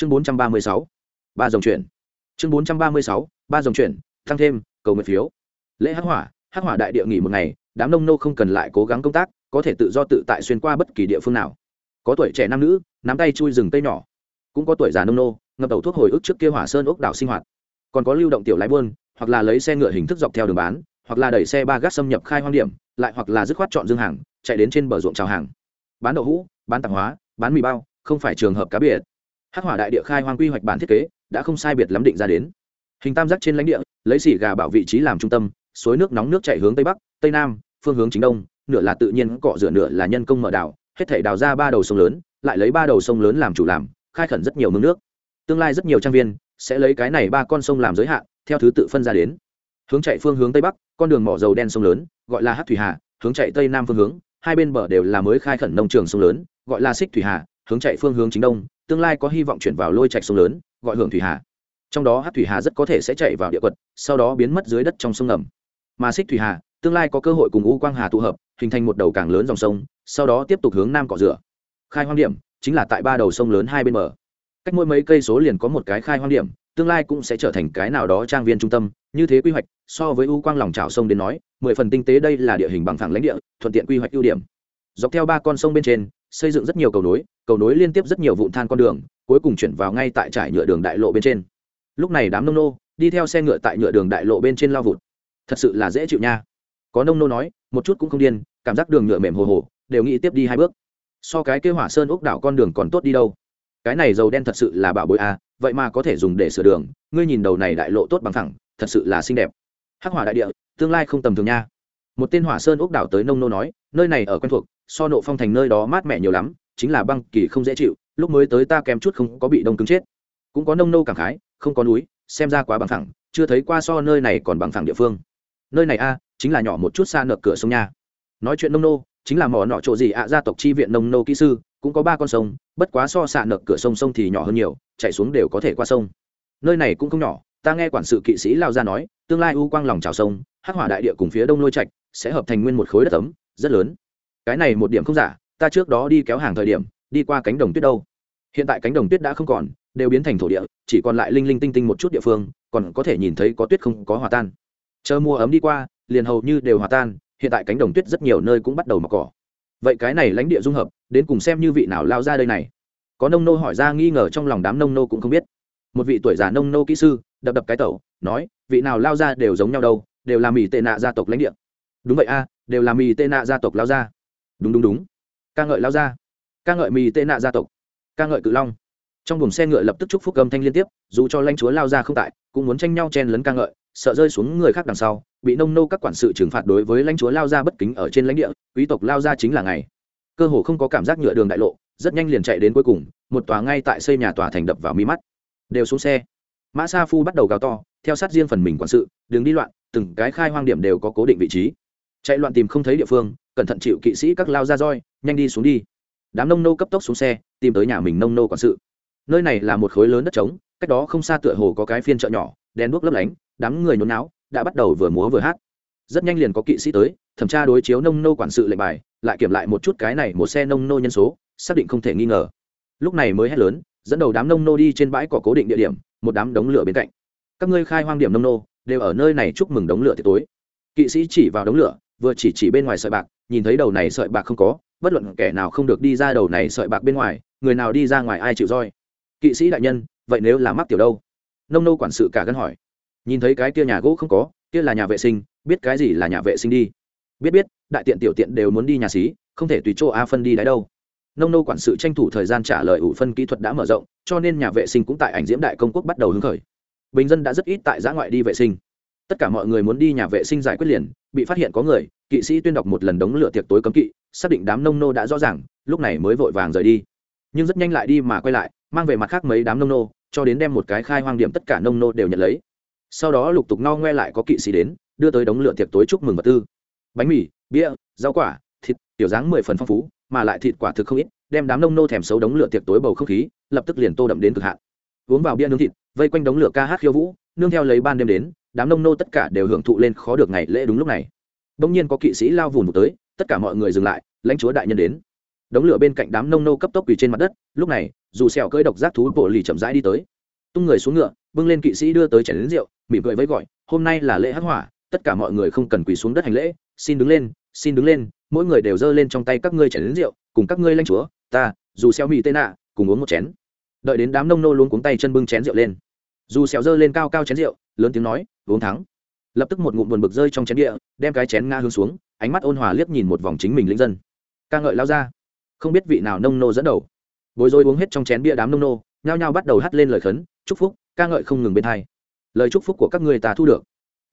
chương bốn trăm ba mươi sáu, ba dòng chuyển. Chương bốn trăm ba mươi sáu, ba dòng chuyển, tăng thêm, cầu nguyện phiếu. Lễ hắc hỏa hắc hỏa đại địa nghỉ một ngày, đám nông nô không cần lại cố gắng công tác, có thể tự do tự tại xuyên qua bất kỳ địa phương nào. Có tuổi trẻ nam nữ, nắm tay chui rừng tây nhỏ. Cũng có tuổi già nông nô, ngập đầu thuốc hồi ức trước kia hỏa sơn ốc đảo sinh hoạt. Còn có lưu động tiểu lái buôn, hoặc là lấy xe ngựa hình thức dọc theo đường bán, hoặc là đẩy xe ba gác xâm nhập khai hoang điểm, lại hoặc là dứt khoát chọn dương hàng, chạy đến trên bờ ruộng trào hàng. Bán đậu hũ, bán tạp hóa, bán mì bao, không phải trường hợp cá biệt hắc hỏa đại địa khai hoang quy hoạch bản thiết kế, đã không sai biệt lắm định ra đến. Hình tam giác trên lãnh địa, lấy xỉ gà bảo vị trí làm trung tâm, suối nước nóng nước chạy hướng tây bắc, tây nam, phương hướng chính đông, nửa là tự nhiên cọ rửa, nửa là nhân công mở đảo, hết thể đào ra ba đầu sông lớn, lại lấy ba đầu sông lớn làm chủ làm, khai khẩn rất nhiều mương nước. Tương lai rất nhiều trang viên sẽ lấy cái này ba con sông làm giới hạn, theo thứ tự phân ra đến. Hướng chạy phương hướng tây bắc, con đường mỏ dầu đen sông lớn, gọi là hát thủy hà, hướng chạy tây nam phương hướng, hai bên bờ đều là mới khai khẩn nông trường sông lớn, gọi là xích thủy hà, hướng chạy phương hướng chính đông tương lai có hy vọng chuyển vào lôi trạch sông lớn, gọi hưởng thủy hà. Trong đó hát thủy hà rất có thể sẽ chạy vào địa quật, sau đó biến mất dưới đất trong sông ngầm. Mà xích thủy hà, tương lai có cơ hội cùng u quang hà tụ hợp, hình thành một đầu càng lớn dòng sông, sau đó tiếp tục hướng nam cọ rửa. Khai hoang điểm, chính là tại ba đầu sông lớn hai bên bờ. Cách mỗi mấy cây số liền có một cái khai hoang điểm, tương lai cũng sẽ trở thành cái nào đó trang viên trung tâm, như thế quy hoạch, so với u quang lòng trào sông đến nói, mười phần tinh tế đây là địa hình bằng phẳng lãnh địa, thuận tiện quy hoạch ưu điểm. Dọc theo ba con sông bên trên xây dựng rất nhiều cầu nối cầu nối liên tiếp rất nhiều vụn than con đường, cuối cùng chuyển vào ngay tại trải nhựa đường đại lộ bên trên. Lúc này đám nông nô đi theo xe ngựa tại nhựa đường đại lộ bên trên lao vụt. Thật sự là dễ chịu nha. Có nông nô nói, một chút cũng không điên, cảm giác đường nhựa mềm hồ hồ, đều nghĩ tiếp đi hai bước. So cái kế hỏa sơn ốc đảo con đường còn tốt đi đâu. Cái này dầu đen thật sự là bảo bối a, vậy mà có thể dùng để sửa đường, ngươi nhìn đầu này đại lộ tốt bằng thẳng thật sự là xinh đẹp. Hắc hỏa đại địa, tương lai không tầm thường nha. Một tên hỏa sơn ốc đảo tới nông nô nói, nơi này ở quen thuộc so nộ phong thành nơi đó mát mẻ nhiều lắm, chính là băng kỳ không dễ chịu, lúc mới tới ta kém chút không có bị đông cứng chết. Cũng có nông nô cảm khái, không có núi, xem ra quá bằng thẳng chưa thấy qua so nơi này còn bằng thẳng địa phương. Nơi này a, chính là nhỏ một chút xa nợ cửa sông nha. Nói chuyện nông nô, chính là mỏ nọ chỗ gì ạ, gia tộc chi viện nông nô kỹ sư, cũng có ba con sông, bất quá so xạ nợ cửa sông sông thì nhỏ hơn nhiều, chạy xuống đều có thể qua sông. Nơi này cũng không nhỏ, ta nghe quản sự kỵ sĩ lao ra nói, tương lai u quang lòng trào sông, hắc hỏa đại địa cùng phía đông lôi trạch, sẽ hợp thành nguyên một khối đất tấm rất lớn cái này một điểm không giả, ta trước đó đi kéo hàng thời điểm, đi qua cánh đồng tuyết đâu. Hiện tại cánh đồng tuyết đã không còn, đều biến thành thổ địa, chỉ còn lại linh linh tinh tinh một chút địa phương, còn có thể nhìn thấy có tuyết không có hòa tan. Chờ mùa ấm đi qua, liền hầu như đều hòa tan, hiện tại cánh đồng tuyết rất nhiều nơi cũng bắt đầu mọc cỏ. Vậy cái này lãnh địa dung hợp, đến cùng xem như vị nào lao ra đây này? Có nông nô hỏi ra nghi ngờ trong lòng đám nông nô cũng không biết. Một vị tuổi già nông nô kỹ sư, đập đập cái tẩu, nói, vị nào lao ra đều giống nhau đâu, đều là mỹ tệ nạ gia tộc lãnh địa. Đúng vậy a, đều là mỹ tệ nạ gia tộc lao ra đúng đúng đúng. Ca ngợi lao ra. Ca ngợi mì tệ nạ gia tộc. Ca ngợi cự long. Trong buồng xe ngựa lập tức chúc phúc âm thanh liên tiếp, dù cho lãnh chúa lao ra không tại, cũng muốn tranh nhau chen lấn ca ngợi, sợ rơi xuống người khác đằng sau, bị nông nô các quản sự trừng phạt đối với lãnh chúa lao ra bất kính ở trên lãnh địa, quý tộc lao ra chính là ngày. Cơ hồ không có cảm giác nhựa đường đại lộ, rất nhanh liền chạy đến cuối cùng, một tòa ngay tại xây nhà tòa thành đập vào mi mắt. Đều xuống xe. Mã sa phu bắt đầu gào to, theo sát riêng phần mình quản sự đừng đi loạn, từng cái khai hoang điểm đều có cố định vị trí. Chạy loạn tìm không thấy địa phương cẩn thận chịu kỵ sĩ các lao ra roi, nhanh đi xuống đi. Đám nông nô cấp tốc xuống xe, tìm tới nhà mình nông nô quản sự. Nơi này là một khối lớn đất trống, cách đó không xa tựa hồ có cái phiên chợ nhỏ, đèn đuốc lấp lánh, đám người nhốn náo đã bắt đầu vừa múa vừa hát. Rất nhanh liền có kỵ sĩ tới, thẩm tra đối chiếu nông nô quản sự lệnh bài, lại kiểm lại một chút cái này một xe nông nô nhân số, xác định không thể nghi ngờ. Lúc này mới hét lớn, dẫn đầu đám nông nô đi trên bãi cỏ cố định địa điểm, một đám đống lửa bên cạnh. Các ngươi khai hoang điểm nông nô, đều ở nơi này chúc mừng đống lửa tối. Kỵ sĩ chỉ vào đống lửa vừa chỉ chỉ bên ngoài sợi bạc, nhìn thấy đầu này sợi bạc không có, bất luận kẻ nào không được đi ra đầu này sợi bạc bên ngoài, người nào đi ra ngoài ai chịu roi. Kỵ sĩ đại nhân, vậy nếu là mắc tiểu đâu? Nông nô quản sự cả gân hỏi. Nhìn thấy cái kia nhà gỗ không có, kia là nhà vệ sinh, biết cái gì là nhà vệ sinh đi. Biết biết, đại tiện tiểu tiện đều muốn đi nhà xí, không thể tùy chỗ a phân đi đáy đâu. Nông nô quản sự tranh thủ thời gian trả lời ủ phân kỹ thuật đã mở rộng, cho nên nhà vệ sinh cũng tại ảnh diễm đại công quốc bắt đầu hứng khởi. Bình dân đã rất ít tại giã ngoại đi vệ sinh tất cả mọi người muốn đi nhà vệ sinh giải quyết liền, bị phát hiện có người, kỵ sĩ tuyên đọc một lần đống lửa tiệc tối cấm kỵ, xác định đám nông nô đã rõ ràng, lúc này mới vội vàng rời đi. Nhưng rất nhanh lại đi mà quay lại, mang về mặt khác mấy đám nông nô, cho đến đem một cái khai hoang điểm tất cả nông nô đều nhận lấy. Sau đó lục tục no ngoe lại có kỵ sĩ đến, đưa tới đống lửa tiệc tối chúc mừng vật tư. Bánh mì, bia, rau quả, thịt, tiểu dáng mười phần phong phú, mà lại thịt quả thực không ít, đem đám nông nô thèm xấu đống lửa tiệc tối bầu không khí, lập tức liền tô đậm đến cực hạn. Uống vào bia nướng thịt, vây quanh đống lửa ca hát khiêu vũ, nương theo lấy ban đêm đến đám nông nô tất cả đều hưởng thụ lên khó được ngày lễ đúng lúc này. Đông nhiên có kỵ sĩ lao vùn một tới, tất cả mọi người dừng lại, lãnh chúa đại nhân đến. Đống lửa bên cạnh đám nông nô cấp tốc quỳ trên mặt đất, lúc này, dù sẹo cưỡi độc giác thú bộ lì chậm rãi đi tới. Tung người xuống ngựa, bưng lên kỵ sĩ đưa tới chén lớn rượu, mỉm cười với gọi, hôm nay là lễ hắc hỏa, tất cả mọi người không cần quỳ xuống đất hành lễ, xin đứng lên, xin đứng lên, mỗi người đều giơ lên trong tay các ngươi chén lớn rượu, cùng các ngươi lãnh chúa, ta, dù xeo mì tên nạ, cùng uống một chén. Đợi đến đám nông nô luống cuống tay chân bưng chén rượu lên dù xẻo dơ lên cao cao chén rượu, lớn tiếng nói, uống thắng. Lập tức một ngụm buồn bực rơi trong chén địa, đem cái chén ngã hướng xuống, ánh mắt ôn hòa liếc nhìn một vòng chính mình lĩnh dân. Ca ngợi lao ra. Không biết vị nào nông nô dẫn đầu. Bối rối uống hết trong chén bia đám nông nô, nhao nhao bắt đầu hắt lên lời khấn, chúc phúc, ca ngợi không ngừng bên thay lời chúc phúc của các ngươi ta thu được.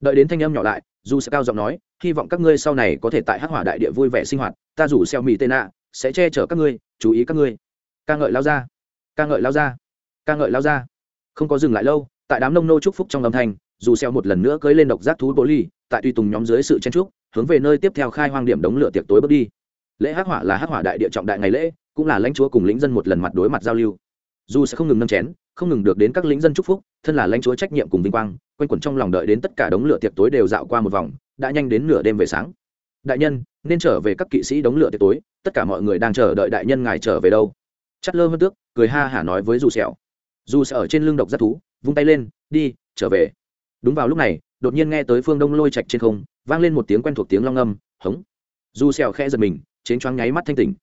Đợi đến thanh âm nhỏ lại, dù sẽ cao giọng nói, hy vọng các ngươi sau này có thể tại hắc hỏa đại địa vui vẻ sinh hoạt, ta rủ xeo mì tên nạ sẽ che chở các ngươi, chú ý các ngươi. Ca ngợi lao ra, ca ngợi lao ra, ca ngợi lao ra không có dừng lại lâu, tại đám nông nô chúc phúc trong âm thanh, dù xeo một lần nữa cưỡi lên độc giác thú bố ly tại tùy tùng nhóm dưới sự chen trúc hướng về nơi tiếp theo khai hoang điểm đống lửa tiệc tối bước đi. Lễ hắc hỏa là hắc hỏa đại địa trọng đại ngày lễ, cũng là lãnh chúa cùng lĩnh dân một lần mặt đối mặt giao lưu. Dù sẽ không ngừng nâng chén, không ngừng được đến các lĩnh dân chúc phúc, thân là lãnh chúa trách nhiệm cùng vinh quang, quanh quẩn trong lòng đợi đến tất cả đống lửa tiệc tối đều dạo qua một vòng, đã nhanh đến nửa đêm về sáng. Đại nhân, nên trở về các kỵ sĩ đống lửa tiệc tối, tất cả mọi người đang chờ đợi đại nhân ngài trở về đâu. Chắt lơ hơn tước, cười ha hả nói với dù sẹo dù sẽ ở trên lưng độc giác thú, vung tay lên, đi, trở về. Đúng vào lúc này, đột nhiên nghe tới phương đông lôi chạch trên không, vang lên một tiếng quen thuộc tiếng long âm, hống. Dù sẹo khẽ giật mình chén choáng nháy mắt thanh tỉnh.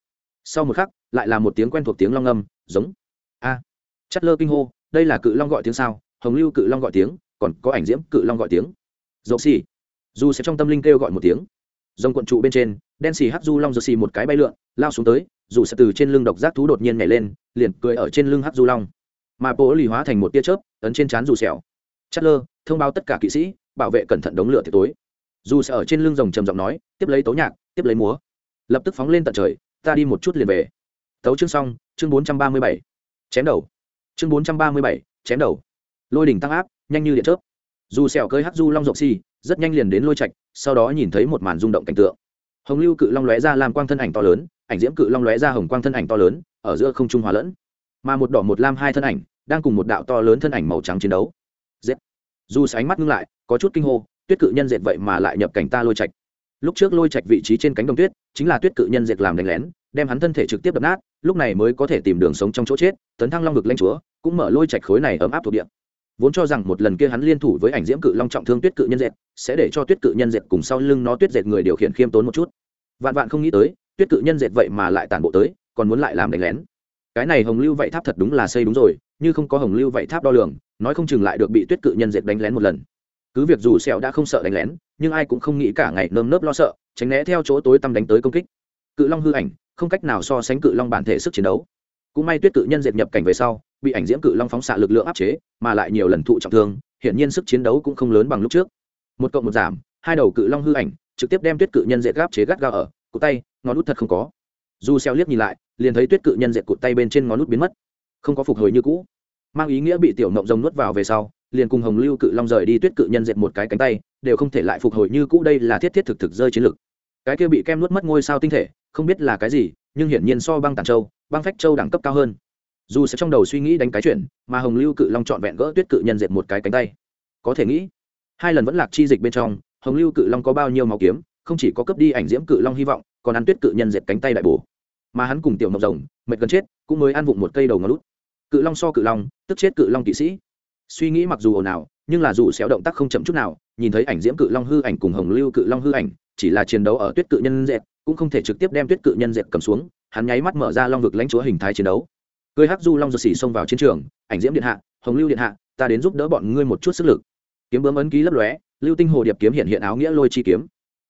Sau một khắc, lại là một tiếng quen thuộc tiếng long âm, giống. A. Chất lơ kinh hô, đây là cự long gọi tiếng sao? Hồng lưu cự long gọi tiếng, còn có ảnh diễm cự long gọi tiếng. Dầu xì. Dù sẽ trong tâm linh kêu gọi một tiếng. Dòng quận trụ bên trên, đen xì hắc du long dầu xì một cái bay lượn, lao xuống tới, dù sẽ từ trên lưng độc giác thú đột nhiên nhảy lên, liền cười ở trên lưng hắc du long mà bố lì hóa thành một tia chớp, ấn trên trán dù xẻo chất lơ thông báo tất cả kỵ sĩ, bảo vệ cẩn thận đống lửa tiệc tối. Dù sẽ ở trên lưng rồng trầm giọng nói, tiếp lấy tấu nhạc, tiếp lấy múa. Lập tức phóng lên tận trời, ta đi một chút liền về. Tấu chương xong, chương bốn trăm ba mươi bảy. Chém đầu. Chương bốn trăm ba mươi bảy, chém đầu. Lôi đỉnh tăng áp, nhanh như điện chớp. Dù sẹo cơi hắc du long rộng xi rất nhanh liền đến lôi trạch, sau đó nhìn thấy một màn rung động cảnh tượng. Hồng lưu cự long lóe ra làm quang thân ảnh to lớn, ảnh diễm cự long lóe ra hồng quang thân ảnh to lớn, ở giữa không trung hòa lẫn. Mà một đỏ một lam hai thân ảnh đang cùng một đạo to lớn thân ảnh màu trắng chiến đấu. Dệt. Dù ánh mắt ngưng lại, có chút kinh hô, tuyết cự nhân dệt vậy mà lại nhập cảnh ta lôi trạch. Lúc trước lôi trạch vị trí trên cánh đồng tuyết, chính là tuyết cự nhân dệt làm đánh lén, đem hắn thân thể trực tiếp đập nát, lúc này mới có thể tìm đường sống trong chỗ chết, tấn thăng long vực lanh chúa, cũng mở lôi trạch khối này ấm áp thuộc địa. Vốn cho rằng một lần kia hắn liên thủ với ảnh diễm cự long trọng thương tuyết cự nhân dệt, sẽ để cho tuyết cự nhân dệt cùng sau lưng nó tuyết dệt người điều khiển khiêm tốn một chút. Vạn vạn không nghĩ tới, tuyết cự nhân dệt vậy mà lại tản bộ tới, còn muốn lại làm đánh lén. Cái này hồng lưu vậy tháp thật đúng là xây đúng rồi như không có hồng lưu vậy tháp đo lường, nói không chừng lại được bị tuyết cự nhân dệt đánh lén một lần. Cứ việc dù sẹo đã không sợ đánh lén, nhưng ai cũng không nghĩ cả ngày nơm nớp lo sợ, tránh né theo chỗ tối tăm đánh tới công kích. Cự long hư ảnh, không cách nào so sánh cự long bản thể sức chiến đấu. Cũng may tuyết cự nhân diệt nhập cảnh về sau, bị ảnh diễm cự long phóng xạ lực lượng áp chế, mà lại nhiều lần thụ trọng thương hiện nhiên sức chiến đấu cũng không lớn bằng lúc trước. Một cộng một giảm, hai đầu cự long hư ảnh, trực tiếp đem tuyết cự nhân diệt áp chế gắt gao ở, cụt tay, ngón út thật không có. Dù xeo liếc nhìn lại, liền thấy tuyết cự nhân diệt cụt tay bên trên ngón út biến mất không có phục hồi như cũ. Mang ý nghĩa bị tiểu mộng rồng nuốt vào về sau, liền cùng hồng lưu cự long rời đi tuyết cự nhân diệt một cái cánh tay, đều không thể lại phục hồi như cũ đây là thiết thiết thực thực rơi chiến lực cái kia bị kem nuốt mất ngôi sao tinh thể, không biết là cái gì, nhưng hiển nhiên so băng tản châu, băng phách châu đẳng cấp cao hơn. Dù sẽ trong đầu suy nghĩ đánh cái chuyện, mà hồng lưu cự long trọn vẹn gỡ tuyết cự nhân dệt một cái cánh tay. Có thể nghĩ, hai lần vẫn lạc chi dịch bên trong, hồng lưu cự long có bao nhiêu máu kiếm, không chỉ có cấp đi ảnh diễm cự long hy vọng, còn ăn tuyết cự nhân dệt cánh tay đại bổ. Mà hắn cùng tiểu mộc rồng, mệt gần chết, cũng mới ăn vụng một cây đầu ngón lút cự long so cự long, tức chết cự long kỵ sĩ. Suy nghĩ mặc dù ồn ào, nhưng là dù xéo động tác không chậm chút nào, nhìn thấy ảnh diễm cự long hư ảnh cùng hồng lưu cự long hư ảnh, chỉ là chiến đấu ở tuyết cự nhân dệt, cũng không thể trực tiếp đem tuyết cự nhân dệt cầm xuống, hắn nháy mắt mở ra long vực lãnh chúa hình thái chiến đấu. Cười hắc du long giật xỉ xông vào chiến trường, ảnh diễm điện hạ, hồng lưu điện hạ, ta đến giúp đỡ bọn ngươi một chút sức lực. Kiếm bướm ấn ký lấp lóe, lưu tinh hồ điệp kiếm hiện hiện áo nghĩa lôi chi kiếm.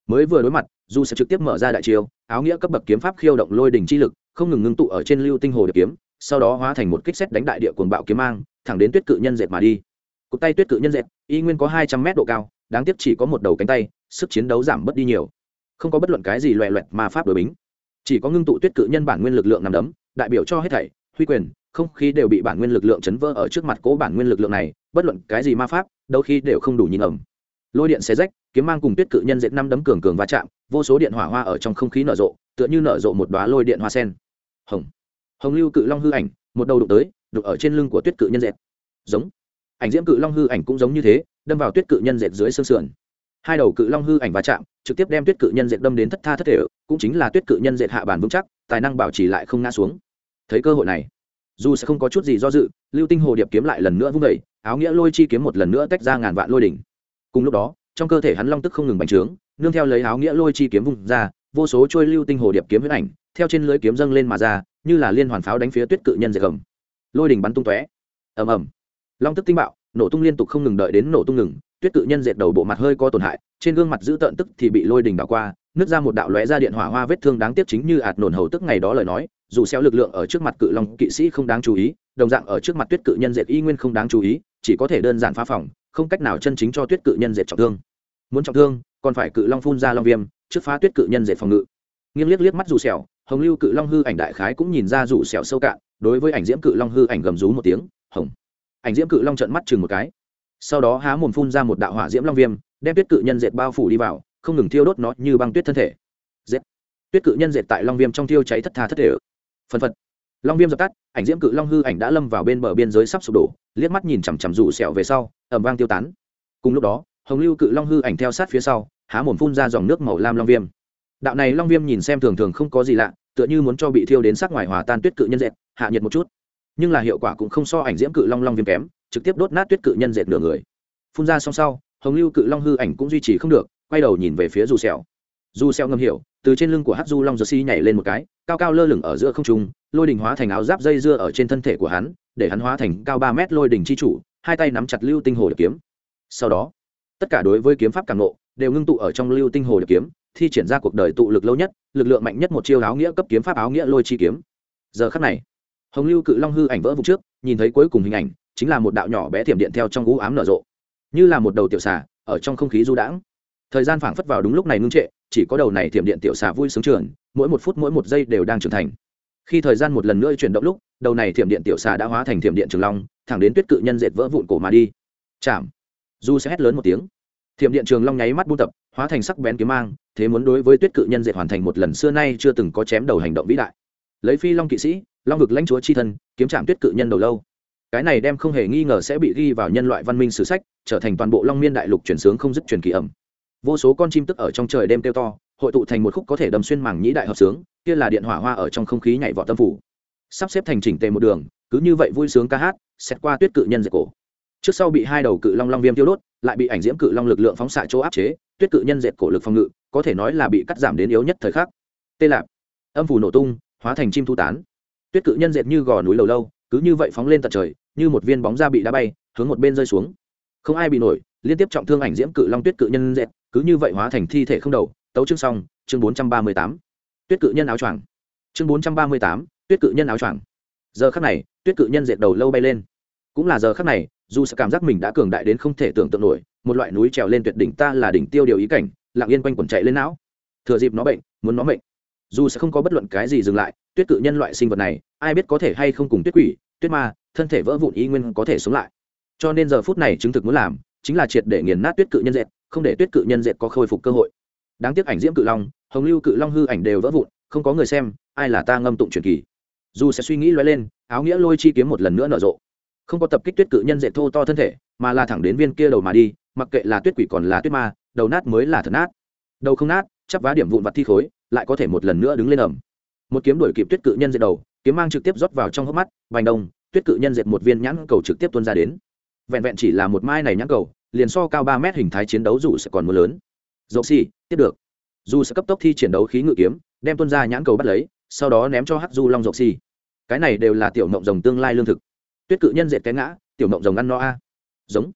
Mới vừa đối mặt du sẽ trực tiếp mở ra đại chiêu, áo nghĩa cấp bậc kiếm pháp khiêu động lôi đỉnh chi lực, không ngừng ngưng tụ ở trên lưu tinh hồ điệp kiếm sau đó hóa thành một kích xét đánh đại địa cuồng bạo kiếm mang, thẳng đến tuyết cự nhân dệt mà đi. Cụt tay tuyết cự nhân dệt, y nguyên có hai trăm mét độ cao, đáng tiếc chỉ có một đầu cánh tay, sức chiến đấu giảm bớt đi nhiều. Không có bất luận cái gì loẹ loẹt mà pháp đối bính. Chỉ có ngưng tụ tuyết cự nhân bản nguyên lực lượng nằm đấm, đại biểu cho hết thảy, huy quyền, không khí đều bị bản nguyên lực lượng chấn vỡ ở trước mặt cố bản nguyên lực lượng này, bất luận cái gì ma pháp đôi khi đều không đủ nhìn ẩm. Lôi điện xé rách, kiếm mang cùng tuyết cự nhân dệt năm đấm cường cường va chạm, vô số điện hỏa hoa ở trong không khí nở rộ, tựa như nở rộ một đoá lôi điện hoa sen. Hồng hồng lưu cự long hư ảnh, một đầu đụng tới đục ở trên lưng của tuyết cự nhân dệt. Giống. Ảnh diễm cự long hư ảnh cũng giống như thế, đâm vào tuyết cự nhân dệt dưới xương sườn. Hai đầu cự long hư ảnh va chạm, trực tiếp đem tuyết cự nhân dệt đâm đến thất tha thất thể, cũng chính là tuyết cự nhân dệt hạ bản vững chắc, tài năng bảo trì lại không ngã xuống. Thấy cơ hội này, dù sẽ không có chút gì do dự, lưu tinh hồ điệp kiếm lại lần nữa vung vẩy áo nghĩa lôi chi kiếm một lần nữa tách ra ngàn vạn lôi đỉnh. Cùng lúc đó, trong cơ thể hắn long tức không ngừng bành trướng, nương theo lấy áo nghĩa lôi chi kiếm vung ra, vô số trôi lưu tinh hồ điệp kiếm huyết ảnh theo trên lưới kiếm dâng lên mà ra, như là liên hoàn pháo đánh phía tuyết cự nhân dệt gầm. Lôi đỉnh bắn tung tóe. Ầm ầm. Long tức tinh bạo, nổ tung liên tục không ngừng đợi đến nổ tung ngừng, tuyết cự nhân dệt đầu bộ mặt hơi có tổn hại, trên gương mặt giữ tợn tức thì bị lôi đỉnh đảo qua nước ra một đạo lóe ra điện hỏa hoa vết thương đáng tiếc chính như ạt nổn hầu tức ngày đó lời nói, dù xéo lực lượng ở trước mặt cự long kỵ sĩ không đáng chú ý, đồng dạng ở trước mặt tuyết cự nhân dệt y nguyên không đáng chú ý, chỉ có thể đơn giản phá phòng, không cách nào chân chính cho tuyết cự nhân dệt trọng thương. Muốn trọng thương, còn phải cự long phun ra long viêm, trước phá tuyết cự nhân dệt phòng ngự. Nghiêng liếc liếc mắt dù xẻo hồng lưu cự long hư ảnh đại khái cũng nhìn ra rủ xẻo sâu cạn, đối với ảnh diễm cự long hư ảnh gầm rú một tiếng, hồng. Ảnh diễm cự long trợn mắt chừng một cái. Sau đó há mồm phun ra một đạo hỏa diễm long viêm, đem tuyết cự nhân dệt bao phủ đi vào, không ngừng thiêu đốt nó như băng tuyết thân thể. Dệt. Tuyết cự nhân dệt tại long viêm trong thiêu cháy thất tha thất thể. Phân phật. Long viêm dập tắt, ảnh diễm cự long hư ảnh đã lâm vào bên bờ biên giới sắp sụp đổ, liếc mắt nhìn chằm chằm rủ sẹo về sau ẩm vang tiêu tán. Cùng lúc đó, hồng lưu cự long hư ảnh theo sát phía sau, há mồm phun ra dòng nước màu lam long viêm đạo này long viêm nhìn xem thường thường không có gì lạ, tựa như muốn cho bị thiêu đến sắc ngoài hòa tan tuyết cự nhân dệt, hạ nhiệt một chút. Nhưng là hiệu quả cũng không so ảnh diễm cự long long viêm kém, trực tiếp đốt nát tuyết cự nhân dệt nửa người. Phun ra xong sau, hồng lưu cự long hư ảnh cũng duy trì không được, quay đầu nhìn về phía dù xẻo dù xẻo ngầm hiểu, từ trên lưng của Hắc du long giơ xi nhảy lên một cái, cao cao lơ lửng ở giữa không trung, lôi đình hóa thành áo giáp dây dưa ở trên thân thể của hắn, để hắn hóa thành cao ba mét lôi đình chi chủ, hai tay nắm chặt lưu tinh hồ điệp kiếm. Sau đó, tất cả đối với kiếm pháp càng nộ đều ngưng tụ ở trong lưu tinh hồ điệp kiếm thi triển ra cuộc đời tụ lực lâu nhất, lực lượng mạnh nhất một chiêu áo nghĩa cấp kiếm pháp áo nghĩa lôi chi kiếm. Giờ khắc này, hồng lưu cự long hư ảnh vỡ vụn trước, nhìn thấy cuối cùng hình ảnh, chính là một đạo nhỏ bé thiểm điện theo trong u ám nở rộ. Như là một đầu tiểu xà, ở trong không khí du đãng. Thời gian phảng phất vào đúng lúc này ngưng trệ, chỉ có đầu này thiểm điện tiểu xà vui sướng trường mỗi một phút mỗi một giây đều đang trưởng thành. Khi thời gian một lần nữa chuyển động lúc, đầu này thiểm điện tiểu xà đã hóa thành thiểm điện trường long, thẳng đến tuyết cự nhân dệt vỡ vụn cổ mà đi. Chạm. Du sẽ hét lớn một tiếng thiểm điện trường long nháy mắt buôn tập, hóa thành sắc bén kiếm mang, thế muốn đối với tuyết cự nhân dệt hoàn thành một lần xưa nay chưa từng có chém đầu hành động vĩ đại. Lấy phi long kỵ sĩ, long vực lãnh chúa chi thân, kiếm trạm tuyết cự nhân đầu lâu. Cái này đem không hề nghi ngờ sẽ bị ghi vào nhân loại văn minh sử sách, trở thành toàn bộ long miên đại lục chuyển sướng không dứt truyền kỳ ẩm. Vô số con chim tức ở trong trời đêm kêu to, hội tụ thành một khúc có thể đâm xuyên mảng nhĩ đại hợp sướng, kia là điện hỏa hoa ở trong không khí nhảy vọt tâm phủ. Sắp xếp thành chỉnh tề một đường, cứ như vậy vui sướng ca hát, xét qua tuyết cự nhân dệt cổ. Trước sau bị hai đầu cự long long viêm tiêu đốt lại bị ảnh diễm cự long lực lượng phóng xạ chỗ áp chế, tuyết cự nhân dệt cổ lực phòng ngự, có thể nói là bị cắt giảm đến yếu nhất thời khắc. Tê lạp. Âm phủ nổ tung, hóa thành chim thu tán. Tuyết cự nhân dệt như gò núi lầu lâu, cứ như vậy phóng lên tận trời, như một viên bóng da bị đá bay, hướng một bên rơi xuống. Không ai bị nổi, liên tiếp trọng thương ảnh diễm cự long tuyết cự nhân dệt, cứ như vậy hóa thành thi thể không đầu. Tấu chương xong, chương bốn trăm ba mươi tám. Tuyết cự nhân áo choàng. Chương bốn trăm ba mươi tám, tuyết cự nhân áo choàng. Giờ khắc này, tuyết cự nhân dệt đầu lâu bay lên. Cũng là giờ khắc này dù sẽ cảm giác mình đã cường đại đến không thể tưởng tượng nổi, một loại núi trèo lên tuyệt đỉnh ta là đỉnh tiêu điều ý cảnh, lặng yên quanh quẩn chạy lên não. Thừa dịp nó bệnh, muốn nó bệnh dù sẽ không có bất luận cái gì dừng lại, tuyết cự nhân loại sinh vật này, ai biết có thể hay không cùng tuyết quỷ, tuyết ma, thân thể vỡ vụn y nguyên có thể sống lại. Cho nên giờ phút này chứng thực muốn làm, chính là triệt để nghiền nát tuyết cự nhân dệt, không để tuyết cự nhân dệt có khôi phục cơ hội. Đáng tiếc ảnh diễm cự long, hồng lưu cự long hư ảnh đều vỡ vụn, không có người xem, ai là ta ngâm tụng truyền kỳ. Dù sẽ suy nghĩ loay lên, áo nghĩa lôi chi kiếm một lần nữa nở rộ không có tập kích tuyết cự nhân dệt thô to thân thể, mà là thẳng đến viên kia đầu mà đi, mặc kệ là tuyết quỷ còn là tuyết ma, đầu nát mới là thật nát. Đầu không nát, chắp vá điểm vụn vặt thi khối, lại có thể một lần nữa đứng lên ẩm. Một kiếm đuổi kịp tuyết cự nhân dệt đầu, kiếm mang trực tiếp rót vào trong hốc mắt, vành đông, tuyết cự nhân dệt một viên nhãn cầu trực tiếp tuôn ra đến. Vẹn vẹn chỉ là một mai này nhãn cầu, liền so cao ba mét hình thái chiến đấu dù sẽ còn mưa lớn. Dậu xì, tiếp được. Dù sẽ cấp tốc thi chiến đấu khí ngự kiếm, đem tuân ra nhãn cầu bắt lấy, sau đó ném cho hắc du long dậu xì. Cái này đều là tiểu mộng rồng tương lai lương thực tuyết cự nhân dệt cái ngã, tiểu mộng rồng ăn no a. Giống.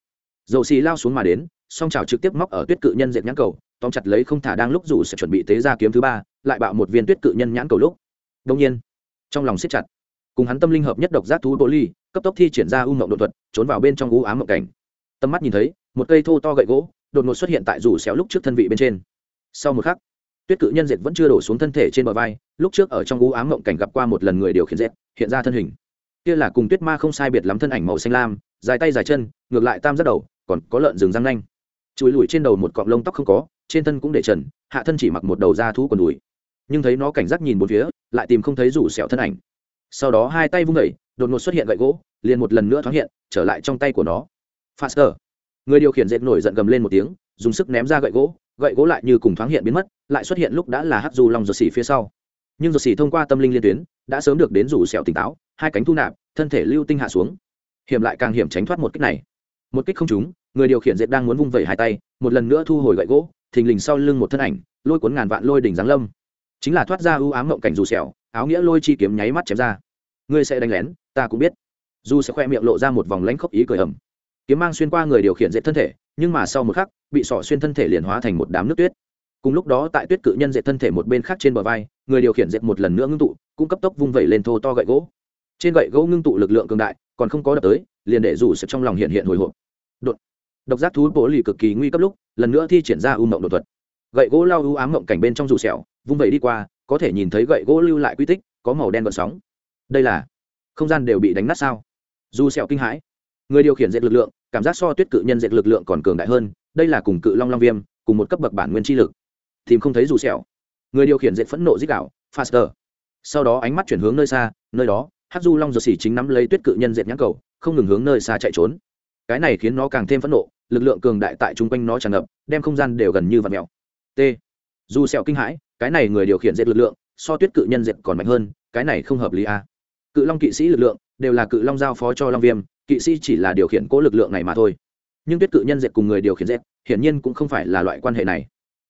Dầu xì lao xuống mà đến, song trào trực tiếp móc ở tuyết cự nhân dệt nhãn cầu, tóm chặt lấy không thả đang lúc dù sẽ chuẩn bị tế ra kiếm thứ ba, lại bạo một viên tuyết cự nhân nhãn cầu lúc. Đông nhiên, trong lòng siết chặt, cùng hắn tâm linh hợp nhất độc giác thú bô ly cấp tốc thi triển ra u mộng đột thuật, trốn vào bên trong u ám mộng cảnh. Tầm mắt nhìn thấy, một cây thô to gậy gỗ, đột ngột xuất hiện tại rủ xéo lúc trước thân vị bên trên. Sau một khắc, tuyết cự nhân dệt vẫn chưa đổ xuống thân thể trên bờ vai, lúc trước ở trong u ám mộng cảnh gặp qua một lần người điều khiển dệt, hiện ra thân hình kia là cùng tuyết ma không sai biệt lắm thân ảnh màu xanh lam, dài tay dài chân, ngược lại tam giác đầu, còn có lợn rừng răng nanh. Chùi lùi trên đầu một cọng lông tóc không có, trên thân cũng để trần, hạ thân chỉ mặc một đầu da thú còn đùi. Nhưng thấy nó cảnh giác nhìn một phía, lại tìm không thấy rủ sẹo thân ảnh. Sau đó hai tay vung đẩy đột ngột xuất hiện gậy gỗ, liền một lần nữa thoáng hiện, trở lại trong tay của nó. Faster. Người điều khiển dệt nổi giận gầm lên một tiếng, dùng sức ném ra gậy gỗ gậy gỗ lại như cùng thoáng hiện biến mất, lại xuất hiện lúc đã là hát du long giật xỉ phía sau. Nhưng giật xỉ thông qua tâm linh liên tuyến, đã sớm được đến rủ sẹo tỉnh táo hai cánh thu nạp, thân thể lưu tinh hạ xuống. Hiểm lại càng hiểm tránh thoát một kích này. Một kích không trúng, người điều khiển dệt đang muốn vung vẩy hai tay, một lần nữa thu hồi gậy gỗ, thình lình sau lưng một thân ảnh, lôi cuốn ngàn vạn lôi đỉnh giáng lâm. Chính là thoát ra ưu ám mộng cảnh dù sẹo, áo nghĩa lôi chi kiếm nháy mắt chém ra. Ngươi sẽ đánh lén, ta cũng biết. Dù sẽ khoe miệng lộ ra một vòng lãnh khốc ý cười ẩm. Kiếm mang xuyên qua người điều khiển dệt thân thể, nhưng mà sau một khắc, bị sọ xuyên thân thể liền hóa thành một đám nước tuyết. Cùng lúc đó tại tuyết cự nhân dệt thân thể một bên khác trên bờ vai, người điều khiển dệt một lần nữa ngưng tụ, cũng cấp tốc vung vẩy lên thô to gậy gỗ trên gậy gỗ ngưng tụ lực lượng cường đại, còn không có đập tới, liền để rủ sập trong lòng hiện hiện hồi hộp. Đột. Độc giác thú bố lì cực kỳ nguy cấp lúc, lần nữa thi triển ra u mộng đột thuật. Gậy gỗ lao u ám mộng cảnh bên trong rủ sẹo, vung vẩy đi qua, có thể nhìn thấy gậy gỗ lưu lại quy tích, có màu đen gợn sóng. Đây là không gian đều bị đánh nát sao? Dù sẹo kinh hãi. Người điều khiển dệt lực lượng, cảm giác so tuyết cự nhân dệt lực lượng còn cường đại hơn, đây là cùng cự long long viêm, cùng một cấp bậc bản nguyên chi lực. Tìm không thấy dù sẹo. Người điều khiển dệt phẫn nộ dích đạo, faster. Sau đó ánh mắt chuyển hướng nơi xa, nơi đó hát du long giật xỉ chính nắm lấy tuyết cự nhân dẹp nhãn cầu, không ngừng hướng nơi xa chạy trốn. Cái này khiến nó càng thêm phẫn nộ, lực lượng cường đại tại chung quanh nó tràn ngập, đem không gian đều gần như vặt mèo. T. Dù sẹo kinh hãi, cái này người điều khiển dệt lực lượng, so tuyết cự nhân dệt còn mạnh hơn, cái này không hợp lý a à. cự long kỵ sĩ lực lượng, đều là cự long giao phó cho long viêm, kỵ sĩ chỉ là điều khiển cố lực lượng này mà thôi. Nhưng tuyết cự nhân dệt cùng người điều khiển dệt, hiển nhiên cũng không phải là loại quan hệ này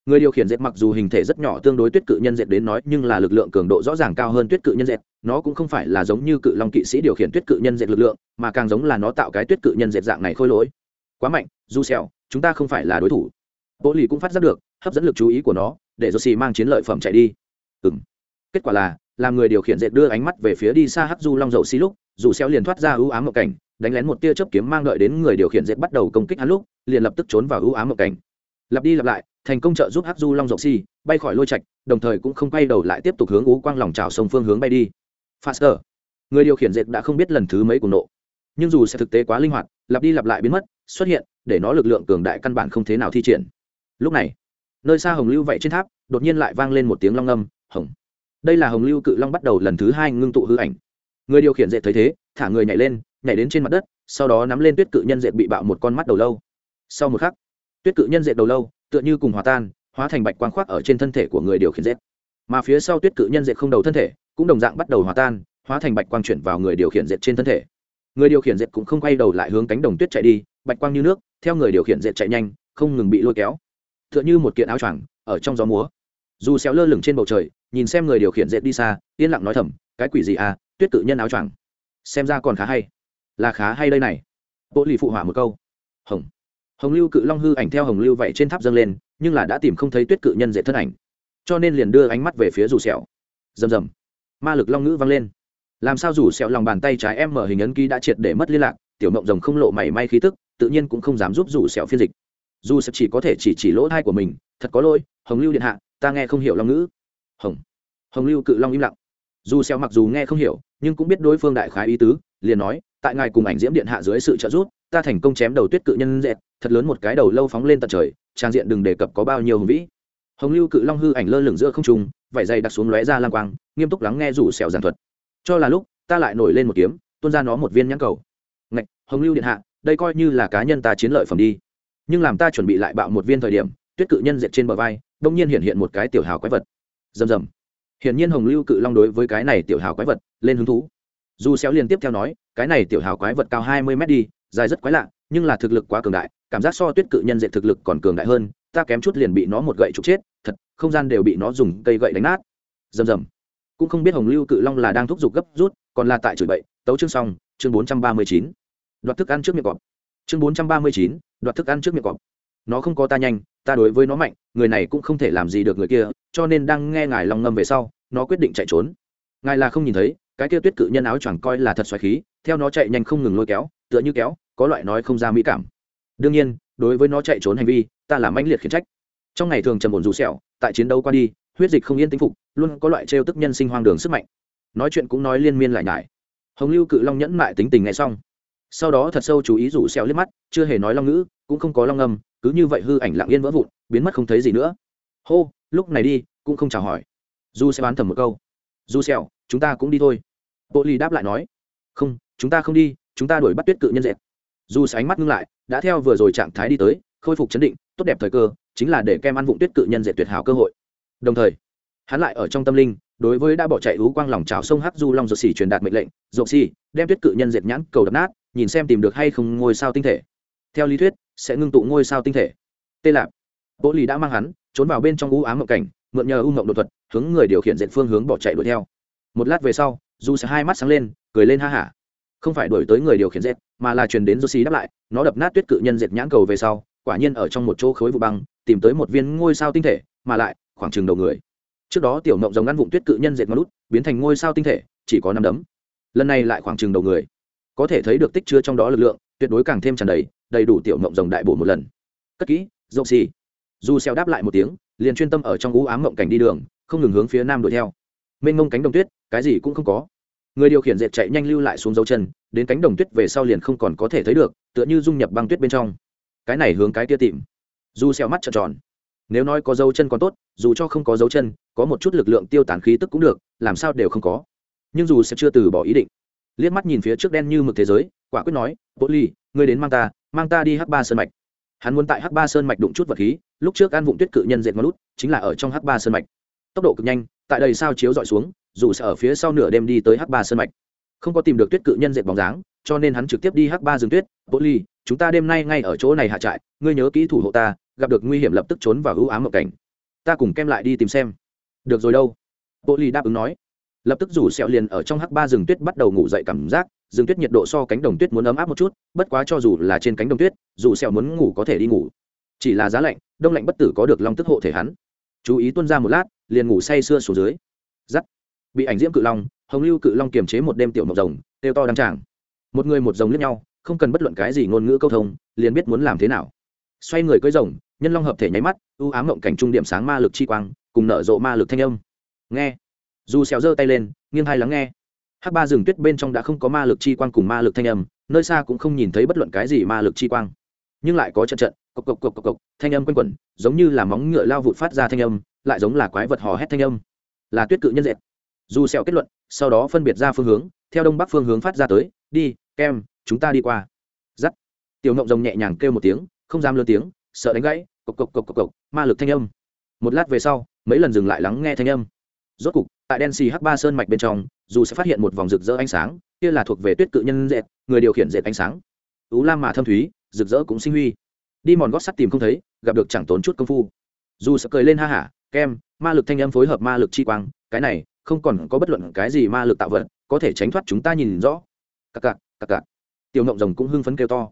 người điều khiển dệt mặc dù hình thể rất nhỏ tương đối tuyết cự nhân dệt đến nói, nhưng là lực lượng cường độ rõ ràng cao hơn tuyết cự nhân dệt. Nó cũng không phải là giống như cự long kỵ sĩ điều khiển tuyết cự nhân dệt lực lượng, mà càng giống là nó tạo cái tuyết cự nhân dệt dạng này khôi lỗi. Quá mạnh du xèo, chúng ta không phải là đối thủ. Bộ lì cũng phát giác được, hấp dẫn lực chú ý của nó, để josie mang chiến lợi phẩm chạy đi. Ừm. Kết quả là, làm người điều khiển dệt đưa ánh mắt về phía đi xa hắc du long dầu xi lúc, dù xeo liền thoát ra ưu ám một cảnh, đánh lén một tia chớp kiếm mang đợi đến người điều khiển dệt bắt đầu công kích hắn lúc, liền lập tức trốn vào ưu ám một cảnh. Lặp đi lặp lại thành công trợ giúp hắc du long dậu xi bay khỏi lôi trạch, đồng thời cũng không quay đầu lại tiếp tục hướng ú quang lòng trào sông phương hướng bay đi. Faster. Người điều khiển dệt đã không biết lần thứ mấy cùng nộ. Nhưng dù sẽ thực tế quá linh hoạt, lặp đi lặp lại biến mất, xuất hiện, để nó lực lượng cường đại căn bản không thế nào thi triển. Lúc này, nơi xa hồng lưu vậy trên tháp, đột nhiên lại vang lên một tiếng long âm, hồng. Đây là hồng lưu cự long bắt đầu lần thứ hai ngưng tụ hư ảnh. Người điều khiển dệt thấy thế, thả người nhảy lên, nhảy đến trên mặt đất, sau đó nắm lên tuyết cự nhân dệt bị bạo một con mắt đầu lâu. Sau một khắc, tuyết cự nhân dệt đầu lâu tựa như cùng hòa tan, hóa thành bạch quang khoác ở trên thân thể của người điều khiển dệt mà phía sau tuyết cự nhân dệt không đầu thân thể, cũng đồng dạng bắt đầu hòa tan, hóa thành bạch quang chuyển vào người điều khiển dệt trên thân thể. Người điều khiển dệt cũng không quay đầu lại hướng cánh đồng tuyết chạy đi, bạch quang như nước, theo người điều khiển dệt chạy nhanh, không ngừng bị lôi kéo. Tựa như một kiện áo choàng, ở trong gió múa. Dù xéo lơ lửng trên bầu trời, nhìn xem người điều khiển dệt đi xa, yên lặng nói thầm, cái quỷ gì à tuyết cự nhân áo choàng? Xem ra còn khá hay. Là khá hay đây này. Bộ lì phụ hỏa một câu. Hồng hồng lưu cự long hư ảnh theo hồng lưu vậy trên tháp dâng lên, nhưng là đã tìm không thấy tuyết cự nhân dễ thân ảnh. Cho nên liền đưa ánh mắt về phía dù sẹo. Rầm rầm. Ma lực long ngữ vang lên. Làm sao dù sẹo lòng bàn tay trái em mở hình ấn ký đã triệt để mất liên lạc, tiểu mộng rồng không lộ mảy may khí tức, tự nhiên cũng không dám giúp dù sẹo phiên dịch. Dù Sẹo chỉ có thể chỉ chỉ lỗ thai của mình, thật có lỗi, hồng lưu điện hạ, ta nghe không hiểu long ngữ. Hồng. Hồng lưu cự long im lặng dù xeo mặc dù nghe không hiểu, nhưng cũng biết đối phương đại khái ý tứ, liền nói, tại ngài cùng ảnh diễm điện hạ dưới sự trợ giúp, ta thành công chém đầu tuyết cự nhân dẹt thật lớn một cái đầu lâu phóng lên tận trời, trang diện đừng đề cập có bao nhiêu hùng vĩ. Hồng lưu cự long hư ảnh lơ lửng giữa không trung vảy dày đặt xuống lóe ra lang quang, nghiêm túc lắng nghe rủ xẻo giảng thuật. Cho là lúc, ta lại nổi lên một kiếm, tuôn ra nó một viên nhãn cầu. Ngạch, hồng lưu điện hạ, đây coi như là cá nhân ta chiến lợi phẩm đi. Nhưng làm ta chuẩn bị lại bạo một viên thời điểm, tuyết cự nhân dệt trên bờ vai, đông nhiên hiện hiện một cái tiểu hào quái vật. Rầm rầm hiển nhiên hồng lưu cự long đối với cái này tiểu hào quái vật lên hứng thú. Dù xéo liên tiếp theo nói, cái này tiểu hào quái vật cao hai mươi mét đi, dài rất quái lạ, nhưng là thực lực quá cường đại, cảm giác so tuyết cự nhân dệt thực lực còn cường đại hơn, ta kém chút liền bị nó một gậy trục chết, thật, không gian đều bị nó dùng cây gậy đánh nát. Rầm rầm. Cũng không biết hồng lưu cự long là đang thúc giục gấp rút, còn là tại chửi bậy. Tấu chương xong, chương bốn trăm ba mươi chín. Đoạt thức ăn trước miệng cọp. Chương bốn trăm ba mươi chín, đoạt thức ăn trước miệng cọp nó không có ta nhanh, ta đối với nó mạnh, người này cũng không thể làm gì được người kia, cho nên đang nghe ngài long ngâm về sau, nó quyết định chạy trốn. Ngài là không nhìn thấy, cái kia tuyết cự nhân áo choàng coi là thật xoáy khí, theo nó chạy nhanh không ngừng lôi kéo, tựa như kéo, có loại nói không ra mỹ cảm. Đương nhiên, đối với nó chạy trốn hành vi, ta làm mãnh liệt khiển trách. Trong ngày thường trầm ổn dù sẹo, tại chiến đấu qua đi, huyết dịch không yên tĩnh phục, luôn có loại trêu tức nhân sinh hoang đường sức mạnh. Nói chuyện cũng nói liên miên lại nhải. Hồng lưu cự long nhẫn mại tính tình nghe xong. Sau đó thật sâu chú ý rủ xeo liếc mắt, chưa hề nói long ngữ, cũng không có long âm cứ như vậy hư ảnh lặng yên vỡ vụn, biến mất không thấy gì nữa. Hô, lúc này đi, cũng không chào hỏi. Du sẽ bán thầm một câu. Du xeo chúng ta cũng đi thôi. Bộ ly đáp lại nói. Không, chúng ta không đi, chúng ta đuổi bắt tuyết cự nhân dẹt du sẽ ánh mắt ngưng lại, đã theo vừa rồi trạng thái đi tới, khôi phục chấn định, tốt đẹp thời cơ, chính là để kem ăn vụng tuyết cự nhân dệt tuyệt hảo cơ hội. Đồng thời, hắn lại ở trong tâm linh, đối với đã bỏ chạy ú quang lòng trào sông hắc du long dột xỉ truyền đạt mệnh lệnh, dột xỉ, đem tuyết cự nhân dệt nhãn cầu đập nát, nhìn xem tìm được hay không ngôi sao tinh thể theo lý thuyết, sẽ ngưng tụ ngôi sao tinh thể. Tê lạp. Bộ lì đã mang hắn, trốn vào bên trong u ám mộng cảnh, mượn nhờ u mộng đột thuật, hướng người điều khiển diện phương hướng bỏ chạy đuổi theo. Một lát về sau dù sẽ hai mắt sáng lên, cười lên ha hả. Không phải đuổi tới người điều khiển dệt, mà là truyền đến xì đáp lại, nó đập nát tuyết cự nhân dệt nhãn cầu về sau, quả nhiên ở trong một chỗ khối vụ băng, tìm tới một viên ngôi sao tinh thể, mà lại, khoảng chừng đầu người. Trước đó tiểu mộng giống ngăn vụn tuyết cự nhân dệt ngón lút biến thành ngôi sao tinh thể, chỉ có năm đấm. Lần này lại khoảng chừng đầu người. Có thể thấy được tích chứa trong đó lực lượng, tuyệt đối càng thêm tràn đầy đầy đủ tiểu mộng rồng đại bổ một lần. Cất kỹ dốc xì. Dù xeo đáp lại một tiếng, liền chuyên tâm ở trong u ám mộng cảnh đi đường, không ngừng hướng phía nam đuổi theo. Mênh mông cánh đồng tuyết, cái gì cũng không có. Người điều khiển dệt chạy nhanh lưu lại xuống dấu chân, đến cánh đồng tuyết về sau liền không còn có thể thấy được, tựa như dung nhập băng tuyết bên trong. Cái này hướng cái kia tìm. Dù xeo mắt trợn tròn. Nếu nói có dấu chân còn tốt, dù cho không có dấu chân, có một chút lực lượng tiêu tán khí tức cũng được, làm sao đều không có. Nhưng dù sẽ chưa từ bỏ ý định. Liếc mắt nhìn phía trước đen như mực thế giới, quả quyết nói bộ ly, ngươi đến mang ta mang ta đi h ba sơn mạch. Hắn muốn tại h ba sơn mạch đụng chút vật khí, lúc trước ăn vụng tuyết cự nhân dệt ngón lút, chính là ở trong h ba sơn mạch. Tốc độ cực nhanh, tại đây sao chiếu dọi xuống, dù sẽ ở phía sau nửa đêm đi tới h ba sơn mạch. Không có tìm được tuyết cự nhân dệt bóng dáng, cho nên hắn trực tiếp đi h ba rừng tuyết. Bố ly, chúng ta đêm nay ngay ở chỗ này hạ trại, ngươi nhớ kỹ thủ hộ ta, gặp được nguy hiểm lập tức trốn vào ưu ám mộng cảnh. Ta cùng kem lại đi tìm xem. Được rồi đâu. Bộ ly đáp ứng nói. Lập tức rủ sẹo liền ở trong hắc ba rừng tuyết bắt đầu ngủ dậy cảm giác rừng tuyết nhiệt độ so cánh đồng tuyết muốn ấm áp một chút, bất quá cho dù là trên cánh đồng tuyết, dù sẹo muốn ngủ có thể đi ngủ. Chỉ là giá lạnh, đông lạnh bất tử có được long tức hộ thể hắn. Chú ý tuân ra một lát, liền ngủ say sưa xuống dưới. Giắt. Bị ảnh diễm cự long, hồng lưu cự long kiềm chế một đêm tiểu mộng rồng, tiêu to đăng tràng. Một người một rồng lướt nhau, không cần bất luận cái gì ngôn ngữ câu thông, liền biết muốn làm thế nào. Xoay người cưỡi rồng, nhân long hợp thể nháy mắt ưu ám mộng cảnh trung điểm sáng ma lực chi quang, cùng nở rộ ma lực thanh âm. Nghe. Dù xèo giơ tay lên, nghiêng hai lắng nghe hắc ba rừng tuyết bên trong đã không có ma lực chi quang cùng ma lực thanh âm, nơi xa cũng không nhìn thấy bất luận cái gì ma lực chi quang. Nhưng lại có trận trận, cộc cộc cộc cộc cộc, thanh âm quanh quẩn, giống như là móng ngựa lao vụt phát ra thanh âm, lại giống là quái vật hò hét thanh âm. Là tuyết cự nhân dệt. Dù sẹo kết luận, sau đó phân biệt ra phương hướng, theo đông bắc phương hướng phát ra tới, đi, kem, chúng ta đi qua. Dắt tiểu ngộng rồng nhẹ nhàng kêu một tiếng, không dám lớn tiếng, sợ đánh gãy, cộc cộc cộc cộc cộc, ma lực thanh âm. Một lát về sau, mấy lần dừng lại lắng nghe thanh âm. Rốt cục, tại đen xì Hắc ba sơn mạch bên trong dù sẽ phát hiện một vòng rực rỡ ánh sáng, kia là thuộc về tuyết cự nhân dệt, người điều khiển dệt ánh sáng. Ú lam mà thâm thúy, rực rỡ cũng sinh huy. Đi mòn gót sắt tìm không thấy, gặp được chẳng tốn chút công phu. Dù sẽ cười lên ha hả, kem, ma lực thanh âm phối hợp ma lực chi quang, cái này không còn có bất luận cái gì ma lực tạo vật, có thể tránh thoát chúng ta nhìn rõ. Cặc cặc cặc cặc. Tiểu ngộng rồng cũng hưng phấn kêu to.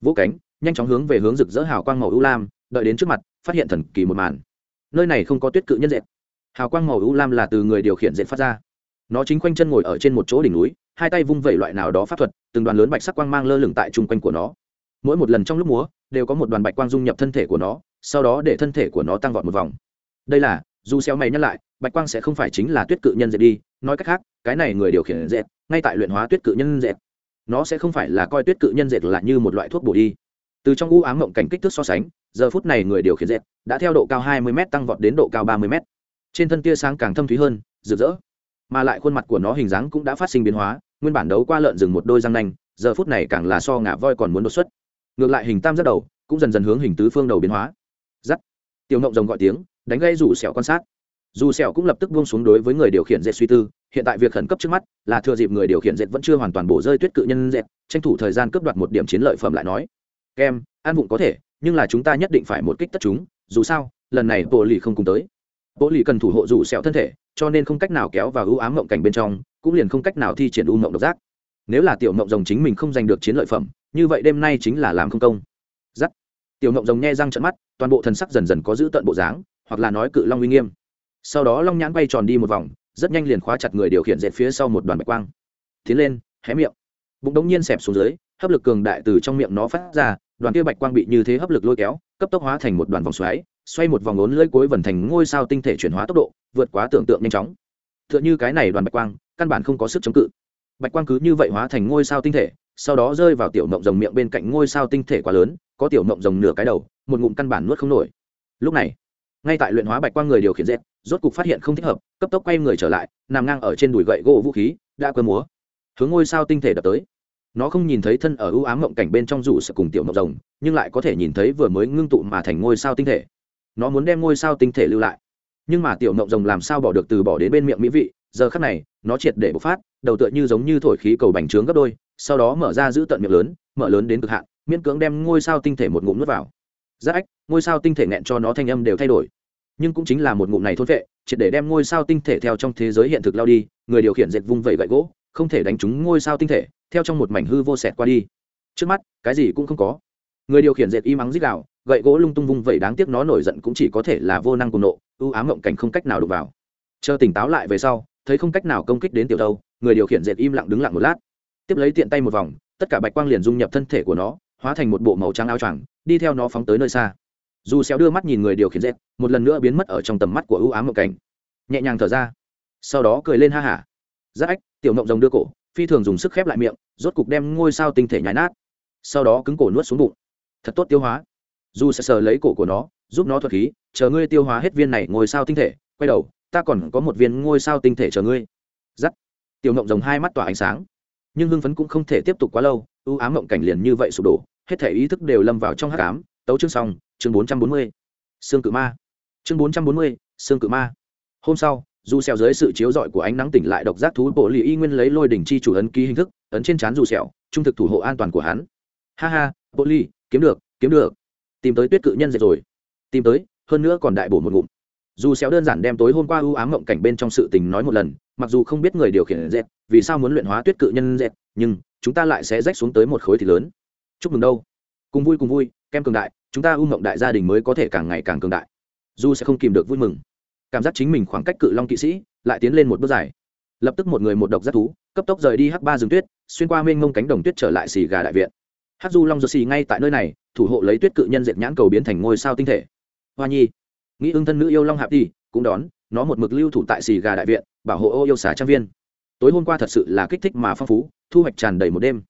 Vỗ cánh, nhanh chóng hướng về hướng rực rỡ hào quang màu ưu lam, đợi đến trước mặt, phát hiện thần kỳ một màn. Nơi này không có tuyết cự nhân dệt. Hào quang màu ưu lam là từ người điều khiển dệt phát ra nó chính quanh chân ngồi ở trên một chỗ đỉnh núi, hai tay vung vẩy loại nào đó pháp thuật, từng đoàn lớn bạch sắc quang mang lơ lửng tại chung quanh của nó. Mỗi một lần trong lúc múa, đều có một đoàn bạch quang dung nhập thân thể của nó, sau đó để thân thể của nó tăng vọt một vòng. Đây là, dù xéo mày nhắc lại, bạch quang sẽ không phải chính là tuyết cự nhân dệt đi. Nói cách khác, cái này người điều khiển dệt, ngay tại luyện hóa tuyết cự nhân dệt, nó sẽ không phải là coi tuyết cự nhân dệt là như một loại thuốc bổ đi. Từ trong u ám mộng cảnh kích thước so sánh, giờ phút này người điều khiển dệt đã theo độ cao 20 m tăng vọt đến độ cao 30 m trên thân tia sáng càng thâm thúy hơn, rực rỡ mà lại khuôn mặt của nó hình dáng cũng đã phát sinh biến hóa, nguyên bản đấu qua lợn rừng một đôi răng nanh, giờ phút này càng là so ngả voi còn muốn đột xuất. Ngược lại hình tam giác đầu cũng dần dần hướng hình tứ phương đầu biến hóa. Giắt tiểu ngộng rồng gọi tiếng, đánh gây rủ sẹo quan sát. Dù sẹo cũng lập tức buông xuống đối với người điều khiển dệt suy tư, hiện tại việc khẩn cấp trước mắt là thừa dịp người điều khiển dệt vẫn chưa hoàn toàn bổ rơi tuyết cự nhân dệt, tranh thủ thời gian cướp đoạt một điểm chiến lợi phẩm lại nói. Kem an vụng có thể, nhưng là chúng ta nhất định phải một kích tất chúng, dù sao, lần này bộ lì không cùng tới bộ lì cần thủ hộ rủ sẹo thân thể, cho nên không cách nào kéo vào ưu ám mộng cảnh bên trong, cũng liền không cách nào thi triển u mộng độc giác. Nếu là tiểu mộng rồng chính mình không giành được chiến lợi phẩm, như vậy đêm nay chính là làm không công. Giắt. Tiểu mộng rồng nghe răng trận mắt, toàn bộ thần sắc dần dần có giữ tận bộ dáng, hoặc là nói cự long uy nghiêm. Sau đó long nhãn bay tròn đi một vòng, rất nhanh liền khóa chặt người điều khiển dệt phía sau một đoàn bạch quang. Tiến lên, hé miệng. Bụng đống nhiên xẹp xuống dưới, hấp lực cường đại từ trong miệng nó phát ra, đoàn kia bạch quang bị như thế hấp lực lôi kéo, cấp tốc hóa thành một đoàn vòng xoáy xoay một vòng ốn lưỡi cuối vần thành ngôi sao tinh thể chuyển hóa tốc độ, vượt quá tưởng tượng nhanh chóng. T h ư ợ n h ư cái này đoàn bạch quang, căn bản không có sức chống cự. Bạch quang cứ như vậy hóa thành ngôi sao tinh thể, sau đó rơi vào tiểu mộng rồng miệng bên cạnh ngôi sao tinh thể quá lớn, có tiểu mộng rồng nửa cái đầu, một ngụm căn bản nuốt không nổi. Lúc này, ngay tại luyện hóa bạch quang người điều khiển dệt, rốt cục phát hiện không thích hợp, cấp tốc quay người trở lại, nằm ngang ở trên đùi gậy gỗ vũ khí, đã quơ múa. Hướng ngôi sao tinh thể đập tới. Nó không nhìn thấy thân ở ưu ám mộng cảnh bên trong rủ sợ cùng tiểu mộng rồng, nhưng lại có thể nhìn thấy vừa mới ngưng tụ mà thành ngôi sao tinh thể nó muốn đem ngôi sao tinh thể lưu lại. Nhưng mà tiểu mộng rồng làm sao bỏ được từ bỏ đến bên miệng mỹ vị, giờ khắc này, nó triệt để bộc phát, đầu tựa như giống như thổi khí cầu bành trướng gấp đôi, sau đó mở ra giữ tận miệng lớn, mở lớn đến cực hạn, miễn cưỡng đem ngôi sao tinh thể một ngụm nuốt vào. Giác ách, ngôi sao tinh thể nghẹn cho nó thanh âm đều thay đổi. Nhưng cũng chính là một ngụm này thôn vệ, triệt để đem ngôi sao tinh thể theo trong thế giới hiện thực lao đi, người điều khiển dệt vung vẩy gậy gỗ, không thể đánh trúng ngôi sao tinh thể, theo trong một mảnh hư vô sẹt qua đi. Trước mắt, cái gì cũng không có. Người điều khiển dệt y mắng dích đạo gậy gỗ lung tung vung vậy đáng tiếc nó nổi giận cũng chỉ có thể là vô năng cùng nộ, ưu ám mộng cảnh không cách nào đụng vào. Chờ tỉnh táo lại về sau, thấy không cách nào công kích đến tiểu đâu người điều khiển dệt im lặng đứng lặng một lát. Tiếp lấy tiện tay một vòng, tất cả bạch quang liền dung nhập thân thể của nó, hóa thành một bộ màu trắng áo choàng, đi theo nó phóng tới nơi xa. Dù xéo đưa mắt nhìn người điều khiển dệt, một lần nữa biến mất ở trong tầm mắt của ưu ám mộng cảnh. Nhẹ nhàng thở ra, sau đó cười lên ha hả. Giác ách, tiểu mộng rồng đưa cổ, phi thường dùng sức khép lại miệng, rốt cục đem ngôi sao tinh thể nhái nát. Sau đó cứng cổ nuốt xuống bụng. Thật tốt tiêu hóa dù sẽ sờ lấy cổ của nó, giúp nó thuật khí, chờ ngươi tiêu hóa hết viên này ngôi sao tinh thể, quay đầu, ta còn có một viên ngôi sao tinh thể chờ ngươi. Giắt. Tiểu ngộng rồng hai mắt tỏa ánh sáng. Nhưng hưng phấn cũng không thể tiếp tục quá lâu ưu ám mộng cảnh liền như vậy sụp đổ, hết thể ý thức đều lâm vào trong hát cám tấu chương xong, chương bốn trăm bốn mươi. Xương cự ma. Chương bốn trăm bốn mươi xương cự ma. Hôm sau, dù xèo dưới sự chiếu rọi của ánh nắng tỉnh lại độc giác thú bộ lì y nguyên lấy lôi đỉnh chi chủ ấn ký hình thức, ấn trên trán dù xèo trung thực thủ hộ an toàn của hắn. Ha ha, bộ lì, kiếm được kiếm được tìm tới tuyết cự nhân dệt rồi. Tìm tới, hơn nữa còn đại bổ một ngụm. Dù xéo đơn giản đem tối hôm qua ưu ám mộng cảnh bên trong sự tình nói một lần, mặc dù không biết người điều khiển dệt, vì sao muốn luyện hóa tuyết cự nhân dệt, nhưng chúng ta lại sẽ rách xuống tới một khối thì lớn. Chúc mừng đâu. Cùng vui cùng vui, kem cường đại, chúng ta ưu mộng đại gia đình mới có thể càng ngày càng cường đại. Dù sẽ không kìm được vui mừng. Cảm giác chính mình khoảng cách cự long kỵ sĩ lại tiến lên một bước dài. Lập tức một người một độc giác thú, cấp tốc rời đi hắc ba rừng tuyết, xuyên qua mênh mông cánh đồng tuyết trở lại xì gà đại viện. Hát du long giơ xì ngay tại nơi này, thủ hộ lấy tuyết cự nhân diệt nhãn cầu biến thành ngôi sao tinh thể. Hoa nhi, nghĩ ưng thân nữ yêu long hạp đi cũng đón, nó một mực lưu thủ tại xì gà đại viện, bảo hộ ô yêu xả trang viên. Tối hôm qua thật sự là kích thích mà phong phú, thu hoạch tràn đầy một đêm.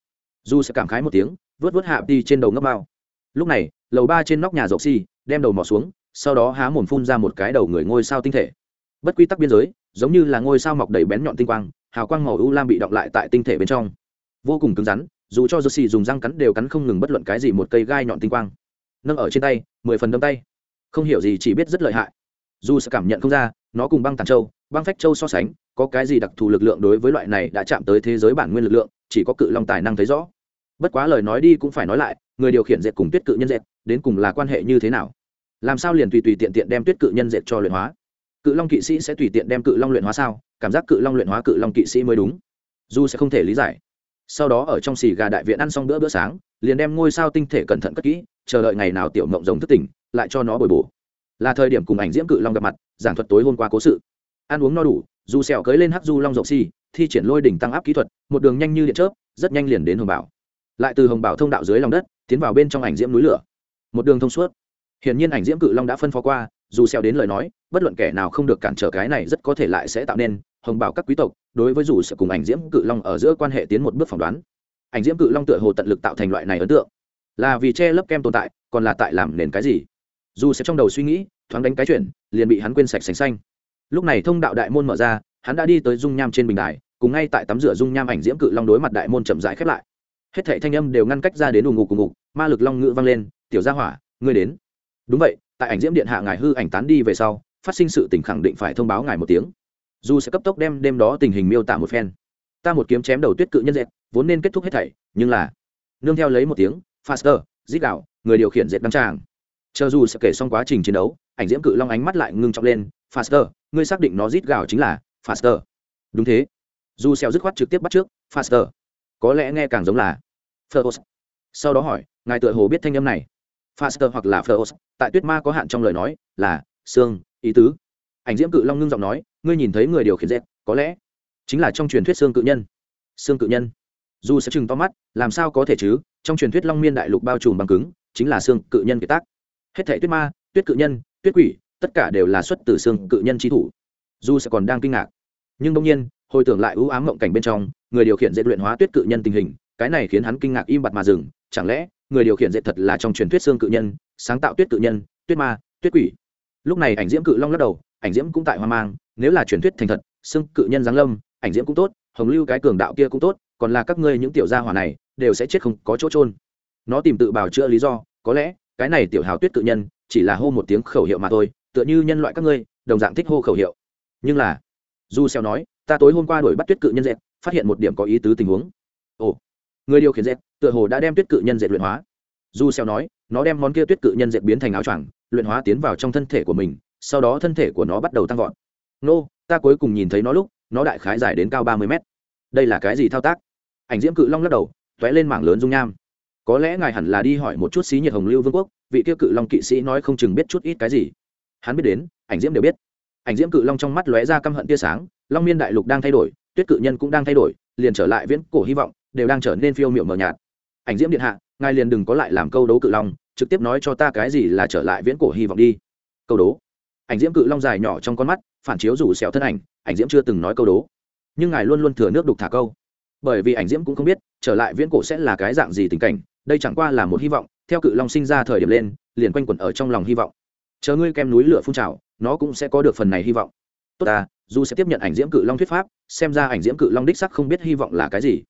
Du sẽ cảm khái một tiếng, vớt vớt hạp đi trên đầu ngấp bao. Lúc này, lầu ba trên nóc nhà rộng xì đem đầu mò xuống, sau đó há mồm phun ra một cái đầu người ngôi sao tinh thể. Bất quy tắc biên giới, giống như là ngôi sao mọc đầy bén nhọn tinh quang, hào quang màu u lam bị động lại tại tinh thể bên trong. Vô cùng cứng rắn dù cho Josie dùng răng cắn đều cắn không ngừng bất luận cái gì một cây gai nhọn tinh quang. Nâng ở trên tay, mười phần đâm tay. Không hiểu gì, chỉ biết rất lợi hại. Dù sẽ cảm nhận không ra, nó cùng băng tàn châu, băng phách châu so sánh, có cái gì đặc thù lực lượng đối với loại này đã chạm tới thế giới bản nguyên lực lượng, chỉ có cự long tài năng thấy rõ. Bất quá lời nói đi cũng phải nói lại, người điều khiển dệt cùng tuyết cự nhân dệt, đến cùng là quan hệ như thế nào? Làm sao liền tùy tùy tiện tiện đem tuyết cự nhân dệt cho luyện hóa? Cự long kỵ sĩ sẽ tùy tiện đem cự long luyện hóa sao? Cảm giác cự long luyện hóa cự long kỵ sĩ mới đúng. Dù sẽ không thể lý giải sau đó ở trong xì gà đại viện ăn xong bữa bữa sáng, liền đem ngôi sao tinh thể cẩn thận cất kỹ, chờ đợi ngày nào tiểu mộng rồng thức tỉnh, lại cho nó bồi bổ. Là thời điểm cùng ảnh diễm cự long gặp mặt, giảng thuật tối hôm qua cố sự. Ăn uống no đủ, dù sẹo cưới lên hắc du long rộng xi thi triển lôi đỉnh tăng áp kỹ thuật, một đường nhanh như điện chớp, rất nhanh liền đến hồng bảo. Lại từ hồng bảo thông đạo dưới lòng đất, tiến vào bên trong ảnh diễm núi lửa. Một đường thông suốt. Hiển nhiên ảnh diễm cự long đã phân phó qua, dù sẹo đến lời nói, bất luận kẻ nào không được cản trở cái này rất có thể lại sẽ tạo nên hồng bảo các quý tộc, đối với dù sẽ cùng ảnh diễm cự long ở giữa quan hệ tiến một bước phỏng đoán. Ảnh diễm cự long tựa hồ tận lực tạo thành loại này ấn tượng. Là vì che lấp kem tồn tại, còn là tại làm nền cái gì? Dù sẽ trong đầu suy nghĩ, thoáng đánh cái chuyện, liền bị hắn quên sạch sành xanh. Lúc này thông đạo đại môn mở ra, hắn đã đi tới dung nham trên bình đài, cùng ngay tại tắm rửa dung nham ảnh diễm cự long đối mặt đại môn chậm rãi khép lại. Hết thảy thanh âm đều ngăn cách ra đến ù ngục cùng ngục ma lực long Ngự vang lên, tiểu gia hỏa, ngươi đến. Đúng vậy, tại ảnh diễm điện hạ ngài hư ảnh tán đi về sau, phát sinh sự tình khẳng định phải thông báo ngài một tiếng dù sẽ cấp tốc đem đêm đó tình hình miêu tả một phen. Ta một kiếm chém đầu tuyết cự nhân dệt vốn nên kết thúc hết thảy nhưng là nương theo lấy một tiếng faster dít đạo người điều khiển dệt đăng tràng. Chờ dù sẽ kể xong quá trình chiến đấu ảnh diễm cự long ánh mắt lại ngưng trọng lên faster ngươi xác định nó rít gào chính là faster. Đúng thế. Dù xeo dứt khoát trực tiếp bắt trước faster. Có lẽ nghe càng giống là Phlos. sau đó hỏi ngài tựa hồ biết thanh âm này. Faster hoặc là Phlos, tại tuyết ma có hạn trong lời nói là xương ý tứ. Ảnh diễm cự long ngưng giọng nói ngươi nhìn thấy người điều khiển dẹp có lẽ chính là trong truyền thuyết xương cự nhân. Xương cự nhân. Dù sẽ chừng to mắt, làm sao có thể chứ? Trong truyền thuyết long miên đại lục bao trùm bằng cứng, chính là xương cự nhân kiệt tác. Hết thể tuyết ma, tuyết cự nhân, tuyết quỷ, tất cả đều là xuất từ xương cự nhân trí thủ. Dù sẽ còn đang kinh ngạc. Nhưng đông nhiên, hồi tưởng lại ưu ám mộng cảnh bên trong, người điều khiển dễ luyện hóa tuyết cự nhân tình hình, cái này khiến hắn kinh ngạc im bặt mà dừng. Chẳng lẽ, người điều khiển dễ thật là trong truyền thuyết xương cự nhân, sáng tạo tuyết cự nhân, tuyết ma, tuyết quỷ? Lúc này ảnh diễm cự long lắc đầu, ảnh diễm cũng tại hoang mang nếu là truyền thuyết thành thật, xưng cự nhân giáng lâm, ảnh diễm cũng tốt, hồng lưu cái cường đạo kia cũng tốt, còn là các ngươi những tiểu gia hỏa này, đều sẽ chết không có chỗ trôn nó tìm tự bào chữa lý do, có lẽ, cái này tiểu hào tuyết cự nhân, chỉ là hô một tiếng khẩu hiệu mà thôi, tựa như nhân loại các ngươi, đồng dạng thích hô khẩu hiệu. Nhưng là du xeo nói, ta tối hôm qua đuổi bắt tuyết cự nhân dệt, phát hiện một điểm có ý tứ tình huống. Ồ, người điều khiển dệt, tựa hồ đã đem tuyết cự nhân dệt luyện hóa. Du xeo nói, nó đem món kia tuyết cự nhân dệt biến thành áo choàng, luyện hóa tiến vào trong thân thể của mình, sau đó thân thể của nó bắt đầu tăng vọt nô, ta cuối cùng nhìn thấy nó lúc, nó đại khái dài đến cao ba mươi mét. Đây là cái gì thao tác? Ảnh diễm cự long lắc đầu t lên mảng lớn dung nham. Có lẽ ngài hẳn là đi hỏi một chút xí nhiệt hồng lưu vương quốc, vị tiêu cự long kỵ sĩ nói không chừng biết chút ít cái gì. Hắn biết đến, ảnh diễm đều biết. Ảnh diễm cự long trong mắt lóe ra căm hận tia sáng, long miên đại lục đang thay đổi, tuyết cự nhân cũng đang thay đổi, liền trở lại viễn cổ hy vọng, đều đang trở nên phiêu miệu mờ nhạt. Ảnh diễm điện hạ, ngài liền đừng có lại làm câu đấu cự long, trực tiếp nói cho ta cái gì là trở lại viễn cổ hy vọng đi. Câu đố ảnh diễm cự long dài nhỏ trong con mắt, phản chiếu rủ xẻo thân ảnh ảnh diễm chưa từng nói câu đố. Nhưng ngài luôn luôn thừa nước đục thả câu. Bởi vì ảnh diễm cũng không biết, trở lại viễn cổ sẽ là cái dạng gì tình cảnh, đây chẳng qua là một hy vọng, theo cự long sinh ra thời điểm lên, liền quanh quẩn ở trong lòng hy vọng. Chờ ngươi kem núi lửa phun trào, nó cũng sẽ có được phần này hy vọng. Tốt ta, dù sẽ tiếp nhận ảnh diễm cự long thuyết pháp, xem ra ảnh diễm cự long đích sắc không biết hy vọng là cái gì.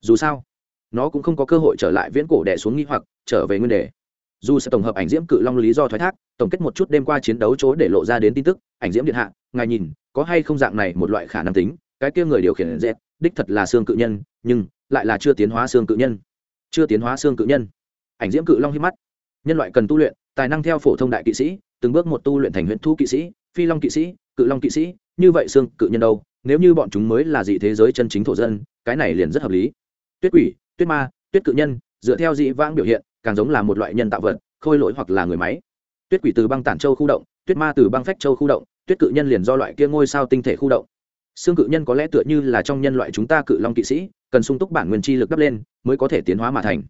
Dù sao, nó cũng không có cơ hội trở lại viễn cổ đẻ xuống nghi hoặc, trở về nguyên đề dù sẽ tổng hợp ảnh diễm cự long lý do thoái thác, tổng kết một chút đêm qua chiến đấu chỗ để lộ ra đến tin tức, ảnh diễm điện hạ, ngài nhìn, có hay không dạng này một loại khả năng tính, cái kia người điều khiển dễ, đích thật là xương cự nhân, nhưng lại là chưa tiến hóa xương cự nhân. Chưa tiến hóa xương cự nhân. Ảnh diễm cự long hít mắt. Nhân loại cần tu luyện, tài năng theo phổ thông đại kỵ sĩ, từng bước một tu luyện thành huyện thu kỵ sĩ, phi long kỵ sĩ, cự long kỵ sĩ, như vậy xương cự nhân đâu, nếu như bọn chúng mới là dị thế giới chân chính thổ dân, cái này liền rất hợp lý. Tuyết quỷ, tuyết ma, tuyết cự nhân, dựa theo dị vãng biểu hiện càng giống là một loại nhân tạo vật, khôi lỗi hoặc là người máy. Tuyết quỷ từ băng tản châu khu động, tuyết ma từ băng phách châu khu động, tuyết cự nhân liền do loại kia ngôi sao tinh thể khu động. Xương cự nhân có lẽ tựa như là trong nhân loại chúng ta cự long kỵ sĩ, cần sung túc bản nguyên chi lực đắp lên mới có thể tiến hóa mà thành.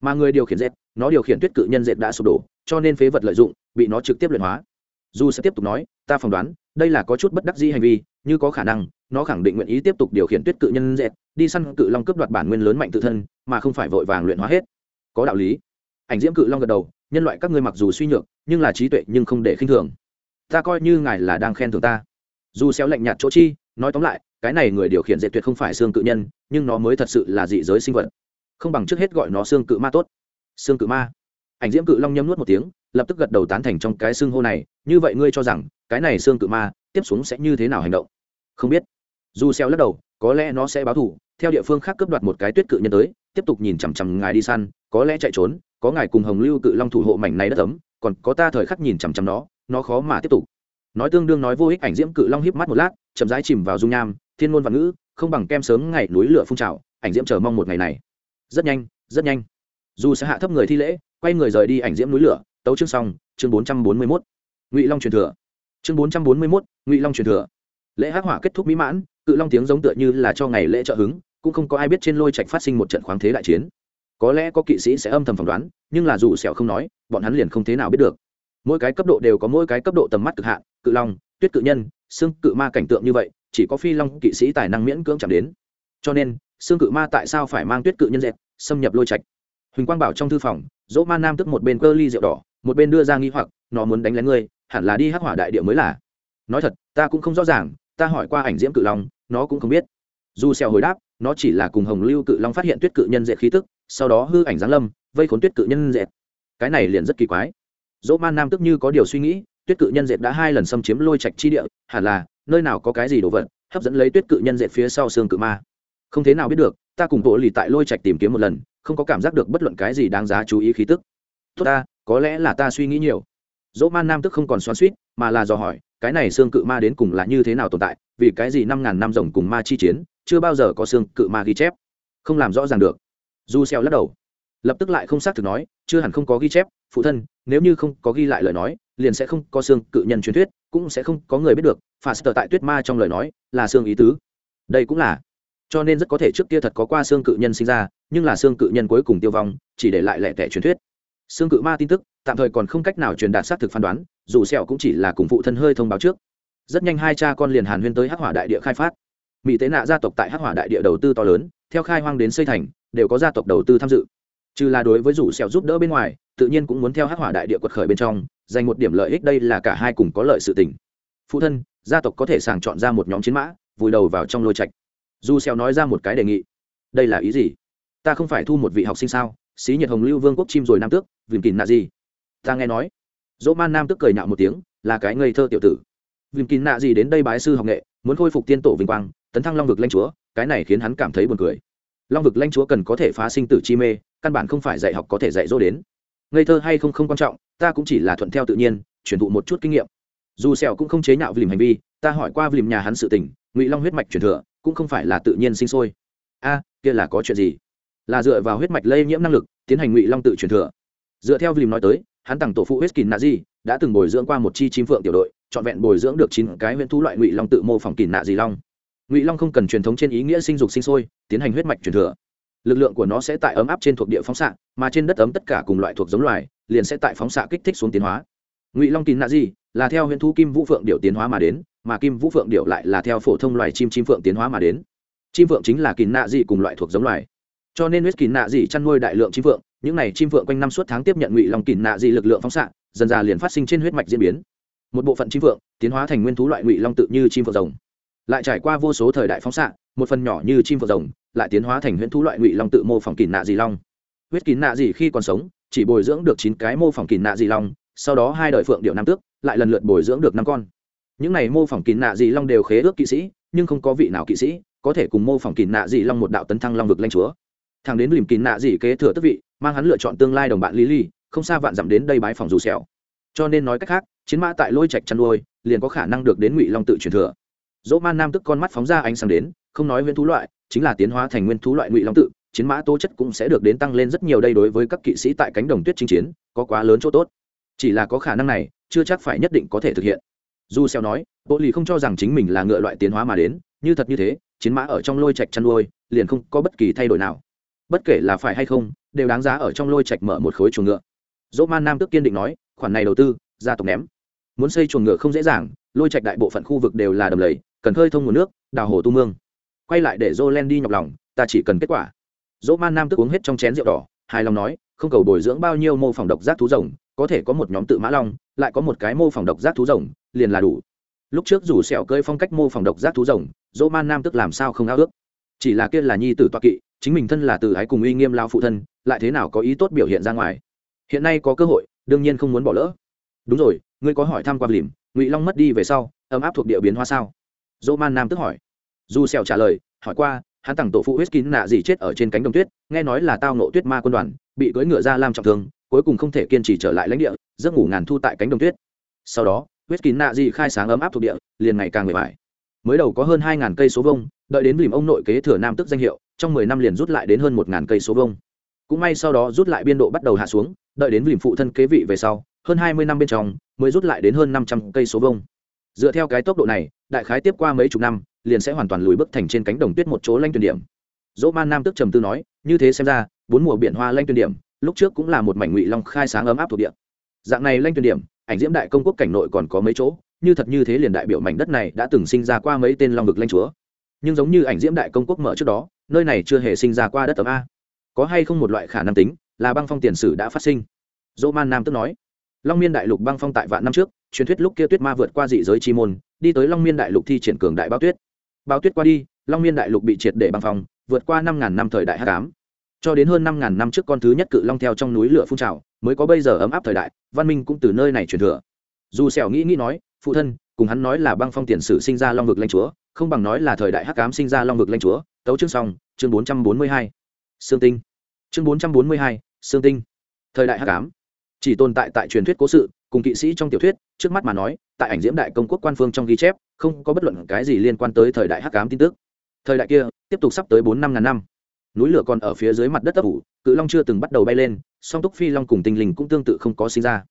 Mà người điều khiển dệt, nó điều khiển tuyết cự nhân dệt đã sụp đổ, cho nên phế vật lợi dụng, bị nó trực tiếp luyện hóa. Dù sẽ tiếp tục nói, ta phỏng đoán, đây là có chút bất đắc dĩ hành vi, như có khả năng, nó khẳng định nguyện ý tiếp tục điều khiển tuyết cự nhân dệt, đi săn cự long cướp đoạt bản nguyên lớn mạnh tự thân, mà không phải vội vàng luyện hóa hết. Có đạo lý ảnh diễm cự long gật đầu, nhân loại các ngươi mặc dù suy nhược, nhưng là trí tuệ nhưng không để khinh thường. Ta coi như ngài là đang khen thường ta. Dù xéo lạnh nhạt chỗ chi, nói tóm lại, cái này người điều khiển dệt tuyệt không phải xương cự nhân, nhưng nó mới thật sự là dị giới sinh vật. Không bằng trước hết gọi nó xương cự ma tốt. Xương cự ma. Ảnh diễm cự long nhấm nuốt một tiếng, lập tức gật đầu tán thành trong cái xương hô này, như vậy ngươi cho rằng, cái này xương cự ma tiếp xuống sẽ như thế nào hành động? Không biết. Dù xeo lắc đầu, có lẽ nó sẽ báo thù, theo địa phương khác cướp đoạt một cái tuyết cự nhân tới, tiếp tục nhìn chằm chằm ngài đi săn, có lẽ chạy trốn có ngài cùng hồng lưu cự long thủ hộ mảnh này đất ấm, còn có ta thời khắc nhìn chằm chằm nó nó khó mà tiếp tục. Nói tương đương nói vô ích ảnh diễm cự long híp mắt một lát, chậm rãi chìm vào dung nham, thiên ngôn văn ngữ, không bằng kem sớm ngày núi lửa phun trào, ảnh diễm chờ mong một ngày này. Rất nhanh rất nhanh. Dù sẽ hạ thấp người thi lễ, quay người rời đi ảnh diễm núi lửa, tấu chương xong, chương bốn trăm bốn mươi mốt. Ngụy long truyền thừa. Chương bốn trăm bốn mươi mốt, ngụy long truyền thừa. Lễ hắc hỏa kết thúc mỹ mãn, cự long tiếng giống tựa như là cho ngày lễ trợ hứng, cũng không có ai biết trên lôi trạch phát sinh một trận khoáng thế đại chiến có lẽ có kỵ sĩ sẽ âm thầm phỏng đoán, nhưng là dù sẹo không nói, bọn hắn liền không thế nào biết được. Mỗi cái cấp độ đều có mỗi cái cấp độ tầm mắt cực hạn, cự long, tuyết cự nhân, xương cự ma cảnh tượng như vậy, chỉ có phi long kỵ sĩ tài năng miễn cưỡng chạm đến. Cho nên, xương cự ma tại sao phải mang tuyết cự nhân dẹp xâm nhập lôi trạch? Huỳnh quang bảo trong thư phòng, dỗ ma nam tức một bên cơ ly rượu đỏ, một bên đưa ra nghi hoặc, nó muốn đánh lén ngươi, hẳn là đi hắc hỏa đại địa mới là. Nói thật, ta cũng không rõ ràng, ta hỏi qua ảnh diễm cự long, nó cũng không biết. Dù xèo hồi đáp, nó chỉ là cùng hồng lưu cự long phát hiện tuyết cự nhân dệt khí tức sau đó hư ảnh giáng lâm, vây khốn tuyết cự nhân dệt. Cái này liền rất kỳ quái. Dỗ man nam tức như có điều suy nghĩ, tuyết cự nhân dệt đã hai lần xâm chiếm lôi trạch chi địa, hẳn là, nơi nào có cái gì đồ vật, hấp dẫn lấy tuyết cự nhân dệt phía sau xương cự ma. Không thế nào biết được, ta cùng bộ lì tại lôi trạch tìm kiếm một lần, không có cảm giác được bất luận cái gì đáng giá chú ý khí tức. Tốt ta, có lẽ là ta suy nghĩ nhiều. Dỗ man nam tức không còn xoắn suýt mà là dò hỏi, cái này xương cự ma đến cùng là như thế nào tồn tại, vì cái gì năm ngàn năm rồng cùng ma chi chiến, chưa bao giờ có xương cự ma ghi chép. Không làm rõ ràng được du xeo lắc đầu. Lập tức lại không xác thực nói, chưa hẳn không có ghi chép, phụ thân, nếu như không có ghi lại lời nói, liền sẽ không có xương cự nhân truyền thuyết, cũng sẽ không có người biết được, phà sờ tại tuyết ma trong lời nói, là xương ý tứ. Đây cũng là. Cho nên rất có thể trước kia thật có qua xương cự nhân sinh ra, nhưng là xương cự nhân cuối cùng tiêu vong, chỉ để lại lẻ tẻ truyền thuyết. Xương cự ma tin tức, tạm thời còn không cách nào truyền đạt xác thực phán đoán, dù sẹo cũng chỉ là cùng phụ thân hơi thông báo trước. Rất nhanh hai cha con liền hàn huyên tới hắc hỏa đại địa khai phát mỹ tế nạ gia tộc tại hắc hỏa đại địa đầu tư to lớn, theo khai hoang đến xây thành, đều có gia tộc đầu tư tham dự. Trừ là đối với rủ sẹo giúp đỡ bên ngoài, tự nhiên cũng muốn theo hắc hỏa đại địa quật khởi bên trong, giành một điểm lợi ích đây là cả hai cùng có lợi sự tình. Phụ thân, gia tộc có thể sàng chọn ra một nhóm chiến mã, vùi đầu vào trong lôi trạch. Dù xẻo nói ra một cái đề nghị. Đây là ý gì? Ta không phải thu một vị học sinh sao? Xí nhiệt hồng lưu vương quốc chim rồi nam tước vìm kín nạ gì? Ta nghe nói. Dỗ man nam tước cười nhạo một tiếng, là cái ngây thơ tiểu tử. Vìm kín nạ gì đến đây bái sư học nghệ, muốn khôi phục tiên tổ vinh quang tấn thăng long vực lanh chúa, cái này khiến hắn cảm thấy buồn cười. Long vực lanh chúa cần có thể phá sinh tử chi mê, căn bản không phải dạy học có thể dạy dỗ đến. Ngây thơ hay không không quan trọng, ta cũng chỉ là thuận theo tự nhiên truyền thụ một chút kinh nghiệm. Dù sẹo cũng không chế nhạo vlim hành vi, ta hỏi qua vlim nhà hắn sự tình, ngụy long huyết mạch truyền thừa, cũng không phải là tự nhiên sinh sôi. A, kia là có chuyện gì? Là dựa vào huyết mạch lây nhiễm năng lực, tiến hành ngụy long tự truyền thừa. Dựa theo vlim nói tới, hắn tặng tổ phụ huyết kín nạ di đã từng bồi dưỡng qua một chi chim phượng tiểu đội, trọn vẹn bồi dưỡng được chín cái huyễn thú loại ngụy long tự mô phỏng kín nạ di long ngụy long không cần truyền thống trên ý nghĩa sinh dục sinh sôi, tiến hành huyết mạch truyền thừa. Lực lượng của nó sẽ tại ấm áp trên thuộc địa phóng xạ, mà trên đất ấm tất cả cùng loại thuộc giống loài, liền sẽ tại phóng xạ kích thích xuống tiến hóa. Ngụy long kín nạ di là theo huyễn thú kim vũ phượng điệu tiến hóa mà đến, mà kim vũ phượng điệu lại là theo phổ thông loài chim chim phượng tiến hóa mà đến. Chim phượng chính là kín nạ di cùng loại thuộc giống loài. Cho nên huyết kín nạ di chăn nuôi đại lượng chim phượng, những này chim phượng quanh năm suốt tháng tiếp nhận ngụy long kín nạ di lực lượng phóng xạ, dần dà liền phát sinh trên huyết mạch diễn biến. Một bộ phận chim phượng tiến hóa thành nguyên thú loại ngụy long tự như chim phượng rồng lại trải qua vô số thời đại phóng xạ, một phần nhỏ như chim phượng rồng, lại tiến hóa thành huyễn thú loại ngụy long tự mô phỏng kín nạ dị long. Huyết kín nạ dị khi còn sống, chỉ bồi dưỡng được chín cái mô phỏng kín nạ dị long, sau đó hai đời phượng điệu nam tước, lại lần lượt bồi dưỡng được năm con. Những này mô phỏng kín nạ dị long đều khế ước kỵ sĩ, nhưng không có vị nào kỵ sĩ có thể cùng mô phỏng kín nạ dị long một đạo tấn thăng long vực lanh chúa. Thằng đến lìm kín nạ dị kế thừa tức vị, mang hắn lựa chọn tương lai đồng bạn lý ly không xa vạn dặm đến đây bái phòng dù xẻo cho nên nói cách khác, chiến mã tại lôi trạch chăn nuôi, liền có khả năng được đến ngụy long tự truyền thừa dỗ man nam tức con mắt phóng ra ánh sáng đến, không nói nguyên thú loại, chính là tiến hóa thành nguyên thú loại ngụy long tự, chiến mã tố chất cũng sẽ được đến tăng lên rất nhiều đây đối với các kỵ sĩ tại cánh đồng tuyết chinh chiến, có quá lớn chỗ tốt. Chỉ là có khả năng này, chưa chắc phải nhất định có thể thực hiện. Du xeo nói bộ lì không cho rằng chính mình là ngựa loại tiến hóa mà đến, như thật như thế, chiến mã ở trong lôi trạch chăn nuôi, liền không có bất kỳ thay đổi nào. Bất kể là phải hay không, đều đáng giá ở trong lôi trạch mở một khối chuồng ngựa. Dỗ man nam tức kiên định nói, khoản này đầu tư, gia tộc ném. Muốn xây chuồng ngựa không dễ dàng, lôi trạch đại bộ phận khu vực đều là đầm lầy cần khơi thông nguồn nước, đào hồ tu mương. Quay lại để dô len đi nhọc lòng, ta chỉ cần kết quả. Dỗ man nam tức uống hết trong chén rượu đỏ, hài lòng nói, không cầu bồi dưỡng bao nhiêu mô phỏng độc giác thú rồng, có thể có một nhóm tự mã long, lại có một cái mô phỏng độc giác thú rồng, liền là đủ. Lúc trước rủ sẹo cơi phong cách mô phỏng độc giác thú rồng dỗ man nam tức làm sao không ao ước? Chỉ là kia là nhi tử toa kỵ, chính mình thân là từ ái cùng uy nghiêm lao phụ thân, lại thế nào có ý tốt biểu hiện ra ngoài? Hiện nay có cơ hội, đương nhiên không muốn bỏ lỡ. Đúng rồi, ngươi có hỏi thăm qua lìm, ngụy long mất đi về sau, ấm áp thuộc địa biến hoa sao? Dỗ man nam tức hỏi. Dù sẹo trả lời, hỏi qua, hắn tặng tổ phụ huyết kín nạ gì chết ở trên cánh đồng tuyết, nghe nói là tao nộ tuyết ma quân đoàn, bị cưỡi ngựa ra làm trọng thương, cuối cùng không thể kiên trì trở lại lãnh địa, giấc ngủ ngàn thu tại cánh đồng tuyết. Sau đó huyết kín nạ gì khai sáng ấm áp thuộc địa, liền ngày càng mệt mỏi. Mới đầu có hơn hai ngàn cây số vông đợi đến lìm ông nội kế thừa nam tức danh hiệu, trong mười năm liền rút lại đến hơn một ngàn cây số vông cũng may sau đó rút lại biên độ bắt đầu hạ xuống, đợi đến lìm phụ thân kế vị về sau, hơn hai mươi năm bên trong, mới rút lại đến hơn năm trăm cây số vông dựa theo cái tốc độ này đại khái tiếp qua mấy chục năm, liền sẽ hoàn toàn lùi bước thành trên cánh đồng tuyết một chỗ lanh tuyển điểm. Dỗ man nam tức trầm tư nói, như thế xem ra, bốn mùa biển hoa lanh tuyển điểm, lúc trước cũng là một mảnh ngụy long khai sáng ấm áp thuộc địa. Dạng này lanh tuyển điểm, ảnh diễm đại công quốc cảnh nội còn có mấy chỗ, như thật như thế liền đại biểu mảnh đất này đã từng sinh ra qua mấy tên long vực lanh chúa. Nhưng giống như ảnh diễm đại công quốc mở trước đó, nơi này chưa hề sinh ra qua đất ấm a. Có hay không một loại khả năng tính là băng phong tiền sử đã phát sinh? Dỗ man nam tức nói, long miên đại lục băng phong tại vạn năm trước, truyền thuyết lúc kia tuyết ma vượt qua dị giới chi môn đi tới long miên đại lục thi triển cường đại bao tuyết. Bao tuyết qua đi, long miên đại lục bị triệt để băng phong, vượt qua năm ngàn năm thời đại h tám cho đến hơn năm ngàn năm trước con thứ nhất cự long theo trong núi lửa phun trào, mới có bây giờ ấm áp thời đại, văn minh cũng từ nơi này truyền thừa. Dù xẻo nghĩ nghĩ nói, phụ thân, cùng hắn nói là băng phong tiền sử sinh ra long vực lãnh chúa, không bằng nói là thời đại hắc ám sinh ra long vực lãnh chúa. Tấu chương xong, chương bốn trăm bốn mươi hai. Xương tinh. Chương bốn trăm bốn mươi hai xương tinh. Thời đại hắc ám chỉ tồn tại tại truyền thuyết cố sự, cùng kỵ sĩ trong tiểu thuyết, trước mắt mà nói, tại ảnh diễm đại công quốc quan phương trong ghi chép, không có bất luận cái gì liên quan tới thời đại hắc ám tin tức. Thời đại kia, tiếp tục sắp tới bốn năm ngàn năm. Núi lửa còn ở phía dưới mặt đất ấp ủ, cự long chưa từng bắt đầu bay lên, song túc phi long cùng tinh linh cũng tương tự không có sinh ra.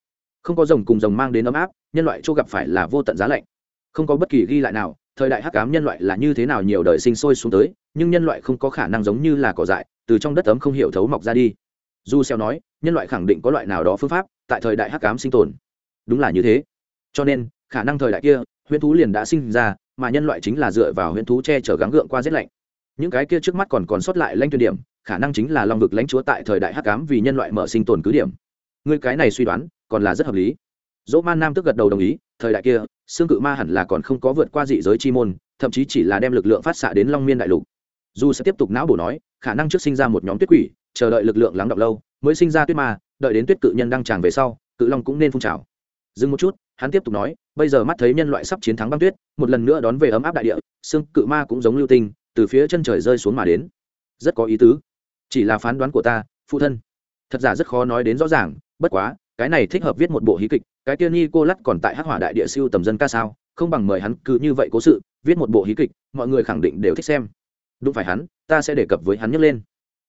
Không có rồng cùng rồng mang đến ấm áp, nhân loại chỗ gặp phải là vô tận giá lạnh. Không có bất kỳ ghi lại nào, thời đại hắc ám nhân loại là như thế nào nhiều đời sinh sôi xuống tới, nhưng nhân loại không có khả năng giống như là cỏ dại, từ trong đất ấm không hiểu thấu mọc ra đi du xeo nói, nhân loại khẳng định có loại nào đó phương pháp tại thời đại hắc ám sinh tồn. Đúng là như thế. Cho nên, khả năng thời đại kia, huyễn thú liền đã sinh ra, mà nhân loại chính là dựa vào huyễn thú che chở gắng gượng qua rét lạnh. Những cái kia trước mắt còn còn sót lại lãnh tuyển điểm, khả năng chính là long vực lãnh chúa tại thời đại hắc ám vì nhân loại mở sinh tồn cứ điểm. Người cái này suy đoán, còn là rất hợp lý. Dỗ man nam tức gật đầu đồng ý, thời đại kia, xương cự ma hẳn là còn không có vượt qua dị giới chi môn, thậm chí chỉ là đem lực lượng phát xạ đến long miên đại lục. Dù sẽ tiếp tục não bổ nói, khả năng trước sinh ra một nhóm tuyết quỷ chờ đợi lực lượng lắng đọng lâu, mới sinh ra tuyết ma, đợi đến tuyết cự nhân đang tràn về sau, cự long cũng nên phun trào. Dừng một chút, hắn tiếp tục nói, bây giờ mắt thấy nhân loại sắp chiến thắng băng tuyết, một lần nữa đón về ấm áp đại địa, xương cự ma cũng giống lưu tinh, từ phía chân trời rơi xuống mà đến. Rất có ý tứ. Chỉ là phán đoán của ta, phụ thân. Thật giả rất khó nói đến rõ ràng, bất quá, cái này thích hợp viết một bộ hí kịch, cái kia ni cô lắt còn tại hắc hỏa đại địa siêu tầm dân ca sao, không bằng mời hắn cứ như vậy cố sự, viết một bộ hí kịch, mọi người khẳng định đều thích xem. Đúng phải hắn, ta sẽ đề cập với hắn nhấc lên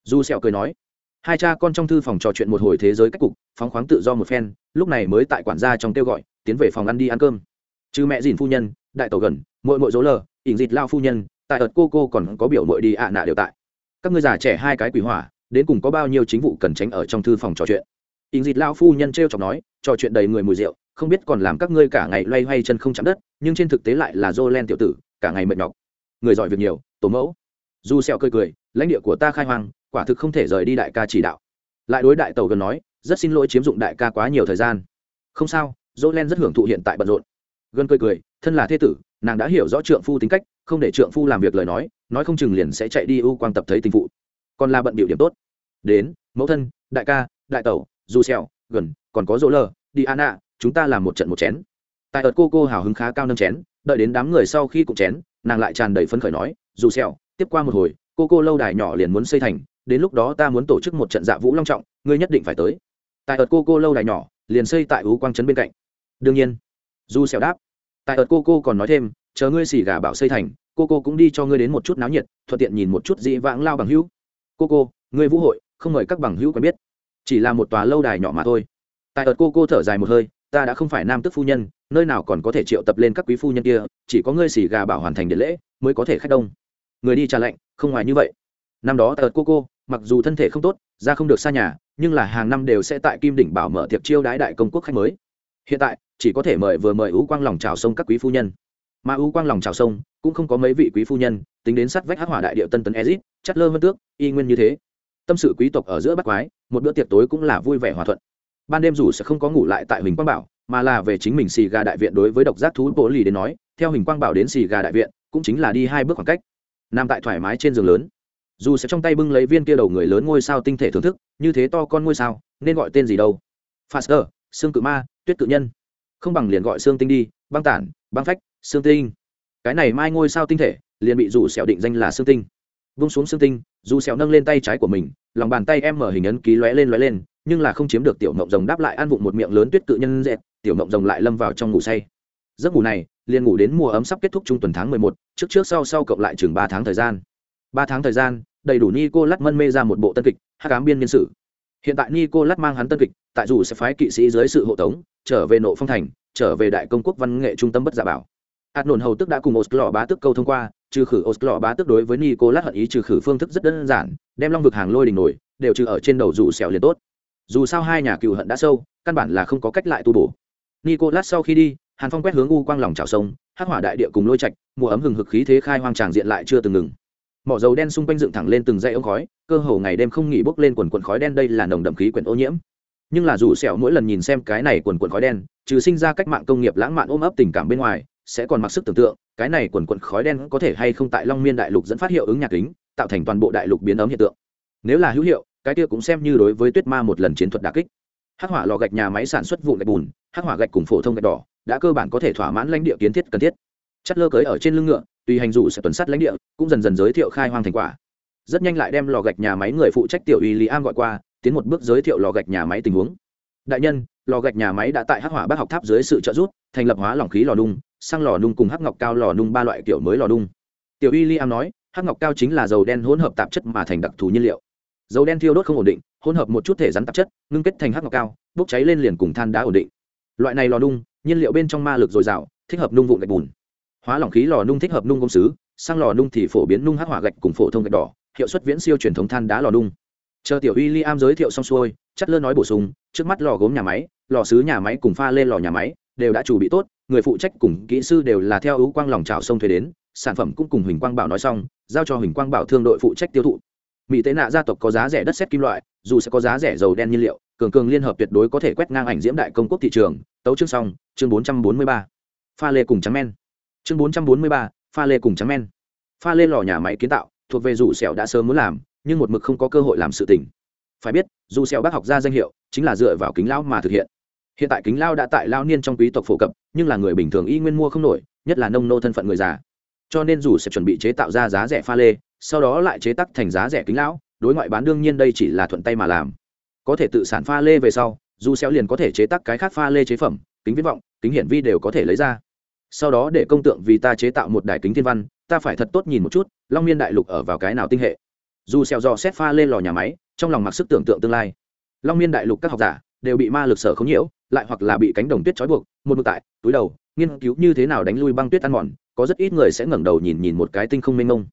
du sẹo cười nói, hai cha con trong thư phòng trò chuyện một hồi thế giới cách cục, phóng khoáng tự do một phen, lúc này mới tại quản gia trong kêu gọi, tiến về phòng ăn đi ăn cơm. Chứ mẹ dìn phu nhân, đại tổ gần, muội muội dỗ lờ, ỉn dịt lao phu nhân, tại ợt cô cô còn có biểu muội đi ạ nạ đều tại. Các ngươi già trẻ hai cái quỷ hỏa, đến cùng có bao nhiêu chính vụ cần tránh ở trong thư phòng trò chuyện? Ỉn dịt lao phu nhân treo chọc nói, trò chuyện đầy người mùi rượu, không biết còn làm các ngươi cả ngày loay hoay chân không chạm đất, nhưng trên thực tế lại là dô len tiểu tử, cả ngày mệt nhọc. Người giỏi việc nhiều, tổ mẫu dù sẹo cười cười, lãnh địa của ta khai hoang, quả thực không thể rời đi đại ca chỉ đạo. Lại đối đại tàu gần nói, rất xin lỗi chiếm dụng đại ca quá nhiều thời gian. Không sao dô len rất hưởng thụ hiện tại bận rộn. Gần cười cười, thân là thế tử, nàng đã hiểu rõ trượng phu tính cách, không để trượng phu làm việc lời nói nói không chừng liền sẽ chạy đi ưu quang tập thấy tình phụ. Còn là bận biểu điểm tốt. Đến, mẫu thân, đại ca, đại tẩu, dù xèo gần, còn có dỗ lờ, đi an ạ chúng ta làm một trận một chén. Tại ợt cô cô hào hứng khá cao nâng chén, đợi đến đám người sau khi cũng chén, nàng lại tràn đầy phấn khởi nói, dù xèo tiếp qua một hồi, cô cô lâu đài nhỏ liền muốn xây thành, đến lúc đó ta muốn tổ chức một trận dạ vũ long trọng, ngươi nhất định phải tới. Tại ợt cô cô lâu đài nhỏ, liền xây tại ú quang trấn bên cạnh. Đương nhiên, du xẻo đáp. Tại ợt cô cô còn nói thêm, chờ ngươi xì gà bảo xây thành, cô cô cũng đi cho ngươi đến một chút náo nhiệt, thuận tiện nhìn một chút dị vãng lao bằng hữu. Cô cô, ngươi vũ hội, không mời các bằng hữu quen biết. Chỉ là một tòa lâu đài nhỏ mà thôi. Tại ợt cô cô thở dài một hơi, ta đã không phải nam tức phu nhân, nơi nào còn có thể triệu tập lên các quý phu nhân kia, chỉ có ngươi xì gà bảo hoàn thành điện lễ, mới có thể khách đông người đi trà lệnh không ngoài như vậy. Năm đó tờ cô cô mặc dù thân thể không tốt, ra không được xa nhà, nhưng là hàng năm đều sẽ tại kim đỉnh bảo mở tiệc chiêu đái đại công quốc khách mới. Hiện tại, chỉ có thể mời vừa mời ú quang lòng trào sông các quý phu nhân. Mà ú quang lòng trào sông, cũng không có mấy vị quý phu nhân, tính đến sắt vách hắc hỏa đại điệu tân tấn ezit, chất lơ vân tước, y nguyên như thế. Tâm sự quý tộc ở giữa bắc quái, một bữa tiệc tối cũng là vui vẻ hòa thuận. Ban đêm dù sẽ không có ngủ lại tại huỳnh quang bảo, mà là về chính mình xì gà đại viện đối với độc giác thú bố lì đến nói, theo huỳnh quang bảo đến xì gà đại viện, cũng chính là đi hai bước khoảng cách nằm tại thoải mái trên giường lớn. Dù sẽ trong tay bưng lấy viên kia đầu người lớn ngôi sao tinh thể thưởng thức, như thế to con ngôi sao, nên gọi tên gì đâu? Faster, xương cự ma, tuyết cự nhân. Không bằng liền gọi xương tinh đi, băng tản, băng phách, xương tinh. Cái này mai ngôi sao tinh thể, liền bị dù sẹo định danh là xương tinh. Vung xuống xương tinh, dù sẹo nâng lên tay trái của mình, lòng bàn tay em mở hình ấn ký lóe lên lóe lên, nhưng là không chiếm được tiểu mộng rồng đáp lại ăn vụng một miệng lớn tuyết cự nhân dẹt, tiểu mộng rồng lại lâm vào trong ngủ say giấc ngủ này, liền ngủ đến mùa ấm sắp kết thúc trung tuần tháng mười một, trước trước sau sau cộng lại chừng ba tháng thời gian. Ba tháng thời gian, đầy đủ Nico lát mân mê ra một bộ tân kịch, hắc ám biên niên sử. Hiện tại Nico lát mang hắn tân kịch, tại dù sẽ phái kỵ sĩ dưới sự hộ tống, trở về nộ phong thành, trở về đại công quốc văn nghệ trung tâm bất giả bảo. Hạt nổn hầu tức đã cùng Osclo bá tức câu thông qua, trừ khử Osclo bá tức đối với Nico lát hận ý trừ khử phương thức rất đơn giản, đem long vực hàng lôi đình nổi, đều trừ ở trên đầu dù xẻo liền tốt. Dù sao hai nhà cựu hận đã sâu, căn bản là không có cách lại tu bổ. Nico lát sau khi đi hàn phong quét hướng u quang lòng trào sông, hắc hỏa đại địa cùng lôi trạch, mùa ấm hừng hực khí thế khai hoang tràng diện lại chưa từng ngừng. Mỏ dầu đen xung quanh dựng thẳng lên từng dãy ống khói, cơ hồ ngày đêm không nghỉ bốc lên quần quần khói đen đây là nồng đậm khí quyển ô nhiễm. Nhưng là dù sẹo mỗi lần nhìn xem cái này quần quần khói đen, trừ sinh ra cách mạng công nghiệp lãng mạn ôm ấp tình cảm bên ngoài, sẽ còn mặc sức tưởng tượng, cái này quần quần khói đen có thể hay không tại long miên đại lục dẫn phát hiệu ứng nhạc kính, tạo thành toàn bộ đại lục biến ấm hiện tượng. Nếu là hữu hiệu, cái kia cũng xem như đối với tuyết ma một lần chiến thuật đả kích. Hắc hỏa lò gạch nhà máy sản xuất vụn gạch bùn, hắc hỏa gạch cùng phổ thông gạch đỏ đã cơ bản có thể thỏa mãn lãnh địa kiến thiết cần thiết. Chất lơ cưới ở trên lưng ngựa, tùy hành dụ sẽ tuần sát lãnh địa, cũng dần dần giới thiệu khai hoang thành quả. Rất nhanh lại đem lò gạch nhà máy người phụ trách tiểu y lý am gọi qua, tiến một bước giới thiệu lò gạch nhà máy tình huống. Đại nhân, lò gạch nhà máy đã tại hắc hỏa bác học tháp dưới sự trợ giúp, thành lập hóa lỏng khí lò nung, xăng lò nung cùng hắc ngọc cao lò nung ba loại kiểu mới lò nung. Tiểu y liam nói, hắc ngọc cao chính là dầu đen hỗn hợp tạp chất mà thành đặc thù nhiên liệu. Dầu đen thiêu đốt không ổn định, hỗn hợp một chút thể rắn tạp chất, ngưng kết thành hắc ngọc cao, bốc cháy lên liền cùng than đá ổn định. Loại này lò nung nhiên liệu bên trong ma lực dồi dào, thích hợp nung vụn gạch bùn. Hóa lỏng khí lò nung thích hợp nung công sứ sang lò nung thì phổ biến nung hắc hỏa gạch cùng phổ thông gạch đỏ, hiệu suất viễn siêu truyền thống than đá lò nung. Chờ tiểu uy am giới thiệu xong xuôi, chất lơ nói bổ sung, trước mắt lò gốm nhà máy, lò sứ nhà máy cùng pha lên lò nhà máy đều đã chuẩn bị tốt, người phụ trách cùng kỹ sư đều là theo ưu quang lòng trào sông thuê đến, sản phẩm cũng cùng huỳnh quang bảo nói xong, giao cho huỳnh quang bảo thương đội phụ trách tiêu thụ. Mỹ tế nạ gia tộc có giá rẻ đất xét kim loại, dù sẽ có giá rẻ dầu đen nhiên liệu cường cường liên hợp tuyệt đối có thể quét ngang ảnh diễm đại công quốc thị trường. Tấu chương xong, chương bốn trăm bốn mươi ba. Pha lê cùng trắng men. Chương bốn trăm bốn mươi ba, pha lê cùng trắng men. Pha lê lò nhà máy kiến tạo, thuộc về rủ sẹo đã sớm muốn làm, nhưng một mực không có cơ hội làm sự tình. Phải biết, dù sẹo bác học ra danh hiệu, chính là dựa vào kính lão mà thực hiện. Hiện tại kính lao đã tại lao niên trong quý tộc phổ cập, nhưng là người bình thường y nguyên mua không nổi, nhất là nông nô thân phận người già. Cho nên dù sẽ chuẩn bị chế tạo ra giá rẻ pha lê, sau đó lại chế tắc thành giá rẻ kính lão, đối ngoại bán đương nhiên đây chỉ là thuận tay mà làm có thể tự sản pha lê về sau, dù xéo liền có thể chế tác cái khác pha lê chế phẩm, kính viễn vọng, kính hiển vi đều có thể lấy ra. Sau đó để công tượng vì ta chế tạo một đài kính thiên văn, ta phải thật tốt nhìn một chút, long miên đại lục ở vào cái nào tinh hệ. Dù xeo dò xét pha lê lò nhà máy, trong lòng mặc sức tưởng tượng tương lai. Long miên đại lục các học giả đều bị ma lực sở không nhiễu, lại hoặc là bị cánh đồng tuyết trói buộc, một mực tại, túi đầu, nghiên cứu như thế nào đánh lui băng tuyết ăn mòn, có rất ít người sẽ ngẩng đầu nhìn nhìn một cái tinh không mênh mông.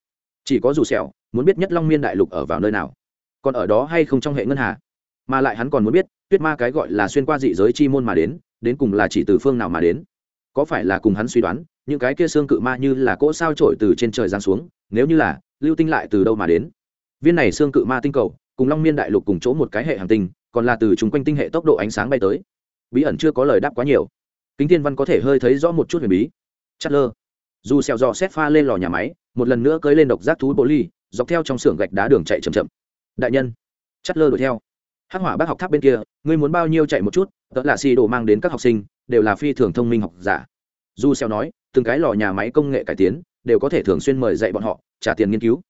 Chỉ có dù sẹo muốn biết nhất long miên đại lục ở vào nơi nào, còn ở đó hay không trong hệ ngân hà mà lại hắn còn muốn biết, tuyết ma cái gọi là xuyên qua dị giới chi môn mà đến đến cùng là chỉ từ phương nào mà đến? Có phải là cùng hắn suy đoán, những cái kia xương cự ma như là cỗ sao trổi từ trên trời giáng xuống, nếu như là, lưu tinh lại từ đâu mà đến? Viên này xương cự ma tinh cầu, cùng long miên đại lục cùng chỗ một cái hệ hành tinh, còn là từ chung quanh tinh hệ tốc độ ánh sáng bay tới. Bí ẩn chưa có lời đáp quá nhiều. Kính thiên văn có thể hơi thấy rõ một chút huyền bí. Chất lơ dù xèo dò xét pha lên lò nhà máy, một lần nữa cưỡi lên độc giác thú bố ly dọc theo trong xưởng gạch đá đường chạy chậm chậm. Đại nhân. Chất lơ đuổi theo hắc hỏa bác học tháp bên kia, ngươi muốn bao nhiêu chạy một chút, tớ là xì đồ mang đến các học sinh, đều là phi thường thông minh học giả. Dù xeo nói, từng cái lò nhà máy công nghệ cải tiến, đều có thể thường xuyên mời dạy bọn họ, trả tiền nghiên cứu.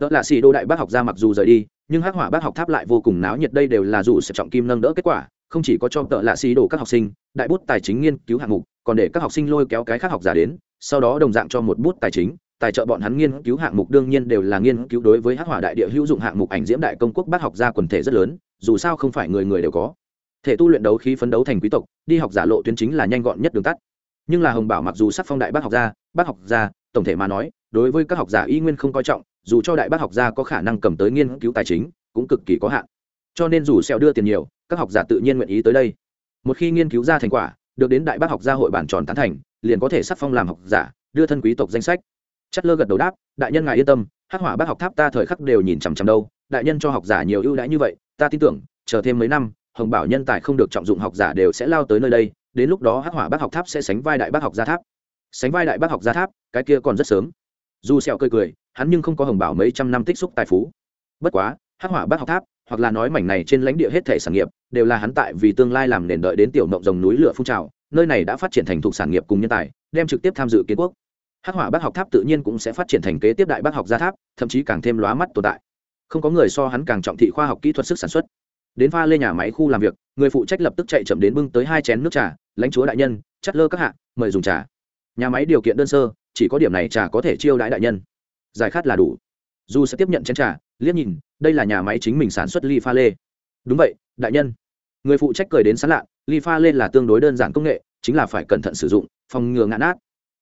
Tớ là xì đồ đại bác học ra mặc dù rời đi, nhưng hắc hỏa bác học tháp lại vô cùng náo nhiệt đây đều là dù sẽ trọng kim nâng đỡ kết quả, không chỉ có cho tợ lạ xì đồ các học sinh, đại bút tài chính nghiên cứu hạng mục, còn để các học sinh lôi kéo cái khác học giả đến, sau đó đồng dạng cho một bút tài chính, tài trợ bọn hắn nghiên cứu hạng mục đương nhiên đều là nghiên cứu đối với hắc hỏa đại địa hữu dụng hạng mục ảnh diễm đại công quốc bác học gia quần thể rất lớn dù sao không phải người người đều có. Thể tu luyện đấu khí phấn đấu thành quý tộc, đi học giả lộ tuyến chính là nhanh gọn nhất đường tắt. Nhưng là hồng bảo mặc dù sắc phong đại bác học gia, bác học gia, tổng thể mà nói, đối với các học giả y nguyên không coi trọng, dù cho đại bác học gia có khả năng cầm tới nghiên cứu tài chính, cũng cực kỳ có hạn. Cho nên dù xeo đưa tiền nhiều, các học giả tự nhiên nguyện ý tới đây. Một khi nghiên cứu ra thành quả, được đến đại bác học gia hội bản tròn tán thành, liền có thể sắc phong làm học giả, đưa thân quý tộc danh sách. Chất lơ gật đầu đáp, đại nhân ngài yên tâm, hắc hỏa bác học tháp ta thời khắc đều nhìn chằm chằm đâu đại nhân cho học giả nhiều ưu đãi như vậy, ta tin tưởng, chờ thêm mấy năm, hồng bảo nhân tài không được trọng dụng học giả đều sẽ lao tới nơi đây, đến lúc đó hắc hỏa bác học tháp sẽ sánh vai đại bác học gia tháp. Sánh vai đại bác học gia tháp, cái kia còn rất sớm. Dù sẹo cười cười, hắn nhưng không có hồng bảo mấy trăm năm tích xúc tài phú. Bất quá, hắc hỏa bác học tháp, hoặc là nói mảnh này trên lãnh địa hết thể sản nghiệp, đều là hắn tại vì tương lai làm nền đợi đến tiểu mộng rồng núi lửa phun trào, nơi này đã phát triển thành thuộc sản nghiệp cùng nhân tài, đem trực tiếp tham dự kiến quốc. Hắc hỏa bác học tháp tự nhiên cũng sẽ phát triển thành kế tiếp đại bác học gia tháp, thậm chí càng thêm lóa mắt tồn tại không có người so hắn càng trọng thị khoa học kỹ thuật sức sản xuất. Đến pha lê nhà máy khu làm việc, người phụ trách lập tức chạy chậm đến bưng tới hai chén nước trà, lãnh chúa đại nhân chất lơ các hạ, mời dùng trà. Nhà máy điều kiện đơn sơ, chỉ có điểm này trà có thể chiêu đãi đại nhân. Giải khát là đủ. Dù sẽ tiếp nhận chén trà, liếc nhìn, đây là nhà máy chính mình sản xuất ly pha lê. Đúng vậy, đại nhân. Người phụ trách cười đến sán lạ, ly pha lê là tương đối đơn giản công nghệ, chính là phải cẩn thận sử dụng, phòng ngừa ngã nát.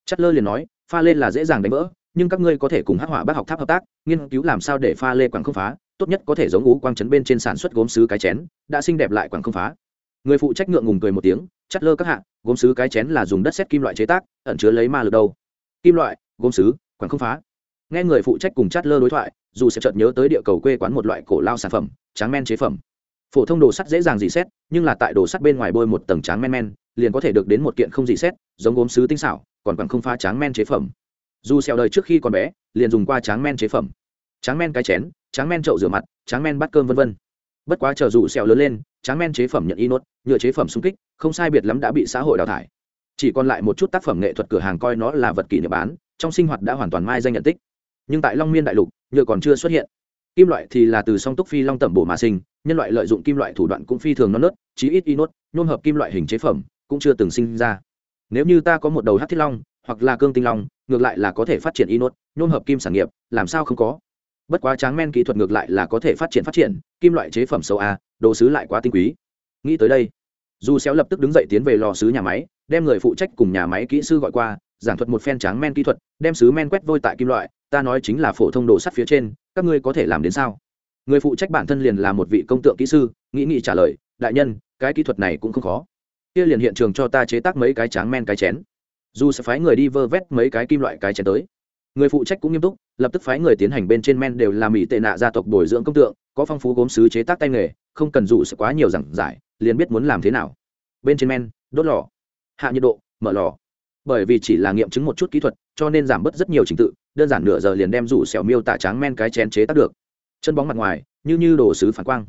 Chất lơ liền nói, pha lê là dễ dàng đánh vỡ nhưng các ngươi có thể cùng hắc hỏa bác học tháp hợp tác, nghiên cứu làm sao để pha lê quảng không phá, tốt nhất có thể giống ú quang chấn bên trên sản xuất gốm sứ cái chén, đã xinh đẹp lại quảng không phá. Người phụ trách ngượng ngùng cười một tiếng, chắt lơ các hạ, gốm sứ cái chén là dùng đất xét kim loại chế tác, ẩn chứa lấy ma lực đâu. Kim loại, gốm sứ, quảng không phá. Nghe người phụ trách cùng chát lơ đối thoại, dù sẽ chợt nhớ tới địa cầu quê quán một loại cổ lao sản phẩm, tráng men chế phẩm. Phổ thông đồ sắt dễ dàng dì xét, nhưng là tại đồ sắt bên ngoài bôi một tầng tráng men men, liền có thể được đến một kiện không dì xét, giống gốm sứ tinh xảo, còn quảng không phá tráng men chế phẩm dù xèo đời trước khi còn bé, liền dùng qua tráng men chế phẩm. Tráng men cái chén, tráng men chậu rửa mặt, tráng men bát cơm vân vân. Bất quá chờ dù xèo lớn lên, tráng men chế phẩm nhận y nốt, nhựa chế phẩm xung kích, không sai biệt lắm đã bị xã hội đào thải. Chỉ còn lại một chút tác phẩm nghệ thuật cửa hàng coi nó là vật kỷ niệm bán, trong sinh hoạt đã hoàn toàn mai danh nhận tích. Nhưng tại long miên đại lục, nhựa còn chưa xuất hiện. Kim loại thì là từ song túc phi long tẩm bổ mà sinh, nhân loại lợi dụng kim loại thủ đoạn cũng phi thường non nớt, chí ít y nốt nhôm hợp kim loại hình chế phẩm cũng chưa từng sinh ra. Nếu như ta có một đầu hát thiết long hoặc là cương tinh long, ngược lại là có thể phát triển y nốt nhôm hợp kim sản nghiệp, làm sao không có? Bất quá tráng men kỹ thuật ngược lại là có thể phát triển phát triển, kim loại chế phẩm sâu a, đồ sứ lại quá tinh quý. Nghĩ tới đây dù xéo lập tức đứng dậy tiến về lò sứ nhà máy, đem người phụ trách cùng nhà máy kỹ sư gọi qua, giảng thuật một phen tráng men kỹ thuật, đem sứ men quét vôi tại kim loại, ta nói chính là phổ thông đồ sắt phía trên, các ngươi có thể làm đến sao? Người phụ trách bản thân liền là một vị công tượng kỹ sư, nghĩ nghĩ trả lời, đại nhân, cái kỹ thuật này cũng không khó. Kia liền hiện trường cho ta chế tác mấy cái tráng men cái chén dù sẽ phái người đi vơ vét mấy cái kim loại cái chén tới. Người phụ trách cũng nghiêm túc, lập tức phái người tiến hành bên trên men đều làm mỹ tệ nạ gia tộc bồi dưỡng công tượng, có phong phú gốm sứ chế tác tay nghề, không cần dù sẽ quá nhiều giảng giải, liền biết muốn làm thế nào. Bên trên men, đốt lò. Hạ nhiệt độ, mở lò. Bởi vì chỉ là nghiệm chứng một chút kỹ thuật, cho nên giảm bớt rất nhiều trình tự, đơn giản nửa giờ liền đem rủ xẻo miêu tả tráng men cái chén chế tác được. Chân bóng mặt ngoài, như như đồ sứ phản quang.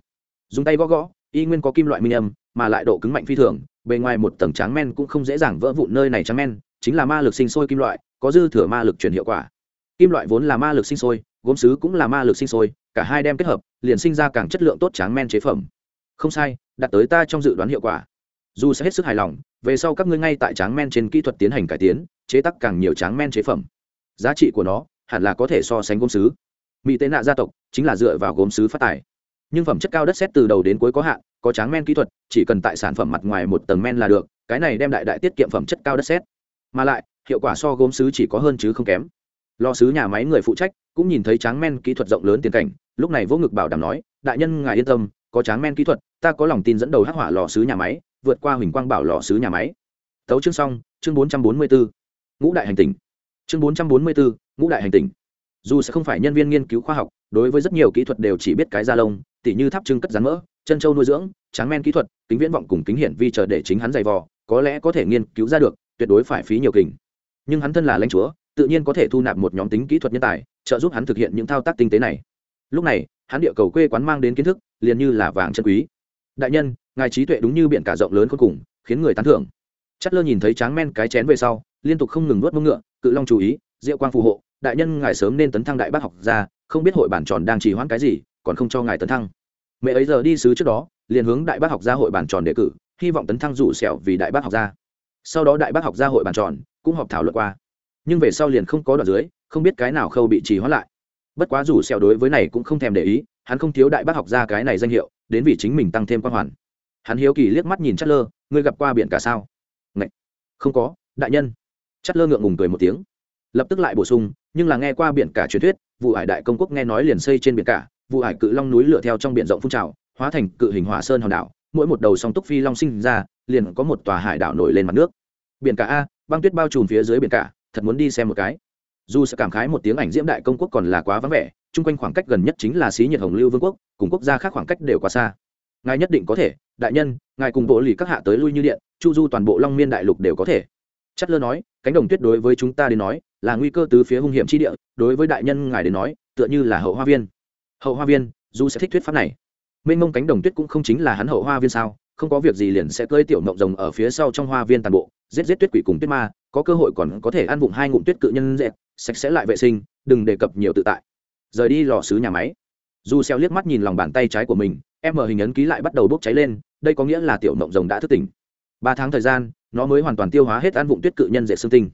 Dùng tay gõ gõ, y nguyên có kim loại minh âm, mà lại độ cứng mạnh phi thường, bề ngoài một tầng tráng men cũng không dễ dàng vỡ vụn nơi này tráng men chính là ma lực sinh sôi kim loại, có dư thừa ma lực chuyển hiệu quả. Kim loại vốn là ma lực sinh sôi, gốm sứ cũng là ma lực sinh sôi, cả hai đem kết hợp, liền sinh ra càng chất lượng tốt tráng men chế phẩm. Không sai đặt tới ta trong dự đoán hiệu quả. Dù sẽ hết sức hài lòng, về sau các ngươi ngay tại tráng men trên kỹ thuật tiến hành cải tiến, chế tác càng nhiều tráng men chế phẩm. Giá trị của nó, hẳn là có thể so sánh gốm sứ mỹ tế nạ gia tộc, chính là dựa vào gốm sứ phát tài nhưng phẩm chất cao đất xét từ đầu đến cuối có hạn, có tráng men kỹ thuật, chỉ cần tại sản phẩm mặt ngoài một tầng men là được, cái này đem đại đại tiết kiệm phẩm chất cao đất xét mà lại, hiệu quả so gốm sứ chỉ có hơn chứ không kém. Lò sứ nhà máy người phụ trách cũng nhìn thấy tráng men kỹ thuật rộng lớn tiền cảnh, lúc này vô ngực bảo đảm nói, đại nhân, ngài yên tâm, có tráng men kỹ thuật, ta có lòng tin dẫn đầu hắc hỏa lò sứ nhà máy, vượt qua huỳnh quang bảo lò sứ nhà máy. Tấu chương xong, chương bốn trăm bốn mươi bốn ngũ đại hành tỉnh. Chương bốn trăm bốn mươi bốn ngũ đại hành tỉnh. Dù sẽ không phải nhân viên nghiên cứu khoa học, đối với rất nhiều kỹ thuật đều chỉ biết cái da lông, tỉ như tháp trưng cất rán mỡ, chân trâu nuôi dưỡng, tráng men kỹ thuật, kính viễn vọng cùng kính hiển vi chờ để chính hắn dày vò, có lẽ có thể nghiên cứu ra được tuyệt đối phải phí nhiều kình. Nhưng hắn thân là lãnh chúa, tự nhiên có thể thu nạp một nhóm tính kỹ thuật nhân tài, trợ giúp hắn thực hiện những thao tác tinh tế này. Lúc này, hắn địa cầu quê quán mang đến kiến thức, liền như là vàng chân quý. Đại nhân, ngài trí tuệ đúng như biển cả rộng lớn cuối cùng, khiến người tán thưởng. Chất lơ nhìn thấy tráng men cái chén về sau, liên tục không ngừng nuốt mông ngựa, cự long chú ý diệu quang phù hộ, đại nhân ngài sớm nên tấn thăng đại bác học ra không biết hội bản tròn đang trì hoãn cái gì, còn không cho ngài tấn thăng. Mẹ ấy giờ đi sứ trước đó, liền hướng đại bác học gia hội bản tròn đề cử, hy vọng tấn thăng rủ sẹo vì đại bác học gia sau đó đại bác học gia hội bàn tròn, cũng họp thảo luận qua. Nhưng về sau liền không có đoạn dưới, không biết cái nào khâu bị trì hoãn lại. Bất quá dù xeo đối với này cũng không thèm để ý, hắn không thiếu đại bác học gia cái này danh hiệu, đến vì chính mình tăng thêm quan hoàn. Hắn hiếu kỳ liếc mắt nhìn chất lơ ngươi gặp qua biển cả sao? Ngậy! không có, đại nhân. Chất lơ ngượng ngùng cười một tiếng. Lập tức lại bổ sung, nhưng là nghe qua biển cả truyền thuyết, vụ hải đại công quốc nghe nói liền xây trên biển cả, vụ hải cự long núi lửa theo trong biển rộng phun trào, hóa thành cự hình hỏa sơn hòn đảo, mỗi một đầu song túc phi long sinh ra, liền có một tòa hải đảo nổi lên mặt nước biển cả a, băng tuyết bao trùm phía dưới biển cả, thật muốn đi xem một cái. Dù sẽ cảm khái một tiếng ảnh diễm đại công quốc còn là quá vắng vẻ, chung quanh khoảng cách gần nhất chính là xí nhiệt hồng lưu vương quốc, cùng quốc gia khác khoảng cách đều quá xa. Ngài nhất định có thể, đại nhân, ngài cùng bộ lì các hạ tới lui như điện, chu du toàn bộ long miên đại lục đều có thể. Chất lơ nói, cánh đồng tuyết đối với chúng ta đến nói, là nguy cơ từ phía hung hiểm chi địa, đối với đại nhân ngài đến nói, tựa như là hậu hoa viên. Hậu hoa viên du sẽ thích thuyết pháp này. Mênh mông cánh đồng tuyết cũng không chính là hắn hậu hoa viên sao, không có việc gì liền sẽ cơi tiểu mộng rồng ở phía sau trong hoa viên toàn bộ giết giết tuyết quỷ cùng tuyết ma, có cơ hội còn có thể ăn vụng hai ngụm tuyết cự nhân dẹp sạch sẽ lại vệ sinh, đừng đề cập nhiều tự tại. Rời đi lò xứ nhà máy. Dù xeo liếc mắt nhìn lòng bàn tay trái của mình, em mở hình ấn ký lại bắt đầu bốc cháy lên, đây có nghĩa là tiểu mộng rồng đã thức tỉnh. Ba tháng thời gian, nó mới hoàn toàn tiêu hóa hết ăn vụng tuyết cự nhân dệt xương tinh.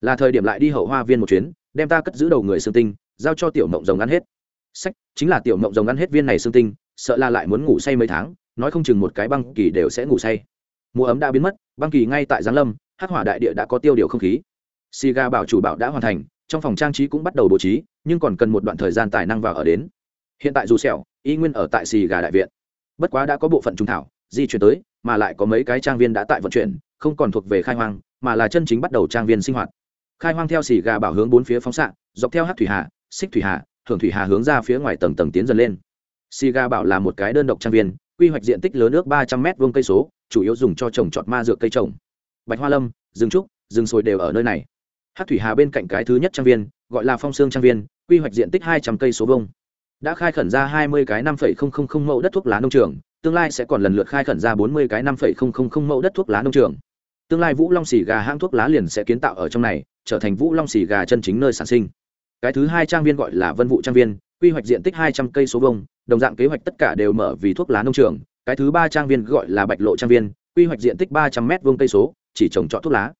Là thời điểm lại đi hậu hoa viên một chuyến, đem ta cất giữ đầu người xương tinh, giao cho tiểu mộng rồng ăn hết. Sách, chính là tiểu mộng rồng ăn hết viên này xương tinh, sợ là lại muốn ngủ say mấy tháng, nói không chừng một cái băng kỳ đều sẽ ngủ say. Mùa ấm đã biến mất băng kỳ ngay tại giáng lâm, hắc hỏa đại địa đã có tiêu điều không khí. Si ga bảo chủ bảo đã hoàn thành, trong phòng trang trí cũng bắt đầu bố trí, nhưng còn cần một đoạn thời gian tài năng vào ở đến. Hiện tại dù sẹo, y nguyên ở tại xì gà đại viện. Bất quá đã có bộ phận trung thảo, di chuyển tới, mà lại có mấy cái trang viên đã tại vận chuyển, không còn thuộc về khai hoang, mà là chân chính bắt đầu trang viên sinh hoạt. Khai hoang theo xì gà bảo hướng bốn phía phóng xạ, dọc theo hát thủy hà, xích thủy hà thường thủy hà hướng ra phía ngoài tầng tầng tiến dần lên. Xì gà bảo là một cái đơn độc trang viên quy hoạch diện tích lớn nước ba trăm m vuông cây số, chủ yếu dùng cho trồng trọt ma dược cây trồng. Bạch hoa lâm, rừng trúc, rừng sồi đều ở nơi này. Hát thủy hà bên cạnh cái thứ nhất trang viên, gọi là phong sương trang viên, quy hoạch diện tích hai trăm cây số vuông. Đã khai khẩn ra hai mươi cái năm mẫu đất thuốc lá nông trường, tương lai sẽ còn lần lượt khai khẩn ra bốn mươi cái năm mẫu đất thuốc lá nông trường. Tương lai vũ long xì gà hãng thuốc lá liền sẽ kiến tạo ở trong này, trở thành vũ long xì gà chân chính nơi sản sinh. Cái thứ hai trang viên gọi là vân vụ trang viên quy hoạch diện tích hai trăm cây số vông đồng dạng kế hoạch tất cả đều mở vì thuốc lá nông trường. Cái thứ ba trang viên gọi là bạch lộ trang viên, quy hoạch diện tích ba trăm m vuông cây số, chỉ trồng trọt thuốc lá.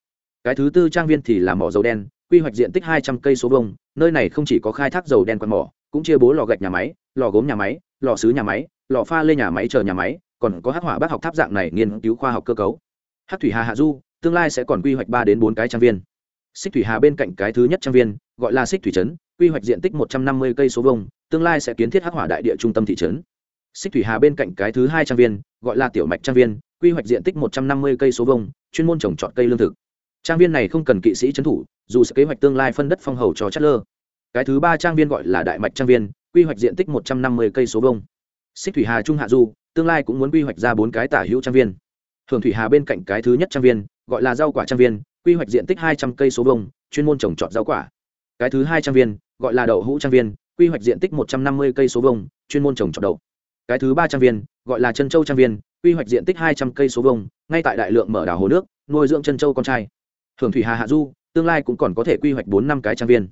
Cái thứ tư trang viên thì là mỏ dầu đen, quy hoạch diện tích hai trăm cây số vông nơi này không chỉ có khai thác dầu đen quạt mỏ, cũng chia bố lò gạch nhà máy, lò gốm nhà máy, lò sứ nhà máy, lò pha lê nhà máy chờ nhà máy, còn có hắc hỏa bác học tháp dạng này nghiên cứu khoa học cơ cấu. Hắc thủy hà hạ du, tương lai sẽ còn quy hoạch ba đến bốn cái trang viên. Xích thủy hà bên cạnh cái thứ nhất trang viên gọi là xích thủy trấn, quy hoạch diện tích một trăm năm mươi cây số vông tương lai sẽ kiến thiết hắc hỏa đại địa trung tâm thị trấn. Xích thủy hà bên cạnh cái thứ hai trang viên, gọi là tiểu mạch trang viên, quy hoạch diện tích một trăm năm mươi cây số vông chuyên môn trồng trọt cây lương thực. Trang viên này không cần kỵ sĩ trấn thủ, dù sẽ kế hoạch tương lai phân đất phong hầu cho chất lơ cái thứ ba trang viên gọi là đại mạch trang viên, quy hoạch diện tích một trăm năm mươi cây số vông xích thủy hà trung hạ du, tương lai cũng muốn quy hoạch ra bốn cái tả hữu trang viên. Thường thủy hà bên cạnh cái thứ nhất trang viên, gọi là rau quả trang viên, quy hoạch diện tích hai trăm cây số vông chuyên môn trồng trọt rau quả cái thứ hai trang viên, gọi là đậu hũ trang viên, quy hoạch diện tích một trăm năm mươi cây số vông chuyên môn trồng trọt đậu. Cái thứ ba trang viên, gọi là chân châu trang viên, quy hoạch diện tích hai trăm cây số vông ngay tại đại lượng mở đảo hồ nước, nuôi dưỡng chân châu con trai. Thường thủy hà hạ du, tương lai cũng còn có thể quy hoạch bốn năm cái trang viên.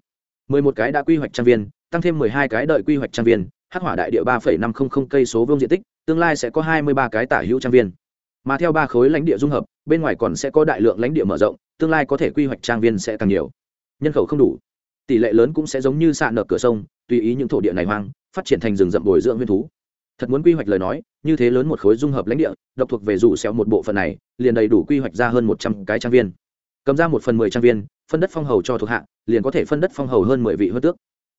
mười một cái đã quy hoạch trang viên, tăng thêm mười hai cái đợi quy hoạch trang viên, hắc hỏa đại địa ba phẩy năm không không cây số vương diện tích, tương lai sẽ có hai mươi ba cái tả hữu trang viên. Mà theo ba khối lãnh địa dung hợp, bên ngoài còn sẽ có đại lượng lãnh địa mở rộng, tương lai có thể quy hoạch trang viên sẽ càng nhiều. Nhân khẩu không đủ tỷ lệ lớn cũng sẽ giống như xạ nợ cửa sông, tùy ý những thổ địa này hoang, phát triển thành rừng rậm bồi dưỡng nguyên thú. Thật muốn quy hoạch lời nói, như thế lớn một khối dung hợp lãnh địa, độc thuộc về rủ xéo một bộ phận này, liền đầy đủ quy hoạch ra hơn một trăm cái trang viên. Cầm ra một phần mười trang viên, phân đất phong hầu cho thuộc hạ, liền có thể phân đất phong hầu hơn mười vị hơn tước.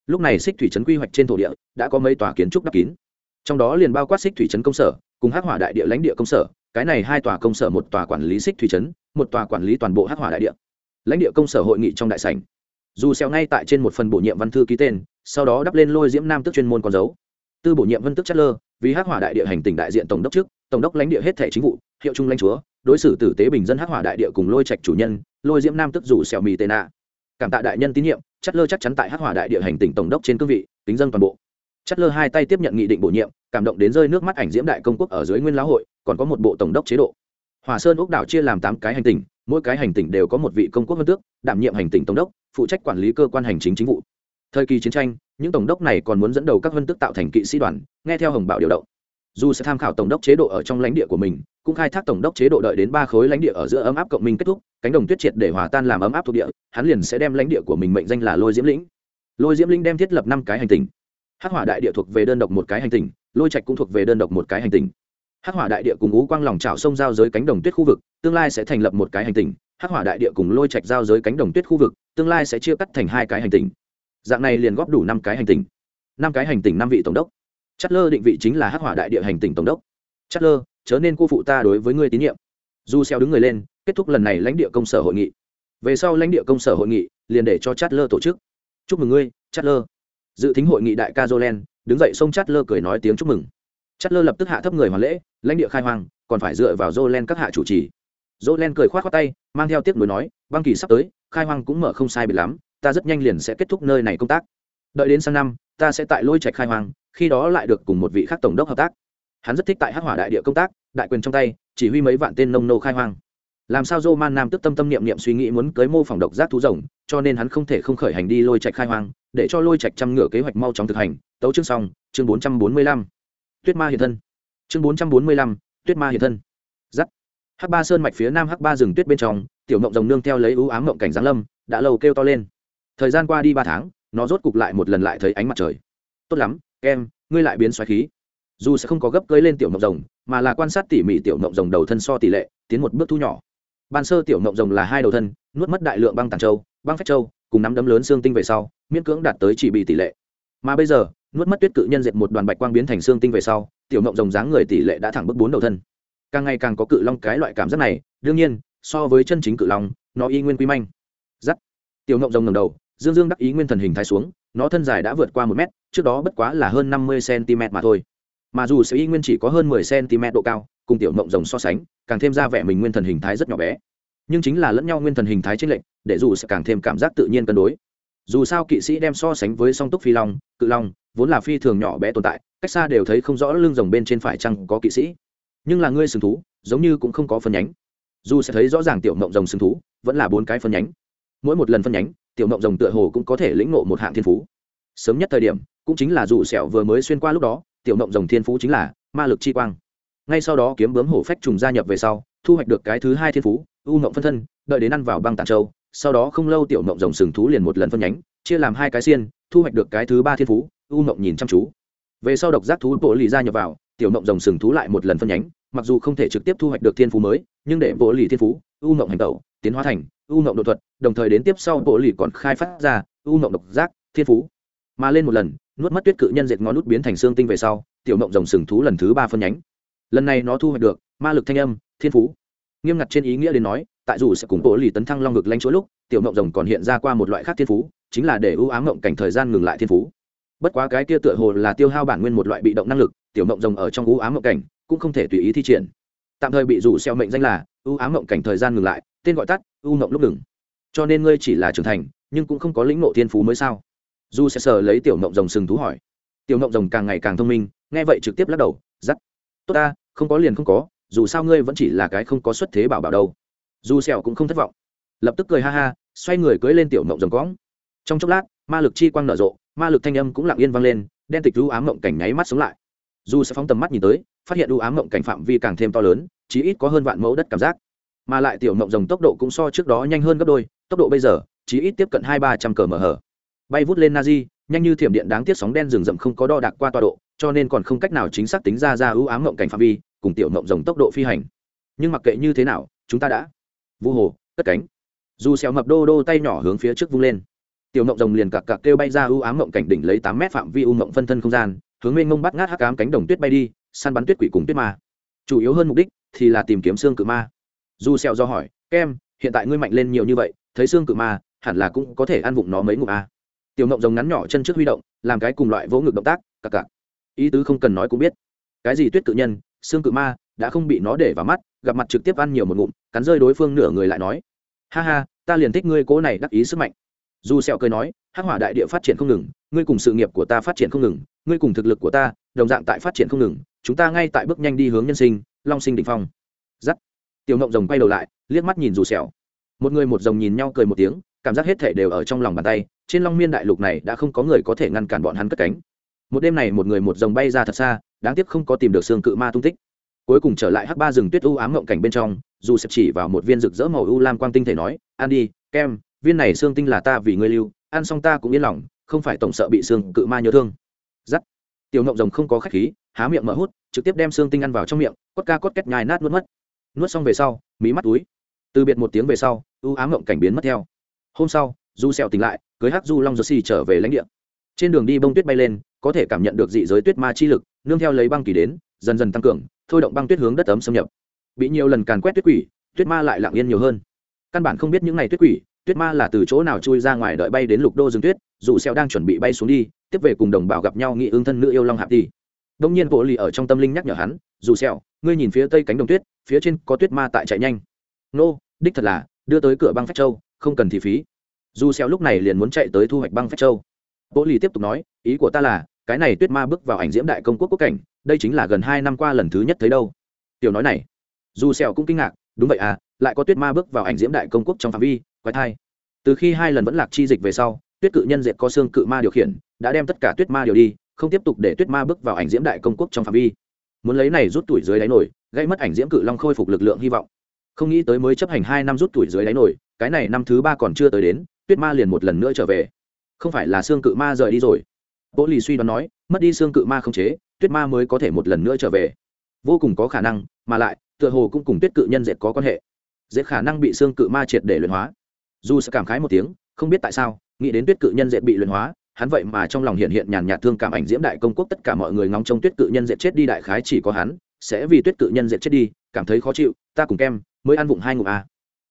Lúc này xích thủy trấn quy hoạch trên thổ địa, đã có mấy tòa kiến trúc đắp kín. Trong đó liền bao quát xích thủy trấn công sở, cùng hắc hỏa đại địa lãnh địa công sở, cái này hai tòa công sở một tòa quản lý xích thủy trấn, một tòa quản lý toàn bộ hắc hỏa đại địa. Lãnh địa công sở hội nghị trong đại sảnh dù xeo ngay tại trên một phần bổ nhiệm văn thư ký tên, sau đó đắp lên lôi diễm nam tức chuyên môn con dấu. Tư bổ nhiệm vân tức chất lơ, vì hắc hỏa đại địa hành tỉnh đại diện tổng đốc trước, tổng đốc lãnh địa hết thể chính vụ, hiệu trung lãnh chúa, đối xử tử tế bình dân hắc hỏa đại địa cùng lôi trạch chủ nhân, lôi diễm nam tức rủ xèo mì tên nạ. Cảm tạ đại nhân tín nhiệm, chất lơ chắc chắn tại hắc hỏa đại địa hành tỉnh tổng đốc trên cương vị tính dân toàn bộ. Chất lơ hai tay tiếp nhận nghị định bổ nhiệm, cảm động đến rơi nước mắt ảnh diễm đại công quốc ở dưới nguyên lão hội, còn có một bộ tổng đốc chế độ. Hòa sơn úc đảo chia làm tám cái hành tỉnh mỗi cái hành tỉnh đều có một vị công quốc vân tước, đảm nhiệm hành tỉnh tổng đốc, phụ trách quản lý cơ quan hành chính chính vụ. Thời kỳ chiến tranh, những tổng đốc này còn muốn dẫn đầu các vân tước tạo thành kỵ sĩ đoàn, nghe theo hồng bảo điều động. Dù sẽ tham khảo tổng đốc chế độ ở trong lãnh địa của mình, cũng khai thác tổng đốc chế độ đợi đến ba khối lãnh địa ở giữa ấm áp cộng minh kết thúc, cánh đồng tuyết triệt để hòa tan làm ấm áp thuộc địa, hắn liền sẽ đem lãnh địa của mình mệnh danh là lôi diễm lĩnh. Lôi diễm lĩnh đem thiết lập năm cái hành tinh hắc hỏa đại địa thuộc về đơn độc một cái hành tinh lôi trạch cũng thuộc về đơn độc một cái hành tinh hắc hỏa đại địa cùng ú quang lòng trào sông giao giới cánh đồng tuyết khu vực, tương lai sẽ thành lập một cái hành tinh. Hắc hỏa đại địa cùng lôi trạch giao giới cánh đồng tuyết khu vực, tương lai sẽ chia cắt thành hai cái hành tinh. Dạng này liền góp đủ năm cái hành tinh. Năm cái hành tinh năm vị tổng đốc. Chất lơ định vị chính là hắc hỏa đại địa hành tinh tổng đốc. Chất lơ, chớ nên cô phụ ta đối với ngươi tín nhiệm. Du xeo đứng người lên, kết thúc lần này lãnh địa công sở hội nghị. Về sau lãnh địa công sở hội nghị, liền để cho chất lơ tổ chức. Chúc mừng ngươi chất lơ. Dự thính hội nghị đại ca jolen, đứng dậy xông chất lơ cười nói tiếng chúc mừng. Chất lơ lập tức hạ thấp người hoàn lễ, lãnh địa khai hoang, còn phải dựa vào jolen các hạ chủ trì. Jolen cười khoát khoác tay, mang theo tiếc nuối nói, băng kỳ sắp tới, khai hoang cũng mở không sai biệt lắm, ta rất nhanh liền sẽ kết thúc nơi này công tác. Đợi đến sang năm, ta sẽ tại lôi trạch khai hoang, khi đó lại được cùng một vị khác tổng đốc hợp tác. Hắn rất thích tại hắc hỏa đại địa công tác, đại quyền trong tay, chỉ huy mấy vạn tên nông nô khai hoang. Làm sao dô man nam tức tâm tâm niệm niệm suy nghĩ muốn cưới mô phỏng độc giác thú rồng, cho nên hắn không thể không khởi hành đi lôi trạch khai hoang, để cho lôi trạch chăm ngựa kế hoạch mau chóng thực hành. Tấu chương xong, chương bốn trăm bốn mươi lăm tuyết ma hiện thân. Chương bốn trăm bốn mươi lăm, tuyết ma hiện thân. Giắt. Hắc ba sơn mạch phía nam hắc ba rừng tuyết bên trong, tiểu mộng rồng nương theo lấy ưu ám mộng cảnh giáng lâm, đã lâu kêu to lên. Thời gian qua đi ba tháng, nó rốt cục lại một lần lại thấy ánh mặt trời. Tốt lắm kem ngươi lại biến xoáy khí. Dù sẽ không có gấp cưới lên tiểu mộng rồng, mà là quan sát tỉ mỉ tiểu mộng rồng đầu thân so tỷ lệ, tiến một bước thu nhỏ. Ban sơ tiểu mộng rồng là hai đầu thân, nuốt mất đại lượng băng tàng châu, băng phách châu, cùng nắm đấm lớn xương tinh về sau, miễn cưỡng đạt tới chỉ bị tỷ lệ. Mà bây giờ nuốt mất tuyết cự nhân dệt một đoàn bạch quang biến thành xương tinh về sau, tiểu mộng rồng dáng người tỷ lệ đã thẳng bước bốn đầu thân. Càng ngày càng có cự long cái loại cảm giác này, đương nhiên, so với chân chính cự long, nó y nguyên quy manh. Giắt. Tiểu mộng rồng ngầm đầu, dương dương đắc ý nguyên thần hình thái xuống, nó thân dài đã vượt qua một mét, trước đó bất quá là hơn năm mươi cm mà thôi. Mà dù sẽ y nguyên chỉ có hơn mười cm độ cao, cùng tiểu mộng rồng so sánh, càng thêm ra vẻ mình nguyên thần hình thái rất nhỏ bé. Nhưng chính là lẫn nhau nguyên thần hình thái trên lệnh để dù sẽ càng thêm cảm giác tự nhiên cân đối. Dù sao kỵ sĩ đem so sánh với song túc phi long, cự long vốn là phi thường nhỏ bé tồn tại, cách xa đều thấy không rõ lưng rồng bên trên phải chăng có kỵ sĩ. Nhưng là ngươi sừng thú, giống như cũng không có phân nhánh. Dù sẽ thấy rõ ràng tiểu mộng rồng sừng thú, vẫn là bốn cái phân nhánh. Mỗi một lần phân nhánh, tiểu mộng rồng tựa hồ cũng có thể lĩnh ngộ một hạng thiên phú. Sớm nhất thời điểm, cũng chính là dù sẹo vừa mới xuyên qua lúc đó, tiểu mộng rồng thiên phú chính là ma lực chi quang. Ngay sau đó kiếm bướm hổ phách trùng gia nhập về sau, thu hoạch được cái thứ hai thiên phú, u mộng phân thân, đợi đến ăn vào băng tàn châu, sau đó không lâu tiểu mộng rồng sừng thú liền một lần phân nhánh chia làm hai cái xiên, thu hoạch được cái thứ ba thiên phú, u mộng nhìn chăm chú. Về sau độc giác thú bộ lì gia nhập vào, tiểu mộng rồng sừng thú lại một lần phân nhánh, mặc dù không thể trực tiếp thu hoạch được thiên phú mới, nhưng để bộ lì thiên phú, u mộng hành tẩu, tiến hóa thành u mộng đột thuật, đồng thời đến tiếp sau bộ lì còn khai phát ra u mộng độc giác, thiên phú. Mà lên một lần, nuốt mất tuyết cự nhân dệt ngón nút biến thành xương tinh về sau, tiểu mộng rồng sừng thú lần thứ ba phân nhánh. Lần này nó thu hoạch được ma lực thanh âm, thiên phú. Nghiêm ngặt trên ý nghĩa đến nói, tại dù sẽ cùng bộ lì tấn thăng long ngực lanh chỗ lúc, tiểu mộng rồng còn hiện ra qua một loại khác thiên phú chính là để ưu ám mộng cảnh thời gian ngừng lại thiên phú. Bất quá cái kia tựa hồ là tiêu hao bản nguyên một loại bị động năng lực, tiểu mộng rồng ở trong ưu ám mộng cảnh cũng không thể tùy ý thi triển. Tạm thời bị rủ xeo mệnh danh là ưu ám mộng cảnh thời gian ngừng lại, tên gọi tắt ưu mộng lúc ngừng. Cho nên ngươi chỉ là trưởng thành, nhưng cũng không có lĩnh ngộ thiên phú mới sao? Du sẽ sờ lấy tiểu mộng rồng sừng thú hỏi. Tiểu mộng rồng càng ngày càng thông minh, nghe vậy trực tiếp lắc đầu dắt tốt ta, không có liền không có, dù sao ngươi vẫn chỉ là cái không có xuất thế bảo bảo đâu. Du sẹo cũng không thất vọng. Lập tức cười ha ha, xoay người cưỡi lên tiểu mộng rồng cõng trong chốc lát, ma lực chi quang nở rộ, ma lực thanh âm cũng lặng yên vang lên, đen tịch u ám mộng cảnh nháy mắt sống lại. Dù sẽ phóng tầm mắt nhìn tới, phát hiện ưu ám mộng cảnh phạm vi càng thêm to lớn, chí ít có hơn vạn mẫu đất cảm giác. Mà lại tiểu mộng rồng tốc độ cũng so trước đó nhanh hơn gấp đôi, tốc độ bây giờ, chí ít tiếp cận hai ba trăm cờ mở hở. Bay vút lên na di nhanh như thiểm điện đáng tiếc sóng đen rừng rậm không có đo đạc qua tọa độ, cho nên còn không cách nào chính xác tính ra ra ưu ám mộng cảnh phạm vi, cùng tiểu mộng rồng tốc độ phi hành. Nhưng mặc kệ như thế nào, chúng ta đã. Vu hồ, cất cánh. Dù xèo mập đô đô tay nhỏ hướng phía trước vung lên tiểu mộng rồng liền cặc cặc kêu bay ra ưu ám mộng cảnh đỉnh lấy tám mét phạm vi u mộng phân thân không gian, hướng mênh mông bắt ngát hắc ám cánh đồng tuyết bay đi, săn bắn tuyết quỷ cùng tuyết ma. Chủ yếu hơn mục đích thì là tìm kiếm xương cự ma. Dù sẹo do hỏi, kem, hiện tại ngươi mạnh lên nhiều như vậy, thấy xương cự ma, hẳn là cũng có thể ăn vụng nó mấy ngụm a tiểu mộng rồng ngắn nhỏ chân trước huy động, làm cái cùng loại vỗ ngực động tác, cặc cặc. Ý tứ không cần nói cũng biết. Cái gì tuyết cự nhân, xương cự ma, đã không bị nó để vào mắt, gặp mặt trực tiếp ăn nhiều một ngụm, cắn rơi đối phương nửa người lại nói, ha ha, ta liền thích ngươi cố này đắc ý sức mạnh dù sẹo cười nói, hắc hỏa đại địa phát triển không ngừng, ngươi cùng sự nghiệp của ta phát triển không ngừng, ngươi cùng thực lực của ta, đồng dạng tại phát triển không ngừng, chúng ta ngay tại bước nhanh đi hướng nhân sinh, long sinh đỉnh phong. Giắt. Tiểu ngộng rồng quay đầu lại, liếc mắt nhìn dù sẹo. Một người một rồng nhìn nhau cười một tiếng, cảm giác hết thể đều ở trong lòng bàn tay, trên long miên đại lục này đã không có người có thể ngăn cản bọn hắn cất cánh. Một đêm này một người một rồng bay ra thật xa, đáng tiếc không có tìm được xương cự ma tung tích. Cuối cùng trở lại hắc ba rừng tuyết u ám ngộng cảnh bên trong, dù sẽ chỉ vào một viên rực rỡ màu u lam quang tinh thể nói ăn đi kem viên này xương tinh là ta vì ngươi lưu, ăn xong ta cũng yên lòng, không phải tổng sợ bị xương cự ma nhớ thương. Giắt. Tiểu ngộng rồng không có khách khí, há miệng mở hút, trực tiếp đem xương tinh ăn vào trong miệng, cốt ca cốt két nhai nát nuốt mất. Nuốt xong về sau, mí mắt túi. Từ biệt một tiếng về sau, ưu ám ngộng cảnh biến mất theo. Hôm sau, du sẹo tỉnh lại, cưới hắc du long giơ xì trở về lãnh địa. Trên đường đi bông tuyết bay lên, có thể cảm nhận được dị giới tuyết ma chi lực, nương theo lấy băng kỳ đến, dần dần tăng cường, thôi động băng tuyết hướng đất ấm xâm nhập. Bị nhiều lần càn quét tuyết quỷ, tuyết ma lại lặng yên nhiều hơn. Căn bản không biết những ngày tuyết quỷ tuyết ma là từ chỗ nào chui ra ngoài đợi bay đến lục đô rừng tuyết, dù xeo đang chuẩn bị bay xuống đi, tiếp về cùng đồng bào gặp nhau nghị ương thân nữ yêu long hạp đi đông nhiên bộ lì ở trong tâm linh nhắc nhở hắn, dù xeo ngươi nhìn phía tây cánh đồng tuyết, phía trên có tuyết ma tại chạy nhanh. Nô, đích thật là, đưa tới cửa băng phách châu, không cần thì phí. Dù xeo lúc này liền muốn chạy tới thu hoạch băng phách châu. Bộ lì tiếp tục nói, ý của ta là, cái này tuyết ma bước vào ảnh diễm đại công quốc quốc cảnh, đây chính là gần hai năm qua lần thứ nhất thấy đâu. Tiểu nói này, dù xeo cũng kinh ngạc đúng vậy à lại có tuyết ma bước vào ảnh diễm đại công quốc trong phạm vi, quái thai. Từ khi hai lần vẫn lạc chi dịch về sau, tuyết cự nhân dệt có xương cự ma điều khiển, đã đem tất cả tuyết ma điều đi, không tiếp tục để tuyết ma bước vào ảnh diễm đại công quốc trong phạm vi. Muốn lấy này rút tuổi dưới đáy nổi, gây mất ảnh diễm cự long khôi phục lực lượng hy vọng. Không nghĩ tới mới chấp hành hai năm rút tuổi dưới đáy nổi, cái này năm thứ ba còn chưa tới đến, tuyết ma liền một lần nữa trở về. Không phải là xương cự ma rời đi rồi. Bố lì suy đoán nói, mất đi xương cự ma không chế, tuyết ma mới có thể một lần nữa trở về. Vô cùng có khả năng, mà lại tựa hồ cũng cùng tuyết cự nhân dệt có quan hệ. Dệt khả năng bị xương cự ma triệt để luyện hóa. Dù sẽ cảm khái một tiếng, không biết tại sao, nghĩ đến tuyết cự nhân dệt bị luyện hóa, hắn vậy mà trong lòng hiện hiện nhàn nhạt thương cảm ảnh diễm đại công quốc tất cả mọi người ngóng trông tuyết cự nhân dệt chết đi đại khái chỉ có hắn, sẽ vì tuyết cự nhân dệt chết đi, cảm thấy khó chịu, ta cùng kem, mới ăn vụng hai ngụm à.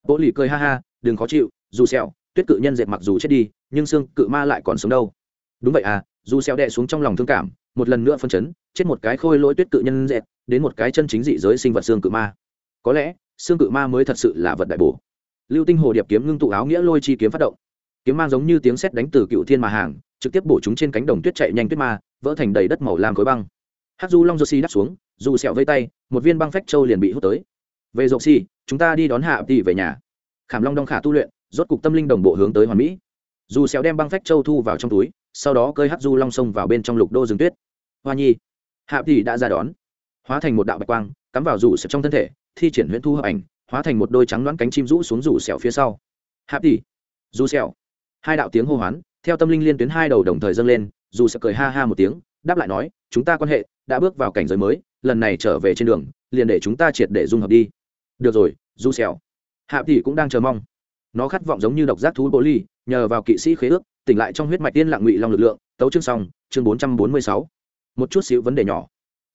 bố lì cười ha ha, đừng khó chịu, dù sẹo tuyết cự nhân dệt mặc dù chết đi, nhưng xương cự ma lại còn sống đâu. Đúng vậy à dù sẹo đè xuống trong lòng thương cảm, một lần nữa phân chấn, chết một cái khôi lỗi tuyết cự nhân dệt đến một cái chân chính dị giới sinh vật xương cự ma. Có lẽ, xương cự ma mới thật sự là vật đại bổ. Lưu tinh hồ điệp kiếm ngưng tụ áo nghĩa lôi chi kiếm phát động. Kiếm mang giống như tiếng sét đánh từ cựu thiên mà hàng, trực tiếp bổ chúng trên cánh đồng tuyết chạy nhanh tuyết ma, vỡ thành đầy đất màu lam khối băng. Hát du long dô si đáp xuống, dù sẹo vây tay, một viên băng phách châu liền bị hút tới. Về rộng si chúng ta đi đón hạ tỷ về nhà. Khảm long đong khả tu luyện, rốt cục tâm linh đồng bộ hướng tới hoàn mỹ. Dù sẹo đem băng phách châu thu vào trong túi, sau đó cơi hát du long sông vào bên trong lục đô rừng tuyết. Hoa nhi, hạ tỷ đã ra đón hóa thành một đạo bạch quang cắm vào rủ sẹo trong thân thể thi triển huyễn thu hợp ảnh hóa thành một đôi trắng đoán cánh chim rũ xuống rủ sẹo phía sau. Hạ tỷ du sẹo. Hai đạo tiếng hô hoán theo tâm linh liên tuyến hai đầu đồng thời dâng lên dù sẹo cười ha ha một tiếng đáp lại nói chúng ta quan hệ đã bước vào cảnh giới mới lần này trở về trên đường liền để chúng ta triệt để dung hợp đi. Được rồi du sẹo, hạ tỷ cũng đang chờ mong. Nó khát vọng giống như độc giác thú bồ ly nhờ vào kỵ sĩ khế ước tỉnh lại trong huyết mạch tiên lặng ngụy long lực lượng. Tấu chương xong chương bốn trăm bốn mươi sáu. Một chút xíu vấn đề nhỏ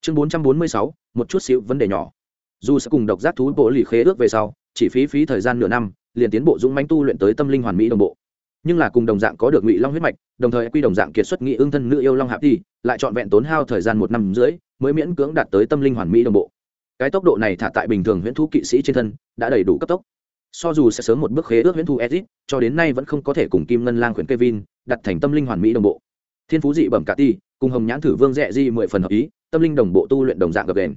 chương bốn trăm bốn mươi sáu, một chút xíu vấn đề nhỏ. Dù sẽ cùng độc giác thú bộ lì khế ước về sau, chỉ phí phí thời gian nửa năm, liền tiến bộ dũng mãnh tu luyện tới tâm linh hoàn mỹ đồng bộ. Nhưng là cùng đồng dạng có được ngụy long huyết mạch, đồng thời quy đồng dạng kiệt xuất nghị ương thân nữ yêu long hạp đi lại trọn vẹn tốn hao thời gian một năm rưỡi mới miễn cưỡng đạt tới tâm linh hoàn mỹ đồng bộ. Cái tốc độ này thả tại bình thường huyễn thú kỵ sĩ trên thân, đã đầy đủ cấp tốc. So dù sẽ sớm một bước khế ước huyễn thú edit cho đến nay vẫn không có thể cùng kim ngân lang khuyển kevin, đặt thành tâm linh hoàn mỹ đồng bộ. Thiên phú dị bẩm cả ti cùng hồng nhãn thử vương rẽ di mười phần hợp ý, tâm linh đồng bộ tu luyện đồng dạng gập đền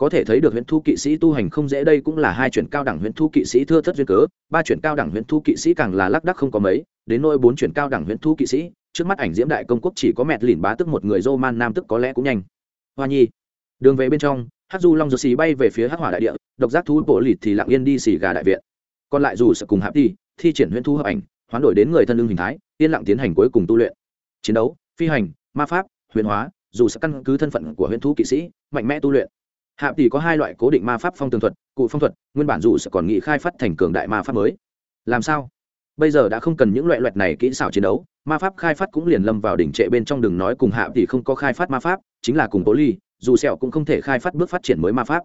có thể thấy được huyện thu kỵ sĩ tu hành không dễ, đây cũng là hai chuyển cao đẳng huyện thu kỵ sĩ thưa thất duyên cớ, ba chuyển cao đẳng huyện thu kỵ sĩ càng là lác đắc không có mấy, đến nỗi bốn chuyển cao đẳng huyện thu kỵ sĩ, trước mắt ảnh diễm đại công quốc chỉ có mẹt lìn bá tức một người dô man nam tức có lẽ cũng nhanh. Hoa nhi, đường về bên trong hát du long dược xì bay về phía hát hỏa đại địa, độc giác thú bộ lịt thì lặng yên đi xì gà đại viện. Còn lại dù sợ cùng hạp đi, thi triển huyễn thu hợp ảnh, hoán đổi đến người thân lương hình thái, yên lặng tiến hành cuối cùng tu luyện. Chiến đấu, phi hành, ma pháp huyền hóa, dù sẽ căn cứ thân phận của Huyền thú kỵ sĩ, mạnh mẽ tu luyện. Hạ tỷ có hai loại cố định ma pháp phong tường thuật, cụ phong thuật, nguyên bản dù sẽ còn nghị khai phát thành cường đại ma pháp mới. Làm sao? Bây giờ đã không cần những loại loại này kỹ xảo chiến đấu, ma pháp khai phát cũng liền lâm vào đỉnh trệ bên trong đường nói cùng hạ tỷ không có khai phát ma pháp, chính là cùng bố ly dù sẹo cũng không thể khai phát bước phát triển mới ma pháp.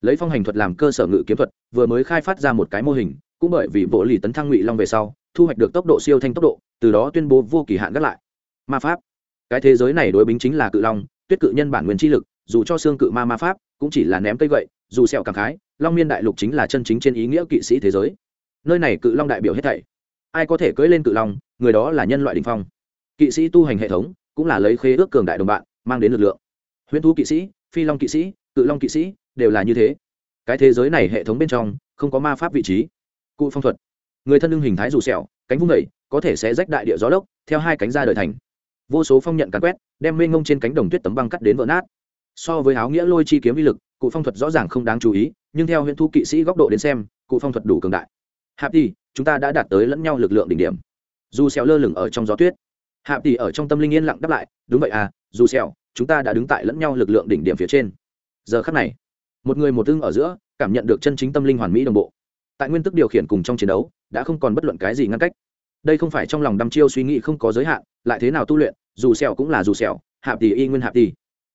Lấy phong hành thuật làm cơ sở ngự kiếm thuật, vừa mới khai phát ra một cái mô hình, cũng bởi vì bộ lì tấn thăng ngụy long về sau, thu hoạch được tốc độ siêu thanh tốc độ, từ đó tuyên bố vô kỳ hạn gác lại. Ma pháp cái thế giới này đối bính chính là cự long, tuyết cự nhân bản nguyên chi lực, dù cho xương cự ma ma pháp, cũng chỉ là ném cây gậy, dù sẹo cảm khái, long miên đại lục chính là chân chính trên ý nghĩa kỵ sĩ thế giới. Nơi này cự long đại biểu hết thảy. Ai có thể cưỡi lên cự long, người đó là nhân loại đỉnh phong. Kỵ sĩ tu hành hệ thống, cũng là lấy khế ước cường đại đồng bạn, mang đến lực lượng. Huyễn thú kỵ sĩ, phi long kỵ sĩ, cự long kỵ sĩ, đều là như thế. Cái thế giới này hệ thống bên trong, không có ma pháp vị trí. Cụ phong thuật. Người thân lưng hình thái dù sẹo, cánh vung đẩy có thể sẽ rách đại địa gió lốc, theo hai cánh ra đời thành vô số phong nhận cắn quét, đem mê ngông trên cánh đồng tuyết tấm băng cắt đến vỡ nát. So với áo nghĩa lôi chi kiếm vi lực, cụ phong thuật rõ ràng không đáng chú ý, nhưng theo huyện thu kỵ sĩ góc độ đến xem, cụ phong thuật đủ cường đại. Hạp tỷ, chúng ta đã đạt tới lẫn nhau lực lượng đỉnh điểm. Dù sẹo lơ lửng ở trong gió tuyết. Hạp tỷ ở trong tâm linh yên lặng đáp lại, đúng vậy à dù sẹo, chúng ta đã đứng tại lẫn nhau lực lượng đỉnh điểm phía trên. Giờ khắc này, một người một tương ở giữa, cảm nhận được chân chính tâm linh hoàn mỹ đồng bộ. Tại nguyên tức điều khiển cùng trong chiến đấu, đã không còn bất luận cái gì ngăn cách đây không phải trong lòng đăm chiêu suy nghĩ không có giới hạn, lại thế nào tu luyện, dù sẹo cũng là dù sẹo hạp tỷ y nguyên hạp tỷ.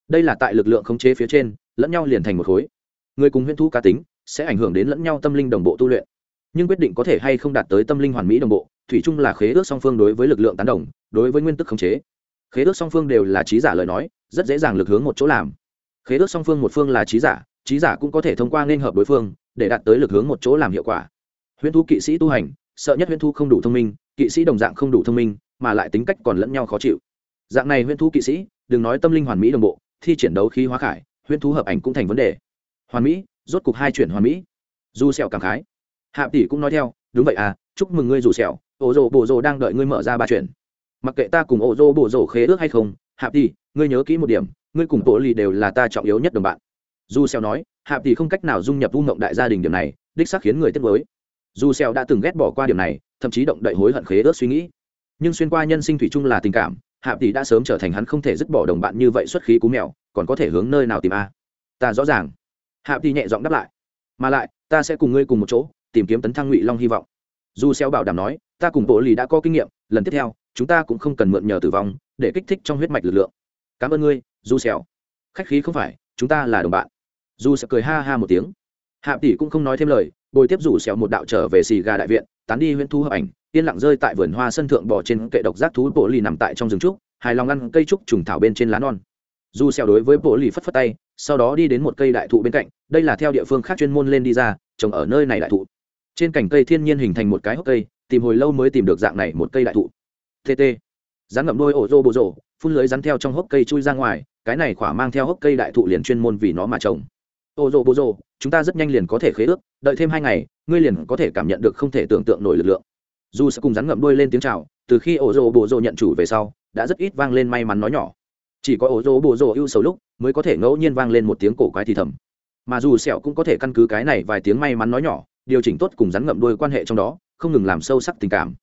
Đây là tại lực lượng khống chế phía trên, lẫn nhau liền thành một khối. Người cùng huyễn thu cá tính, sẽ ảnh hưởng đến lẫn nhau tâm linh đồng bộ tu luyện. Nhưng quyết định có thể hay không đạt tới tâm linh hoàn mỹ đồng bộ, thủy chung là khế ước song phương đối với lực lượng tán đồng, đối với nguyên tắc khống chế. Khế ước song phương đều là trí giả lời nói, rất dễ dàng lực hướng một chỗ làm. Khế ước song phương một phương là trí giả trí giả cũng có thể thông qua nên hợp đối phương, để đạt tới lực hướng một chỗ làm hiệu quả. Huyễn thu kỵ sĩ tu hành, sợ nhất huyễn thu không đủ thông minh kỵ sĩ đồng dạng không đủ thông minh, mà lại tính cách còn lẫn nhau khó chịu. Dạng này huyễn Thú kỵ sĩ, đừng nói tâm linh hoàn mỹ đồng bộ, thi triển đấu khí hóa khải, huyễn Thú hợp ảnh cũng thành vấn đề. Hoàn mỹ, rốt cục hai chuyển hoàn mỹ. Du sẹo cảm khái. Hạ tỷ cũng nói theo, đúng vậy à chúc mừng ngươi dù sẹo ổ rồ bộ rồ đang đợi ngươi mở ra ba chuyển. Mặc kệ ta cùng ổ rồ bộ rồ khế ước hay không hạ tỷ, ngươi nhớ kỹ một điểm, ngươi cùng tổ lì đều là ta trọng yếu nhất đồng bạn. Du sẹo nói hạ tỷ không cách nào dung nhập u ngộng đại gia đình điểm này, đích xác khiến người tiếc nuối dù xèo đã từng ghét bỏ qua điểm này, thậm chí động đậy hối hận khế ước suy nghĩ. Nhưng xuyên qua nhân sinh thủy chung là tình cảm hạ tỷ đã sớm trở thành hắn không thể dứt bỏ đồng bạn như vậy xuất khí cú mèo, còn có thể hướng nơi nào tìm a? Ta rõ ràng. Hạ tỷ nhẹ giọng đáp lại. Mà lại, ta sẽ cùng ngươi cùng một chỗ, tìm kiếm tấn thăng ngụy long hy vọng. Dù xeo bảo đảm nói, ta cùng bộ lì đã có kinh nghiệm, lần tiếp theo, chúng ta cũng không cần mượn nhờ tử vong để kích thích trong huyết mạch lực lượng. Cảm ơn ngươi, Dù xeo khách khí không phải, chúng ta là đồng bạn. Dù sẽ cười ha ha một tiếng. Hạ tỷ cũng không nói thêm lời bồi tiếp rủ xeo một đạo trở về xì gà đại viện, tán đi huyễn thu hợp ảnh, yên lặng rơi tại vườn hoa sân thượng bò trên kệ độc giác thú bộ lì nằm tại trong rừng trúc, hài lòng ăn cây trúc trùng thảo bên trên lá non. Dù xeo đối với bộ lì phất phất tay, sau đó đi đến một cây đại thụ bên cạnh, đây là theo địa phương khác chuyên môn lên đi ra, trồng ở nơi này đại thụ. Trên cành cây thiên nhiên hình thành một cái hốc cây, tìm hồi lâu mới tìm được dạng này một cây đại thụ. Tt rắn ngậm đôi ổ rô bộ rổ, phun lưới rắn theo trong hốc cây chui ra ngoài, cái này khỏa mang theo hốc cây đại thụ liền chuyên môn vì nó mà trồng ô rô bô rổ chúng ta rất nhanh liền có thể khế ước, đợi thêm hai ngày, ngươi liền có thể cảm nhận được không thể tưởng tượng nổi lực lượng. Dù sẽ cùng rắn ngậm đuôi lên tiếng chào, từ khi ô rô bô rổ nhận chủ về sau, đã rất ít vang lên may mắn nói nhỏ. Chỉ có ô rô bô rổ ưu sầu lúc, mới có thể ngẫu nhiên vang lên một tiếng cổ quái thì thầm. Mà dù sẹo cũng có thể căn cứ cái này vài tiếng may mắn nói nhỏ, điều chỉnh tốt cùng rắn ngậm đuôi quan hệ trong đó, không ngừng làm sâu sắc tình cảm.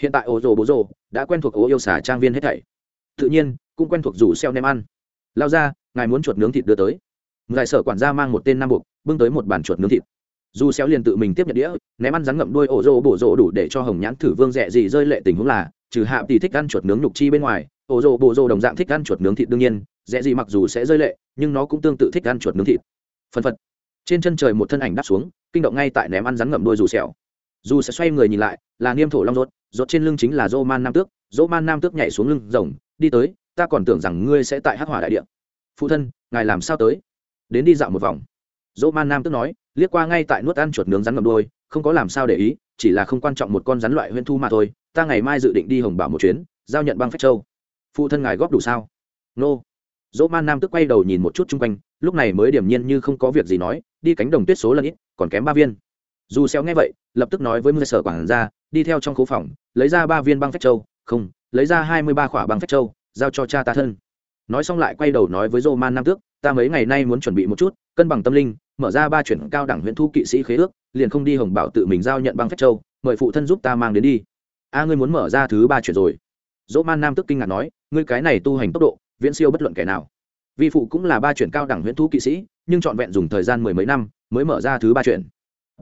Hiện tại ô rồ bô rồ đã quen thuộc ô yêu xả trang viên hết thảy. Tự nhiên, cũng quen thuộc rủ xeo nem ăn. Lao ra, ngài muốn chuột nướng thịt đưa tới ngài sở quản gia mang một tên nam buộc, bưng tới một bàn chuột nướng thịt. Dù xéo liền tự mình tiếp nhận đĩa, ném ăn rắn ngậm đuôi ổ rồ bổ rồ đủ để cho hồng nhãn thử vương rẻ gì rơi lệ tình huống là, trừ hạ tỷ thích ăn chuột nướng nhục chi bên ngoài, ổ rồ bổ rồ đồng dạng thích ăn chuột nướng thịt đương nhiên, rẻ gì mặc dù sẽ rơi lệ, nhưng nó cũng tương tự thích ăn chuột nướng thịt. Phân phật. Trên chân trời một thân ảnh đáp xuống, kinh động ngay tại ném ăn rắn ngậm đuôi dù xéo. Dù sẽ xoay người nhìn lại, là niêm thổ long rốt rốt trên lưng chính là dô man nam tước dô man nam tước nhảy xuống lưng rồng, đi tới, ta còn tưởng rằng ngươi sẽ tại hắc hỏa đại địa. Phụ thân, ngài làm sao tới? Đến đi dạo một vòng. Dỗ man nam tức nói, liếc qua ngay tại nuốt ăn chuột nướng rắn ngầm đôi không có làm sao để ý, chỉ là không quan trọng một con rắn loại huyên thu mà thôi, ta ngày mai dự định đi hồng bảo một chuyến, giao nhận băng phách châu. Phụ thân ngài góp đủ sao? Nô. Dỗ man nam tức quay đầu nhìn một chút chung quanh, lúc này mới điểm nhiên như không có việc gì nói, đi cánh đồng tuyết số lần ít, còn kém ba viên. Dù xéo nghe vậy, lập tức nói với mưa sở quản gia, đi theo trong khu phòng, lấy ra ba viên băng phách châu, không, lấy ra hai mươi ba khỏa băng phách châu, giao cho cha ta thân. Nói xong lại quay đầu nói với dô man nam tước ta mấy ngày nay muốn chuẩn bị một chút, cân bằng tâm linh, mở ra ba chuyển cao đẳng huyện thu kỵ sĩ khế ước, liền không đi hồng bảo tự mình giao nhận băng phách châu, mời phụ thân giúp ta mang đến đi. A, ngươi muốn mở ra thứ ba chuyển rồi. Dỗ man nam tức kinh ngạc nói, ngươi cái này tu hành tốc độ, viễn siêu bất luận kẻ nào. Vi phụ cũng là ba chuyển cao đẳng huyện thu kỵ sĩ, nhưng trọn vẹn dùng thời gian mười mấy năm mới mở ra thứ ba chuyển.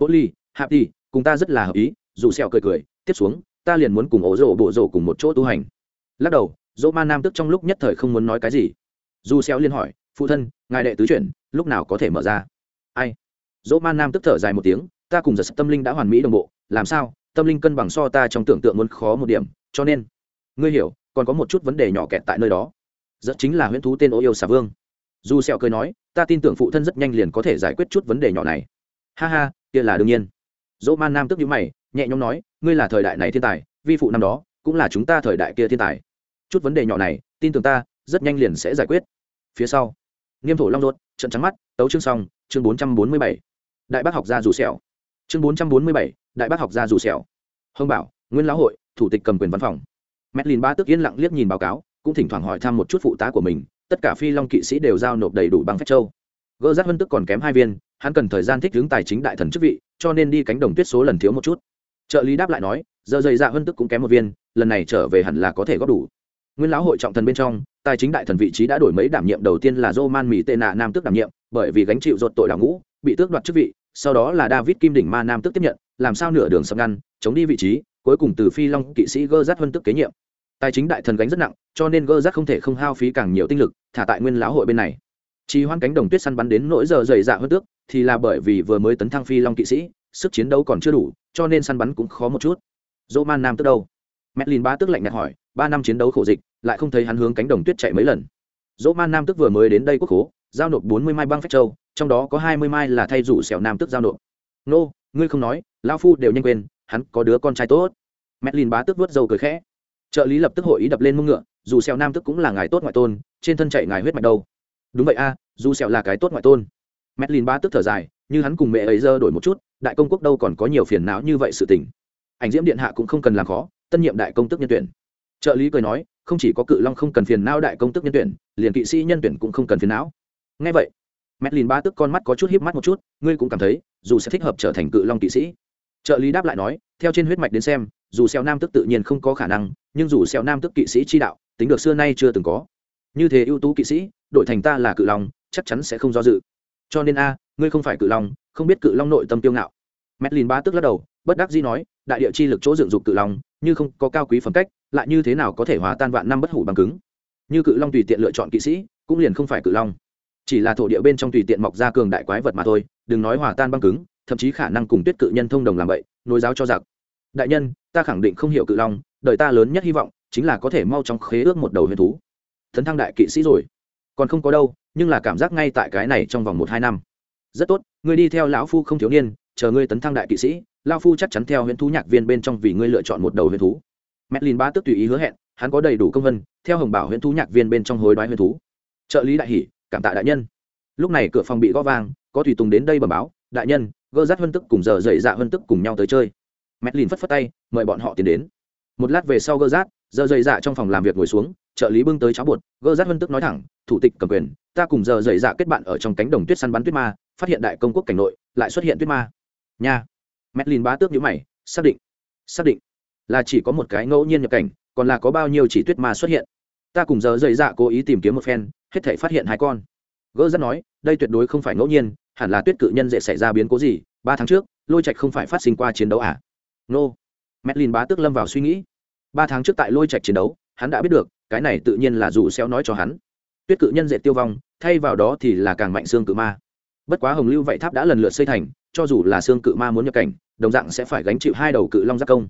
Bố ly, hạp đi cùng ta rất là hợp ý, dù sẹo cười cười, tiếp xuống, ta liền muốn cùng ổ rổ bộ rổ cùng một chỗ tu hành. Lắc đầu, dỗ man nam tức trong lúc nhất thời không muốn nói cái gì. Dù sẹo liên hỏi phụ thân, ngài đệ tứ chuyển, lúc nào có thể mở ra? Ai? Dỗ man nam tức thở dài một tiếng, ta cùng giật tâm linh đã hoàn mỹ đồng bộ, làm sao? Tâm linh cân bằng so ta trong tưởng tượng muốn khó một điểm, cho nên, ngươi hiểu, còn có một chút vấn đề nhỏ kẹt tại nơi đó. Rất chính là huyễn thú tên ô yêu xà vương. Dù sẹo cười nói, ta tin tưởng phụ thân rất nhanh liền có thể giải quyết chút vấn đề nhỏ này. Ha ha, kia là đương nhiên. Dỗ man nam tức nhíu mày, nhẹ nhõm nói, ngươi là thời đại này thiên tài, vi phụ năm đó, cũng là chúng ta thời đại kia thiên tài. Chút vấn đề nhỏ này, tin tưởng ta, rất nhanh liền sẽ giải quyết. Phía sau nghiêm thổ long ruột trận trắng mắt, tấu chương xong, chương bốn trăm bốn mươi bảy. Đại bác học gia dù xẻo chương bốn trăm bốn mươi bảy, đại bác học gia dù xẻo hồng bảo, nguyên lão hội, thủ tịch cầm quyền văn phòng. Medlin ba tức yên lặng liếc nhìn báo cáo, cũng thỉnh thoảng hỏi thăm một chút phụ tá của mình, tất cả phi long kỵ sĩ đều giao nộp đầy đủ bằng phép châu. Gỡ rác vân tức còn kém hai viên, hắn cần thời gian thích ứng tài chính đại thần chức vị, cho nên đi cánh đồng tuyết số lần thiếu một chút. Trợ lý đáp lại nói, giờ dày dạ vân tức cũng kém một viên, lần này trở về hẳn là có thể góp đủ. Nguyên lão hội trọng thần bên trong tài chính đại thần vị trí đã đổi mấy đảm nhiệm đầu tiên là Roman Mỹ Tệ Nạ Nam tước đảm nhiệm, bởi vì gánh chịu rốt tội đảo ngũ, bị tước đoạt chức vị, sau đó là David Kim đỉnh ma Nam tước tiếp nhận, làm sao nửa đường sập ngăn, chống đi vị trí, cuối cùng từ Phi Long kỵ sĩ Gơ rát Vân tước kế nhiệm. Tài chính đại thần gánh rất nặng, cho nên Gơ rát không thể không hao phí càng nhiều tinh lực, thả tại nguyên lão hội bên này. Chỉ hoan cánh đồng tuyết săn bắn đến nỗi giờ dày dạ hơn tước, thì là bởi vì vừa mới tấn thăng Phi Long kỵ sĩ, sức chiến đấu còn chưa đủ, cho nên săn bắn cũng khó một chút. Roman Nam tước đâu? Medlin ba tức lạnh nhạt hỏi, ba năm chiến đấu khổ dịch, lại không thấy hắn hướng cánh đồng tuyết chạy mấy lần. Dỗ man nam tức vừa mới đến đây quốc khố, giao nộp bốn mươi mai băng phách châu, trong đó có hai mươi mai là thay rủ xẻo nam tức giao nộp. Nô, ngươi không nói, lão phu đều nhanh quên, hắn có đứa con trai tốt. Medlin bá tức vớt dầu cười khẽ. Trợ lý lập tức hội ý đập lên mông ngựa, dù xẻo nam tức cũng là ngài tốt ngoại tôn, trên thân chạy ngài huyết mạch đâu. Đúng vậy a, dù xẻo là cái tốt ngoại tôn. Medlin bá tức thở dài, như hắn cùng mẹ ấy dơ đổi một chút, đại công quốc đâu còn có nhiều phiền não như vậy sự tình. Ảnh diễm điện hạ cũng không cần làm khó, tân nhiệm đại công tức nhân tuyển. Trợ lý cười nói không chỉ có cự long không cần phiền não đại công tức nhân tuyển, liền kỵ sĩ nhân tuyển cũng không cần phiền não. Ngay vậy Medlin ba tức con mắt có chút híp mắt một chút, ngươi cũng cảm thấy, dù sẽ thích hợp trở thành cự long kỵ sĩ. Trợ lý đáp lại nói, theo trên huyết mạch đến xem, dù xeo nam tức tự nhiên không có khả năng, nhưng dù xeo nam tức kỵ sĩ chi đạo, tính được xưa nay chưa từng có. Như thế ưu tú kỵ sĩ đội thành ta là cự long, chắc chắn sẽ không do dự. Cho nên a, ngươi không phải cự long, không biết cự long nội tâm tiêu ngạo. Medlin ba tức lắc đầu, bất đắc dĩ nói, đại địa chi lực chỗ dựng dục cự long như không có cao quý phẩm cách, lại như thế nào có thể hòa tan vạn năm bất hủ bằng cứng? Như cự long tùy tiện lựa chọn kỵ sĩ, cũng liền không phải cự long. Chỉ là thổ địa bên trong tùy tiện mọc ra cường đại quái vật mà thôi, đừng nói hòa tan băng cứng, thậm chí khả năng cùng tuyết cự nhân thông đồng làm vậy, nối giáo cho giặc. Đại nhân, ta khẳng định không hiểu cự long, đời ta lớn nhất hy vọng chính là có thể mau chóng khế ước một đầu huyền thú. Thấn thăng đại kỵ sĩ rồi. Còn không có đâu, nhưng là cảm giác ngay tại cái này trong vòng một hai năm. Rất tốt, ngươi đi theo lão phu không thiếu niên, chờ ngươi tấn thăng đại kỵ sĩ lao phu chắc chắn theo Huyễn thú nhạc viên bên trong vì ngươi lựa chọn một đầu Huyễn thú Medlin ba tức tùy ý hứa hẹn, hắn có đầy đủ công vân, theo Hồng Bảo Huyễn thú nhạc viên bên trong hối đoái Huyễn thú. Trợ lý đại hỉ, cảm tạ đại nhân. Lúc này cửa phòng bị gõ vang, có tùy tùng đến đây bẩm báo, đại nhân, gơ rát Vân tức cùng giờ dậy dạ Vân tức cùng nhau tới chơi. Medlin phất phất tay, mời bọn họ tiến đến. Một lát về sau gơ rát, giờ dậy dạ trong phòng làm việc ngồi xuống, trợ lý bưng tới cháo bột, gơ rát Vân tức nói thẳng, thủ tịch cầm quyền, ta cùng giờ dậy dạ kết bạn ở trong cánh đồng tuyết săn bắn tuyết ma, phát hiện đại công quốc cảnh nội, lại xuất hiện tuyết ma. Nha. Madeline bá tước nhíu mày, xác định. Xác định là chỉ có một cái ngẫu nhiên nhập cảnh còn là có bao nhiêu chỉ tuyết ma xuất hiện. Ta cùng giờ dậy dạ cố ý tìm kiếm một phen hết thảy phát hiện hai con. Gỡ rất nói đây tuyệt đối không phải ngẫu nhiên hẳn là tuyết cự nhân dễ xảy ra biến cố gì ba tháng trước lôi trạch không phải phát sinh qua chiến đấu à? Nô. Madeline bá tước lâm vào suy nghĩ. Ba tháng trước tại lôi trạch chiến đấu hắn đã biết được cái này tự nhiên là dù xéo nói cho hắn. Tuyết cự nhân dễ tiêu vong thay vào đó thì là càng mạnh xương cự ma bất quá hồng lưu vậy tháp đã lần lượt xây thành, cho dù là xương cự ma muốn nhập cảnh, đồng dạng sẽ phải gánh chịu hai đầu cự long giác công.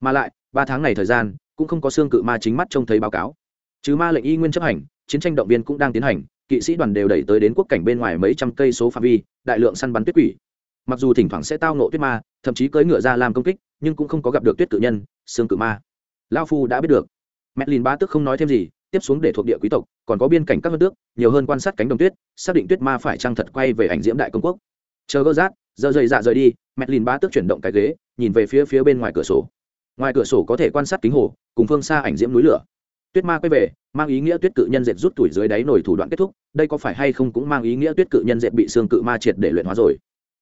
Mà lại, ba tháng này thời gian, cũng không có xương cự ma chính mắt trông thấy báo cáo. Chứ ma lệnh y nguyên chấp hành, chiến tranh động viên cũng đang tiến hành, kỵ sĩ đoàn đều đẩy tới đến quốc cảnh bên ngoài mấy trăm cây số phạm vi, đại lượng săn bắn tuyết quỷ. Mặc dù thỉnh thoảng sẽ tao nộ tuyết ma, thậm chí cưỡi ngựa ra làm công kích, nhưng cũng không có gặp được tuyết cự nhân, xương cự ma. Lao phu đã biết được. Medlin ba tức không nói thêm gì tiếp xuống để thuộc địa quý tộc, còn có biên cảnh các vân tước, nhiều hơn quan sát cánh đồng tuyết, xác định tuyết ma phải trang thật quay về ảnh diễm đại công quốc. Chờ gỡ rát, giờ dày dạ rời đi, mẹ lìn ba tước chuyển động cái ghế, nhìn về phía phía bên ngoài cửa sổ. Ngoài cửa sổ có thể quan sát kính hồ, cùng phương xa ảnh diễm núi lửa. Tuyết ma quay về, mang ý nghĩa tuyết cự nhân dệt rút tuổi dưới đáy nổi thủ đoạn kết thúc, đây có phải hay không cũng mang ý nghĩa tuyết cự nhân dệt bị xương cự ma triệt để luyện hóa rồi.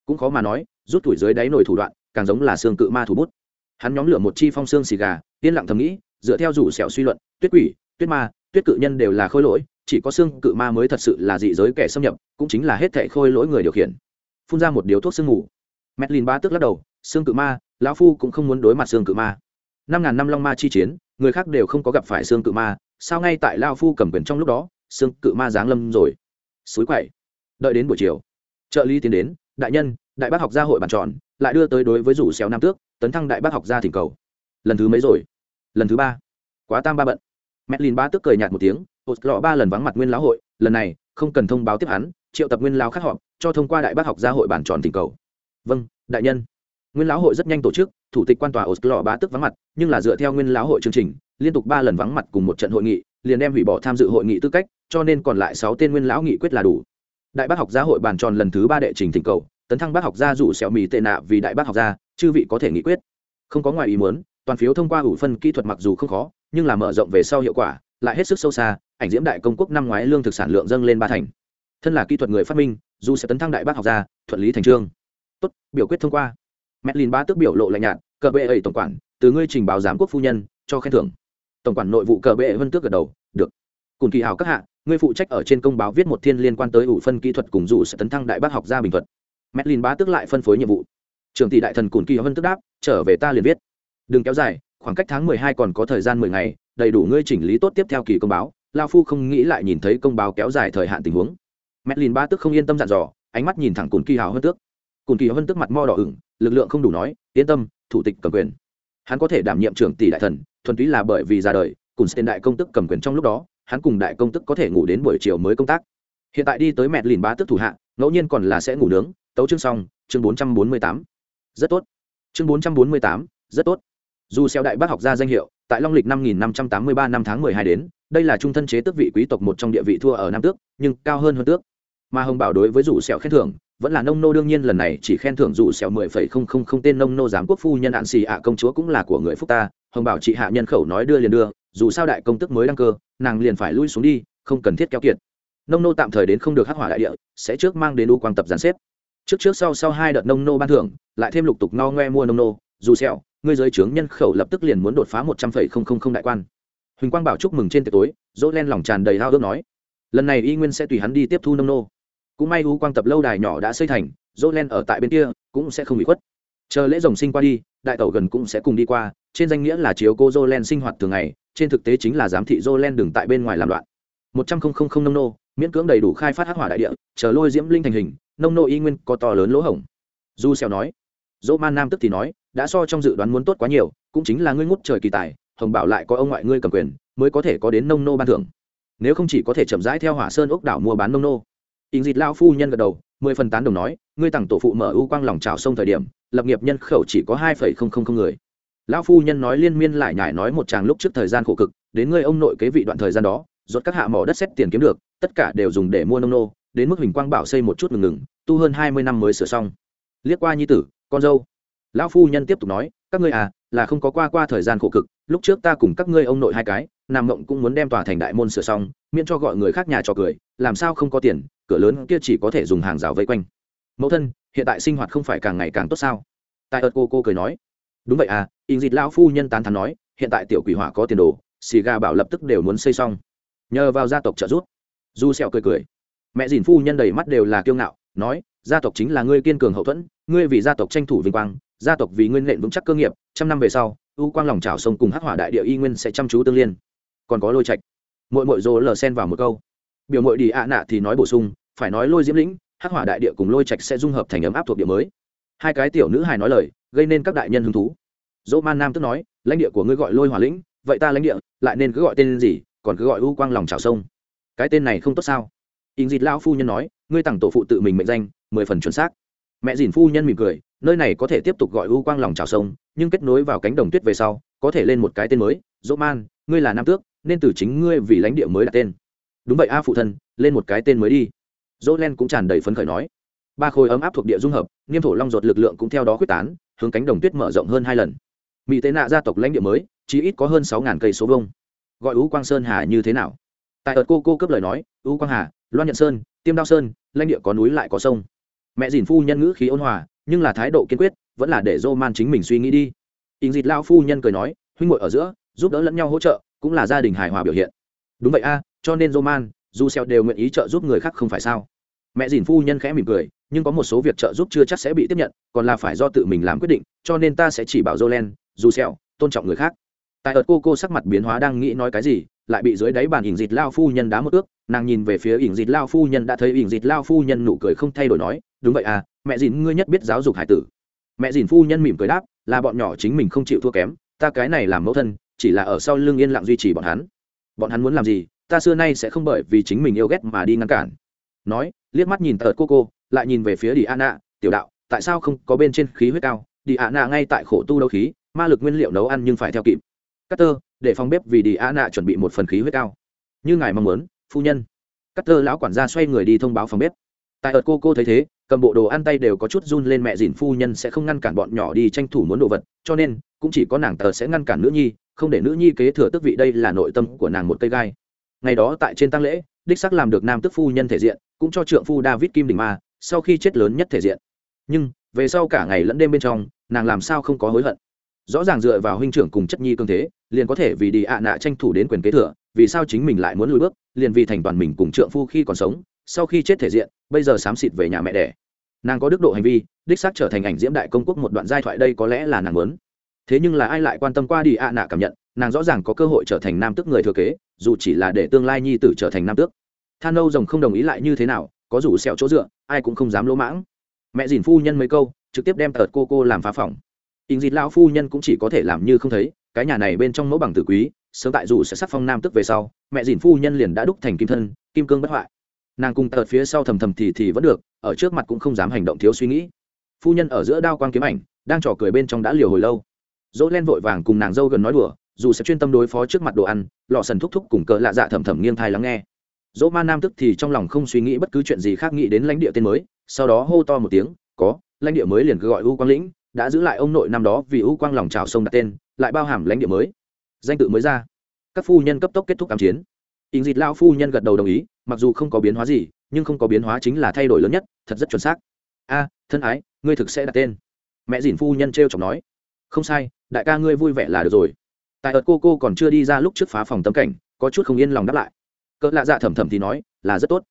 Cũng khó mà nói, rút tuổi dưới đáy nổi thủ đoạn, càng giống là xương cự ma thủ bút. Hắn nhóm lửa một chi phong xương xì gà, yên lặng thầm nghĩ, dựa theo rủ sẹo suy luận, tuyết quỷ, tuyết ma tuyết cự nhân đều là khôi lỗi, chỉ có xương cự ma mới thật sự là dị giới kẻ xâm nhập, cũng chính là hết thệ khôi lỗi người điều khiển. Phun ra một điếu thuốc sương mù. Lìn ba tức lắc đầu, xương cự ma, lão phu cũng không muốn đối mặt xương cự ma. Năm ngàn năm long ma chi chiến, người khác đều không có gặp phải xương cự ma, sao ngay tại lao phu cầm quyền trong lúc đó, xương cự ma giáng lâm rồi. Suối quậy. Đợi đến buổi chiều, trợ lý tiến đến, đại nhân, đại bác học gia hội bàn tròn, lại đưa tới đối với rủ xéo nam tước, tấn thăng đại bác học gia thỉnh cầu. Lần thứ mấy rồi? Lần thứ ba. Quá tam ba bận. Medlin ba tức cười nhạt một tiếng hột lọ ba lần vắng mặt nguyên lão hội, lần này, không cần thông báo tiếp hắn, triệu tập nguyên lão khác họp, cho thông qua đại bác học gia hội bản tròn thỉnh cầu. Vâng đại nhân. Nguyên lão hội rất nhanh tổ chức, thủ tịch quan tòa oslo bá tức vắng mặt, nhưng là dựa theo nguyên lão hội chương trình, liên tục ba lần vắng mặt cùng một trận hội nghị, liền đem hủy bỏ tham dự hội nghị tư cách, cho nên còn lại sáu tên nguyên lão nghị quyết là đủ. Đại bác học gia hội bàn tròn lần thứ ba đệ trình thỉnh cầu, tấn thăng bác học gia rủ xẻo mì tệ nạ vì đại bác học gia, chư vị có thể nghị quyết. Không có ngoài ý muốn, toàn phiếu thông qua ủ phân kỹ thuật mặc dù không khó nhưng là mở rộng về sau hiệu quả lại hết sức sâu xa ảnh diễm đại công quốc năm ngoái lương thực sản lượng dâng lên ba thành thân là kỹ thuật người phát minh dù sẽ tấn thăng đại bác học gia thuận lý thành trương tốt biểu quyết thông qua Medlin ba tức biểu lộ lạnh nhạt, cờ bệ ấy tổng quản, từ ngươi trình báo giám quốc phu nhân, cho khen thưởng. Tổng quản nội vụ cờ bệ vân tước gật đầu, được. Cùng kỳ hảo các hạ, ngươi phụ trách ở trên công báo viết một thiên liên quan tới ủ phân kỹ thuật cùng dù sẽ tấn thăng đại bác học gia bình thuật. lìn ba tức lại phân phối nhiệm vụ. Trưởng tỷ đại thần Cùn Kỳ Vân tức đáp, trở về ta liền viết. Đừng kéo dài, khoảng cách tháng mười hai còn có thời gian mười ngày, đầy đủ ngươi chỉnh lý tốt tiếp theo kỳ công báo. Lao phu không nghĩ lại nhìn thấy công báo kéo dài thời hạn tình huống. Medlin ba tức không yên tâm dặn dò, ánh mắt nhìn thẳng Cùn Kỳ hào hơn tước. Cùn Kỳ Vân tức mặt mo đỏ ửng, lực lượng không đủ nói yên tâm thủ tịch cầm quyền hắn có thể đảm nhiệm trưởng tỷ đại thần thuần túy là bởi vì ra đời cùng tên đại công tức cầm quyền trong lúc đó hắn cùng đại công tức có thể ngủ đến buổi chiều mới công tác hiện tại đi tới mẹ lìn ba tức thủ hạ ngẫu nhiên còn là sẽ ngủ nướng tấu chương xong chương bốn trăm bốn mươi tám rất tốt chương bốn trăm bốn mươi tám rất tốt dù xeo đại bác học gia danh hiệu, tại long lịch năm nghìn năm trăm tám mươi ba năm tháng mười hai đến, đây là trung thân chế tước vị quý tộc một trong địa vị thua ở nam tước, nhưng cao hơn hơn tước. Mà hồng bảo đối với rủ Xeo khen thưởng, vẫn là nông nô đương nhiên lần này chỉ khen thưởng Dù Xeo mười phẩy không không không tên nông nô giám quốc phu nhân ạn xì ạ công chúa cũng là của người phúc ta. Hồng bảo chị hạ nhân khẩu nói đưa liền đưa, dù sao đại công tức mới đăng cơ, nàng liền phải lui xuống đi, không cần thiết kéo kiệt. Nông nô tạm thời đến không được hắc hỏa đại địa, sẽ trước mang đến u quang tập gián xếp. Trước trước sau sau hai đợt nông nô ban thưởng, lại thêm lục tục no ngoe mua nông nô, dù xẻo Ngươi giới trướng nhân khẩu lập tức liền muốn đột phá một trăm phẩy không không không đại quan. Huỳnh quang bảo chúc mừng trên tiệc tối dỗ len lòng tràn đầy hao ước nói, lần này y nguyên sẽ tùy hắn đi tiếp thu nông nô. Cũng may u quang tập lâu đài nhỏ đã xây thành dỗ len ở tại bên kia, cũng sẽ không bị khuất. Chờ lễ rồng sinh qua đi, đại tẩu gần cũng sẽ cùng đi qua, trên danh nghĩa là chiếu cô dô len sinh hoạt thường ngày, trên thực tế chính là giám thị dô len đừng tại bên ngoài làm loạn. một trăm không không không nông nô, miễn cưỡng đầy đủ khai phát hắc hỏa đại địa, chờ lôi diễm linh thành hình, nông nô y nguyên có to lớn lỗ hổng. Du xèo nói dỗ man nam tức thì nói đã so trong dự đoán muốn tốt quá nhiều, cũng chính là ngươi ngút trời kỳ tài, hồng bảo lại có ông ngoại ngươi cầm quyền, mới có thể có đến nông nô ban thưởng. Nếu không chỉ có thể chậm rãi theo hỏa sơn ốc đảo mua bán nông nô. Ình dịt lao phu nhân gật đầu, mười phần tán đồng nói, ngươi tặng tổ phụ mở ưu quang lòng trào sông thời điểm, lập nghiệp nhân khẩu chỉ có hai phẩy không không không người. Lão phu nhân nói liên miên lại nhải nói một chàng lúc trước thời gian khổ cực, đến ngươi ông nội kế vị đoạn thời gian đó, rốt các hạ mỏ đất xét tiền kiếm được, tất cả đều dùng để mua nông nô, đến mức huỳnh quang bảo xây một chút ngừng ngừng, tu hơn hai mươi năm mới sửa xong. Liếc qua nhi tử, con dâu lão phu nhân tiếp tục nói, các ngươi à là không có qua qua thời gian khổ cực, lúc trước ta cùng các ngươi ông nội hai cái, nam mộng cũng muốn đem tòa thành đại môn sửa xong, miễn cho gọi người khác nhà trò cười, làm sao không có tiền, cửa lớn kia chỉ có thể dùng hàng rào vây quanh. Mẫu thân, hiện tại sinh hoạt không phải càng ngày càng tốt sao? Tại ợt cô cô cười nói. Đúng vậy à in dịt lão phu nhân tán thắn nói, hiện tại tiểu quỷ hỏa có tiền đồ, xì gà bảo lập tức đều muốn xây xong. Nhờ vào gia tộc trợ giúp. Du sẹo cười cười. Mẹ dìn phu nhân đầy mắt đều là kiêu ngạo, nói, gia tộc chính là ngươi kiên cường hậu thuẫn, ngươi vì gia tộc tranh thủ vinh quang gia tộc vì nguyên lệnh vững chắc cơ nghiệp, trăm năm về sau, u quang lòng trào sông cùng hắc hỏa đại địa y nguyên sẽ chăm chú tương liên. Còn có lôi trạch. Mỗi mỗi dỗ lờ sen vào một câu. Biểu mội đi ạ nạ thì nói bổ sung, phải nói lôi diễm lĩnh, hắc hỏa đại địa cùng lôi trạch sẽ dung hợp thành ấm áp thuộc địa mới. Hai cái tiểu nữ hài nói lời, gây nên các đại nhân hứng thú. Dỗ man nam tức nói, lãnh địa của ngươi gọi lôi hỏa lĩnh, vậy ta lãnh địa, lại nên cứ gọi tên gì, còn cứ gọi u quang lòng trào sông. Cái tên này không tốt sao? In dịt lão phu nhân nói, ngươi tặng tổ phụ tự mình mệnh danh, mười phần chuẩn xác. Mẹ dìn phu nhân mỉm cười nơi này có thể tiếp tục gọi u quang lòng trào sông, nhưng kết nối vào cánh đồng tuyết về sau, có thể lên một cái tên mới dỗ man ngươi là nam tước, nên từ chính ngươi vì lãnh địa mới đặt tên. Đúng vậy, a phụ thân, lên một cái tên mới đi. Dỗ len cũng tràn đầy phấn khởi nói. Ba khối ấm áp thuộc địa dung hợp, niêm thổ long ruột lực lượng cũng theo đó quyết tán, hướng cánh đồng tuyết mở rộng hơn hai lần. Mỹ tế nạ gia tộc lãnh địa mới chỉ ít có hơn sáu ngàn cây số vông gọi ú quang sơn hà như thế nào? Tại ợt cô cô cấp lời nói ú quang hà, loan nhận sơn, tiêm đao sơn, lãnh địa có núi lại có sông. Mẹ dìn phu nhân ngữ khí ôn hòa nhưng là thái độ kiên quyết, vẫn là để dô man chính mình suy nghĩ đi. Ình dịt lao phu nhân cười nói, huynh ngội ở giữa, giúp đỡ lẫn nhau hỗ trợ, cũng là gia đình hài hòa biểu hiện. Đúng vậy a, cho nên dô man dù xeo đều nguyện ý trợ giúp người khác không phải sao? Mẹ dìn phu nhân khẽ mỉm cười, nhưng có một số việc trợ giúp chưa chắc sẽ bị tiếp nhận, còn là phải do tự mình làm quyết định, cho nên ta sẽ chỉ bảo jolen dù xeo tôn trọng người khác. Tại ợt cô cô sắc mặt biến hóa đang nghĩ nói cái gì, lại bị dưới đáy bàn ỉn dịt lao phu nhân đá một ước, nàng nhìn về phía ỉn dịt lao phu nhân đã thấy ỉn dịt lao phu nhân nụ cười không thay đổi nói đúng vậy à mẹ dìn ngươi nhất biết giáo dục hải tử. Mẹ dìn phu nhân mỉm cười đáp là bọn nhỏ chính mình không chịu thua kém ta cái này làm mẫu thân chỉ là ở sau lưng yên lặng duy trì bọn hắn. Bọn hắn muốn làm gì ta xưa nay sẽ không bởi vì chính mình yêu ghét mà đi ngăn cản. Nói liếc mắt nhìn tợt cô cô lại nhìn về phía đi a nạ tiểu đạo tại sao không có bên trên khí huyết cao? Đi a nạ ngay tại khổ tu đấu khí ma lực nguyên liệu nấu ăn nhưng phải theo kịp. Cutter, để phòng bếp vì đi a nạ chuẩn bị một phần khí huyết cao. Như ngài mong muốn phu nhân. Cutter lão quản gia xoay người đi thông báo phòng bếp. Tại ợt cô cô thấy thế cầm bộ đồ ăn tay đều có chút run lên mẹ dìn phu nhân sẽ không ngăn cản bọn nhỏ đi tranh thủ muốn đồ vật, cho nên, cũng chỉ có nàng tờ sẽ ngăn cản nữ nhi, không để nữ nhi kế thừa tước vị đây là nội tâm của nàng một cây gai. Ngày đó tại trên tăng lễ, đích sắc làm được nam tức phu nhân thể diện, cũng cho trượng phu david kim đình ma, sau khi chết lớn nhất thể diện. Nhưng, về sau cả ngày lẫn đêm bên trong, nàng làm sao không có hối hận. Rõ ràng dựa vào huynh trưởng cùng chất nhi cương thế, liền có thể vì đi ạ nạ tranh thủ đến quyền kế thừa, vì sao chính mình lại muốn lùi bước, liền vì thành toàn mình cùng trượng phu khi còn sống, sau khi chết thể diện, bây giờ xám xịt về nhà mẹ đẻ nàng có đức độ hành vi, đích xác trở thành ảnh diễm đại công quốc một đoạn giai thoại đây có lẽ là nàng muốn. Thế nhưng là ai lại quan tâm qua đi ạ nạ cảm nhận, nàng rõ ràng có cơ hội trở thành nam tước người thừa kế, dù chỉ là để tương lai nhi tử trở thành nam tước. Than âu rồng không đồng ý lại như thế nào, có rủ sẹo chỗ dựa, ai cũng không dám lỗ mãng. Mẹ dìn phu nhân mấy câu, trực tiếp đem tợt cô cô làm phá phòng ình dịt lão phu nhân cũng chỉ có thể làm như không thấy, cái nhà này bên trong mẫu bằng tử quý, sớm tại dù sẽ sắc phong nam tức về sau, mẹ dìn phu nhân liền đã đúc thành kim thân, kim cương bất hoại nàng cùng tợt phía sau thầm thầm thì thì vẫn được, ở trước mặt cũng không dám hành động thiếu suy nghĩ. Phu nhân ở giữa đao quang kiếm ảnh, đang trò cười bên trong đã liều hồi lâu. Dỗ len vội vàng cùng nàng dâu gần nói đùa, dù sẽ chuyên tâm đối phó trước mặt đồ ăn, lọ sần thúc thúc cùng cỡ lạ dạ thầm thầm nghiêng thai lắng nghe. Dỗ ma nam tức thì trong lòng không suy nghĩ bất cứ chuyện gì khác nghĩ đến lãnh địa tên mới, sau đó hô to một tiếng, có, lãnh địa mới liền cứ gọi u quang lĩnh, đã giữ lại ông nội năm đó vì u quang lòng trào sông đặt tên, lại bao hàm lãnh địa mới. Danh tự mới ra. Các phu nhân cấp tốc kết thúc ám chiến ình dịt lao phu nhân gật đầu đồng ý, mặc dù không có biến hóa gì, nhưng không có biến hóa chính là thay đổi lớn nhất, thật rất chuẩn xác. A, thân ái, ngươi thực sẽ đặt tên. Mẹ dìn phu nhân t r e o chọc nói. Không sai, đại ca ngươi vui vẻ là được rồi. Tại ợt cô cô còn chưa đi ra lúc trước phá phòng tâm cảnh, có chút không yên lòng đáp lại. Cỡ lạ dạ thầm thầm thì nói, là rất tốt.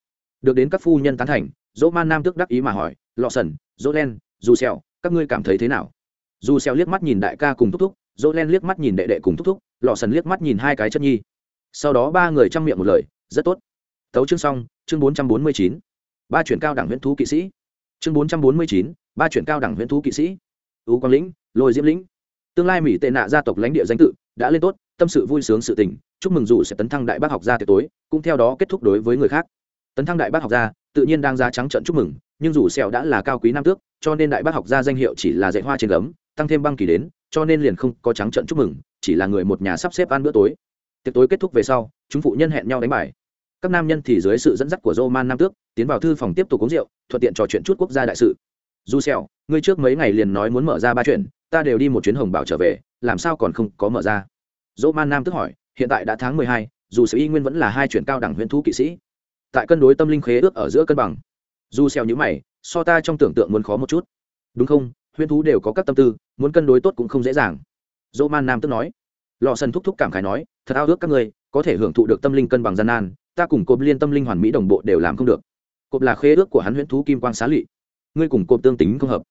Được đến các phu nhân tán thành, dỗ man nam tức đắc ý mà hỏi, lọ sần, dỗ len, dù xèo các ngươi cảm thấy thế nào? Dù xèo liếc mắt nhìn đại ca cùng thúc thúc, dỗ len liếc mắt nhìn đệ đệ cùng thúc thúc, lọ sần liếc mắt nhìn hai cái chất nhi sau đó ba người chăm miệng một lời, rất tốt. Tấu chương xong, chương bốn trăm bốn mươi chín. Ba chuyển cao đẳng huyễn thú kỵ sĩ. Chương bốn trăm bốn mươi chín, ba chuyển cao đẳng huyễn thú kỵ sĩ. Ưu quang lĩnh, lôi diễm lĩnh. Tương lai mỹ tệ nạ gia tộc lãnh địa danh tự đã lên tốt, tâm sự vui sướng sự tình, chúc mừng dù sẽ tấn thăng đại bác học gia tiệc tối, cũng theo đó kết thúc đối với người khác. Tấn thăng đại bác học gia, tự nhiên đang ra trắng trận chúc mừng, nhưng dù sẹo đã là cao quý nam tước, cho nên đại bác học gia danh hiệu chỉ là dạy hoa trên gấm, tăng thêm băng kỳ đến, cho nên liền không có trắng trận chúc mừng, chỉ là người một nhà sắp xếp ăn bữa tối tiệc tối kết thúc về sau chúng phụ nhân hẹn nhau đánh bài. Các nam nhân thì dưới sự dẫn dắt của roman nam tước tiến vào thư phòng tiếp tục uống rượu thuận tiện trò chuyện chút quốc gia đại sự. Du xèo ngươi trước mấy ngày liền nói muốn mở ra ba chuyện ta đều đi một chuyến hồng bảo trở về làm sao còn không có mở ra? Roman nam tước hỏi hiện tại đã tháng mười hai, dù sự y nguyên vẫn là hai chuyện cao đẳng huyền thú kỵ sĩ. Tại cân đối tâm linh khế ước ở giữa cân bằng. Du xèo như mày so ta trong tưởng tượng muốn khó một chút. Đúng không Huyền thú đều có các tâm tư muốn cân đối tốt cũng không dễ dàng. Roman nam tước nói lò sần thúc thúc cảm khái nói, thật ao ước các ngươi, có thể hưởng thụ được tâm linh cân bằng gian nan, ta cùng cộp liên tâm linh hoàn mỹ đồng bộ đều làm không được. Cộp là khế ước của hắn huyễn thú kim quang xá lị ngươi cùng cộp tương tính không hợp.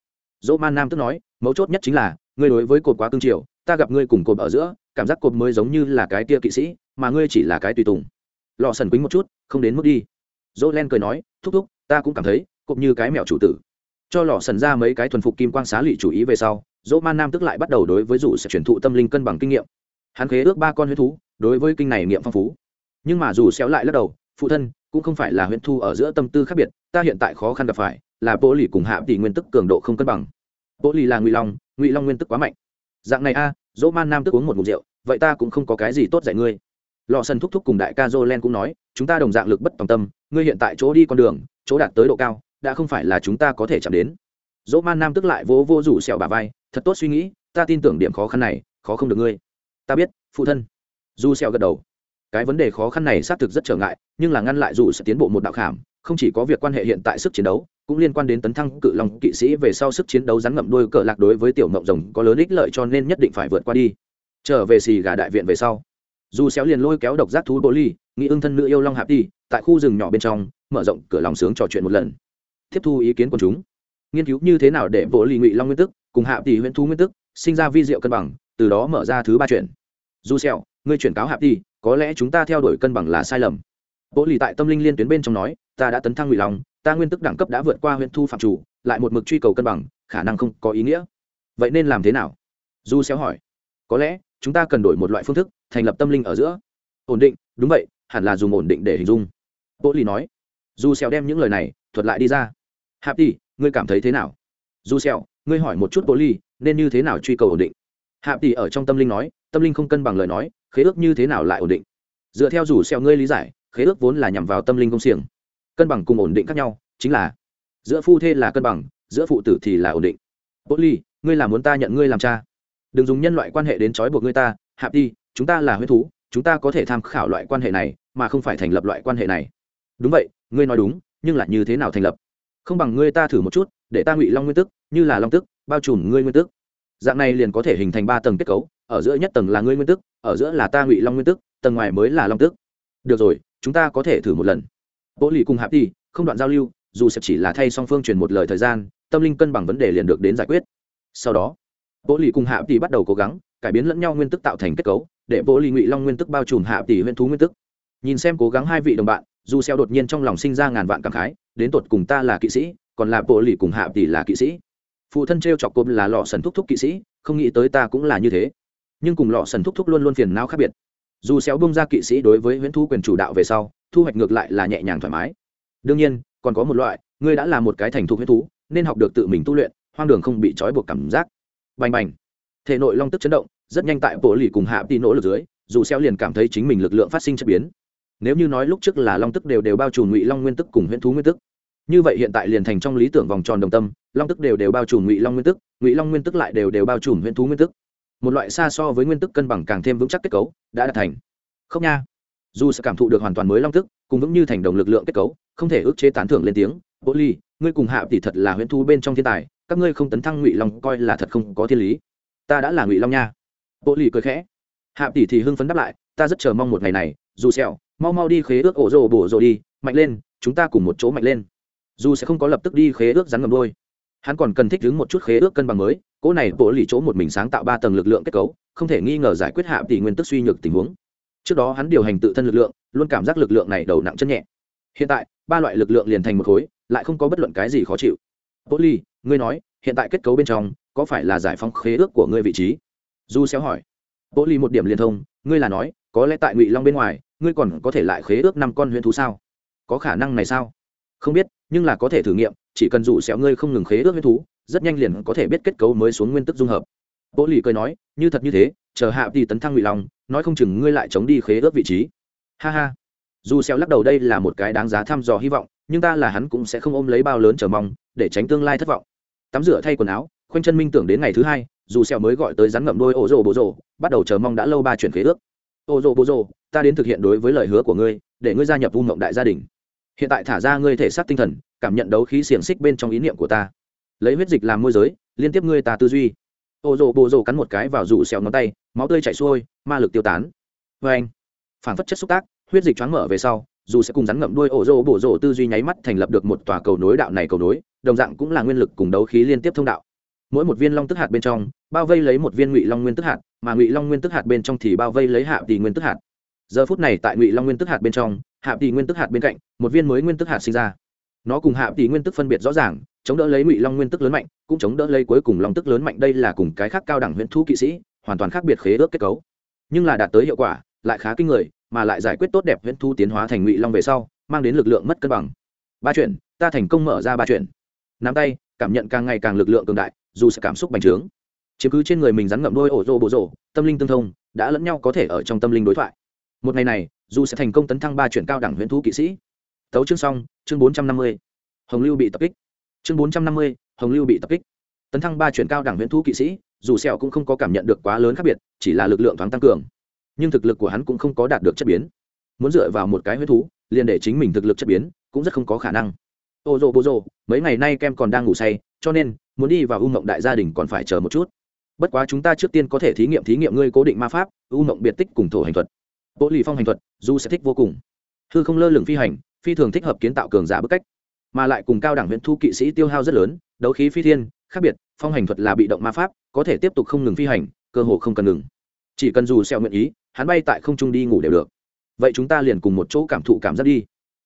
Dỗ man nam tức nói, mấu chốt nhất chính là, ngươi đối với cộp quá cương triều, ta gặp ngươi cùng cộp ở giữa, cảm giác cộp mới giống như là cái tia kỵ sĩ, mà ngươi chỉ là cái tùy tùng. Lò sần quýnh một chút, không đến mức đi. Dỗ len cười nói, thúc thúc, ta cũng cảm thấy, cộp như cái mẹo chủ tử. Cho lò sần ra mấy cái thuần phục kim quang xá lị chủ ý về sau, dỗ man nam tức lại bắt đầu đối với rủ sẽ chuyển thụ tâm linh cân bằng kinh nghiệm hắn khế ước ba con huyết thú, đối với kinh này nghiệm phong phú. Nhưng mà dù xéo lại lắc đầu, phụ thân cũng không phải là huyễn thu ở giữa tâm tư khác biệt, ta hiện tại khó khăn gặp phải là bộ lì cùng hạ tỷ nguyên tức cường độ không cân bằng. Bộ lì là ngụy long ngụy long nguyên tức quá mạnh. Dạng này a, dỗ man nam tức uống một ngụm rượu, vậy ta cũng không có cái gì tốt dạy ngươi. Lò sân thúc thúc cùng đại ca jolen cũng nói, chúng ta đồng dạng lực bất tòng tâm, ngươi hiện tại chỗ đi con đường, chỗ đạt tới độ cao, đã không phải là chúng ta có thể chạm đến. Dỗ man nam tức lại vỗ vô rủ sẹo bà vai, thật tốt suy nghĩ, ta tin tưởng điểm khó khăn này, khó không được ngươi ta biết, phụ thân. Du sẹo gật đầu. Cái vấn đề khó khăn này xác thực rất trở ngại, nhưng là ngăn lại dù sẽ tiến bộ một đạo khảm, không chỉ có việc quan hệ hiện tại sức chiến đấu, cũng liên quan đến tấn thăng cự long kỵ sĩ về sau sức chiến đấu rắn ngậm đôi cờ lạc đối với tiểu mộng rồng có lớn ích lợi cho nên nhất định phải vượt qua đi. Trở về xì gà đại viện về sau dù xéo liền lôi kéo độc giác thú bồ ly nghĩ ưng thân nữ yêu long hạp đi tại khu rừng nhỏ bên trong, mở rộng cửa lòng sướng trò chuyện một lần. Tiếp thu ý kiến của chúng. Nghiên cứu như thế nào để bồ ly ngụy long nguyên tức, cùng hạp tỷ huyễn thú nguyên tức, sinh ra vi diệu cân bằng, từ đó mở ra thứ ba chuyện dù sẹo ngươi chuyển cáo hạp đi có lẽ chúng ta theo đuổi cân bằng là sai lầm. Bộ ly tại tâm linh liên tuyến bên trong nói, ta đã tấn thăng ngụy long, ta nguyên tức đẳng cấp đã vượt qua huyện thu phạm chủ, lại một mực truy cầu cân bằng, khả năng không có ý nghĩa. Vậy nên làm thế nào? Du xéo hỏi. Có lẽ, chúng ta cần đổi một loại phương thức, thành lập tâm linh ở giữa. Ổn định, đúng vậy, hẳn là dùng ổn định để hình dung. Bộ lì nói. Du xéo đem những lời này, thuật lại đi ra. Hạp đi ngươi cảm thấy thế nào? Du xéo ngươi hỏi một chút bộ lì, nên như thế nào truy cầu ổn định? Hạ tỷ ở trong tâm linh nói, tâm linh không cân bằng lời nói, khế ước như thế nào lại ổn định? Dựa theo rủ xeo ngươi lý giải, khế ước vốn là nhằm vào tâm linh công xiềng. Cân bằng cùng ổn định khác nhau, chính là giữa phu thê là cân bằng, giữa phụ tử thì là ổn định. Bố ly ngươi là muốn ta nhận ngươi làm cha. Đừng dùng nhân loại quan hệ đến trói buộc ngươi ta hạp đi chúng ta là huyết thú, chúng ta có thể tham khảo loại quan hệ này, mà không phải thành lập loại quan hệ này. Đúng vậy, ngươi nói đúng, nhưng là như thế nào thành lập? Không bằng ngươi ta thử một chút, để ta ngụy long nguyên tức, như là long tức, bao trùm ngươi nguyên tức dạng này liền có thể hình thành ba tầng kết cấu, ở giữa nhất tầng là ngươi nguyên tức, ở giữa là ta ngụy long nguyên tức, tầng ngoài mới là long tức. Được rồi, chúng ta có thể thử một lần. Bộ lì cùng hạp đi không đoạn giao lưu, dù sẽ chỉ là thay song phương truyền một lời thời gian, tâm linh cân bằng vấn đề liền được đến giải quyết. Sau đó bộ lì cùng hạ tỷ bắt đầu cố gắng, cải biến lẫn nhau nguyên tức tạo thành kết cấu, để bộ lì ngụy long nguyên tức bao trùm hạ tỷ huyễn thú nguyên tức. Nhìn xem cố gắng hai vị đồng bạn, dù xeo đột nhiên trong lòng sinh ra ngàn vạn cảm khái, đến tột cùng ta là kỵ sĩ, còn là bộ lì cùng hạ tỷ là kỵ sĩ phụ thân treo chọc côm là lọ sần thúc thúc kỵ sĩ, không nghĩ tới ta cũng là như thế. Nhưng cùng lọ sần thúc thúc luôn luôn phiền não khác biệt. Dù xéo bông ra kỵ sĩ đối với huyễn thú quyền chủ đạo về sau, thu hoạch ngược lại là nhẹ nhàng thoải mái. Đương nhiên, còn có một loại, ngươi đã là một cái thành thục huyễn thú, nên học được tự mình tu luyện, hoang đường không bị trói buộc cảm giác. Bành bành. Thể nội long tức chấn động, rất nhanh tại bộ lì cùng hạ đi nỗ lực dưới, dù xéo liền cảm thấy chính mình lực lượng phát sinh chất biến. Nếu như nói lúc trước là long tức đều đều bao trùm ngụy long nguyên tức cùng huyễn thú nguyên tức như vậy hiện tại liền thành trong lý tưởng vòng tròn đồng tâm, long tức đều đều bao trùm ngụy long nguyên tức, ngụy long nguyên tức lại đều đều bao trùm huyễn thú nguyên tức. Một loại xa so với nguyên tức cân bằng càng thêm vững chắc kết cấu, đã đạt thành. Không nha. Dù sẽ cảm thụ được hoàn toàn mới long tức, cùng vững như thành đồng lực lượng kết cấu, không thể ước chế tán thưởng lên tiếng, bố ly ngươi cùng hạ tỷ thật là huyễn thú bên trong thiên tài, các ngươi không tấn thăng ngụy long coi là thật không có thiên lý. Ta đã là ngụy long nha. Bố ly cười khẽ. Hạ tỷ thì hưng phấn đáp lại, ta rất chờ mong một ngày này, dù sẹo mau mau đi khế ước ổ rồ bổ rồ đi, mạnh lên, chúng ta cùng một chỗ mạnh lên dù sẽ không có lập tức đi khế ước rắn ngầm đôi. Hắn còn cần thích đứng một chút khế ước cân bằng mới, cỗ này bộ lì chỗ một mình sáng tạo ba tầng lực lượng kết cấu, không thể nghi ngờ giải quyết hạ tỷ nguyên tức suy nhược tình huống. Trước đó hắn điều hành tự thân lực lượng, luôn cảm giác lực lượng này đầu nặng chân nhẹ. Hiện tại, ba loại lực lượng liền thành một khối, lại không có bất luận cái gì khó chịu. Bộ ly ngươi nói, hiện tại kết cấu bên trong, có phải là giải phóng khế ước của ngươi vị trí? Du xéo hỏi. Bộ ly một điểm liên thông, ngươi là nói, có lẽ tại ngụy long bên ngoài, ngươi còn có thể lại khế ước năm con huyền thú sao? Có khả năng này sao? Không biết, nhưng là có thể thử nghiệm, chỉ cần dụ xéo ngươi không ngừng khế ước huyết thú, rất nhanh liền có thể biết kết cấu mới xuống nguyên tức dung hợp. Bố lì cười nói, như thật như thế, chờ hạ đi tấn thăng ngụy long, nói không chừng ngươi lại chống đi khế ước vị trí. Ha ha. Dù xéo lắc đầu đây là một cái đáng giá thăm dò hy vọng, nhưng ta là hắn cũng sẽ không ôm lấy bao lớn chờ mong, để tránh tương lai thất vọng. Tắm rửa thay quần áo, khoanh chân minh tưởng đến ngày thứ hai, dù xéo mới gọi tới rắn ngậm đôi ổ rồ bố rồ bắt đầu chờ mong đã lâu ba chuyển khế ước. Ổ rồ bố rồ ta đến thực hiện đối với lời hứa của ngươi, để ngươi gia nhập u mộng đại gia đình hiện tại thả ra ngươi thể xác tinh thần, cảm nhận đấu khí xiềng xích bên trong ý niệm của ta. Lấy huyết dịch làm môi giới, liên tiếp ngươi ta tư duy. Ô rồ bồ rồ cắn một cái vào rủ xèo ngón tay, máu tươi chảy xuôi, ma lực tiêu tán. Vê anh, phản phất chất xúc tác, huyết dịch choáng mở về sau, dù sẽ cùng rắn ngậm đuôi ổ rồ bổ rồ tư duy nháy mắt thành lập được một tòa cầu nối đạo này cầu nối, đồng dạng cũng là nguyên lực cùng đấu khí liên tiếp thông đạo. Mỗi một viên long tức hạt bên trong, bao vây lấy một viên ngụy long nguyên tức hạt, mà ngụy long nguyên tức hạt bên trong thì bao vây lấy hạ tỷ nguyên tức hạt giờ phút này tại ngụy long nguyên tức hạt bên trong, hạ tỷ nguyên tức hạt bên cạnh, một viên mới nguyên tức hạt sinh ra. Nó cùng hạ tỷ nguyên tức phân biệt rõ ràng, chống đỡ lấy ngụy long nguyên tức lớn mạnh, cũng chống đỡ lấy cuối cùng long tức lớn mạnh. Đây là cùng cái khác cao đẳng huyễn thu kỵ sĩ, hoàn toàn khác biệt khế ước kết cấu. Nhưng là đạt tới hiệu quả, lại khá kinh người, mà lại giải quyết tốt đẹp huyễn thu tiến hóa thành ngụy long về sau, mang đến lực lượng mất cân bằng. Ba chuyện, ta thành công mở ra ba chuyện. Nắm tay, cảm nhận càng ngày càng lực lượng cường đại, dù sẽ cảm xúc bành trướng. Chứng cứ trên người mình rắn ngậm đôi ổ rô bộ rổ, tâm linh tương thông, đã lẫn nhau có thể ở trong tâm linh đối thoại một ngày này, dù sẽ thành công tấn thăng ba chuyển cao đẳng huyễn thú kỵ sĩ. Tấu chương xong, chương bốn trăm năm mươi. Hồng lưu bị tập kích. Chương bốn trăm năm mươi, hồng lưu bị tập kích. Tấn thăng ba chuyển cao đẳng huyễn thú kỵ sĩ, dù sẹo cũng không có cảm nhận được quá lớn khác biệt, chỉ là lực lượng thoáng tăng cường. Nhưng thực lực của hắn cũng không có đạt được chất biến. Muốn dựa vào một cái huyết thú, liền để chính mình thực lực chất biến, cũng rất không có khả năng. Ô rô bô rô mấy ngày nay kem còn đang ngủ say, cho nên, muốn đi vào u mộng đại gia đình còn phải chờ một chút. Bất quá chúng ta trước tiên có thể thí nghiệm thí nghiệm ngươi cố định ma pháp, u mộng biệt tích cùng thổ hành thuật bộ lì phong hành thuật du sẽ thích vô cùng. Hư không lơ lửng phi hành, phi thường thích hợp kiến tạo cường giả bức cách, mà lại cùng cao đẳng huyện thu kỵ sĩ tiêu hao rất lớn, đấu khí phi thiên, khác biệt, phong hành thuật là bị động ma pháp, có thể tiếp tục không ngừng phi hành, cơ hồ không cần ngừng. Chỉ cần dù xẹo nguyện ý, hắn bay tại không trung đi ngủ đều được. Vậy chúng ta liền cùng một chỗ cảm thụ cảm giác đi.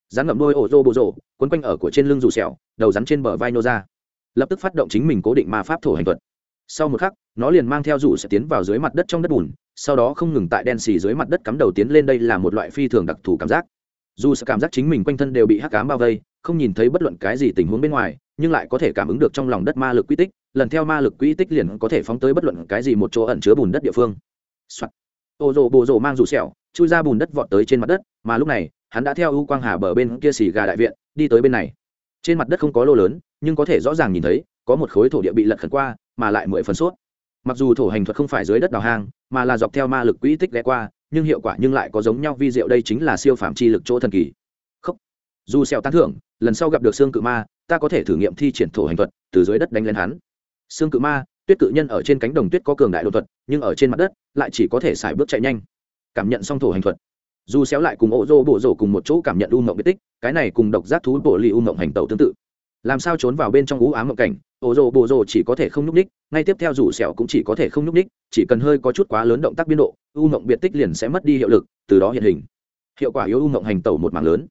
Rắn ngậm đôi ổ rô bộ rộ quấn quanh ở của trên lưng dù xẹo đầu rắn trên bờ vai nô ra. Lập tức phát động chính mình cố định ma pháp thổ hành thuật sau một khắc, nó liền mang theo rủ sẽ tiến vào dưới mặt đất trong đất bùn, sau đó không ngừng tại đen xì dưới mặt đất cắm đầu tiến lên đây là một loại phi thường đặc thù cảm giác. Dù sẽ cảm giác chính mình quanh thân đều bị hắc cám bao vây, không nhìn thấy bất luận cái gì tình huống bên ngoài, nhưng lại có thể cảm ứng được trong lòng đất ma lực quy tích, lần theo ma lực quy tích liền có thể phóng tới bất luận cái gì một chỗ ẩn chứa bùn đất địa phương、Soạn. ô rồ bồ rồ mang rủ sẹo, chui ra bùn đất vọt tới trên mặt đất, mà lúc này, hắn đã theo U quang hà bờ bên kia xì gà đại viện, đi tới bên này. Trên mặt đất không có lô lớn, nhưng có thể rõ ràng nhìn thấy có một khối thổ địa bị lật khẩn qua, mà lại mười phần suốt mặc dù thổ hành thuật không phải dưới đất đào hang, mà là dọc theo ma lực quỹ tích ghé qua, nhưng hiệu quả nhưng lại có giống nhau vi diệu đây chính là siêu phạm chi lực chỗ thần kỳ. Không dù sẹo tán thưởng, lần sau gặp được xương cự ma, ta có thể thử nghiệm thi triển thổ hành thuật, từ dưới đất đánh lên hắn. Xương cự ma, tuyết cự nhân ở trên cánh đồng tuyết có cường đại đột thuật, nhưng ở trên mặt đất, lại chỉ có thể xài bước chạy nhanh. Cảm nhận xong thổ hành thuật. Dù xéo lại cùng ổ rô bộ rổ cùng một chỗ cảm nhận u mộng biệt tích, cái này cùng độc giác thú bộ ly u mộng hành tẩu tương tự làm sao trốn vào bên trong ú ám mộng cảnh, ổ rô bộ rồ chỉ có thể không nhúc ních ngay tiếp theo rủ sẹo cũng chỉ có thể không nhúc ních chỉ cần hơi có chút quá lớn động tác biên độ u mộng biệt tích liền sẽ mất đi hiệu lực, từ đó hiện hình. Hiệu quả yếu u mộng hành tẩu một mảng lớn.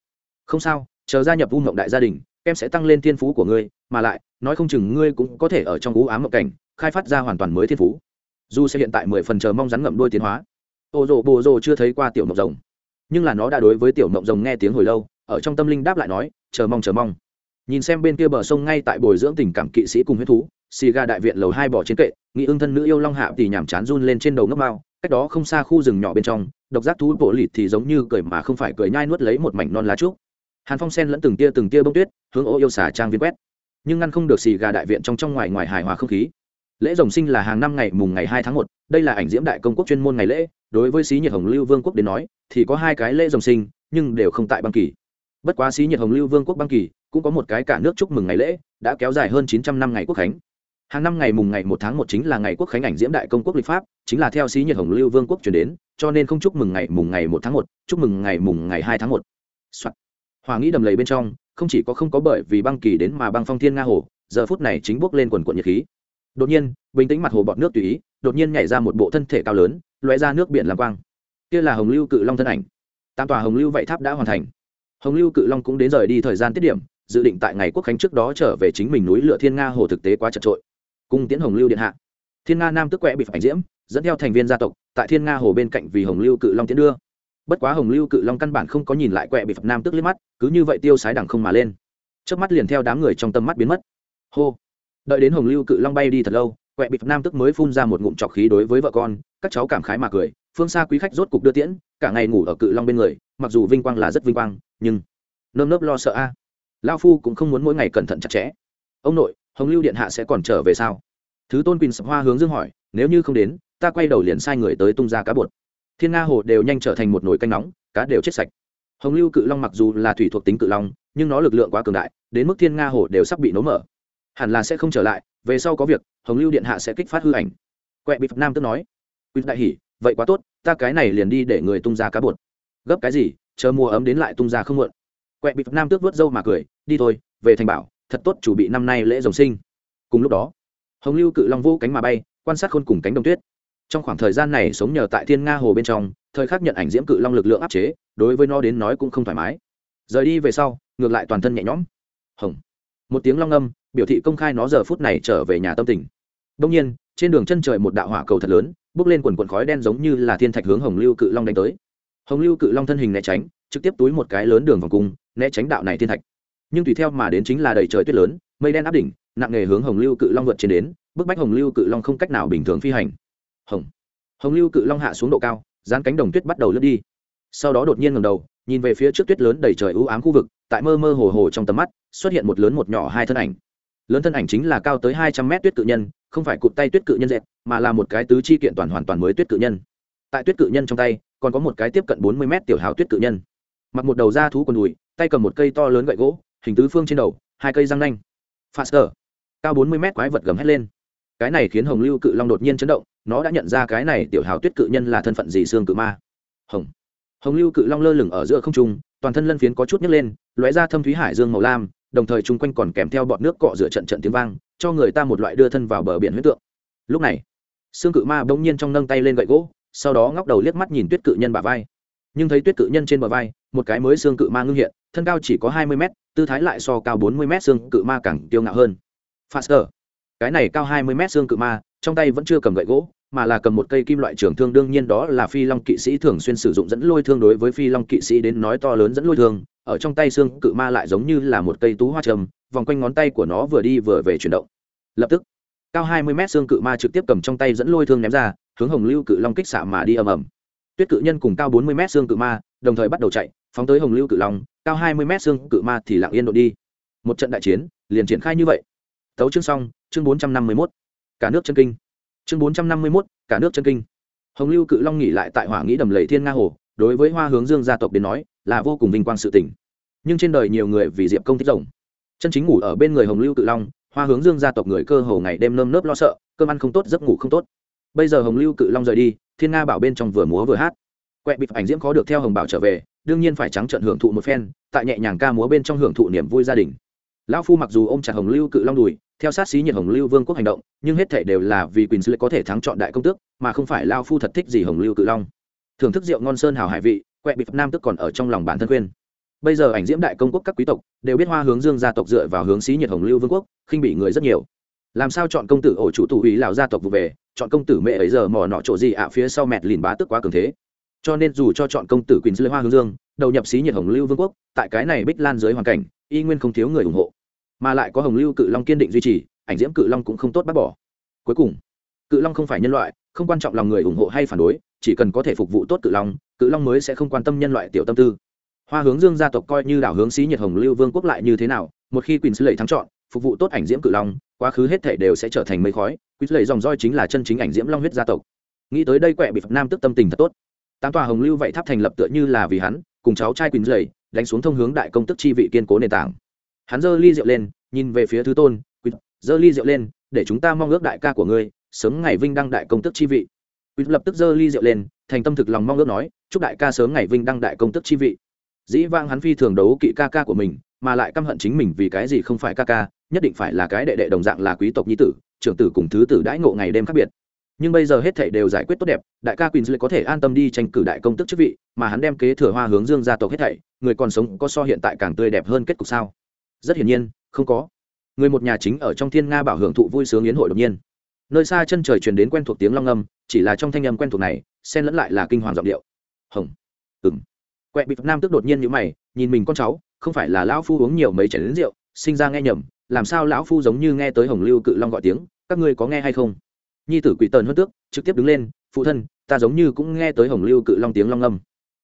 Không sao, chờ gia nhập u mộng đại gia đình, em sẽ tăng lên thiên phú của ngươi, mà lại, nói không chừng ngươi cũng có thể ở trong u ám mộng cảnh, khai phát ra hoàn toàn mới thiên phú. Dù sẽ hiện tại mười phần chờ mong rắn ngậm đuôi tiến hóa. Ô rồ bồ rồ chưa thấy qua tiểu mộng rồng. Nhưng là nó đã đối với tiểu mộng rồng nghe tiếng hồi lâu, ở trong tâm linh đáp lại nói, chờ mong chờ mong nhìn xem bên kia bờ sông ngay tại bồi dưỡng tình cảm kỵ sĩ cùng huyết thú, xì ga đại viện lầu hai bỏ trên kệ nghị ưng thân nữ yêu long hạ thì nhảm chán run lên trên đầu ngốc mao, cách đó không xa khu rừng nhỏ bên trong, độc giác thú bộ lịt thì giống như cười mà không phải cười nhai nuốt lấy một mảnh non lá trúc. Hàn phong sen lẫn từng tia từng tia bông tuyết, hướng ô yêu xà trang viên quét. Nhưng ngăn không được xì gà đại viện trong trong ngoài ngoài hài hòa không khí. Lễ rồng sinh là hàng năm ngày mùng ngày hai tháng một, đây là ảnh diễm đại công quốc chuyên môn ngày lễ, đối với xí nhiệt hồng lưu vương quốc đến nói, thì có hai cái lễ rồng sinh, nhưng đều không tại băng kỳ. Bất quá xí nhiệt hồng lưu vương quốc băng kỳ cũng có một cái cả nước chúc mừng ngày lễ, đã kéo dài hơn chín trăm năm ngày quốc khánh. Hàng năm ngày mùng ngày một tháng một chính là ngày quốc khánh ảnh diễm đại công quốc lịch pháp, chính là theo sĩ nhiệt hồng lưu vương quốc chuyển đến, cho nên không chúc mừng ngày mùng ngày một tháng một, chúc mừng ngày mùng ngày hai tháng một. Soạn. hòa nghĩ đầm lầy bên trong, không chỉ có không có bởi vì băng kỳ đến mà băng phong thiên nga hồ, giờ phút này chính bước lên quần quận nhiệt khí. Đột nhiên, bình tĩnh mặt hồ bọt nước tùy ý, đột nhiên nhảy ra một bộ thân thể cao lớn loé ra nước biển làm quang. Kia là hồng lưu cự long thân ảnh. Tam tòa hồng lưu vậy tháp đã hoàn thành. Hồng lưu cự long cũng đến rời đi thời gian tiết điểm dự định tại ngày quốc khánh trước đó trở về chính mình núi lửa thiên nga hồ thực tế quá chật trội. Cung tiễn hồng lưu điện hạ. Thiên nga nam tức quẹ bị phản diễm, dẫn theo thành viên gia tộc, tại thiên nga hồ bên cạnh vì hồng lưu cự long tiến đưa. Bất quá hồng lưu cự long căn bản không có nhìn lại quẹ bị phật nam tức liếc mắt, cứ như vậy tiêu sái đằng không mà lên. Trước mắt liền theo đám người trong tâm mắt biến mất. Hô. Đợi đến hồng lưu cự long bay đi thật lâu, quẹ bị phật nam tức mới phun ra một ngụm trọc khí đối với vợ con, các cháu cảm khái mà cười, phương xa quý khách rốt cục đưa tiễn, cả ngày ngủ ở cự long bên người, mặc dù vinh quang là rất vinh quang, nhưng nơm nớp lo sợ a. à lao phu cũng không muốn mỗi ngày cẩn thận chặt chẽ. Ông nội, hồng lưu điện hạ sẽ còn trở về sao? Thứ tôn quỳnh sập hoa hướng dương hỏi, nếu như không đến, ta quay đầu liền sai người tới tung ra cá bột. Thiên nga hồ đều nhanh trở thành một nồi canh nóng, cá đều chết sạch. Hồng lưu cự long mặc dù là thủy thuộc tính cự long, nhưng nó lực lượng quá cường đại, đến mức thiên nga hồ đều sắp bị nấu mở. Hẳn là sẽ không trở lại, về sau có việc, hồng lưu điện hạ sẽ kích phát hư ảnh. Quẹ bị phật nam tức nói quýt đại hỉ, vậy quá tốt, ta cái này liền đi để người tung ra cá bột. Gấp cái gì, chờ mùa ấm đến lại tung ra không muộn quẹ bị phật nam tước vớt râu mà cười, đi thôi, về thành bảo, thật tốt chủ bị năm nay lễ rồng sinh. Cùng lúc đó, hồng lưu cự long vô cánh mà bay, quan sát khôn cùng cánh đồng tuyết. Trong khoảng thời gian này sống nhờ tại thiên nga hồ bên trong, thời khắc nhận ảnh diễm cự long lực lượng áp chế, đối với nó đến nói cũng không thoải mái. Rời đi về sau, ngược lại toàn thân nhẹ nhõm. Hồng. Một tiếng long âm, biểu thị công khai nó giờ phút này trở về nhà tâm tình. Đông nhiên, trên đường chân trời một đạo hỏa cầu thật lớn, bước lên quần quần khói đen giống như là thiên thạch hướng hồng lưu cự long đánh tới. Hồng lưu cự long thân hình né tránh, trực tiếp túi một cái lớn đường vòng cung né tránh đạo này thiên thạch. Nhưng tùy theo mà đến chính là đầy trời tuyết lớn, mây đen áp đỉnh, nặng nề hướng hồng lưu cự long vượt trên đến, bức bách hồng lưu cự long không cách nào bình thường phi hành. Hồng. Hồng lưu cự long hạ xuống độ cao, dán cánh đồng tuyết bắt đầu lướt đi. Sau đó đột nhiên ngầm đầu, nhìn về phía trước tuyết lớn đầy trời ưu ám khu vực, tại mơ mơ hồ hồ trong tầm mắt, xuất hiện một lớn một nhỏ hai thân ảnh. Lớn thân ảnh chính là cao tới hai trăm mét tuyết cự nhân, không phải cụt tay tuyết cự nhân dẹp mà là một cái tứ chi kiện toàn hoàn toàn mới tuyết cự nhân. Tại tuyết cự nhân trong tay, còn có một cái tiếp cận bốn mươi mét tiểu hào tuyết cự nhân. Mặc một đầu da thú quần đùi tay cầm một cây to lớn gậy gỗ, hình tứ phương trên đầu, hai cây răng nanh. Faster. Cao bốn mươi mét quái vật gầm hét lên. Cái này khiến hồng lưu cự long đột nhiên chấn động, nó đã nhận ra cái này tiểu hào tuyết cự nhân là thân phận gì xương cự ma. Hồng. Hồng lưu cự long lơ lửng ở giữa không trung, toàn thân lân phiến có chút nhấc lên, lóe ra thâm thúy hải dương màu lam, đồng thời chung quanh còn kèm theo bọn nước cọ rửa trận trận tiếng vang, cho người ta một loại đưa thân vào bờ biển huyết tượng. Lúc này, xương cự ma bỗng nhiên trong nâng tay lên gậy gỗ, sau đó ngóc đầu liếc mắt nhìn tuyết cự nhân bả vai. Nhưng thấy tuyết cự nhân trên bờ vai, một cái mới xương cự ma ngưng hiện thân cao chỉ có hai mươi mét, tư thái lại so cao bốn mươi mét xương cự ma càng tiêu ngạo hơn. Faster. Cái này cao hai mươi mét xương cự ma, trong tay vẫn chưa cầm gậy gỗ, mà là cầm một cây kim loại trường thương, đương nhiên đó là phi long kỵ sĩ thường xuyên sử dụng dẫn lôi thương đối với phi long kỵ sĩ đến nói to lớn dẫn lôi thương, ở trong tay xương cự ma lại giống như là một cây tú hoa trầm, vòng quanh ngón tay của nó vừa đi vừa về chuyển động. Lập tức, cao hai mươi mét xương cự ma trực tiếp cầm trong tay dẫn lôi thương ném ra, hướng hồng lưu cự long kích xạ mà đi ầm ầm. Tuyết cự nhân cùng cao bốn mươi mét xương cự ma đồng thời bắt đầu chạy, phóng tới hồng lưu cự long cao hai mươi mét xương cự ma thì lặng yên độ đi. Một trận đại chiến, liền triển khai như vậy. Tấu chương xong, chương bốn trăm năm mươi mốt. Cả nước chân kinh. Chương bốn trăm năm mươi mốt, cả nước chân kinh. Hồng lưu cự long nghỉ lại tại hỏa nghĩ đầm lầy thiên nga hồ, đối với hoa hướng dương gia tộc đến nói, là vô cùng vinh quang sự tỉnh nhưng trên đời nhiều người vì diệp công thích rồng. Chân chính ngủ ở bên người hồng lưu cự long, hoa hướng dương gia tộc người cơ hồ ngày đêm nơm nớp lo sợ, cơm ăn không tốt, giấc ngủ không tốt. Bây giờ hồng lưu cự long rời đi, thiên nga bảo bên trong vừa múa vừa hát. Quẹ bị ảnh diễm khó được theo hồng bảo trở về đương nhiên phải trắng trận hưởng thụ một phen, tại nhẹ nhàng ca múa bên trong hưởng thụ niềm vui gia đình. Lão phu mặc dù ôm chặt hồng lưu cự long đùi, theo sát xí nhiệt hồng lưu vương quốc hành động, nhưng hết thể đều là vì quỳnh sư có thể thắng chọn đại công tước, mà không phải lao phu thật thích gì hồng lưu cự long. Thưởng thức rượu ngon sơn hào hải vị, quẹ bị nam tức còn ở trong lòng bản thân khuyên. Bây giờ ảnh diễm đại công quốc các quý tộc, đều biết hoa hướng dương gia tộc dựa vào hướng xí nhiệt hồng lưu vương quốc, khinh bị người rất nhiều. Làm sao chọn công tử ổ chủ tụ ý lào gia tộc vụ về, chọn công tử mẹ ấy giờ mò nọ chỗ gì ạ, phía sau mẹt lìn bá tức quá cường thế cho nên dù cho chọn công tử quỳnh dưới hoa hướng dương, đầu nhập xí nhiệt hồng lưu vương quốc, tại cái này bích lan dưới hoàn cảnh, y nguyên không thiếu người ủng hộ. Mà lại có hồng lưu cự long kiên định duy trì, ảnh diễm cự long cũng không tốt bác bỏ. Cuối cùng, cự long không phải nhân loại, không quan trọng lòng người ủng hộ hay phản đối, chỉ cần có thể phục vụ tốt cự long cự long mới sẽ không quan tâm nhân loại tiểu tâm tư. Hoa hướng dương gia tộc coi như đảo hướng xí nhiệt hồng lưu vương quốc lại như thế nào, một khi quỳnh sư lệ thắng chọn, phục vụ tốt ảnh diễm cự long, quá khứ hết thể đều sẽ trở thành mây khói quýt lệ dòng roi chính là chân chính ảnh diễm long huyết gia tộc. Nghĩ tới đây quẹ bị phật nam tức tâm tình thật tốt tám tòa hồng lưu vậy tháp thành lập tựa như là vì hắn, cùng cháu trai quỳnh dậy đánh xuống thông hướng đại công tức chi vị kiên cố nền tảng. Hắn giơ ly rượu lên, nhìn về phía thứ tôn, quỳnh, giơ ly rượu lên, để chúng ta mong ước đại ca của ngươi, sớm ngày vinh đăng đại công tức chi vị. Quỳnh lập tức giơ ly rượu lên, thành tâm thực lòng mong ước nói, chúc đại ca sớm ngày vinh đăng đại công tức chi vị. Dĩ vang hắn phi thường đấu kỵ ca ca của mình, mà lại căm hận chính mình vì cái gì không phải ca ca, nhất định phải là cái đệ đệ đồng dạng là quý tộc nhi tử, trưởng tử cùng thứ tử đãi ngộ ngày đêm khác biệt nhưng bây giờ hết thảy đều giải quyết tốt đẹp, đại ca quỳnh có thể an tâm đi tranh cử đại công tức chức vị, mà hắn đem kế thừa hoa hướng dương gia tộc hết thảy, người còn sống có so hiện tại càng tươi đẹp hơn kết cục sao? Rất hiển nhiên, không có. Người một nhà chính ở trong thiên nga bảo hưởng thụ vui sướng yến hội đột nhiên. Nơi xa chân trời truyền đến quen thuộc tiếng long âm chỉ là trong thanh âm quen thuộc này, xen lẫn lại là kinh hoàng giọng điệu. Hồng. Ừng quẹ bị nam tức đột nhiên như mày, nhìn mình con cháu, không phải là lão phu uống nhiều mấy chén rượu, sinh ra nghe nhầm, làm sao lão phu giống như nghe tới hồng lưu cự long gọi tiếng, các ngươi có nghe hay không? Nhi tử quỷ tần hơn tước, trực tiếp đứng lên, phụ thân, ta giống như cũng nghe tới hồng lưu cự long tiếng long âm.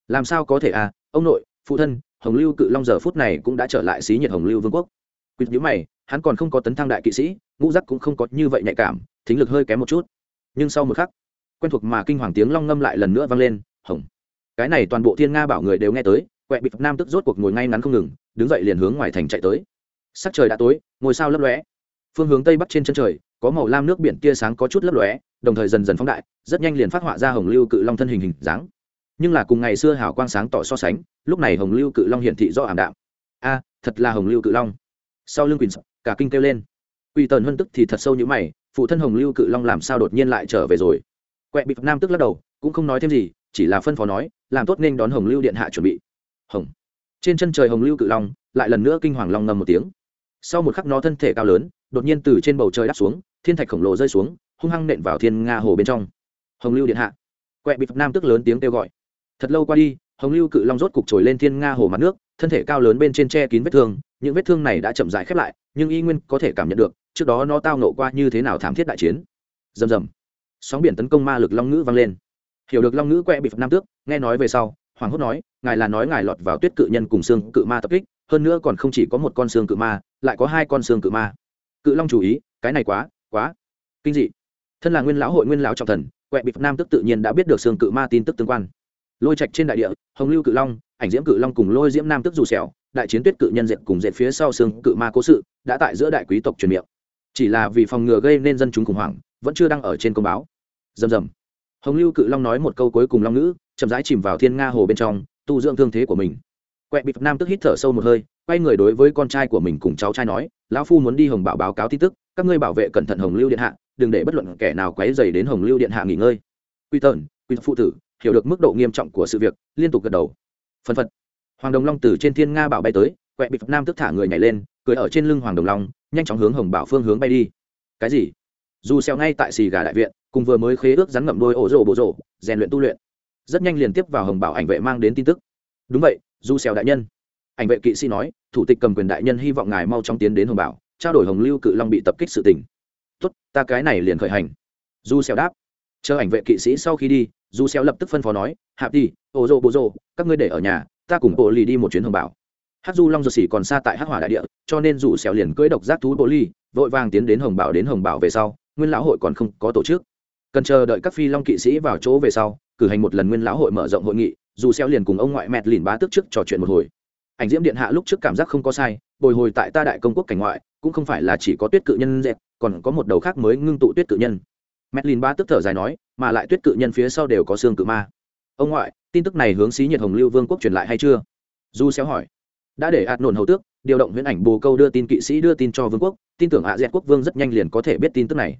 Làm sao có thể à ông nội, phụ thân, hồng lưu cự long giờ phút này cũng đã trở lại xí nhiệt hồng lưu vương quốc. Quỷ nhữ mày, hắn còn không có tấn thăng đại kỵ sĩ, ngũ giác cũng không có như vậy nhạy cảm, thính lực hơi kém một chút. Nhưng sau một khắc, quen thuộc mà kinh hoàng tiếng long ngâm lại lần nữa vang lên, hồng, cái này toàn bộ thiên nga bảo người đều nghe tới, quẹ bị nam tức rốt cuộc ngồi ngay ngắn không ngừng, đứng dậy liền hướng ngoài thành chạy tới. Sắc trời đã tối, ngôi sao lấp lóe. Phương hướng tây bắc trên chân trời có màu lam nước biển tia sáng có chút lấp lóe, đồng thời dần dần phóng đại, rất nhanh liền phát họa ra hồng lưu cự long thân hình hình dáng. Nhưng là cùng ngày xưa hào quang sáng tỏ so sánh, lúc này hồng lưu cự long hiển thị do ảm đạm. A, thật là hồng lưu cự long. Sau lưng quỳnh cả kinh kêu lên. Quỳ tần hân tức thì thật sâu như mày, phụ thân hồng lưu cự long làm sao đột nhiên lại trở về rồi? Quẹ bị nam tức lắc đầu, cũng không nói thêm gì, chỉ là phân phó nói, làm tốt nên đón hồng lưu điện hạ chuẩn bị. Hồng. Trên chân trời hồng lưu cự long, lại lần nữa kinh hoàng long ngầm một tiếng. Sau một khắc nó thân thể cao lớn, đột nhiên từ trên bầu trời đáp xuống thiên thạch khổng lồ rơi xuống, hung hăng nện vào thiên nga hồ bên trong. Hồng lưu điện hạ. Quẹ bị phật nam tức lớn tiếng kêu gọi. Thật lâu qua đi, hồng lưu cự long rốt cục trồi lên thiên nga hồ mặt nước, thân thể cao lớn bên trên che kín vết thương, những vết thương này đã chậm rãi khép lại, nhưng y nguyên có thể cảm nhận được, trước đó nó tao nộ qua như thế nào thảm thiết đại chiến. Rầm rầm. Sóng biển tấn công ma lực long ngữ vang lên. Hiểu được long ngữ quẹ bị phật nam tước nghe nói về sau hoàng hốt nói, ngài là nói ngài lọt vào tuyết cự nhân cùng xương cự ma tập kích, hơn nữa còn không chỉ có một con xương cự ma, lại có hai con xương cự ma. Cự long chú ý, cái này quá quá kinh dị. Thân là nguyên lão hội nguyên lão trọng thần, quẹ bị nam tức tự nhiên đã biết được xương cự ma tin tức tương quan. Lôi trạch trên đại địa, hồng lưu cự long, ảnh diễm cự long cùng lôi diễm nam tức dù xẻo đại chiến tuyết cự nhân diện cùng dệt phía sau xương cự ma cố sự, đã tại giữa đại quý tộc truyền miệng. Chỉ là vì phòng ngừa gây nên dân chúng khủng hoảng, vẫn chưa đăng ở trên công báo. Rầm rầm. Hồng lưu cự long nói một câu cuối cùng long nữ chậm rãi chìm vào thiên nga hồ bên trong, tu dưỡng thương thế của mình. Quẹ bị nam tức hít thở sâu một hơi, quay người đối với con trai của mình cùng cháu trai nói lão phu muốn đi hồng bảo báo cáo tin tức, các ngươi bảo vệ cẩn thận hồng lưu điện hạ, đừng để bất luận kẻ nào quấy dày đến hồng lưu điện hạ nghỉ ngơi. Quy tần quy phụ tử, hiểu được mức độ nghiêm trọng của sự việc, liên tục gật đầu. Phân phật. Hoàng đồng long từ trên thiên nga bảo bay tới, quẹ bị nam tức thả người nhảy lên, cười ở trên lưng hoàng đồng long, nhanh chóng hướng hồng bảo phương hướng bay đi. Cái gì? Dù xeo ngay tại xì gà đại viện, cùng vừa mới khế ước rắn ngậm đôi ổ rổ bộ rổ, rèn luyện tu luyện. Rất nhanh liền tiếp vào hồng bảo ảnh vệ mang đến tin tức. Đúng vậy du xeo đại nhân ảnh vệ kỵ sĩ nói thủ tịch cầm quyền đại nhân hy vọng ngài mau chóng tiến đến hồng bảo trao đổi hồng lưu cự long bị tập kích sự tình. Tốt ta cái này liền khởi hành. Du xeo đáp. Chờ ảnh vệ kỵ sĩ sau khi đi du xeo lập tức phân phó nói hạp đi ổ rô bô rô các ngươi để ở nhà ta cùng bộ lì đi một chuyến hồng bảo. Hát du long dược xỉ còn xa tại hát hỏa đại địa cho nên dù xeo liền cưỡi độc giác thú bộ lì, vội vàng tiến đến hồng bảo đến hồng bảo về sau nguyên lão hội còn không có tổ chức. Cần chờ đợi các phi long kỵ sĩ vào chỗ về sau cử hành một lần nguyên lão hội mở rộng hội nghị dù xeo liền cùng ông ngoại mẹt lìn bá tức trước trò chuyện một hồi ảnh diễm điện hạ lúc trước cảm giác không có sai, bồi hồi tại ta đại công quốc cảnh ngoại, cũng không phải là chỉ có tuyết cự nhân dẹp còn có một đầu khác mới ngưng tụ tuyết cự nhân. Mẹt lìn tức thở dài nói, mà lại tuyết cự nhân phía sau đều có xương cự ma. Ông ngoại, tin tức này hướng xí nhiệt hồng lưu vương quốc truyền lại hay chưa? Du xéo hỏi. Đã để ạt nổn hầu tước, điều động huyễn ảnh bồ câu đưa tin kỵ sĩ đưa tin cho vương quốc, tin tưởng ạ dẹt quốc vương rất nhanh liền có thể biết tin tức này.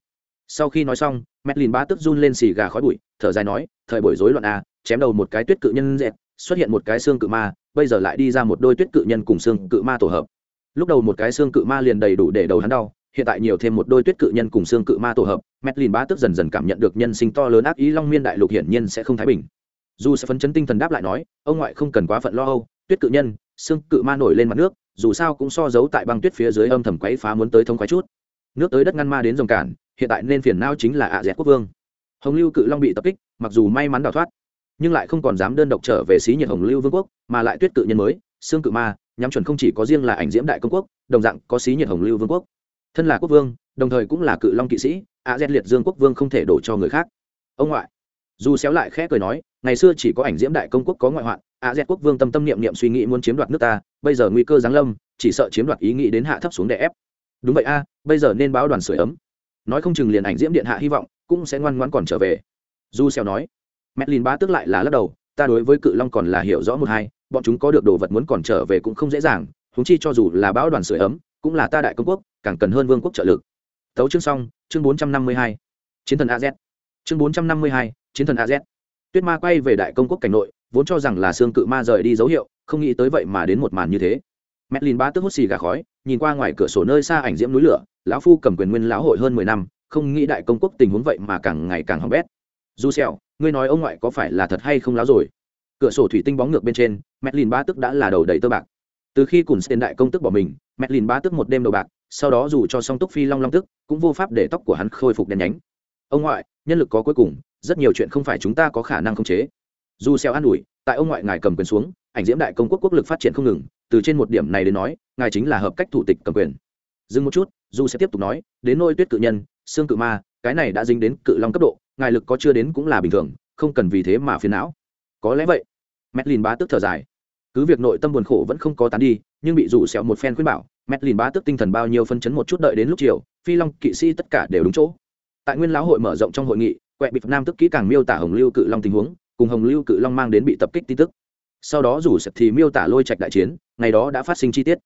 Sau khi nói xong Medlin ba tức run lên xì gà khói bụi, thở dài nói, thời buổi rối loạn a chém đầu một cái tuyết cự nhân dẹt xuất hiện một cái xương cự ma bây giờ lại đi ra một đôi tuyết cự nhân cùng xương cự ma tổ hợp. Lúc đầu một cái xương cự ma liền đầy đủ để đầu hắn đau, hiện tại nhiều thêm một đôi tuyết cự nhân cùng xương cự ma tổ hợp Medlin ba tức dần dần cảm nhận được nhân sinh to lớn ác ý long miên đại lục hiển nhiên sẽ không thái bình. Dù sẽ phấn chấn tinh thần đáp lại nói, ông ngoại không cần quá phận lo âu, tuyết cự nhân, xương cự ma nổi lên mặt nước, dù sao cũng so giấu tại băng tuyết phía dưới âm thầm quấy phá muốn tới thông quái chút. Nước tới đất ngăn ma đến dòng cản, hiện tại nên phiền não chính là ạ dẹt quốc vương. Hồng lưu cự long bị tập kích, mặc dù may mắn đào thoát nhưng lại không còn dám đơn độc trở về xí nhiệt hồng lưu vương quốc, mà lại tuyết cự nhân mới, xương cự ma, nhắm chuẩn không chỉ có riêng là ảnh diễm đại công quốc, đồng dạng có xí nhiệt hồng lưu vương quốc. Thân là quốc vương, đồng thời cũng là cự long kỵ sĩ, ạ dẹt liệt dương quốc vương không thể đổ cho người khác. Ông ngoại, dù xéo lại khẽ cười nói, ngày xưa chỉ có ảnh diễm đại công quốc có ngoại hoạn a z quốc vương tâm tâm niệm niệm suy nghĩ muốn chiếm đoạt nước ta, bây giờ nguy cơ giáng lâm, chỉ sợ chiếm đoạt ý nghĩ đến hạ thấp xuống để ép. Đúng vậy a, bây giờ nên báo đoàn sửa ấm. Nói không chừng liền ảnh diễm điện hạ hy vọng, cũng sẽ ngoan ngoãn còn trở về. Du xéo nói Medlin ba tức lại là lắc đầu, ta đối với cự long còn là hiểu rõ một hai, bọn chúng có được đồ vật muốn còn trở về cũng không dễ dàng chúng chi cho dù là báo đoàn sưởi ấm, cũng là ta đại công quốc, càng cần hơn vương quốc trợ lực. Tấu chương xong, chương bốn trăm năm mươi hai. Chiến thần az chương bốn trăm năm mươi hai, chiến thần az tuyết ma quay về đại công quốc cảnh nội, vốn cho rằng là xương cự ma rời đi dấu hiệu, không nghĩ tới vậy mà đến một màn như thế. Medlin ba tức hút xì gà khói, nhìn qua ngoài cửa sổ nơi xa ảnh diễm núi lửa, lão phu cầm quyền nguyên lão hội hơn mười năm, không nghĩ đại công quốc tình huống vậy mà càng ngày càng hỏng bét du sẹo ngươi nói ông ngoại có phải là thật hay không láo rồi? Cửa sổ thủy tinh bóng ngược bên trên Medlin ba tức đã là đầu đầy tơ bạc. Từ khi cùng tên đại công tức bỏ mình Medlin ba tức một đêm đầu bạc, sau đó dù cho song túc phi long long tức, cũng vô pháp để tóc của hắn khôi phục đen nhánh. Ông ngoại, nhân lực có cuối cùng, rất nhiều chuyện không phải chúng ta có khả năng khống chế. Dù xeo an ủi, tại ông ngoại ngài cầm quyền xuống, ảnh diễm đại công quốc quốc lực phát triển không ngừng, từ trên một điểm này đến nói, ngài chính là hợp cách thủ tịch cầm quyền. Dừng một chút, dù sẽ tiếp tục nói, đến nôi tuyết cự nhân, xương cự ma, cái này đã dính đến cự long cấp độ ngài lực có chưa đến cũng là bình thường, không cần vì thế mà phiền não. Có lẽ vậy. Medlin bá tức thở dài. Cứ việc nội tâm buồn khổ vẫn không có tán đi, nhưng bị rủ sẹo một phen khuyên bảo Medlin bá tức tinh thần bao nhiêu phân chấn một chút đợi đến lúc chiều, phi long, kỵ sĩ tất cả đều đúng chỗ. Tại nguyên lão hội mở rộng trong hội nghị, quẹ bị nam tức kỹ càng miêu tả hồng lưu cự long tình huống, cùng hồng lưu cự long mang đến bị tập kích tin tức. Sau đó rủ sập thì miêu tả lôi trạch đại chiến, ngày đó đã phát sinh chi tiết.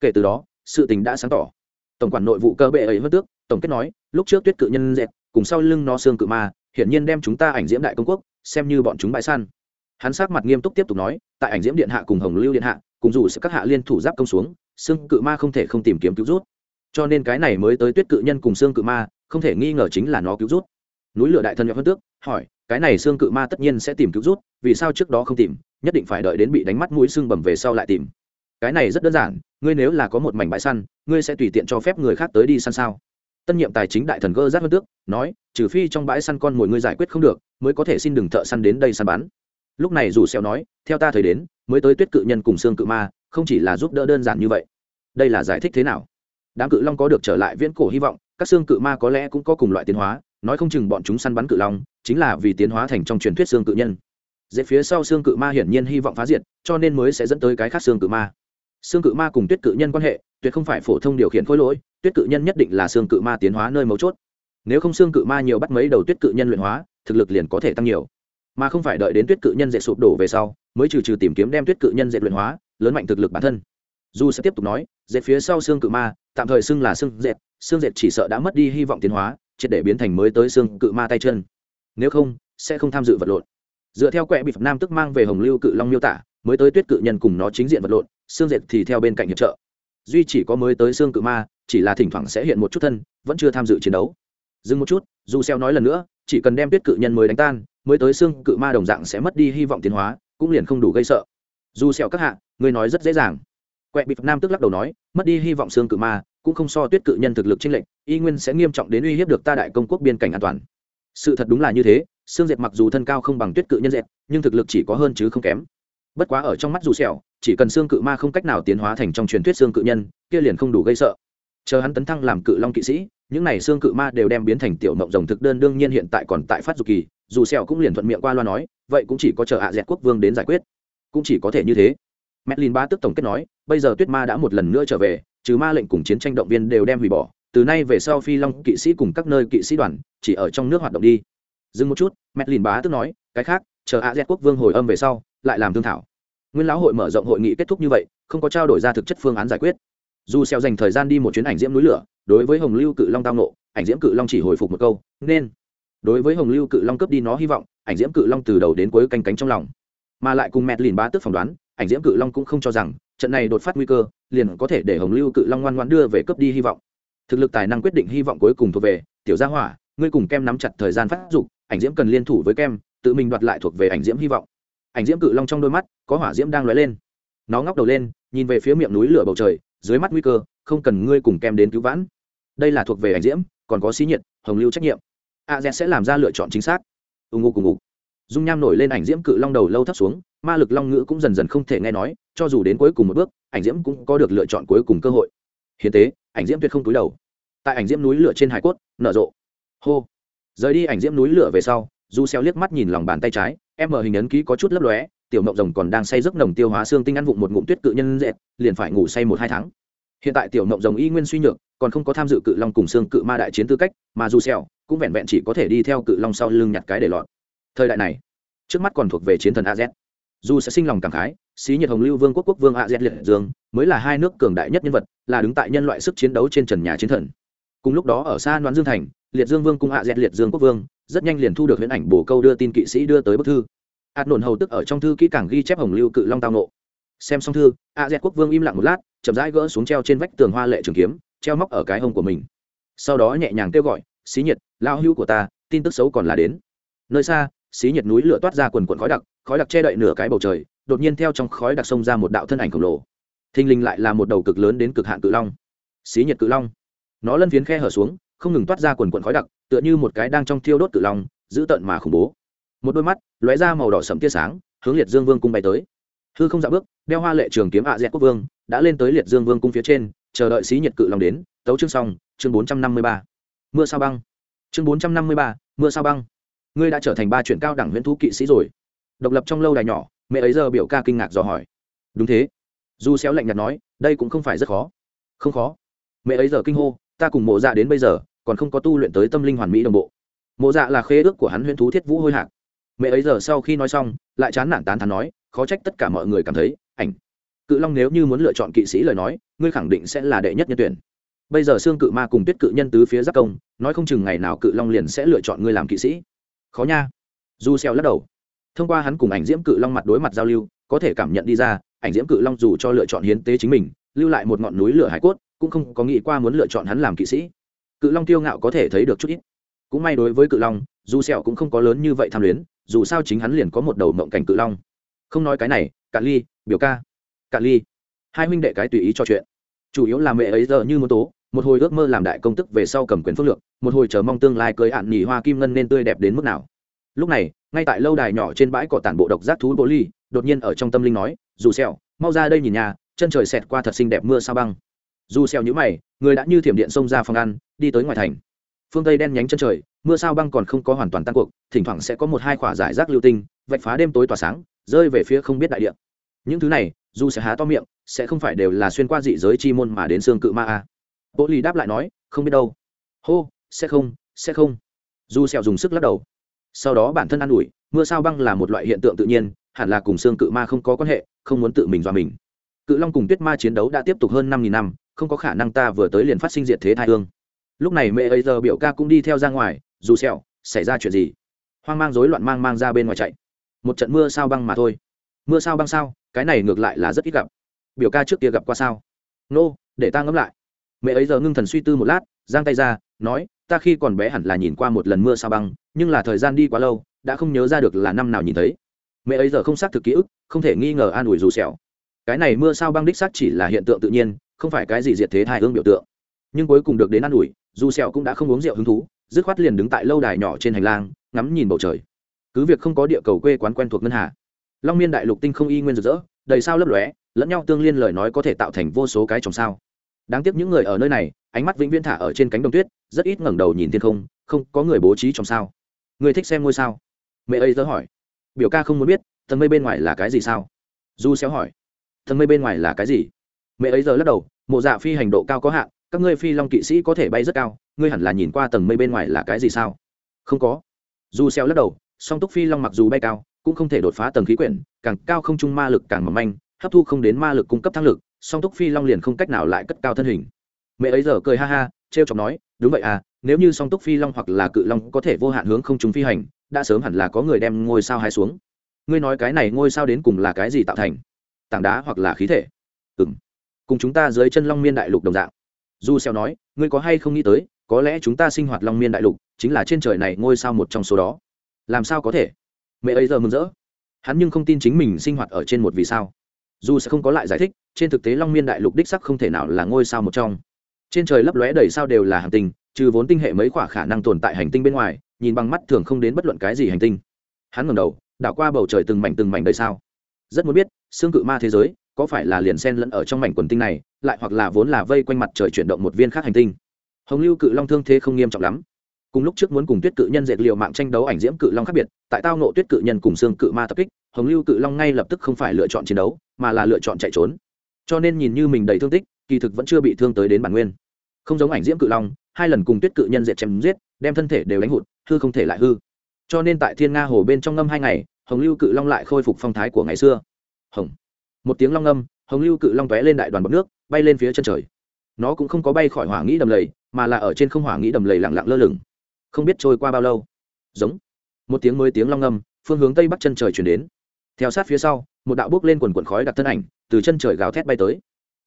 Kể từ đó, sự tình đã sáng tỏ. Tổng quản nội vụ cơ bệ ấy hớt tước, tổng kết nói, lúc trước tuyết cự nhân dẹt, cùng sau lưng nó xương cự ma hiển nhiên đem chúng ta ảnh diễm đại công quốc, xem như bọn chúng bãi săn. Hắn sát mặt nghiêm túc tiếp tục nói, tại ảnh diễm điện hạ cùng hồng lưu điện hạ, cùng dù sẽ các hạ liên thủ giáp công xuống, xương cự ma không thể không tìm kiếm cứu rút. Cho nên cái này mới tới tuyết cự nhân cùng xương cự ma, không thể nghi ngờ chính là nó cứu rút. Núi lửa đại thần nhập hơn tước hỏi, cái này xương cự ma tất nhiên sẽ tìm cứu rút, vì sao trước đó không tìm, nhất định phải đợi đến bị đánh mắt mũi xương bầm về sau lại tìm. Cái này rất đơn giản, ngươi nếu là có một mảnh bãi săn, ngươi sẽ tùy tiện cho phép người khác tới đi săn sao? Tân nhiệm tài chính đại thần gơ giác hơn tước, nói, trừ phi trong bãi săn con mồi ngươi giải quyết không được, mới có thể xin đừng thợ săn đến đây săn bắn. Lúc này dù xeo nói, theo ta thấy đến, mới tới tuyết cự nhân cùng xương cự ma, không chỉ là giúp đỡ đơn giản như vậy. Đây là giải thích thế nào? Đám cự long có được trở lại viễn cổ hy vọng, các xương cự ma có lẽ cũng có cùng loại tiến hóa, nói không chừng bọn chúng săn bắn cự long, chính là vì tiến hóa thành trong truyền thuyết xương cự nhân. Dễ phía sau xương cự ma hiển nhiên hy vọng phá diệt, cho nên mới sẽ dẫn tới cái khác xương cự ma xương cự ma cùng tuyết cự nhân quan hệ, tuyệt không phải phổ thông điều khiển khối lỗi, tuyết cự nhân nhất định là xương cự ma tiến hóa nơi mấu chốt. Nếu không xương cự ma nhiều bắt mấy đầu tuyết cự nhân luyện hóa, thực lực liền có thể tăng nhiều. Mà không phải đợi đến tuyết cự nhân dễ sụp đổ về sau, mới trừ trừ tìm kiếm đem tuyết cự nhân dễ luyện hóa, lớn mạnh thực lực bản thân. Dù sẽ tiếp tục nói dệt phía sau xương cự ma, tạm thời xưng là xương dệt xương dệt chỉ sợ đã mất đi hy vọng tiến hóa, triệt để biến thành mới tới xương cự ma tay chân. Nếu không, sẽ không tham dự vật lộn dựa theo quẹ bị phật nam tức mang về hồng lưu cự long miêu tả, mới tới tuyết cự nhân cùng nó chính diện vật lộn, xương dệt thì theo bên cạnh hiệp trợ. Duy chỉ có mới tới xương cự ma, chỉ là thỉnh thoảng sẽ hiện một chút thân, vẫn chưa tham dự chiến đấu. Dừng một chút, dù xeo nói lần nữa, chỉ cần đem tuyết cự nhân mới đánh tan, mới tới xương cự ma đồng dạng sẽ mất đi hy vọng tiến hóa, cũng liền không đủ gây sợ. Dù xeo các hạ, người nói rất dễ dàng. Quẹ bị nam tức lắc đầu nói, mất đi hy vọng xương cự ma, cũng không so tuyết cự nhân thực lực chênh lệnh y nguyên sẽ nghiêm trọng đến uy hiếp được ta đại công quốc biên cảnh an toàn. Sự thật đúng là như thế xương dệt mặc dù thân cao không bằng tuyết cự nhân dệt, nhưng thực lực chỉ có hơn chứ không kém. Bất quá ở trong mắt dù sẹo, chỉ cần xương cự ma không cách nào tiến hóa thành trong truyền thuyết xương cự nhân, kia liền không đủ gây sợ. Chờ hắn tấn thăng làm cự long kỵ sĩ, những này xương cự ma đều đem biến thành tiểu mộng rồng thực đơn đương nhiên hiện tại còn tại phát dục kỳ, dù sẹo cũng liền thuận miệng qua loa nói, vậy cũng chỉ có chờ ạ dẹt quốc vương đến giải quyết. Cũng chỉ có thể như thế. Medlin ba tức tổng kết nói, bây giờ tuyết ma đã một lần nữa trở về, trừ ma lệnh cùng chiến tranh động viên đều đem hủy bỏ, từ nay về sau phi long kỵ sĩ cùng các nơi kỵ sĩ đoàn, chỉ ở trong nước hoạt động đi dừng một chút Medlin bá tức nói, cái khác, chờ a z quốc vương hồi âm về sau, lại làm thương thảo. Nguyên lão hội mở rộng hội nghị kết thúc như vậy, không có trao đổi ra thực chất phương án giải quyết. Dù xeo dành thời gian đi một chuyến ảnh diễm núi lửa, đối với hồng lưu cự long tao nộ, ảnh diễm cự long chỉ hồi phục một câu, nên. Đối với hồng lưu cự long cướp đi nó hy vọng, ảnh diễm cự long từ đầu đến cuối canh cánh trong lòng. Mà lại cùng mẹt lìn bá tức phỏng đoán, ảnh diễm cự long cũng không cho rằng, trận này đột phát nguy cơ, liền có thể để hồng lưu cự long ngoan ngoãn đưa về cướp đi hy vọng. Thực lực tài năng quyết định hy vọng cuối cùng thuộc về, tiểu gia hỏa, ngươi cùng kem nắm chặt thời gian phát dục ảnh diễm cần liên thủ với kem, tự mình đoạt lại thuộc về ảnh diễm hy vọng. Ảnh diễm cự long trong đôi mắt, có hỏa diễm đang lóe lên. Nó ngóc đầu lên, nhìn về phía miệng núi lửa bầu trời, dưới mắt nguy cơ, không cần ngươi cùng kem đến cứu vãn. Đây là thuộc về ảnh diễm, còn có xí nhiệt, hồng lưu trách nhiệm. A z sẽ làm ra lựa chọn chính xác. Ưng ngô cùng ngục dung nham nổi lên ảnh diễm cự long đầu lâu thấp xuống, ma lực long ngữ cũng dần dần không thể nghe nói, cho dù đến cuối cùng một bước, ảnh diễm cũng có được lựa chọn cuối cùng cơ hội. Hiến tế, ảnh diễm tuyệt không túi đầu. Tại ảnh diễm núi lửa trên hải cốt, nở rộ. Hô rời đi ảnh diễm núi lửa về sau du xeo liếc mắt nhìn lòng bàn tay trái, em mở hình ấn ký có chút lấp lóe, tiểu mộng rồng còn đang say giấc nồng tiêu hóa xương tinh ăn vụng một ngụm tuyết cự nhân dệt, liền phải ngủ say một hai tháng. Hiện tại tiểu mộng rồng y nguyên suy nhược, còn không có tham dự cự long cùng xương cự ma đại chiến tư cách, mà du xeo cũng vẹn vẹn chỉ có thể đi theo cự long sau lưng nhặt cái để lọt. Thời đại này, trước mắt còn thuộc về chiến thần az dù sẽ sinh lòng cảm khái, xí nhiệt hồng lưu vương quốc quốc vương az liệt dương, mới là hai nước cường đại nhất nhân vật, là đứng tại nhân loại sức chiến đấu trên trần nhà chiến thần. Cùng lúc đó ở xa đoán dương thành liệt dương vương cung az liệt dương quốc vương, rất nhanh liền thu được huyễn ảnh bổ câu đưa tin kỵ sĩ đưa tới bức thư. Hạt nổn hầu tức ở trong thư kỹ càng ghi chép hồng lưu cự long tao nộ. Xem xong thư a dẹt quốc vương im lặng một lát, chậm rãi gỡ xuống treo trên vách tường hoa lệ trường kiếm, treo móc ở cái hông của mình. Sau đó nhẹ nhàng kêu gọi, xí nhiệt lao hưu của ta, tin tức xấu còn là đến. Nơi xa, xí nhiệt núi lửa toát ra quần quần khói đặc khói đặc che đậy nửa cái bầu trời, đột nhiên theo trong khói đặc xông ra một đạo thân ảnh khổng lồ. Thình lình lại là một đầu cực lớn đến cực hạn cự long. Xí nhiệt cự long. Nó lân phiến khe hở xuống không ngừng toát ra quần quần khói đặc, tựa như một cái đang trong thiêu đốt tự long giữ tận mà khủng bố. Một đôi mắt lóe ra màu đỏ sẫm tia sáng, hướng liệt dương vương cung bay tới. Hư không dạ bước, đeo hoa lệ trường kiếm ạ dẹt quốc vương, đã lên tới liệt dương vương cung phía trên, chờ đợi xí nhiệt cự long đến, tấu chương xong, chương bốn trăm năm mươi ba. Mưa sao băng. Chương bốn trăm năm mươi ba, mưa sao băng. Ngươi đã trở thành ba chuyện cao đẳng huyễn thú kỵ sĩ rồi. Độc lập trong lâu đài nhỏ, mẹ ấy giờ biểu ca kinh ngạc dò hỏi. Đúng thế. Du xéo lạnh nhạt nói, đây cũng không phải rất khó. Không khó. Mẹ ấy giờ kinh hô, ta cùng mộ dạ đến bây giờ còn không có tu luyện tới tâm linh hoàn mỹ đồng bộ. Mộ dạ là khế ước của hắn huyễn thú thiết vũ hôi hạc. Mẹ ấy giờ sau khi nói xong, lại chán nản tán thán nói, khó trách tất cả mọi người cảm thấy, ảnh. Cự long nếu như muốn lựa chọn kỵ sĩ lời nói, ngươi khẳng định sẽ là đệ nhất nhân tuyển. Bây giờ xương cự ma cùng tuyết cự nhân tứ phía giáp công, nói không chừng ngày nào cự long liền sẽ lựa chọn ngươi làm kỵ sĩ. Khó nha. Du xeo lắc đầu. Thông qua hắn cùng ảnh diễm cự long mặt đối mặt giao lưu, có thể cảm nhận đi ra, ảnh diễm cự long dù cho lựa chọn hiến tế chính mình, lưu lại một ngọn núi lửa hải cốt, cũng không có nghĩ qua muốn lựa chọn hắn làm kỵ sĩ cự long tiêu ngạo có thể thấy được chút ít. Cũng may đối với cự long, dù sẹo cũng không có lớn như vậy tham luyến, dù sao chính hắn liền có một đầu mộng cảnh cự long. Không nói cái này, cạn ly, biểu ca. Cạn ly, hai huynh đệ cái tùy ý cho chuyện. Chủ yếu là mẹ ấy giờ như muốn tố, một hồi ước mơ làm đại công tức về sau cầm quyền phước lượng một hồi chờ mong tương lai cưới hạn nhì hoa kim ngân nên tươi đẹp đến mức nào. Lúc này, ngay tại lâu đài nhỏ trên bãi cỏ tản bộ độc giác thú bố ly, đột nhiên ở trong tâm linh nói, dù sẹo, mau ra đây nhìn nhà, chân trời xẹt qua thật xinh đẹp mưa sao băng. Dù sẹo nhíu mày, người đã như thiểm điện xông ra phòng ăn đi tới ngoài thành. Phương tây đen nhánh chân trời, mưa sao băng còn không có hoàn toàn tan cuộc, thỉnh thoảng sẽ có một hai quả giải rác lưu tinh, vạch phá đêm tối tỏa sáng, rơi về phía không biết đại địa. Những thứ này, dù sẽ há to miệng, sẽ không phải đều là xuyên qua dị giới chi môn mà đến xương cự ma a. Bộ lì đáp lại nói, không biết đâu. Hô, sẽ không sẽ không. Dù sẹo dùng sức lắc đầu. Sau đó bản thân an ủi, mưa sao băng là một loại hiện tượng tự nhiên, hẳn là cùng xương cự ma không có quan hệ, không muốn tự mình dọa mình. Cự long cùng tuyết ma chiến đấu đã tiếp tục hơn năm nghìn năm, không có khả năng ta vừa tới liền phát sinh diệt thế thai hương lúc này mẹ ấy giờ biểu ca cũng đi theo ra ngoài dù sẹo xảy ra chuyện gì? Hoang mang rối loạn mang mang ra bên ngoài chạy. Một trận mưa sao băng mà thôi. Mưa sao băng sao? Cái này ngược lại là rất ít gặp. Biểu ca trước kia gặp qua sao? Nô、no, để ta ngẫm lại. Mẹ ấy giờ ngưng thần suy tư một lát giang tay ra nói ta khi còn bé hẳn là nhìn qua một lần mưa sao băng nhưng là thời gian đi quá lâu đã không nhớ ra được là năm nào nhìn thấy. Mẹ ấy giờ không xác thực ký ức không thể nghi ngờ an ủi dù sẹo. Cái này mưa sao băng đích xác chỉ là hiện tượng tự nhiên không phải cái gì diệt thế thai hương biểu tượng nhưng cuối cùng được đến ăn ủi, dù sẹo cũng đã không uống rượu hứng thú, dứt khoát liền đứng tại lâu đài nhỏ trên hành lang, ngắm nhìn bầu trời. Cứ việc không có địa cầu quê quán quen thuộc ngân hà, long miên đại lục tinh không y nguyên rực rỡ, đầy sao lấp lóe, lẫn nhau tương liên lời nói có thể tạo thành vô số cái trồng sao. Đáng tiếc những người ở nơi này, ánh mắt vĩnh viễn thả ở trên cánh đồng tuyết, rất ít ngẩng đầu nhìn thiên không không có người bố trí trong sao. Người thích xem ngôi sao? Mẹ ấy tớ hỏi. Biểu ca không muốn biết tầng mây bên ngoài là cái gì sao? Du xéo hỏi. Tầng mây bên ngoài là cái gì? Mẹ ấy giờ lắc đầu, mộ dạ phi hành độ cao có hạn các ngươi phi long kỵ sĩ có thể bay rất cao, ngươi hẳn là nhìn qua tầng mây bên ngoài là cái gì sao? Không có. Du xeo lắc đầu, song túc phi long mặc dù bay cao, cũng không thể đột phá tầng khí quyển, càng cao không trung ma lực càng mỏng manh, hấp thu không đến ma lực cung cấp thăng lực, song túc phi long liền không cách nào lại cất cao thân hình. Mẹ ấy giờ cười ha ha, trêu chọc nói, đúng vậy à nếu như song túc phi long hoặc là cự long có thể vô hạn hướng không trung phi hành, đã sớm hẳn là có người đem ngôi sao hai xuống. Ngươi nói cái này ngôi sao đến cùng là cái gì tạo thành? Tảng đá hoặc là khí thể? Ừm, cùng chúng ta dưới chân long miên đại lục đồng dạng du xeo nói, ngươi có hay không nghĩ tới, có lẽ chúng ta sinh hoạt long miên đại lục chính là trên trời này ngôi sao một trong số đó. Làm sao có thể? Mẹ ấy giờ mừng rỡ. Hắn nhưng không tin chính mình sinh hoạt ở trên một vì sao. Dù sẽ không có lại giải thích, trên thực tế long miên đại lục đích sắc không thể nào là ngôi sao một trong. Trên trời lấp lóe đầy sao đều là hành tinh, trừ vốn tinh hệ mấy quả khả năng tồn tại hành tinh bên ngoài, nhìn bằng mắt thường không đến bất luận cái gì hành tinh. Hắn ngẩng đầu, đảo qua bầu trời từng mảnh từng mảnh đầy sao. Rất muốn biết, xương cự ma thế giới có phải là liền sen lẫn ở trong mảnh quần tinh này lại hoặc là vốn là vây quanh mặt trời chuyển động một viên khác hành tinh. Hồng lưu cự long thương thế không nghiêm trọng lắm. Cùng lúc trước muốn cùng tuyết cự nhân dệt liệu mạng tranh đấu ảnh diễm cự long khác biệt, tại tao nộ tuyết cự nhân cùng xương cự ma tập kích, hồng lưu cự long ngay lập tức không phải lựa chọn chiến đấu, mà là lựa chọn chạy trốn. Cho nên nhìn như mình đầy thương tích, kỳ thực vẫn chưa bị thương tới đến bản nguyên. Không giống ảnh diễm cự long, hai lần cùng tuyết cự nhân dệt chém giết, đem thân thể đều đánh hụt, hư không thể lại hư. Cho nên tại thiên nga hồ bên trong ngâm hai ngày, hồng lưu cự long lại khôi phục phong thái của ngày xưa. Hồng. Một tiếng long ngâm, hồng lưu cự long tóe lên đại đoàn bọc nước bay lên phía chân trời. Nó cũng không có bay khỏi hỏa nghĩ đầm lầy, mà là ở trên không hỏa nghĩ đầm lầy lặng lặng lơ lửng. Không biết trôi qua bao lâu. Giống. Một tiếng mới tiếng long ngâm, phương hướng tây bắc chân trời chuyển đến. Theo sát phía sau, một đạo bước lên quần quần khói đặt thân ảnh, từ chân trời gào thét bay tới.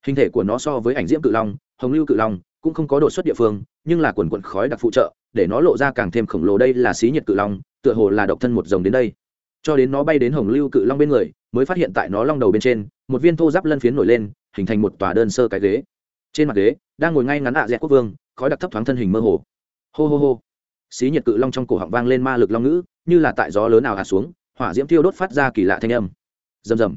Hình thể của nó so với ảnh diễm cự long, hồng lưu cự long, cũng không có đột xuất địa phương, nhưng là quần quần khói đặc phụ trợ, để nó lộ ra càng thêm khổng lồ đây là xí nhiệt cự long, tựa hồ là độc thân một rồng đến đây. Cho đến nó bay đến hồng lưu cự long bên người, mới phát hiện tại nó long đầu bên trên, một viên thô giáp lân phiến nổi lên hình thành một tòa đơn sơ cái ghế. Trên mặt ghế, đang ngồi ngay ngắn ạ à dẹt quốc vương, khói đặc thấp thoáng thân hình mơ hồ. Hô hô hô. Xí nhiệt cự long trong cổ họng vang lên ma lực long ngữ, như là tại gió lớn nào hạ xuống, hỏa diễm thiêu đốt phát ra kỳ lạ thanh âm. Rầm rầm.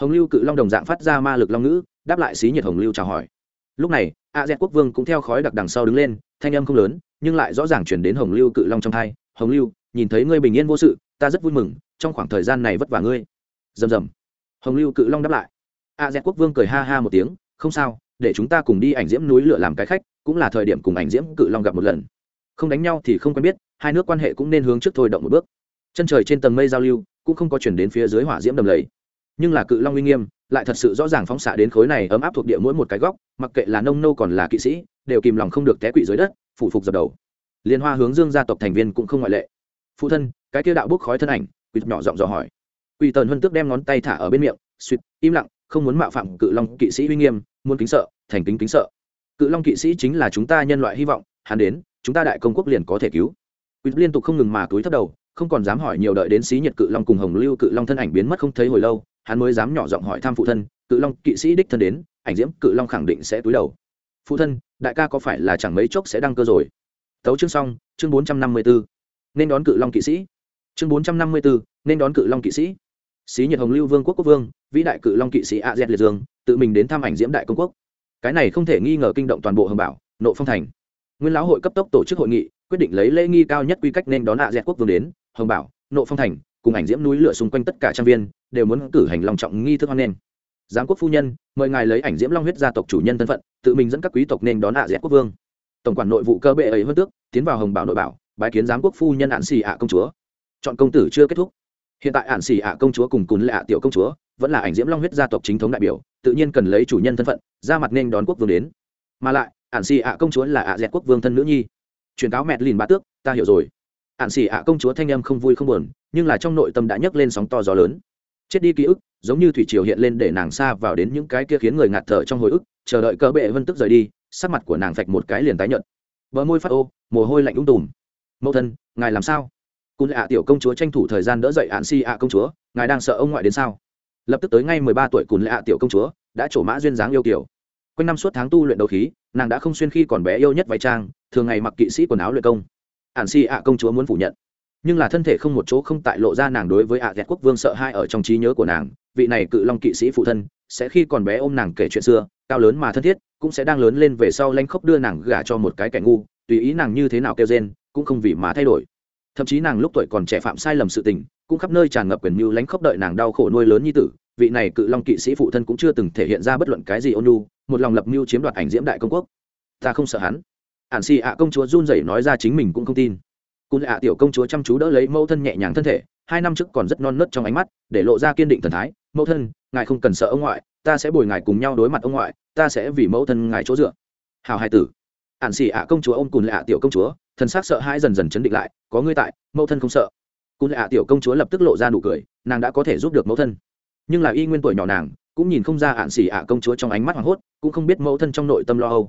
Hồng lưu cự long đồng dạng phát ra ma lực long ngữ, đáp lại xí nhiệt hồng lưu chào hỏi. Lúc này a z quốc vương cũng theo khói đặc đằng sau đứng lên, thanh âm không lớn, nhưng lại rõ ràng chuyển đến hồng lưu cự long trong thai. Hồng lưu, nhìn thấy ngươi bình yên vô sự, ta rất vui mừng, trong khoảng thời gian này vất vả ngươi. Rầm rầm. Hồng lưu cự long đáp lại a z quốc vương cười ha ha một tiếng, không sao, để chúng ta cùng đi ảnh diễm núi lửa làm cái khách, cũng là thời điểm cùng ảnh diễm cự long gặp một lần. Không đánh nhau thì không quen biết, hai nước quan hệ cũng nên hướng trước thôi động một bước. Chân trời trên tầng mây giao lưu, cũng không có chuyển đến phía dưới hỏa diễm đầm lầy. Nhưng là cự long uy nghiêm, lại thật sự rõ ràng phóng xạ đến khối này ấm áp thuộc địa mỗi một cái góc, mặc kệ là nông nô còn là kỵ sĩ, đều kìm lòng không được té quỵ dưới đất, phủ phục dập đầu. Liên hoa hướng dương gia tộc thành viên cũng không ngoại lệ. Phụ thân, cái kia đạo bốc khói thân ảnh. Quỵt nhỏ giọng dò hỏi. Quỳ tần huân tước đem ngón tay thả ở bên miệng, suýt, im lặng không muốn mạo phạm cự long kỵ sĩ uy nghiêm, muốn kính sợ, thành kính kính sợ. Cự long kỵ sĩ chính là chúng ta nhân loại hy vọng, hắn đến, chúng ta đại công quốc liền có thể cứu. Quýt liên tục không ngừng mà túi thấp đầu, không còn dám hỏi nhiều đợi đến xí nhật cự long cùng hồng lưu cự long thân ảnh biến mất không thấy hồi lâu, hắn mới dám nhỏ giọng hỏi thăm phụ thân, cự long kỵ sĩ đích thân đến, ảnh diễm cự long khẳng định sẽ túi đầu. Phụ thân, đại ca có phải là chẳng mấy chốc sẽ đăng cơ rồi? Tấu chương xong, chương bốn trăm năm mươi bốn nên đón cự long kỵ sĩ. Chương bốn trăm năm mươi bốn nên đón cự long kỵ sĩ xí nhiệt hồng lưu vương quốc quốc vương, vĩ đại cự long kỵ sĩ a z liệt dương, tự mình đến thăm ảnh diễm đại công quốc. Cái này không thể nghi ngờ kinh động toàn bộ hồng bảo, nộ phong thành. Nguyên lão hội cấp tốc tổ chức hội nghị, quyết định lấy lễ nghi cao nhất quy cách nên đón a z quốc vương đến, hồng bảo, nộ phong thành, cùng ảnh diễm núi lửa xung quanh tất cả trang viên, đều muốn cử hành lòng trọng nghi thức hoan nghênh. Giám quốc phu nhân, mời ngài lấy ảnh diễm long huyết gia tộc chủ nhân thân phận, tự mình dẫn các quý tộc nên đón ạ dẹt quốc vương. Tổng quản nội vụ cơ bệ ấy hơn tước, tiến vào hồng bảo nội bảo, bái kiến giám quốc phu nhân ạn xì ạ công chúa. Chọn công tử chưa kết thúc hiện tại ạn xì ạ công chúa cùng cún lệ ạ tiểu công chúa vẫn là ảnh diễm long huyết gia tộc chính thống đại biểu, tự nhiên cần lấy chủ nhân thân phận, ra mặt nên đón quốc vương đến. Mà lại ạn xì ạ công chúa là ạ dẹt quốc vương thân nữ nhi. Truyền cáo mẹ lìn ba tước, ta hiểu rồi. Ạn xì ạ công chúa thanh em không vui không buồn, nhưng là trong nội tâm đã nhấc lên sóng to gió lớn. Chết đi ký ức, giống như thủy triều hiện lên để nàng xa vào đến những cái kia khiến người ngạt thở trong hồi ức, chờ đợi cỡ bệ vân tức rời đi, sắc mặt của nàng phạch một cái liền tái nhợt. Bờ môi phát ô, mồ hôi lạnh ung tùm. Mẫu thân, ngài làm sao? Cún ạ tiểu công chúa tranh thủ thời gian đỡ dậy ạn si ạ công chúa, ngài đang sợ ông ngoại đến sao? Lập tức tới ngay mười ba tuổi cún ạ tiểu công chúa, đã trổ mã duyên dáng yêu kiểu quanh năm suốt tháng tu luyện đấu khí, nàng đã không xuyên khi còn bé yêu nhất váy trang, thường ngày mặc kỵ sĩ quần áo luyện công. Ạn si ạ công chúa muốn phủ nhận. Nhưng là thân thể không một chỗ không tại lộ ra nàng đối với ạ ghét quốc vương sợ hai ở trong trí nhớ của nàng, vị này cự long kỵ sĩ phụ thân, sẽ khi còn bé ôm nàng kể chuyện xưa, cao lớn mà thân thiết, cũng sẽ đang lớn lên về sau lanh khóc đưa nàng gả cho một cái kẻ ngu, tùy ý nàng như thế nào kêu gen cũng không vì mà thay đổi thậm chí nàng lúc tuổi còn trẻ phạm sai lầm sự tình, cũng khắp nơi tràn ngập quyền mưu lánh khóc đợi nàng đau khổ nuôi lớn như tử, vị này cự long kỵ sĩ phụ thân cũng chưa từng thể hiện ra bất luận cái gì ôn nhu, một lòng lập mưu chiếm đoạt ảnh diễm đại công quốc. Ta không sợ hắn. Ản xì ạ công chúa run rẩy nói ra chính mình cũng không tin. Cùng ạ tiểu công chúa chăm chú đỡ lấy mẫu thân nhẹ nhàng thân thể, hai năm trước còn rất non nớt trong ánh mắt, để lộ ra kiên định thần thái, mẫu thân, ngài không cần sợ ông ngoại, ta sẽ bồi ngài cùng nhau đối mặt ông ngoại, ta sẽ vì mẫu thân ngài chỗ dựa. Hào hai tử. Ản xì ạ công chúa ôm cùn lạ tiểu công chúa thần sắc sợ hãi dần dần chấn định lại có ngươi tại mẫu thân không sợ. Cụ hạ tiểu công chúa lập tức lộ ra nụ cười nàng đã có thể giúp được mẫu thân. Nhưng là y nguyên tuổi nhỏ nàng cũng nhìn không ra ạn xỉ ạ công chúa trong ánh mắt hoảng hốt cũng không biết mẫu thân trong nội tâm lo âu.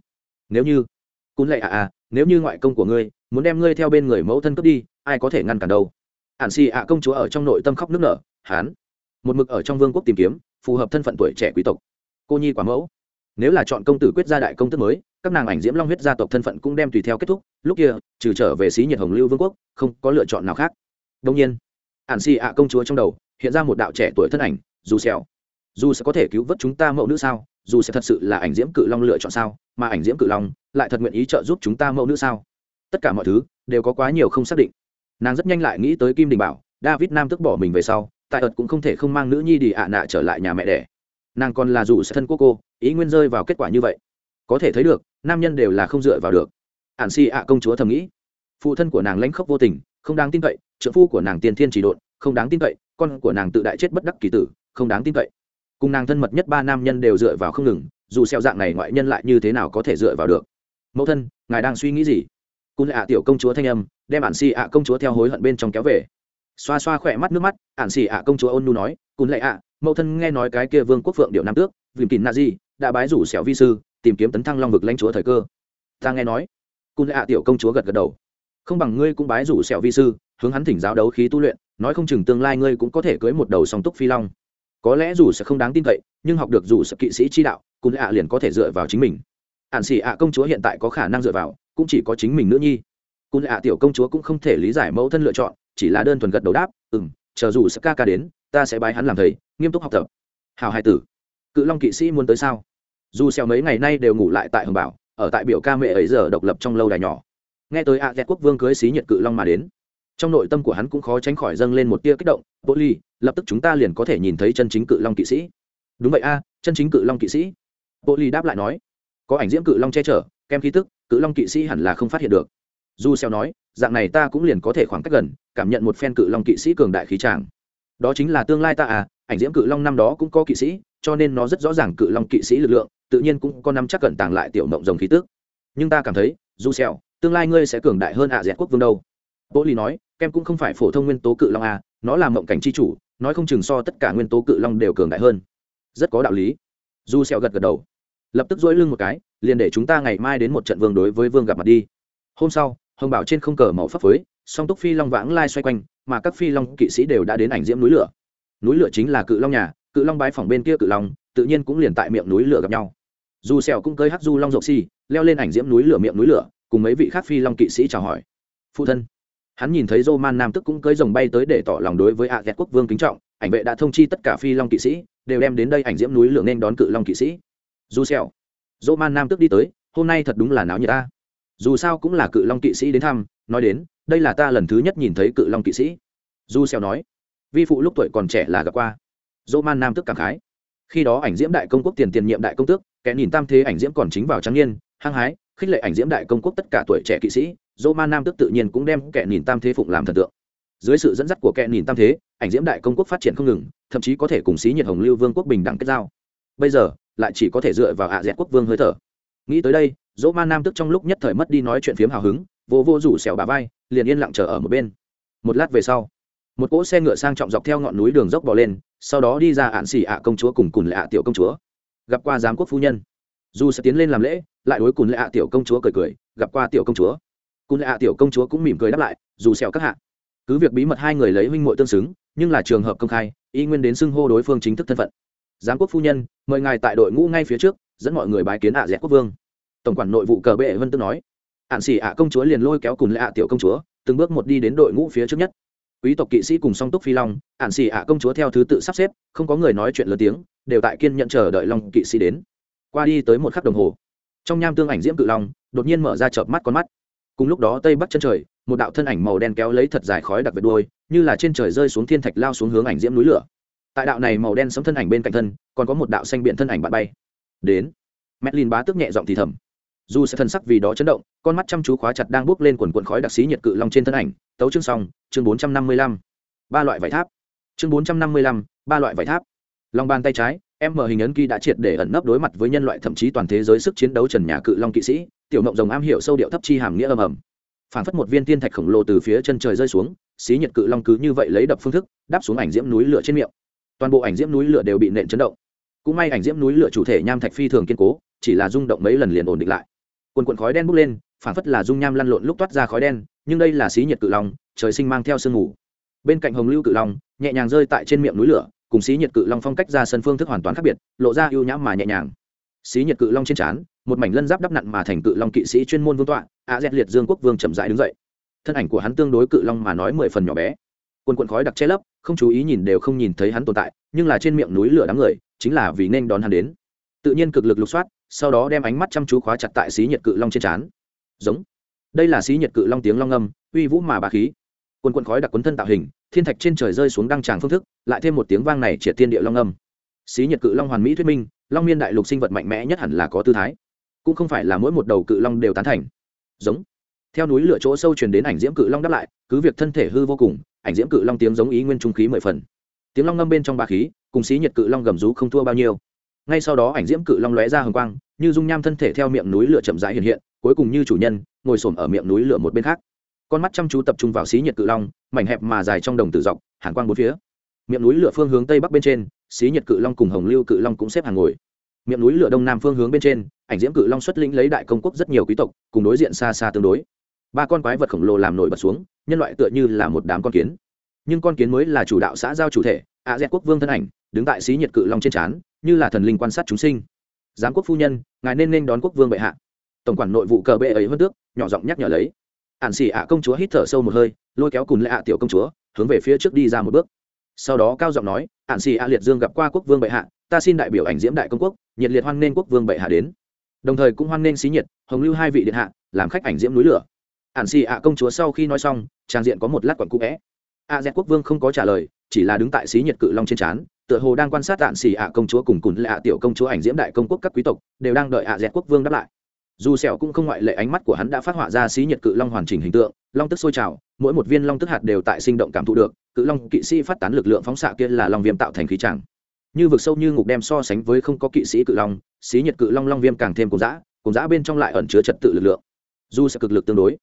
Nếu như cún lệ ạ à, nếu như ngoại công của ngươi muốn đem ngươi theo bên người mẫu thân cướp đi ai có thể ngăn cản đâu? Ạn xỉ ạ công chúa ở trong nội tâm khóc nức nở hán một mực ở trong vương quốc tìm kiếm phù hợp thân phận tuổi trẻ quý tộc. Cô nhi quả mẫu nếu là chọn công tử quyết gia đại công tước mới, các nàng ảnh diễm long huyết gia tộc thân phận cũng đem tùy theo kết thúc. Lúc kia, trừ trở về xí nhiệt hồng lưu vương quốc, không có lựa chọn nào khác. Đông nhiên ản xì ạ công chúa trong đầu hiện ra một đạo trẻ tuổi thân ảnh, dù xèo dù sẽ có thể cứu vớt chúng ta mẫu nữ sao? Dù sẽ thật sự là ảnh diễm cự long lựa chọn sao? Mà ảnh diễm cự long lại thật nguyện ý trợ giúp chúng ta mẫu nữ sao? Tất cả mọi thứ đều có quá nhiều không xác định. Nàng rất nhanh lại nghĩ tới kim đình bảo, david nam tức bỏ mình về sau, tại ợt cũng không thể không mang nữ nhi đi ạ nạ trở lại nhà mẹ đẻ nàng còn là dù sẽ thân cô cô, ý nguyên rơi vào kết quả như vậy. Có thể thấy được, nam nhân đều là không dựa vào được. Ản si ạ công chúa thầm nghĩ. Phụ thân của nàng lãnh khốc vô tình, không đáng tin cậy, trợ phu của nàng tiền thiên chỉ độn, không đáng tin cậy, con của nàng tự đại chết bất đắc kỳ tử, không đáng tin cậy. Cùng nàng thân mật nhất ba nam nhân đều dựa vào không ngừng, dù xeo dạng này ngoại nhân lại như thế nào có thể dựa vào được? Mẫu thân, ngài đang suy nghĩ gì? Cún lệ ạ tiểu công chúa thanh âm, đem ản xì ạ công chúa theo hối hận bên trong kéo về. Xoa xoa khỏe mắt nước mắt, ản xì ạ công chúa ôn nu nói, cún lệ ạ mẫu thân nghe nói cái kia vương quốc phượng điệu nam tước vìm kín na di, đã bái rủ xẻo vi sư, tìm kiếm tấn thăng long vực lãnh chúa thời cơ. Ta nghe nói cun lạ ạ tiểu công chúa gật gật đầu. Không bằng ngươi cũng bái rủ xẻo vi sư, hướng hắn thỉnh giáo đấu khí tu luyện, nói không chừng tương lai ngươi cũng có thể cưới một đầu song túc phi long. Có lẽ dù sẽ không đáng tin cậy, nhưng học được dù sẽ kỵ sĩ chi đạo cùng ạ liền có thể dựa vào chính mình. Ạn xỉ ạ công chúa hiện tại có khả năng dựa vào, cũng chỉ có chính mình nữ nhi. Cùng ạ tiểu công chúa cũng không thể lý giải mẫu thân lựa chọn, chỉ là đơn thuần gật đầu đáp ừ m chờ dù sẽ ca ca đến, ta sẽ bái hắn làm thầy nghiêm túc học tập. Hào hai tử, cự long kỵ sĩ muốn tới sao? Dù xèo mấy ngày nay đều ngủ lại tại hồng bảo, ở tại biểu ca mẹ ấy giờ độc lập trong lâu đài nhỏ. Nghe tới ạ à quốc vương cưới xí nhiệt cự long mà đến, trong nội tâm của hắn cũng khó tránh khỏi dâng lên một tia kích động. Bộ ly, lập tức chúng ta liền có thể nhìn thấy chân chính cự long kỵ sĩ. Đúng vậy a, chân chính cự long kỵ sĩ. Bộ ly đáp lại nói, có ảnh diễm cự long che chở, kem khí tức, cự long kỵ sĩ hẳn là không phát hiện được. Du xeo nói, dạng này ta cũng liền có thể khoảng cách gần, cảm nhận một phen cự long kỵ sĩ cường đại khí tràng. Đó chính là tương lai ta à ảnh diễm cự long năm đó cũng có kỵ sĩ, cho nên nó rất rõ ràng cự long kỵ sĩ lực lượng, tự nhiên cũng có năm chắc cẩn tàng lại tiểu mộng rồng khí tức. Nhưng ta cảm thấy du xeo tương lai ngươi sẽ cường đại hơn ạ à dẹt quốc vương đâu. Bố lì nói, kem cũng không phải phổ thông nguyên tố cự long à nó là mộng cảnh chi chủ, nói không chừng so tất cả nguyên tố cự long đều cường đại hơn. Rất có đạo lý. Du xeo gật gật đầu. Lập tức duỗi lưng một cái, liền để chúng ta ngày mai đến một trận vương đối với vương gặp mặt đi. Hôm sau, hồng bảo trên không cờ màu phấp phới, song túc phi long vãng lai xoay quanh, mà các phi long kỵ sĩ đều đã đến ảnh diễm núi lửa núi lửa chính là cự long nhà, cự long bái phòng bên kia cự long, tự nhiên cũng liền tại miệng núi lửa gặp nhau. Dù sẹo cũng cơi hắc du long rộng xi leo lên ảnh diễm núi lửa miệng núi lửa, cùng mấy vị khác phi long kỵ sĩ chào hỏi. Phụ thân, hắn nhìn thấy roman nam tức cũng cưỡi rồng bay tới để tỏ lòng đối với a z quốc vương kính trọng, ảnh vệ đã thông chi tất cả phi long kỵ sĩ, đều đem đến đây ảnh diễm núi lượng nên đón cự long kỵ sĩ. Dù xèo, roman nam tức đi tới, hôm nay thật đúng là náo nhiệt ta dù sao cũng là cự long kỵ sĩ đến thăm, nói đến, đây là ta lần thứ nhất nhìn thấy cự long kỵ sĩ. Dù xèo nói vi phụ lúc tuổi còn trẻ là gặp qua. Dỗ Man nam tức cảm khái. Khi đó ảnh diễm đại công quốc tiền tiền nhiệm đại công tước, kẻ nhìn tam thế ảnh diễm còn chính vào trắng niên, hăng hái, khích lệ ảnh diễm đại công quốc tất cả tuổi trẻ kỵ sĩ Dỗ Man nam tức tự nhiên cũng đem kẻ nhìn tam thế phụng làm thần tượng. Dưới sự dẫn dắt của kẻ nhìn tam thế, ảnh diễm đại công quốc phát triển không ngừng, thậm chí có thể cùng xí nhiệt hồng lưu vương quốc bình đẳng kết giao. Bây giờ, lại chỉ có thể dựa vào hạ dẹt quốc vương hơi thở. Nghĩ tới đây dỗ man nam tức trong lúc nhất thời mất đi nói chuyện phiếm hào hứng, vô vô rủ xẻo bà vai, liền yên lặng chờ ở một bên. Một lát về sau một cỗ xe ngựa sang trọng dọc theo ngọn núi đường dốc bỏ lên, sau đó đi ra ạn xỉ ạ công chúa cùng cùn lệ ạ tiểu công chúa. Gặp qua giám quốc phu nhân. Dù sẽ tiến lên làm lễ, lại đối cùn lệ ạ tiểu công chúa cười cười, gặp qua tiểu công chúa. Cùn lệ ạ tiểu công chúa cũng mỉm cười đáp lại, dù xẻo các hạ. Cứ việc bí mật hai người lấy huynh muội tương xứng, nhưng là trường hợp công khai, y nguyên đến xưng hô đối phương chính thức thân phận. Giám quốc phu nhân, mời ngài tại đội ngũ ngay phía trước, dẫn mọi người bái kiến ạ dẹt quốc vương. Tổng quản nội vụ cờ bệ vân tư nói. Ạn xỉ ạ công chúa liền lôi kéo cùn lệ ạ tiểu công chúa, từng bước một đi đến đội ngũ phía trước nhất quý tộc kỵ sĩ cùng song túc phi long, ản xì ạ công chúa theo thứ tự sắp xếp, không có người nói chuyện lớn tiếng, đều tại kiên nhận chờ đợi long kỵ sĩ đến. Qua đi tới một khắc đồng hồ, trong nham tương ảnh diễm cự long, đột nhiên mở ra chợp mắt con mắt. Cùng lúc đó tây bắc chân trời, một đạo thân ảnh màu đen kéo lấy thật dài khói đặc biệt đuôi, như là trên trời rơi xuống thiên thạch lao xuống hướng ảnh diễm núi lửa. Tại đạo này màu đen sống thân ảnh bên cạnh thân, còn có một đạo xanh biện thân ảnh bạn bay. Đến. Medlin bá tức nhẹ giọng thì thầm dù sẽ thân sắc vì đó chấn động, con mắt chăm chú khóa chặt đang bước lên quần quần khói đặc xí nhiệt cự long trên thân ảnh, tấu chương xong, chương bốn trăm năm mươi lăm. Ba loại vải tháp. Chương bốn trăm năm mươi lăm, ba loại vải tháp. Lòng bàn tay trái, em mở hình ấn ký đã triệt để ẩn nấp đối mặt với nhân loại thậm chí toàn thế giới sức chiến đấu trần nhà cự long kỵ sĩ, tiểu mộng rồng am hiểu sâu điệu thấp chi hàm nghĩa ầm ầm. Phản phất một viên tiên thạch khổng lồ từ phía chân trời rơi xuống, xí nhiệt cự long cứ như vậy lấy đập phương thức, đáp xuống ảnh diễm núi lửa trên miệng. Toàn bộ ảnh diễm núi lửa đều bị nện chấn động. Cũng may ảnh diễm núi lửa chủ thể nham thạch phi thường kiên cố, chỉ là rung động mấy lần liền ổn định lại quần quần khói đen bốc lên phản phất là dung nham lăn lộn lúc toát ra khói đen, nhưng đây là xí nhiệt cự long, trời sinh mang theo sương mù. Bên cạnh hồng lưu cự long, nhẹ nhàng rơi tại trên miệng núi lửa, cùng xí nhiệt cự long phong cách ra sân phương thức hoàn toàn khác biệt, lộ ra ưu nhãm mà nhẹ nhàng. Xí nhiệt cự long trên trán, một mảnh lân giáp đắp nặn mà thành cự long kỵ sĩ chuyên môn vương tọa a dẹt liệt dương quốc vương chậm rãi đứng dậy. Thân ảnh của hắn tương đối cự long mà nói mười phần nhỏ bé. Quần quần khói đặc che lấp, không chú ý nhìn đều không nhìn thấy hắn tồn tại, nhưng là trên miệng núi lửa đám người, chính là vì nên đón hắn đến. Tự nhiên cực lực lục soát sau đó đem ánh mắt chăm chú khóa chặt tại xí nhiệt cự long trên trán. Giống. Đây là xí nhiệt cự long tiếng long âm, uy vũ mà bà khí. Quần quần khói đặc quấn thân tạo hình, thiên thạch trên trời rơi xuống đăng tràng phương thức, lại thêm một tiếng vang này triệt thiên địa long âm. Xí nhiệt cự long hoàn mỹ thuyết minh, long miên đại lục sinh vật mạnh mẽ nhất hẳn là có tư thái. Cũng không phải là mỗi một đầu cự long đều tán thành. Giống. Theo núi lửa chỗ sâu truyền đến ảnh diễm cự long đáp lại, cứ việc thân thể hư vô cùng, ảnh diễm cự long tiếng giống ý nguyên trung khí mười phần. Tiếng long ngâm bên trong ba khí, cùng xí nhiệt cự long gầm rú không thua bao nhiêu ngay sau đó ảnh diễm cự long lóe ra hồng quang, như dung nham thân thể theo miệng núi lửa chậm rãi hiện hiện, cuối cùng như chủ nhân, ngồi xổm ở miệng núi lửa một bên khác. Con mắt chăm chú tập trung vào xí nhiệt cự long, mảnh hẹp mà dài trong đồng tử dọc, hàn quang bốn phía. Miệng núi lửa phương hướng tây bắc bên trên, xí nhiệt cự long cùng hồng lưu cự long cũng xếp hàng ngồi. Miệng núi lửa đông nam phương hướng bên trên, ảnh diễm cự long xuất lĩnh lấy đại công quốc rất nhiều quý tộc, cùng đối diện xa xa tương đối. Ba con quái vật khổng lồ làm nổi bật xuống, nhân loại tựa như là một đám con kiến. Nhưng con kiến mới là chủ đạo xã giao chủ thể, a z quốc vương thân ảnh, đứng tại xí nhiệt cự long trên trán như là thần linh quan sát chúng sinh. Giám quốc phu nhân, ngài nên nên đón quốc vương bệ hạ. Tổng quản nội vụ cờ bệ ấy hơn tước, nhỏ giọng nhắc nhở lấy. Ản xỉ ạ công chúa hít thở sâu một hơi, lôi kéo cùng lệ ạ tiểu công chúa, hướng về phía trước đi ra một bước. Sau đó cao giọng nói, Ản xỉ ạ liệt dương gặp qua quốc vương bệ hạ, ta xin đại biểu ảnh diễm đại công quốc, nhiệt liệt hoan nghênh quốc vương bệ hạ đến. Đồng thời cũng hoan nghênh xí nhiệt, hồng lưu hai vị điện hạ, làm khách ảnh diễm núi lửa. Ản xỉ ạ công chúa sau khi nói xong, trang diện có một lát quặn cũ vẽ. A dẹt quốc vương không có trả lời chỉ là đứng tại xí nhiệt cự long trên trán, tựa hồ đang quan sát đạn xì ạ công chúa cùng cùn lệ ạ tiểu công chúa ảnh diễm đại công quốc các quý tộc, đều đang đợi ạ dẹt quốc vương đáp lại. Dù sẹo cũng không ngoại lệ ánh mắt của hắn đã phát họa ra xí nhiệt cự long hoàn chỉnh hình tượng, long tức sôi trào, mỗi một viên long tức hạt đều tại sinh động cảm thụ được, cự long kỵ sĩ phát tán lực lượng phóng xạ kia là long viêm tạo thành khí tràng. Như vực sâu như ngục đem so sánh với không có kỵ sĩ cự long, xí nhiệt cự long long viêm càng thêm cùng dã cùng dã bên trong lại ẩn chứa trật tự lực lượng. Dù sẽ cực lực tương đối,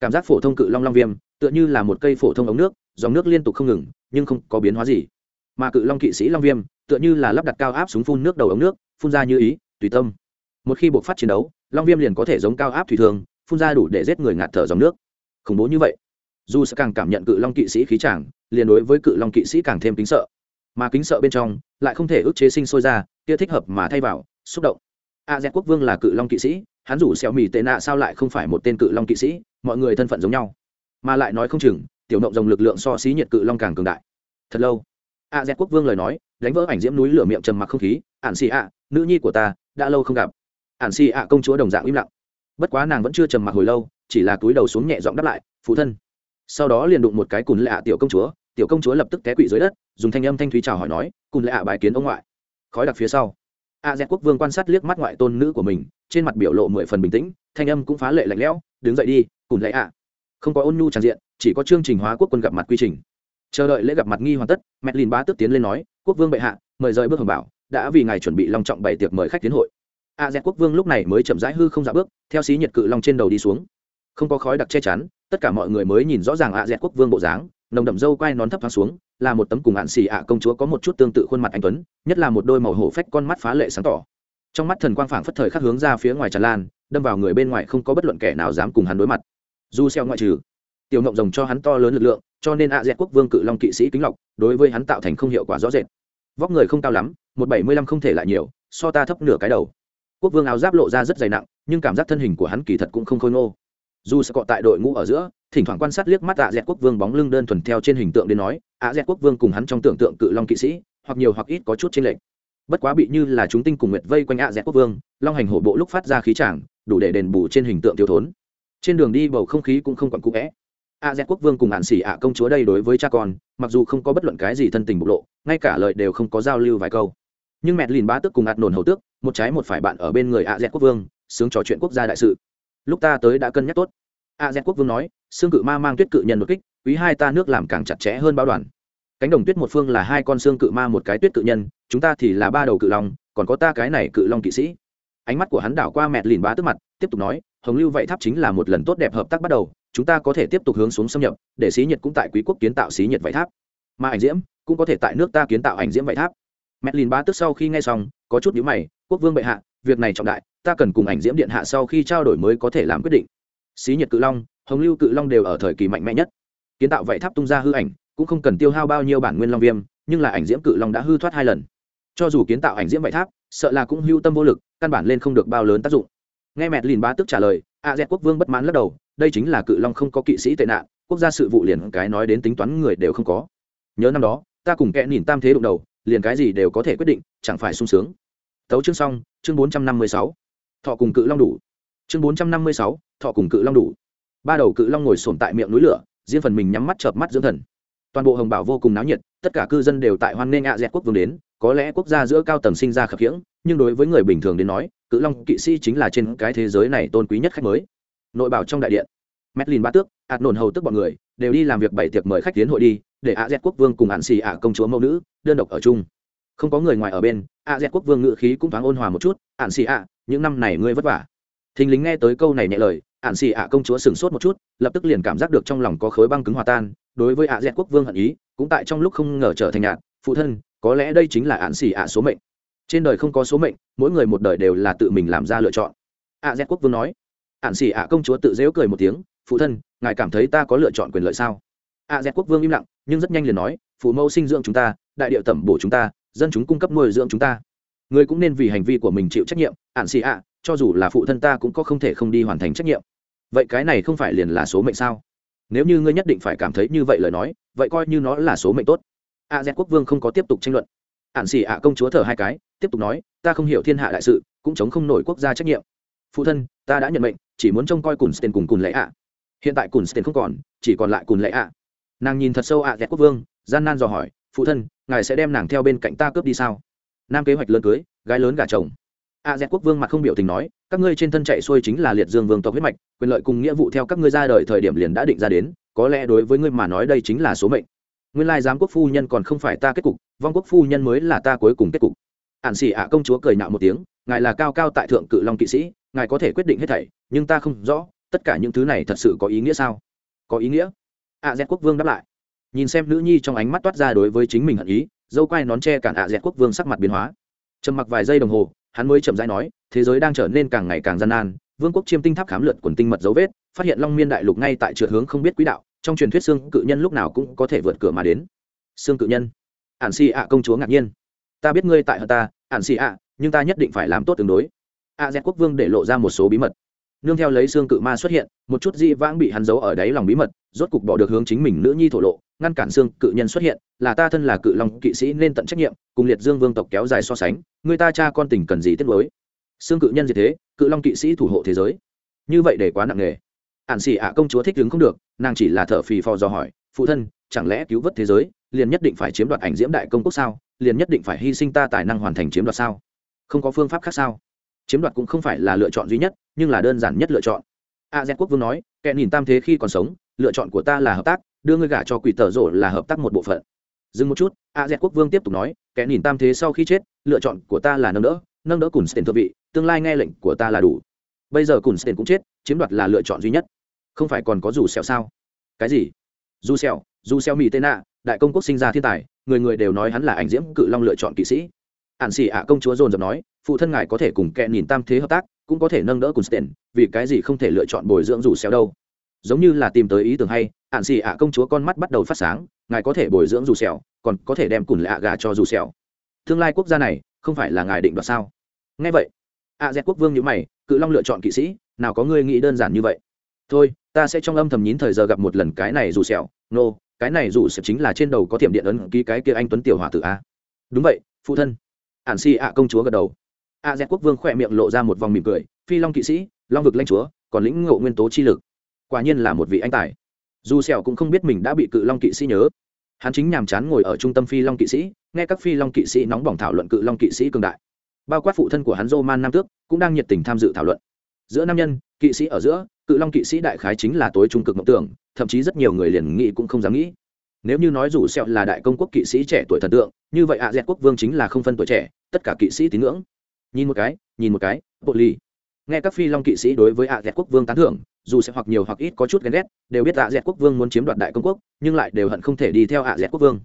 cảm giác phổ thông cự long long viêm tựa như là một cây phổ thông ống nước, dòng nước liên tục không ngừng, nhưng không có biến hóa gì. Mà cự long kỵ sĩ long viêm, tựa như là lắp đặt cao áp súng phun nước đầu ống nước, phun ra như ý, tùy tâm. Một khi buộc phát chiến đấu, long viêm liền có thể giống cao áp thủy thường, phun ra đủ để giết người ngạt thở dòng nước. Khủng bố như vậy. Dù sẽ càng cảm nhận cự long kỵ sĩ khí chàng, liền đối với cự long kỵ sĩ càng thêm kính sợ. Mà kính sợ bên trong, lại không thể ức chế sinh sôi ra, kia thích hợp mà thay vào, xúc động. A z quốc vương là cự long kỵ sĩ, hắn rủ xẻo mì tệ nạ sao lại không phải một tên cự long kỵ sĩ, mọi người thân phận giống nhau mà lại nói không chừng, tiểu mộng rồng lực lượng so xí nhiệt cự long càng cường đại. Thật lâu, a z quốc vương lời nói, đánh vỡ ảnh diễm núi lửa miệng trầm mặc không khí ạn xì ạ, nữ nhi của ta, đã lâu không gặp. Ạn xì ạ công chúa đồng dạng im lặng. Bất quá nàng vẫn chưa trầm mặc hồi lâu, chỉ là túi đầu xuống nhẹ giọng đáp lại, phụ thân. Sau đó liền đụng một cái cùn lạ tiểu công chúa, tiểu công chúa lập tức té quỵ dưới đất, dùng thanh âm thanh thúy chào hỏi nói, cùn lạ bài kiến ông ngoại. Khói đặc phía sau, a z quốc vương quan sát liếc mắt ngoại tôn nữ của mình, trên mặt biểu lộ mười phần bình tĩnh, thanh âm cũng phá lệ lạnh lẽo, đứng dậy đi, cùn lệ không có ôn nhu tràn diện, chỉ có chương trình hóa quốc quân gặp mặt quy trình. Chờ đợi lễ gặp mặt nghi hoàn tất mẹ lìn bá tức tiến lên nói, quốc vương bệ hạ, mời rời bước hồng bảo, đã vì ngài chuẩn bị long trọng bày tiệc mời khách tiến hội. A dẹt quốc vương lúc này mới chậm rãi hư không dạ bước, theo xí nhiệt cự long trên đầu đi xuống. Không có khói đặc che chắn, tất cả mọi người mới nhìn rõ ràng a dẹt quốc vương bộ dáng, nồng đậm dâu quai nón thấp thoáng xuống, là một tấm cùng hạn xì ạ công chúa có một chút tương tự khuôn mặt anh tuấn, nhất là một đôi màu hổ phách con mắt phá lệ sáng tỏ. Trong mắt thần quang phảng phất thời khắc hướng ra phía ngoài tràn lan, đâm vào người bên ngoài không có bất luận kẻ nào dám cùng hắn đối mặt du xeo ngoại trừ, tiểu ngộng rồng cho hắn to lớn lực lượng, cho nên ạ dẹt quốc vương cự long kỵ sĩ kính lọc, đối với hắn tạo thành không hiệu quả rõ rệt. Vóc người không cao lắm, một bảy mươi lăm không thể lại nhiều, so ta thấp nửa cái đầu. Quốc vương áo giáp lộ ra rất dày nặng, nhưng cảm giác thân hình của hắn kỳ thật cũng không khôi ngô. Dù sẽ cọ tại đội ngũ ở giữa, thỉnh thoảng quan sát liếc mắt ạ dẹt quốc vương bóng lưng đơn thuần theo trên hình tượng đến nói ạ dẹt quốc vương cùng hắn trong tưởng tượng cự long kỵ sĩ, hoặc nhiều hoặc ít có chút chênh lệch. Bất quá bị như là chúng tinh cùng nguyệt vây quanh ạ dẹt quốc vương, long hành hổ bộ lúc phát ra khí tràng đủ để đền bù trên hình tượng thiếu thốn trên đường đi bầu không khí cũng không còn cũ vẽ. A z quốc vương cùng ạn xỉ ạ công chúa đây đối với cha con, mặc dù không có bất luận cái gì thân tình bộc lộ, ngay cả lời đều không có giao lưu vài câu. Nhưng mẹ lìn ba tước cùng ạt nổn hầu tước, một trái một phải bạn ở bên người a z quốc vương, sướng trò chuyện quốc gia đại sự. Lúc ta tới đã cân nhắc tốt. A z quốc vương nói xương cự ma mang tuyết cự nhân một kích, quý hai ta nước làm càng chặt chẽ hơn bao đoàn. Cánh đồng tuyết một phương là hai con xương cự ma một cái tuyết cự nhân, chúng ta thì là ba đầu cự long, còn có ta cái này cự long kỵ sĩ. Ánh mắt của hắn đảo qua mẹ lìn bá tức mặt tiếp tục nói, hồng lưu vậy tháp chính là một lần tốt đẹp hợp tác bắt đầu, chúng ta có thể tiếp tục hướng xuống xâm nhập, để xí nhiệt cũng tại quý quốc kiến tạo xí nhiệt vậy tháp. Mà ảnh diễm cũng có thể tại nước ta kiến tạo ảnh diễm vậy tháp. Mẹ lìn bá tức sau khi nghe xong, có chút nhíu mày, quốc vương bệ hạ, việc này trọng đại, ta cần cùng ảnh diễm điện hạ sau khi trao đổi mới có thể làm quyết định. Xí nhiệt cự long, hồng lưu cự long đều ở thời kỳ mạnh mẽ nhất. Kiến tạo vậy tháp tung ra hư ảnh, cũng không cần tiêu hao bao nhiêu bản nguyên long viêm, nhưng là ảnh diễm cự long đã hư thoát hai lần. Cho dù kiến tạo ảnh diễm vậy tháp, sợ là cũng hưu tâm vô lực, căn bản lên không được bao lớn tác dụng nghe mẹ lìn bá tức trả lời a dẹt quốc vương bất mãn lắc đầu, đây chính là cự long không có kỵ sĩ tệ nạn, quốc gia sự vụ liền cái nói đến tính toán người đều không có. Nhớ năm đó, ta cùng kẽ nhìn tam thế đụng đầu, liền cái gì đều có thể quyết định, chẳng phải sung sướng. Tấu chương xong, chương bốn trăm năm mươi sáu. Thọ cùng cự long đủ. Chương bốn trăm năm mươi sáu, thọ cùng cự long đủ. Ba đầu cự long ngồi sồn tại miệng núi lửa, riêng phần mình nhắm mắt chợp mắt dưỡng thần. Toàn bộ hồng bảo vô cùng náo nhiệt, tất cả cư dân đều tại hoan nghênh ạ dẹt quốc vương đến, có lẽ quốc gia giữa cao tầng sinh ra khập khiễng nhưng đối với người bình thường đến nói cự long kỵ sĩ chính là trên cái thế giới này tôn quý nhất khách mới nội bảo trong đại điện Medlin ba tước, ạt nổn hầu tức bọn người đều đi làm việc bảy tiệc mời khách tiến hội đi, để A Z quốc vương cùng Ản Xì ạ công chúa mẫu nữ đơn độc ở chung. Không có người ngoài ở bên, A Z quốc vương ngự khí cũng thoáng ôn hòa một chút, Ản Xì ạ, những năm này ngươi vất vả. Thình lính nghe tới câu này nhẹ lời, Ản Xì ạ công chúa sững sốt một chút, lập tức liền cảm giác được trong lòng có khối băng cứng hòa tan, đối với A Z quốc vương hận ý, cũng tại trong lúc không ngờ trở thành nhạt, phụ thân, có lẽ đây chính là Ản Xì ạ số mệnh. Trên đời không có số mệnh, mỗi người một đời đều là tự mình làm ra lựa chọn. A Z quốc vương nói. ạn xỉ ạ công chúa tự dễu cười một tiếng, phụ thân ngài cảm thấy ta có lựa chọn quyền lợi sao? A z quốc vương im lặng nhưng rất nhanh liền nói phụ mẫu sinh dưỡng chúng ta đại điệu tẩm bổ chúng ta dân chúng cung cấp nuôi dưỡng chúng ta. Người cũng nên vì hành vi của mình chịu trách nhiệm ạn xỉ ạ cho dù là phụ thân ta cũng có không thể không đi hoàn thành trách nhiệm. Vậy cái này không phải liền là số mệnh sao? Nếu như ngươi nhất định phải cảm thấy như vậy lời nói vậy coi như nó là số mệnh tốt. A z quốc vương không có tiếp tục tranh luận ạn xì ạ công chúa thở hai cái, tiếp tục nói, ta không hiểu thiên hạ đại sự, cũng chống không nổi quốc gia trách nhiệm. Phụ thân, ta đã nhận mệnh, chỉ muốn trông coi cùn sten cùng cùn lệ ạ. Hiện tại cùn sten không còn, chỉ còn lại cùn lệ ạ. Nàng nhìn thật sâu ạ dẹt quốc vương, gian nan dò hỏi, phụ thân, ngài sẽ đem nàng theo bên cạnh ta cướp đi sao? Nam kế hoạch lớn cưới, gái lớn gả chồng. A z quốc vương mặt không biểu tình nói, các ngươi trên thân chạy xuôi chính là liệt dương vương tộc huyết mạch, quyền lợi cùng nghĩa vụ theo các ngươi ra đời thời điểm liền đã định ra đến, có lẽ đối với ngươi mà nói đây chính là số mệnh nguyên lai giám quốc phu nhân còn không phải ta kết cục, vong quốc phu nhân mới là ta cuối cùng kết cục. Ạn xỉ ạ công chúa cười nạo một tiếng, ngài là cao cao tại thượng cự long kỵ sĩ, ngài có thể quyết định hết thảy, nhưng ta không rõ, tất cả những thứ này thật sự có ý nghĩa sao? Có ý nghĩa? Ạ dẹt quốc vương đáp lại. Nhìn xem nữ nhi trong ánh mắt toát ra đối với chính mình hận ý, dâu quai nón che cản ạ dẹt quốc vương sắc mặt biến hóa. Trầm mặc vài giây đồng hồ, hắn mới chậm rãi nói, thế giới đang trở nên càng ngày càng gian nan, vương quốc chiêm tinh tháp khám lượt quần tinh mật dấu vết, phát hiện long miên đại lục ngay tại trượt hướng không biết quỹ đạo trong truyền thuyết xương cự nhân lúc nào cũng có thể vượt cửa mà đến. Xương cự nhân. Ản xì ạ công chúa ngạc nhiên. Ta biết ngươi tại hờ ta, ản xì ạ, nhưng ta nhất định phải làm tốt tương đối. A z quốc vương để lộ ra một số bí mật. Nương theo lấy xương cự ma xuất hiện, một chút di vãng bị hắn giấu ở đáy lòng bí mật, rốt cục bỏ được hướng chính mình nữ nhi thổ lộ, ngăn cản xương cự nhân xuất hiện, là ta thân là cự long kỵ sĩ nên tận trách nhiệm, cùng liệt dương vương tộc kéo dài so sánh, người ta cha con tình cần gì tiết lối xương cự nhân gì thế, cự long kỵ sĩ thủ hộ thế giới. Như vậy để quá nặng nề ạn xỉ ạ công chúa thích đứng không được, nàng chỉ là thở phì phò do hỏi, phụ thân, chẳng lẽ cứu vớt thế giới, liền nhất định phải chiếm đoạt ảnh diễm đại công quốc sao? Liền nhất định phải hy sinh ta tài năng hoàn thành chiếm đoạt sao? Không có phương pháp khác sao? Chiếm đoạt cũng không phải là lựa chọn duy nhất, nhưng là đơn giản nhất lựa chọn. A z quốc vương nói, kẻ nhìn tam thế khi còn sống, lựa chọn của ta là hợp tác, đưa ngươi gả cho quỷ tở rổ là hợp tác một bộ phận. Dừng một chút, a z quốc vương tiếp tục nói, kẻ nhìn tam thế sau khi chết, lựa chọn của ta là nâng đỡ nâng đỡ cùn tiền thượng vị, tương lai nghe lệnh của ta là đủ bây giờ cùn sten cũng chết, chiếm đoạt là lựa chọn duy nhất. Không phải còn có dù xẹo sao? Cái gì? Dù xẹo dù xẹo mỹ tên nạ, đại công quốc sinh ra thiên tài, người người đều nói hắn là ảnh diễm cự long lựa chọn kỵ sĩ. Ạn xỉ ạ công chúa dồn dập nói, phụ thân ngài có thể cùng kẹn nhìn tam thế hợp tác, cũng có thể nâng đỡ cùn sten vì cái gì không thể lựa chọn bồi dưỡng dù xẹo đâu? Giống như là tìm tới ý tưởng hay ạn xỉ ạ công chúa con mắt bắt đầu phát sáng, ngài có thể bồi dưỡng dù sẹo, còn có thể đem cùn lạ gà cho dù sẹo. Tương lai quốc gia này, không phải là ngài định đoạt sao? Nghe vậy A Z quốc vương nhữ mày cự long lựa chọn kỵ sĩ nào có ngươi nghĩ đơn giản như vậy. Thôi ta sẽ trong âm thầm nhín thời giờ gặp một lần cái này dù sẹo. Nô、no, cái này dù sẹo chính là trên đầu có tiệm điện ấn ký cái kia anh tuấn tiểu hòa tử a. Đúng vậy phụ thân. Ạn si ạ công chúa gật đầu. A Z quốc vương khỏe miệng lộ ra một vòng mỉm cười phi long kỵ sĩ long vực lãnh chúa còn lĩnh ngộ nguyên tố chi lực. Quả nhiên là một vị anh tài. Dù sẹo cũng không biết mình đã bị cự long kỵ sĩ nhớ. Hắn chính nhàm chán ngồi ở trung tâm phi long kỵ sĩ nghe các phi long kỵ sĩ nóng bỏng thảo luận cự long kỵ sĩ cường đại bao quát phụ thân của hắn roman nam tước, cũng đang nhiệt tình tham dự thảo luận. Giữa nam nhân, kỵ sĩ ở giữa, cự long kỵ sĩ đại khái chính là tối trung cực mộng tưởng, thậm chí rất nhiều người liền nghĩ cũng không dám nghĩ. Nếu như nói dù sẹo là đại công quốc kỵ sĩ trẻ tuổi thần tượng, như vậy ạ dẹt quốc vương chính là không phân tuổi trẻ, tất cả kỵ sĩ tín ngưỡng. Nhìn một cái, nhìn một cái, bộ ly nghe các phi long kỵ sĩ đối với ạ dẹt quốc vương tán thưởng, dù sẽ hoặc nhiều hoặc ít có chút ghen ghét, đều biết ạ dẹt quốc vương muốn chiếm đoạt đại công quốc, nhưng lại đều hận không thể đi theo ạ dẹt quốc vương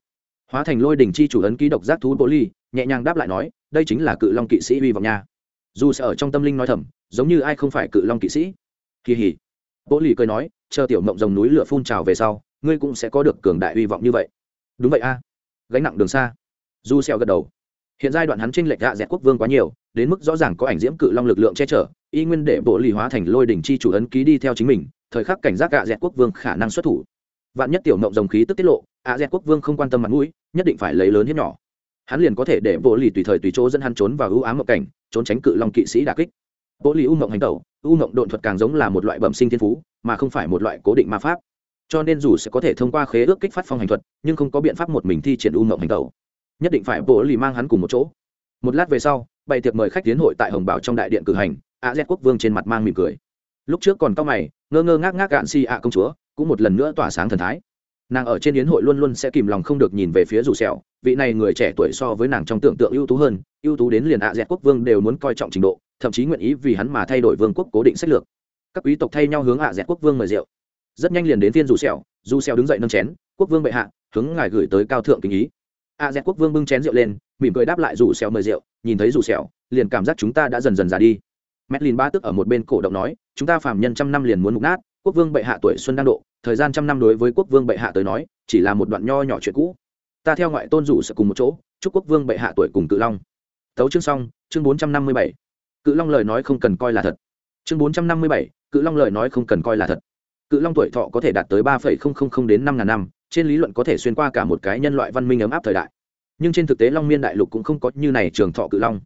hóa thành lôi đỉnh chi chủ ấn ký độc giác thú bộ ly nhẹ nhàng đáp lại nói, đây chính là cự long kỵ sĩ uy vọng nha. Dù sẽ ở trong tâm linh nói thầm, giống như ai không phải cự long kỵ sĩ. Kỳ hỉ. Bộ ly cười nói, chờ tiểu mộng rồng núi lửa phun trào về sau, ngươi cũng sẽ có được cường đại uy vọng như vậy. Đúng vậy a. Gánh nặng đường xa. Du xeo gật đầu. Hiện giai đoạn hắn tranh lệch gạ dẹt quốc vương quá nhiều, đến mức rõ ràng có ảnh diễm cự long lực lượng che chở, y nguyên để bộ lì hóa thành lôi đỉnh chi chủ ấn ký đi theo chính mình, thời khắc cảnh giác gạ dẹt quốc vương khả năng xuất thủ vạn nhất tiểu mộng dòng khí tức tiết lộ a z quốc vương không quan tâm mặt mũi, nhất định phải lấy lớn hiếp nhỏ. Hắn liền có thể để bộ lì tùy thời tùy chỗ dẫn hắn trốn vào ưu ám mộng cảnh, trốn tránh cự long kỵ sĩ đà kích. Bộ lì u mộng hành tẩu u mộng độn thuật càng giống là một loại bẩm sinh thiên phú, mà không phải một loại cố định ma pháp. Cho nên dù sẽ có thể thông qua khế ước kích phát phong hành thuật, nhưng không có biện pháp một mình thi triển u mộng hành tẩu. Nhất định phải bộ lì mang hắn cùng một chỗ. Một lát về sau, bày tiệc mời khách tiến hội tại hồng bảo trong đại điện cử hành a z quốc vương trên mặt mang mỉm cười. Lúc trước còn cao mày, ngơ ngơ ngác ngác gạn si ạ công chúa cũng một lần nữa tỏa sáng thần thái. Nàng ở trên yến hội luôn luôn sẽ kìm lòng không được nhìn về phía rủ sẹo vị này người trẻ tuổi so với nàng trong tưởng tượng ưu tú hơn ưu tú đến liền ạ dẹt quốc vương đều muốn coi trọng trình độ thậm chí nguyện ý vì hắn mà thay đổi vương quốc cố định sách lược. Các quý tộc thay nhau hướng ạ dẹt quốc vương mời rượu. Rất nhanh liền đến phiên rủ sẹo dù sẹo đứng dậy nâng chén quốc vương bệ hạ hướng ngài gửi tới cao thượng kính ý. A dẹt quốc vương bưng chén rượu lên mỉm cười đáp lại rủ sẹo mời rượu nhìn thấy rủ sẹo, liền cảm giác chúng ta đã dần dần già đi. Medlin ba tức ở một bên cổ động nói, chúng ta phàm nhân trăm năm liền muốn mục nát, quốc vương bệ hạ tuổi xuân đang độ, thời gian trăm năm đối với quốc vương bệ hạ tới nói, chỉ là một đoạn nho nhỏ chuyện cũ. Ta theo ngoại tôn rủ sẽ cùng một chỗ, chúc quốc vương bệ hạ tuổi cùng cự long. Tấu chương xong, chương bốn trăm năm mươi bảy Cự long lời nói không cần coi là thật. Chương bốn trăm năm mươi bảy cự long lời nói không cần coi là thật. Cự long tuổi thọ có thể đạt tới ba đến năm ngàn năm, trên lý luận có thể xuyên qua cả một cái nhân loại văn minh ấm áp thời đại nhưng trên thực tế long miên đại lục cũng không có như này trường thọ cự long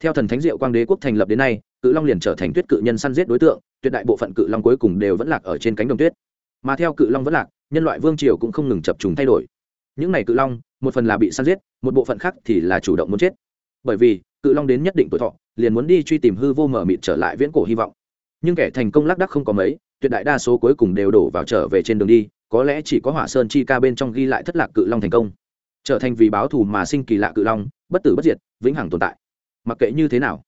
theo thần thánh diệu quang đế quốc thành lập đến nay cự long liền trở thành tuyết cự nhân săn giết đối tượng tuyệt đại bộ phận cự long cuối cùng đều vẫn lạc ở trên cánh đồng tuyết. Mà theo cự long vẫn lạc, nhân loại vương triều cũng không ngừng chập trùng thay đổi. Những này cự long, một phần là bị săn giết, một bộ phận khác thì là chủ động muốn chết. Bởi vì, cự long đến nhất định tuổi thọ, liền muốn đi truy tìm hư vô mở mịt trở lại viễn cổ hy vọng. Nhưng kẻ thành công lác đắc không có mấy, tuyệt đại đa số cuối cùng đều đổ vào trở về trên đường đi, có lẽ chỉ có hỏa sơn chi ca bên trong ghi lại thất lạc cự long thành công. Trở thành vì báo thù mà sinh kỳ lạ cự long, bất tử bất diệt, vĩnh hằng tồn tại. Mặc kệ như thế nào,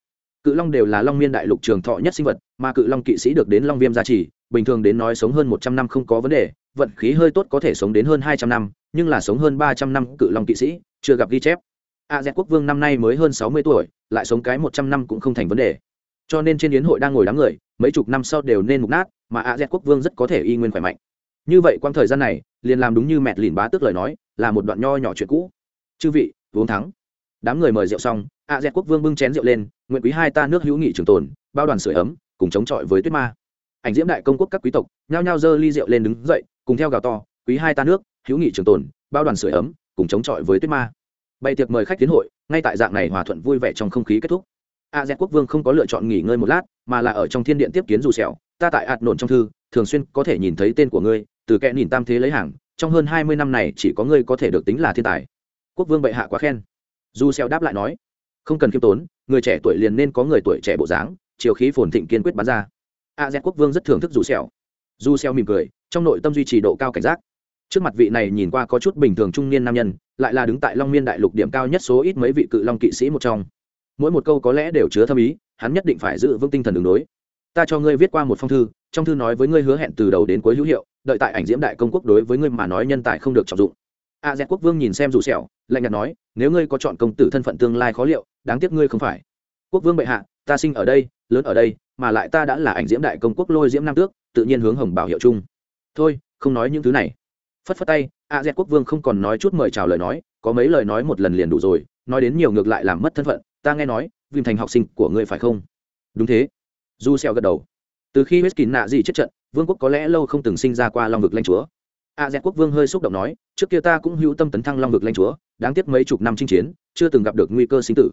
cự long đều là long miên đại lục trường thọ nhất sinh vật mà cự long kỵ sĩ được đến long viêm gia trì, bình thường đến nói sống hơn một trăm năm không có vấn đề, vận khí hơi tốt có thể sống đến hơn hai trăm năm, nhưng là sống hơn ba trăm năm cự long kỵ sĩ, chưa gặp ghi chép. A z quốc vương năm nay mới hơn sáu mươi tuổi, lại sống cái một trăm năm cũng không thành vấn đề. Cho nên trên yến hội đang ngồi đám người, mấy chục năm sau đều nên mục nát, mà a z quốc vương rất có thể y nguyên khỏe mạnh. Như vậy quang thời gian này, liền làm đúng như mẹ lìn bá tức lời nói, là một đoạn nho nhỏ chuyện cũ. Chư vị, uống thắng. Đám người mời rượu xong, a z quốc vương bưng chén rượu lên, nguyện quý hai ta nước hữu nghị trường tồn, bao đoàn sửa ấm cùng chống chọi với tuyết ma. Ảnh diễm đại công quốc các quý tộc nhao nhao giơ ly rượu lên đứng dậy, cùng theo gào to, quý hai ta nước, hữu nghị trường tồn, bao đoàn sửa ấm, cùng chống chọi với tuyết ma. Bày tiệc mời khách tiến hội, ngay tại dạng này hòa thuận vui vẻ trong không khí kết thúc. A z quốc vương không có lựa chọn nghỉ ngơi một lát, mà là ở trong thiên điện tiếp kiến dù sẹo. Ta tại ạt nổn trong thư, thường xuyên có thể nhìn thấy tên của ngươi, từ kẽ nhìn tam thế lấy hàng, trong hơn hai mươi năm này chỉ có ngươi có thể được tính là thiên tài. Quốc vương bệ hạ quá khen. Dù sẹo đáp lại nói, không cần khiêm tốn, người trẻ tuổi liền nên có người tuổi trẻ bộ dáng chiều khí phồn thịnh kiên quyết bắn ra. A z quốc vương rất thưởng thức dù sẹo. Dù sẹo mỉm cười, trong nội tâm duy trì độ cao cảnh giác. Trước mặt vị này nhìn qua có chút bình thường trung niên nam nhân, lại là đứng tại long miên đại lục điểm cao nhất số ít mấy vị cự long kỵ sĩ một trong. Mỗi một câu có lẽ đều chứa thâm ý, hắn nhất định phải giữ vững tinh thần đường đối. Ta cho ngươi viết qua một phong thư, trong thư nói với ngươi hứa hẹn từ đầu đến cuối hữu hiệu, đợi tại ảnh diễm đại công quốc đối với ngươi mà nói nhân tài không được trọng dụng. A z quốc vương nhìn xem dù sẹo, lạnh nhạt nói, nếu ngươi có chọn công tử thân phận tương lai khó liệu, đáng tiếc ngươi không phải. Quốc vương bệ hạ ta sinh ở đây, lớn ở đây, mà lại ta đã là ảnh diễm đại công quốc lôi diễm nam tước, tự nhiên hướng hồng bảo hiệu chung. Thôi, không nói những thứ này. Phất phất tay, a z quốc vương không còn nói chút mời chào lời nói, có mấy lời nói một lần liền đủ rồi, nói đến nhiều ngược lại làm mất thân phận, ta nghe nói, vim thành học sinh của ngươi phải không? Đúng thế. Du xeo gật đầu. Từ khi huyết kín nạ gì chết trận, vương quốc có lẽ lâu không từng sinh ra qua long vực lãnh chúa. A z quốc vương hơi xúc động nói, trước kia ta cũng hữu tâm tấn thăng long vực lãnh chúa, đáng tiếc mấy chục năm chinh chiến, chưa từng gặp được nguy cơ sinh tử.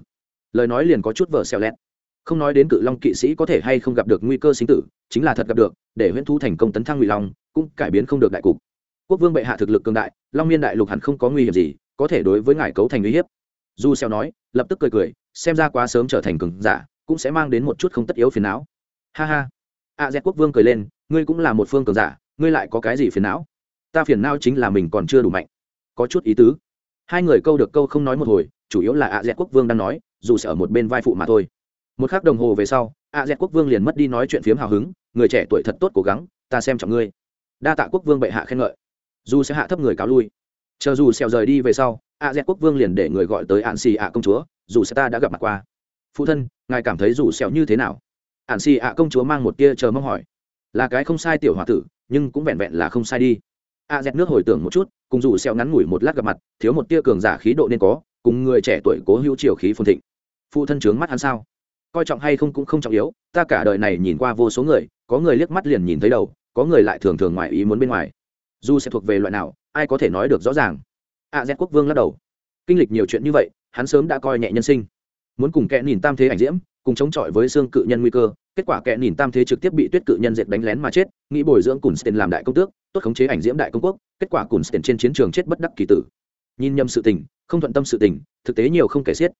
Lời nói liền có chút vở xeo lẹt không nói đến cự long kỵ sĩ có thể hay không gặp được nguy cơ sinh tử, chính là thật gặp được, để huyễn thu thành công tấn thăng ngụy long, cũng cải biến không được đại cục. Quốc vương bệ hạ thực lực cường đại, long miên đại lục hẳn không có nguy hiểm gì, có thể đối với ngài cấu thành uy hiếp. Du xeo nói, lập tức cười cười, xem ra quá sớm trở thành cường giả, cũng sẽ mang đến một chút không tất yếu phiền não. Ha ha. A z quốc vương cười lên, ngươi cũng là một phương cường giả, ngươi lại có cái gì phiền não? Ta phiền não chính là mình còn chưa đủ mạnh. Có chút ý tứ. Hai người câu được câu không nói một hồi, chủ yếu là a z quốc vương đang nói, dù sẽ ở một bên vai phụ mà thôi một khắc đồng hồ về sau, a z quốc vương liền mất đi nói chuyện phiếm hào hứng, người trẻ tuổi thật tốt cố gắng, ta xem trọng ngươi. Đa tạ quốc vương bệ hạ khen ngợi. Dù sẽ hạ thấp người cáo lui. Chờ dù xèo rời đi về sau, a z quốc vương liền để người gọi tới ạn xì ạ công chúa, dù sẽ ta đã gặp mặt qua. Phụ thân, ngài cảm thấy dù xèo như thế nào? Ạn xì ạ công chúa mang một tia chờ mong hỏi. Là cái không sai tiểu hòa tử, nhưng cũng vẹn vẹn là không sai đi. A z nước hồi tưởng một chút, cùng dù xèo ngắn ngủi một lát gặp mặt, thiếu một tia cường giả khí độ nên có, cùng người trẻ tuổi cố hữu triều khí phồn thịnh. Phụ thân trướng mắt hắn sao? Coi trọng hay không cũng không trọng yếu, ta cả đời này nhìn qua vô số người, có người liếc mắt liền nhìn thấy đầu, có người lại thường thường ngoài ý muốn bên ngoài. Dù sẽ thuộc về loại nào, ai có thể nói được rõ ràng. A z quốc vương lắc đầu. Kinh lịch nhiều chuyện như vậy, hắn sớm đã coi nhẹ nhân sinh. Muốn cùng kẽ nhìn tam thế ảnh diễm, cùng chống chọi với xương cự nhân nguy cơ, kết quả kẽ nhìn tam thế trực tiếp bị tuyết cự nhân dệt đánh lén mà chết, nghĩ bồi dưỡng cùn sten làm đại công tước, tốt khống chế ảnh diễm đại công quốc, kết quả cùn sten trên chiến trường chết bất đắc kỳ tử. Nhìn nhầm sự tình, không thuận tâm sự tình, thực tế nhiều không kể xiết.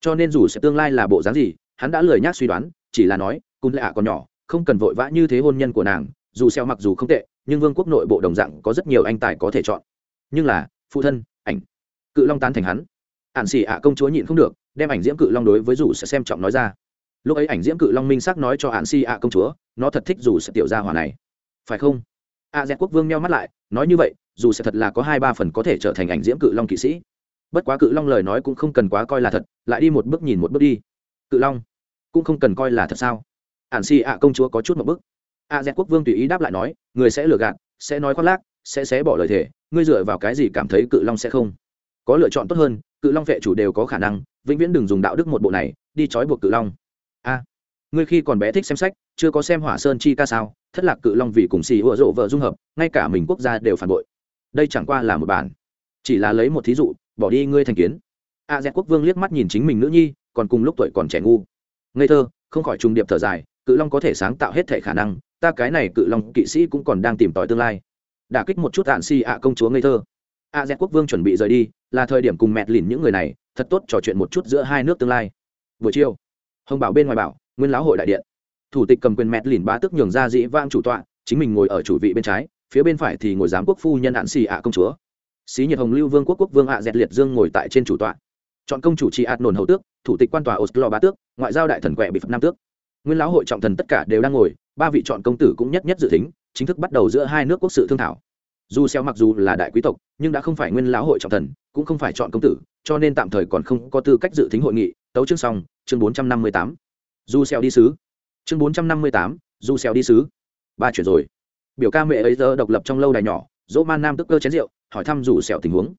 Cho nên dù sẽ tương lai là bộ dáng gì hắn đã lười nhác suy đoán, chỉ là nói cung lệ ạ còn nhỏ, không cần vội vã như thế hôn nhân của nàng, dù xeo mặc dù không tệ, nhưng vương quốc nội bộ đồng dạng có rất nhiều anh tài có thể chọn. Nhưng là, phụ thân, ảnh. Cự long tán thành hắn. Ản xì ạ công chúa nhịn không được, đem ảnh diễm cự long đối với dù sẽ xem trọng nói ra. Lúc ấy ảnh diễm cự long minh sắc nói cho ản xì ạ công chúa, nó thật thích dù sẽ tiểu gia hỏa này. Phải không? A dẹt quốc vương meo mắt lại, nói như vậy, dù sẽ thật là có hai ba phần có thể trở thành ảnh diễm cự long kỵ sĩ. Bất quá cự long lời nói cũng không cần quá coi là thật, lại đi một bước nhìn một bước đi. Cự long cũng không cần coi là thật sao? Ản xì ạ công chúa có chút một bước a dẹt quốc vương tùy ý đáp lại nói, người sẽ lừa gạt, sẽ nói khoác lác, sẽ xé bỏ lời thề, ngươi dựa vào cái gì cảm thấy cự long sẽ không? Có lựa chọn tốt hơn, cự long vệ chủ đều có khả năng, vĩnh viễn đừng dùng đạo đức một bộ này, đi trói buộc cự long. A, ngươi khi còn bé thích xem sách, chưa có xem hỏa sơn chi ca sao? Thất lạc cự long vì cùng xì ủa rộ vợ dung hợp, ngay cả mình quốc gia đều phản bội. Đây chẳng qua là một bản. Chỉ là lấy một thí dụ, bỏ đi ngươi thành kiến. A dẹt quốc vương liếc mắt nhìn chính mình nữ nhi, còn cùng lúc tuổi còn trẻ ngu ngây thơ, không khỏi trùng điệp thở dài, cự long có thể sáng tạo hết thể khả năng, ta cái này cự long kỵ sĩ cũng còn đang tìm tòi tương lai. Đả kích một chút ạn si ạ công chúa ngây thơ. A z quốc vương chuẩn bị rời đi, là thời điểm cùng mẹt lìn những người này, thật tốt trò chuyện một chút giữa hai nước tương lai. Buổi chiều, hồng bảo bên ngoài bảo, nguyên lão hội đại điện. Thủ tịch cầm quyền mẹt lìn bá tức nhường ra dĩ vang chủ tọa, chính mình ngồi ở chủ vị bên trái, phía bên phải thì ngồi giám quốc phu nhân hạn xì ạ công chúa. Xí nhiệt hồng lưu vương quốc quốc vương ạ dẹt liệt dương ngồi tại trên chủ tọa. Chọn công chủ trị ạt nồn hậu tước thủ tịch quan tòa oslo bá tước, ngoại giao đại thần quẹ bị phật nam tước. Nguyên lão hội trọng thần tất cả đều đang ngồi, ba vị chọn công tử cũng nhất nhất dự tính, chính thức bắt đầu giữa hai nước quốc sự thương thảo. Dù xeo mặc dù là đại quý tộc, nhưng đã không phải nguyên lão hội trọng thần, cũng không phải chọn công tử, cho nên tạm thời còn không có tư cách dự tính hội nghị. Tấu chương xong, chương bốn trăm năm mươi tám. Du xeo đi sứ. Chương bốn trăm năm mươi tám du xeo đi sứ. Ba chuyện rồi. Biểu ca mẹ ấy giờ độc lập trong lâu đài nhỏ, dỗ man nam tức cơ chén rượu, hỏi thăm dù xeo tình huống.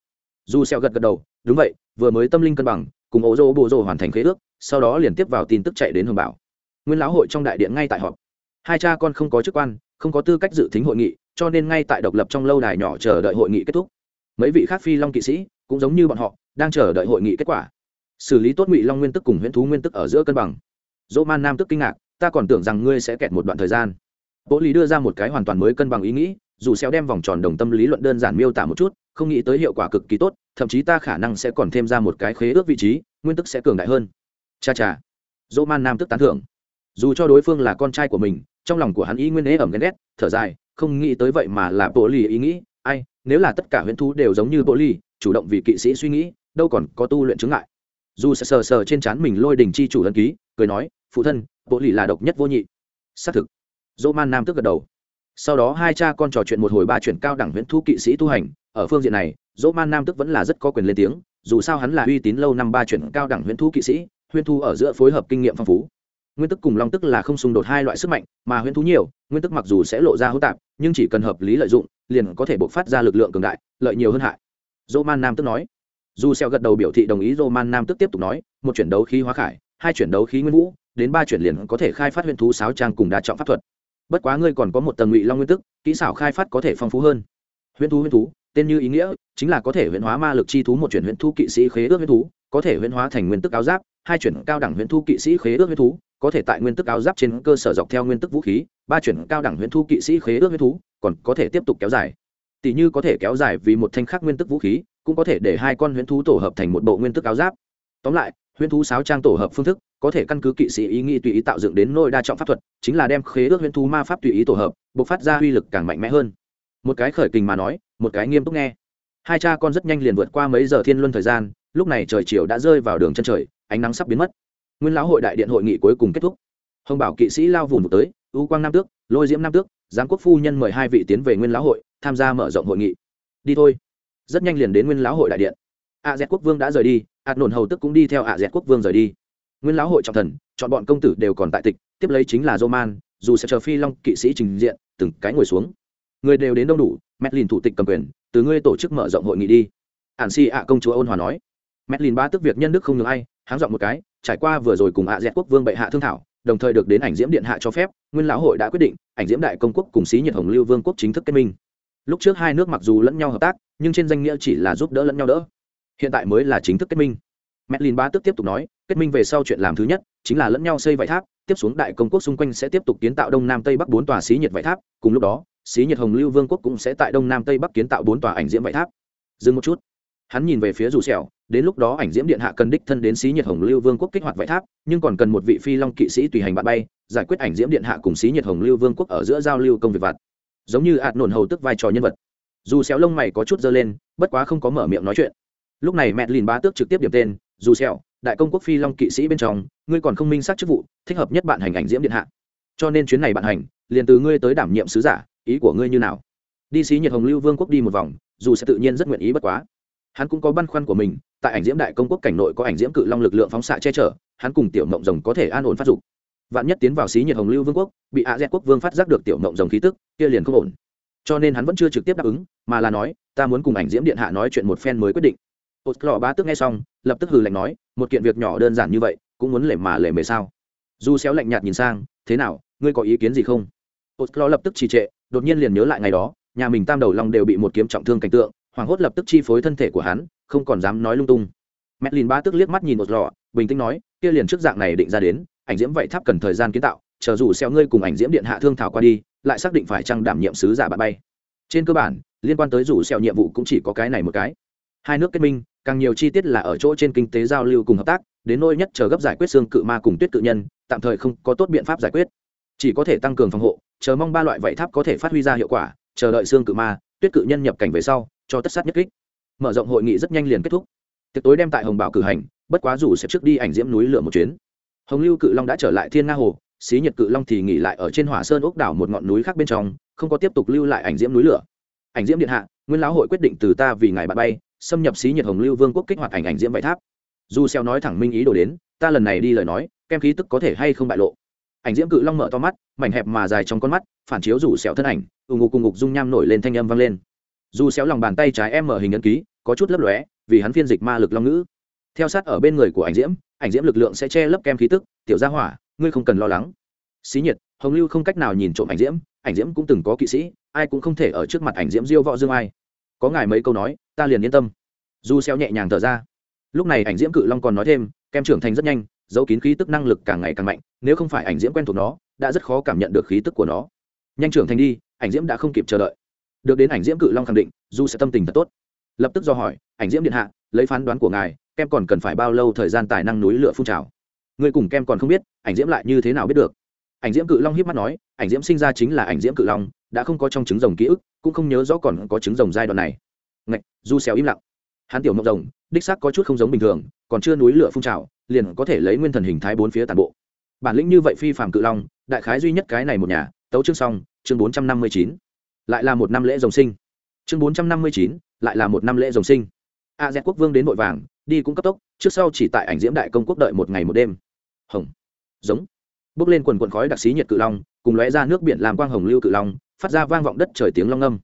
Du xeo gật gật đầu, đúng vậy, vừa mới tâm linh cân bằng cùng ố dỗ bộ dỗ hoàn thành khế ước, sau đó liền tiếp vào tin tức chạy đến hồng bảo. Nguyên lão hội trong đại điện ngay tại họp. Hai cha con không có chức quan, không có tư cách dự tính hội nghị, cho nên ngay tại độc lập trong lâu đài nhỏ chờ đợi hội nghị kết thúc. Mấy vị khác phi long kỵ sĩ, cũng giống như bọn họ, đang chờ đợi hội nghị kết quả. Xử lý tốt ngụy long nguyên tức cùng huyễn thú nguyên tức ở giữa cân bằng. Dỗ man nam tức kinh ngạc, ta còn tưởng rằng ngươi sẽ kẹt một đoạn thời gian. Bố lý đưa ra một cái hoàn toàn mới cân bằng ý nghĩ, dù xéo đem vòng tròn đồng tâm lý luận đơn giản miêu tả một chút không nghĩ tới hiệu quả cực kỳ tốt, thậm chí ta khả năng sẽ còn thêm ra một cái khế ước vị trí, nguyên tức sẽ cường đại hơn. Cha cha. Dỗ man nam tức tán thưởng. Dù cho đối phương là con trai của mình, trong lòng của hắn ý nguyên ế ẩm ghen ghét, thở dài, không nghĩ tới vậy mà là bộ lì ý nghĩ. Ai, nếu là tất cả huyễn thú đều giống như bộ lì chủ động vì kỵ sĩ suy nghĩ, đâu còn có tu luyện chứng ngại. Dù sờ sờ sờ trên trán mình lôi đình chi chủ ân ký, cười nói, phụ thân bộ lì là độc nhất vô nhị. Xác thực. Dỗ man nam tức gật đầu sau đó hai cha con trò chuyện một hồi ba chuyển cao đẳng huyễn thu kỵ sĩ tu hành, ở phương diện này dỗ man nam tức vẫn là rất có quyền lên tiếng, dù sao hắn là uy tín lâu năm ba chuyển cao đẳng huyễn thu kỵ sĩ huyễn thu ở giữa phối hợp kinh nghiệm phong phú. Nguyên tức cùng long tức là không xung đột hai loại sức mạnh, mà huyễn thú nhiều, nguyên tức mặc dù sẽ lộ ra hỗn tạp, nhưng chỉ cần hợp lý lợi dụng, liền có thể bộc phát ra lực lượng cường đại, lợi nhiều hơn hại. Dỗ man nam tức nói. Dù xeo gật đầu biểu thị đồng ý dỗ man nam tức tiếp tục nói, một chuyển đấu khí hóa khải, hai chuyển đấu khí nguyên vũ, đến ba chuyển liền có thể khai phát huyễn thú sáo trang cùng đa trọng pháp thuật bất quá ngươi còn có một tầng ngụy long nguyên tức, kỹ xảo khai phát có thể phong phú hơn. Huyễn thú huyễn thú, tên như ý nghĩa, chính là có thể huyễn hóa ma lực chi thú một chuyển huyễn thú kỵ sĩ khế ước huyễn thú, có thể huyễn hóa thành nguyên tức áo giáp, hai chuyển cao đẳng huyễn thú kỵ sĩ khế ước huyễn thú, có thể tại nguyên tức áo giáp trên cơ sở dọc theo nguyên tức vũ khí, ba chuyển cao đẳng huyễn thú kỵ sĩ khế ước huyễn thú, còn có thể tiếp tục kéo dài. Tỷ như có thể kéo dài vì một thanh khắc nguyên tức vũ khí, cũng có thể để hai con huyễn thú tổ hợp thành một bộ nguyên tức áo giáp. Tóm lại huyễn thú sáo trang tổ hợp phương thức, có thể căn cứ kỵ sĩ ý nghĩ tùy ý tạo dựng đến nôi đa trọng pháp thuật, chính là đem khế ước huyễn thú ma pháp tùy ý tổ hợp, bộc phát ra uy lực càng mạnh mẽ hơn. Một cái khởi kình mà nói, một cái nghiêm túc nghe. Hai cha con rất nhanh liền vượt qua mấy giờ thiên luân thời gian, lúc này trời chiều đã rơi vào đường chân trời, ánh nắng sắp biến mất. Nguyên lão hội đại điện hội nghị cuối cùng kết thúc. Hồng bảo kỵ sĩ lao vùng tới, u quang nam tước, lôi diễm nam tước giám quốc phu nhân mời hai vị tiến về nguyên lão hội, tham gia mở rộng hội nghị. Đi thôi. Rất nhanh liền đến nguyên lão hội đại điện. A z quốc vương đã rời đi ạt nổn hầu tức cũng đi theo a dẹt quốc vương rời đi nguyên lão hội trọng thần chọn bọn công tử đều còn tại tịch tiếp lấy chính là roman dù sẽ chờ phi long kỵ sĩ trình diện từng cái ngồi xuống người đều đến đông đủ Medlin thủ tịch cầm quyền, từ ngươi tổ chức mở rộng hội nghị đi. Ản Si ạ công chúa ôn hòa nói. Medlin ba tức việc nhân đức không ngừng ai, háng dọn một cái, trải qua vừa rồi cùng ạ Dẹt quốc vương bệ hạ thương thảo, đồng thời được đến ảnh diễm điện hạ cho phép, Nguyên lão hội đã quyết định, ảnh diễm đại công quốc cùng xí Nhật Hồng Lưu Vương quốc chính thức kết minh. Lúc trước hai nước mặc dù lẫn nhau hợp tác, nhưng trên danh nghĩa chỉ là giúp đỡ lẫn nhau đỡ. Hiện tại mới là chính thức kết minh. Medlin ba tức tiếp tục nói, kết minh về sau chuyện làm thứ nhất, chính là lẫn nhau xây vải tháp, tiếp xuống đại công quốc xung quanh sẽ tiếp tục kiến tạo đông nam tây bắc bốn tòa xí nhiệt vải tháp, cùng lúc đó, xí nhiệt hồng lưu vương quốc cũng sẽ tại đông nam tây bắc kiến tạo bốn tòa ảnh diễm vải tháp. Dừng một chút. Hắn nhìn về phía rủ sẹo đến lúc đó ảnh diễm điện hạ cần đích thân đến xí nhiệt hồng lưu vương quốc kích hoạt vải tháp nhưng còn cần một vị phi long kỵ sĩ tùy hành bạn bay giải quyết ảnh diễm điện hạ cùng xí nhiệt hồng lưu vương quốc ở giữa giao lưu công việc vặt. Giống như ạt nổn hầu tức vai trò nhân vật. Dù sẹo lông mày có chút dơ lên bất quá không có mở miệng nói chuyện lúc này mẹ lìn bá tước trực tiếp điểm tên, dù sẹo, đại công quốc phi long kỵ sĩ bên trong, ngươi còn không minh xác chức vụ, thích hợp nhất bạn hành ảnh diễm điện hạ. Cho nên chuyến này bạn hành, liền từ ngươi tới đảm nhiệm sứ giả, ý của ngươi như nào? Đi xí nhiệt hồng lưu vương quốc đi một vòng, dù sẽ tự nhiên rất nguyện ý bất quá. Hắn cũng có băn khoăn của mình, tại ảnh diễm đại công quốc cảnh nội có ảnh diễm cự long lực lượng phóng xạ che chở, hắn cùng tiểu mộng rồng có thể an ổn phát dục. Vạn nhất tiến vào xí nhiệt hồng lưu vương quốc, bị a dẹt quốc vương phát giác được tiểu mộng rồng khí tức, kia liền không ổn. Cho nên hắn vẫn chưa trực tiếp đáp ứng, mà là nói, ta muốn cùng ảnh diễm điện hạ nói chuyện một phen mới quyết định ột lò bá tức nghe xong, lập tức hừ lạnh nói, một kiện việc nhỏ đơn giản như vậy, cũng muốn lề mà lề mề sao? Du xéo lạnh nhạt nhìn sang, thế nào, ngươi có ý kiến gì không? Ột lò lập tức trì trệ, đột nhiên liền nhớ lại ngày đó, nhà mình tam đầu long đều bị một kiếm trọng thương cảnh tượng, hoàng hốt lập tức chi phối thân thể của hắn, không còn dám nói lung tung. Mẹ lìn bá tức liếc mắt nhìn ột lò bình tĩnh nói, kia liền trước dạng này định ra đến, ảnh diễm vậy tháp cần thời gian kiến tạo, chờ dù xeo ngươi cùng ảnh diễm điện hạ thương thảo qua đi, lại xác định phải chăng đảm nhiệm sứ giả bạn bay. Trên cơ bản, liên quan tới rủ xeo nhiệm vụ cũng chỉ có cái này một cái. Hai nước kết minh càng nhiều chi tiết là ở chỗ trên kinh tế giao lưu cùng hợp tác, đến nôi nhất chờ gấp giải quyết xương cự ma cùng tuyết cự nhân, tạm thời không có tốt biện pháp giải quyết. Chỉ có thể tăng cường phòng hộ, chờ mong ba loại vảy tháp có thể phát huy ra hiệu quả, chờ đợi xương cự ma, tuyết cự nhân nhập cảnh về sau, cho tất sát nhất kích. Mở rộng hội nghị rất nhanh liền kết thúc. Tiệc tối đem tại hồng bảo cử hành, bất quá dù sẽ trước đi ảnh diễm núi lửa một chuyến. Hồng lưu cự long đã trở lại thiên nga hồ, xí nhật cự long thì nghỉ lại ở trên hỏa sơn ốc đảo một ngọn núi khác bên trong, không có tiếp tục lưu lại ảnh diễm núi lửa. Ảnh diễm điện hạ, nguyên lão hội quyết định từ ta vì ngài bạn bay xâm nhập xí nhiệt hồng lưu vương quốc kích hoạt ảnh ảnh diễm vải tháp. Dù xeo nói thẳng minh ý đồ đến, ta lần này đi lời nói, kem khí tức có thể hay không bại lộ. Ảnh diễm cự long mở to mắt, mảnh hẹp mà dài trong con mắt, phản chiếu rủ xẻo thân ảnh, ù ngục cùng ngục dung nham nổi lên thanh âm vang lên. Dù xéo lòng bàn tay trái em mở hình ấn ký, có chút lấp lóe, vì hắn phiên dịch ma lực long ngữ. Theo sát ở bên người của ảnh diễm ảnh diễm lực lượng sẽ che lấp kem khí tức, tiểu gia hỏa, ngươi không cần lo lắng. Xí nhiệt, hồng lưu không cách nào nhìn trộm ảnh diễm ảnh diễm cũng từng có kỵ sĩ, ai cũng không thể ở trước mặt ảnh diễm diêu võ dương ai có ngài mấy câu nói, ta liền yên tâm. Du xeo nhẹ nhàng thở ra. Lúc này ảnh diễm cự long còn nói thêm, kem trưởng thành rất nhanh, dấu kín khí tức năng lực càng ngày càng mạnh, nếu không phải ảnh diễm quen thuộc nó, đã rất khó cảm nhận được khí tức của nó. Nhanh trưởng thành đi, ảnh diễm đã không kịp chờ đợi. Được đến ảnh diễm cự long khẳng định du sẽ tâm tình thật tốt. Lập tức do hỏi, ảnh diễm điện hạ, lấy phán đoán của ngài, kem còn cần phải bao lâu thời gian tài năng núi lửa phun trào? Người cùng kem còn không biết, ảnh diễm lại như thế nào biết được ảnh diễm cự long hiếp mắt nói, ảnh diễm sinh ra chính là ảnh diễm cự long, đã không có trong trứng rồng ký ức, cũng không nhớ rõ còn có trứng rồng giai đoạn này. Ngạch, du xéo im lặng. Hắn tiểu mộng rồng, đích xác có chút không giống bình thường, còn chưa núi lửa phun trào, liền có thể lấy nguyên thần hình thái bốn phía tàn bộ. Bản lĩnh như vậy phi phàm cự long, đại khái duy nhất cái này một nhà, tấu chương xong, chương bốn trăm năm mươi chín. Lại là một năm lễ rồng sinh. Chương bốn trăm năm mươi chín, lại là một năm lễ rồng sinh. A z quốc vương đến vội vàng, đi cũng cấp tốc, trước sau chỉ tại ảnh diễm đại công quốc đợi một ngày một đêm. Hồng. Giống bước lên quần quần khói đặc xí nhiệt cự long, cùng lóe ra nước biển làm quang hồng lưu cự long, phát ra vang vọng đất trời tiếng long âm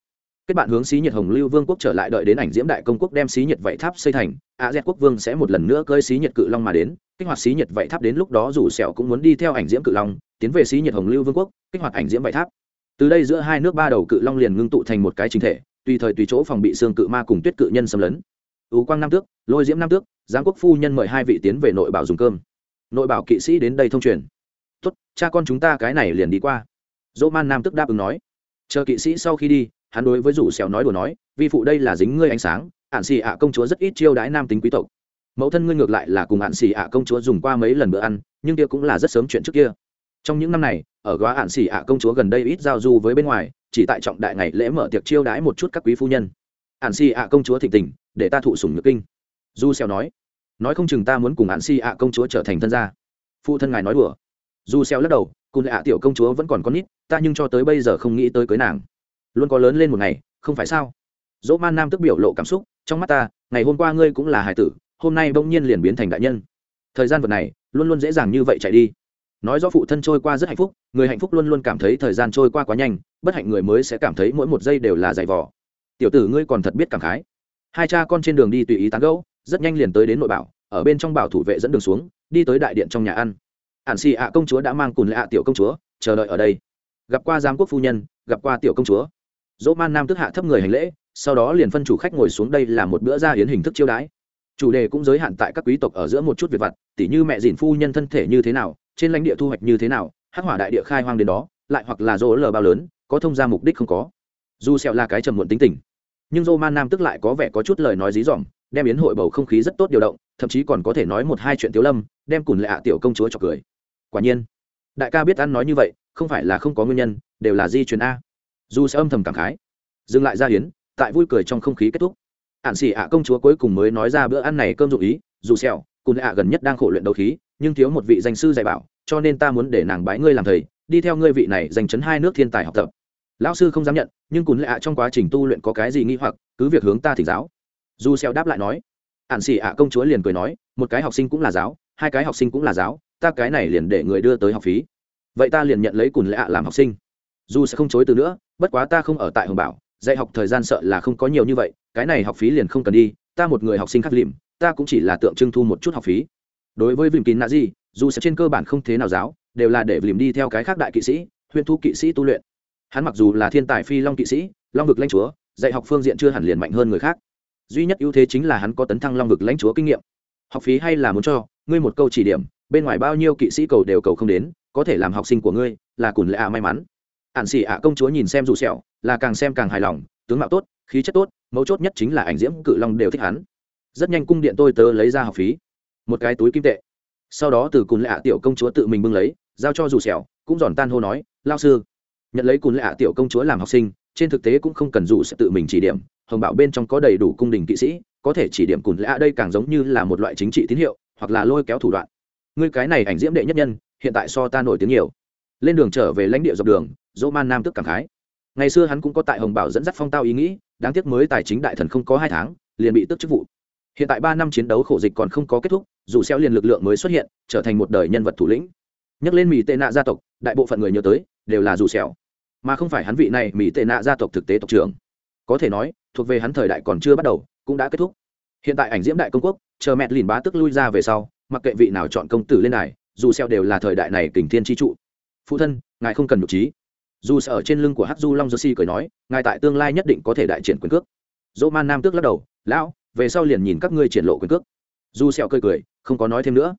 kết bạn hướng xí nhiệt hồng lưu vương quốc trở lại đợi đến ảnh diễm đại công quốc đem xí nhiệt vạy tháp xây thành, a z quốc vương sẽ một lần nữa cơi xí nhiệt cự long mà đến, kích hoạt xí nhiệt vạy tháp đến lúc đó dù sẹo cũng muốn đi theo ảnh diễm cự long, tiến về xí nhiệt hồng lưu vương quốc, kích hoạt ảnh diễm vạy tháp. Từ đây giữa hai nước ba đầu cự long liền ngưng tụ thành một cái chính thể, tùy thời tùy chỗ phòng bị xương cự ma cùng tuyết cự nhân xâm lấn. U quang nam tước, lôi diễm nam tước, giáng quốc phu nhân mời hai vị tiến về nội bảo dùng cơm. Nội bảo kỵ sĩ đến đây thông truyền tốt, cha con chúng ta cái này liền đi qua. Dỗ man nam tức đáp ứng nói. Chờ kỵ sĩ sau khi đi, hắn đối với rủ xèo nói đùa nói, vi phụ đây là dính ngươi ánh sáng, ạn xì ạ công chúa rất ít chiêu đãi nam tính quý tộc. Mẫu thân ngươi ngược lại là cùng ạn xì ạ công chúa dùng qua mấy lần bữa ăn, nhưng kia cũng là rất sớm chuyện trước kia. Trong những năm này, ở góa ạn xì ạ công chúa gần đây ít giao du với bên ngoài, chỉ tại trọng đại ngày lễ mở tiệc chiêu đãi một chút các quý phu nhân. Ạn xì ạ công chúa thịnh tình, để ta thụ sủng nhược kinh. Du xèo nói nói không chừng ta muốn cùng ạn xì ạ công chúa trở thành thân gia. Phụ thân ngài nói đùa dù xeo lắc đầu cùng ạ tiểu công chúa vẫn còn con nít, ta nhưng cho tới bây giờ không nghĩ tới cưới nàng. Luôn có lớn lên một ngày, không phải sao? Dỗ man nam tức biểu lộ cảm xúc, trong mắt ta, ngày hôm qua ngươi cũng là hài tử, hôm nay bỗng nhiên liền biến thành đại nhân. Thời gian vật này, luôn luôn dễ dàng như vậy chạy đi. Nói rõ phụ thân trôi qua rất hạnh phúc, người hạnh phúc luôn luôn cảm thấy thời gian trôi qua quá nhanh, bất hạnh người mới sẽ cảm thấy mỗi một giây đều là dày vỏ tiểu tử ngươi còn thật biết cảm khái. Hai cha con trên đường đi tùy ý tán gẫu, rất nhanh liền tới đến nội bảo, ở bên trong bảo thủ vệ dẫn đường xuống, đi tới đại điện trong nhà ăn hạn xì ạ công chúa đã mang cùng lạ tiểu công chúa, chờ đợi ở đây. Gặp qua giám quốc phu nhân, gặp qua tiểu công chúa. Dỗ man nam tức hạ thấp người hành lễ, sau đó liền phân chủ khách ngồi xuống đây là một bữa ra hiến hình thức chiêu đãi. Chủ đề cũng giới hạn tại các quý tộc ở giữa một chút việc vặt, tỉ như mẹ dìn phu nhân thân thể như thế nào, trên lãnh địa thu hoạch như thế nào, hắc hỏa đại địa khai hoang đến đó, lại hoặc là dỗ lờ bao lớn, có thông ra mục đích không có. Dù sẹo là cái trầm muộn tính tình, nhưng dô man nam tức lại có vẻ có chút lời nói dí dỏm, đem yến hội bầu không khí rất tốt điều động, thậm chí còn có thể nói một hai chuyện tiểu lâm, đem cùn lệ ạ tiểu công chúa cho cười quả nhiên, đại ca biết ăn nói như vậy, không phải là không có nguyên nhân, đều là di truyền a. Dù sẽ âm thầm cảm khái. Dừng lại ra hiến tại vui cười trong không khí kết thúc. Ạn xỉ ạ công chúa cuối cùng mới nói ra bữa ăn này cơm dụ ý, dù sẹo, cùn ạ gần nhất đang khổ luyện đấu khí, nhưng thiếu một vị danh sư dạy bảo, cho nên ta muốn để nàng bái ngươi làm thầy, đi theo ngươi vị này giành chấn hai nước thiên tài học tập. Lão sư không dám nhận, nhưng cùn ạ trong quá trình tu luyện có cái gì nghi hoặc, cứ việc hướng ta thỉnh giáo. Dù sẹo đáp lại nói. Ạn xỉ ạ công chúa liền cười nói, một cái học sinh cũng là giáo, hai cái học sinh cũng là giáo ta cái này liền để người đưa tới học phí. Vậy ta liền nhận lấy cùn lệ ạ làm học sinh. Dù sẽ không chối từ nữa, bất quá ta không ở tại hồng bảo, dạy học thời gian sợ là không có nhiều như vậy, cái này học phí liền không cần đi, ta một người học sinh khắc lìm ta cũng chỉ là tượng trưng thu một chút học phí. Đối với vìm kín nạ gì dù sẽ trên cơ bản không thế nào giáo, đều là để vìm đi theo cái khác đại kỵ sĩ, huyện thu kỵ sĩ tu luyện. Hắn mặc dù là thiên tài phi long kỵ sĩ, long vực lãnh chúa, dạy học phương diện chưa hẳn liền mạnh hơn người khác. Duy nhất ưu thế chính là hắn có tấn thăng long vực lãnh chúa kinh nghiệm. Học phí hay là muốn cho, ngươi một câu chỉ điểm bên ngoài bao nhiêu kỵ sĩ cầu đều cầu không đến, có thể làm học sinh của ngươi là cùn lệ ạ may mắn. Ạn xỉ ạ công chúa nhìn xem dù sẹo, là càng xem càng hài lòng, tướng mạo tốt, khí chất tốt, mấu chốt nhất chính là ảnh diễm cự long đều thích hắn. Rất nhanh cung điện tôi tớ lấy ra học phí, một cái túi kim tệ. Sau đó từ cùn lệ ạ tiểu công chúa tự mình bưng lấy, giao cho dù sẹo, cũng giòn tan hô nói, lao sư. Nhận lấy cùn lệ ạ tiểu công chúa làm học sinh, trên thực tế cũng không cần dù sẽ tự mình chỉ điểm, hồng bảo bên trong có đầy đủ cung đình kỵ sĩ, có thể chỉ điểm cùn lệ ạ đây càng giống như là một loại chính trị tín hiệu, hoặc là lôi kéo thủ đoạn ngươi cái này ảnh diễm đệ nhất nhân, hiện tại so ta nổi tiếng nhiều. Lên đường trở về lãnh địa dọc đường dỗ man nam tức cảm khái. Ngày xưa hắn cũng có tại hồng bảo dẫn dắt phong tao ý nghĩ, đáng tiếc mới tài chính đại thần không có hai tháng, liền bị tước chức vụ. Hiện tại ba năm chiến đấu khổ dịch còn không có kết thúc, dù xeo liền lực lượng mới xuất hiện, trở thành một đời nhân vật thủ lĩnh. Nhắc lên mỹ tệ nạ gia tộc, đại bộ phận người nhớ tới, đều là dù xeo mà không phải hắn vị này mỹ tệ nạ gia tộc thực tế tộc trưởng. Có thể nói, thuộc về hắn thời đại còn chưa bắt đầu, cũng đã kết thúc. Hiện tại ảnh diễm đại công quốc, chờ mẹ lìn bá tức lui ra về sau mặc kệ vị nào chọn công tử lên này dù xeo đều là thời đại này kình thiên chi trụ. Phụ thân, ngài không cần nhục trí. Dù sẽ ở trên lưng của hắc du long jersey cười nói, ngài tại tương lai nhất định có thể đại triển quyền cước. Dỗ man nam tước lắc đầu, lão, về sau liền nhìn các ngươi triển lộ quyền cước. Dù sẹo cười cười, không có nói thêm nữa.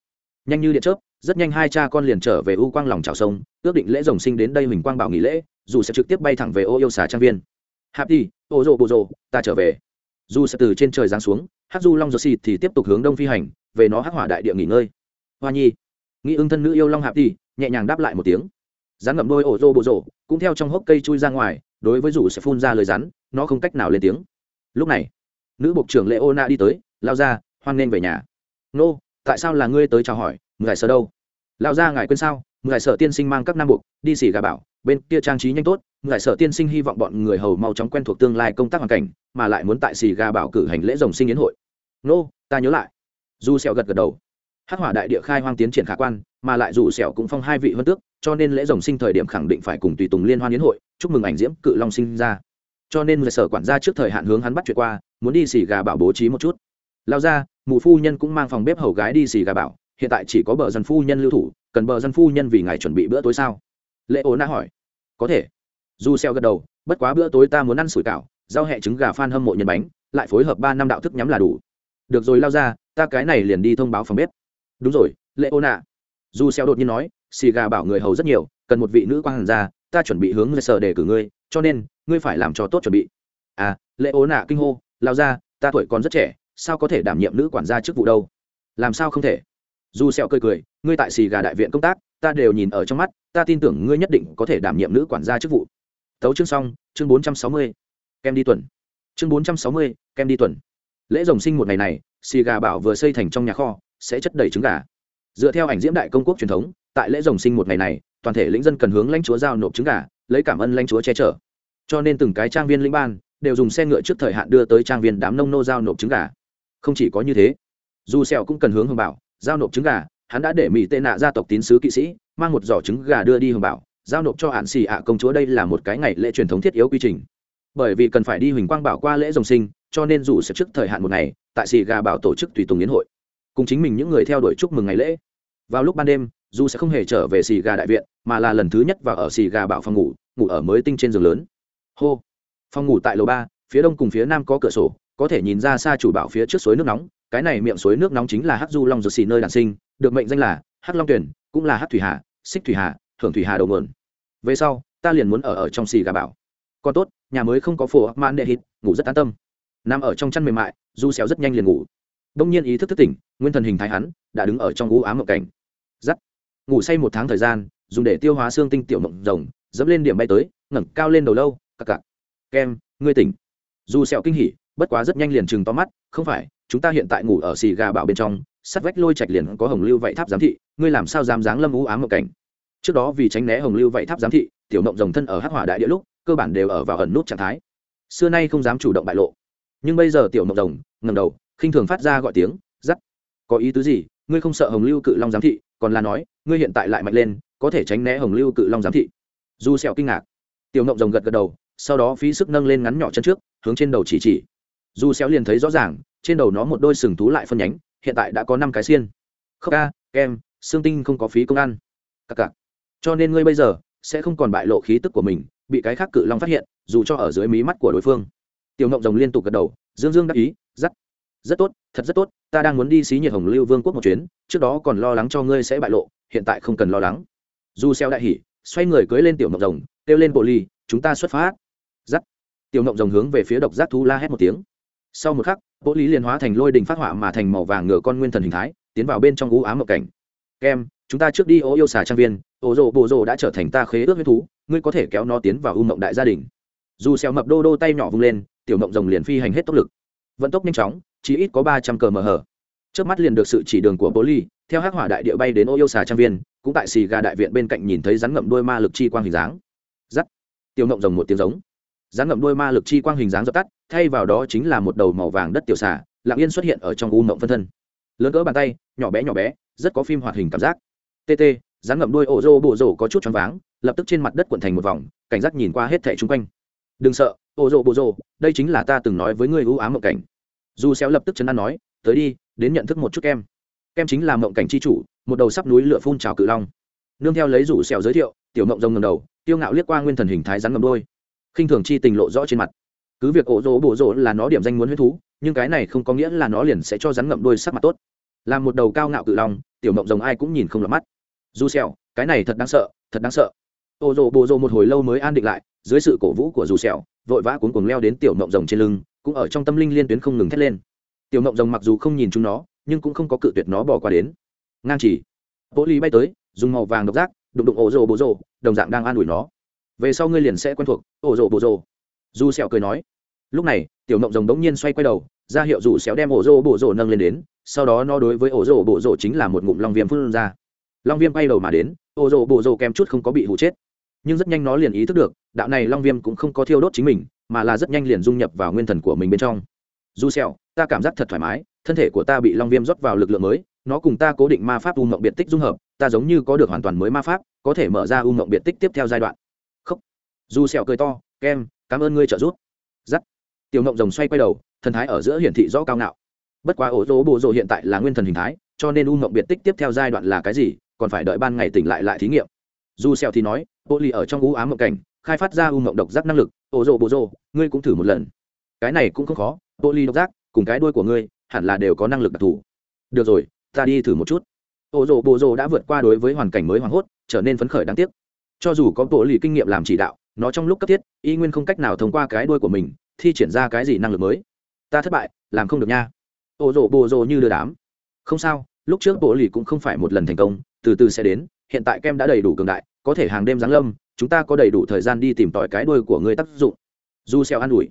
Nhanh như điện chớp, rất nhanh hai cha con liền trở về u quang lòng chảo sông, ước định lễ rồng sinh đến đây huỳnh quang bảo nghỉ lễ, dù sẽ trực tiếp bay thẳng về ô yêu xà trang viên. Hạp đi, ô rô bộ rô ta trở về dù sẽ từ trên trời giáng xuống hát du long jersey thì tiếp tục hướng đông phi hành, về nó hắc hỏa đại địa nghỉ ngơi. Hoa nhi nghĩ ưng thân nữ yêu long hạp đi nhẹ nhàng đáp lại một tiếng. Rắn ngậm đôi ổ rô bộ rộ cũng theo trong hốc cây chui ra ngoài, đối với rủ sẽ phun ra lời rắn, nó không cách nào lên tiếng. Lúc này, nữ bộ trưởng lệ ô na đi tới lao ra hoan nghênh về nhà. Nô, tại sao là ngươi tới chào hỏi, ngài sợ đâu? Lao ra ngài quên sao? Ngài sợ tiên sinh mang các nam buộc đi xỉ gà bảo, bên kia trang trí nhanh tốt ngài sở tiên sinh hy vọng bọn người hầu mau chóng quen thuộc tương lai công tác hoàn cảnh, mà lại muốn tại xì gà bảo cử hành lễ rồng sinh yến hội. Nô, ta nhớ lại. Du sẹo gật gật đầu. Hắc hỏa đại địa khai hoang tiến triển khả quan, mà lại dù sẹo cũng phong hai vị hơn tước, cho nên lễ rồng sinh thời điểm khẳng định phải cùng tùy tùng liên hoan yến hội, chúc mừng ảnh diễm cự long sinh ra. Cho nên người sở quản gia trước thời hạn hướng hắn bắt chuyện qua, muốn đi xì gà bảo bố trí một chút. Lao ra mụ phu nhân cũng mang phòng bếp hầu gái đi xì gà bảo, hiện tại chỉ có bờ dân phu nhân lưu thủ, cần bờ dân phu nhân vì ngài chuẩn bị bữa tối sao? Lễ ố na hỏi. Có thể dù xeo gật đầu, bất quá bữa tối ta muốn ăn sủi cảo, rau hẹ trứng gà phan hâm mộ nhân bánh, lại phối hợp ba năm đạo thức nhắm là đủ. Được rồi, lao ra, ta cái này liền đi thông báo phòng bếp. Đúng rồi lệ ô nạ dù xeo đột nhiên nói, xì gà bảo người hầu rất nhiều, cần một vị nữ quan hàn gia, ta chuẩn bị hướng người sở để cử ngươi, cho nên, ngươi phải làm cho tốt chuẩn bị. À lệ ô nạ kinh hô, lao ra, ta tuổi còn rất trẻ, sao có thể đảm nhiệm nữ quản gia chức vụ đâu? Làm sao không thể? Dù sẹo cười cười, ngươi tại xì gà đại viện công tác, ta đều nhìn ở trong mắt, ta tin tưởng ngươi nhất định có thể đảm nhiệm nữ quản gia chức vụ tấu chương xong, chương bốn trăm sáu mươi, kem đi tuần. Chương bốn trăm sáu mươi, kem đi tuần. Lễ rồng sinh một ngày này, xì gà bảo vừa xây thành trong nhà kho, sẽ chất đầy trứng gà. Dựa theo ảnh diễm đại công quốc truyền thống, tại lễ rồng sinh một ngày này, toàn thể lĩnh dân cần hướng lãnh chúa giao nộp trứng gà, lấy cảm ơn lãnh chúa che chở. Cho nên từng cái trang viên lĩnh ban đều dùng xe ngựa trước thời hạn đưa tới trang viên đám nông nô giao nộp trứng gà. Không chỉ có như thế, dù sẹo cũng cần hướng hồng bảo giao nộp trứng gà, hắn đã để mỹ tệ nạ gia tộc tín sứ kỵ sĩ, mang một giỏ trứng gà đưa đi hồng bảo giao nộp cho hạn xì ạ công chúa đây là một cái ngày lễ truyền thống thiết yếu quy trình. Bởi vì cần phải đi huỳnh quang bảo qua lễ rồng sinh, cho nên dù sẽ trước thời hạn một ngày, tại xì gà bảo tổ chức tùy tùng yến hội. Cùng chính mình những người theo đuổi chúc mừng ngày lễ. Vào lúc ban đêm, dù sẽ không hề trở về xì gà đại viện, mà là lần thứ nhất vào ở xì gà bảo phòng ngủ ngủ ở mới tinh trên giường lớn. Hô! Phòng ngủ tại lầu ba, phía đông cùng phía nam có cửa sổ, có thể nhìn ra xa chủ bảo phía trước suối nước nóng, cái này miệng suối nước nóng chính là hắc du long ruột xì nơi đàn sinh, được mệnh danh là hắc long tuyển cũng là hắc thủy hà, xích thủy hà hưởng thủy hà đầu nguồn. Về sau, ta liền muốn ở ở trong xì gà bảo. Còn tốt, nhà mới không có phổ man đệ hít, ngủ rất an tâm. Nằm ở trong chăn mềm mại, du xéo rất nhanh liền ngủ. Đông nhiên ý thức thức tỉnh, nguyên thần hình thái hắn đã đứng ở trong u ám mộng cảnh. Giắt. Ngủ say một tháng thời gian, dùng để tiêu hóa xương tinh tiểu mộng rồng, dẫm lên điểm bay tới, ngẩng cao lên đầu lâu, cặc cặc. Kem, ngươi tỉnh. Du xéo kinh hỉ, bất quá rất nhanh liền chừng to mắt, không phải, chúng ta hiện tại ngủ ở xì gà bảo bên trong, sắt vách lôi chạch liền có hồng lưu vậy tháp giám thị, ngươi làm sao dám dáng lâm u ám mộng cảnh? Trước đó vì tránh né hồng lưu vậy tháp giám thị, tiểu mộng rồng thân ở hắc hỏa đại địa lúc, cơ bản đều ở vào ẩn nút trạng thái. Xưa nay không dám chủ động bại lộ. Nhưng bây giờ tiểu mộng rồng ngầm đầu, khinh thường phát ra gọi tiếng, giắt, có ý tứ gì? Ngươi không sợ hồng lưu cự long giám thị? Còn là nói, ngươi hiện tại lại mạnh lên, có thể tránh né hồng lưu cự long giám thị. Du sẹo kinh ngạc, tiểu mộng rồng gật gật đầu, sau đó phí sức nâng lên ngắn nhỏ chân trước, hướng trên đầu chỉ chỉ. Du sẹo liền thấy rõ ràng, trên đầu nó một đôi sừng thú lại phân nhánh, hiện tại đã có năm cái xiên. Khóc ca, kem, xương tinh không có phí công ăn. Cặc cặc cho nên ngươi bây giờ sẽ không còn bại lộ khí tức của mình, bị cái khác cự long phát hiện, dù cho ở dưới mí mắt của đối phương. Tiểu ngộng rồng liên tục gật đầu, dương dương đắc ý, rất rất tốt, thật rất tốt, ta đang muốn đi xí nhiệt hồng lưu vương quốc một chuyến, trước đó còn lo lắng cho ngươi sẽ bại lộ, hiện tại không cần lo lắng. Du xeo đại hỉ, xoay người cưỡi lên tiểu ngộng rồng, kêu lên bộ ly, chúng ta xuất phát. Dắt tiểu ngộng rồng hướng về phía độc giác thú la hét một tiếng. Sau một khắc, bộ ly liền hóa thành lôi đình phát họa mà thành màu vàng ngựa con nguyên thần hình thái, tiến vào bên trong u ám một cảnh. Kem, chúng ta trước đi ô yêu xà trang viên ổ rộ bộ rộ đã trở thành ta khế ước huyết thú, ngươi có thể kéo nó tiến vào u mộng đại gia đình. Dù xèo mập đô đô tay nhỏ vung lên, tiểu mộng rồng liền phi hành hết tốc lực. Vận tốc nhanh chóng, chỉ ít có ba trăm cờ mờ hở. Trước mắt liền được sự chỉ đường của bố ly theo hắc hỏa đại địa bay đến ô yêu xà trang viên, cũng tại xì gà đại viện bên cạnh nhìn thấy rắn ngậm đuôi ma lực chi quang hình dáng. Giắt tiểu mộng rồng một tiếng giống. Rắn ngậm đuôi ma lực chi quang hình dáng dập tắt, thay vào đó chính là một đầu màu vàng đất tiểu xà, lặng yên xuất hiện ở trong u mộng phân thân. Lớn cỡ bàn tay, nhỏ bé nhỏ bé, rất có phim hoạt hình cảm giác. Tt rắn ngậm đuôi ổ rô bộ rổ có chút choáng váng, lập tức trên mặt đất quận thành một vòng, cảnh giác nhìn qua hết thẻ chung quanh. Đừng sợ ổ rô bộ rổ, đây chính là ta từng nói với ngươi ưu ám mộng cảnh. Dù xéo lập tức chấn an nói, tới đi, đến nhận thức một chút kem. Kem chính là mộng cảnh chi chủ, một đầu sắp núi lửa phun trào cự long. Nương theo lấy rủ xèo giới thiệu, tiểu mộng rồng ngầm đầu tiêu ngạo liếc qua nguyên thần hình thái rắn ngầm đôi khinh thường chi tình lộ rõ trên mặt. Cứ việc ổ rỗ bổ rỗ là nó điểm danh muốn huyết thú, nhưng cái này không có nghĩa là nó liền sẽ cho rắn ngậm đôi sắc mặt tốt. Là một đầu cao ngạo cự long, tiểu mộng rồng ai cũng nhìn không lọt mắt. Dù xèo, cái này thật đáng sợ, thật đáng sợ. Ổ rồ bổ rồ một hồi lâu mới an định lại, dưới sự cổ vũ của dù xèo, vội vã cuốn cuồng leo đến tiểu mộng rồng trên lưng, cũng ở trong tâm linh liên tuyến không ngừng thét lên. Tiểu mộng rồng mặc dù không nhìn chúng nó, nhưng cũng không có cự tuyệt nó bỏ qua đến. Ngang chỉ. Bộ ly bay tới, dùng màu vàng độc giác, đụng đụng ổ rồ, bồ rồ, đồng dạng đang an ủi nó. Về sau ngươi liền sẽ quen thuộc ổ rồ, bồ rồ. Dù sẹo cười nói. Lúc này, tiểu mộng rồng đống nhiên xoay quay đầu, ra hiệu dù sẹo đem ổ rồ, bồ rồ nâng lên đến, sau đó nó đối với ổ rồ, bồ rồ chính là một ngụm long viêm phun ra long viêm quay đầu mà đến, ô rồ bộ rồ kém chút không có bị hụ chết. Nhưng rất nhanh nó liền ý thức được, đạo này long viêm cũng không có thiêu đốt chính mình, mà là rất nhanh liền dung nhập vào nguyên thần của mình bên trong. Du xẹo ta cảm giác thật thoải mái, thân thể của ta bị long viêm rót vào lực lượng mới, nó cùng ta cố định ma pháp u mộng biệt tích dung hợp, ta giống như có được hoàn toàn mới ma pháp, có thể mở ra u mộng biệt tích tiếp theo giai đoạn. Khóc du xẹo cười to, kem, cảm ơn ngươi trợ giúp. Giắt. Tiểu mộng rồng xoay quay đầu, thần thái ở giữa hiển thị rõ cao ngạo. Bất quá ổ rỗ bộ rồ hiện tại là nguyên thần hình thái, cho nên u mộng biệt tích tiếp theo giai đoạn là cái gì còn phải đợi ban ngày tỉnh lại lại thí nghiệm. Dù sẹo thì nói bộ lì ở trong u ám mộng cảnh, khai phát ra u mộng độc giác năng lực, ô rô bộ rô, ngươi cũng thử một lần. Cái này cũng không khó bộ lì độc giác, cùng cái đuôi của ngươi, hẳn là đều có năng lực đặc thù. Được rồi, ta đi thử một chút. Ô rô bộ rô đã vượt qua đối với hoàn cảnh mới hoảng hốt, trở nên phấn khởi đáng tiếc. Cho dù có bộ lì kinh nghiệm làm chỉ đạo, nó trong lúc cấp thiết, y nguyên không cách nào thông qua cái đuôi của mình, thi triển ra cái gì năng lực mới. Ta thất bại, làm không được nha. Ô rô bộ rô như đưa đám. Không sao, lúc trước bộ lì cũng không phải một lần thành công từ từ sẽ đến, hiện tại kem đã đầy đủ cường đại, có thể hàng đêm giáng lâm, chúng ta có đầy đủ thời gian đi tìm tòi cái đuôi của người tác dụng. Du xeo an ủi.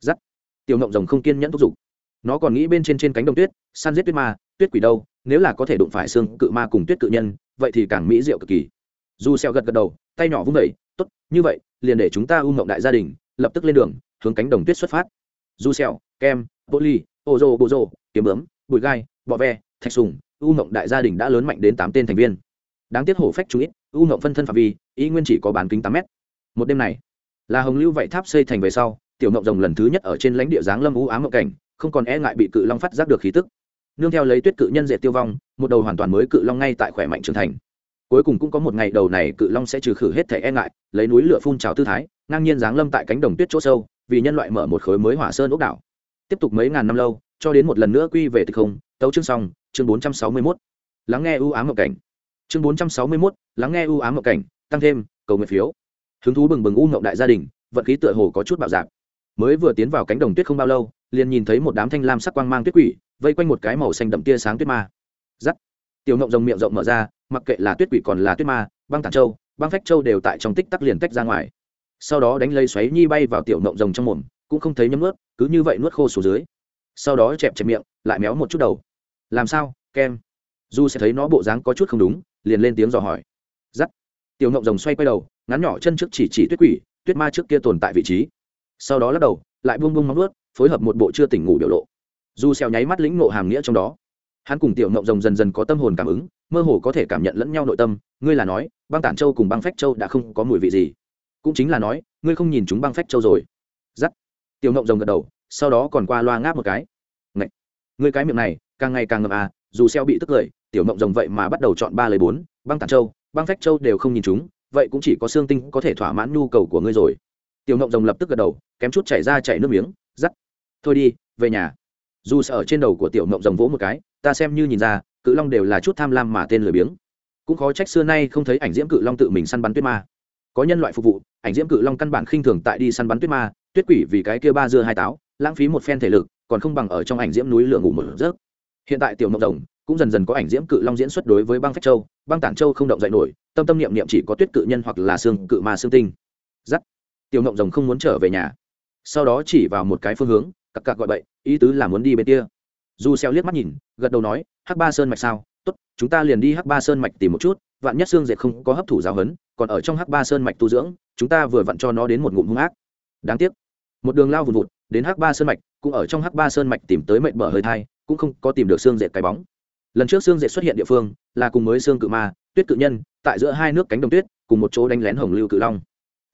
Dắt tiểu ngộng rồng không kiên nhẫn thúc giục. Nó còn nghĩ bên trên trên cánh đồng tuyết, săn giết tuyết ma, tuyết quỷ đâu, nếu là có thể đụng phải xương cự ma cùng tuyết cự nhân, vậy thì càng mỹ diệu cực kỳ. Du xeo gật gật đầu, tay nhỏ vung đẩy tốt, như vậy, liền để chúng ta u ngộng đại gia đình lập tức lên đường, hướng cánh đồng tuyết xuất phát. Du xeo kem, poly ô rô bô rô kiếm bướm, bụi gai, bọ ve, thạch sùng u mộng đại gia đình đã lớn mạnh đến tám tên thành viên. Đáng tiếc hổ phách chú ít, u mộng phân thân phạm vi, ý nguyên chỉ có bán kính tám mét. Một đêm này, là hồng lưu vậy tháp xây thành về sau, tiểu mộng rồng lần thứ nhất ở trên lãnh địa giáng lâm u ám mộng cảnh, không còn e ngại bị cự long phát giác được khí tức. Nương theo lấy tuyết cự nhân dệt tiêu vong, một đầu hoàn toàn mới cự long ngay tại khỏe mạnh trưởng thành. Cuối cùng cũng có một ngày đầu này cự long sẽ trừ khử hết thẻ e ngại, lấy núi lửa phun trào tư thái, ngang nhiên giáng lâm tại cánh đồng tuyết chỗ sâu, vì nhân loại mở một khối mới hỏa sơn ốc đảo tiếp tục mấy ngàn năm lâu cho đến một lần nữa quy về tịch không tấu chương xong chương bốn trăm sáu mươi 461. lắng nghe ưu ám mộng cảnh. Chương bốn trăm sáu mươi 461, lắng nghe ưu ám mộng cảnh tăng thêm cầu nguyện phiếu. Hứng thú bừng bừng u mộng đại gia đình vận khí tựa hồ có chút bạo dạp mới vừa tiến vào cánh đồng tuyết không bao lâu liền nhìn thấy một đám thanh lam sắc quang mang tuyết quỷ vây quanh một cái màu xanh đậm tia sáng tuyết ma. Giắt. Tiểu ngộng rồng miệng rộng mở ra mặc kệ là tuyết quỷ còn là tuyết ma băng tản châu băng phách châu đều tại trong tích tắc liền tách ra ngoài. Sau đó đánh lây xoáy nhi bay vào tiểu ngộng rồng trong mồm cũng không thấy nhấm nuốt, cứ như vậy nuốt khô xuống dưới. Sau đó chẹp chẹp miệng, lại méo một chút đầu. Làm sao, kem? Du sẽ thấy nó bộ dáng có chút không đúng, liền lên tiếng dò hỏi. Giắt. Tiểu ngộng rồng xoay quay đầu, ngắn nhỏ chân trước chỉ chỉ tuyết quỷ, tuyết ma trước kia tồn tại vị trí. Sau đó lắc đầu, lại buông buông móng nuốt phối hợp một bộ chưa tỉnh ngủ biểu lộ. Du xèo nháy mắt lĩnh ngộ hàm nghĩa trong đó. Hắn cùng tiểu ngộng rồng dần dần có tâm hồn cảm ứng, mơ hồ có thể cảm nhận lẫn nhau nội tâm. Ngươi là nói, băng tản châu cùng băng phách châu đã không có mùi vị gì. Cũng chính là nói, ngươi không nhìn chúng băng phách châu rồi. Giắt tiểu ngộng rồng gật đầu, sau đó còn qua loa ngáp một cái. Ngậy! ngươi cái miệng này, càng ngày càng ngập à dù xeo bị tức cười, tiểu ngộng rồng vậy mà bắt đầu chọn ba lời bốn, băng tản châu, băng phách châu đều không nhìn chúng, vậy cũng chỉ có xương tinh có thể thỏa mãn nhu cầu của ngươi rồi. Tiểu ngộng rồng lập tức gật đầu, kém chút chảy ra chảy nước miếng dắt thôi đi, về nhà. Dù sợ ở trên đầu của tiểu ngộng rồng vỗ một cái, ta xem như nhìn ra, cự long đều là chút tham lam mà tên lười biếng. Cũng khó trách xưa nay không thấy ảnh diễm cự long tự mình săn bắn tuyết ma. Có nhân loại phục vụ, ảnh diễm cự long căn bản khinh thường tại đi săn bắn tuyết ma tuyết quỷ vì cái kia ba dưa hai táo, lãng phí một phen thể lực, còn không bằng ở trong ảnh diễm núi lửa ngủ một giấc. Hiện tại tiểu mộng rồng cũng dần dần có ảnh diễm cự long diễn xuất đối với băng phách châu, băng tản châu không động dậy nổi, tâm tâm niệm niệm chỉ có tuyết cự nhân hoặc là xương cự ma xương tinh. Giắt. Tiểu mộng rồng không muốn trở về nhà. Sau đó chỉ vào một cái phương hướng, cặc cặc gọi bậy, ý tứ là muốn đi bên kia. Dù xeo liếc mắt nhìn, gật đầu nói, hắc ba sơn mạch sao? Tốt, chúng ta liền đi hắc ba sơn mạch tìm một chút, vạn nhất xương dệt không có hấp thụ giáo hấn còn ở trong hắc ba sơn mạch tu dưỡng, chúng ta vừa vặn cho nó đến một ngụm hung ác đáng tiếc, một đường lao vùn vụt, đến hắc ba sơn mạch, cũng ở trong hắc ba sơn mạch tìm tới mệnh bờ hơi thai, cũng không có tìm được xương dệt cái bóng. Lần trước xương dệt xuất hiện địa phương, là cùng mới xương cự ma, tuyết cự nhân, tại giữa hai nước cánh đồng tuyết, cùng một chỗ đánh lén hồng lưu cự long.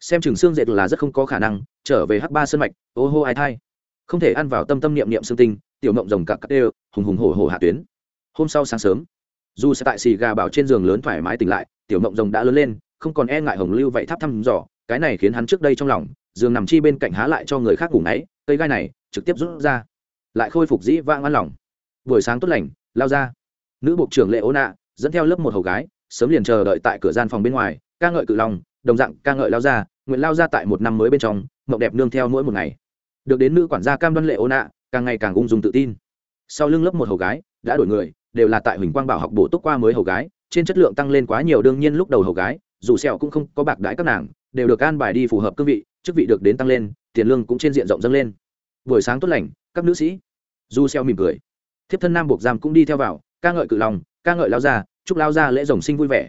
Xem chừng xương dệt là rất không có khả năng, trở về hắc ba sơn mạch, ô hô ai thai. Không thể ăn vào tâm tâm niệm niệm xương tinh, tiểu mộng rồng cặp cắt đều, hùng hùng hổ hổ hạ tuyến. Hôm sau sáng sớm, dù sẽ tại xì gà bảo trên giường lớn thoải mái tỉnh lại, tiểu mộng rồng đã lớn lên, không còn e ngại hồng lưu vậy tháp thăm dò, cái này khiến hắn trước đây trong lòng giường nằm chi bên cạnh há lại cho người khác ngủ ngáy, cây gai này trực tiếp rút ra. Lại khôi phục dĩ vãng an lòng. Buổi sáng tốt lành, lao ra. Nữ bộ trưởng lệ ố nạ dẫn theo lớp một hầu gái, sớm liền chờ đợi tại cửa gian phòng bên ngoài, ca ngợi cự lòng đồng dạng ca ngợi lao ra, nguyện lao ra tại một năm mới bên trong, mộng đẹp nương theo mỗi một ngày. Được đến nữ quản gia cam đoan lệ ố nạ càng ngày càng ung dung tự tin. Sau lưng lớp một hầu gái, đã đổi người, đều là tại huỳnh quang bảo học bổ túc qua mới hầu gái, trên chất lượng tăng lên quá nhiều đương nhiên lúc đầu hầu gái, dù sẹo cũng không có bạc đãi các nàng, đều được an bài đi phù hợp cương vị chức vị được đến tăng lên, tiền lương cũng trên diện rộng dâng lên. Buổi sáng tốt lành, các nữ sĩ. Du xeo mỉm cười. Thiếp thân nam buộc giam cũng đi theo vào, ca ngợi cự lòng, ca ngợi lao gia, chúc lao gia lễ rồng sinh vui vẻ.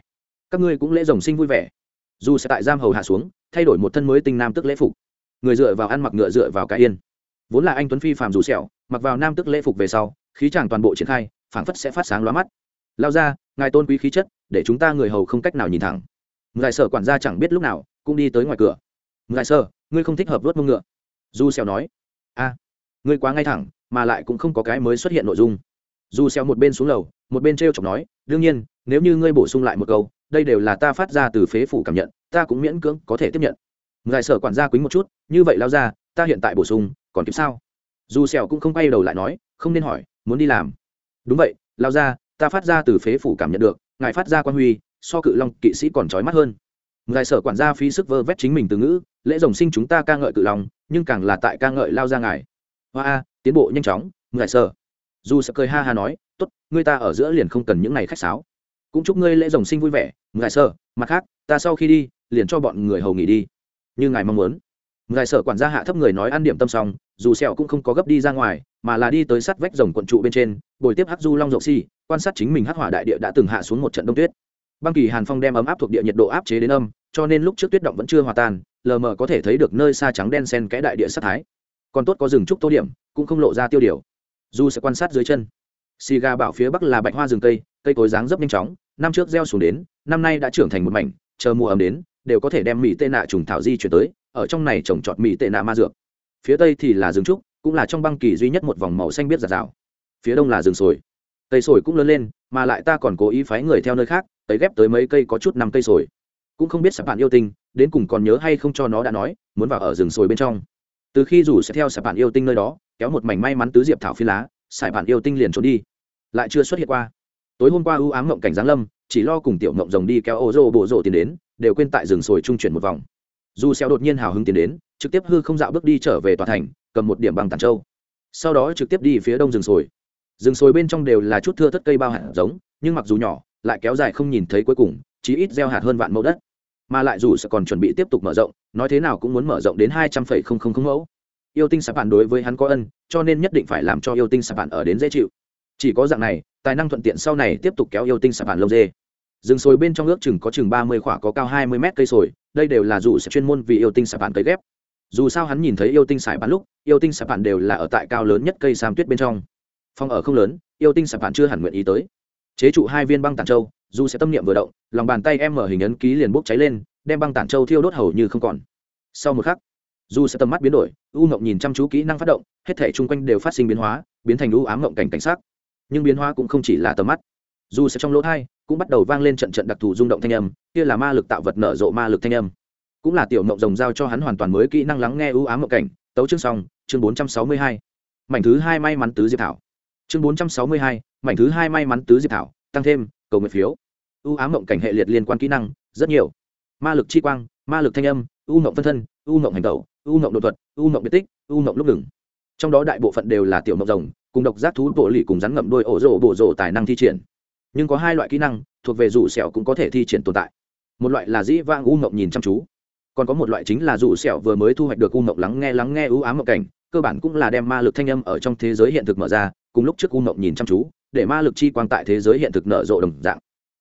Các ngươi cũng lễ rồng sinh vui vẻ. Dù sẽ tại giam hầu hạ xuống, thay đổi một thân mới tinh nam tức lễ phục. Người dựa vào ăn mặc ngựa dựa vào cái yên. Vốn là anh tuấn phi phàm dù sẹo mặc vào nam tức lễ phục về sau, khí chàng toàn bộ triển khai, phảng phất sẽ phát sáng lóa mắt. Lao ra ngài tôn quý khí chất, để chúng ta người hầu không cách nào nhìn thẳng. Ngài sở quản gia chẳng biết lúc nào, cũng đi tới ngoài cửa ngài sơ, ngươi không thích hợp vớt mông ngựa. Du xèo nói, a, ngươi quá ngay thẳng, mà lại cũng không có cái mới xuất hiện nội dung. Du xèo một bên xuống lầu, một bên treo chọc nói, đương nhiên, nếu như ngươi bổ sung lại một câu, đây đều là ta phát ra từ phế phủ cảm nhận, ta cũng miễn cưỡng có thể tiếp nhận. Ngài sở quản gia quýnh một chút, như vậy lao ra, ta hiện tại bổ sung, còn kịp sao? Dù sẹo cũng không quay đầu lại nói, không nên hỏi, muốn đi làm. Đúng vậy, lao ra, ta phát ra từ phế phủ cảm nhận được, ngài phát ra quan huy, so cự long kỵ sĩ còn chói mắt hơn. Ngài sở quản gia phí sức vơ vét chính mình từ ngữ lễ rồng sinh chúng ta ca ngợi cự lòng, nhưng càng là tại ca ngợi lao ra ngài hoa a tiến bộ nhanh chóng ngài sơ. dù sợ cười ha ha nói tốt ngươi ta ở giữa liền không cần những ngày khách sáo cũng chúc ngươi lễ rồng sinh vui vẻ ngài sơ. mặt khác ta sau khi đi liền cho bọn người hầu nghỉ đi như ngài mong muốn ngài sở quản gia hạ thấp người nói ăn điểm tâm xong dù sẹo cũng không có gấp đi ra ngoài mà là đi tới sát vách rồng quận trụ bên trên bồi tiếp hắc du long Rộng si quan sát chính mình hắc hỏa đại địa đã từng hạ xuống một trận đông tuyết băng kỳ hàn phong đem ấm áp thuộc địa nhiệt độ áp chế đến âm cho nên lúc trước tuyết động vẫn chưa hòa tan, lờ mờ có thể thấy được nơi xa trắng đen xen kẽ đại địa sát thái. Còn tốt có rừng trúc tô điểm, cũng không lộ ra tiêu điều. Dù sẽ quan sát dưới chân. Xì gà bảo phía bắc là bạch hoa rừng cây cây cối dáng dấp nhanh chóng, năm trước gieo xuống đến, năm nay đã trưởng thành một mảnh, chờ mùa ấm đến, đều có thể đem mỹ tệ nạ trùng thảo di chuyển tới, ở trong này trồng trọt mỹ tệ nạ ma dược. Phía tây thì là rừng trúc, cũng là trong băng kỳ duy nhất một vòng màu xanh biết giạt rào. Phía đông là rừng sồi. Cây sồi cũng lớn lên, mà lại ta còn cố ý phái người theo nơi khác tới ghép tới mấy cây có chút năm cây sồi cũng không biết sạp bạn yêu tinh, đến cùng còn nhớ hay không cho nó đã nói, muốn vào ở rừng sồi bên trong. Từ khi rủ sẽ theo sạp bạn yêu tinh nơi đó, kéo một mảnh may mắn tứ diệp thảo phi lá sải bạn yêu tinh liền trốn đi. Lại chưa xuất hiện qua. Tối hôm qua ưu ám mộng cảnh giáng lâm, chỉ lo cùng tiểu mộng rồng đi kéo ô rô bộ rộ tiền đến, đều quên tại rừng sồi trung chuyển một vòng. Dù xeo đột nhiên hào hứng tiến đến, trực tiếp hư không dạo bước đi trở về tòa thành, cầm một điểm bằng tàn châu. Sau đó trực tiếp đi phía đông rừng sồi. Rừng sồi bên trong đều là chút thưa thất cây bao hạt giống, nhưng mặc dù nhỏ, lại kéo dài không nhìn thấy cuối cùng, chí ít gieo hạt hơn vạn mẫu đất mà lại dù sẽ còn chuẩn bị tiếp tục mở rộng, nói thế nào cũng muốn mở rộng đến hai trăm phẩy không không không mẫu. Yêu tinh sạp bạn đối với hắn có ân, cho nên nhất định phải làm cho yêu tinh sạp bạn ở đến dễ chịu. Chỉ có dạng này, tài năng thuận tiện sau này tiếp tục kéo yêu tinh sạp bạn lông dê. Rừng sồi bên trong ước chừng có chừng ba mươi khoả có cao hai mươi mét cây sồi, đây đều là dù sẽ chuyên môn vì yêu tinh sạp bạn cấy ghép. Dù sao hắn nhìn thấy yêu tinh sạp bạn lúc, yêu tinh sạp bạn đều là ở tại cao lớn nhất cây sam tuyết bên trong. Phòng ở không lớn, yêu tinh sạp bạn chưa hẳn nguyện ý tới. Chế trụ hai viên băng tản châu dù sẽ tâm niệm vừa động, lòng bàn tay em mở hình ấn ký liền bốc cháy lên, đem băng tản châu thiêu đốt hầu như không còn. Sau một khắc, dù sẽ tầm mắt biến đổi, u ngộng nhìn chăm chú kỹ năng phát động, hết thể chung quanh đều phát sinh biến hóa, biến thành u ám ngộng cảnh cảnh sát nhưng biến hóa cũng không chỉ là tầm mắt. Dù sẽ trong lỗ thai, cũng bắt đầu vang lên trận trận đặc thù rung động thanh âm, kia là ma lực tạo vật nở rộ ma lực thanh âm. Cũng là tiểu ngộng rồng giao cho hắn hoàn toàn mới kỹ năng lắng nghe ưu ám ngộng cảnh. Tấu chương xong, chương bốn trăm sáu mươi hai. Mảnh thứ hai may mắn tứ diệp thảo. Chương bốn trăm sáu mươi hai, mảnh thứ hai may mắn tứ diệp thảo, tăng thêm cầu nguyện phiếu. Ưu ám mộng cảnh hệ liệt liên quan kỹ năng, rất nhiều. Ma lực chi quang, ma lực thanh âm, u mộng phân thân, u mộng hành tẩu, u mộng đột thuật, u mộng biệt tích, u mộng lúc ngừng. Trong đó đại bộ phận đều là tiểu mộng rồng, cùng độc giác thú bộ lì cùng rắn ngậm đôi ổ rổ bộ rổ tài năng thi triển. Nhưng có hai loại kỹ năng, thuộc về rủ sẹo cũng có thể thi triển tồn tại. Một loại là dĩ vang u mộng nhìn chăm chú, còn có một loại chính là rủ sẹo vừa mới thu hoạch được u mộng lắng nghe lắng nghe ưu ám mộng cảnh, cơ bản cũng là đem ma lực thanh âm ở trong thế giới hiện thực mở ra, cùng lúc trước u mộng nhìn chăm chú để ma lực chi quang tại thế giới hiện thực nở rộ đồng dạng.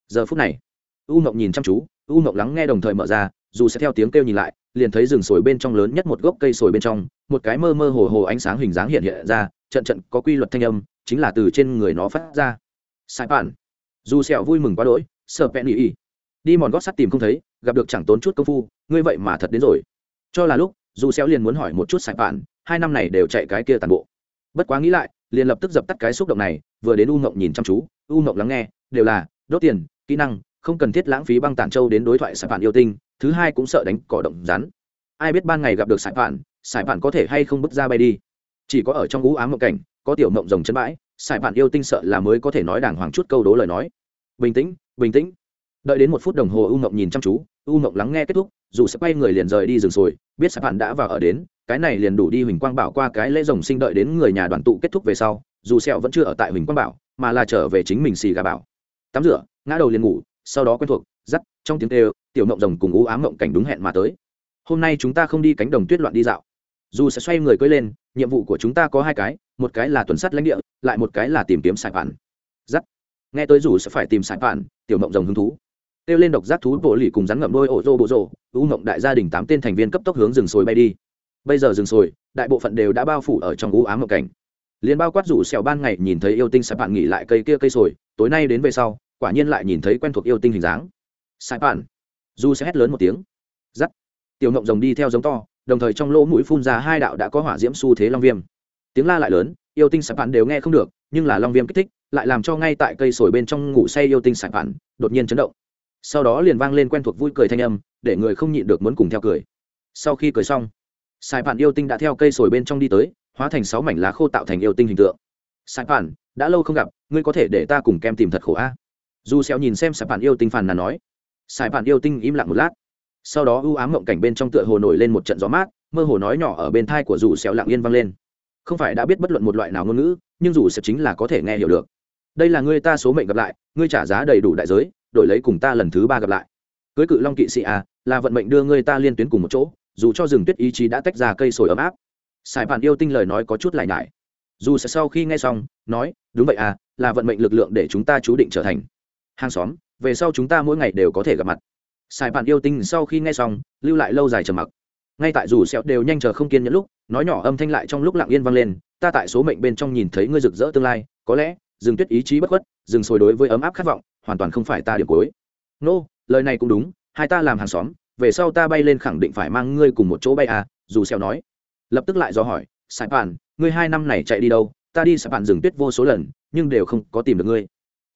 Giờ phút này, u ngọc nhìn chăm chú, u ngọc lắng nghe đồng thời mở ra, dù sẽ theo tiếng kêu nhìn lại, liền thấy rừng sồi bên trong lớn nhất một gốc cây sồi bên trong, một cái mơ mơ hồ hồ ánh sáng hình dáng hiện hiện ra, trận trận có quy luật thanh âm, chính là từ trên người nó phát ra. Sai bản dù sẹo vui mừng quá đỗi, sợ vẹn ý đi mòn gót sắt tìm không thấy, gặp được chẳng tốn chút công phu, ngươi vậy mà thật đến rồi. Cho là lúc, dù sẹo liền muốn hỏi một chút sai bản hai năm này đều chạy cái kia toàn bộ. Bất quá nghĩ lại liền lập tức dập tắt cái xúc động này, vừa đến u ngộng nhìn chăm chú, u ngộng lắng nghe, đều là, đốt tiền, kỹ năng, không cần thiết lãng phí băng tản châu đến đối thoại sải phản yêu tinh, thứ hai cũng sợ đánh cỏ động rắn. Ai biết ban ngày gặp được sải phản sải phản có thể hay không bước ra bay đi. Chỉ có ở trong ú ám mộng cảnh, có tiểu mộng rồng chân bãi, sải phản yêu tinh sợ là mới có thể nói đàng hoàng chút câu đố lời nói. Bình tĩnh bình tĩnh. Đợi đến một phút đồng hồ u mộng nhìn chăm chú, u mộng lắng nghe kết thúc, dù sẽ quay người liền rời đi rừng sồi, biết sải phản đã vào ở đến cái này liền đủ đi huỳnh quang bảo qua cái lễ rồng sinh đợi đến người nhà đoàn tụ kết thúc về sau, dù sẹo vẫn chưa ở tại huỳnh quang bảo, mà là trở về chính mình xì gà bảo. Tắm rửa, ngã đầu liền ngủ, sau đó quen thuộc dắt trong tiếng kêu, tiểu mộng rồng cùng u ám mộng cảnh đúng hẹn mà tới. Hôm nay chúng ta không đi cánh đồng tuyết loạn đi dạo. Dù sẽ xoay người cưỡi lên, nhiệm vụ của chúng ta có hai cái, một cái là tuần sắt lãnh địa, lại một cái là tìm kiếm sải phản. Dắt nghe tới dù sẽ phải tìm sải phản, tiểu mộng rồng hứng thú. Kêu lên độc giác thú bộ lì cùng rắn ngậm đôi ổ rô bộ rô, u mộng đại gia đình tám tên thành viên cấp tốc hướng rừng sồi bay đi bây giờ dừng sồi đại bộ phận đều đã bao phủ ở trong u ám mộng cảnh. Liền bao quát rủ xẻo ban ngày nhìn thấy yêu tinh sạp bạn nghỉ lại cây kia cây sồi tối nay đến về sau quả nhiên lại nhìn thấy quen thuộc yêu tinh hình dáng. Sạp bạn dù sẽ hét lớn một tiếng. Giắt, tiểu ngộng rồng đi theo giống to đồng thời trong lỗ mũi phun ra hai đạo đã có hỏa diễm xu thế long viêm. Tiếng la lại lớn yêu tinh sạp bạn đều nghe không được nhưng là long viêm kích thích lại làm cho ngay tại cây sồi bên trong ngủ say yêu tinh sạp bạn, đột nhiên chấn động. Sau đó liền vang lên quen thuộc vui cười thanh âm để người không nhịn được muốn cùng theo cười. Sau khi cười xong sai phản yêu tinh đã theo cây sồi bên trong đi tới, hóa thành sáu mảnh lá khô tạo thành yêu tinh hình tượng. Sai phản, đã lâu không gặp, ngươi có thể để ta cùng kem tìm thật khổ a? Dù xéo nhìn xem sai phản yêu tinh phản là nói. Sai phản yêu tinh im lặng một lát. Sau đó ưu ám mộng cảnh bên trong tựa hồ nổi lên một trận gió mát, mơ hồ nói nhỏ ở bên thai của dù xéo lặng yên vang lên. Không phải đã biết bất luận một loại nào ngôn ngữ, nhưng dù xéo chính là có thể nghe hiểu được. Đây là ngươi ta số mệnh gặp lại, ngươi trả giá đầy đủ đại giới, đổi lấy cùng ta lần thứ ba gặp lại. Cưới cự long kỵ sĩ à là vận mệnh đưa ngươi ta liên tuyến cùng một chỗ dù cho rừng tuyết ý chí đã tách ra cây sồi ấm áp. Sài Bàn yêu tinh lời nói có chút lại nhải dù sẽ sau khi nghe xong, nói, đúng vậy à là vận mệnh lực lượng để chúng ta chú định trở thành hàng xóm, về sau chúng ta mỗi ngày đều có thể gặp mặt. Sài Bàn yêu tinh sau khi nghe xong, lưu lại lâu dài trầm mặc. Ngay tại dù sẹo đều nhanh chờ không kiên nhẫn lúc, nói nhỏ âm thanh lại trong lúc lặng yên vang lên, ta tại số mệnh bên trong nhìn thấy ngươi rực rỡ tương lai, có lẽ dừng tuyết ý chí bất khuất dừng sồi đối với ấm áp khát vọng, hoàn toàn không phải ta điểm cuối. Nô, lời này cũng đúng, hai ta làm hàng xóm về sau ta bay lên khẳng định phải mang ngươi cùng một chỗ bay à dù xeo nói. Lập tức lại do hỏi sài bạn, ngươi hai năm này chạy đi đâu? Ta đi sài bạn rừng tuyết vô số lần nhưng đều không có tìm được ngươi.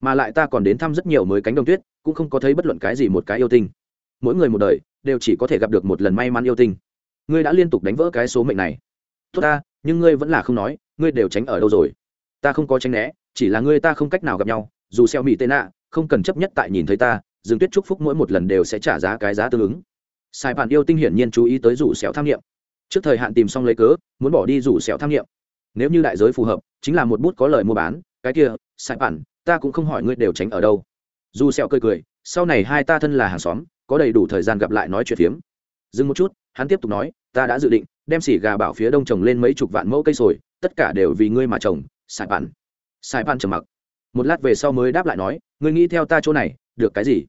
Mà lại ta còn đến thăm rất nhiều mới cánh đồng tuyết cũng không có thấy bất luận cái gì một cái yêu tinh. Mỗi người một đời đều chỉ có thể gặp được một lần may mắn yêu tinh. Ngươi đã liên tục đánh vỡ cái số mệnh này. Tốt ta nhưng ngươi vẫn là không nói ngươi đều tránh ở đâu rồi? Ta không có tránh né chỉ là ngươi ta không cách nào gặp nhau dù xeo mỹ tên nạ không cần chấp nhất tại nhìn thấy ta dương tuyết chúc phúc mỗi một lần đều sẽ trả giá cái giá tương ứng sai bản yêu tinh hiển nhiên chú ý tới rủ xẻo tham nghiệm. Trước thời hạn tìm xong lấy cớ, muốn bỏ đi rủ xẻo tham nghiệm. Nếu như đại giới phù hợp, chính là một bút có lời mua bán, cái kia, sai bản ta cũng không hỏi ngươi đều tránh ở đâu. Dù xẻo cười cười, sau này hai ta thân là hàng xóm, có đầy đủ thời gian gặp lại nói chuyện phiếm. Dừng một chút, hắn tiếp tục nói, ta đã dự định, đem xỉ gà bảo phía đông trồng lên mấy chục vạn mẫu cây sồi, tất cả đều vì ngươi mà trồng, Sai bản sai bản trầm mặc. Một lát về sau mới đáp lại nói, ngươi nghĩ theo ta chỗ này, được cái gì?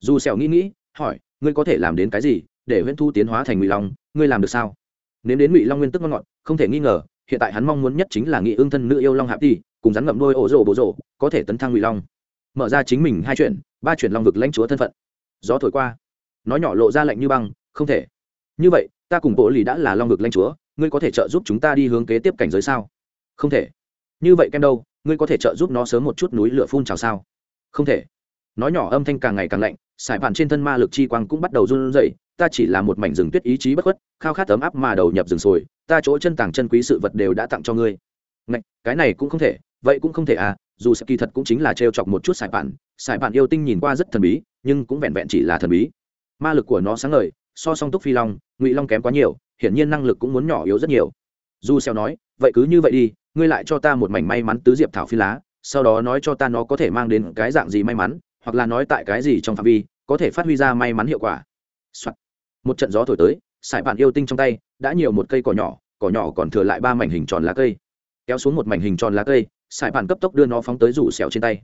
Dù sẹo nghĩ nghĩ, hỏi ngươi có thể làm đến cái gì để huyễn thu tiến hóa thành ngụy long, ngươi làm được sao? Nếu đến ngụy long nguyên tức ngon ngọt, không thể nghi ngờ, hiện tại hắn mong muốn nhất chính là nghị ương thân nữ yêu long hạp đi cùng rắn ngậm đôi ổ rổ bố rổ, có thể tấn thăng ngụy long. Mở ra chính mình hai chuyện, ba chuyện long vực lãnh chúa thân phận. Gió thổi qua, nói nhỏ lộ ra lạnh như băng, không thể. Như vậy, ta cùng bộ lì đã là long vực Lãnh chúa, ngươi có thể trợ giúp chúng ta đi hướng kế tiếp cảnh giới sao? Không thể. Như vậy kem đâu, ngươi có thể trợ giúp nó sớm một chút núi lửa phun trào sao? Không thể. Nói nhỏ âm thanh càng ngày càng lạnh sải bàn trên thân ma lực chi quang cũng bắt đầu run rẩy ta chỉ là một mảnh rừng tuyết ý chí bất khuất khao khát ấm áp mà đầu nhập rừng sồi ta chỗ chân tàng chân quý sự vật đều đã tặng cho ngươi. Ngạch, cái này cũng không thể vậy cũng không thể à dù sẽ kỳ thật cũng chính là trêu chọc một chút sải bàn, sải bàn yêu tinh nhìn qua rất thần bí nhưng cũng vẹn vẹn chỉ là thần bí. Ma lực của nó sáng ngời so song túc phi long ngụy long kém quá nhiều hiển nhiên năng lực cũng muốn nhỏ yếu rất nhiều. Du xeo nói vậy cứ như vậy đi ngươi lại cho ta một mảnh may mắn tứ diệp thảo phi lá sau đó nói cho ta nó có thể mang đến cái dạng gì may mắn hoặc là nói tại cái gì trong phạm vi, có thể phát huy ra may mắn hiệu quả、Soạn. một trận gió thổi tới, sải bạn yêu tinh trong tay, đã nhiều một cây cỏ nhỏ cỏ nhỏ còn thừa lại ba mảnh hình tròn lá cây. Kéo xuống một mảnh hình tròn lá cây, sải bạn cấp tốc đưa nó phóng tới rủ xẻo trên tay.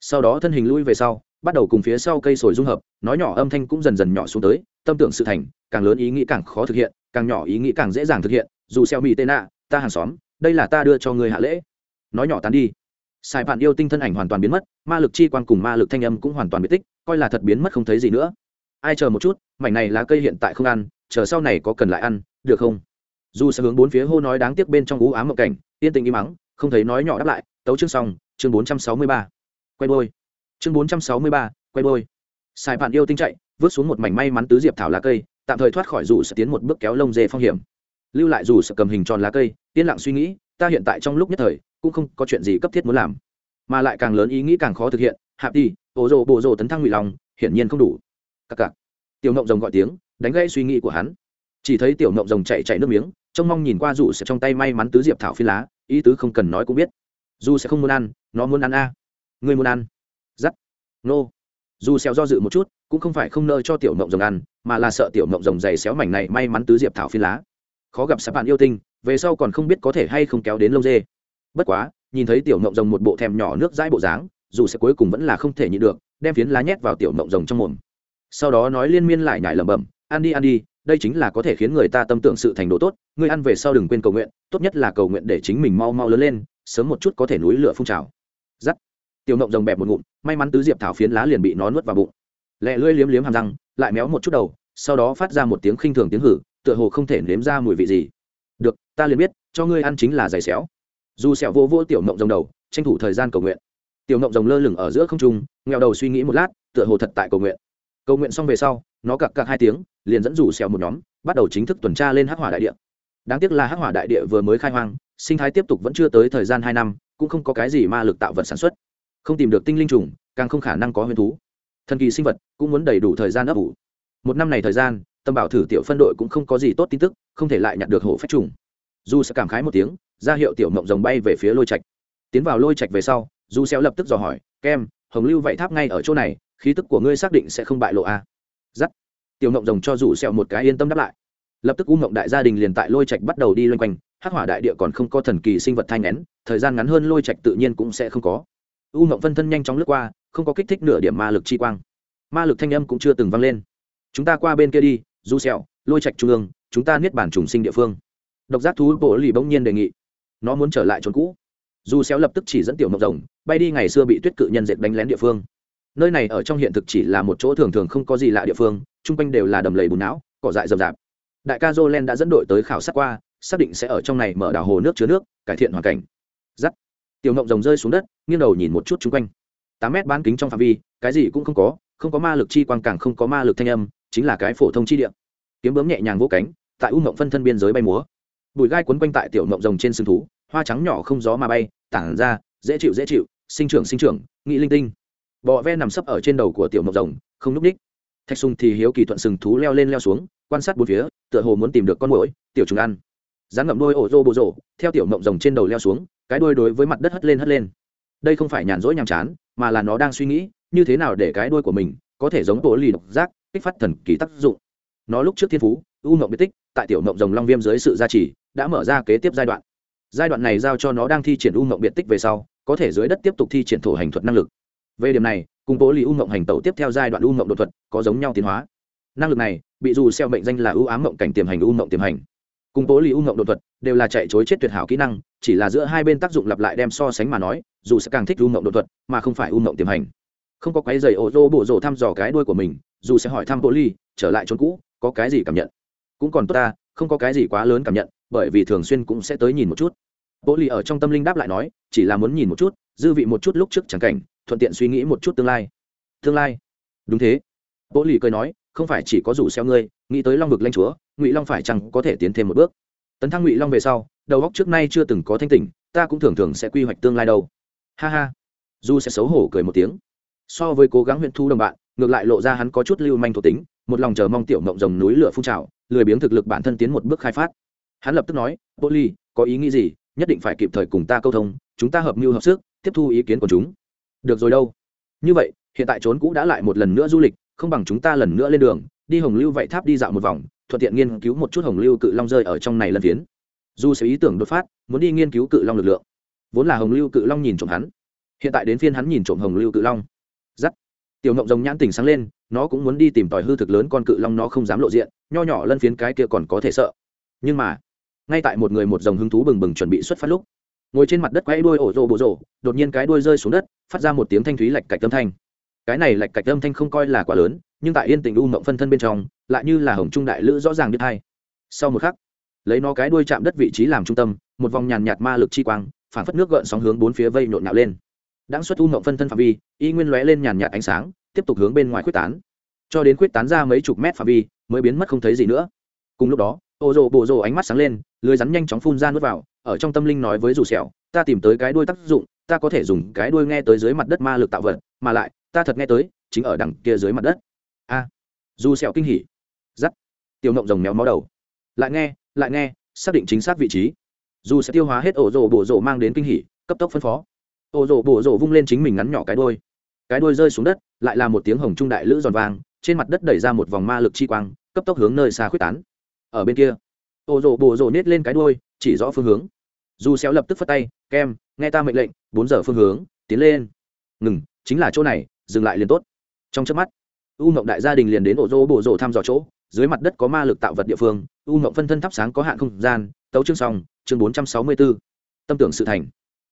Sau đó thân hình lui về sau, bắt đầu cùng phía sau cây sồi dung hợp, nói nhỏ âm thanh cũng dần dần nhỏ xuống tới, tâm tưởng sự thành, càng lớn ý nghĩ càng khó thực hiện, càng nhỏ ý nghĩ càng dễ dàng thực hiện. Dù xeo mỹ tên nạ, ta hàng xóm, đây là ta đưa cho người hạ lễ. Nói nhỏ tán đi sai bạn yêu tinh thân ảnh hoàn toàn biến mất, ma lực chi quan cùng ma lực thanh âm cũng hoàn toàn bị tích, coi là thật biến mất không thấy gì nữa. Ai chờ một chút, mảnh này lá cây hiện tại không ăn, chờ sau này có cần lại ăn, được không? Dù sẽ hướng bốn phía hô nói đáng tiếc bên trong ú ám một cảnh, yên tĩnh im mắng, không thấy nói nhỏ đáp lại, tấu chương xong, chương bốn trăm sáu mươi ba. Quay đôi chương bốn trăm sáu mươi ba, quay đôi sai bạn yêu tinh chạy, vứt xuống một mảnh may mắn tứ diệp thảo lá cây, tạm thời thoát khỏi dù sẽ tiến một bước kéo lông dê phong hiểm. Lưu lại dù sẽ cầm hình tròn lá cây, yên lặng suy nghĩ, ta hiện tại trong lúc nhất thời cũng không có chuyện gì cấp thiết muốn làm. Mà lại càng lớn ý nghĩ càng khó thực hiện hạp đi bộ rồ bộ rồ tấn thăng ngụy lòng hiển nhiên không đủ. Cặc cặc. Tiểu ngộng rồng gọi tiếng, đánh gãy suy nghĩ của hắn. Chỉ thấy tiểu ngộng rồng chạy chạy nước miếng, trông mong nhìn qua dù sẽ trong tay may mắn tứ diệp thảo phi lá, ý tứ không cần nói cũng biết. Dù sẽ không muốn ăn, nó muốn ăn a. À. người muốn ăn? Giắt. Nô. Dù xéo do dự một chút, cũng không phải không nơi cho tiểu mộng rồng ăn, mà là sợ tiểu mộng rồng dày xéo mảnh này may mắn tứ diệp thảo phi lá. Khó gặp sạp bạn yêu tinh, về sau còn không biết có thể hay không kéo đến lông dê bất quá, nhìn thấy tiểu mộng rồng một bộ thèm nhỏ nước dãi bộ dáng, dù sẽ cuối cùng vẫn là không thể nhịn được, đem phiến lá nhét vào tiểu mộng rồng trong mồm. Sau đó nói liên miên lại nhải lẩm bẩm, ăn đi ăn đi, đây chính là có thể khiến người ta tâm tưởng sự thành độ tốt, ngươi ăn về sau đừng quên cầu nguyện, tốt nhất là cầu nguyện để chính mình mau mau lớn lên, sớm một chút có thể núi lửa phun trào. Giắt tiểu mộng rồng bẹp một ngụm, may mắn tứ diệp thảo phiến lá liền bị nó nuốt vào bụng. Lẹ lưỡi liếm liếm hàm răng, lại méo một chút đầu, sau đó phát ra một tiếng khinh thường tiếng hử, tựa hồ không thể nếm ra mùi vị gì. Được, ta liền biết, cho ngươi ăn chính là giày xéo dù sẹo vô vô tiểu mộng rồng đầu, tranh thủ thời gian cầu nguyện. Tiểu mộng rồng lơ lửng ở giữa không trung nghèo đầu suy nghĩ một lát, tựa hồ thật tại cầu nguyện. Cầu nguyện xong về sau, nó cặc cặc hai tiếng, liền dẫn rủ sẹo một nhóm, bắt đầu chính thức tuần tra lên hắc hỏa đại địa. Đáng tiếc là hắc hỏa đại địa vừa mới khai hoang, sinh thái tiếp tục vẫn chưa tới thời gian hai năm, cũng không có cái gì ma lực tạo vật sản xuất. Không tìm được tinh linh trùng, càng không khả năng có huyền thú. Thần kỳ sinh vật cũng muốn đầy đủ thời gian ấp ủ. Một năm này thời gian, tâm bảo thử tiểu phân đội cũng không có gì tốt tin tức, không thể lại nhặt được hổ phách trùng. Dù sẽ cảm khái một tiếng ra hiệu tiểu mộng rồng bay về phía lôi trạch. Tiến vào lôi trạch về sau, du xéo lập tức dò hỏi, kem, hồng lưu vậy tháp ngay ở chỗ này, khí tức của ngươi xác định sẽ không bại lộ a à? dắt tiểu mộng rồng cho dù xéo một cái yên tâm đáp lại. Lập tức u mộng đại gia đình liền tại lôi trạch bắt đầu đi loanh quanh, hắc hỏa đại địa còn không có thần kỳ sinh vật thanh nén thời gian ngắn hơn lôi trạch tự nhiên cũng sẽ không có. U mộng phân thân nhanh chóng lướt qua, không có kích thích nửa điểm ma lực chi quang. Ma lực thanh âm cũng chưa từng vang lên. Chúng ta qua bên kia đi, du sẹo lôi trạch trung ương, chúng ta niết bản trùng sinh địa phương. Độc giác thú bộ lì bỗng nhiên đề nghị nó muốn trở lại chốn cũ. Du xéo lập tức chỉ dẫn tiểu mộng rồng, bay đi ngày xưa bị tuyết cự nhân dệt đánh lén địa phương. Nơi này ở trong hiện thực chỉ là một chỗ thường thường không có gì lạ địa phương, chung quanh đều là đầm lầy bùn não, cỏ dại rậm rạp. Đại ca jolen đã dẫn đội tới khảo sát qua, xác định sẽ ở trong này mở đảo hồ nước chứa nước, cải thiện hoàn cảnh. Giắt. Tiểu mộng rồng rơi xuống đất, nghiêng đầu nhìn một chút chung quanh. Tám mét bán kính trong phạm vi, cái gì cũng không có không có ma lực chi quang càng không có ma lực thanh âm, chính là cái phổ thông chi địa. Kiếm bướm nhẹ nhàng vỗ cánh, tại u ngộng phân thân biên giới bay múa bụi gai quấn quanh tại tiểu mộng rồng trên sừng thú, hoa trắng nhỏ không gió mà bay, tản ra, dễ chịu dễ chịu, sinh trưởng sinh trưởng, nghị linh tinh. Bọ ve nằm sấp ở trên đầu của tiểu mộng rồng, không núp ních. Thạch sùng thì hiếu kỳ thuận sừng thú leo lên leo xuống, quan sát bốn phía, tựa hồ muốn tìm được con mũi tiểu trùng ăn. Rán ngậm đôi ổ rô bộ rổ, theo tiểu mộng rồng trên đầu leo xuống, cái đuôi đối với mặt đất hất lên hất lên. Đây không phải nhàn rỗi nhàm chán, mà là nó đang suy nghĩ, như thế nào để cái đuôi của mình có thể giống bộ lì độc giác, kích phát thần kỳ tác dụng. Nó lúc trước thiên phú u mộng biệt tích, tại tiểu mộng rồng long viêm dưới sự gia trì, đã mở ra kế tiếp giai đoạn. Giai đoạn này giao cho nó đang thi triển u mộng biệt tích về sau, có thể dưới đất tiếp tục thi triển thổ hành thuật năng lực. Về điểm này, cùng bố lý u mộng hành tẩu tiếp theo giai đoạn u mộng đột thuật có giống nhau tiến hóa. Năng lực này, bị dù xeo mệnh danh là ưu ám mộng cảnh tiềm hành u mộng tiềm hành. Cùng bố lý u mộng đột thuật, đều là chạy chối chết tuyệt hảo kỹ năng, chỉ là giữa hai bên tác dụng lặp lại đem so sánh mà nói, dù sẽ càng thích u mộng đột thuật, mà không phải u mộng tiềm hành. Không có cái giày ô tô bộ rổ thăm dò cái đuôi của mình, dù sẽ hỏi thăm bố ly trở lại chốn cũ, có cái gì cảm nhận? Cũng còn tốt ta, không có cái gì quá lớn cảm nhận, bởi vì thường xuyên cũng sẽ tới nhìn một chút. Bố lì ở trong tâm linh đáp lại nói, chỉ là muốn nhìn một chút, dư vị một chút lúc trước chẳng cảnh, thuận tiện suy nghĩ một chút tương lai. Tương lai? Đúng thế. Bố lì cười nói, không phải chỉ có rủ xeo ngươi, nghĩ tới long vực lanh chúa, ngụy long phải chăng có thể tiến thêm một bước? Tấn thăng ngụy long về sau, đầu góc trước nay chưa từng có thanh tỉnh, ta cũng thường thường sẽ quy hoạch tương lai đâu. Ha ha. Du sẽ xấu hổ cười một tiếng. So với cố gắng huyện thu đồng bạn, ngược lại lộ ra hắn có chút lưu manh thuộc tính một lòng chờ mong tiểu mộng rồng núi lửa phun trào, lười biếng thực lực bản thân tiến một bước khai phát. Hắn lập tức nói bô ly, có ý nghĩ gì? Nhất định phải kịp thời cùng ta câu thông, chúng ta hợp mưu hợp sức, tiếp thu ý kiến của chúng. Được rồi đâu. Như vậy, hiện tại trốn cũ đã lại một lần nữa du lịch, không bằng chúng ta lần nữa lên đường, đi hồng lưu vậy tháp đi dạo một vòng, thuận tiện nghiên cứu một chút hồng lưu cự long rơi ở trong này lần phiến. Dù sẽ ý tưởng đột phát, muốn đi nghiên cứu cự long lực lượng. Vốn là hồng lưu cự long nhìn trộm hắn. Hiện tại đến phiên hắn nhìn trộm hồng lưu cự long. Giắt. Tiểu ngộng rồng nhãn tình sáng lên nó cũng muốn đi tìm tòi hư thực lớn con cự long nó không dám lộ diện, nho nhỏ lân phiến cái kia còn có thể sợ. Nhưng mà, ngay tại một người một dòng hứng thú bừng bừng chuẩn bị xuất phát lúc, ngồi trên mặt đất quay đuôi ổ rồ bộ rồ, đột nhiên cái đuôi rơi xuống đất, phát ra một tiếng thanh thúy lạch cạch âm thanh. Cái này lạch cạch âm thanh không coi là quá lớn, nhưng tại yên tình u mộng phân thân bên trong, lại như là hồng trung đại lữ rõ ràng biết hai. Sau một khắc, lấy nó cái đuôi chạm đất vị trí làm trung tâm, một vòng nhàn nhạt ma lực chi quang, phản phất nước gợn sóng hướng bốn phía vây nhộn nhạo lên. Đang xuất u mộng phân thân phạm vi, y nguyên lóe lên nhàn nhạt ánh sáng tiếp tục hướng bên ngoài quyết tán. Cho đến quyết tán ra mấy chục mét phạm vi, mới biến mất không thấy gì nữa. Cùng lúc đó, ô rồ bộ rồ ánh mắt sáng lên lưới rắn nhanh chóng phun ra nước vào, ở trong tâm linh nói với dù sẹo, ta tìm tới cái đuôi tác dụng, ta có thể dùng cái đuôi nghe tới dưới mặt đất ma lực tạo vật, mà lại, ta thật nghe tới, chính ở đằng kia dưới mặt đất. A. Dù sẹo kinh hỉ. Giắt. Tiểu ngộng rồng méo máu đầu. Lại nghe lại nghe, xác định chính xác vị trí. Dù sẽ tiêu hóa hết ổ rồ bộ rồ mang đến kinh hỉ, cấp tốc phân phó. Ổ rồ bộ rồ vung lên chính mình ngắn nhỏ cái đuôi. Cái đuôi rơi xuống đất lại là một tiếng hồng trung đại lữ giòn vang trên mặt đất đẩy ra một vòng ma lực chi quang cấp tốc hướng nơi xa khuyết tán. Ở bên kia ô rộ bộ rộ nết lên cái đuôi chỉ rõ phương hướng. Dù xéo lập tức phất tay kem nghe ta mệnh lệnh bốn giờ phương hướng tiến lên. Ngừng chính là chỗ này dừng lại liền tốt. Trong chớp mắt u ngộng đại gia đình liền đến ổ rồ bộ rộ thăm dò chỗ dưới mặt đất có ma lực tạo vật địa phương u ngộng phân thân thắp sáng có hạn không gian tấu chương xong chương bốn trăm sáu mươi 464. tâm tưởng sự thành.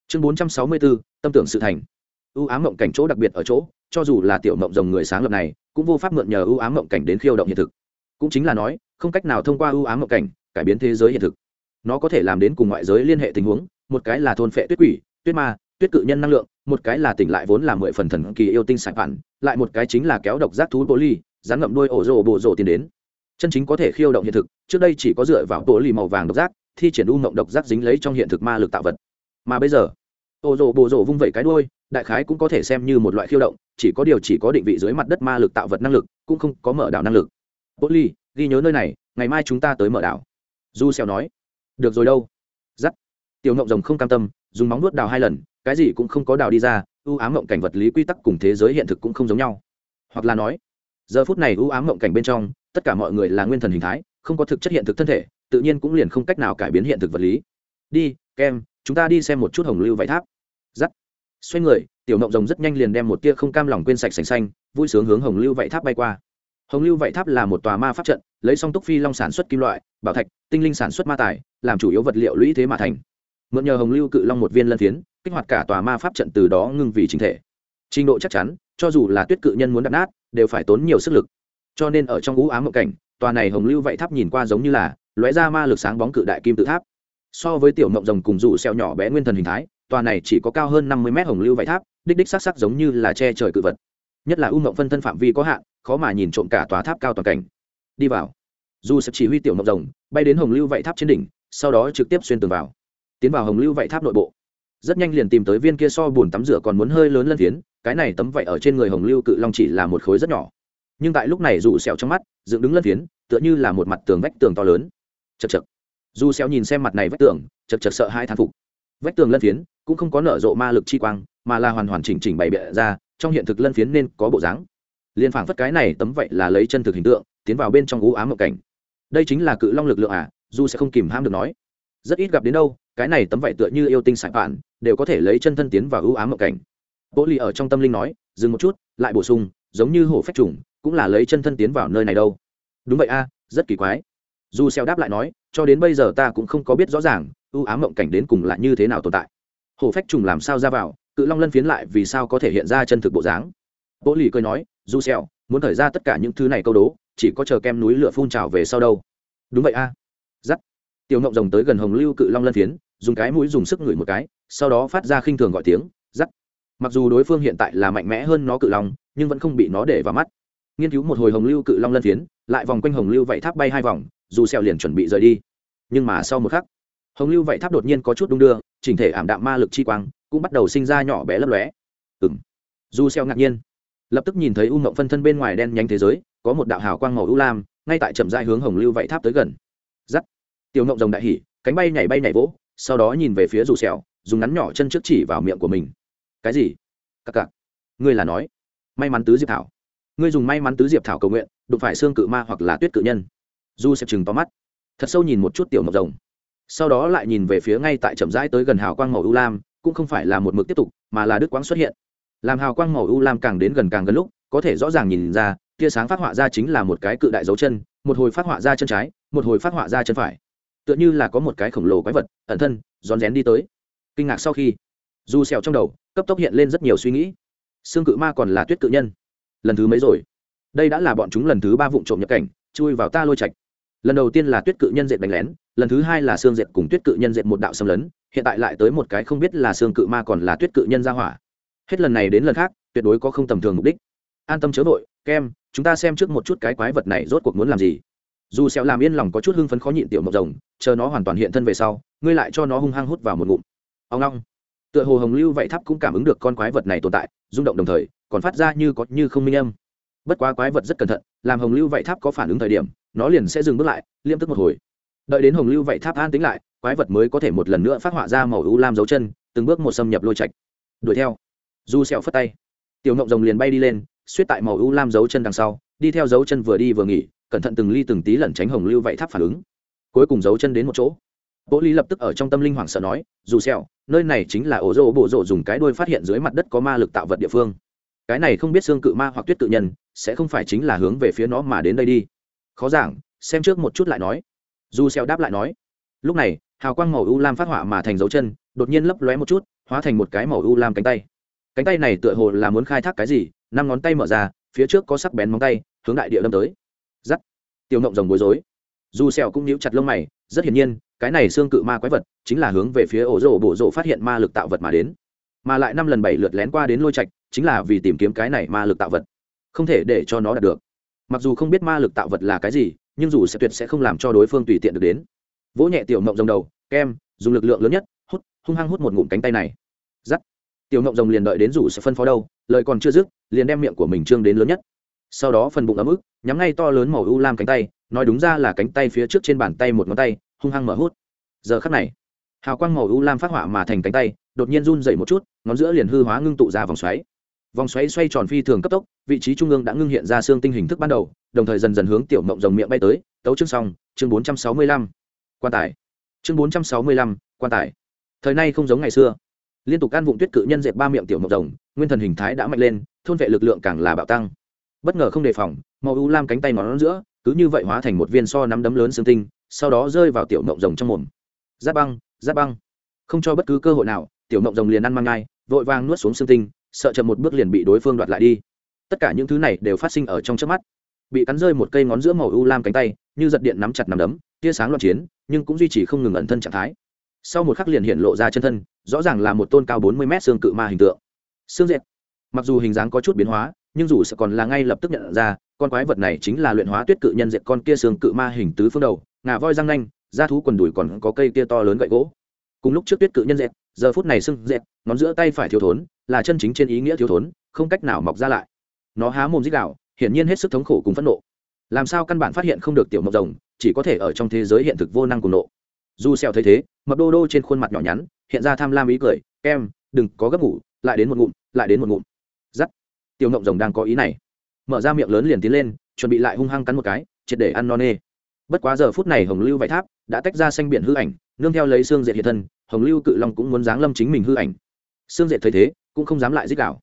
Chương bốn trăm sáu mươi 464, tâm tưởng sự thành ưu ám mộng cảnh chỗ đặc biệt ở chỗ, cho dù là tiểu mộng rồng người sáng lập này, cũng vô pháp mượn nhờ ưu ám mộng cảnh đến khiêu động hiện thực. Cũng chính là nói, không cách nào thông qua ưu ám mộng cảnh cải biến thế giới hiện thực. Nó có thể làm đến cùng ngoại giới liên hệ tình huống, một cái là thôn phệ tuyết quỷ, tuyết ma, tuyết cự nhân năng lượng, một cái là tỉnh lại vốn là mười phần thần kỳ yêu tinh sạch phản, lại một cái chính là kéo độc giác thú bố ly rán ngậm đôi ổ rồ bộ rồ tiến đến. Chân chính có thể khiêu động hiện thực, trước đây chỉ có dựa vào poly màu vàng độc giác, thi triển u mộng độc giác dính lấy trong hiện thực ma lực tạo vật. Mà bây giờ ô rồ bồ rồ vung vẩy cái đôi đại khái cũng có thể xem như một loại khiêu động, chỉ có điều chỉ có định vị dưới mặt đất ma lực tạo vật năng lực, cũng không có mở đảo năng lực. Poly ghi nhớ nơi này, ngày mai chúng ta tới mở đảo. Du xèo nói, được rồi đâu. Dắt tiểu ngộng rồng không cam tâm, dùng móng nuốt đào hai lần, cái gì cũng không có đào đi ra, ưu ám ngộng cảnh vật lý quy tắc cùng thế giới hiện thực cũng không giống nhau. Hoặc là nói, giờ phút này ưu ám ngộng cảnh bên trong, tất cả mọi người là nguyên thần hình thái, không có thực chất hiện thực thân thể, tự nhiên cũng liền không cách nào cải biến hiện thực vật lý đi kem chúng ta đi xem một chút hồng lưu vải tháp. Giắt, xoay người tiểu mộng rồng rất nhanh liền đem một tia không cam lòng quên sạch sành xanh vui sướng hướng hồng lưu vải tháp bay qua. Hồng lưu vải tháp là một tòa ma pháp trận lấy song túc phi long sản xuất kim loại bảo thạch tinh linh sản xuất ma tài làm chủ yếu vật liệu lũy thế mà thành. Mượn nhờ hồng lưu cự long một viên lân phiến kích hoạt cả tòa ma pháp trận từ đó ngưng vì chính thể. Trình độ chắc chắn cho dù là tuyết cự nhân muốn đập nát đều phải tốn nhiều sức lực. Cho nên ở trong ngũ ám mộng cảnh tòa này hồng lưu vạy tháp nhìn qua giống như là lóe ra ma lực sáng bóng cự đại kim tự tháp so với tiểu mộng rồng cùng rủ xeo nhỏ bé nguyên thần hình thái, tòa này chỉ có cao hơn năm mươi mét hồng lưu vải tháp, đích đích sắc sắc giống như là che trời cự vật. Nhất là u mộng phân thân phạm vi có hạn, khó mà nhìn trộm cả tòa tháp cao toàn cảnh. Đi vào. Dù sẽ chỉ huy tiểu mộng rồng, bay đến hồng lưu vạy tháp trên đỉnh, sau đó trực tiếp xuyên tường vào. Tiến vào hồng lưu vạy tháp nội bộ. Rất nhanh liền tìm tới viên kia so bùn tắm rửa còn muốn hơi lớn lân phiến, cái này tấm vạy ở trên người hồng lưu cự long chỉ là một khối rất nhỏ. Nhưng tại lúc này dù sẹo trong mắt, dựng đứng lân phiến, tựa như là một mặt tường vách tường to lớn. Chật chật dù xéo nhìn xem mặt này vách tường chật chật sợ hai thán phục. Vách tường lân phiến cũng không có nở rộ ma lực chi quang mà là hoàn hoàn chỉnh chỉnh bày biện ra trong hiện thực lân phiến nên có bộ dáng. Liên phảng phất cái này tấm vậy là lấy chân thực hình tượng tiến vào bên trong u ám mộng cảnh. Đây chính là cự long lực lượng à dù sẽ không kìm ham được nói. Rất ít gặp đến đâu cái này tấm vậy tựa như yêu tinh sải bạn, đều có thể lấy chân thân tiến vào ưu ám mộng cảnh. Bố lì ở trong tâm linh nói dừng một chút lại bổ sung giống như hổ phách trùng cũng là lấy chân thân tiến vào nơi này đâu. Đúng vậy a rất kỳ quái dù xeo đáp lại nói, cho đến bây giờ ta cũng không có biết rõ ràng, ưu ám mộng cảnh đến cùng là như thế nào tồn tại. Hổ phách trùng làm sao ra vào, cự long lân phiến lại vì sao có thể hiện ra chân thực bộ dáng? Bố lì cười nói du xeo muốn thời ra tất cả những thứ này câu đố, chỉ có chờ kem núi lửa phun trào về sau đâu. Đúng vậy a. À. dắt tiểu ngộng rồng tới gần hồng lưu cự long lân phiến, dùng cái mũi dùng sức ngửi một cái, sau đó phát ra khinh thường gọi tiếng dắt mặc dù đối phương hiện tại là mạnh mẽ hơn nó cự long, nhưng vẫn không bị nó để vào mắt nghiên cứu một hồi hồng lưu cự long lân phiến, lại vòng quanh hồng lưu vậy tháp bay hai vòng, dù xèo liền chuẩn bị rời đi. Nhưng mà sau một khắc, hồng lưu vậy tháp đột nhiên có chút đung đưa, chỉnh thể ảm đạm ma lực chi quang cũng bắt đầu sinh ra nhỏ bé lấp lóe. Ừm. Dù xèo ngạc nhiên, lập tức nhìn thấy u mộng phân thân bên ngoài đen nhánh thế giới, có một đạo hào quang màu u lam, ngay tại chậm rãi hướng hồng lưu vậy tháp tới gần. Giắt. Tiểu mộng rồng đại hỉ, cánh bay nhảy bay nhảy vỗ, sau đó nhìn về phía dù xẻo dùng ngắn nhỏ chân trước chỉ vào miệng của mình. Cái gì? Cặc cặc. Ngươi là nói. May mắn tứ diệp thảo ngươi dùng may mắn tứ diệp thảo cầu nguyện, đụng phải xương cự ma hoặc là tuyết cự nhân. Du xếp chừng to mắt, thật sâu nhìn một chút tiểu mộc rồng. Sau đó lại nhìn về phía ngay tại chậm rãi tới gần hào quang màu u lam, cũng không phải là một mực tiếp tục, mà là đức quang xuất hiện. Làm hào quang màu u lam càng đến gần càng gần lúc, có thể rõ ràng nhìn ra, tia sáng phát họa ra chính là một cái cự đại dấu chân, một hồi phát họa ra chân trái, một hồi phát họa ra chân phải. Tựa như là có một cái khổng lồ quái vật, ẩn thân, rón rén đi tới. Kinh ngạc sau khi du xèo trong đầu, cấp tốc hiện lên rất nhiều suy nghĩ. Xương cự ma còn là tuyết cự nhân lần thứ mấy rồi? Đây đã là bọn chúng lần thứ ba vụ trộm nhập cảnh, chui vào ta lôi trạch. Lần đầu tiên là tuyết cự nhân dệt đánh lén, lần thứ hai là xương dệt cùng tuyết cự nhân dệt một đạo xâm lấn, hiện tại lại tới một cái không biết là xương cự ma còn là tuyết cự nhân ra hỏa. Hết lần này đến lần khác, tuyệt đối có không tầm thường mục đích. An tâm chớ vội, kem, chúng ta xem trước một chút cái quái vật này rốt cuộc muốn làm gì. Dù sẹo làm yên lòng có chút hưng phấn khó nhịn tiểu mộc rồng, chờ nó hoàn toàn hiện thân về sau, ngươi lại cho nó hung hăng hút vào một ngụm. Ông long tựa hồ hồng lưu vậy tháp cũng cảm ứng được con quái vật này tồn tại rung động đồng thời còn phát ra như có như không minh âm. Bất quá quái vật rất cẩn thận làm hồng lưu vậy tháp có phản ứng thời điểm nó liền sẽ dừng bước lại liêm tức một hồi. Đợi đến hồng lưu vậy tháp an tính lại quái vật mới có thể một lần nữa phát họa ra màu u lam dấu chân từng bước một xâm nhập lôi trạch. Đuổi theo. Du sẹo phất tay tiểu ngộng rồng liền bay đi lên suýt tại màu u lam dấu chân đằng sau đi theo dấu chân vừa đi vừa nghỉ cẩn thận từng ly từng tí lẩn tránh hồng lưu vậy tháp phản ứng. Cuối cùng dấu chân đến một chỗ. Bố Lý lập tức ở trong tâm linh hoảng sợ nói, dù sẹo, nơi này chính là ổ rỗ bộ rỗ dùng cái đuôi phát hiện dưới mặt đất có ma lực tạo vật địa phương. Cái này không biết xương cự ma hoặc tuyết tự nhân, sẽ không phải chính là hướng về phía nó mà đến đây đi. Khó giảng, xem trước một chút lại nói. Dù xeo đáp lại nói. Lúc này, hào quang màu u lam phát họa mà thành dấu chân, đột nhiên lấp lóe một chút, hóa thành một cái màu u lam cánh tay. Cánh tay này tựa hồ là muốn khai thác cái gì, năm ngón tay mở ra, phía trước có sắc bén móng tay, hướng đại địa đâm tới. giắt Tiểu Ngộng rồng bối rối. Dù sẹo cũng níu chặt lông mày, rất hiển nhiên, cái này xương cự ma quái vật chính là hướng về phía ổ rổ bộ rổ phát hiện ma lực tạo vật mà đến. Mà lại năm lần bảy lượt lén qua đến lôi trạch chính là vì tìm kiếm cái này ma lực tạo vật. Không thể để cho nó đạt được. Mặc dù không biết ma lực tạo vật là cái gì nhưng dù sẽ tuyệt sẽ không làm cho đối phương tùy tiện được đến. Vỗ nhẹ tiểu mộng rồng đầu kem dùng lực lượng lớn nhất hút hung hăng hút một ngụm cánh tay này. Giắt. Tiểu mộng rồng liền đợi đến rủ sẽ phân phó đâu lời còn chưa dứt liền đem miệng của mình trương đến lớn nhất sau đó phần bụng ấm ức, nhắm ngay to lớn màu u lam cánh tay, nói đúng ra là cánh tay phía trước trên bàn tay một ngón tay, hung hăng mở hút. Giờ khắc này, hào quang màu u lam phát họa mà thành cánh tay, đột nhiên run dậy một chút, ngón giữa liền hư hóa ngưng tụ ra vòng xoáy. Vòng xoáy xoay tròn phi thường cấp tốc, vị trí trung ương đã ngưng hiện ra xương tinh hình thức ban đầu, đồng thời dần dần hướng tiểu mộng rồng miệng bay tới, tấu chương xong, chương bốn trăm sáu mươi lăm. Quan tài. Chương bốn trăm sáu mươi lăm, quan tài. Thời nay không giống ngày xưa. Liên tục can vụng tuyết cự nhân dẹp ba miệng tiểu mộng rồng, nguyên thần hình thái đã mạnh lên, thôn vệ lực lượng càng là bạo tăng bất ngờ không đề phòng, màu u lam cánh tay nó giữa, cứ như vậy hóa thành một viên so nắm đấm lớn xương tinh, sau đó rơi vào tiểu mộng rồng trong mồm. Giáp băng giáp băng. Không cho bất cứ cơ hội nào, tiểu mộng rồng liền ăn mang ngai vội vàng nuốt xuống xương tinh, sợ chậm một bước liền bị đối phương đoạt lại đi. Tất cả những thứ này đều phát sinh ở trong trước mắt. Bị cắn rơi một cây ngón giữa màu u lam cánh tay, như giật điện nắm chặt nắm đấm, tia sáng loạn chiến, nhưng cũng duy trì không ngừng ẩn thân trạng thái. Sau một khắc liền hiện lộ ra chân thân, rõ ràng là một tôn cao bốn mươi mét xương cự ma hình tượng. Xương dệt. Mặc dù hình dáng có chút biến hóa nhưng dù sẽ còn là ngay lập tức nhận ra, con quái vật này chính là luyện hóa tuyết cự nhân diện con kia xương cự ma hình tứ phương đầu, ngà voi răng nanh, da thú quần đùi còn có cây kia to lớn gậy gỗ. Cùng lúc trước tuyết cự nhân dệt giờ phút này sưng dệt ngón giữa tay phải thiếu thốn, là chân chính trên ý nghĩa thiếu thốn, không cách nào mọc ra lại. Nó há mồm dích đạo hiển nhiên hết sức thống khổ cùng phẫn nộ. Làm sao căn bản phát hiện không được tiểu mộc rồng, chỉ có thể ở trong thế giới hiện thực vô năng cùng nộ. Dù xèo thấy thế, mập đô đô trên khuôn mặt nhỏ nhắn, hiện ra tham lam ý cười, em, đừng có gấp ngủ, lại đến một ngụm, lại đến một ngụm tiểu Ngộng rồng đang có ý này. Mở ra miệng lớn liền tiến lên, chuẩn bị lại hung hăng cắn một cái, triệt để ăn no nê. Bất quá giờ phút này hồng lưu vải tháp đã tách ra xanh biển hư ảnh, nương theo lấy xương dệt hiện thân, hồng lưu cự long cũng muốn giáng lâm chính mình hư ảnh. Xương dệt thấy thế, cũng không dám lại dích đảo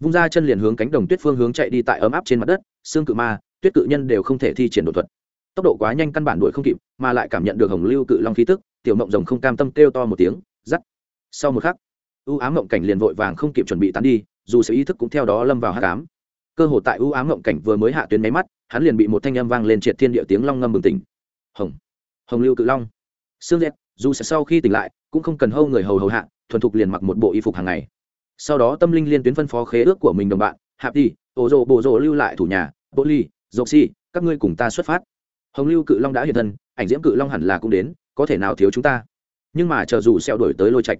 vung ra chân liền hướng cánh đồng tuyết phương hướng chạy đi tại ấm áp trên mặt đất, xương cự ma, tuyết cự nhân đều không thể thi triển đột thuật. Tốc độ quá nhanh căn bản đuổi không kịp, mà lại cảm nhận được hồng lưu cự long khí tức, tiểu mộng rồng không cam tâm kêu to một tiếng giắt sau một khắc ưu ám mộng cảnh liền vội vàng không kịp chuẩn bị tán đi dù sự ý thức cũng theo đó lâm vào hát cám cơ hồ tại ưu ám ngộng cảnh vừa mới hạ tuyến máy mắt, hắn liền bị một thanh âm vang lên triệt thiên địa tiếng long ngâm bừng tỉnh. Hồng hồng lưu cự long. Xương dẹp dù sẽ sau khi tỉnh lại, cũng không cần hâu người hầu hầu hạ, thuần thục liền mặc một bộ y phục hàng ngày. Sau đó tâm linh liên tuyến phân phó khế ước của mình đồng bạn, hạp đi ổ rộ bộ rộ lưu lại thủ nhà bộ ly dọc xi các ngươi cùng ta xuất phát. Hồng lưu cự long đã hiện thân, ảnh diễm cự long hẳn là cũng đến, có thể nào thiếu chúng ta? Nhưng mà chờ dù xeo đổi tới lôi trạch,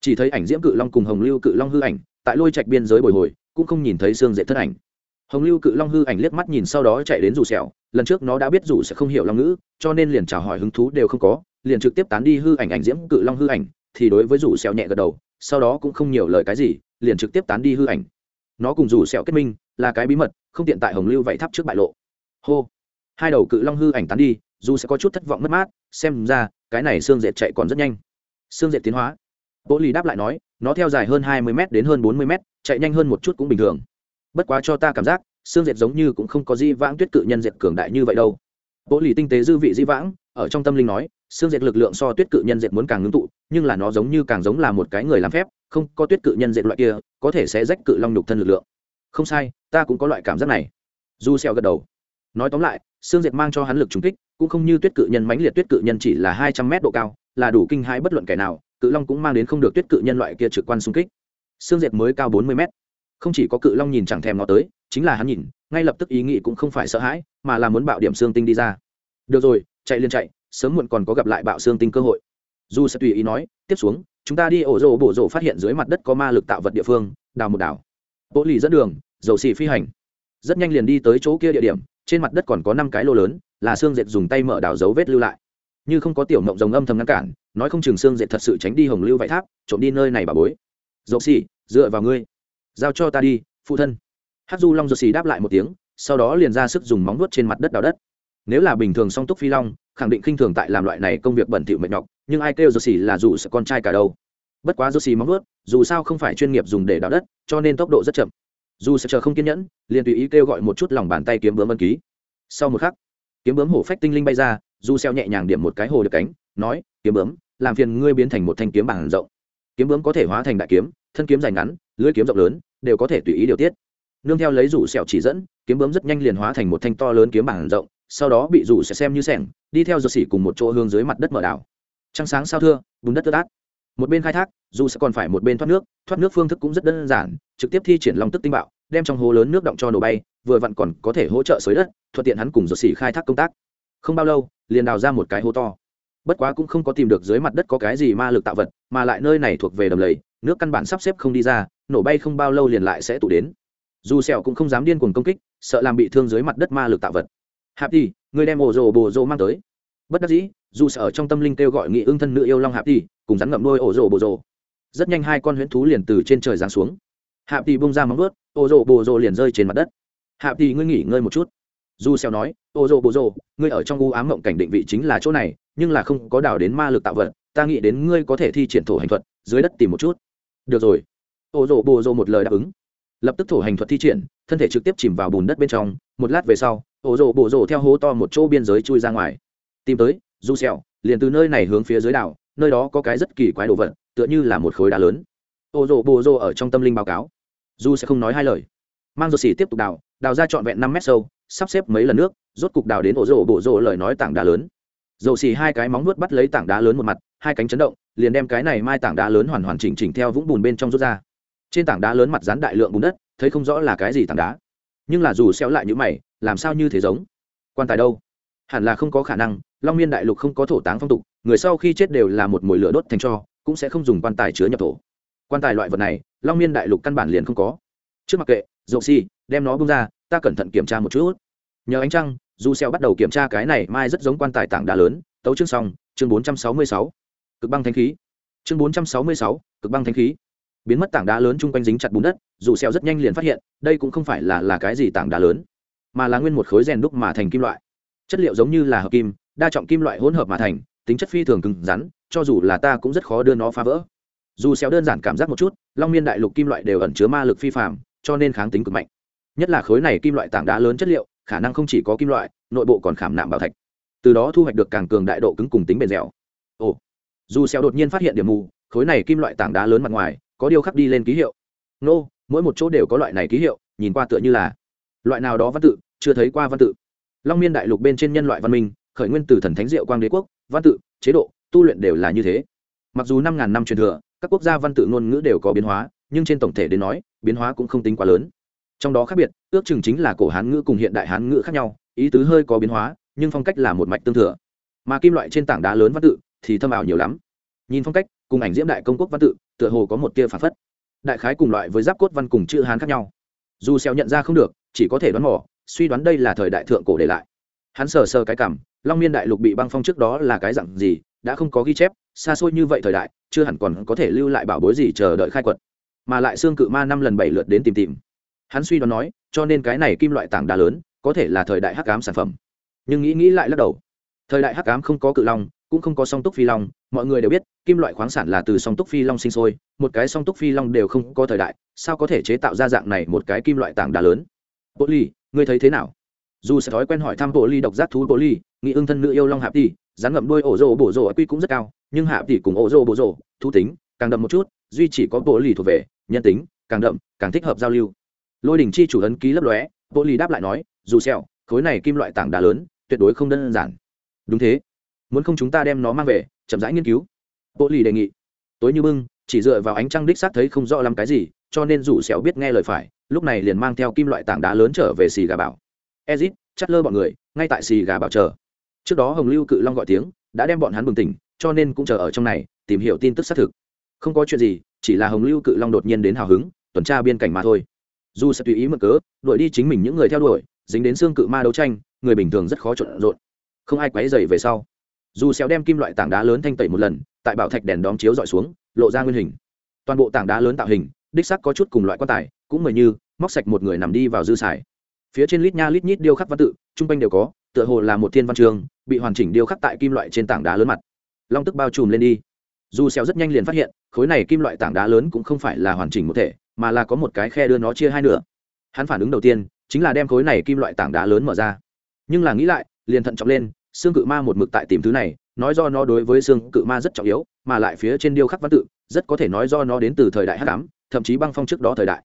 chỉ thấy ảnh diễm cự long cùng hồng lưu cự long hư ảnh tại lôi trạch biên giới bồi hồi, cũng không nhìn thấy xương dệt thân ảnh. Hồng lưu cự long hư ảnh liếc mắt nhìn sau đó chạy đến rủ sẹo, lần trước nó đã biết rủ sẽ không hiểu long ngữ, cho nên liền chào hỏi hứng thú đều không có, liền trực tiếp tán đi hư ảnh ảnh diễm cự long hư ảnh, thì đối với rủ sẹo nhẹ gật đầu, sau đó cũng không nhiều lời cái gì, liền trực tiếp tán đi hư ảnh. Nó cùng rủ sẹo kết minh, là cái bí mật, không tiện tại hồng lưu vậy tháp trước bại lộ. Hô. Hai đầu cự long hư ảnh tán đi, dù sẽ có chút thất vọng mất mát, xem ra, cái này xương dệt chạy còn rất nhanh. Xương dệt tiến hóa bộ lì đáp lại nói, nó theo dài hơn hai mươi m đến hơn bốn mươi m chạy nhanh hơn một chút cũng bình thường. Bất quá cho ta cảm giác, xương dệt giống như cũng không có di vãng tuyết cự nhân dệt cường đại như vậy đâu. Bộ lì tinh tế dư vị di vãng, ở trong tâm linh nói, xương dệt lực lượng so tuyết cự nhân dệt muốn càng ngưng tụ, nhưng là nó giống như càng giống là một cái người làm phép, không có tuyết cự nhân dệt loại kia, có thể sẽ rách cự long nhục thân lực lượng. Không sai, ta cũng có loại cảm giác này. Du xeo gật đầu. Nói tóm lại, xương dệt mang cho hắn lực trùng kích, cũng không như tuyết cự nhân mãnh liệt tuyết cự nhân chỉ là hai trăm mét độ cao, là đủ kinh hãi bất luận kẻ nào cự long cũng mang đến không được tuyết cự nhân loại kia trực quan xung kích. Xương dệt mới cao bốn mươi mét. Không chỉ có cự long nhìn chẳng thèm nó tới, chính là hắn nhìn, ngay lập tức ý nghĩ cũng không phải sợ hãi, mà là muốn bạo điểm xương tinh đi ra. Được rồi, chạy liền chạy, sớm muộn còn có gặp lại bạo xương tinh cơ hội. Dù sẽ tùy ý nói, tiếp xuống, chúng ta đi ổ rỗ bổ rỗ phát hiện dưới mặt đất có ma lực tạo vật địa phương, đào một đảo. Bộ lì dẫn đường, dầu xì phi hành. Rất nhanh liền đi tới chỗ kia địa điểm, trên mặt đất còn có năm cái lô lớn, là xương dệt dùng tay mở đào dấu vết lưu lại như không có tiểu mộng rồng âm thầm ngăn cản, nói không chừng xương dệt thật sự tránh đi hồng lưu vải tháp, trộm đi nơi này bà bối. Dầu xì, dựa vào ngươi. Giao cho ta đi, phụ thân. Hát du long dầu xì đáp lại một tiếng, sau đó liền ra sức dùng móng nuốt trên mặt đất đào đất. Nếu là bình thường song túc phi long, khẳng định khinh thường tại làm loại này công việc bẩn thỉu mệt nhọc, nhưng ai kêu dầu xì là dù sợ con trai cả đâu bất quá dầu xì móng nuốt dù sao không phải chuyên nghiệp dùng để đào đất, cho nên tốc độ rất chậm. Dù sợ chờ không kiên nhẫn, liền tùy ý kêu gọi một chút lòng bàn tay kiếm bướm ân ký. Sau một khắc, kiếm bướm hổ phách tinh linh bay ra dù xeo nhẹ nhàng điểm một cái hồ được cánh, nói, kiếm bướm, làm phiền ngươi biến thành một thanh kiếm bằng rộng. Kiếm bướm có thể hóa thành đại kiếm, thân kiếm dài ngắn, lưỡi kiếm rộng lớn, đều có thể tùy ý điều tiết. Nương theo lấy rủ sẹo chỉ dẫn, kiếm bướm rất nhanh liền hóa thành một thanh to lớn kiếm bằng rộng, sau đó bị rủ sẽ xem như sẻng, đi theo giật xỉ cùng một chỗ hướng dưới mặt đất mở đảo. Trăng sáng sao thưa, bùn đất tơ tát. Một bên khai thác dù sẽ còn phải một bên thoát nước thoát nước phương thức cũng rất đơn giản, trực tiếp thi triển long tức tinh bạo, đem trong hố lớn nước động cho nổ bay, vừa vặn còn có thể hỗ trợ xới đất, thuận tiện hắn cùng giật xỉ khai thác công tác không bao lâu, liền đào ra một cái hố to. Bất quá cũng không có tìm được dưới mặt đất có cái gì ma lực tạo vật, mà lại nơi này thuộc về đầm lầy, nước căn bản sắp xếp không đi ra, nổ bay không bao lâu liền lại sẽ tụ đến. Dù sẹo cũng không dám điên cuồng công kích, sợ làm bị thương dưới mặt đất ma lực tạo vật. Hạp đi người đem ổ rồ bồ rồ mang tới. Bất đắc dĩ, dù sợ trong tâm linh kêu gọi nghị ương thân nữ yêu long hạp đi cùng rắn ngậm đôi ổ rồ bồ rồ. Rất nhanh hai con huyễn thú liền từ trên trời giáng xuống. Hạp đi bung ra móng vuốt, ổ rồ bồ rồ liền rơi trên mặt đất. Hạp đi ngươi nghỉ ngơi một chút dù xèo nói ô rô bô rô, ngươi ở trong u ám mộng cảnh định vị chính là chỗ này nhưng là không có đào đến ma lực tạo vật ta nghĩ đến ngươi có thể thi triển thổ hành thuật dưới đất tìm một chút. Được rồi. Ô rô bô rô một lời đáp ứng. Lập tức thổ hành thuật thi triển thân thể trực tiếp chìm vào bùn đất bên trong một lát về sau ô rô bô rô theo hố to một chỗ biên giới chui ra ngoài. Tìm tới du xèo liền từ nơi này hướng phía dưới đảo nơi đó có cái rất kỳ quái đồ vật tựa như là một khối đá lớn. Ô rô bô rô ở trong tâm linh báo cáo. Du sẽ không nói hai lời. Mang rồ xỉ tiếp tục đào đào ra trọn vẹn năm mét sâu sắp xếp mấy lần nước rốt cục đào đến ổ rổ bộ rổ lời nói tảng đá lớn. Dầu xì hai cái móng nuốt bắt lấy tảng đá lớn một mặt hai cánh chấn động liền đem cái này mai tảng đá lớn hoàn hoàn chỉnh chỉnh theo vũng bùn bên trong rút ra. Trên tảng đá lớn mặt dán đại lượng bùn đất thấy không rõ là cái gì tảng đá. Nhưng là dù xéo lại như mày làm sao như thế giống? Quan tài đâu? Hẳn là không có khả năng long miên đại lục không có thổ táng phong tục người sau khi chết đều là một mồi lửa đốt thành cho cũng sẽ không dùng quan tài chứa nhập thổ. Quan tài loại vật này long miên đại lục căn bản liền không có. Trước mặc kệ dầu xì, đem nó bung ra ta cẩn thận kiểm tra một chút. Nhờ ánh trăng du xeo bắt đầu kiểm tra cái này mai rất giống quan tài tảng đá lớn tấu chương xong chương 466. cực băng thánh khí. Chương 466, cực băng thánh khí. Biến mất tảng đá lớn chung quanh dính chặt bùn đất dù xeo rất nhanh liền phát hiện đây cũng không phải là là cái gì tảng đá lớn mà là nguyên một khối rèn đúc mà thành kim loại. Chất liệu giống như là hợp kim đa trọng kim loại hỗn hợp mà thành tính chất phi thường cứng rắn cho dù là ta cũng rất khó đưa nó phá vỡ. Dù xéo đơn giản cảm giác một chút long miên đại lục kim loại đều ẩn chứa ma lực phi phàm cho nên kháng tính cực mạnh nhất là khối này kim loại tảng đá lớn chất liệu, khả năng không chỉ có kim loại, nội bộ còn khảm nạm bảo thạch. Từ đó thu hoạch được càng cường đại độ cứng cùng tính bền dẻo. Ồ. Dù xeo đột nhiên phát hiện điểm mù, khối này kim loại tảng đá lớn mặt ngoài, có điều khắc đi lên ký hiệu. Nô, mỗi một chỗ đều có loại này ký hiệu, nhìn qua tựa như là loại nào đó văn tự, chưa thấy qua văn tự. Long miên đại lục bên trên nhân loại văn minh, khởi nguyên từ thần thánh diệu quang đế quốc, văn tự, chế độ, tu luyện đều là như thế. Mặc dù năm ngàn năm truyền thừa, các quốc gia văn tự ngôn ngữ đều có biến hóa, nhưng trên tổng thể đến nói, biến hóa cũng không tính quá lớn trong đó khác biệt, ước chừng chính là cổ hán ngữ cùng hiện đại hán ngữ khác nhau, ý tứ hơi có biến hóa, nhưng phong cách là một mạch tương thừa. Mà kim loại trên tảng đá lớn văn tự thì thâm ảo nhiều lắm. Nhìn phong cách, cùng ảnh diễm đại công quốc văn tự, tựa hồ có một tia phản phất. Đại khái cùng loại với giáp cốt văn cùng chữ hán khác nhau. Dù xeo nhận ra không được, chỉ có thể đoán mò, suy đoán đây là thời đại thượng cổ để lại. Hắn sờ sờ cái cảm, long miên đại lục bị băng phong trước đó là cái dạng gì, đã không có ghi chép, xa xôi như vậy thời đại, chưa hẳn còn có thể lưu lại bảo bối gì chờ đợi khai quật. Mà lại xương cự ma năm lần bảy lượt đến tìm tìm hắn suy đoán nói, cho nên cái này kim loại tảng đá lớn, có thể là thời đại hắc ám sản phẩm. Nhưng nghĩ nghĩ lại lắc đầu. Thời đại hắc ám không có cự long, cũng không có song túc phi long, mọi người đều biết, kim loại khoáng sản là từ song túc phi long sinh sôi, một cái song túc phi long đều không có thời đại, sao có thể chế tạo ra dạng này một cái kim loại tảng đá lớn? Bộ ly, ngươi thấy thế nào? Dù sẽ thói quen hỏi thăm bộ ly độc giác thú bộ ly, nghĩ ưng thân nữ yêu long hạp tỷ, rắn ngậm đôi ổ rồ bổ rồ quy cũng rất cao, nhưng hạp tỷ cùng ổ rồ bổ rồ, thú tính, càng đậm một chút, duy chỉ có bộ ly thuộc về, nhân tính, càng đậm, càng thích hợp giao lưu lôi đỉnh chi chủ ấn ký lấp lóe bộ ly đáp lại nói, dù xẹo, khối này kim loại tảng đá lớn, tuyệt đối không đơn giản. Đúng thế. Muốn không chúng ta đem nó mang về, chậm rãi nghiên cứu. Bộ ly đề nghị. Tối như bưng, chỉ dựa vào ánh trăng đích xác thấy không rõ lắm cái gì, cho nên dù sẹo biết nghe lời phải, lúc này liền mang theo kim loại tảng đá lớn trở về xì gà bảo. Ezit, chắt lơ bọn người, ngay tại xì gà bảo chờ. Trước đó hồng lưu cự long gọi tiếng, đã đem bọn hắn bừng tỉnh, cho nên cũng chờ ở trong này, tìm hiểu tin tức xác thực. Không có chuyện gì, chỉ là hồng lưu cự long đột nhiên đến hào hứng, tuần tra biên cảnh mà thôi dù sẽ tùy ý mượn cớ, đuổi đi chính mình những người theo đuổi, dính đến xương cự ma đấu tranh, người bình thường rất khó trộn rộn. Không ai quấy dày về sau. Dù xéo đem kim loại tảng đá lớn thanh tẩy một lần, tại bảo thạch đèn đóm chiếu dọi xuống, lộ ra nguyên hình. Toàn bộ tảng đá lớn tạo hình, đích xác có chút cùng loại quan tài, cũng mời như, móc sạch một người nằm đi vào dư xài. Phía trên lít nha lít nhít điêu khắc văn tự, trung quanh đều có, tựa hồ là một thiên văn trường, bị hoàn chỉnh điêu khắc tại kim loại trên tảng đá lớn mặt. Long tức bao trùm lên đi. Dù xéo rất nhanh liền phát hiện, khối này kim loại tảng đá lớn cũng không phải là hoàn chỉnh một thể mà là có một cái khe đưa nó chia hai nửa. Hắn phản ứng đầu tiên chính là đem khối này kim loại tảng đá lớn mở ra. Nhưng là nghĩ lại, liền thận trọng lên, xương cự ma một mực tại tìm thứ này, nói do nó đối với xương cự ma rất trọng yếu, mà lại phía trên điêu khắc văn tự, rất có thể nói do nó đến từ thời đại hắc ám, thậm chí băng phong trước đó thời đại.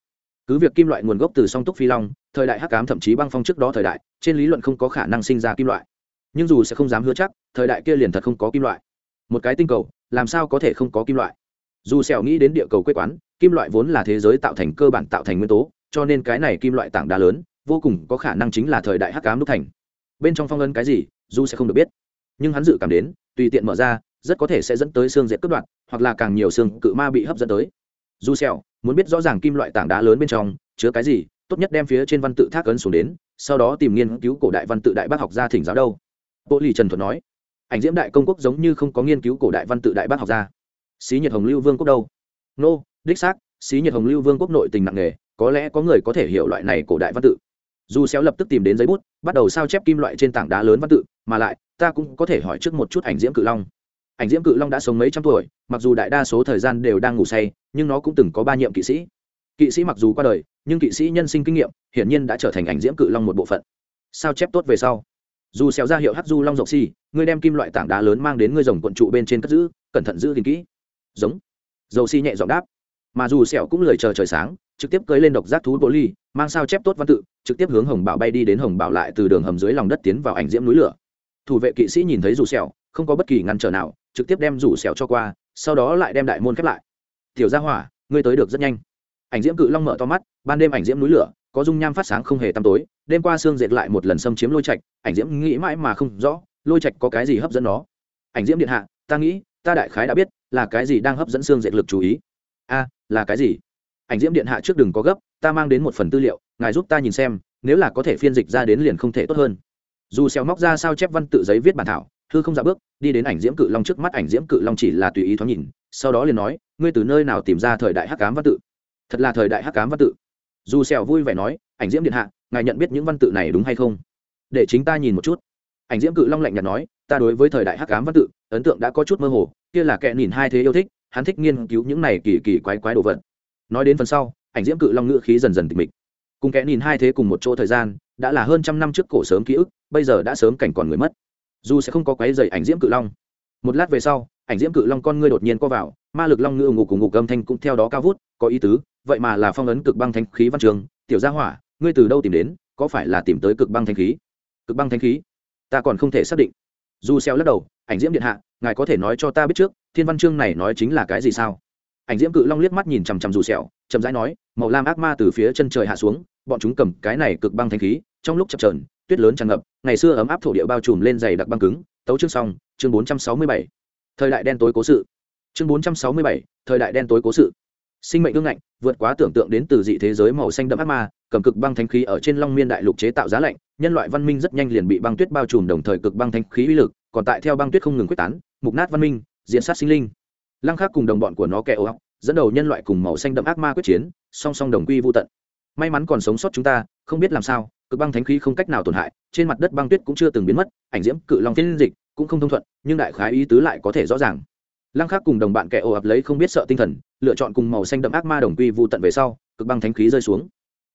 Cứ việc kim loại nguồn gốc từ song túc phi long, thời đại hắc ám thậm chí băng phong trước đó thời đại, trên lý luận không có khả năng sinh ra kim loại. Nhưng dù sẽ không dám hứa chắc, thời đại kia liền thật không có kim loại. Một cái tinh cầu, làm sao có thể không có kim loại? Dù sẹo nghĩ đến địa cầu quê quán kim loại vốn là thế giới tạo thành cơ bản tạo thành nguyên tố cho nên cái này kim loại tảng đá lớn vô cùng có khả năng chính là thời đại hắc ám đúc thành. Bên trong phong ấn cái gì Du sẽ không được biết. Nhưng hắn dự cảm đến tùy tiện mở ra rất có thể sẽ dẫn tới xương diệt cướp đoạn, hoặc là càng nhiều xương cự ma bị hấp dẫn tới. Du sẹo muốn biết rõ ràng kim loại tảng đá lớn bên trong chứa cái gì tốt nhất đem phía trên văn tự thác ấn xuống đến sau đó tìm nghiên cứu cổ đại văn tự đại bác học gia thỉnh giáo đâu. Bộ lì trần thuật nói ảnh diễm đại công quốc giống như không có nghiên cứu cổ đại văn tự đại bác học gia. Xí nhiệt hồng lưu vương quốc đâu? Nô đích xác xí nhiệt hồng lưu vương quốc nội tình nặng nề có lẽ có người có thể hiểu loại này cổ đại văn tự. Dù xéo lập tức tìm đến giấy bút bắt đầu sao chép kim loại trên tảng đá lớn văn tự mà lại ta cũng có thể hỏi trước một chút ảnh diễm cự long. Ảnh diễm cự long đã sống mấy trăm tuổi mặc dù đại đa số thời gian đều đang ngủ say nhưng nó cũng từng có ba nhiệm kỵ sĩ. Kỵ sĩ mặc dù qua đời nhưng kỵ sĩ nhân sinh kinh nghiệm hiển nhiên đã trở thành ảnh diễm cự long một bộ phận. Sao chép tốt về sau? Dù xéo ra hiệu hắc du long rộng xi si, ngươi đem kim loại tảng đá lớn mang đến ngươi rồng quận trụ bên trên cất giữ cẩn thận giữ gìn kỹ. Giống. Dầu xi si nhẹ giọng đáp mà dù sẹo cũng lười chờ trời sáng, trực tiếp cưỡi lên độc giác thú bộ ly, mang sao chép tốt văn tự, trực tiếp hướng hồng bảo bay đi đến hồng bảo lại từ đường hầm dưới lòng đất tiến vào ảnh diễm núi lửa. Thủ vệ kỵ sĩ nhìn thấy dù sẹo, không có bất kỳ ngăn trở nào, trực tiếp đem rủ sẹo cho qua, sau đó lại đem đại môn khép lại. Tiểu gia hỏa, ngươi tới được rất nhanh. Ảnh diễm cự long mở to mắt, ban đêm ảnh diễm núi lửa, có dung nham phát sáng không hề tăm tối, đêm qua xương dệt lại một lần xâm chiếm lôi trạch, ảnh diễm nghĩ mãi mà không rõ, lôi trạch có cái gì hấp dẫn nó. Ảnh diễm điện hạ, ta nghĩ, ta đại khái đã biết là cái gì đang hấp dẫn xương dệt lực chú ý a, là cái gì? Ảnh diễm điện hạ trước đừng có gấp, ta mang đến một phần tư liệu, ngài giúp ta nhìn xem, nếu là có thể phiên dịch ra đến liền không thể tốt hơn. Dù xèo móc ra sao chép văn tự giấy viết bản thảo, thư không dạ bước, đi đến ảnh diễm cự long trước mắt, ảnh diễm cự long chỉ là tùy ý thoáng nhìn, sau đó liền nói, ngươi từ nơi nào tìm ra thời đại hắc ám văn tự? Thật là thời đại hắc ám văn tự. Dù xèo vui vẻ nói, ảnh diễm điện hạ, ngài nhận biết những văn tự này đúng hay không? Để chính ta nhìn một chút. Ảnh diễm cự long lạnh nhạt nói, ta đối với thời đại hắc ám văn tự, ấn tượng đã có chút mơ hồ, kia là kẻ nhìn hai thế yêu thích hắn thích nghiên cứu những này kỳ kỳ quái quái đồ vật. Nói đến phần sau, ảnh diễm cự long ngữ khí dần dần tịch mịch. Cùng kẻ nhìn hai thế cùng một chỗ thời gian, đã là hơn trăm năm trước cổ sớm ký ức, bây giờ đã sớm cảnh còn người mất. Dù sẽ không có quái dày ảnh diễm cự long. Một lát về sau, ảnh diễm cự long con ngươi đột nhiên co vào, ma lực long ngư ngục cùng ngục âm thanh cũng theo đó cao vút, có ý tứ, vậy mà là phong ấn cực băng thanh khí văn trường. Tiểu gia hỏa, ngươi từ đâu tìm đến, có phải là tìm tới cực băng thanh khí? Cực băng thanh khí? Ta còn không thể xác định. Dù xeo lắc đầu, ảnh diễm điện hạ, ngài có thể nói cho ta biết trước thiên văn chương này nói chính là cái gì sao? Ảnh diễm cự long liếc mắt nhìn chằm chằm dù sẹo, chậm rãi nói, màu lam ác ma từ phía chân trời hạ xuống, bọn chúng cầm cái này cực băng thanh khí, trong lúc chập chờn, tuyết lớn tràn ngập, ngày xưa ấm áp thổ địa bao trùm lên dày đặc băng cứng. Tấu chương xong, chương bốn trăm sáu mươi bảy. Thời đại đen tối cố sự. Chương bốn trăm sáu mươi bảy, thời đại đen tối cố sự. Sinh mệnh tương ngạnh, vượt quá tưởng tượng đến từ dị thế giới màu xanh đậm ác ma, cầm cực băng thanh khí ở trên long miên đại lục chế tạo giá lạnh, nhân loại văn minh rất nhanh liền bị băng tuyết bao trùm đồng thời cực băng thanh khí uy lực, còn tại theo băng tuyết không ngừng quyết tán, mục nát văn minh diện sát sinh linh. Lăng khác cùng đồng bọn của nó kẻ ô óc dẫn đầu nhân loại cùng màu xanh đậm ác ma quyết chiến, song song đồng quy vô tận. May mắn còn sống sót chúng ta, không biết làm sao, cực băng thánh khí không cách nào tổn hại, trên mặt đất băng tuyết cũng chưa từng biến mất, ảnh diễm cự long thiên dịch cũng không thông thuận, nhưng đại khái ý tứ lại có thể rõ ràng. Lăng khác cùng đồng bạn kẻ ồ ập lấy không biết sợ tinh thần, lựa chọn cùng màu xanh đậm ác ma đồng quy vô tận về sau, cực băng thánh khí rơi xuống.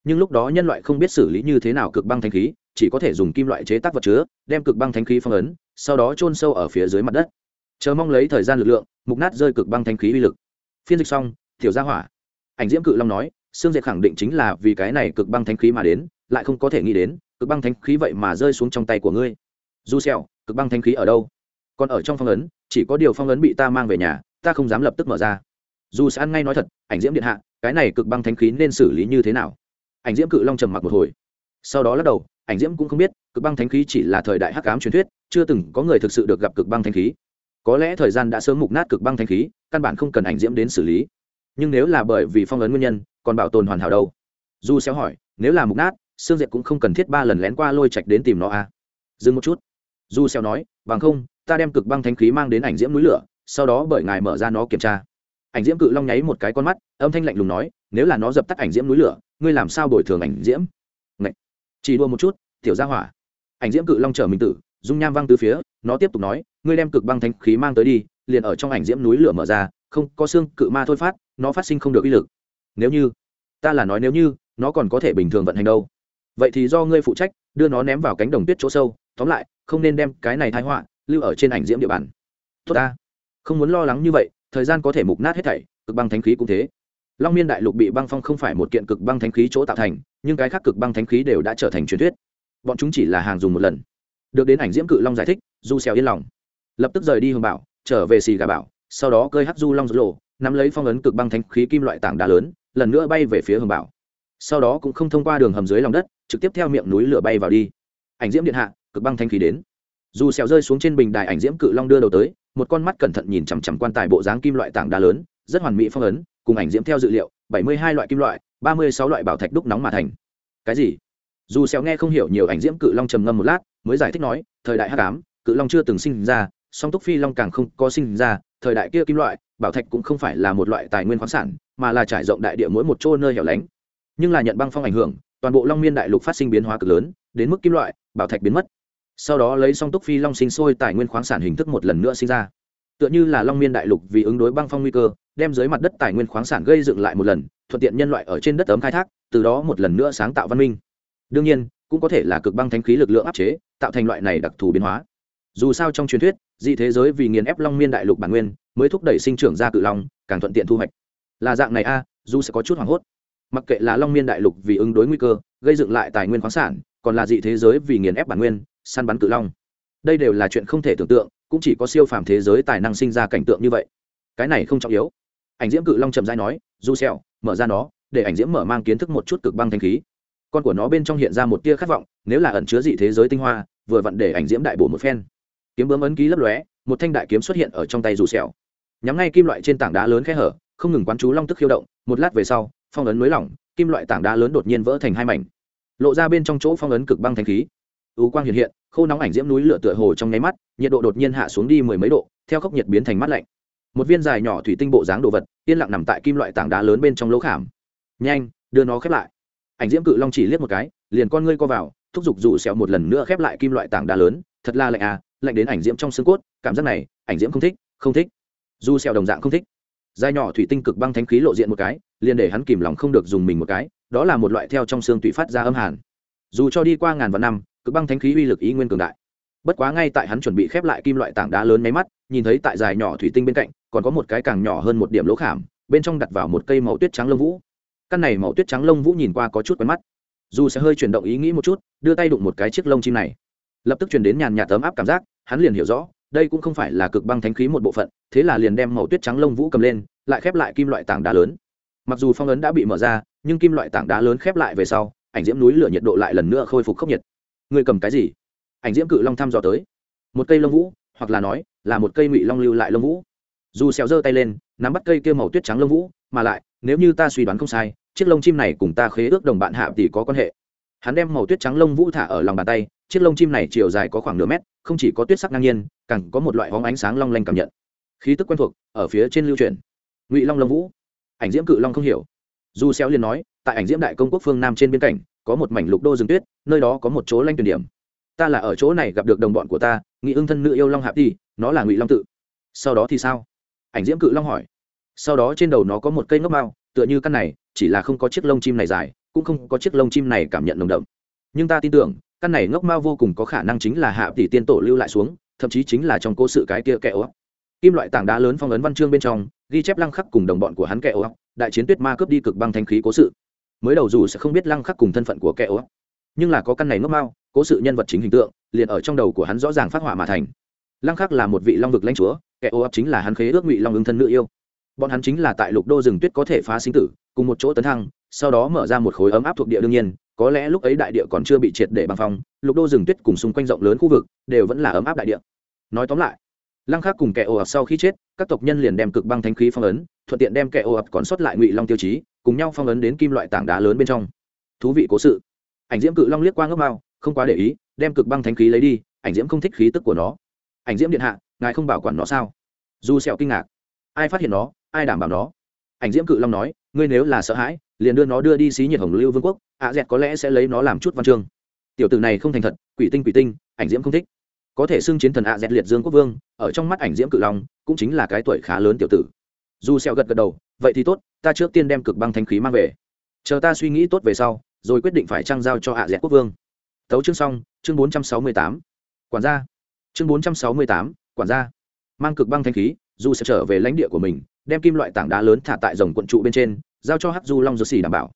Nhưng lúc đó nhân loại không biết xử lý như thế nào cực băng thánh khí, chỉ có thể dùng kim loại chế tác vật chứa, đem cực băng thánh khí phong ấn, sau đó chôn sâu ở phía dưới mặt đất chờ mong lấy thời gian lực lượng, mục nát rơi cực băng thanh khí uy lực. Phiên dịch xong, tiểu gia hỏa. Ảnh diễm cự long nói xương diệt khẳng định chính là vì cái này cực băng thanh khí mà đến, lại không có thể nghĩ đến, cực băng thanh khí vậy mà rơi xuống trong tay của ngươi. Du xèo, cực băng thanh khí ở đâu? Còn ở trong phong ấn, chỉ có điều phong ấn bị ta mang về nhà, ta không dám lập tức mở ra. Dù sẽ ăn ngay nói thật, ảnh diễm điện hạ, cái này cực băng thanh khí nên xử lý như thế nào? Ảnh diễm cự long trầm mặc một hồi. Sau đó lắc đầu, ảnh diễm cũng không biết, cực băng thanh khí chỉ là thời đại hắc ám truyền thuyết, chưa từng có người thực sự được gặp cực băng thanh khí có lẽ thời gian đã sớm mục nát cực băng thánh khí, căn bản không cần ảnh diễm đến xử lý. Nhưng nếu là bởi vì phong ấn nguyên nhân, còn bảo tồn hoàn hảo đâu? Du xéo hỏi, nếu là mục nát xương diệt cũng không cần thiết ba lần lén qua lôi trạch đến tìm nó à? Dừng một chút. Du xéo nói, bằng không, ta đem cực băng thánh khí mang đến ảnh diễm núi lửa, sau đó bởi ngài mở ra nó kiểm tra. Ảnh diễm cự long nháy một cái con mắt, âm thanh lạnh lùng nói, nếu là nó dập tắt ảnh diễm núi lửa, ngươi làm sao bồi thường ảnh diễm? Ngậy. chỉ đua một chút, tiểu gia hỏa. Ảnh diễm cự long chờ mình tử dung nham văng từ phía, nó tiếp tục nói, ngươi đem cực băng thanh khí mang tới đi, liền ở trong ảnh diễm núi lửa mở ra, không có xương cự ma thôi phát, nó phát sinh không được uy lực. Nếu như, ta là nói nếu như, nó còn có thể bình thường vận hành đâu. Vậy thì do ngươi phụ trách, đưa nó ném vào cánh đồng tuyết chỗ sâu, tóm lại, không nên đem cái này thái họa lưu ở trên ảnh diễm địa bàn. Tốt ta. Không muốn lo lắng như vậy, thời gian có thể mục nát hết thảy, cực băng thánh khí cũng thế. Long miên đại lục bị băng phong không phải một kiện cực băng thánh khí chỗ tạo thành, nhưng cái khác cực băng thánh khí đều đã trở thành truyền thuyết. Bọn chúng chỉ là hàng dùng một lần được đến ảnh diễm cự long giải thích, du xèo yên lòng. Lập tức rời đi hương bảo, trở về xì gà bảo, sau đó cơi hắc du long rồ nắm lấy phong ấn cực băng thánh khí kim loại tảng đá lớn, lần nữa bay về phía hương bảo. Sau đó cũng không thông qua đường hầm dưới lòng đất, trực tiếp theo miệng núi lửa bay vào đi. Ảnh diễm điện hạ, cực băng thanh khí đến. Dù xèo rơi xuống trên bình đài, ảnh diễm cự long đưa đầu tới, một con mắt cẩn thận nhìn chằm chằm quan tài bộ dáng kim loại tảng đá lớn, rất hoàn mỹ phong ấn, cùng ảnh diễm theo dự liệu, bảy mươi hai loại kim loại, ba mươi sáu loại bảo thạch đúc nóng mà thành. Cái gì? Dù xèo nghe không hiểu nhiều, ảnh diễm cự long trầm ngâm một lát mới giải thích nói, thời đại hắc ám, cự long chưa từng sinh ra, song túc phi long càng không có sinh ra, thời đại kia kim loại, bảo thạch cũng không phải là một loại tài nguyên khoáng sản, mà là trải rộng đại địa mỗi một chỗ nơi hẻo lánh. Nhưng là nhận băng phong ảnh hưởng, toàn bộ long miên đại lục phát sinh biến hóa cực lớn, đến mức kim loại, bảo thạch biến mất. Sau đó lấy song túc phi long sinh sôi tài nguyên khoáng sản hình thức một lần nữa sinh ra. Tựa như là long miên đại lục vì ứng đối băng phong nguy cơ, đem dưới mặt đất tài nguyên khoáng sản gây dựng lại một lần, thuận tiện nhân loại ở trên đất ấm khai thác, từ đó một lần nữa sáng tạo văn minh. Đương nhiên cũng có thể là cực băng thánh khí lực lượng áp chế, tạo thành loại này đặc thù biến hóa. Dù sao trong truyền thuyết, dị thế giới vì nghiền ép long miên đại lục bản nguyên, mới thúc đẩy sinh trưởng ra cự long, càng thuận tiện thu hoạch. Là dạng này a, dù sẽ có chút hoảng hốt. Mặc kệ là long miên đại lục vì ứng đối nguy cơ, gây dựng lại tài nguyên khoáng sản, còn là dị thế giới vì nghiền ép bản nguyên, săn bắn cự long. Đây đều là chuyện không thể tưởng tượng, cũng chỉ có siêu phàm thế giới tài năng sinh ra cảnh tượng như vậy. Cái này không trọng yếu. Ảnh diễm cự long trầm dai nói, du xẹo mở ra nó, để ảnh diễm mở mang kiến thức một chút cực băng thanh khí con của nó bên trong hiện ra một tia khát vọng, nếu là ẩn chứa dị thế giới tinh hoa, vừa vặn để ảnh diễm đại bổ một phen. Kiếm bướm ấn ký lấp lóe, một thanh đại kiếm xuất hiện ở trong tay dù xẻo nhắm ngay kim loại trên tảng đá lớn khe hở, không ngừng quán chú long tức khiêu động, một lát về sau, phong ấn nới lỏng, kim loại tảng đá lớn đột nhiên vỡ thành hai mảnh. Lộ ra bên trong chỗ phong ấn cực băng thanh khí. Ưu quang hiện hiện, khô nóng ảnh diễm núi lửa tựa hồ trong nháy mắt, nhiệt độ đột nhiên hạ xuống đi mười mấy độ, theo khốc nhiệt biến thành mắt lạnh. Một viên dài nhỏ thủy tinh bộ dáng đồ vật, yên lặng nằm tại kim loại tảng đá lớn bên trong lỗ khảm. Nhanh, đưa nó khép lại ảnh diễm cự long chỉ liếc một cái, liền con ngươi co vào, thúc giục dù xẹo một lần nữa khép lại kim loại tảng đá lớn, thật là lạnh à lạnh đến ảnh diễm trong xương cốt, cảm giác này, ảnh diễm không thích không thích. Du xẹo đồng dạng không thích. Dài nhỏ thủy tinh cực băng thánh khí lộ diện một cái, liền để hắn kìm lòng không được dùng mình một cái, đó là một loại theo trong xương tụy phát ra âm hàn. Dù cho đi qua ngàn vạn năm, cực băng thánh khí uy lực ý nguyên cường đại. Bất quá ngay tại hắn chuẩn bị khép lại kim loại tảng đá lớn máy mắt, nhìn thấy tại dài nhỏ thủy tinh bên cạnh, còn có một cái càng nhỏ hơn một điểm lỗ khảm, bên trong đặt vào một cây màu tuyết trắng lông vũ căn này màu tuyết trắng lông vũ nhìn qua có chút quen mắt. Dù sẽ hơi chuyển động ý nghĩ một chút, đưa tay đụng một cái chiếc lông chim này. Lập tức chuyển đến nhàn nhạt tấm áp cảm giác, hắn liền hiểu rõ, đây cũng không phải là cực băng thánh khí một bộ phận, thế là liền đem màu tuyết trắng lông vũ cầm lên, lại khép lại kim loại tảng đá lớn. Mặc dù phong ấn đã bị mở ra, nhưng kim loại tảng đá lớn khép lại về sau, ảnh diễm núi lửa nhiệt độ lại lần nữa khôi phục khốc nhiệt. Người cầm cái gì? Ảnh diễm cự long thăm dò tới. Một cây lông vũ, hoặc là nói, là một cây ngụy long lưu lại lông vũ. Dù xèo giơ tay lên, nắm bắt cây kia màu tuyết trắng lông vũ, mà lại nếu như ta suy đoán không sai, chiếc lông chim này cùng ta khế ước đồng bạn hạ tỷ có quan hệ. Hắn đem màu tuyết trắng lông vũ thả ở lòng bàn tay, chiếc lông chim này chiều dài có khoảng nửa mét, không chỉ có tuyết sắc ngang nhiên, càng có một loại hóng ánh sáng long lanh cảm nhận. Khí tức quen thuộc ở phía trên lưu truyền ngụy long lông vũ. Ảnh diễm cự long không hiểu. Du xéo liền nói, tại ảnh diễm đại công quốc phương nam trên biên cảnh có một mảnh lục đô rừng tuyết, nơi đó có một chỗ lanh tuyển điểm. Ta là ở chỗ này gặp được đồng bọn của ta nghị ưng thân nữ yêu long hạp đi nó là ngụy long tự. Sau đó thì sao? Ảnh diễm cự long hỏi sau đó trên đầu nó có một cây ngốc mao, tựa như căn này, chỉ là không có chiếc lông chim này dài, cũng không có chiếc lông chim này cảm nhận nồng đậm. Nhưng ta tin tưởng, căn này ngốc mao vô cùng có khả năng chính là hạ tỷ tiên tổ lưu lại xuống, thậm chí chính là trong cố sự cái kia kẹo kim loại tảng đá lớn phong ấn văn chương bên trong, ghi chép lăng khắc cùng đồng bọn của hắn kẹo đại chiến tuyết ma cướp đi cực băng thanh khí cố sự. Mới đầu dù sẽ không biết lăng khắc cùng thân phận của kẹo nhưng là có căn này ngốc mao, cố sự nhân vật chính hình tượng, liền ở trong đầu của hắn rõ ràng phát họa mà thành. Lăng khắc là một vị long vực lãnh chúa, kẻ ô chính là hắn khế ước ngụy long ứng thân nữ yêu bọn hắn chính là tại lục đô rừng tuyết có thể phá sinh tử, cùng một chỗ tấn thăng, sau đó mở ra một khối ấm áp thuộc địa đương nhiên, có lẽ lúc ấy đại địa còn chưa bị triệt để băng phong, lục đô rừng tuyết cùng xung quanh rộng lớn khu vực đều vẫn là ấm áp đại địa. Nói tóm lại, lăng khắc cùng kẻ ồ ập sau khi chết, các tộc nhân liền đem cực băng thanh khí phong ấn, thuận tiện đem kẻ ồ ập còn sót lại ngụy long tiêu chí, cùng nhau phong ấn đến kim loại tảng đá lớn bên trong. Thú vị cố sự. Ảnh diễm cự long liếc qua ngốc mao, không quá để ý, đem cực băng thanh khí lấy đi, ảnh diễm không thích khí tức của nó. Ảnh diễm điện hạ, ngài không bảo quản nó sao? Dù sẹo kinh ngạc. Ai phát hiện nó? Ai đảm bảo nó? Ảnh diễm cự long nói, ngươi nếu là sợ hãi, liền đưa nó đưa đi xí nhiệt hồng lưu vương quốc, ạ dẹt có lẽ sẽ lấy nó làm chút văn chương. Tiểu tử này không thành thật, quỷ tinh quỷ tinh, ảnh diễm không thích. Có thể xưng chiến thần ạ dẹt liệt dương quốc vương, ở trong mắt ảnh diễm cự long, cũng chính là cái tuổi khá lớn tiểu tử. Dù sẹo gật gật đầu, vậy thì tốt, ta trước tiên đem cực băng thanh khí mang về. Chờ ta suy nghĩ tốt về sau, rồi quyết định phải trang giao cho ạ dẹt quốc vương. Tấu chương xong, chương bốn trăm sáu mươi tám. Quản gia. Chương bốn trăm sáu mươi tám, quản gia. Mang cực băng thanh khí dù sẽ trở về lãnh địa của mình, đem kim loại tảng đá lớn thả tại dòng quận trụ bên trên, giao cho hắc du long dơ xì đảm bảo.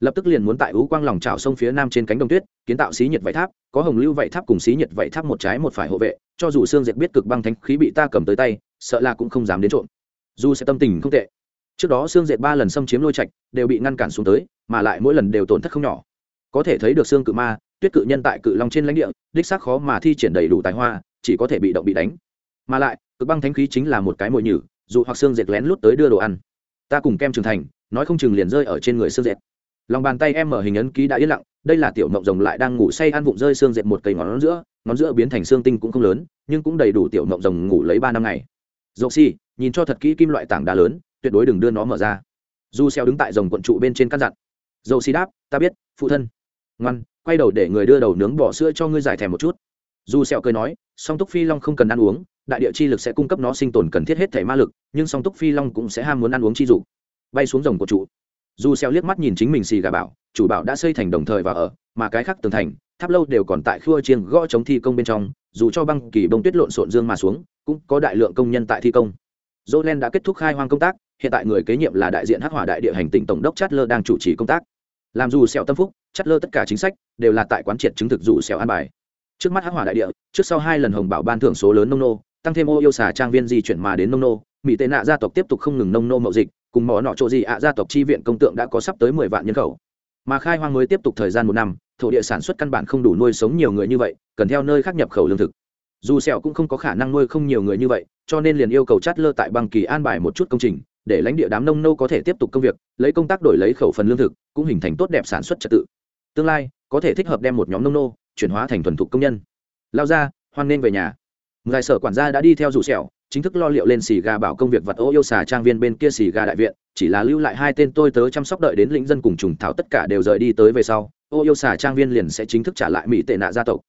Lập tức liền muốn tại ú quang lòng trào sông phía nam trên cánh đồng tuyết, kiến tạo xí nhiệt vải tháp, có hồng lưu vải tháp cùng xí nhiệt vải tháp một trái một phải hộ vệ, cho dù xương diệt biết cực băng thánh khí bị ta cầm tới tay, sợ là cũng không dám đến trộm. Dù sẽ tâm tình không tệ. Trước đó xương diệt ba lần xâm chiếm lôi trạch, đều bị ngăn cản xuống tới, mà lại mỗi lần đều tổn thất không nhỏ. Có thể thấy được xương cự ma, tuyết cự nhân tại cự long trên lãnh địa, đích xác khó mà thi triển đầy đủ tài hoa, chỉ có thể bị động bị đánh. Mà lại cực băng thánh khí chính là một cái mồi nhử dù hoặc xương dệt lén lút tới đưa đồ ăn. Ta cùng kem trưởng thành nói không chừng liền rơi ở trên người xương dệt. Lòng bàn tay em mở hình ấn ký đã yên lặng đây là tiểu mộng rồng lại đang ngủ say ăn vụng rơi xương dệt một cây ngón giữa ngón giữa biến thành xương tinh cũng không lớn nhưng cũng đầy đủ tiểu mộng rồng ngủ lấy ba năm ngày. Dậu xi、si, nhìn cho thật kỹ kim loại tảng đá lớn tuyệt đối đừng đưa nó mở ra. Du xeo đứng tại rồng quận trụ bên trên căn dặn. Dậu xi đáp ta biết phụ thân. Ngoan quay đầu để người đưa đầu nướng bỏ sữa cho ngươi giải thèm một chút. Du xeo cười nói song túc phi long không cần ăn uống đại địa chi lực sẽ cung cấp nó sinh tồn cần thiết hết thể ma lực nhưng song túc phi long cũng sẽ ham muốn ăn uống chi dục bay xuống rồng của trụ dù xeo liếc mắt nhìn chính mình xì gà bảo chủ bảo đã xây thành đồng thời và ở mà cái khác tường thành tháp lâu đều còn tại khua chiêng gõ chống thi công bên trong dù cho băng kỳ bông tuyết lộn xộn dương mà xuống cũng có đại lượng công nhân tại thi công Jolen đã kết thúc khai hoang công tác, hiện tại người kế nhiệm là đại diện Hắc Hỏa Đại Địa hành tỉnh tổng đốc Chatler đang chủ trì công tác. Làm dù sẹo tâm phúc, Chatler tất cả chính sách đều là tại quán triệt chứng thực dù sẹo an bài. Trước mắt Hắc Hỏa Đại Địa, trước sau hai lần hồng bảo ban thưởng số lớn nông nô, tăng thêm ô yêu xà trang viên di chuyển mà đến nông nô, mỹ tệ nạ gia tộc tiếp tục không ngừng nông nô mậu dịch, cùng mỏ nọ chỗ gì ạ gia tộc chi viện công tượng đã có sắp tới mười vạn nhân khẩu. Mà khai hoang mới tiếp tục thời gian một năm, thổ địa sản xuất căn bản không đủ nuôi sống nhiều người như vậy, cần theo nơi khác nhập khẩu lương thực. Dù sẹo cũng không có khả năng nuôi không nhiều người như vậy cho nên liền yêu cầu chát lơ tại băng kỳ an bài một chút công trình để lãnh địa đám nông nô có thể tiếp tục công việc lấy công tác đổi lấy khẩu phần lương thực cũng hình thành tốt đẹp sản xuất trật tự. Tương lai có thể thích hợp đem một nhóm nông nô chuyển hóa thành thuần thục công nhân. Lao ra hoan nên về nhà ngài sở quản gia đã đi theo rủ sẹo, chính thức lo liệu lên xì gà bảo công việc vật ô yêu xà trang viên bên kia xì gà đại viện, chỉ là lưu lại hai tên tôi tớ chăm sóc đợi đến lĩnh dân cùng trùng thảo tất cả đều rời đi tới về sau, ô yêu xà trang viên liền sẽ chính thức trả lại mỹ tệ nạ gia tộc.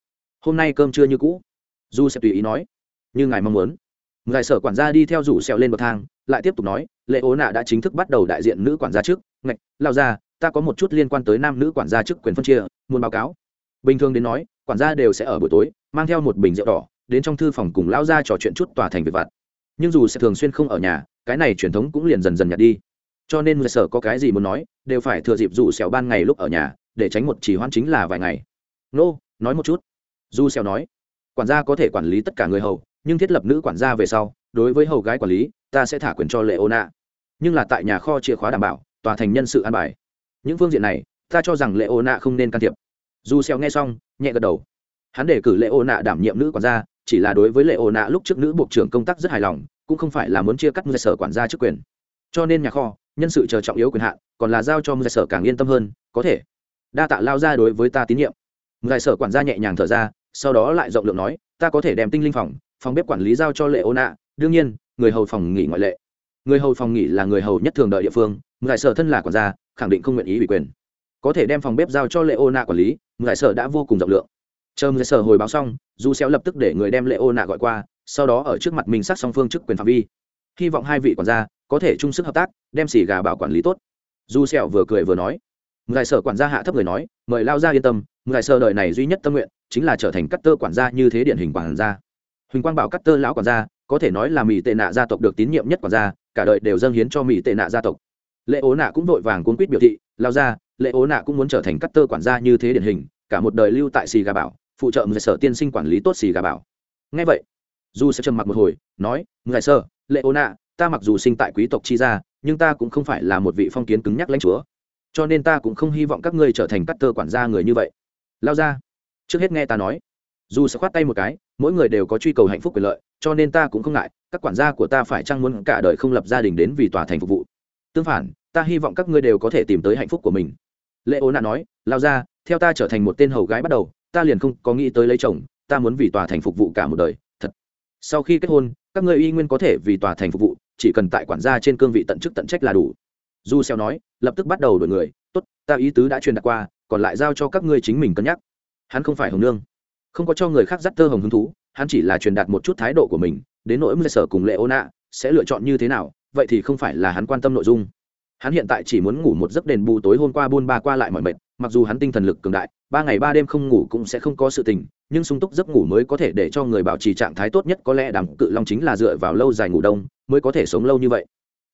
Hôm nay cơm trưa như cũ. Du sẽ tùy ý nói, như ngài mong muốn. Ngài sở quản gia đi theo rủ sẹo lên bậc thang, lại tiếp tục nói, lệ ố nạ đã chính thức bắt đầu đại diện nữ quản gia trước. Ngạch lao ra ta có một chút liên quan tới nam nữ quản gia chức quyền phân chia, muốn báo cáo. Bình thường đến nói, quản gia đều sẽ ở buổi tối, mang theo một bình rượu đỏ đến trong thư phòng cùng lao ra trò chuyện chút tòa thành việc vặt. Nhưng dù sẽ thường xuyên không ở nhà, cái này truyền thống cũng liền dần dần nhạt đi. Cho nên người sở có cái gì muốn nói, đều phải thừa dịp dù xèo ban ngày lúc ở nhà, để tránh một chỉ hoãn chính là vài ngày. Nô, nói một chút. Du xèo nói, quản gia có thể quản lý tất cả người hầu, nhưng thiết lập nữ quản gia về sau, đối với hầu gái quản lý, ta sẽ thả quyền cho lệ ô nạ nhưng là tại nhà kho chìa khóa đảm bảo, tòa thành nhân sự an bài. Những phương diện này, ta cho rằng lệ ô nạ không nên can thiệp. Dù xeo nghe xong, nhẹ gật đầu. Hắn đề cử lệ ô nạ đảm nhiệm nữ quản gia chỉ là đối với lệ ổ nạ lúc trước nữ bộ trưởng công tác rất hài lòng, cũng không phải là muốn chia cắt người sở quản gia chức quyền. Cho nên nhà kho, nhân sự chờ trọng yếu quyền hạn, còn là giao cho người sở càng yên tâm hơn, có thể. Đa tạ lao ra đối với ta tín nhiệm. Người sở quản gia nhẹ nhàng thở ra, sau đó lại rộng lượng nói, ta có thể đem tinh linh phòng phòng bếp quản lý giao cho lệ ô nạ, đương nhiên, người hầu phòng nghỉ ngoại lệ. Người hầu phòng nghỉ là người hầu nhất thường đợi địa phương ngài sở thân là quản gia, khẳng định không nguyện ý ủy quyền. Có thể đem phòng bếp giao cho lệ ô nạ quản lý ngài sở đã vô cùng rộng lượng chờ người sở hồi báo xong du xéo lập tức để người đem lệ ô nạ gọi qua sau đó ở trước mặt mình sát song phương chức quyền phạm vi. Hy vọng hai vị quản gia có thể chung sức hợp tác đem xì gà bảo quản lý tốt. Du xéo vừa cười vừa nói. Ngài sở quản gia hạ thấp người nói mời lao gia yên tâm ngài sở đời này duy nhất tâm nguyện chính là trở thành cắt tơ quản gia như thế điển hình quản gia. Huỳnh quang bảo cắt tơ lão quản gia có thể nói là mỹ tệ nạ gia tộc được tín nhiệm nhất quản gia cả đời đều dâng hiến cho mỹ tệ nạ gia tộc. Lệ ố nạ cũng vội vàng cuốn quýt biểu thị lao gia, lệ ố nạ cũng muốn trở thành cắt tơ quản gia như thế điển hình cả một đời lưu tại xì gà bảo phụ trợ người sở tiên sinh quản lý tốt xì gà bảo. Ngay vậy dù sẽ trầm mặc một hồi, nói ngài sơ lệ ô nạ, ta mặc dù sinh tại quý tộc chi gia, nhưng ta cũng không phải là một vị phong kiến cứng nhắc lãnh chúa. Cho nên ta cũng không hy vọng các ngươi trở thành cắt tơ quản gia người như vậy. Lao ra. Trước hết nghe ta nói. Dù sẽ khoát tay một cái, mỗi người đều có truy cầu hạnh phúc quyền lợi, cho nên ta cũng không ngại, các quản gia của ta phải chăng muốn cả đời không lập gia đình đến vì tòa thành phục vụ? Tương phản, ta hy vọng các ngươi đều có thể tìm tới hạnh phúc của mình. Lệ ố nạ nói, lao ra, theo ta trở thành một tên hầu gái bắt đầu ta liền không có nghĩ tới lấy chồng, ta muốn vì tòa thành phục vụ cả một đời, thật. Sau khi kết hôn, các ngươi y nguyên có thể vì tòa thành phục vụ, chỉ cần tại quản gia trên cương vị tận chức tận trách là đủ. Du xeo nói, lập tức bắt đầu đổi người, tốt, ta ý tứ đã truyền đạt qua, còn lại giao cho các ngươi chính mình cân nhắc. Hắn không phải hồng nương, không có cho người khác dắt tơ hồng hứng thú, hắn chỉ là truyền đạt một chút thái độ của mình, đến nỗi mưa sở cùng lệ ô nạ sẽ lựa chọn như thế nào, vậy thì không phải là hắn quan tâm nội dung hắn hiện tại chỉ muốn ngủ một giấc đền bù tối hôm qua buôn ba qua lại mọi mệt, mặc dù hắn tinh thần lực cường đại, ba ngày ba đêm không ngủ cũng sẽ không có sự tình nhưng sung túc giấc ngủ mới có thể để cho người bảo trì trạng thái tốt nhất, có lẽ đàm cự long chính là dựa vào lâu dài ngủ đông mới có thể sống lâu như vậy.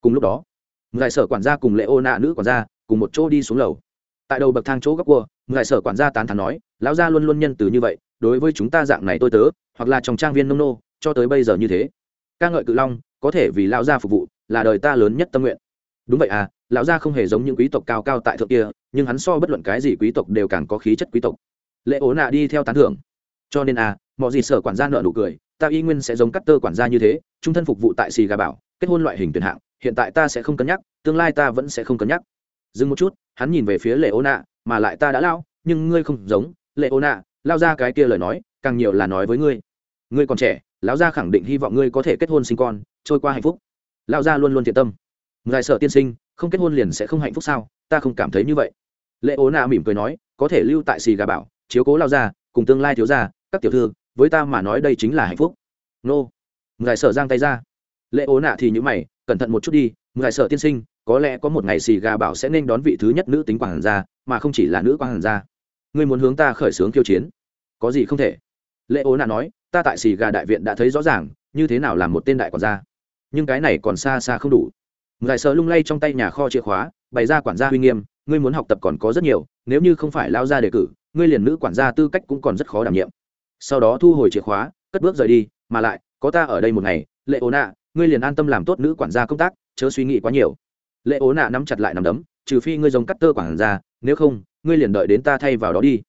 Cùng lúc đó, ngài sở quản gia cùng lệ ô nạ nữ quản gia cùng một chỗ đi xuống lầu. Tại đầu bậc thang chỗ góc cua, ngài sở quản gia tán thán nói, lão gia luôn luôn nhân từ như vậy, đối với chúng ta dạng này tôi tớ, hoặc là trong trang viên nông nô, cho tới bây giờ như thế. Ca ngợi cự long, có thể vì lão gia phục vụ, là đời ta lớn nhất tâm nguyện đúng vậy à lão gia không hề giống những quý tộc cao cao tại thượng kia, nhưng hắn so bất luận cái gì quý tộc đều càng có khí chất quý tộc. Lệ ố nạ đi theo tán thưởng. Cho nên à mọi gì sở quản gia nợ nụ cười, ta y nguyên sẽ giống cắt tơ quản gia như thế, trung thân phục vụ tại xì gà bảo, kết hôn loại hình tuyển hạng, hiện tại ta sẽ không cân nhắc, tương lai ta vẫn sẽ không cân nhắc. Dừng một chút, hắn nhìn về phía lệ ố nạ, mà lại ta đã lao nhưng ngươi không giống. Lệ ố nạ lao ra cái kia lời nói, càng nhiều là nói với ngươi. Ngươi còn trẻ, lão gia khẳng định hy vọng ngươi có thể kết hôn sinh con, trôi qua hạnh phúc. Lão gia luôn luôn thiện tâm ngài sợ tiên sinh, không kết hôn liền sẽ không hạnh phúc sao? Ta không cảm thấy như vậy. Lệ ố nạ mỉm cười nói, có thể lưu tại xì gà bảo, chiếu cố lao ra cùng tương lai thiếu gia, các tiểu thư, với ta mà nói đây chính là hạnh phúc. Nô. Ngài sợ giang tay ra. Lệ ố nạ thì nhữ mày, cẩn thận một chút đi, ngài sợ tiên sinh, có lẽ có một ngày xì gà bảo sẽ nên đón vị thứ nhất nữ tính quản gia, mà không chỉ là nữ quản gia. Ngươi muốn hướng ta khởi xướng kiêu chiến? Có gì không thể? Lệ ố nạ nói, ta tại xì gà đại viện đã thấy rõ ràng, như thế nào làm một tên đại quản gia. Nhưng cái này còn xa xa không đủ giải sợ lung lay trong tay nhà kho chìa khóa, bày ra quản gia huy nghiêm, ngươi muốn học tập còn có rất nhiều, nếu như không phải lao ra đề cử, ngươi liền nữ quản gia tư cách cũng còn rất khó đảm nhiệm. Sau đó thu hồi chìa khóa, cất bước rời đi, mà lại, có ta ở đây một ngày, lệ ố nạ, ngươi liền an tâm làm tốt nữ quản gia công tác, chớ suy nghĩ quá nhiều. Lệ ố nạ nắm chặt lại nằm đấm, trừ phi ngươi giống cắt tơ quản gia, nếu không, ngươi liền đợi đến ta thay vào đó đi.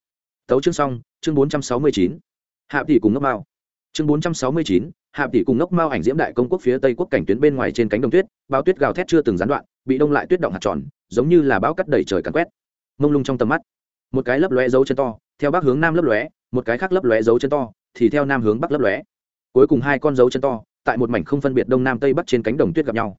Tấu chương xong, chương bốn trăm sáu mươi chín. Hạ tỷ cùng ngốc mao. Chương bốn trăm sáu mươi chín hạ tỷ cùng ngốc mao ảnh diễm đại công quốc phía tây quốc cảnh tuyến bên ngoài trên cánh đồng tuyết, bao tuyết gào thét chưa từng gián đoạn, bị đông lại tuyết động hạt tròn, giống như là bão cắt đầy trời cắn quét. Mông lung trong tầm mắt, một cái lấp lóe dấu chân to, theo bắc hướng nam lấp lóe, một cái khác lấp lóe dấu chân to, thì theo nam hướng bắc lấp lóe. Cuối cùng hai con dấu chân to, tại một mảnh không phân biệt đông nam tây bắc trên cánh đồng tuyết gặp nhau.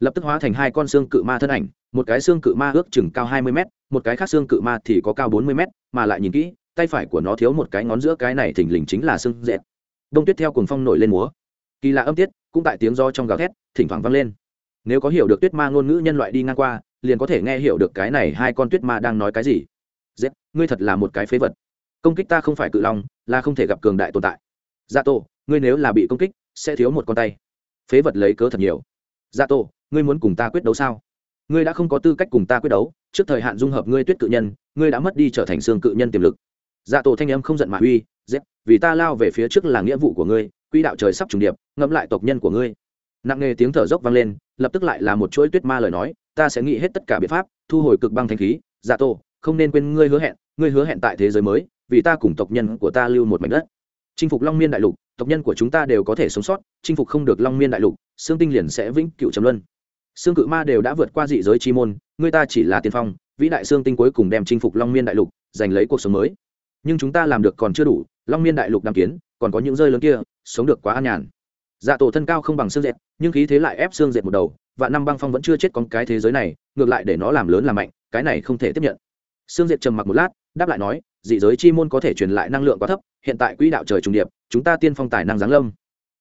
Lập tức hóa thành hai con xương cự ma thân ảnh, một cái xương cự ma ước chừng cao hai mươi m một cái khác xương cự ma thì có cao bốn mươi m mà lại nhìn kỹ, tay phải của nó thiếu một cái ngón giữa cái này thình lình chính là xương dẹt đông tuyết theo cùng phong nổi lên múa. Kỳ lạ âm tiết, cũng tại tiếng do trong gào thét, thỉnh thoảng vang lên. Nếu có hiểu được tuyết ma ngôn ngữ nhân loại đi ngang qua, liền có thể nghe hiểu được cái này hai con tuyết ma đang nói cái gì. Dết, ngươi thật là một cái phế vật. Công kích ta không phải cự long, là không thể gặp cường đại tồn tại. Dạ tổ ngươi nếu là bị công kích, sẽ thiếu một con tay. Phế vật lấy cớ thật nhiều. Dạ tổ ngươi muốn cùng ta quyết đấu sao? Ngươi đã không có tư cách cùng ta quyết đấu, trước thời hạn dung hợp ngươi tuyết cự nhân, ngươi đã mất đi trở thành xương cự nhân tiềm lực. Dạ tổ thanh em không giận mà uy z vì ta lao về phía trước là nghĩa vụ của ngươi, quỹ đạo trời sắp trùng điệp, ngẫm lại tộc nhân của ngươi. Nặng nề tiếng thở dốc vang lên, lập tức lại là một chuỗi tuyết ma lời nói, ta sẽ nghĩ hết tất cả biện pháp, thu hồi cực băng thanh khí. Dạ tổ không nên quên ngươi hứa hẹn, ngươi hứa hẹn tại thế giới mới, vì ta cùng tộc nhân của ta lưu một mảnh đất. Chinh phục long miên đại lục, tộc nhân của chúng ta đều có thể sống sót, chinh phục không được long miên đại lục xương tinh liền sẽ vĩnh cựu trầm luân. Xương cự ma đều đã vượt qua dị giới chi môn, ngươi ta chỉ là tiên phong, vĩ đại xương tinh cuối cùng đem chinh phục long miên đại lục, giành lấy cuộc sống mới. Nhưng chúng ta làm được còn chưa đủ long miên đại lục đàm kiến, còn có những rơi lớn kia, sống được quá an nhàn. Dạ tổ thân cao không bằng xương dệt, nhưng khí thế lại ép xương dệt một đầu, và năm băng phong vẫn chưa chết con cái thế giới này, ngược lại để nó làm lớn làm mạnh, cái này không thể tiếp nhận. Xương dệt trầm mặc một lát, đáp lại nói, dị giới chi môn có thể truyền lại năng lượng quá thấp, hiện tại quỹ đạo trời trùng điệp, chúng ta tiên phong tài năng giáng lâm.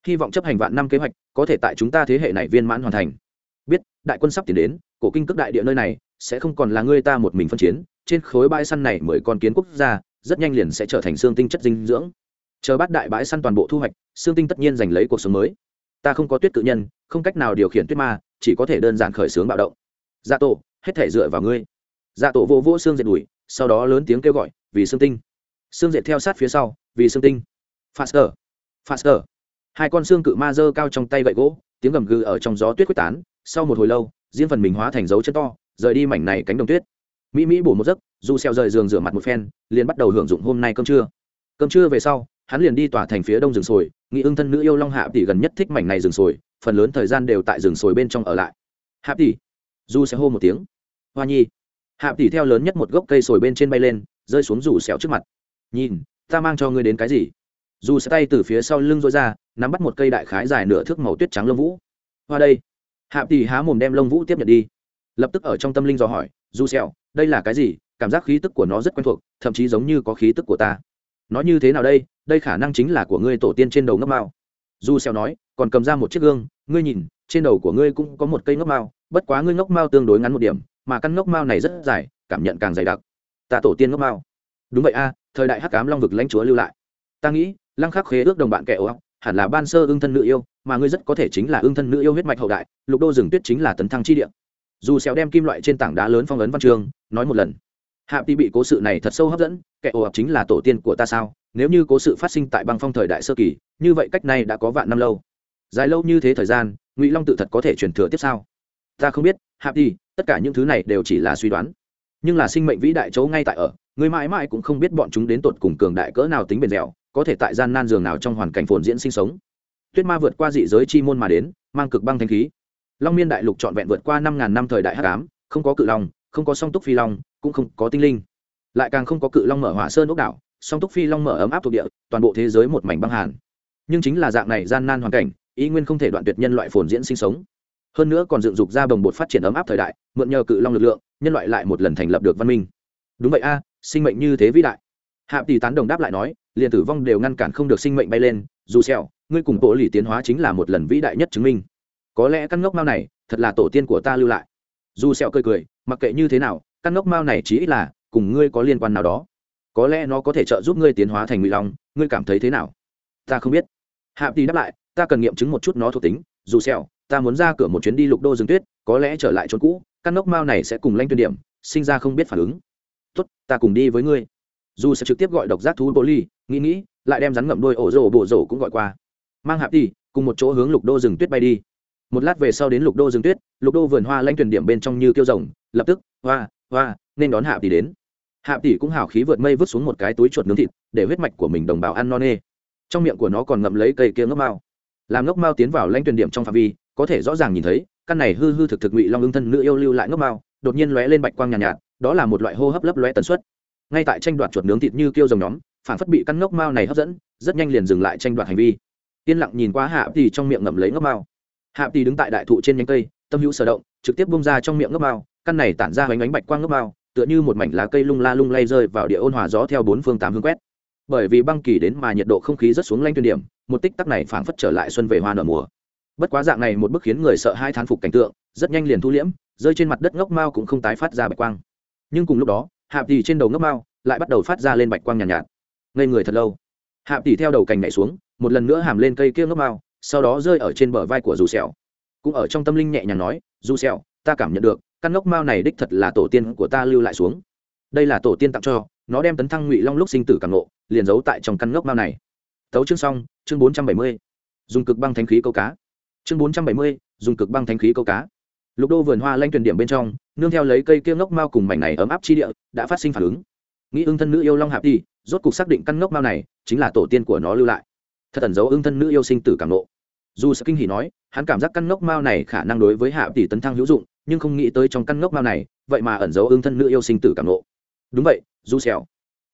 Hy vọng chấp hành vạn năm kế hoạch, có thể tại chúng ta thế hệ này viên mãn hoàn thành. Biết, đại quân sắp tiến đến, cổ kinh cước đại địa nơi này, sẽ không còn là ngươi ta một mình phân chiến, trên khối bãi săn này mười con kiến quốc gia rất nhanh liền sẽ trở thành xương tinh chất dinh dưỡng. Chờ bắt đại bãi săn toàn bộ thu hoạch, xương tinh tất nhiên giành lấy cuộc sống mới. Ta không có tuyết tự nhân, không cách nào điều khiển tuyết ma, chỉ có thể đơn giản khởi xướng bạo động. Dạ tổ, hết thể dựa vào ngươi. Dạ tổ vô vô xương dệt đùi, sau đó lớn tiếng kêu gọi, vì xương tinh. Xương dệt theo sát phía sau, vì xương tinh. Faster faster. Hai con xương cự ma dơ cao trong tay gậy gỗ, tiếng gầm gừ ở trong gió tuyết quyết tán. Sau một hồi lâu, riêng phần mình hóa thành dấu chân to, rời đi mảnh này cánh đồng tuyết. Mỹ mỹ bổ một giấc dù xeo rời giường rửa mặt một phen, liền bắt đầu hưởng dụng hôm nay cơm trưa. Cơm trưa về sau, hắn liền đi tòa thành phía đông rừng sồi nghị ưng thân nữ yêu long hạ tỷ gần nhất thích mảnh này rừng sồi, phần lớn thời gian đều tại rừng sồi bên trong ở lại. Hạ tỷ du sẽ hô một tiếng. Hoa nhi, hạ tỷ theo lớn nhất một gốc cây sồi bên trên bay lên, rơi xuống rủ xẻo trước mặt. Nhìn, ta mang cho ngươi đến cái gì? Dù sẽ tay từ phía sau lưng rối ra, nắm bắt một cây đại khái dài nửa thước màu tuyết trắng lông vũ. Hoa đây. Hạ tỷ há mồm đem lông vũ tiếp nhận đi. Lập tức ở trong tâm linh dò hỏi du xẻo đây là cái gì? Cảm giác khí tức của nó rất quen thuộc, thậm chí giống như có khí tức của ta. Nói như thế nào đây? Đây khả năng chính là của ngươi tổ tiên trên đầu ngốc mao. Du Xeo nói, còn cầm ra một chiếc gương, ngươi nhìn, trên đầu của ngươi cũng có một cây ngốc mao, bất quá ngươi ngốc mao tương đối ngắn một điểm, mà căn ngốc mao này rất dài, cảm nhận càng dày đặc. Ta tổ tiên ngốc mao. Đúng vậy a, thời đại hắc ám long vực lãnh chúa lưu lại. Ta nghĩ, lăng khắc khế ước đồng bạn kẻ ốc hẳn là ban sơ ương thân nữ yêu, mà ngươi rất có thể chính là ương thân nữ yêu huyết mạch hậu đại, lục đô rừng tuyết chính là tấn thăng chi địa. Dù xéo đem kim loại trên tảng đá lớn phong ấn văn trường nói một lần hạ tỷ bị cố sự này thật sâu hấp dẫn, kẻ ồ chính là tổ tiên của ta sao? Nếu như cố sự phát sinh tại băng phong thời đại sơ kỳ, như vậy cách này đã có vạn năm lâu. Dài lâu như thế thời gian, ngụy long tự thật có thể truyền thừa tiếp sau. Ta không biết, hạ tỷ tất cả những thứ này đều chỉ là suy đoán. Nhưng là sinh mệnh vĩ đại chỗ ngay tại ở, người mãi mãi cũng không biết bọn chúng đến tột cùng cường đại cỡ nào tính bền dẻo, có thể tại gian nan giường nào trong hoàn cảnh phồn diễn sinh sống. Tuyết ma vượt qua dị giới chi môn mà đến, mang cực băng thanh khí. Long miên đại lục trọn vẹn vượt qua năm ngàn năm thời đại hắc ám, không có cự long, không có song túc phi long cũng không có tinh linh. Lại càng không có cự long mở hỏa sơn ốc đảo, song túc phi long mở ấm áp thuộc địa, toàn bộ thế giới một mảnh băng hàn. Nhưng chính là dạng này gian nan hoàn cảnh, ý nguyên không thể đoạn tuyệt nhân loại phồn diễn sinh sống. Hơn nữa còn dựng dục ra bồng bột phát triển ấm áp thời đại, mượn nhờ cự long lực lượng, nhân loại lại một lần thành lập được văn minh. Đúng vậy a, sinh mệnh như thế vĩ đại. Hạ tỷ tán đồng đáp lại nói, liền tử vong đều ngăn cản không được sinh mệnh bay lên, dù sẹo ngươi cùng bộ lì tiến hóa chính là một lần vĩ đại nhất chứng minh. Có lẽ căn ngốc mao này, thật là tổ tiên của ta lưu lại. Dù sẹo cười cười, mặc kệ như thế nào căn ngốc mao này chỉ ít là, cùng ngươi có liên quan nào đó. Có lẽ nó có thể trợ giúp ngươi tiến hóa thành ngụy long, ngươi cảm thấy thế nào? Ta không biết. Hạ tỷ đáp lại, ta cần nghiệm chứng một chút nó thuộc tính, dù sẹo ta muốn ra cửa một chuyến đi lục đô rừng tuyết, có lẽ trở lại chỗ cũ, căn ngốc mao này sẽ cùng lanh tuyên điểm, sinh ra không biết phản ứng. Tốt, ta cùng đi với ngươi. Dù sẽ trực tiếp gọi độc giác thú bồ ly nghĩ nghĩ, lại đem rắn ngậm đôi ổ rổ bộ rổ cũng gọi qua. Mang hạp đi cùng một chỗ hướng lục đô rừng tuyết bay đi. Một lát về sau đến lục đô rừng tuyết, lục đô vườn hoa lanh tuyển điểm bên trong như tiêu rồng, lập tức, hoa hoa nên đón hạ tỷ đến. Hạ tỷ cũng hào khí vượt mây vứt xuống một cái túi chuột nướng thịt để huyết mạch của mình đồng bào ăn no nê. Trong miệng của nó còn ngậm lấy cây kia ngốc mao. Làm ngốc mao tiến vào lanh tuyển điểm trong phạm vi có thể rõ ràng nhìn thấy căn này hư hư thực thực ngụy long ưng thân nữ yêu lưu lại ngốc mao đột nhiên lóe lên bạch quang nhàn nhạt, nhạt đó là một loại hô hấp lấp lóe tần suất. Ngay tại tranh đoạt chuột nướng thịt như kêu dòng nhóm phản phất bị căn ngốc mao này hấp dẫn rất nhanh liền dừng lại tranh đoạt hành vi. Yên lặng nhìn qua hạ tỷ trong miệng ngậm lấy ngốc mao. Hạ tỷ đứng tại đại thụ trên nhánh cây tâm hữu sở động trực tiếp bung ra trong miệng ngốc mao căn này tản ra hoành ánh bạch quang ngốc bao, tựa như một mảnh lá cây lung la lung lay rơi vào địa ôn hòa gió theo bốn phương tám hướng quét. Bởi vì băng kỳ đến mà nhiệt độ không khí rất xuống lanh tuyên điểm một tích tắc này phảng phất trở lại xuân về hoa nở mùa. Bất quá dạng này một bức khiến người sợ hai thán phục cảnh tượng rất nhanh liền thu liễm rơi trên mặt đất ngốc mao cũng không tái phát ra bạch quang. Nhưng cùng lúc đó hạ tỷ trên đầu ngốc mao lại bắt đầu phát ra lên bạch quang nhàn nhạt, nhạt. Ngây người thật lâu. Hạ tỷ theo đầu cành nhảy xuống một lần nữa hàm lên cây kia ngốc mao sau đó rơi ở trên bờ vai của dù sẹo. Cũng ở trong tâm linh nhẹ nhàng nói dù sẹo ta cảm nhận được căn ngốc mao này đích thật là tổ tiên của ta lưu lại xuống. Đây là tổ tiên tặng cho, nó đem tấn thăng ngụy long lúc sinh tử càng nộ liền giấu tại trong căn ngốc mao này. Tấu chương xong, chương bốn trăm bảy mươi. Dùng cực băng thánh khí câu cá. Chương bốn trăm bảy mươi, dùng cực băng thánh khí câu cá. Lục đô vườn hoa lanh tuyển điểm bên trong, nương theo lấy cây kia ngốc mao cùng mảnh này ấm áp chi địa, đã phát sinh phản ứng. Nghĩ ưng thân nữ yêu long hạp đi rốt cục xác định căn ngốc mao này chính là tổ tiên của nó lưu lại. Thật ẩn dấu ưng thân nữ yêu sinh tử càng nộ dù sẽ kinh hỉ nói hắn cảm giác căn ngốc mao này khả năng đối với hạ tỷ tấn thăng hữu dụng, nhưng không nghĩ tới trong căn ngốc mao này, vậy mà ẩn giấu ương thân nữ yêu sinh tử cảm nộ đúng vậy du xèo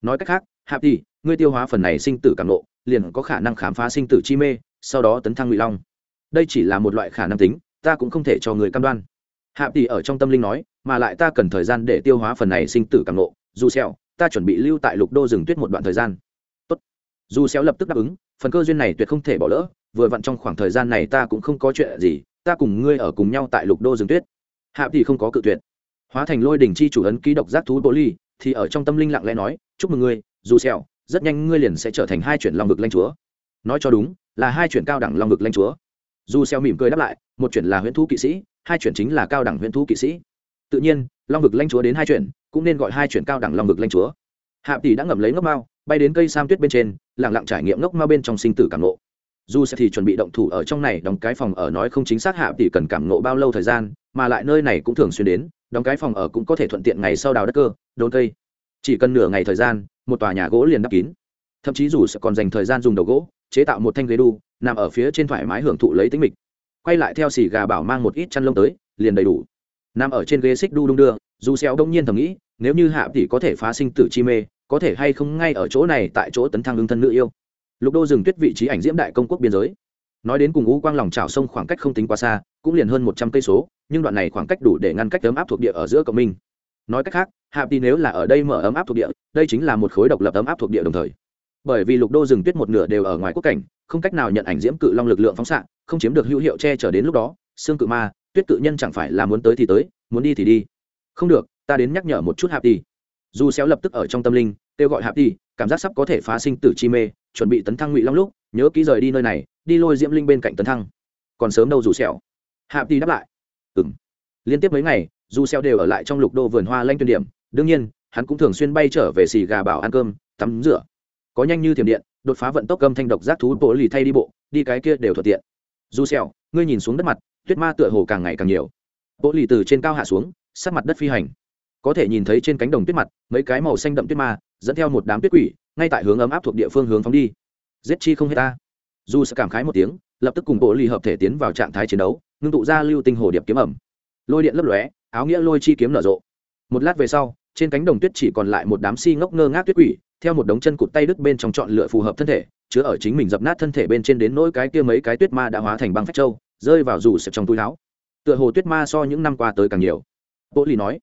nói cách khác, hạ tỷ, ngươi tiêu hóa phần này sinh tử cảm nộ liền có khả năng khám phá sinh tử chi mê, sau đó tấn thăng ngụy long. Đây chỉ là một loại khả năng tính, ta cũng không thể cho người cam đoan. Hạ tỷ ở trong tâm linh nói, mà lại ta cần thời gian để tiêu hóa phần này sinh tử cảm nộ dù xèo ta chuẩn bị lưu tại lục đô rừng tuyết một đoạn thời gian. Tốt. Dù xéo lập tức đáp ứng, phần cơ duyên này tuyệt không thể bỏ lỡ vừa vặn trong khoảng thời gian này ta cũng không có chuyện gì, ta cùng ngươi ở cùng nhau tại lục đô rừng tuyết. Hạ thì không có cự tuyệt. Hóa thành lôi đỉnh chi chủ ấn ký độc giác thú bố ly thì ở trong tâm linh lặng lẽ nói, chúc mừng ngươi, dù xéo rất nhanh ngươi liền sẽ trở thành hai chuyển long vực lãnh chúa. Nói cho đúng, là hai chuyển cao đẳng long vực lãnh chúa. Dù xéo mỉm cười đáp lại, một chuyển là huyễn thú kỵ sĩ, hai chuyển chính là cao đẳng huyễn thú kỵ sĩ. Tự nhiên, long vực lãnh chúa đến hai chuyển, cũng nên gọi hai chuyển cao đẳng long vực lãnh chúa. Hạ tỷ đã ngậm lấy ngốc mao, bay đến cây sam tuyết bên trên, lặng lặng trải nghiệm ngốc mao bên trong sinh tử cảm nộ dù sẽ thì chuẩn bị động thủ ở trong này đóng cái phòng ở nói không chính xác hạ tỷ cần cảm nộ bao lâu thời gian, mà lại nơi này cũng thường xuyên đến, đóng cái phòng ở cũng có thể thuận tiện ngày sau đào đất cơ, đốn cây. Chỉ cần nửa ngày thời gian, một tòa nhà gỗ liền đắp kín. Thậm chí dù sẽ còn dành thời gian dùng đầu gỗ, chế tạo một thanh ghế đu, nằm ở phía trên thoải mái hưởng thụ lấy tính mịch. Quay lại theo xì gà bảo mang một ít chăn lông tới, liền đầy đủ. Nằm ở trên ghế xích đu đung đưa, dù xéo đông nhiên thầm nghĩ, nếu như hạ tỷ có thể phá sinh tử chi mê, có thể hay không ngay ở chỗ này tại chỗ tấn thăng đương thân nữ yêu lục đô dừng tuyết vị trí ảnh diễm đại công quốc biên giới. Nói đến cùng u quang lòng trào sông khoảng cách không tính quá xa, cũng liền hơn một trăm cây số, nhưng đoạn này khoảng cách đủ để ngăn cách ấm áp thuộc địa ở giữa cộng minh. Nói cách khác, hạ đi nếu là ở đây mở ấm áp thuộc địa, đây chính là một khối độc lập ấm áp thuộc địa đồng thời. Bởi vì lục đô rừng tuyết một nửa đều ở ngoài quốc cảnh, không cách nào nhận ảnh diễm cự long lực lượng phóng xạ, không chiếm được hữu hiệu che chở đến lúc đó, xương cự ma, tuyết cự nhân chẳng phải là muốn tới thì tới, muốn đi thì đi. Không được, ta đến nhắc nhở một chút hạp đi dù xéo lập tức ở trong tâm linh kêu gọi hạp đi, cảm giác sắp có thể phá sinh tử chi mê, chuẩn bị tấn thăng ngụy long lúc, nhớ kỹ rời đi nơi này, đi lôi diễm linh bên cạnh tấn thăng. Còn sớm đâu dù xẻo hạp đi đáp lại. Ừm. Liên tiếp mấy ngày, dù xẻo đều ở lại trong lục đô vườn hoa lanh tuyên điểm. Đương nhiên, hắn cũng thường xuyên bay trở về xì gà bảo ăn cơm, tắm rửa. Có nhanh như thiểm điện, đột phá vận tốc cơm thanh độc giác thú bộ lì thay đi bộ, đi cái kia đều thuận tiện. Dù xẻo ngươi nhìn xuống đất mặt, tuyết ma tựa hồ càng ngày càng nhiều. Bộ lì từ trên cao hạ xuống sát mặt đất phi hành có thể nhìn thấy trên cánh đồng tuyết mặt, mấy cái màu xanh đậm tuyết ma, dẫn theo một đám tuyết quỷ, ngay tại hướng ấm áp thuộc địa phương hướng phóng đi. Giết chi không hết ta. Dù sẽ cảm khái một tiếng, lập tức cùng bộ ly hợp thể tiến vào trạng thái chiến đấu, ngưng tụ ra lưu tinh hồ điệp kiếm ẩm. Lôi điện lấp lóe, áo nghĩa lôi chi kiếm nở rộ. Một lát về sau, trên cánh đồng tuyết chỉ còn lại một đám si ngốc ngơ ngác tuyết quỷ, theo một đống chân cụt tay đứt bên trong chọn lựa phù hợp thân thể, chứa ở chính mình dập nát thân thể bên trên đến nỗi cái kia mấy cái tuyết ma đã hóa thành băng phách châu, rơi vào dù sẹp trong túi áo. Tựa hồ tuyết ma so những năm qua tới càng nhiều. Bộ ly nói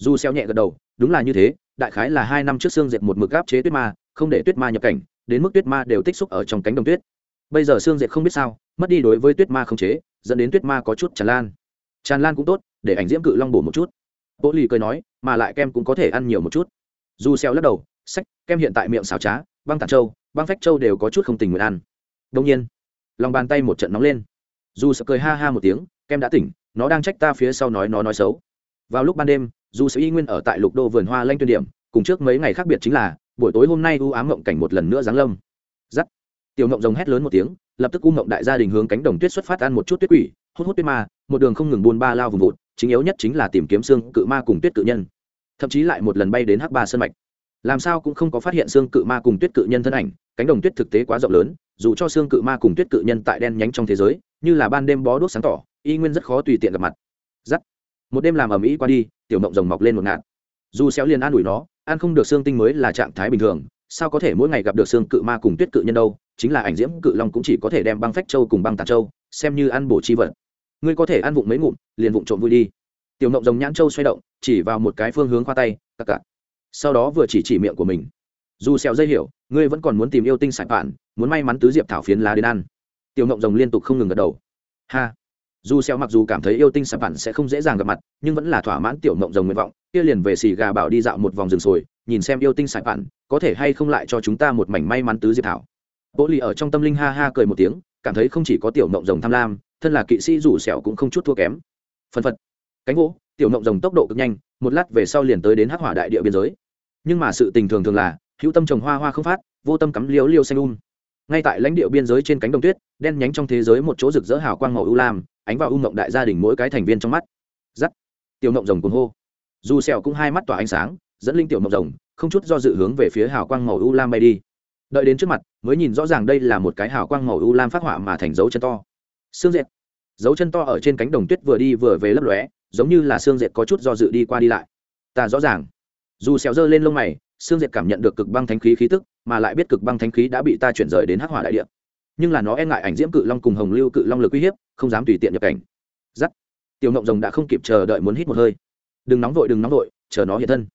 dù xeo nhẹ gật đầu, đúng là như thế, đại khái là hai năm trước xương diệt một mực áp chế tuyết ma, không để tuyết ma nhập cảnh, đến mức tuyết ma đều tích xúc ở trong cánh đồng tuyết. Bây giờ xương diệt không biết sao, mất đi đối với tuyết ma không chế, dẫn đến tuyết ma có chút tràn lan. Tràn lan cũng tốt, để ảnh diễm cự long bổ một chút. Bộ lì cười nói, mà lại kem cũng có thể ăn nhiều một chút. Dù xeo lắc đầu, sách, kem hiện tại miệng xào trá, băng tản châu băng phách châu đều có chút không tình nguyện ăn. Đông nhiên, lòng bàn tay một trận nóng lên. Dù sợ cười ha ha một tiếng, kem đã tỉnh, nó đang trách ta phía sau nói nó nói xấu. Vào lúc ban đêm dù sẽ y nguyên ở tại lục đô vườn hoa lanh tuyên điểm, cùng trước mấy ngày khác biệt chính là, buổi tối hôm nay u ám ngộng cảnh một lần nữa giáng lâm. Giắt. Tiểu ngộng rồng hét lớn một tiếng, lập tức u ngộng đại gia đình hướng cánh đồng tuyết xuất phát ăn một chút tuyết quỷ, hút hút tuyết ma, một đường không ngừng buôn ba lao vùng vụt, chính yếu nhất chính là tìm kiếm xương cự ma cùng tuyết cự nhân. Thậm chí lại một lần bay đến hắc ba sân mạch. Làm sao cũng không có phát hiện xương cự ma cùng tuyết cự nhân thân ảnh, cánh đồng tuyết thực tế quá rộng lớn, dù cho xương cự ma cùng tuyết cự nhân tại đen nhánh trong thế giới, như là ban đêm bó đuốc sáng tỏ, y nguyên rất khó tùy tiện gặp mặt. Giắt. Một đêm làm ở mỹ qua đi tiểu mộng rồng mọc lên một ngạt. Dù xéo liền an ủi nó, ăn không được xương tinh mới là trạng thái bình thường, sao có thể mỗi ngày gặp được xương cự ma cùng tuyết cự nhân đâu, chính là ảnh diễm cự long cũng chỉ có thể đem băng phách châu cùng băng tàn châu, xem như ăn bổ chi vật. Ngươi có thể ăn vụng mấy ngụm, liền vụng trộm vui đi. Tiểu mộng rồng nhãn châu xoay động, chỉ vào một cái phương hướng khoa tay, cặc cặc. Sau đó vừa chỉ chỉ miệng của mình. Dù xéo dây hiểu, ngươi vẫn còn muốn tìm yêu tinh sải bạn muốn may mắn tứ diệp thảo phiến lá đến ăn. Tiểu ngộng rồng liên tục không ngừng gật đầu. Ha! Dù xeo mặc dù cảm thấy yêu tinh sạp bạn sẽ không dễ dàng gặp mặt, nhưng vẫn là thỏa mãn tiểu mộng rồng nguyện vọng, kia liền về xì gà bảo đi dạo một vòng rừng sồi, nhìn xem yêu tinh sạp bạn có thể hay không lại cho chúng ta một mảnh may mắn tứ diệp thảo. Bố lì ở trong tâm linh ha ha cười một tiếng, cảm thấy không chỉ có tiểu mộng rồng tham lam, thân là kỵ sĩ rủ xẻo cũng không chút thua kém. Phân phật. Cánh gỗ, tiểu mộng rồng tốc độ cực nhanh, một lát về sau liền tới đến hắc hỏa đại địa biên giới. Nhưng mà sự tình thường thường là, hữu tâm trồng hoa hoa không phát, vô tâm cắm liếu liêu xanh um. Ngay tại lãnh địa biên giới trên cánh đồng tuyết, đen nhánh trong thế giới một chỗ rực rỡ hào quang màu ưu lam ánh vào u mộng đại gia đình mỗi cái thành viên trong mắt. Giắt. Tiểu mộng rồng cuồng hô. Dù sẹo cũng hai mắt tỏa ánh sáng, dẫn linh tiểu mộng rồng, không chút do dự hướng về phía hào quang màu U lam bay đi. Đợi đến trước mặt, mới nhìn rõ ràng đây là một cái hào quang màu U lam phát họa mà thành dấu chân to. Xương dệt. Dấu chân to ở trên cánh đồng tuyết vừa đi vừa về lấp lóe, giống như là xương dệt có chút do dự đi qua đi lại. Ta rõ ràng. Dù sẹo dơ lên lông mày, xương diệt cảm nhận được cực băng thánh khí khí tức, mà lại biết cực băng thánh khí đã bị ta chuyển rời đến hắc hỏa đại địa nhưng là nó e ngại ảnh diễm cự long cùng hồng lưu cự long lực uy hiếp, không dám tùy tiện nhập cảnh. Giắt. Tiểu ngộng rồng đã không kịp chờ đợi muốn hít một hơi. Đừng nóng vội, đừng nóng vội, chờ nó hiện thân.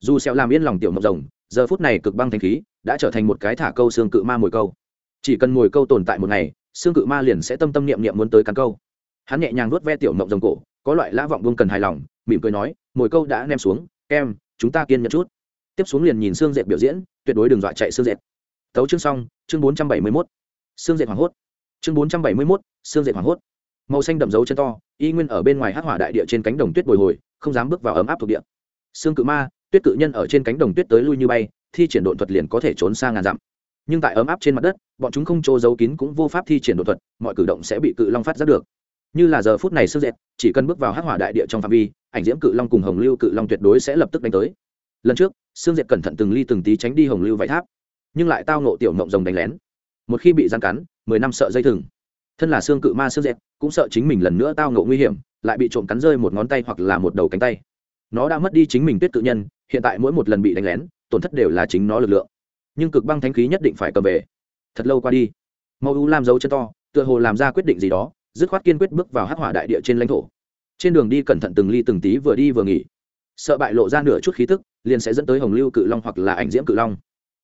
Dù sẹo làm yên lòng tiểu ngộng rồng, giờ phút này cực băng thanh khí đã trở thành một cái thả câu xương cự ma mồi câu. Chỉ cần mồi câu tồn tại một ngày, xương cự ma liền sẽ tâm tâm niệm niệm muốn tới cắn câu. Hắn nhẹ nhàng nuốt ve tiểu ngộng rồng cổ, có loại lã vọng buông cần hài lòng, mỉm cười nói, mồi câu đã ném xuống, em, chúng ta kiên nhẫn chút. Tiếp xuống liền nhìn xương dệt biểu diễn, tuyệt đối đừng dọa chạy xương dệt. Tấu chương xong, chương bốn trăm bảy mươi mốt xương dệt hoảng hốt. Chương bốn trăm bảy mươi mốt, xương dệt hoảng hốt. Màu xanh đậm dấu chân to, y nguyên ở bên ngoài hắc hỏa đại địa trên cánh đồng tuyết bồi hồi, không dám bước vào ấm áp thuộc địa. Xương cự ma, tuyết cự nhân ở trên cánh đồng tuyết tới lui như bay, thi triển độn thuật liền có thể trốn xa ngàn dặm. Nhưng tại ấm áp trên mặt đất, bọn chúng không chỗ giấu kín cũng vô pháp thi triển đột thuật, mọi cử động sẽ bị cự long phát giác được. Như là giờ phút này sương dệt, chỉ cần bước vào hắc hỏa đại địa trong phạm vi, ảnh diễm cự long cùng hồng lưu cự long tuyệt đối sẽ lập tức đánh tới. Lần trước sương dệt cẩn thận từng ly từng tí tránh đi hồng lưu vải tháp, nhưng lại tao nộ tiểu mộng rồng đánh lén một khi bị gian cắn, mười năm sợ dây thừng. Thân là xương cự ma xương dẹp cũng sợ chính mình lần nữa tao ngộ nguy hiểm, lại bị trộm cắn rơi một ngón tay hoặc là một đầu cánh tay. Nó đã mất đi chính mình tuyết tự nhân, hiện tại mỗi một lần bị đánh lén, tổn thất đều là chính nó lực lượng. Nhưng cực băng thánh khí nhất định phải cầm về. Thật lâu qua đi mẫu u làm dấu chân to, tựa hồ làm ra quyết định gì đó, dứt khoát kiên quyết bước vào hắc hỏa đại địa trên lãnh thổ. Trên đường đi cẩn thận từng ly từng tí vừa đi vừa nghỉ. Sợ bại lộ ra nửa chút khí tức, liền sẽ dẫn tới hồng lưu cự long hoặc là ảnh diễm cự long.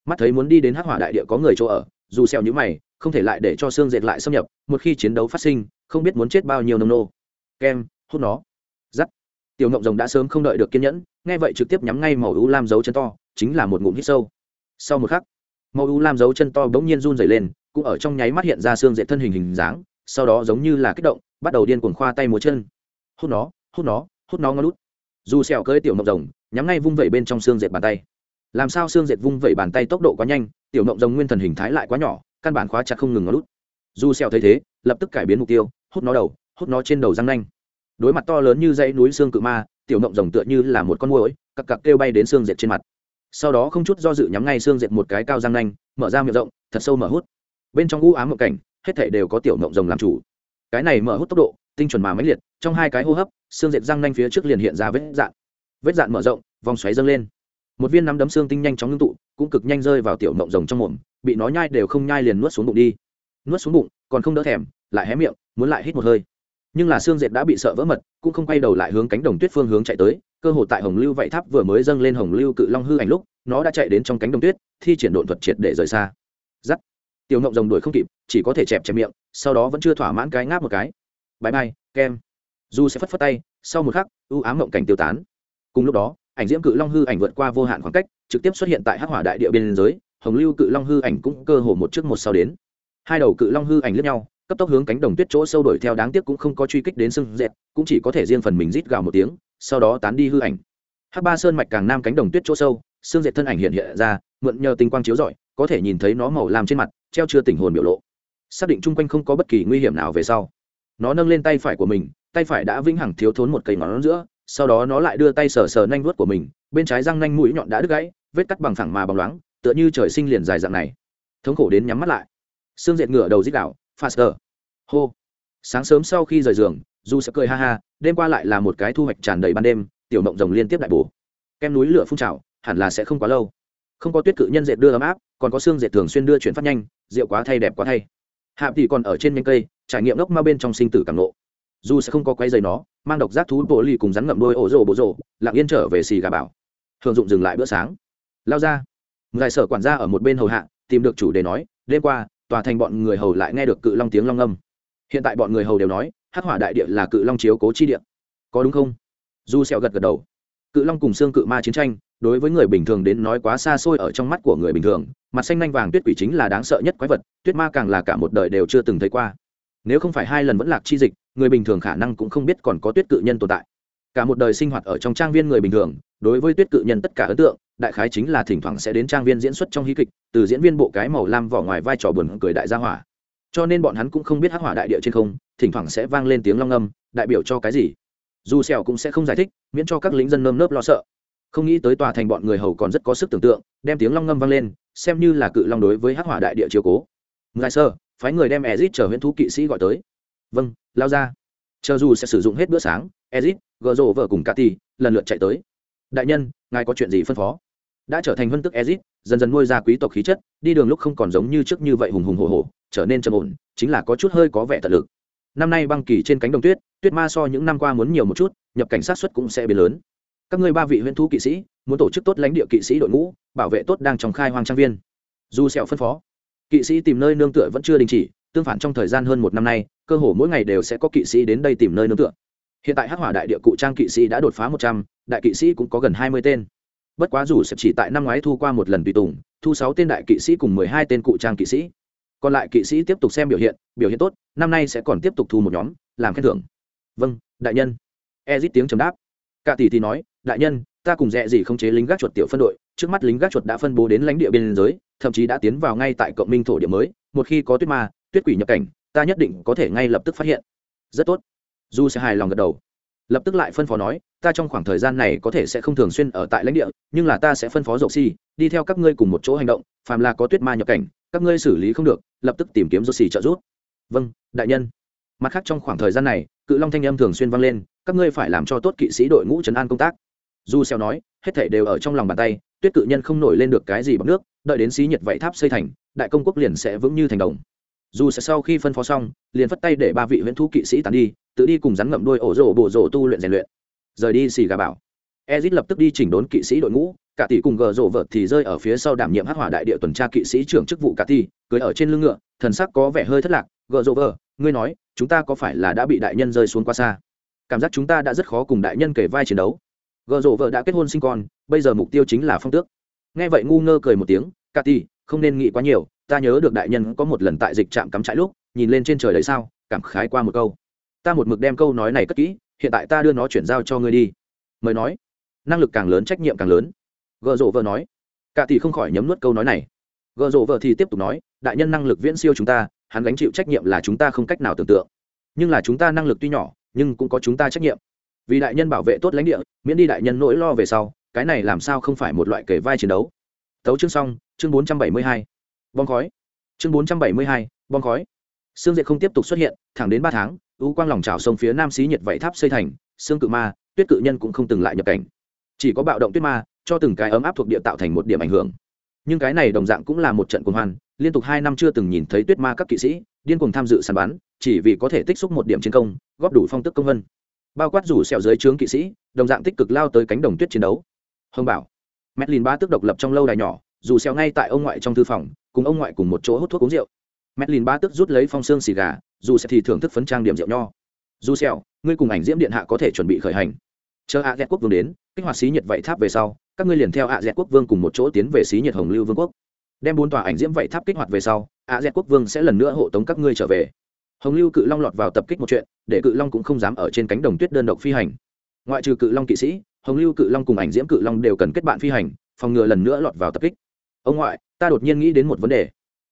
Mắt thấy muốn đi đến hắc hỏa đại địa có người chỗ ở dù xèo như mày, không thể lại để cho xương dệt lại xâm nhập, một khi chiến đấu phát sinh, không biết muốn chết bao nhiêu nông nô. Kem, hút nó. Giắt. Tiểu ngộng rồng đã sớm không đợi được kiên nhẫn, nghe vậy trực tiếp nhắm ngay màu u lam dấu chân to, chính là một ngụm hít sâu. Sau một khắc, màu u lam dấu chân to bỗng nhiên run rẩy lên, cũng ở trong nháy mắt hiện ra xương dệt thân hình hình dáng, sau đó giống như là kích động, bắt đầu điên cuồng khoa tay múa chân. Hút nó hút nó hút nó ngó lút. Dù sẹo cơi tiểu ngộng rồng, nhắm ngay vung vẩy bên trong xương dệt bàn tay làm sao xương dệt vung vẩy bàn tay tốc độ quá nhanh, tiểu mộng rồng nguyên thần hình thái lại quá nhỏ, căn bản khóa chặt không ngừng ngó lút. Dù sẹo thấy thế, lập tức cải biến mục tiêu, hút nó đầu, hút nó trên đầu răng nanh. Đối mặt to lớn như dãy núi xương cự ma, tiểu mộng rồng tựa như là một con muỗi, cặc cặc kêu bay đến xương dệt trên mặt. Sau đó không chút do dự nhắm ngay xương dệt một cái cao răng nanh, mở ra miệng rộng, thật sâu mở hút. Bên trong u ám mộng cảnh, hết thảy đều có tiểu mộng rồng làm chủ. Cái này mở hút tốc độ, tinh chuẩn mà mãnh liệt, trong hai cái hô hấp, xương dệt răng nanh phía trước liền hiện ra vết dạn. Vết dạn mở rộng, vòng xoáy dâng lên một viên nắm đấm xương tinh nhanh chóng ngưng tụ, cũng cực nhanh rơi vào tiểu mộng rồng trong mồm, bị nó nhai đều không nhai liền nuốt xuống bụng đi. Nuốt xuống bụng, còn không đỡ thèm, lại hé miệng, muốn lại hít một hơi. Nhưng là xương dệt đã bị sợ vỡ mật, cũng không quay đầu lại hướng cánh đồng tuyết phương hướng chạy tới, cơ hội tại hồng lưu vậy tháp vừa mới dâng lên hồng lưu cự long hư ảnh lúc, nó đã chạy đến trong cánh đồng tuyết, thi triển độn thuật triệt để rời xa. Giắt. Tiểu ngộng rồng đuổi không kịp, chỉ có thể chẹp chẹp miệng, sau đó vẫn chưa thỏa mãn cái ngáp một cái. Bãi bay kem. Du sẽ phất phất tay, sau một khắc, ưu ám mộng cảnh tiêu tán. Cùng lúc đó ảnh diễm cự long hư ảnh vượt qua vô hạn khoảng cách, trực tiếp xuất hiện tại hắc hỏa đại địa biên giới, hồng lưu cự long hư ảnh cũng cơ hồ một trước một sau đến. Hai đầu cự long hư ảnh lướt nhau, cấp tốc hướng cánh đồng tuyết chỗ sâu đuổi theo đáng tiếc cũng không có truy kích đến sưng dẹt cũng chỉ có thể riêng phần mình rít gào một tiếng, sau đó tán đi hư ảnh. Hắc ba sơn mạch càng nam cánh đồng tuyết chỗ sâu, xương dệt thân ảnh hiện hiện ra, mượn nhờ tinh quang chiếu rọi, có thể nhìn thấy nó màu làm trên mặt, treo chưa tỉnh hồn biểu lộ. Xác định chung quanh không có bất kỳ nguy hiểm nào về sau, nó nâng lên tay phải của mình, tay phải đã vĩnh hằng thiếu thốn một cây ngón giữa sau đó nó lại đưa tay sờ sờ nanh vuốt của mình, bên trái răng nanh mũi nhọn đã đứt gãy, vết cắt bằng phẳng mà bóng loáng, tựa như trời sinh liền dài dạng này. Thống khổ đến nhắm mắt lại. Xương dệt ngựa đầu dít đảo faster. Hô. Sáng sớm sau khi rời giường, du sẽ cười ha ha, đêm qua lại là một cái thu hoạch tràn đầy ban đêm, tiểu mộng rồng liên tiếp đại bổ. Kem núi lửa phun trào, hẳn là sẽ không quá lâu. Không có tuyết cự nhân dệt đưa ấm áp, còn có xương dệt thường xuyên đưa chuyển phát nhanh, rượu quá thay đẹp quá thay. Hạ thì còn ở trên nhanh cây, trải nghiệm ngốc ma bên trong sinh tử càng nộ dù sẽ không có quay dây nó, mang độc giác thú bộ ly cùng rắn ngậm đôi ổ rồ bộ rồ, lặng yên trở về xì gà bảo. Thường dụng dừng lại bữa sáng. Lao ra. Ngài sở quản gia ở một bên hầu hạ, tìm được chủ đề nói, đêm qua, tòa thành bọn người hầu lại nghe được cự long tiếng long âm. Hiện tại bọn người hầu đều nói, hắc hỏa đại địa là cự long chiếu cố chi địa. Có đúng không? Du sẹo gật gật đầu. Cự long cùng xương cự ma chiến tranh, đối với người bình thường đến nói quá xa xôi ở trong mắt của người bình thường, mặt xanh nanh vàng tuyết quỷ chính là đáng sợ nhất quái vật, tuyết ma càng là cả một đời đều chưa từng thấy qua. Nếu không phải hai lần vẫn lạc chi dịch người bình thường khả năng cũng không biết còn có tuyết cự nhân tồn tại. Cả một đời sinh hoạt ở trong trang viên người bình thường, đối với tuyết cự nhân tất cả ấn tượng, đại khái chính là thỉnh thoảng sẽ đến trang viên diễn xuất trong hí kịch, từ diễn viên bộ cái màu lam vỏ ngoài vai trò buồn cười đại gia hỏa. Cho nên bọn hắn cũng không biết hắc hỏa đại địa trên không, thỉnh thoảng sẽ vang lên tiếng long âm đại biểu cho cái gì. Dù sẹo cũng sẽ không giải thích, miễn cho các lính dân nơm nớp lo sợ. Không nghĩ tới tòa thành bọn người hầu còn rất có sức tưởng tượng, đem tiếng long ngâm vang lên, xem như là cự long đối với hắc hỏa đại địa chiếu cố. Ngài sơ, phái người đem ezit chờ huyễn thú kỵ sĩ gọi tới. Vâng lao ra. Chờ dù sẽ sử dụng hết bữa sáng, ezit gợ rộ vợ cùng Cathy, lần lượt chạy tới. Đại nhân, ngài có chuyện gì phân phó? Đã trở thành vân tức ezit, dần dần nuôi ra quý tộc khí chất, đi đường lúc không còn giống như trước như vậy hùng hùng hồ hồ trở nên trầm ổn, chính là có chút hơi có vẻ tận lực. Năm nay băng kỳ trên cánh đồng tuyết tuyết ma so những năm qua muốn nhiều một chút, nhập cảnh sát xuất cũng sẽ biến lớn. Các ngươi ba vị huyễn thú kỵ sĩ, muốn tổ chức tốt lãnh địa kỵ sĩ đội ngũ, bảo vệ tốt đang trong khai hoang trang viên. Dù sẹo phân phó, kỵ sĩ tìm nơi nương tựa vẫn chưa đình chỉ tương phản trong thời gian hơn một năm nay, cơ hồ mỗi ngày đều sẽ có kỵ sĩ đến đây tìm nơi nương tựa. Hiện tại hắc hỏa đại địa cụ trang kỵ sĩ đã đột phá một trăm, đại kỵ sĩ cũng có gần hai mươi tên. Bất quá dù sẽ chỉ tại năm ngoái thu qua một lần tùy tùng, thu sáu tên đại kỵ sĩ cùng mười hai tên cụ trang kỵ sĩ. Còn lại kỵ sĩ tiếp tục xem biểu hiện biểu hiện tốt, năm nay sẽ còn tiếp tục thu một nhóm, làm khen thưởng. Vâng đại nhân. Ezit tiếng chấm đáp. Cả tỷ thì nói, đại nhân, ta cùng dẹ gì không chế lính gác chuột tiểu phân đội, trước mắt lính gác chuột đã phân bố đến lãnh địa biên giới, thậm chí đã tiến vào ngay tại cộng minh thổ địa mới, một khi có tuyết ma tuyết quỷ nhập cảnh, ta nhất định có thể ngay lập tức phát hiện. Rất tốt. Du sẽ hài lòng gật đầu. Lập tức lại phân phó nói, ta trong khoảng thời gian này có thể sẽ không thường xuyên ở tại lãnh địa, nhưng là ta sẽ phân phó dầu Si, đi theo các ngươi cùng một chỗ hành động, phàm là có tuyết ma nhập cảnh, các ngươi xử lý không được, lập tức tìm kiếm dầu Si trợ giúp. Vâng đại nhân. Mặt khác trong khoảng thời gian này, cự long thanh âm thường xuyên vang lên, các ngươi phải làm cho tốt kỵ sĩ đội ngũ trấn an công tác. Du xeo nói, hết thảy đều ở trong lòng bàn tay, tuyết cự nhân không nổi lên được cái gì bằng nước, đợi đến xí nhiệt vậy tháp xây thành, đại công quốc liền sẽ vững như thành đồng dù sẽ sau khi phân phó xong liền phất tay để ba vị huyễn thú kỵ sĩ tàn đi tự đi cùng rắn ngậm đuôi ổ rổ bộ rổ tu luyện rèn luyện. Rời đi xì gà bảo. Ezit lập tức đi chỉnh đốn kỵ sĩ đội ngũ cả tỷ cùng gờ rổ vợt thì rơi ở phía sau đảm nhiệm hắc hỏa đại địa tuần tra kỵ sĩ trưởng chức vụ cả tỷ cưới ở trên lưng ngựa thần sắc có vẻ hơi thất lạc. Gờ rổ vờ ngươi nói chúng ta có phải là đã bị đại nhân rơi xuống quá xa? Cảm giác chúng ta đã rất khó cùng đại nhân kể vai chiến đấu. Gờ rổ vợ đã kết hôn sinh con bây giờ mục tiêu chính là phong tước. Nghe vậy ngu ngơ cười một tiếng cả tỷ, không nên nghĩ quá nhiều ta nhớ được đại nhân có một lần tại dịch trạm cắm trại lúc, nhìn lên trên trời đấy sao, cảm khái qua một câu. Ta một mực đem câu nói này cất kỹ, hiện tại ta đưa nó chuyển giao cho ngươi đi. Mời nói. Năng lực càng lớn, trách nhiệm càng lớn. Gợ rộ vợ nói. Cả tỷ không khỏi nhấm nuốt câu nói này. Gợ rộ vợ thì tiếp tục nói, đại nhân năng lực viễn siêu chúng ta, hắn gánh chịu trách nhiệm là chúng ta không cách nào tưởng tượng. Nhưng là chúng ta năng lực tuy nhỏ, nhưng cũng có chúng ta trách nhiệm. Vì đại nhân bảo vệ tốt lãnh địa, miễn đi đại nhân nỗi lo về sau, cái này làm sao không phải một loại kể vai chiến đấu. Tấu chương xong, chương bốn trăm bảy mươi hai bom khói. Chương bốn trăm bảy mươi hai, bom khói. Xương diệt không tiếp tục xuất hiện, thẳng đến ba tháng, u quang lòng trào sông phía nam xí nhiệt vẫy tháp xây thành, xương cự ma, tuyết cự nhân cũng không từng lại nhập cảnh. Chỉ có bạo động tuyết ma, cho từng cái ấm áp thuộc địa tạo thành một điểm ảnh hưởng. Nhưng cái này đồng dạng cũng là một trận cuồng hoan, liên tục hai năm chưa từng nhìn thấy tuyết ma các kỵ sĩ, điên cuồng tham dự sàn bắn, chỉ vì có thể tích xúc một điểm chiến công, góp đủ phong tức công vân. Bao quát rủ sẹo dưới trướng kỵ sĩ, đồng dạng tích cực lao tới cánh đồng tuyết chiến đấu. Hồng bảo medlin ba tức độc lập trong lâu đài nhỏ dù sẹo ngay tại ông ngoại trong thư phòng, cùng ông ngoại cùng một chỗ hút thuốc uống rượu. Madeline ba tức rút lấy phong xương xì gà, dù sẽ thì thưởng thức phấn trang điểm rượu nho. Dù sẹo ngươi cùng ảnh diễm điện hạ có thể chuẩn bị khởi hành. Chờ ạ dẹt quốc vương đến, kích hoạt xí nhiệt vậy tháp về sau, các ngươi liền theo ạ dẹt quốc vương cùng một chỗ tiến về xí nhiệt hồng lưu vương quốc. Đem bốn tòa ảnh diễm vậy tháp kích hoạt về sau, ạ dẹt quốc vương sẽ lần nữa hộ tống các ngươi trở về. Hồng lưu cự long lọt vào tập kích một chuyện, để cự long cũng không dám ở trên cánh đồng tuyết đơn độc phi hành. Ngoại trừ cự long kỵ sĩ, hồng lưu cự long cùng ảnh diễm cự long đều cần kết bạn phi hành, phòng ngừa lần nữa lọt vào tập kích ông ngoại ta đột nhiên nghĩ đến một vấn đề.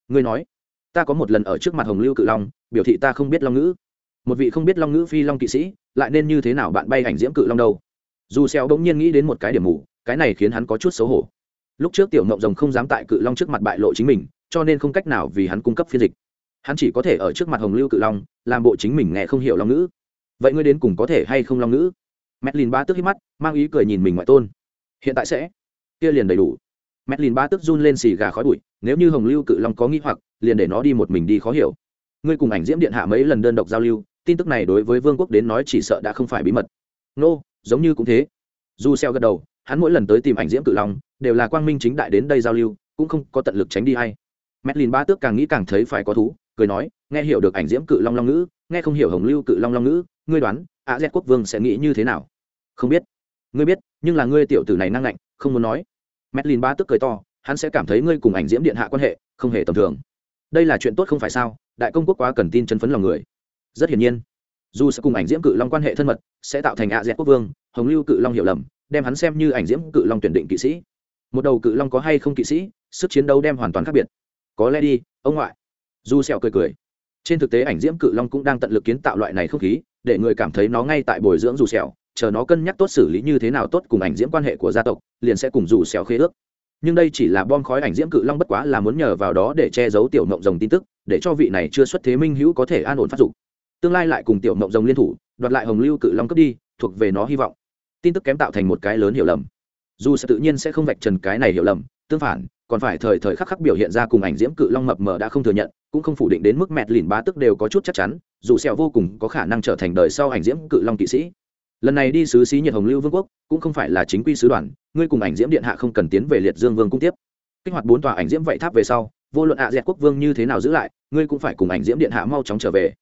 Ngươi nói ta có một lần ở trước mặt hồng lưu cự long biểu thị ta không biết long ngữ. Một vị không biết long ngữ phi long kỵ sĩ lại nên như thế nào bạn bay ảnh diễm cự long đâu? Dù xeo bỗng nhiên nghĩ đến một cái điểm mù cái này khiến hắn có chút xấu hổ. Lúc trước tiểu ngộng rồng không dám tại cự long trước mặt bại lộ chính mình cho nên không cách nào vì hắn cung cấp phiên dịch. Hắn chỉ có thể ở trước mặt hồng lưu cự long làm bộ chính mình nghe không hiểu long ngữ. Vậy ngươi đến cùng có thể hay không long ngữ? Medlin ba tức hít mắt, mang ý cười nhìn mình ngoại tôn. Hiện tại sẽ, kia liền đầy đủ. Medlin ba tức run lên xì gà khói bụi, nếu như Hồng Lưu Cự Long có nghi hoặc, liền để nó đi một mình đi khó hiểu. Ngươi cùng ảnh Diễm Điện hạ mấy lần đơn độc giao lưu, tin tức này đối với Vương quốc đến nói chỉ sợ đã không phải bí mật. Nô, no, giống như cũng thế. Du Xeo gật đầu, hắn mỗi lần tới tìm ảnh Diễm Cự Long, đều là quang minh chính đại đến đây giao lưu, cũng không có tận lực tránh đi hay. Medlin ba tước càng nghĩ càng thấy phải có thú, cười nói nghe hiểu được ảnh diễm cự long long ngữ nghe không hiểu hồng lưu cự long long ngữ ngươi đoán a z quốc vương sẽ nghĩ như thế nào không biết ngươi biết nhưng là ngươi tiểu tử này năng lạnh không muốn nói Madeline ba tức cười to, hắn sẽ cảm thấy ngươi cùng ảnh diễm điện hạ quan hệ không hề tầm thường. Đây là chuyện tốt không phải sao? Đại công quốc quá cần tin chân phấn lòng người. Rất hiển nhiên, dù sẽ cùng ảnh diễm cự long quan hệ thân mật, sẽ tạo thành ạ diện quốc vương, hồng lưu cự long hiểu lầm, đem hắn xem như ảnh diễm cự long tuyển định kỵ sĩ. Một đầu cự long có hay không kỵ sĩ, sức chiến đấu đem hoàn toàn khác biệt. Có lẽ đi, ông ngoại. Du sẹo cười cười. Trên thực tế, ảnh diễm cự long cũng đang tận lực kiến tạo loại này không khí, để người cảm thấy nó ngay tại bồi dưỡng dù sẹo chờ nó cân nhắc tốt xử lý như thế nào tốt cùng ảnh diễm quan hệ của gia tộc, liền sẽ cùng dù sẹo khế ước. Nhưng đây chỉ là bom khói ảnh diễm cự long bất quá là muốn nhờ vào đó để che giấu tiểu mộng rồng tin tức, để cho vị này chưa xuất thế minh hữu có thể an ổn phát dụng tương lai lại cùng tiểu mộng rồng liên thủ, đoạt lại hồng lưu cự long cướp đi, thuộc về nó hy vọng. Tin tức kém tạo thành một cái lớn hiểu lầm. Dù sẽ tự nhiên sẽ không vạch trần cái này hiểu lầm, tương phản, còn phải thời thời khắc khắc biểu hiện ra cùng ảnh diễm cự long mập mờ đã không thừa nhận, cũng không phủ định đến mức mẹt lìn bá tức đều có chút chắc chắn, dù sẹo vô cùng có khả năng trở thành đời sau ảnh diễm cự long kỵ sĩ lần này đi sứ xí nhiệt hồng lưu vương quốc, cũng không phải là chính quy sứ đoàn, ngươi cùng ảnh diễm điện hạ không cần tiến về liệt dương vương cung tiếp. Kích hoạt bốn tòa ảnh diễm vậy tháp về sau, vô luận ạ à dẹt quốc vương như thế nào giữ lại, ngươi cũng phải cùng ảnh diễm điện hạ mau chóng trở về.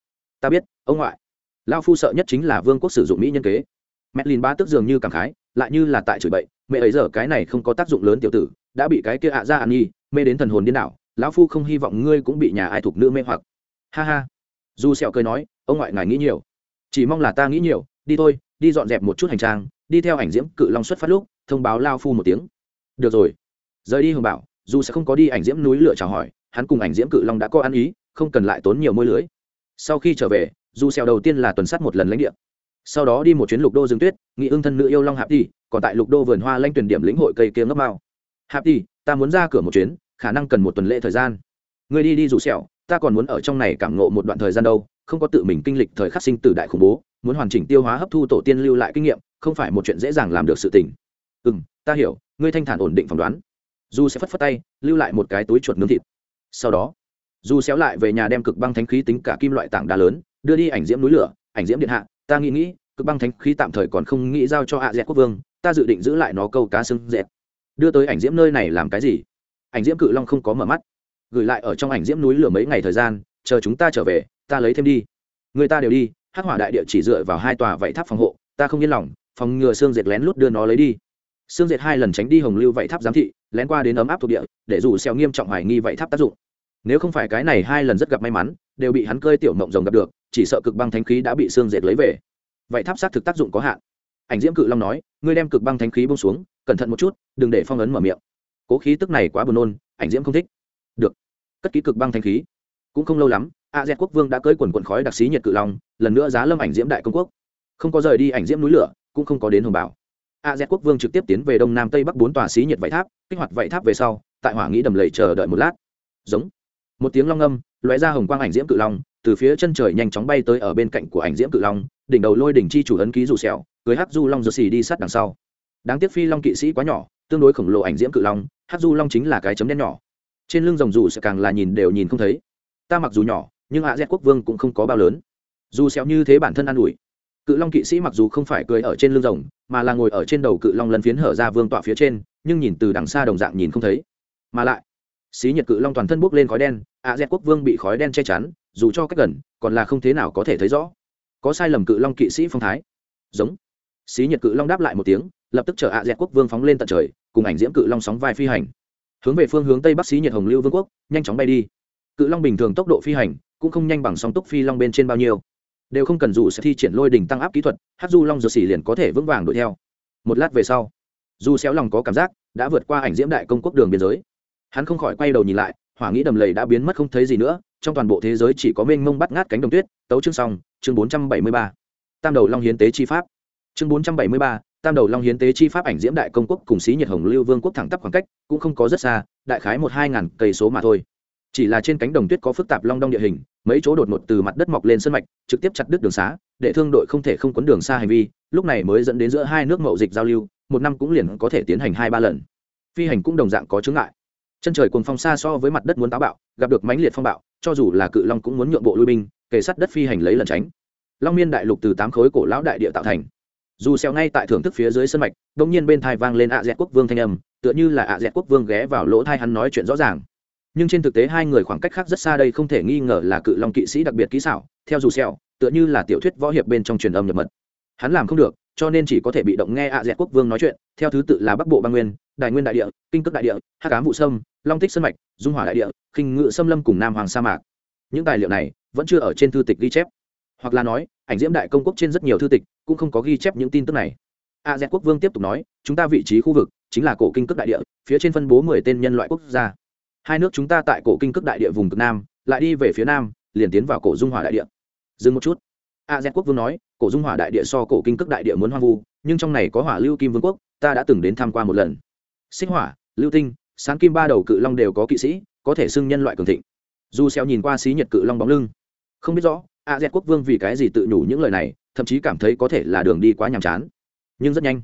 Ta biết, ông ngoại. Lao phu sợ nhất chính là vương quốc sử dụng mỹ nhân kế. Mẹ lìn ba tức dường như cảm khái, lại như là tại chửi bậy, mẹ ấy giờ cái này không có tác dụng lớn tiểu tử, đã bị cái kia ạ ra ăn nhi mê đến thần hồn điên đảo, lão phu không hy vọng ngươi cũng bị nhà ai thuộc nữ mê hoặc. Ha ha. Du sẹo cười nói, ông ngoại ngài nghĩ nhiều, chỉ mong là ta nghĩ nhiều đi thôi, đi dọn dẹp một chút hành trang, đi theo ảnh diễm cự long xuất phát lúc, thông báo lao phu một tiếng. Được rồi. Rời đi hồng bảo, dù sẽ không có đi ảnh diễm núi lửa chào hỏi, hắn cùng ảnh diễm cự long đã có ăn ý, không cần lại tốn nhiều môi lưới. Sau khi trở về, dù xèo đầu tiên là tuần sát một lần lãnh địa. Sau đó đi một chuyến lục đô dương tuyết, nghị ương thân nữ yêu long hạp đi còn tại lục đô vườn hoa lanh tuyển điểm lĩnh hội cây kia ngấp mao. Hạp đi ta muốn ra cửa một chuyến, khả năng cần một tuần lễ thời gian. Người đi đi dù xèo, ta còn muốn ở trong này cảm ngộ một đoạn thời gian đâu, không có tự mình kinh lịch thời khắc sinh tử đại khủng bố muốn hoàn chỉnh tiêu hóa hấp thu tổ tiên lưu lại kinh nghiệm, không phải một chuyện dễ dàng làm được sự tình. Ừ ta hiểu, ngươi thanh thản ổn định phỏng đoán. Du sẽ phất phất tay, lưu lại một cái túi chuột nướng thịt. Sau đó du xéo lại về nhà đem cực băng thánh khí tính cả kim loại tảng đá lớn, đưa đi ảnh diễm núi lửa, ảnh diễm điện hạ, ta nghĩ nghĩ, cực băng thánh khí tạm thời còn không nghĩ giao cho hạ dẹt quốc vương, ta dự định giữ lại nó câu cá xương dẹt. Đưa tới ảnh diễm nơi này làm cái gì? Ảnh diễm cự long không có mở mắt. Gửi lại ở trong ảnh diễm núi lửa mấy ngày thời gian, chờ chúng ta trở về, ta lấy thêm đi. Người ta đều đi hắc hỏa đại địa chỉ dựa vào hai tòa vảy tháp phòng hộ, ta không yên lòng, phòng ngừa xương dệt lén lút đưa nó lấy đi. Xương dệt hai lần tránh đi hồng lưu vảy tháp giám thị, lén qua đến ấm áp thuộc địa, để dù xeo nghiêm trọng hoài nghi vảy tháp tác dụng. Nếu không phải cái này hai lần rất gặp may mắn, đều bị hắn cơi tiểu mộng rồng gặp được, chỉ sợ cực băng thánh khí đã bị xương dệt lấy về. Vậy tháp sát thực tác dụng có hạn. Ảnh diễm cự long nói, ngươi đem cực băng thánh khí bông xuống, cẩn thận một chút, đừng để phong ấn mở miệng. Cố khí tức này quá buồn nôn, ảnh diễm không thích. Được, cất ký cực băng thánh khí. Cũng không lâu lắm a z quốc vương đã cưới quần quần khói đặc xí nhiệt cự long, lần nữa giá lâm ảnh diễm đại công quốc. Không có rời đi ảnh diễm núi lửa, cũng không có đến hồng bảo. A z quốc vương trực tiếp tiến về đông nam tây bắc bốn tòa xí nhiệt vải tháp, kích hoạt vải tháp về sau, tại hỏa nghĩ đầm lầy chờ đợi một lát. Giống. Một tiếng long âm, lóe ra hồng quang ảnh diễm cự long, từ phía chân trời nhanh chóng bay tới ở bên cạnh của ảnh diễm cự long, đỉnh đầu lôi đỉnh chi chủ ấn ký dù sẹo, cưới hắc du long giơ xì đi sát đằng sau. Đáng tiếc phi long kỵ sĩ quá nhỏ, tương đối khổng lồ ảnh diễm cự long, hắc du long chính là cái chấm đen nhỏ. Trên lưng rồng dù sẽ càng là nhìn đều nhìn không thấy. Ta mặc dù nhỏ nhưng hạ dẹt quốc vương cũng không có bao lớn. Dù xéo như thế bản thân an ủi. Cự long kỵ sĩ mặc dù không phải cưới ở trên lưng rồng, mà là ngồi ở trên đầu cự long lân phiến hở ra vương tọa phía trên, nhưng nhìn từ đằng xa đồng dạng nhìn không thấy. Mà lại, xí nhật cự long toàn thân bốc lên khói đen, ạ dẹt quốc vương bị khói đen che chắn, dù cho cách gần, còn là không thế nào có thể thấy rõ. Có sai lầm cự long kỵ sĩ phong thái. Giống. Xí nhật cự long đáp lại một tiếng, lập tức chở ạ dẹt quốc vương phóng lên tận trời, cùng ảnh diễm cự long sóng vai phi hành. Hướng về phương hướng tây bắc xí nhật hồng lưu vương quốc, nhanh chóng bay đi. Cự long bình thường tốc độ phi hành cũng không nhanh bằng song túc phi long bên trên bao nhiêu. Đều không cần dù sẽ thi triển lôi đỉnh tăng áp kỹ thuật, hát du long dược xỉ liền có thể vững vàng đuổi theo. Một lát về sau du xéo lòng có cảm giác, đã vượt qua ảnh diễm đại công quốc đường biên giới. Hắn không khỏi quay đầu nhìn lại, hỏa nghĩ đầm lầy đã biến mất không thấy gì nữa, trong toàn bộ thế giới chỉ có mênh mông bắt ngát cánh đồng tuyết, tấu chương song chương bốn trăm bảy mươi ba. Tam đầu long hiến tế chi pháp. Chương bốn trăm bảy mươi ba, tam đầu long hiến tế chi pháp ảnh diễm đại công quốc cùng xí nhiệt hồng lưu vương quốc thẳng tắp khoảng cách, cũng không có rất xa, đại khái một hai ngàn cây số mà thôi. Chỉ là trên cánh đồng tuyết có phức tạp long đong địa hình mấy chỗ đột ngột từ mặt đất mọc lên sân mạch, trực tiếp chặt đứt đường xá, để thương đội không thể không quấn đường xa hành vi, lúc này mới dẫn đến giữa hai nước mậu dịch giao lưu, một năm cũng liền có thể tiến hành hai ba lần. Phi hành cũng đồng dạng có chướng ngại. Chân trời cùng phong xa so với mặt đất muốn táo bạo, gặp được mãnh liệt phong bạo, cho dù là cự long cũng muốn nhượng bộ lui binh, kề sát đất phi hành lấy lần tránh. Long miên đại lục từ tám khối cổ lão đại địa tạo thành. Dù xeo ngay tại thưởng thức phía dưới sân mạch, đột nhiên bên thai vang lên ạ dẹt quốc vương thanh âm, tựa như là ạ dẹt quốc vương ghé vào lỗ thai hắn nói chuyện rõ ràng nhưng trên thực tế hai người khoảng cách khác rất xa đây không thể nghi ngờ là cự long kỵ sĩ đặc biệt kỹ xảo, theo dù xeo tựa như là tiểu thuyết võ hiệp bên trong truyền âm nhập mật. Hắn làm không được, cho nên chỉ có thể bị động nghe ạ dẹt quốc vương nói chuyện, theo thứ tự là bắc bộ Bang nguyên đại nguyên đại địa, kinh cước đại địa, Hắc cám vụ sâm, long tích sân mạch, dung hỏa đại địa, khinh ngự xâm lâm cùng nam hoàng sa mạc. Những tài liệu này vẫn chưa ở trên thư tịch ghi chép. Hoặc là nói, ảnh diễm đại công quốc trên rất nhiều thư tịch cũng không có ghi chép những tin tức này. A dẹt quốc vương tiếp tục nói, chúng ta vị trí khu vực chính là cổ kinh cước đại địa, phía trên phân bố mười tên nhân loại quốc gia hai nước chúng ta tại cổ kinh cước đại địa vùng cực nam, lại đi về phía nam, liền tiến vào cổ dung hỏa đại địa. Dừng một chút. A z quốc vương nói, cổ dung hỏa đại địa so cổ kinh cước đại địa muốn hoang vu, nhưng trong này có hỏa lưu kim vương quốc, ta đã từng đến tham quan một lần. Sinh hỏa, lưu tinh, sáng kim ba đầu cự long đều có kỵ sĩ, có thể xưng nhân loại cường thịnh. Dù xeo nhìn qua xí nhật cự long bóng lưng. Không biết rõ, a z quốc vương vì cái gì tự nhủ những lời này, thậm chí cảm thấy có thể là đường đi quá nhàm chán. Nhưng rất nhanh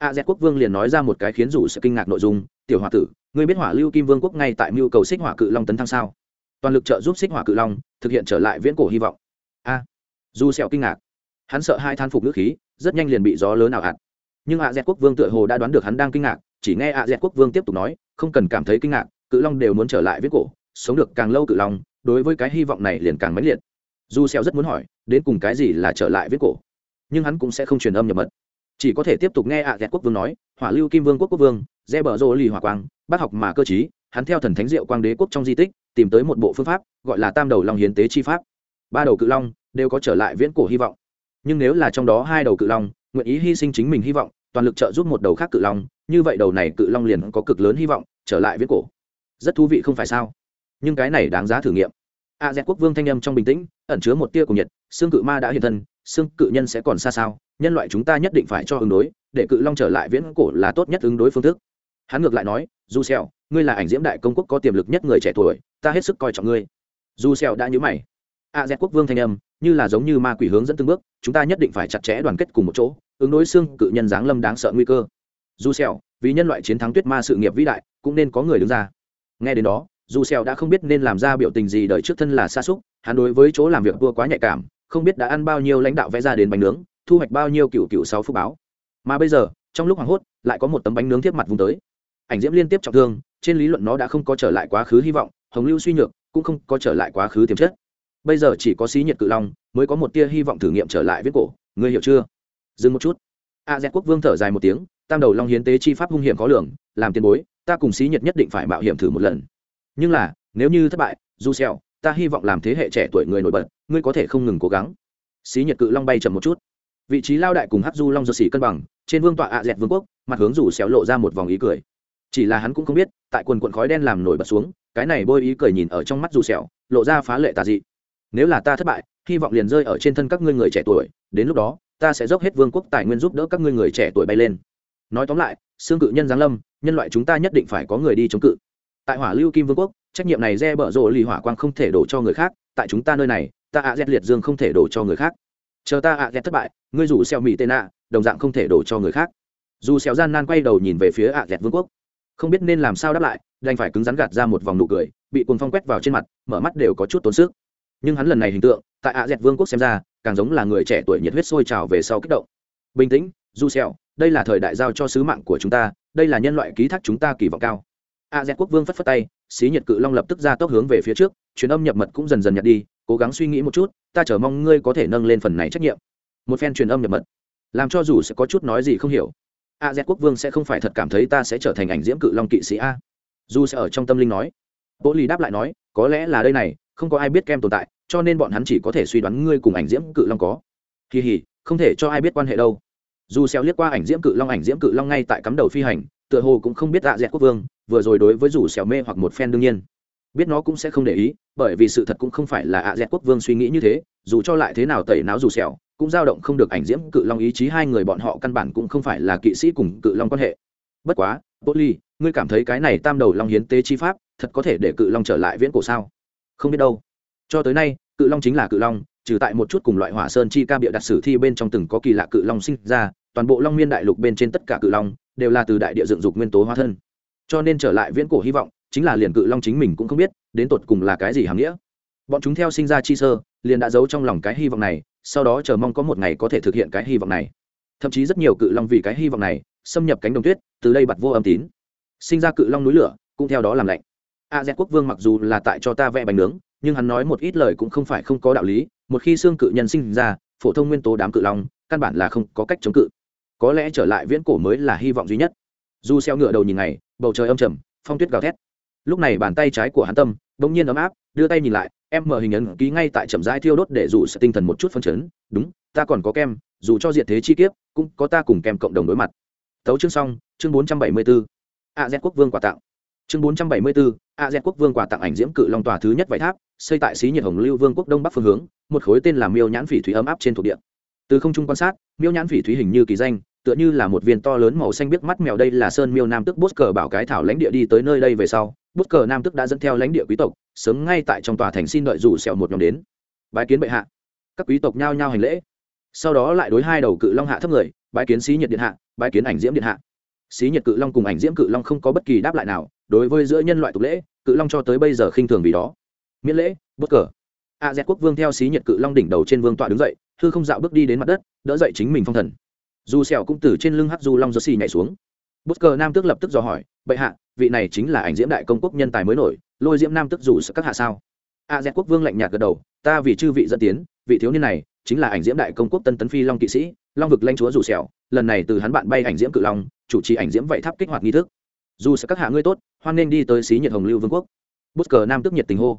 a z quốc vương liền nói ra một cái khiến rủ sẽ kinh ngạc nội dung, tiểu h a tử, ngươi biết hỏa lưu kim vương quốc ngay tại mưu cầu xích hỏa cự long tấn thăng sao? Toàn lực trợ giúp xích hỏa cự long, thực hiện trở lại viễn cổ hy vọng. A. Dù sẹo kinh ngạc. Hắn sợ hai than phục nước khí, rất nhanh liền bị gió lớn ảo hạt. Nhưng a z quốc vương tựa hồ đã đoán được hắn đang kinh ngạc, chỉ nghe a z quốc vương tiếp tục nói, không cần cảm thấy kinh ngạc, cự long đều muốn trở lại viễn cổ, sống được càng lâu cự long, đối với cái hy vọng này liền càng mãnh liệt. Dù sẹo rất muốn hỏi, đến cùng cái gì là trở lại viễn cổ? Nhưng hắn cũng sẽ không truyền âm nhập mật chỉ có thể tiếp tục nghe ạ à quốc vương nói, hỏa lưu kim vương quốc quốc vương re bờ rô lì hỏa quang, bác học mà cơ chí hắn theo thần thánh diệu quang đế quốc trong di tích, tìm tới một bộ phương pháp, gọi là tam đầu long hiến tế chi pháp. Ba đầu cự long đều có trở lại viễn cổ hy vọng. Nhưng nếu là trong đó hai đầu cự long nguyện ý hy sinh chính mình hy vọng, toàn lực trợ giúp một đầu khác cự long, như vậy đầu này cự long liền có cực lớn hy vọng trở lại viễn cổ. Rất thú vị không phải sao? Nhưng cái này đáng giá thử nghiệm. a dẹt quốc vương thanh âm trong bình tĩnh, ẩn chứa một tia cùng nhiệt, xương cự ma đã hiện thân xương cự nhân sẽ còn xa sao? Nhân loại chúng ta nhất định phải cho ứng đối, để cự long trở lại viễn cổ là tốt nhất ứng đối phương thức. Hắn ngược lại nói, du xèo ngươi là ảnh diễm đại công quốc có tiềm lực nhất người trẻ tuổi, ta hết sức coi trọng ngươi. Du xèo đã nhớ mày. A z quốc vương thanh âm, như là giống như ma quỷ hướng dẫn từng bước, chúng ta nhất định phải chặt chẽ đoàn kết cùng một chỗ, ứng đối xương cự nhân giáng lâm đáng sợ nguy cơ. Du xèo vì nhân loại chiến thắng tuyết ma sự nghiệp vĩ đại, cũng nên có người đứng ra. Nghe đến đó dù xèo đã không biết nên làm ra biểu tình gì đời trước thân là xa xúc, hắn đối với chỗ làm việc vua quá nhạy cảm không biết đã ăn bao nhiêu lãnh đạo vẽ ra đến bánh nướng, thu hoạch bao nhiêu cựu cựu sáu phúc báo. Mà bây giờ, trong lúc hoảng hốt, lại có một tấm bánh nướng tiếp mặt vùng tới. Ảnh diễm liên tiếp trọng thương, trên lý luận nó đã không có trở lại quá khứ hy vọng, hồng lưu suy nhược, cũng không có trở lại quá khứ tiềm chất. Bây giờ chỉ có xí nhiệt cự long mới có một tia hy vọng thử nghiệm trở lại viết cổ, ngươi hiểu chưa? Dừng một chút. A z quốc vương thở dài một tiếng, tam đầu long hiến tế chi pháp hung hiểm khó lường, làm tiền bối, ta cùng xí nhiệt nhất định phải mạo hiểm thử một lần. Nhưng là, nếu như thất bại du xèo ta hy vọng làm thế hệ trẻ tuổi người nổi bật, ngươi có thể không ngừng cố gắng. Xí nhật cự long bay chậm một chút. Vị trí lao đại cùng hắc du long do xỉ cân bằng, trên vương tọa ạ dẹt vương quốc, mặt hướng rủ xéo lộ ra một vòng ý cười. Chỉ là hắn cũng không biết, tại quần quận khói đen làm nổi bật xuống, cái này bôi ý cười nhìn ở trong mắt rủ xẻo lộ ra phá lệ tà dị. Nếu là ta thất bại, hy vọng liền rơi ở trên thân các ngươi người trẻ tuổi, đến lúc đó, ta sẽ dốc hết vương quốc tài nguyên giúp đỡ các ngươi người trẻ tuổi bay lên. Nói tóm lại, xương cự nhân giáng lâm, nhân loại chúng ta nhất định phải có người đi chống cự. Tại hỏa lưu kim vương quốc trách nhiệm này re bở rộ lì hỏa quang không thể đổ cho người khác, tại chúng ta nơi này, ta ạ à liệt dương không thể đổ cho người khác. Chờ ta ạ à thất bại, ngươi rủ xeo mỹ tên ạ đồng dạng không thể đổ cho người khác. Dù xéo gian nan quay đầu nhìn về phía ạ à vương quốc, không biết nên làm sao đáp lại, đành phải cứng rắn gạt ra một vòng nụ cười, bị cuồng phong quét vào trên mặt, mở mắt đều có chút tốn sức. Nhưng hắn lần này hình tượng, tại ạ dẹt vương quốc xem ra, càng giống là người trẻ tuổi nhiệt huyết sôi trào về sau kích động. Bình tĩnh du xẹo đây là thời đại giao cho sứ mạng của chúng ta, đây là nhân loại ký thác chúng ta kỳ vọng cao a z quốc vương phất phất tay, xí nhiệt cự long lập tức ra tốc hướng về phía trước, truyền âm nhập mật cũng dần dần nhặt đi, cố gắng suy nghĩ một chút, ta chờ mong ngươi có thể nâng lên phần này trách nhiệm. Một phen truyền âm nhập mật, làm cho dù sẽ có chút nói gì không hiểu. A z quốc vương sẽ không phải thật cảm thấy ta sẽ trở thành ảnh diễm cự long kỵ sĩ a. Dù sẽ ở trong tâm linh nói, bố lì đáp lại nói, có lẽ là đây này, không có ai biết kem tồn tại, cho nên bọn hắn chỉ có thể suy đoán ngươi cùng ảnh diễm cự long có. Kỳ hỉ không thể cho ai biết quan hệ đâu. Dù xéo liếc qua ảnh diễm cự long, ảnh diễm cự long ngay tại cắm đầu phi hành tựa hồ cũng không biết dạ dẹt quốc vương, vừa rồi đối với rủ xẻo mê hoặc một phen đương nhiên. Biết nó cũng sẽ không để ý, bởi vì sự thật cũng không phải là ạ dẹt quốc vương suy nghĩ như thế, dù cho lại thế nào tẩy não dù xẻo, cũng dao động không được ảnh diễm cự long ý chí hai người bọn họ căn bản cũng không phải là kỵ sĩ cùng cự long quan hệ. Bất quá bốt ly, ngươi cảm thấy cái này tam đầu long hiến tế chi pháp, thật có thể để cự long trở lại viễn cổ sao? Không biết đâu. Cho tới nay, cự long chính là cự long, trừ tại một chút cùng loại hỏa sơn chi ca bịa đặt sử thi bên trong từng có kỳ lạ cự long sinh ra, toàn bộ long miên đại lục bên trên tất cả cự long đều là từ đại địa dựng dục nguyên tố hóa thân. Cho nên trở lại viễn cổ hy vọng, chính là liền cự long chính mình cũng không biết, đến tột cùng là cái gì hàm nghĩa. Bọn chúng theo sinh ra chi sơ, liền đã giấu trong lòng cái hy vọng này, sau đó chờ mong có một ngày có thể thực hiện cái hy vọng này. Thậm chí rất nhiều cự long vì cái hy vọng này, xâm nhập cánh đồng tuyết, từ đây bật vô âm tín. Sinh ra cự long núi lửa, cũng theo đó làm lạnh. A z quốc vương mặc dù là tại cho ta vẽ bánh nướng, nhưng hắn nói một ít lời cũng không phải không có đạo lý, một khi xương cự nhân sinh ra, phổ thông nguyên tố đám cự long, căn bản là không có cách chống cự có lẽ trở lại viễn cổ mới là hy vọng duy nhất. Du xeo ngựa đầu nhìn ngày, bầu trời âm trầm, phong tuyết gào thét. Lúc này bàn tay trái của hắn tâm, bỗng nhiên ấm áp, đưa tay nhìn lại, em mở hình ấn ký ngay tại chậm rãi thiêu đốt để dù sự tinh thần một chút phân chấn. Đúng, ta còn có kem, dù cho diện thế chi kiếp, cũng có ta cùng kem cộng đồng đối mặt. Tấu chương xong, chương 474 a z quốc vương quà tặng. Chương 474 a z quốc vương quà tặng ảnh diễm cự long tòa thứ nhất vải tháp, xây tại xí nhiệt hồng lưu vương quốc đông bắc phương hướng, một khối tên là miêu nhãn phỉ thủy ấm áp trên thuộc địa. Từ không trung quan sát, miêu nhãn phỉ thủy hình như kỳ danh tựa như là một viên to lớn màu xanh biết mắt mèo đây là sơn miêu nam tức bút cờ bảo cái thảo lãnh địa đi tới nơi đây về sau, bút cờ nam tức đã dẫn theo lãnh địa quý tộc, sớm ngay tại trong tòa thành xin đợi rủ sẹo một nhóm đến. Bái kiến bệ hạ. Các quý tộc nhao nhao hành lễ. Sau đó lại đối hai đầu cự long hạ thấp người, bái kiến sĩ nhiệt điện hạ, bái kiến ảnh diễm điện hạ. Sĩ nhiệt cự long cùng ảnh diễm cự long không có bất kỳ đáp lại nào, đối với giữa nhân loại tục lễ, cự long cho tới bây giờ khinh thường vì đó. Miễn lễ bất cờ. A z quốc vương theo sĩ nhiệt cự long đỉnh đầu trên vương tọa đứng dậy, hư không dạo bước đi đến mặt đất, đỡ dậy chính mình phong thần dù sẹo cũng từ trên lưng hắc du long giơ xì nhảy xuống. Bút cờ nam tước lập tức dò hỏi, bệ hạ, vị này chính là ảnh diễm đại công quốc nhân tài mới nổi, lôi diễm nam tước dù sợ các hạ sao? A dẹt quốc vương lạnh nhạt gật đầu, ta vì chư vị dẫn tiến, vị thiếu niên này chính là ảnh diễm đại công quốc tân tấn phi long kỵ sĩ, long vực lãnh chúa dù sẹo lần này từ hắn bạn bay ảnh diễm cự long, chủ trì ảnh diễm vậy tháp kích hoạt nghi thức. Dù sợ các hạ ngươi tốt, hoan nên đi tới xí nhiệt hồng lưu vương quốc. Bút cờ nam tước nhiệt tình hô.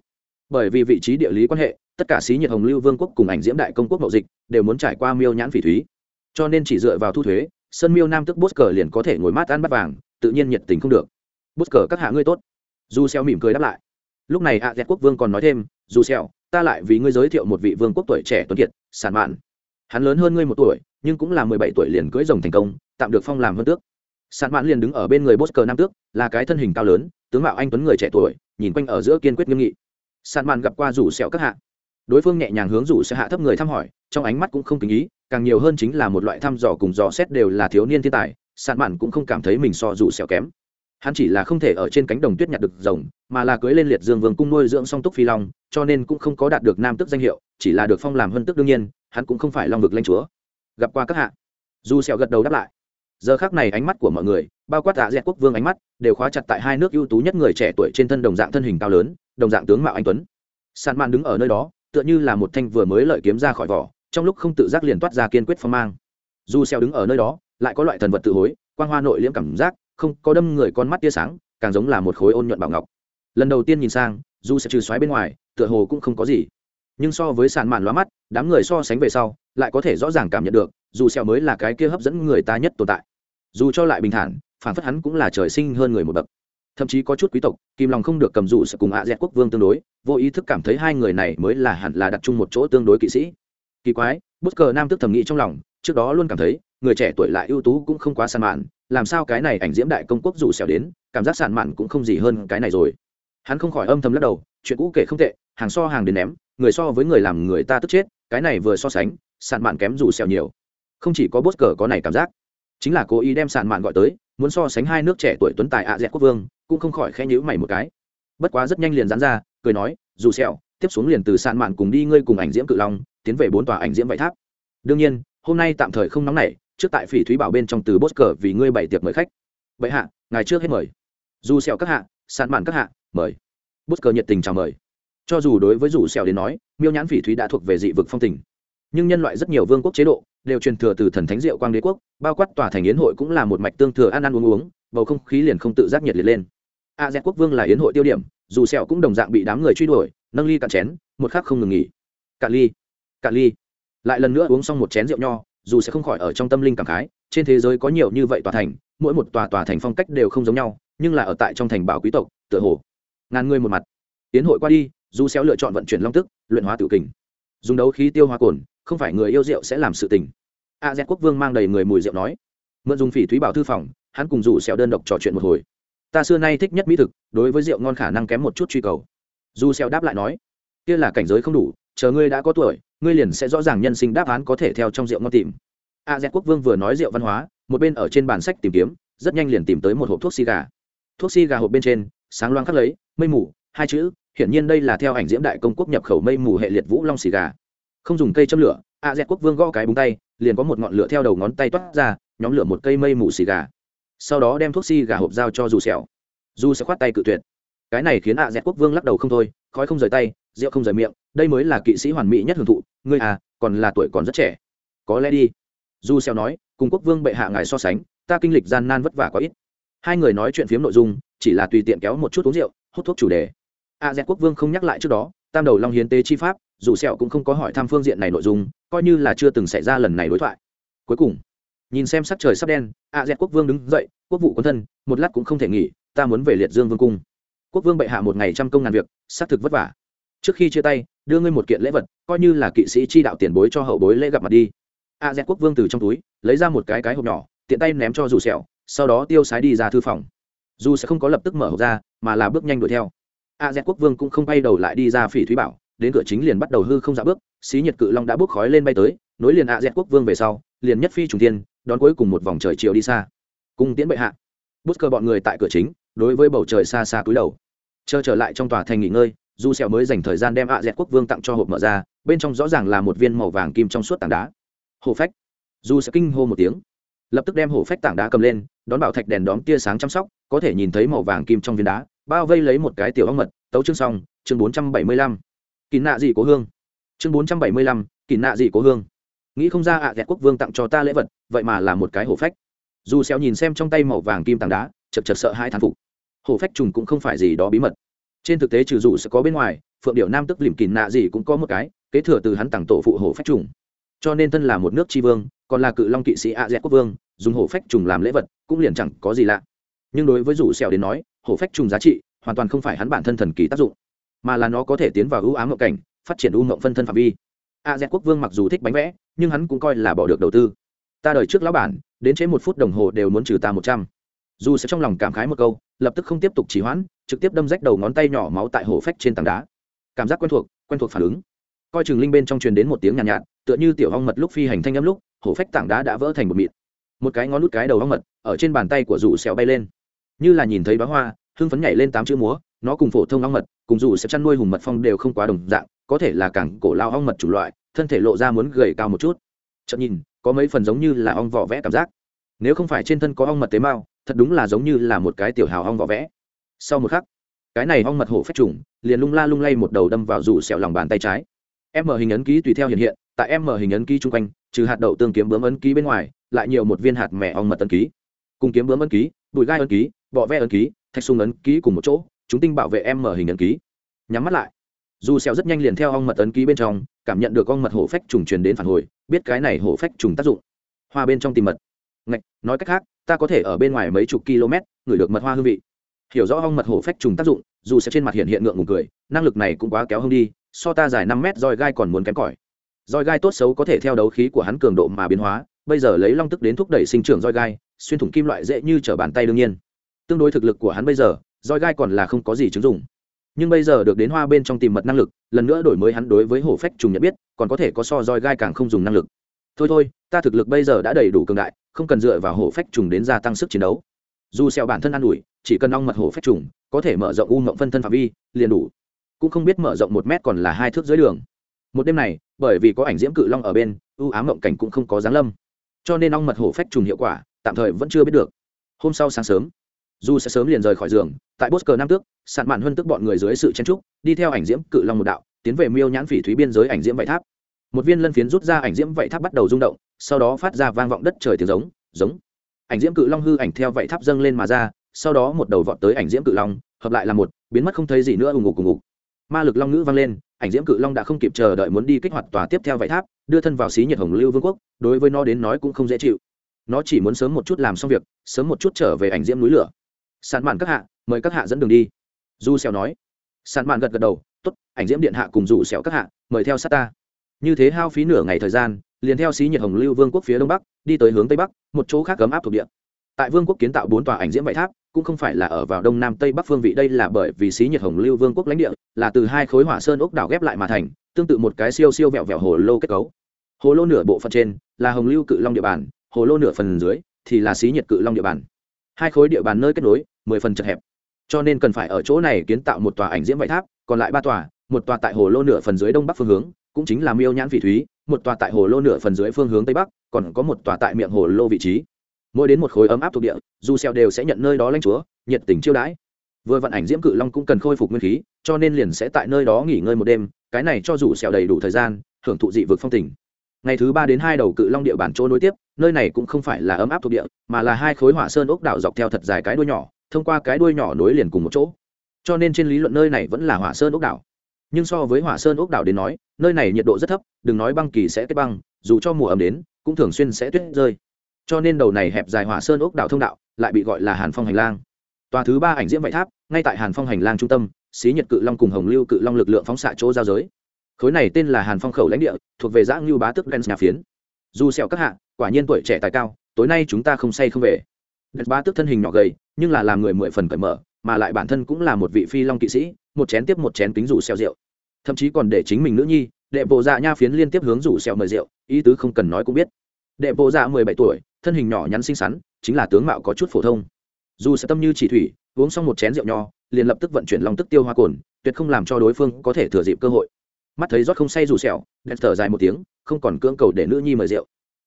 Bởi vì vị trí địa lý quan hệ, tất cả xí nhiệt hồng lưu vương quốc cùng ảnh diễm đại công quốc mậu dịch đều muốn trải qua miêu nhãn phỉ thúy cho nên chỉ dựa vào thu thuế, sơn miêu nam tức bút cờ liền có thể ngồi mát ăn bắt vàng, tự nhiên nhiệt tình không được. Bút cờ, các hạ ngươi tốt. Dù xeo mỉm cười đáp lại. Lúc này ạ, dẹt quốc vương còn nói thêm, dù xeo ta lại vì ngươi giới thiệu một vị vương quốc tuổi trẻ tuấn kiệt sản mạn. Hắn lớn hơn ngươi một tuổi, nhưng cũng là mười bảy tuổi liền cưỡi rồng thành công, tạm được phong làm hơn tước. Sản mạn liền đứng ở bên người bốt cờ nam tước, là cái thân hình cao lớn, tướng mạo anh tuấn người trẻ tuổi, nhìn quanh ở giữa kiên quyết nghiêm nghị. Sản mạn gặp qua rủ sẹo các hạ đối phương nhẹ nhàng hướng rủ sẽ hạ thấp người thăm hỏi, trong ánh mắt cũng không kính ý, càng nhiều hơn chính là một loại thăm dò cùng dò xét đều là thiếu niên thiên tài, sạn mạn cũng không cảm thấy mình so dù sẹo kém. Hắn chỉ là không thể ở trên cánh đồng tuyết nhặt được rồng, mà là cưới lên liệt dương vương cung nuôi dưỡng song túc phi long, cho nên cũng không có đạt được nam tức danh hiệu, chỉ là được phong làm hơn tức đương nhiên, hắn cũng không phải long vực lanh chúa. Gặp qua các hạ. Dù sẹo gật đầu đáp lại. Giờ khắc này ánh mắt của mọi người, bao quát tạ dẹt quốc vương ánh mắt, đều khóa chặt tại hai nước ưu tú nhất người trẻ tuổi trên thân đồng dạng thân hình cao lớn, đồng dạng tướng mạo anh tuấn. Sàn mạn đứng ở nơi đó tựa như là một thanh vừa mới lợi kiếm ra khỏi vỏ, trong lúc không tự giác liền toát ra kiên quyết phong mang. Dù xeo đứng ở nơi đó, lại có loại thần vật tự hối, quang hoa nội liễm cảm giác, không, có đâm người con mắt tia sáng, càng giống là một khối ôn nhuận bảo ngọc. Lần đầu tiên nhìn sang, dù sẽ trừ xoáy bên ngoài, tựa hồ cũng không có gì. Nhưng so với sàn màn loa mắt, đám người so sánh về sau, lại có thể rõ ràng cảm nhận được, dù sẹo mới là cái kia hấp dẫn người ta nhất tồn tại. Dù cho lại bình thản, phản phất hắn cũng là trời sinh hơn người một bậc thậm chí có chút quý tộc, kim lòng không được cầm dụ sẽ cùng ạ dẹt quốc vương tương đối, vô ý thức cảm thấy hai người này mới là hẳn là đặt chung một chỗ tương đối kỵ sĩ. Kỳ quái, bút cờ nam tức thầm nghĩ trong lòng, trước đó luôn cảm thấy, người trẻ tuổi lại ưu tú cũng không quá sàn mạn, làm sao cái này ảnh diễm đại công quốc dù xẻo đến, cảm giác sàn mạn cũng không gì hơn cái này rồi. Hắn không khỏi âm thầm lắc đầu, chuyện cũ kể không tệ, hàng so hàng đến ném, người so với người làm người ta tức chết, cái này vừa so sánh, sàn mạn kém dù xẻo nhiều. Không chỉ có bút cờ có này cảm giác, chính là cố ý đem sàn mạn gọi tới, muốn so sánh hai nước trẻ tuổi tuấn tài ạ dẹt quốc vương cũng không khỏi khẽ nhữ mày một cái. Bất quá rất nhanh liền dán ra, cười nói, dù sẹo, tiếp xuống liền từ sàn mạn cùng đi ngươi cùng ảnh diễm cự long, tiến về bốn tòa ảnh diễm vậy tháp. Đương nhiên, hôm nay tạm thời không nóng nảy, trước tại phỉ thúy bảo bên trong từ bốt cờ vì ngươi bảy tiệc mời khách. Vậy hạ, ngài trước hết mời. Dù sẹo các hạ sàn mạn các hạ, mời. Bốt cờ nhiệt tình chào mời. Cho dù đối với dù sẹo đến nói, miêu nhãn phỉ thúy đã thuộc về dị vực phong tình. Nhưng nhân loại rất nhiều vương quốc chế độ, đều truyền thừa từ thần thánh diệu quang đế quốc, bao quát tòa thành yến hội cũng là một mạch tương thừa ăn ăn uống uống, bầu không khí liền không tự giác nhiệt liệt lên a z quốc vương là yến hội tiêu điểm, dù sẹo cũng đồng dạng bị đám người truy đuổi, nâng ly cạn chén, một khắc không ngừng nghỉ. Cạn ly cạn ly. Lại lần nữa uống xong một chén rượu nho, dù sẽ không khỏi ở trong tâm linh cảm khái, trên thế giới có nhiều như vậy tòa thành, mỗi một tòa tòa thành phong cách đều không giống nhau, nhưng là ở tại trong thành bảo quý tộc, tựa hồ. Ngàn người một mặt. Tiến hội qua đi, dù xéo lựa chọn vận chuyển long tức, luyện hóa tiểu kình. Dùng đấu khí tiêu hóa cồn, không phải người yêu rượu sẽ làm sự tình. A z quốc vương mang đầy người mùi rượu nói. Mượn dùng phỉ thúy bảo thư phòng, hắn cùng dù xéo đơn độc trò chuyện một hồi ta xưa nay thích nhất mỹ thực, đối với rượu ngon khả năng kém một chút truy cầu. Du xeo đáp lại nói, kia là cảnh giới không đủ, chờ ngươi đã có tuổi, ngươi liền sẽ rõ ràng nhân sinh đáp án có thể theo trong rượu ngon tìm. A z quốc vương vừa nói rượu văn hóa, một bên ở trên bản sách tìm kiếm, rất nhanh liền tìm tới một hộp thuốc xì gà. Thuốc xì gà hộp bên trên, sáng loáng khắc lấy, mây mù, hai chữ, hiển nhiên đây là theo ảnh diễm đại công quốc nhập khẩu mây mù hệ liệt vũ long xì gà. Không dùng cây châm lửa, a z quốc vương gõ cái búng tay, liền có một ngọn lửa theo đầu ngón tay toát ra, nhóm lửa một cây mây mù xì gà sau đó đem thuốc si gà hộp giao cho dù sẹo. Dù sẽ khoát tay cự tuyệt. Cái này khiến a dẹt quốc vương lắc đầu không thôi, khói không rời tay, rượu không rời miệng, đây mới là kỵ sĩ hoàn mỹ nhất hưởng thụ, ngươi à còn là tuổi còn rất trẻ. Có lẽ đi. Du sẹo nói, cùng quốc vương bệ hạ ngài so sánh, ta kinh lịch gian nan vất vả quá ít. Hai người nói chuyện phiếm nội dung, chỉ là tùy tiện kéo một chút uống rượu, hút thuốc chủ đề. A dẹt quốc vương không nhắc lại trước đó, tam đầu long hiến tế chi pháp, dù sẹo cũng không có hỏi thăm phương diện này nội dung, coi như là chưa từng xảy ra lần này đối thoại. Cuối cùng nhìn xem sắc trời sắp đen, a dẹt quốc vương đứng dậy, quốc vụ quân thân, một lát cũng không thể nghỉ, ta muốn về liệt dương vương cung. Quốc vương bệ hạ một ngày trăm công ngàn việc, xác thực vất vả. Trước khi chia tay, đưa ngươi một kiện lễ vật, coi như là kỵ sĩ chi đạo tiền bối cho hậu bối lễ gặp mặt đi. A z quốc vương từ trong túi, lấy ra một cái cái hộp nhỏ, tiện tay ném cho dù sẹo, sau đó tiêu sái đi ra thư phòng. Dù sẽ không có lập tức mở hộp ra, mà là bước nhanh đuổi theo. A z quốc vương cũng không bay đầu lại đi ra phỉ thúy bảo, đến cửa chính liền bắt đầu hư không dạ bước, xí nhiệt cự long đã bước khói lên bay tới, nối liền a z quốc vương về sau, liền nhất phi trùng tiên đón cuối cùng một vòng trời chiều đi xa. Cung tiễn bệ hạ. Bút cơ bọn người tại cửa chính, đối với bầu trời xa xa cúi đầu. Chờ trở lại trong tòa thành nghỉ ngơi du sẹo mới dành thời gian đem ạ dẹt quốc vương tặng cho hộp mở ra, bên trong rõ ràng là một viên màu vàng kim trong suốt tảng đá. Hổ phách. Du sẽ kinh hô một tiếng. Lập tức đem hổ phách tảng đá cầm lên, đón bảo thạch đèn đóm tia sáng chăm sóc, có thể nhìn thấy màu vàng kim trong viên đá, bao vây lấy một cái tiểu ong mật, tấu chương xong, chương bốn trăm bảy mươi lăm. Kỳ nạ dị cố hương? Chương bốn trăm bảy mươi lăm kỳ nạ dị cố hương? Nghĩ không ra ạ, dẹt quốc vương tặng cho ta lễ vật, vậy mà là một cái hổ phách. Dù xéo nhìn xem trong tay màu vàng kim tảng đá, chật chật sợ hai thán phục. Hổ phách trùng cũng không phải gì đó bí mật. Trên thực tế trừ dù sẽ có bên ngoài, phượng điệu nam tức lìm kìn nạ gì cũng có một cái, kế thừa từ hắn tặng tổ phụ hổ phách trùng. Cho nên thân là một nước tri vương, còn là cự long kỵ sĩ ạ, dẹt quốc vương, dùng hổ phách trùng làm lễ vật, cũng liền chẳng có gì lạ. Nhưng đối với rủ xèo đến nói, hổ phách trùng giá trị, hoàn toàn không phải hắn bản thân thần kỳ tác dụng, mà là nó có thể tiến vào ưu ám ngậm cảnh, phát triển ưu ngộng phân thân phạm vi a z quốc vương mặc dù thích bánh vẽ nhưng hắn cũng coi là bỏ được đầu tư. Ta đời trước lão bản đến chế một phút đồng hồ đều muốn trừ ta một trăm. Dù sẽ trong lòng cảm khái một câu lập tức không tiếp tục trì hoãn trực tiếp đâm rách đầu ngón tay nhỏ máu tại hổ phách trên tảng đá. Cảm giác quen thuộc quen thuộc phản ứng. Coi chừng linh bên trong truyền đến một tiếng nhàn nhạt, nhạt tựa như tiểu hong mật lúc phi hành thanh âm lúc hổ phách tảng đá đã vỡ thành một mịn một cái ngón nút cái đầu hong mật ở trên bàn tay của rủ xẹo bay lên. Như là nhìn thấy bá hoa hưng phấn nhảy lên tám chữ múa, nó cùng phổ thông ong mật, cùng dù sẽ chăn nuôi hùng mật phong đều không quá đồng dạng, có thể là cảng cổ lao ong mật chủ loại, thân thể lộ ra muốn gầy cao một chút. Chậm nhìn, có mấy phần giống như là ong vỏ vẽ cảm giác. Nếu không phải trên thân có ong mật tế mao thật đúng là giống như là một cái tiểu hào ong vỏ vẽ. Sau một khắc, cái này ong mật hổ phách trùng liền lung la lung lay một đầu đâm vào rủ sẹo lòng bàn tay trái. Em mở hình ấn ký tùy theo hiện hiện, tại em mở hình ấn ký chung quanh, trừ hạt đậu tương kiếm bướm ấn ký bên ngoài, lại nhiều một viên hạt mẻ ong mật ấn ký. Cùng kiếm bướm ấn ký, bụi gai ấn ký, bọ ve ấn ký thạch sung ấn ký cùng một chỗ, chúng tinh bảo vệ em mở hình ấn ký. Nhắm mắt lại. Dù xèo rất nhanh liền theo ong mật ấn ký bên trong, cảm nhận được ong mật hổ phách trùng truyền đến phản hồi, biết cái này hổ phách trùng tác dụng. Hoa bên trong tìm mật. Ngạch, nói cách khác, ta có thể ở bên ngoài mấy chục km, ngửi được mật hoa hương vị. Hiểu rõ ong mật hổ phách trùng tác dụng, dù sẽ trên mặt hiện hiện ngượng ngùng cười, năng lực này cũng quá kéo hơn đi, so ta dài năm mét roi gai còn muốn kém cỏi. Roi gai tốt xấu có thể theo đấu khí của hắn cường độ mà biến hóa, bây giờ lấy long tức đến thúc đẩy sinh trưởng roi gai, xuyên thủng kim loại dễ như trở bàn tay đương nhiên tương đối thực lực của hắn bây giờ, roi gai còn là không có gì chứng dụng. Nhưng bây giờ được đến hoa bên trong tìm mật năng lực, lần nữa đổi mới hắn đối với hổ phách trùng nhận biết, còn có thể có so roi gai càng không dùng năng lực. Thôi thôi, ta thực lực bây giờ đã đầy đủ cường đại, không cần dựa vào hổ phách trùng đến gia tăng sức chiến đấu. Dù xèo bản thân an ủi, chỉ cần ong mật hổ phách trùng, có thể mở rộng u ngộng phân thân phạm vi, liền đủ. Cũng không biết mở rộng một mét còn là hai thước dưới đường. Một đêm này, bởi vì có ảnh diễm cự long ở bên u ám ngộng cảnh cũng không có giáng lâm. Cho nên ong mật hổ phách trùng hiệu quả, tạm thời vẫn chưa biết được. Hôm sau sáng sớm dù sẽ sớm liền rời khỏi giường, tại bốt cờ nam tước, sạn mạn huân tức bọn người dưới sự chen trúc đi theo ảnh diễm cự long một đạo, tiến về miêu nhãn phỉ thúy biên giới ảnh diễm vạy tháp. Một viên lân phiến rút ra ảnh diễm vạy tháp bắt đầu rung động, sau đó phát ra vang vọng đất trời tiếng giống giống. Ảnh diễm cự long hư ảnh theo vạy tháp dâng lên mà ra, sau đó một đầu vọt tới ảnh diễm cự long, hợp lại là một, biến mất không thấy gì nữa ùng ục ùng ục ma lực long ngữ vang lên, ảnh diễm cự long đã không kịp chờ đợi muốn đi kích hoạt tòa tiếp theo vạy tháp, đưa thân vào xí nhiệt hồng lưu vương quốc, đối với nó đến nói cũng không dễ chịu. Nó chỉ muốn sớm một chút làm xong việc, sớm một chút trở về ảnh diễm núi lửa sàn mạn các hạ, mời các hạ dẫn đường đi. Du xèo nói. Sàn mạn gật gật đầu, tốt, ảnh diễm điện hạ cùng dụ xèo các hạ, mời theo sát ta. Như thế hao phí nửa ngày thời gian, liền theo xí nhiệt hồng lưu vương quốc phía đông bắc, đi tới hướng tây bắc, một chỗ khác cấm áp thuộc địa. Tại vương quốc kiến tạo bốn tòa ảnh diễm vậy tháp, cũng không phải là ở vào đông nam tây bắc phương vị, đây là bởi vì xí nhiệt hồng lưu vương quốc lãnh địa, là từ hai khối hỏa sơn ốc đảo ghép lại mà thành, tương tự một cái siêu siêu vẹo vẹo hồ lô kết cấu. Hồ lô nửa bộ phận trên là hồng lưu cự long địa bàn, hồ lô nửa phần dưới thì là xí nhiệt cự long địa bàn. Hai khối địa bàn nơi kết nối mười phần chật hẹp. Cho nên cần phải ở chỗ này kiến tạo một tòa ảnh diễm vạy tháp, còn lại ba tòa, một tòa tại hồ lô nửa phần dưới đông bắc phương hướng, cũng chính là miêu nhãn vị thúy, một tòa tại hồ lô nửa phần dưới phương hướng tây bắc, còn có một tòa tại miệng hồ lô vị trí. Mỗi đến một khối ấm áp thuộc địa du xeo đều sẽ nhận nơi đó lãnh chúa, nhiệt tình chiêu đãi. Vừa vận ảnh diễm cự long cũng cần khôi phục nguyên khí, cho nên liền sẽ tại nơi đó nghỉ ngơi một đêm, cái này cho dù xeo đầy đủ thời gian hưởng thụ dị vực phong tình. Ngày thứ ba đến hai đầu cự long địa bản chỗ nối tiếp, nơi này cũng không phải là ấm áp thuộc địa, mà là hai khối hỏa sơn ốc đảo dọc theo thật dài cái đuôi nhỏ thông qua cái đuôi nhỏ nối liền cùng một chỗ. Cho nên trên lý luận nơi này vẫn là hỏa sơn ốc đảo. Nhưng so với hỏa sơn ốc đảo đến nói, nơi này nhiệt độ rất thấp, đừng nói băng kỳ sẽ kết băng, dù cho mùa ấm đến, cũng thường xuyên sẽ tuyết rơi. Cho nên đầu này hẹp dài hỏa sơn ốc đảo thông đạo, lại bị gọi là hàn phong hành lang. Tòa thứ ba ảnh diễm vậy tháp, ngay tại hàn phong hành lang trung tâm, xí nhật cự long cùng hồng lưu cự long lực lượng phóng xạ chỗ giao giới. Khối này tên là hàn phong khẩu lãnh địa, thuộc về giã ngưu bá tức đen nhà phiến. Dù sẹo các hạ, quả nhiên tuổi trẻ tài cao, tối nay chúng ta không say không về đen ba tức thân hình nhỏ gầy, nhưng là làm người mười phần cởi mở, mà lại bản thân cũng là một vị phi long kỵ sĩ, một chén tiếp một chén kính rủ xeo rượu. Thậm chí còn để chính mình nữ nhi, đệ bộ dạ nha phiến liên tiếp hướng rủ xeo mời rượu, ý tứ không cần nói cũng biết. Đệ bộ dạ mười bảy tuổi, thân hình nhỏ nhắn xinh xắn, chính là tướng mạo có chút phổ thông. Dù sẽ tâm như chỉ thủy, uống xong một chén rượu nho, liền lập tức vận chuyển long tức tiêu hoa cồn, tuyệt không làm cho đối phương có thể thừa dịp cơ hội. Mắt thấy rót không say dù sẹo đẹp thở dài một tiếng, không còn cưỡng cầu để nữ nhi mời rượu.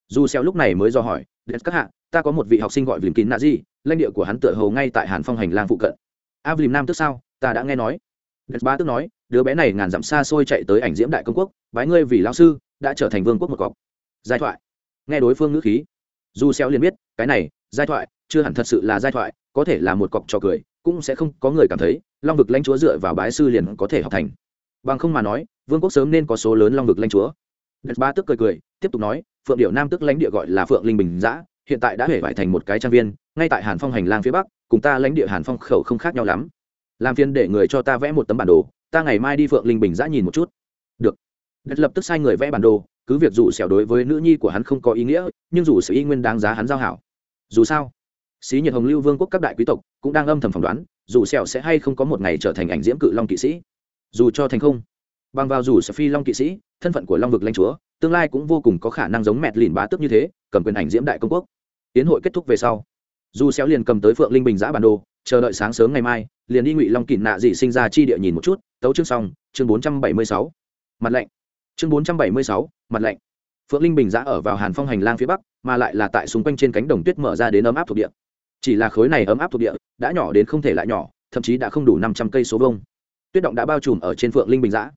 Dù sẹo lúc này mới do hỏi đẹp các hạ, ta có một vị học sinh gọi vìm kín nạ gì lãnh địa của hắn tựa hồ ngay tại hàn phong hành lang phụ cận. A vìm nam tức sao? Ta đã nghe nói. Đẹp ba tức nói, đứa bé này ngàn dặm xa xôi chạy tới ảnh diễm đại công quốc, bái ngươi vì lão sư, đã trở thành vương quốc một cọc. Giai thoại. Nghe đối phương ngữ khí. Du Xéo liền biết, cái này, giai thoại, chưa hẳn thật sự là giai thoại, có thể là một cọc trò cười, cũng sẽ không có người cảm thấy, long vực lãnh chúa dựa vào bái sư liền có thể học thành. Bằng không mà nói, vương quốc sớm nên có số lớn long vực lãnh chúa. Đất ba tức cười cười, tiếp tục nói, phượng điệu nam tức lãnh địa gọi là phượng linh bình giã, hiện tại đã hể vải thành một cái trang viên, ngay tại hàn phong hành lang phía bắc, cùng ta lãnh địa hàn phong khẩu không khác nhau lắm. Làm phiên để người cho ta vẽ một tấm bản đồ, ta ngày mai đi phượng linh bình giã nhìn một chút. Được. Đất lập tức sai người vẽ bản đồ, cứ việc dù xẻo đối với nữ nhi của hắn không có ý nghĩa, nhưng dù sự y nguyên đáng giá hắn giao hảo. Dù sao, xí nhiệt hồng lưu vương quốc các đại quý tộc cũng đang âm thầm phỏng đoán, dù xẻo sẽ hay không có một ngày trở thành ảnh diễm cự long kỵ sĩ. Dù cho thành không bằng vào dù sẽ phi long kỵ sĩ, thân phận của long vực lãnh chúa, tương lai cũng vô cùng có khả năng giống mẹt lìn bá tước như thế, cầm quyền ảnh diễm đại công quốc. Tiến hội kết thúc về sau, dù xéo liền cầm tới phượng linh bình giã bản đồ, chờ đợi sáng sớm ngày mai, liền đi ngụy long kỵ nạ dị sinh ra chi địa nhìn một chút, tấu chương xong, chương bốn trăm bảy mươi sáu. Mặt lạnh chương bốn trăm bảy mươi sáu, mặt lạnh phượng linh bình giã ở vào hàn phong hành lang phía bắc, mà lại là tại xung quanh trên cánh đồng tuyết mở ra đến ấm áp thuộc địa. Chỉ là khối này ấm áp thuộc địa, đã nhỏ đến không thể lại nhỏ, thậm chí đã không đủ năm trăm cây số vông tuyết động đã bao trùm ở trên phượng linh bình giã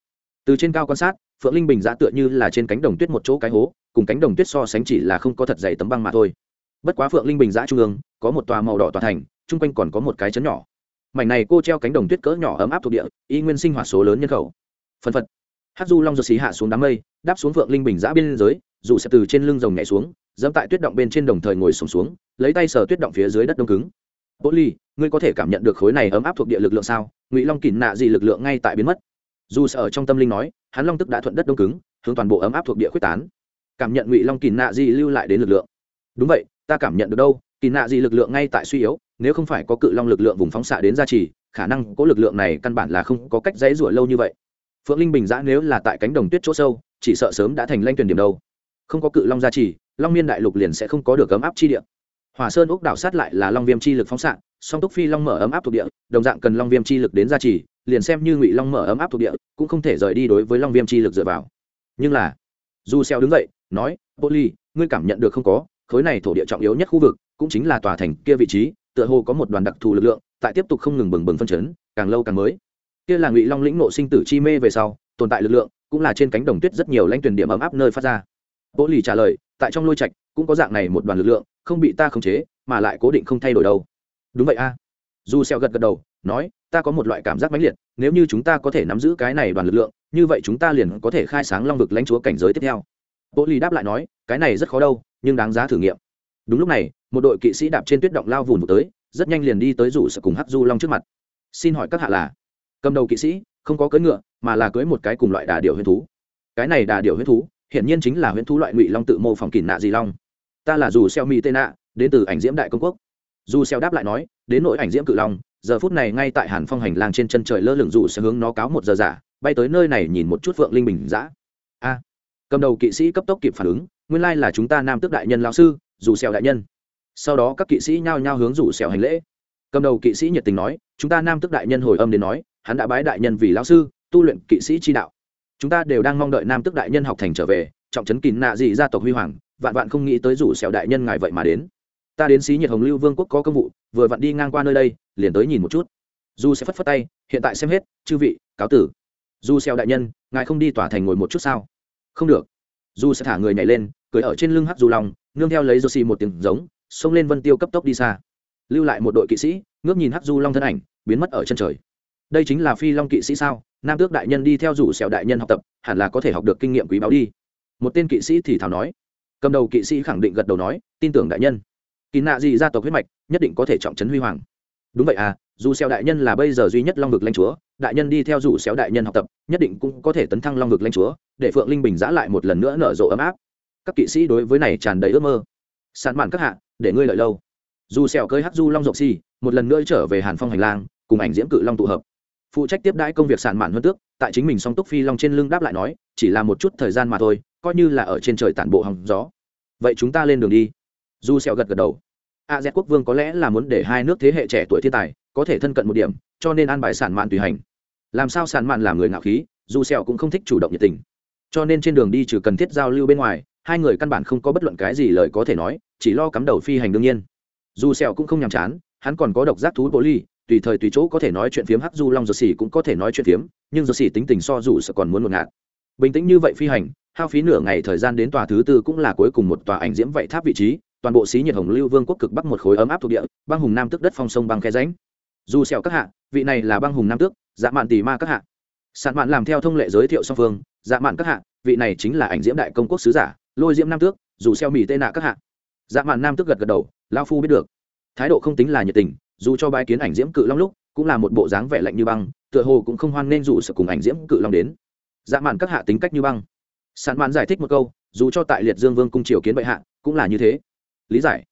từ trên cao quan sát phượng linh bình giã tựa như là trên cánh đồng tuyết một chỗ cái hố cùng cánh đồng tuyết so sánh chỉ là không có thật dày tấm băng mà thôi. Bất quá phượng linh bình giã trung ương có một tòa màu đỏ tòa thành chung quanh còn có một cái chấn nhỏ. Mảnh này cô treo cánh đồng tuyết cỡ nhỏ ấm áp thuộc địa y nguyên sinh hoạt số lớn nhân khẩu. Phân phật. Hát du long giật xí hạ xuống đám mây đáp xuống phượng linh bình giã biên giới dù sẽ từ trên lưng rồng nhảy xuống dẫm tại tuyết động bên trên đồng thời ngồi sùng xuống, xuống lấy tay sờ tuyết động phía dưới đất đông cứng. Bố ly ngươi có thể cảm nhận được khối này ấm áp thuộc địa lực lượng sao? Ngụy long kìm nạ gì lực lượng ngay tại biến mất dù sợ ở trong tâm linh nói, hắn long tức đã thuận đất đông cứng, hướng toàn bộ ấm áp thuộc địa quyết tán. Cảm nhận ngụy long kỳ nạ di lưu lại đến lực lượng. Đúng vậy, ta cảm nhận được đâu kỳ nạ di lực lượng ngay tại suy yếu, nếu không phải có cự long lực lượng vùng phóng xạ đến gia trì, khả năng có lực lượng này căn bản là không có cách dãy rủa lâu như vậy. Phượng linh bình giã nếu là tại cánh đồng tuyết chỗ sâu, chỉ sợ sớm đã thành lanh tuyển điểm đâu. Không có cự long gia trì, long miên đại lục liền sẽ không có được ấm áp chi địa. Hòa sơn úc đảo sát lại là long viêm chi lực phóng xạ, song túc phi long mở ấm áp thuộc địa, đồng dạng cần long viêm chi lực đến gia trì liền xem như ngụy long mở ấm áp thuộc địa cũng không thể rời đi đối với long viêm chi lực dựa vào nhưng là dù xeo đứng dậy nói poly ngươi cảm nhận được không có khối này thổ địa trọng yếu nhất khu vực cũng chính là tòa thành kia vị trí tựa hồ có một đoàn đặc thù lực lượng tại tiếp tục không ngừng bừng bừng phân chấn càng lâu càng mới kia là ngụy long lĩnh nộ sinh tử chi mê về sau tồn tại lực lượng cũng là trên cánh đồng tuyết rất nhiều lãnh tuyển điểm ấm áp nơi phát ra bố lì trả lời tại trong lôi trạch cũng có dạng này một đoàn lực lượng không bị ta khống chế mà lại cố định không thay đổi đâu đúng vậy a à. dù xeo gật gật đầu nói, ta có một loại cảm giác mãnh liệt, nếu như chúng ta có thể nắm giữ cái này đoàn lực lượng, như vậy chúng ta liền có thể khai sáng long vực lãnh chúa cảnh giới tiếp theo. Bố lì đáp lại nói, cái này rất khó đâu, nhưng đáng giá thử nghiệm. Đúng lúc này, một đội kỵ sĩ đạp trên tuyết động lao vùn vụt tới, rất nhanh liền đi tới rủ sợ cùng hắc du long trước mặt. Xin hỏi các hạ là? Cầm đầu kỵ sĩ, không có cưỡi ngựa, mà là cưỡi một cái cùng loại đà điểu huyết thú. Cái này đà điểu huyết thú, hiển nhiên chính là huyết thú loại ngụy long tự mô phỏng kỉ nạ di long. Ta là dù xeo mi tên nạ, đến từ ảnh diễm đại công quốc. Dù xeo đáp lại nói, đến nội ảnh diễm cự long giờ phút này ngay tại hàn phong hành lang trên chân trời lơ lửng dù sẽ hướng nó cáo một giờ giả, bay tới nơi này nhìn một chút phượng linh bình dã. A, cầm đầu kỵ sĩ cấp tốc kịp phản ứng, nguyên lai là chúng ta nam tước đại nhân lão sư, dù xeo đại nhân. Sau đó các kỵ sĩ nhao nhao hướng rủ xẻo hành lễ. Cầm đầu kỵ sĩ nhiệt tình nói, chúng ta nam Tước đại nhân hồi âm đến nói, hắn đã bái đại nhân vì lão sư, tu luyện kỵ sĩ chi đạo. Chúng ta đều đang mong đợi nam Tước đại nhân học thành trở về, trọng trấn kín nạ dị gia tộc huy hoàng, vạn vạn không nghĩ tới rủ xẻo đại nhân ngài vậy mà đến. Ta đến xí nhiệt hồng lưu vương quốc có công vụ, vừa vặn đi ngang qua nơi đây liền tới nhìn một chút. Du sẽ phất phất tay, hiện tại xem hết, chư vị, cáo tử. Du xeo đại nhân, ngài không đi tỏa thành ngồi một chút sao? Không được. Du sẽ thả người nhảy lên, cưỡi ở trên lưng hắc du long, nương theo lấy josi một tiếng giống, xông lên vân tiêu cấp tốc đi xa. Lưu lại một đội kỵ sĩ, ngước nhìn hắc du long thân ảnh, biến mất ở chân trời. Đây chính là phi long kỵ sĩ sao? Nam tước đại nhân đi theo rủ Xeo đại nhân học tập, hẳn là có thể học được kinh nghiệm quý báu đi. Một tên kỵ sĩ thì thảo nói. Cầm đầu kỵ sĩ khẳng định gật đầu nói, tin tưởng đại nhân. Kỳ nạ gì gia tộc huyết mạch, nhất định có thể trọng trấn huy hoàng đúng vậy à dù xeo đại nhân là bây giờ duy nhất long vực lãnh chúa, đại nhân đi theo dù xéo đại nhân học tập, nhất định cũng có thể tấn thăng long vực lãnh chúa, để phượng linh bình giã lại một lần nữa nở rộ ấm áp. Các kỵ sĩ đối với này tràn đầy ước mơ. Sàn mạn các hạ, để ngươi lợi lâu. Dù xeo cơi hắc du long rộng xi một lần nữa trở về hàn phong hành lang, cùng ảnh diễm cự long tụ hợp. Phụ trách tiếp đãi công việc sàn mạn hơn tước, tại chính mình song túc phi long trên lưng đáp lại nói, chỉ là một chút thời gian mà thôi, coi như là ở trên trời tản bộ hòng gió. Vậy chúng ta lên đường đi. Du xeo gật gật đầu a z quốc vương có lẽ là muốn để hai nước thế hệ trẻ tuổi thiên tài có thể thân cận một điểm, cho nên an bài sản mạn tùy hành. Làm sao sản mạn làm người ngạo khí, dù sẹo cũng không thích chủ động nhiệt tình. Cho nên trên đường đi trừ cần thiết giao lưu bên ngoài, hai người căn bản không có bất luận cái gì lời có thể nói, chỉ lo cắm đầu phi hành đương nhiên. Dù sẹo cũng không nhàm chán, hắn còn có độc giác thú bố ly, tùy thời tùy chỗ có thể nói chuyện phiếm hắc du long dược xỉ cũng có thể nói chuyện phiếm, nhưng dược xỉ tính tình so dù sợ còn muốn một ngạt. Bình tĩnh như vậy phi hành, hao phí nửa ngày thời gian đến tòa thứ tư cũng là cuối cùng một tòa ảnh diễm vậy tháp vị trí toàn bộ xí nhiệt hồng lưu vương quốc cực bắc một khối ấm áp thuộc địa, băng hùng nam tước đất phong sông băng khe ránh dù sẹo các hạ, vị này là băng hùng nam tước dạ mạn tỷ ma các hạ. Sạn mạn làm theo thông lệ giới thiệu song phương dạ mạn các hạ, vị này chính là ảnh diễm đại công quốc sứ giả, lôi diễm nam tước, dù xeo mỉ tê nạ các hạ. Dạ mạn nam tước gật gật đầu lao phu biết được. Thái độ không tính là nhiệt tình, dù cho bái kiến ảnh diễm cự long lúc, cũng là một bộ dáng vẻ lạnh như băng, tựa hồ cũng không hoan nên dù sợ cùng ảnh diễm cự long đến. Dạ mạn các hạ tính cách như băng. Sạn mạn giải thích một câu, dù cho tại liệt dương vương cung triều kiến bệ hạ, cũng là như thế lý giải.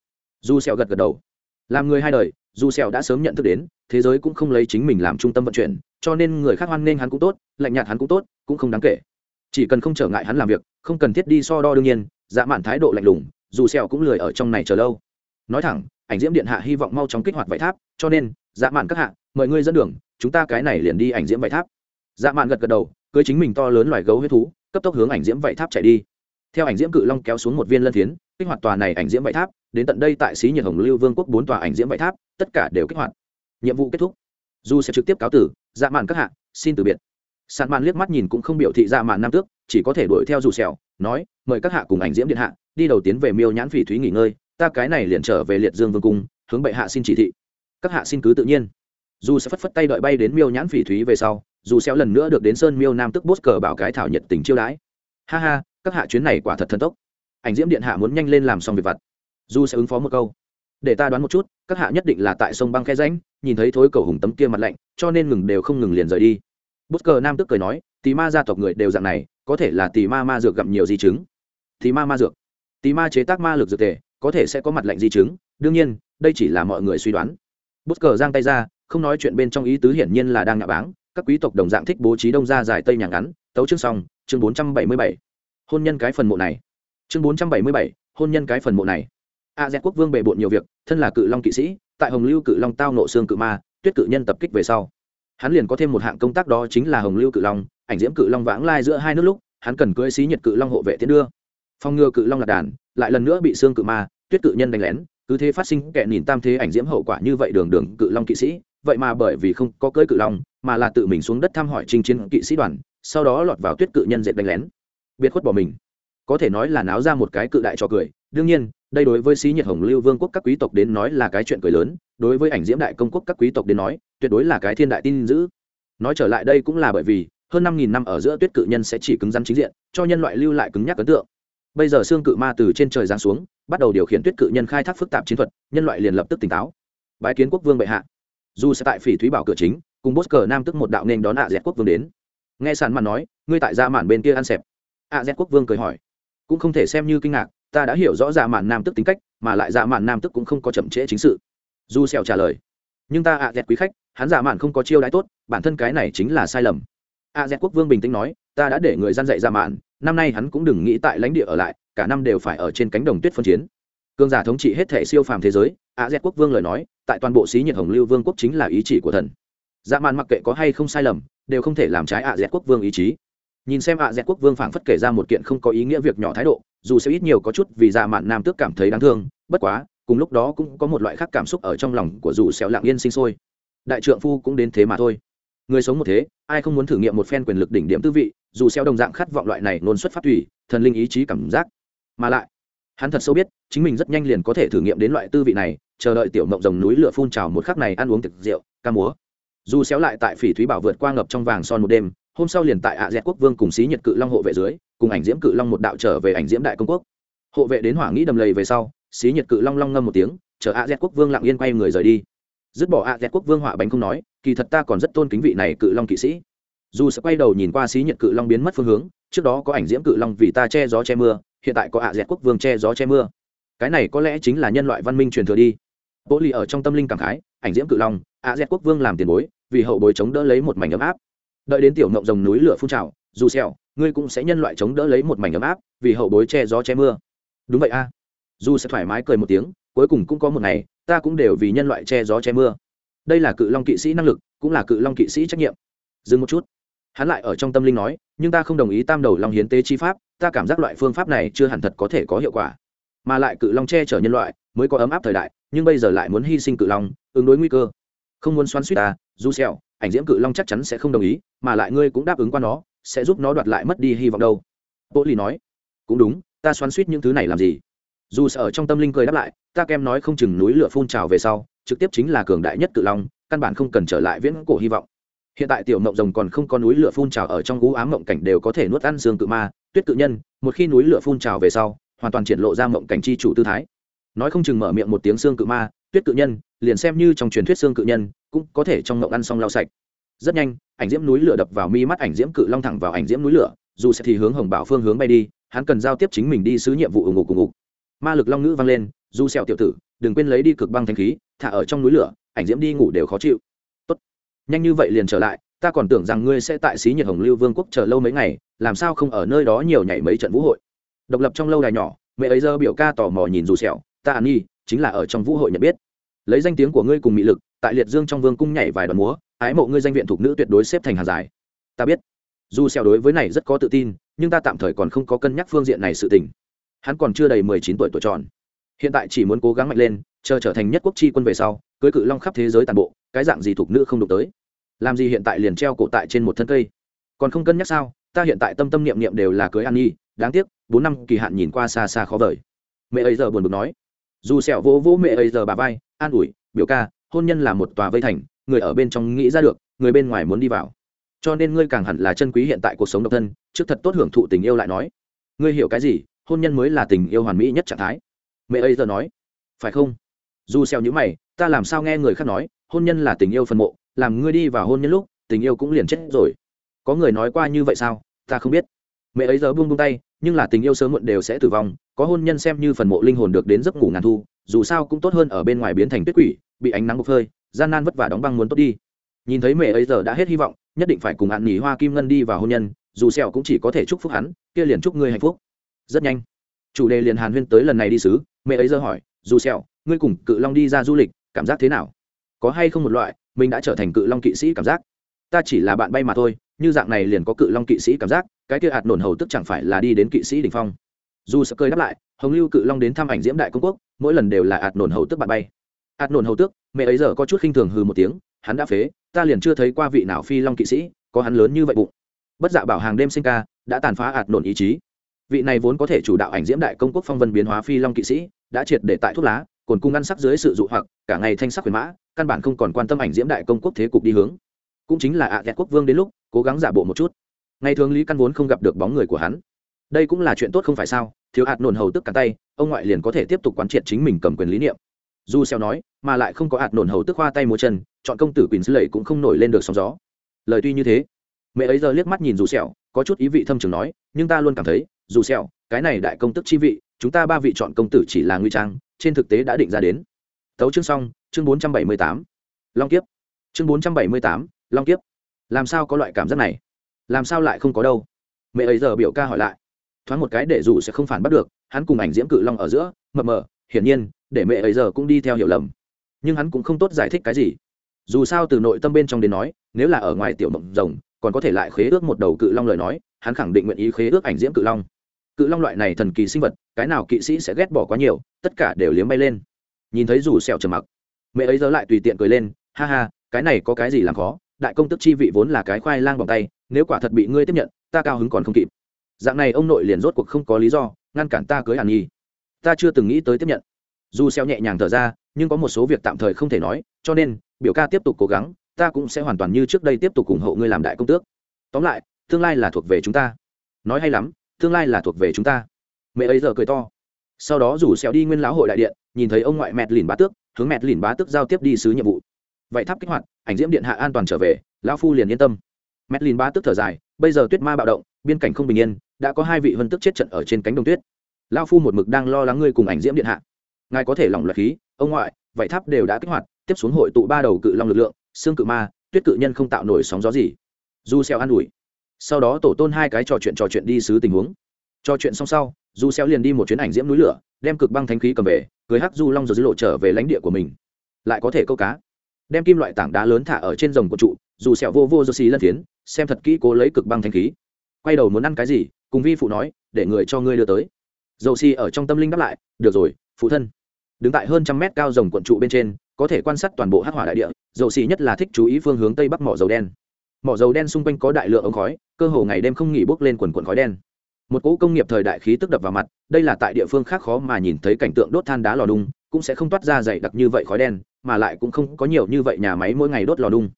Du sẹo gật gật đầu. Làm người hai đời du sẹo đã sớm nhận thức đến, thế giới cũng không lấy chính mình làm trung tâm vận chuyển, cho nên người khác hoan nên hắn cũng tốt, lạnh nhạt hắn cũng tốt, cũng không đáng kể. Chỉ cần không trở ngại hắn làm việc, không cần thiết đi so đo đương nhiên dạ mạn thái độ lạnh lùng, dù sẹo cũng lười ở trong này chờ lâu. Nói thẳng, ảnh diễm điện hạ hy vọng mau chóng kích hoạt vảy tháp, cho nên dạ mạn các hạ, mời ngươi dẫn đường, chúng ta cái này liền đi ảnh diễm vảy tháp. Dạ mạn gật gật đầu, cưới chính mình to lớn loài gấu huyết thú, cấp tốc hướng ảnh diễm vảy tháp chạy đi. Theo ảnh diễm cự long kéo xuống một viên lân thiến kích hoạt tòa này ảnh diễm vảy tháp, đến tận đây tại xí nhiệt hồng lưu vương quốc bốn tòa ảnh diễm vảy tháp, tất cả đều kích hoạt. Nhiệm vụ kết thúc. Du sẽ trực tiếp cáo tử dạ mạn các hạ, xin từ biệt. Sàn mạn liếc mắt nhìn cũng không biểu thị dạ mạn nam tước, chỉ có thể đuổi theo dù sẹo, nói, mời các hạ cùng ảnh diễm điện hạ, đi đầu tiến về miêu nhãn phỉ thúy nghỉ ngơi, ta cái này liền trở về liệt dương vương cung, hướng bệ hạ xin chỉ thị. Các hạ xin cứ tự nhiên. Dù sẽ phất phất tay đợi bay đến miêu nhãn phỉ thúy về sau, dù xéo lần nữa được đến sơn miêu nam tức bút cờ bảo cái thảo nhiệt tình chiêu đãi. Ha ha, các hạ chuyến này quả thật thần tốc ảnh diễm điện hạ muốn nhanh lên làm xong việc vặt. Du sẽ ứng phó một câu. Để ta đoán một chút các hạ nhất định là tại sông băng khe ránh, nhìn thấy thối cầu hùng tấm kia mặt lạnh cho nên ngừng đều không ngừng liền rời đi. Bút cờ nam tức cười nói tì ma gia tộc người đều dạng này có thể là tì ma ma dược gặp nhiều di chứng. Tì ma ma dược? Tì ma chế tác ma lực dược tề có thể sẽ có mặt lạnh di chứng đương nhiên đây chỉ là mọi người suy đoán. Bút cờ giang tay ra không nói chuyện bên trong ý tứ hiển nhiên là đang ngạ báng các quý tộc đồng dạng thích bố trí đông ra dài tây nhàng ngắn tấu chương xong chương bốn trăm bảy mươi bảy. Hôn nhân cái phần mộ này chương bốn trăm bảy mươi bảy, hôn nhân cái phần mộ này. A z quốc vương bề bộn nhiều việc, thân là cự long kỵ sĩ, tại hồng lưu cự long tao nộ xương cự ma, tuyết cự nhân tập kích về sau. Hắn liền có thêm một hạng công tác đó chính là hồng lưu cự long, ảnh diễm cự long vãng lai giữa hai nước lúc, hắn cần cưỡi xí nhật cự long hộ vệ tiến đưa. Phong ngừa cự long lạc đàn, lại lần nữa bị xương cự ma, tuyết cự nhân đánh lén, cứ thế phát sinh kẻ nhìn tam thế ảnh diễm hậu quả như vậy đường đường cự long kỵ sĩ, vậy mà bởi vì không có cưỡi cự long, mà là tự mình xuống đất thăm hỏi trình chiến kỵ sĩ đoàn, sau đó lọt vào tuyết cự nhân dệt đánh lén. Biệt khuất bỏ mình có thể nói là náo ra một cái cự đại cho cười. Đương nhiên, đây đối với sĩ nhiệt hồng lưu vương quốc các quý tộc đến nói là cái chuyện cười lớn, đối với ảnh diễm đại công quốc các quý tộc đến nói, tuyệt đối là cái thiên đại tin dữ. Nói trở lại đây cũng là bởi vì, hơn năm nghìn năm ở giữa tuyết cự nhân sẽ chỉ cứng rắn chính diện, cho nhân loại lưu lại cứng nhắc ấn tượng. Bây giờ xương cự ma từ trên trời giáng xuống, bắt đầu điều khiển tuyết cự nhân khai thác phức tạp chiến thuật, nhân loại liền lập tức tỉnh táo. Bái kiến quốc vương bệ hạ. Dù sẽ tại phỉ thúy bảo cửa chính, cùng bốt cờ nam tức một đạo nên đón ạ dẹt quốc vương đến. Nghe sàn mạn nói, ngươi tại gia mạn bên kia ăn xẹp. ạ dẹt quốc vương cười hỏi cũng không thể xem như kinh ngạc, ta đã hiểu rõ dạ mạn nam tức tính cách, mà lại dạ mạn nam tức cũng không có chậm trễ chính sự. Du xèo trả lời, nhưng ta ạ dẹt quý khách, hắn giả mạn không có chiêu đãi tốt, bản thân cái này chính là sai lầm. Ạ dẹt quốc vương bình tĩnh nói, ta đã để người gian dạy dạ mạn, năm nay hắn cũng đừng nghĩ tại lãnh địa ở lại, cả năm đều phải ở trên cánh đồng tuyết phân chiến. Cương giả thống trị hết thể siêu phàm thế giới, ạ dẹt quốc vương lời nói, tại toàn bộ xí nhiệt hồng lưu vương quốc chính là ý chỉ của thần. Dạ mạn mặc kệ có hay không sai lầm, đều không thể làm trái ạ dẹt quốc vương ý chí nhìn xem ạ dẹt quốc vương phảng phất kể ra một kiện không có ý nghĩa việc nhỏ thái độ, dù sẽ ít nhiều có chút vì dạ mạn nam tước cảm thấy đáng thương, bất quá, cùng lúc đó cũng có một loại khác cảm xúc ở trong lòng của dù xẻo lặng yên sinh sôi. Đại trượng phu cũng đến thế mà thôi. Người sống một thế, ai không muốn thử nghiệm một phen quyền lực đỉnh điểm tư vị, dù xeo đồng dạng khát vọng loại này nôn xuất phát thủy thần linh ý chí cảm giác. Mà lại, hắn thật sâu biết, chính mình rất nhanh liền có thể thử nghiệm đến loại tư vị này, chờ đợi tiểu mộng rồng núi lửa phun trào một khắc này ăn uống thực rượu, ca múa. Dù xéo lại tại phỉ thúy bảo vượt qua ngập trong vàng son một đêm hôm sau liền tại ạ dẹt quốc vương cùng xí nhật cự long hộ vệ dưới, cùng ảnh diễm cự long một đạo trở về ảnh diễm đại công quốc. Hộ vệ đến hỏa nghĩ đầm lầy về sau, xí nhật cự long long ngâm một tiếng, chờ ạ dẹt quốc vương lặng yên quay người rời đi. Dứt bỏ ạ dẹt quốc vương họa bánh không nói, kỳ thật ta còn rất tôn kính vị này cự long kỵ sĩ. Dù sẽ quay đầu nhìn qua xí nhật cự long biến mất phương hướng, trước đó có ảnh diễm cự long vì ta che gió che mưa, hiện tại có ạ dẹt quốc vương che gió che mưa. Cái này có lẽ chính là nhân loại văn minh truyền thừa đi. Bố lì ở trong tâm linh cảm khái, ảnh diễm cự long ạ dẹt quốc vương làm tiền bối, vì hậu bối chống đỡ lấy một mảnh ấm áp đợi đến tiểu ngộng rồng núi lửa phun trào, dù xèo, ngươi cũng sẽ nhân loại chống đỡ lấy một mảnh ấm áp, vì hậu bối che gió che mưa. Đúng vậy a. Dù sẽ thoải mái cười một tiếng, cuối cùng cũng có một ngày, ta cũng đều vì nhân loại che gió che mưa. Đây là cự long kỵ sĩ năng lực, cũng là cự long kỵ sĩ trách nhiệm. Dừng một chút. Hắn lại ở trong tâm linh nói, nhưng ta không đồng ý tam đầu long hiến tế chi pháp, ta cảm giác loại phương pháp này chưa hẳn thật có thể có hiệu quả. Mà lại cự long che chở nhân loại, mới có ấm áp thời đại, nhưng bây giờ lại muốn hy sinh cự long, ứng đối nguy cơ. Không muốn xoắn suýt ta du sẹo ảnh diễm cự long chắc chắn sẽ không đồng ý, mà lại ngươi cũng đáp ứng qua nó, sẽ giúp nó đoạt lại mất đi hy vọng đâu. Bộ lì nói. Cũng đúng, ta xoắn suýt những thứ này làm gì? Dù sợ trong tâm linh cười đáp lại, ta kem nói không chừng núi lửa phun trào về sau, trực tiếp chính là cường đại nhất cự long, căn bản không cần trở lại viễn cổ hy vọng. Hiện tại tiểu mộng rồng còn không có núi lửa phun trào ở trong gú ám mộng cảnh đều có thể nuốt ăn xương cự ma, tuyết cự nhân, một khi núi lửa phun trào về sau, hoàn toàn triển lộ ra mộng cảnh chi chủ tư thái. Nói không chừng mở miệng một tiếng xương cự ma, tuyết cự nhân liền xem như trong truyền thuyết xương cự nhân, cũng có thể trong ngậu ăn xong lau sạch. Rất nhanh, ảnh diễm núi lửa đập vào mi mắt ảnh diễm cự long thẳng vào ảnh diễm núi lửa, dù sẽ thì hướng hồng bảo phương hướng bay đi, hắn cần giao tiếp chính mình đi sứ nhiệm vụ ủng ngục ủng ngục ma lực long ngữ vang lên du sẹo tiểu tử, đừng quên lấy đi cực băng thanh khí, thả ở trong núi lửa, ảnh diễm đi ngủ đều khó chịu. Tốt. Nhanh như vậy liền trở lại, ta còn tưởng rằng ngươi sẽ tại xí nhiệt hồng lưu vương quốc chờ lâu mấy ngày, làm sao không ở nơi đó nhiều nhảy mấy trận vũ hội. Độc lập trong lâu đài nhỏ, mẹ ấy giờ biểu ca tò mò nhìn dù sẹo, ta an nhi chính là ở trong vũ hội nhận biết lấy danh tiếng của ngươi cùng mỹ lực, tại liệt dương trong vương cung nhảy vài đoạn múa, ái mộ ngươi danh viện thuộc nữ tuyệt đối xếp thành hàng dài. Ta biết. Dù xeo đối với này rất có tự tin, nhưng ta tạm thời còn không có cân nhắc phương diện này sự tình. Hắn còn chưa đầy mười chín tuổi tuổi tròn. Hiện tại chỉ muốn cố gắng mạnh lên, chờ trở thành nhất quốc chi quân về sau, cưới cự long khắp thế giới toàn bộ, cái dạng gì thuộc nữ không đụng tới. Làm gì hiện tại liền treo cổ tại trên một thân cây. Còn không cân nhắc sao, ta hiện tại tâm tâm niệm niệm đều là cưới an nhi, đáng tiếc, bốn năm kỳ hạn nhìn qua xa xa khó vời. Mẹ ấy giờ buồn bực nói dù sẹo vỗ vỗ mẹ ấy giờ bà vai, an ủi, biểu ca, hôn nhân là một tòa vây thành, người ở bên trong nghĩ ra được, người bên ngoài muốn đi vào. Cho nên ngươi càng hẳn là chân quý hiện tại cuộc sống độc thân, trước thật tốt hưởng thụ tình yêu lại nói. Ngươi hiểu cái gì? Hôn nhân mới là tình yêu hoàn mỹ nhất trạng thái. Mẹ ấy giờ nói. Phải không? Dù sẹo những mày, ta làm sao nghe người khác nói, hôn nhân là tình yêu phân mộ, làm ngươi đi vào hôn nhân lúc, tình yêu cũng liền chết rồi. Có người nói qua như vậy sao? Ta không biết mẹ ấy giờ buông buông tay, nhưng là tình yêu sớm muộn đều sẽ tử vong, có hôn nhân xem như phần mộ linh hồn được đến giấc ngủ ngàn thu, dù sao cũng tốt hơn ở bên ngoài biến thành tuyết quỷ, bị ánh nắng bốc hơi. gian nan vất vả đóng băng muốn tốt đi. Nhìn thấy mẹ ấy giờ đã hết hy vọng, nhất định phải cùng hạn nghỉ hoa kim ngân đi vào hôn nhân, dù sẹo cũng chỉ có thể chúc phúc hắn, kia liền chúc ngươi hạnh phúc. Rất nhanh, chủ đề liền hàn huyên tới lần này đi sứ, mẹ ấy giờ hỏi, dù sẹo, ngươi cùng cự long đi ra du lịch, cảm giác thế nào? Có hay không một loại, mình đã trở thành cự long kỵ sĩ cảm giác? Ta chỉ là bạn bay mà thôi, như dạng này liền có cự long kỵ sĩ cảm giác cái kia hạt nổn hầu tức chẳng phải là đi đến kỵ sĩ đỉnh phong. Dù sợ cười đáp lại, hồng lưu cự long đến thăm ảnh diễm đại công quốc, mỗi lần đều là hạt nổn hầu tức bạn bay. Hạt nổn hầu tước mẹ ấy giờ có chút khinh thường hừ một tiếng, hắn đã phế, ta liền chưa thấy qua vị nào phi long kỵ sĩ, có hắn lớn như vậy bụng. Bất dạ bảo hàng đêm sinh ca, đã tàn phá hạt nổn ý chí. Vị này vốn có thể chủ đạo ảnh diễm đại công quốc phong vân biến hóa phi long kỵ sĩ, đã triệt để tại thuốc lá, cồn cung ngăn sắc dưới sự dụ hoặc, cả ngày thanh sắc quyền mã, căn bản không còn quan tâm ảnh diễm đại công quốc thế cục đi hướng. Cũng chính là ạ à quốc vương đến lúc, cố gắng giả bộ một chút ngày thường lý căn vốn không gặp được bóng người của hắn. Đây cũng là chuyện tốt không phải sao? Thiếu hạt nổn hầu tức cả tay, ông ngoại liền có thể tiếp tục quán triệt chính mình cầm quyền lý niệm. Dù xeo nói, mà lại không có hạt nổn hầu tức hoa tay múa chân, chọn công tử quỳnh dưới lầy cũng không nổi lên được sóng gió. Lời tuy như thế, mẹ ấy giờ liếc mắt nhìn dù xeo có chút ý vị thâm trường nói, nhưng ta luôn cảm thấy, dù xeo cái này đại công tức chi vị, chúng ta ba vị chọn công tử chỉ là nguy trang, trên thực tế đã định ra đến. Tấu chương xong, chương bốn trăm bảy mươi tám. Long kiếp. Chương bốn trăm bảy mươi tám, long kiếp. Làm sao có loại cảm giác này? Làm sao lại không có đâu? Mẹ ấy giờ biểu ca hỏi lại. Thoáng một cái để dù sẽ không phản bắt được, hắn cùng ảnh diễm cự long ở giữa, mập mờ, hiển nhiên, để mẹ ấy giờ cũng đi theo hiểu lầm. Nhưng hắn cũng không tốt giải thích cái gì. Dù sao từ nội tâm bên trong đến nói, nếu là ở ngoài tiểu mộng rồng, còn có thể lại khế ước một đầu cự long lời nói, hắn khẳng định nguyện ý khế ước ảnh diễm cự long. Cự long loại này thần kỳ sinh vật, cái nào kỵ sĩ sẽ ghét bỏ quá nhiều, tất cả đều liếm bay lên. Nhìn thấy rủ sẹo trầm mặc, mẹ ấy giờ lại tùy tiện cười lên, ha ha, cái này có cái gì làm khó? Đại công tức chi vị vốn là cái khoai lang bằng tay, nếu quả thật bị ngươi tiếp nhận, ta cao hứng còn không kịp. Dạng này ông nội liền rốt cuộc không có lý do, ngăn cản ta cưới hàn nhi. Ta chưa từng nghĩ tới tiếp nhận. Dù xeo nhẹ nhàng thở ra, nhưng có một số việc tạm thời không thể nói, cho nên, biểu ca tiếp tục cố gắng, ta cũng sẽ hoàn toàn như trước đây tiếp tục ủng hộ ngươi làm đại công tước. Tóm lại, tương lai là thuộc về chúng ta. Nói hay lắm, tương lai là thuộc về chúng ta. Mẹ ấy giờ cười to. Sau đó rủ xéo đi nguyên lão hội đại điện, nhìn thấy ông ngoại mẹt lìn bá tước, hướng mẹt lìn bá tước giao tiếp đi sứ nhiệm vụ. Vậy tháp kích hoạt ảnh diễm điện hạ an toàn trở về, lão phu liền yên tâm. Mẹt lìn ba tức thở dài, bây giờ tuyết ma bạo động, biên cảnh không bình yên, đã có hai vị vân tức chết trận ở trên cánh đồng tuyết. Lão phu một mực đang lo lắng ngươi cùng ảnh diễm điện hạ. Ngài có thể lỏng loạt khí, ông ngoại vậy tháp đều đã kích hoạt, tiếp xuống hội tụ ba đầu cự long lực lượng, xương cự ma, tuyết cự nhân không tạo nổi sóng gió gì. Du xeo an ủi. Sau đó tổ tôn hai cái trò chuyện trò chuyện đi xứ tình huống. Trò chuyện xong sau du xeo liền đi một chuyến ảnh diễm núi lửa, đem cực băng thánh khí cầm về, cưới hắc du long rồi dưới lộ trở về lãnh địa của mình. Lại có thể câu cá đem kim loại tảng đá lớn thả ở trên rồng của trụ, dù sẹo vô vô do xì lân phiến, xem thật kỹ cố lấy cực băng thanh khí. Quay đầu muốn ăn cái gì, cùng vi phụ nói, để người cho ngươi đưa tới. Dầu xì ở trong tâm linh đáp lại, được rồi, phụ thân. Đứng tại hơn trăm mét cao rồng quận trụ bên trên, có thể quan sát toàn bộ hắc hỏa đại địa dầu xì nhất là thích chú ý phương hướng tây bắc mỏ dầu đen. Mỏ dầu đen xung quanh có đại lượng ống khói, cơ hồ ngày đêm không nghỉ bốc lên quần quần khói đen. Một cỗ công nghiệp thời đại khí tức đập vào mặt, đây là tại địa phương khác khó mà nhìn thấy cảnh tượng đốt than đá lò đung cũng sẽ không toát ra dày đặc như vậy khói đen, mà lại cũng không có nhiều như vậy nhà máy mỗi ngày đốt lò đung.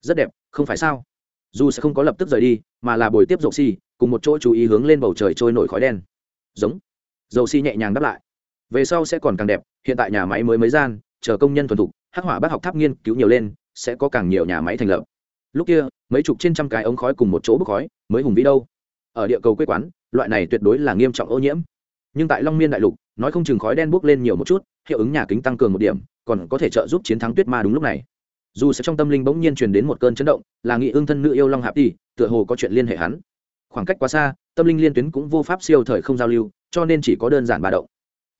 Rất đẹp, không phải sao? Dù sẽ không có lập tức rời đi, mà là buổi tiếp dầu xi, cùng một chỗ chú ý hướng lên bầu trời trôi nổi khói đen. Giống. Dầu xi nhẹ nhàng đáp lại. Về sau sẽ còn càng đẹp, hiện tại nhà máy mới mới gian, chờ công nhân thuần thục, hắc hỏa bác học tháp nghiên cứu nhiều lên, sẽ có càng nhiều nhà máy thành lập. Lúc kia, mấy chục trên trăm cái ống khói cùng một chỗ bốc khói, mới hùng vĩ đâu? Ở địa cầu quê quán, loại này tuyệt đối là nghiêm trọng ô nhiễm nhưng tại long miên đại lục, nói không chừng khói đen bốc lên nhiều một chút, hiệu ứng nhà kính tăng cường một điểm, còn có thể trợ giúp chiến thắng tuyết ma đúng lúc này. Dù sẽ trong tâm linh bỗng nhiên truyền đến một cơn chấn động, là nghị ương thân nữ yêu long hạp đi tựa hồ có chuyện liên hệ hắn. Khoảng cách quá xa, tâm linh liên tuyến cũng vô pháp siêu thời không giao lưu, cho nên chỉ có đơn giản bà động.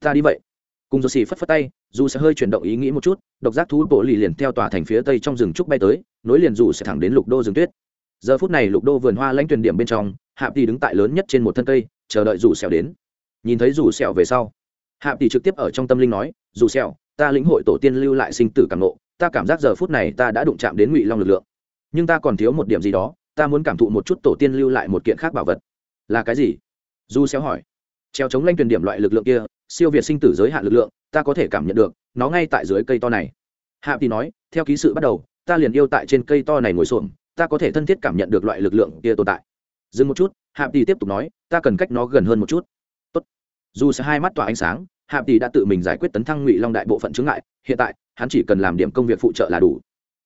Ta đi vậy. Cùng dô xì phất phất tay dù sẽ hơi chuyển động ý nghĩ một chút, độc giác thú bộ lì liền theo tòa thành phía tây trong rừng trúc bay tới, nối liền dù sẽ thẳng đến lục đô rừng tuyết. Giờ phút này lục đô vườn hoa lãnh tuyển điểm bên trong, hạp đi đứng tại lớn nhất trên một thân cây, chờ đợi dù xẻo đến nhìn thấy dù sẹo về sau. Hạ tỷ trực tiếp ở trong tâm linh nói dù sẹo, ta lĩnh hội tổ tiên lưu lại sinh tử cảm nộ ta cảm giác giờ phút này ta đã đụng chạm đến ngụy long lực lượng. Nhưng ta còn thiếu một điểm gì đó ta muốn cảm thụ một chút tổ tiên lưu lại một kiện khác bảo vật. Là cái gì? Du xéo hỏi. Treo chống lanh tuyển điểm loại lực lượng kia siêu việt sinh tử giới hạn lực lượng ta có thể cảm nhận được nó ngay tại dưới cây to này. Hạ tỷ nói theo ký sự bắt đầu ta liền yêu tại trên cây to này ngồi xổm ta có thể thân thiết cảm nhận được loại lực lượng kia tồn tại. Dừng một chút hạ tỷ tiếp tục nói ta cần cách nó gần hơn một chút dù sẽ hai mắt tỏa ánh sáng, hạ tỷ đã tự mình giải quyết tấn thăng ngụy long đại bộ phận chứng ngại, hiện tại, hắn chỉ cần làm điểm công việc phụ trợ là đủ.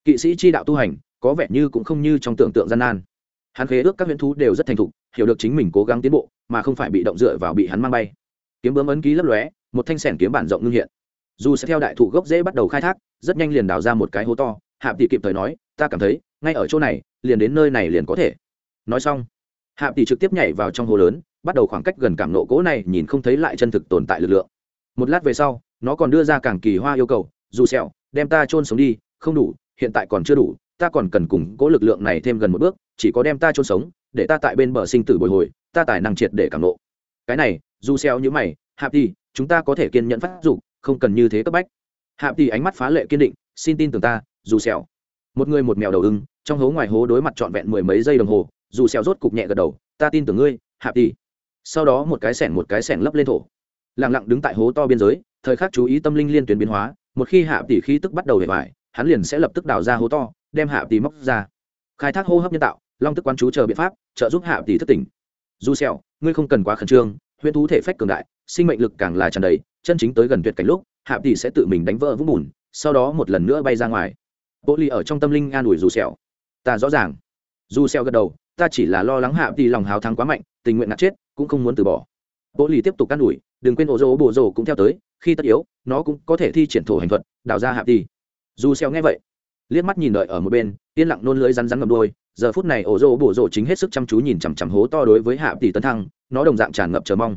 Kỵ sĩ chi đạo tu hành, có vẻ như cũng không như trong tưởng tượng gian nan. Hắn khế ước các huyễn thú đều rất thành thục, hiểu được chính mình cố gắng tiến bộ, mà không phải bị động dựa vào bị hắn mang bay. Kiếm bướm ấn ký lấp lóe, một thanh sẻn kiếm bản rộng ngưng hiện. Dù sẽ theo đại thụ gốc dễ bắt đầu khai thác, rất nhanh liền đào ra một cái hố to, hạ tỷ kịp thời nói, ta cảm thấy, ngay ở chỗ này, liền đến nơi này liền có thể. Nói xong, hạ tỷ trực tiếp nhảy vào trong hố lớn bắt đầu khoảng cách gần cảm nộ cố này nhìn không thấy lại chân thực tồn tại lực lượng. Một lát về sau, nó còn đưa ra càng kỳ hoa yêu cầu, dù sẹo, đem ta trôn sống đi, không đủ, hiện tại còn chưa đủ, ta còn cần củng cố lực lượng này thêm gần một bước, chỉ có đem ta trôn sống, để ta tại bên bờ sinh tử bồi hồi, ta tài năng triệt để cảm nộ. Cái này, dù sẹo như mày, hạp đi chúng ta có thể kiên nhẫn phát dục, không cần như thế cấp bách. Hạp đi ánh mắt phá lệ kiên định, xin tin tưởng ta, dù sẹo. Một người một mèo đầu ưng, trong hố ngoài hố đối mặt trọn vẹn mười mấy giây đồng hồ, dù sẹo rốt cục nhẹ gật đầu, ta tin tưởng ngươi, hạp đi sau đó một cái sẻn một cái sẻn lấp lên thổ. Lặng lặng đứng tại hố to biên giới, thời khắc chú ý tâm linh liên tuyến biến hóa, một khi hạ tỷ khí tức bắt đầu hệ vải hắn liền sẽ lập tức đào ra hố to, đem hạ tỷ móc ra. Khai thác hô hấp nhân tạo, long tức quán chú chờ biện pháp, trợ giúp hạ tỷ thất tỉnh. Du xẹo ngươi không cần quá khẩn trương, huyễn thú thể phách cường đại, sinh mệnh lực càng là tràn đầy, chân chính tới gần tuyệt cảnh lúc, hạ tỷ sẽ tự mình đánh vỡ vũng bùn, sau đó một lần nữa bay ra ngoài. Bộ ly ở trong tâm linh an ủi du xẹo ta rõ ràng. Du xẹo gật đầu, ta chỉ là lo lắng hạ tỷ lòng hào thắng quá mạnh, tình nguyện ngạt chết cũng không muốn từ bỏ. Bộ lì tiếp tục can ủi, đừng quên ổ rỗ bộ rỗ cũng theo tới, khi tất yếu, nó cũng có thể thi triển thổ hành thuật, đào ra hạ tỷ dù xeo nghe vậy, liếc mắt nhìn đợi ở một bên, yên lặng nôn lưỡi rắn rắn ngầm đôi giờ phút này ổ rỗ bổ rỗ chính hết sức chăm chú nhìn chằm chằm hố to đối với hạ tỷ tấn thăng, nó đồng dạng tràn ngập chờ mong.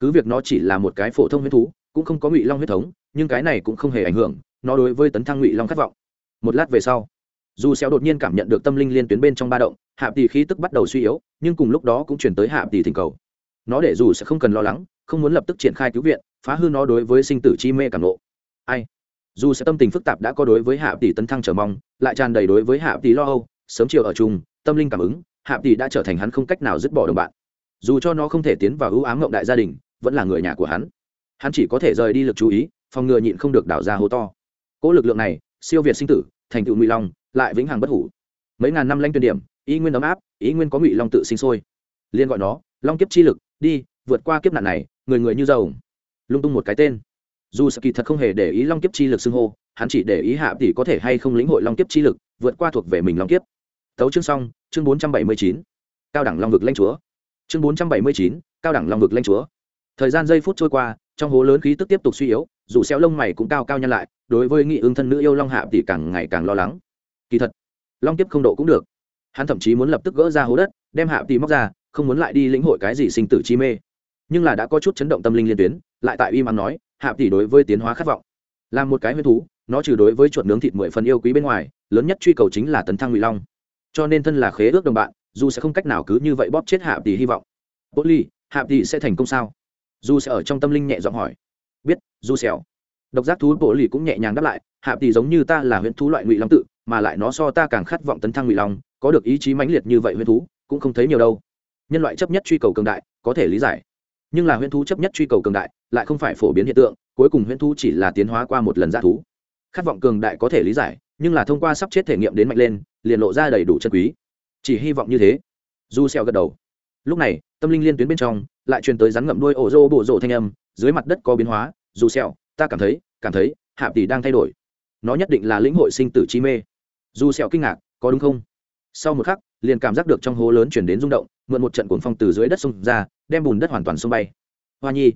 Cứ việc nó chỉ là một cái phổ thông huyết thú, cũng không có ngụy long huyết thống, nhưng cái này cũng không hề ảnh hưởng, nó đối với tấn thăng ngụy long khát vọng. Một lát về sau, dù xéo đột nhiên cảm nhận được tâm linh liên tuyến bên trong ba động hạ tỷ khí tức bắt đầu suy yếu, nhưng cùng lúc đó cũng chuyển tới hạ tỷ thỉnh cầu nó để dù sẽ không cần lo lắng, không muốn lập tức triển khai cứu viện, phá hư nó đối với sinh tử chi mê cảm nộ ai? Dù sẽ tâm tình phức tạp đã có đối với hạ tỷ tấn thăng trở mong, lại tràn đầy đối với hạ tỷ lo âu, sớm chiều ở chung, tâm linh cảm ứng, hạ tỷ đã trở thành hắn không cách nào dứt bỏ đồng bạn. Dù cho nó không thể tiến vào ưu ám ngộng đại gia đình, vẫn là người nhà của hắn. Hắn chỉ có thể rời đi lực chú ý, phòng ngừa nhịn không được đảo ra hố to. Cỗ lực lượng này, siêu việt sinh tử, thành tựu ngụy long, lại vĩnh hằng bất hủ. Mấy ngàn năm lanh tuyên điểm ý nguyên ấm áp ý nguyên có ngụy long tự sinh sôi. Liên gọi nó, long kiếp chi lực đi, vượt qua kiếp nạn này, người người như dầu lung tung một cái tên. Dù sợ kỳ thật không hề để ý long kiếp chi lực xưng hô, hắn chỉ để ý hạ tỷ có thể hay không lĩnh hội long kiếp chi lực, vượt qua thuộc về mình long kiếp. Tấu chương xong, chương bốn trăm bảy mươi chín. Cao đẳng long vực lanh chúa. Chương bốn trăm bảy mươi chín, cao đẳng long vực lanh chúa. Thời gian giây phút trôi qua, trong hố lớn khí tức tiếp tục suy yếu, dù xéo lông mày cũng cao cao nhăn lại, đối với nghị ứng thân nữ yêu long hạ tỷ càng ngày càng lo lắng. Kỳ thật, long kiếp không độ cũng được. Hắn thậm chí muốn lập tức gỡ ra hố đất, đem hạ tỷ móc ra không muốn lại đi lĩnh hội cái gì sinh tử chi mê. Nhưng là đã có chút chấn động tâm linh liên tuyến, lại tại uy mắng nói, hạ tỷ đối với tiến hóa khát vọng. Là một cái huyết thú, nó trừ đối với chuột nướng thịt mười phần yêu quý bên ngoài, lớn nhất truy cầu chính là tấn thăng ngụy long. Cho nên thân là khế ước đồng bạn, dù sẽ không cách nào cứ như vậy bóp chết hạ tỷ hy vọng. Bố ly, hạ tỷ sẽ thành công sao? Dù sẽ ở trong tâm linh nhẹ giọng hỏi. Biết, dù xẻo độc giác thú bộ lì cũng nhẹ nhàng đáp lại, hạ tỷ giống như ta là huyễn thú loại ngụy long tự, mà lại nó so ta càng khát vọng tấn thăng ngụy long, có được ý chí mãnh liệt như vậy huyễn thú, cũng không thấy nhiều đâu nhân loại chấp nhất truy cầu cường đại, có thể lý giải. Nhưng là huyễn thú chấp nhất truy cầu cường đại, lại không phải phổ biến hiện tượng, cuối cùng huyễn thú chỉ là tiến hóa qua một lần dã thú. Khát vọng cường đại có thể lý giải, nhưng là thông qua sắp chết thể nghiệm đến mạnh lên, liền lộ ra đầy đủ chân quý. Chỉ hy vọng như thế. Du xeo gật đầu. Lúc này, tâm linh liên tuyến bên trong, lại truyền tới rắn ngậm đuôi ổ rô bộ rộ thanh âm, dưới mặt đất có biến hóa du xeo ta cảm thấy cảm thấy hạ tỷ đang thay đổi. Nó nhất định là lĩnh hội sinh tử chi mê. Dù sẹo kinh ngạc, có đúng không? Sau một khắc, liền cảm giác được trong hố lớn chuyển đến rung động mượn một trận cuồng phong từ dưới đất xông ra, đem bùn đất hoàn toàn xông bay. Hoa nhi,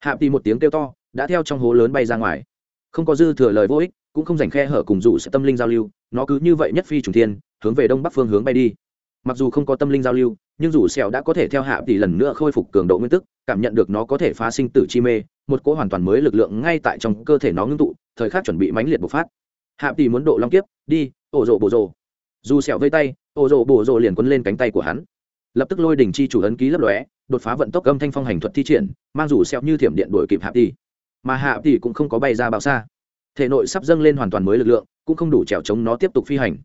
hạ tì một tiếng kêu to, đã theo trong hố lớn bay ra ngoài. Không có dư thừa lời vô ích, cũng không dành khe hở cùng dụ sẽ tâm linh giao lưu, nó cứ như vậy nhất phi trùng thiên, hướng về đông bắc phương hướng bay đi. Mặc dù không có tâm linh giao lưu, nhưng dù sẹo đã có thể theo hạ tỷ lần nữa khôi phục cường độ nguyên tức, cảm nhận được nó có thể phá sinh tử chi mê, một cỗ hoàn toàn mới lực lượng ngay tại trong cơ thể nó ngưng tụ, thời khắc chuẩn bị mãnh liệt bộc phát. Hạ tỷ muốn độ long kiếp, đi ổ rộ bổ rộ dù sẹo vây tay ổ rộ bổ rộ liền quấn lên cánh tay của hắn lập tức lôi đỉnh chi chủ ấn ký lấp lóe, đột phá vận tốc âm thanh phong hành thuật thi triển, mang rủ sẹo như thiểm điện đuổi kịp hạ tỷ. Mà hạ tỷ cũng không có bay ra bao xa. Thể nội sắp dâng lên hoàn toàn mới lực lượng, cũng không đủ trèo chống nó tiếp tục phi hành.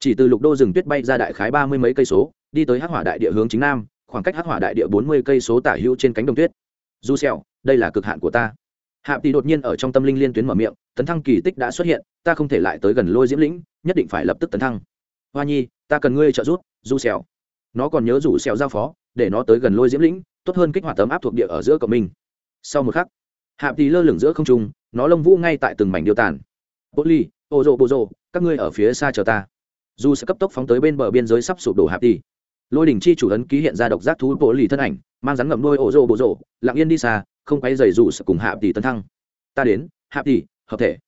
Chỉ từ lục đô rừng tuyết bay ra đại khái ba mươi mấy cây số, đi tới hắc hỏa đại địa hướng chính nam, khoảng cách hắc hỏa đại địa bốn mươi cây số tả hữu trên cánh đồng tuyết. Du xẹo, đây là cực hạn của ta. Hạ tỷ đột nhiên ở trong tâm linh liên tuyến mở miệng, tấn thăng kỳ tích đã xuất hiện, ta không thể lại tới gần lôi diễm lĩnh, nhất định phải lập tức tấn thăng. Hoa nhi, ta cần ngươi trợ giúp du xẹo nó còn nhớ rủ xèo giao phó, để nó tới gần lôi diễm lĩnh, tốt hơn kích hoạt tấm áp thuộc địa ở giữa cộng minh. Sau một khắc hạ tỷ lơ lửng giữa không trung, nó lông vũ ngay tại từng mảnh điêu tàn. Bố ly ô rô bô rô, các ngươi ở phía xa chờ ta. Dù sẽ cấp tốc phóng tới bên bờ biên giới sắp sụp đổ hạ tỷ lôi đỉnh chi chủ ấn ký hiện ra độc giác thú bố ly thân ảnh, mang rắn ngậm đôi ổ rô bô rô, lặng yên đi xa, không quay dày dù sẽ cùng hạ tỷ tấn thăng. Ta đến hạ tỷ hợp thể.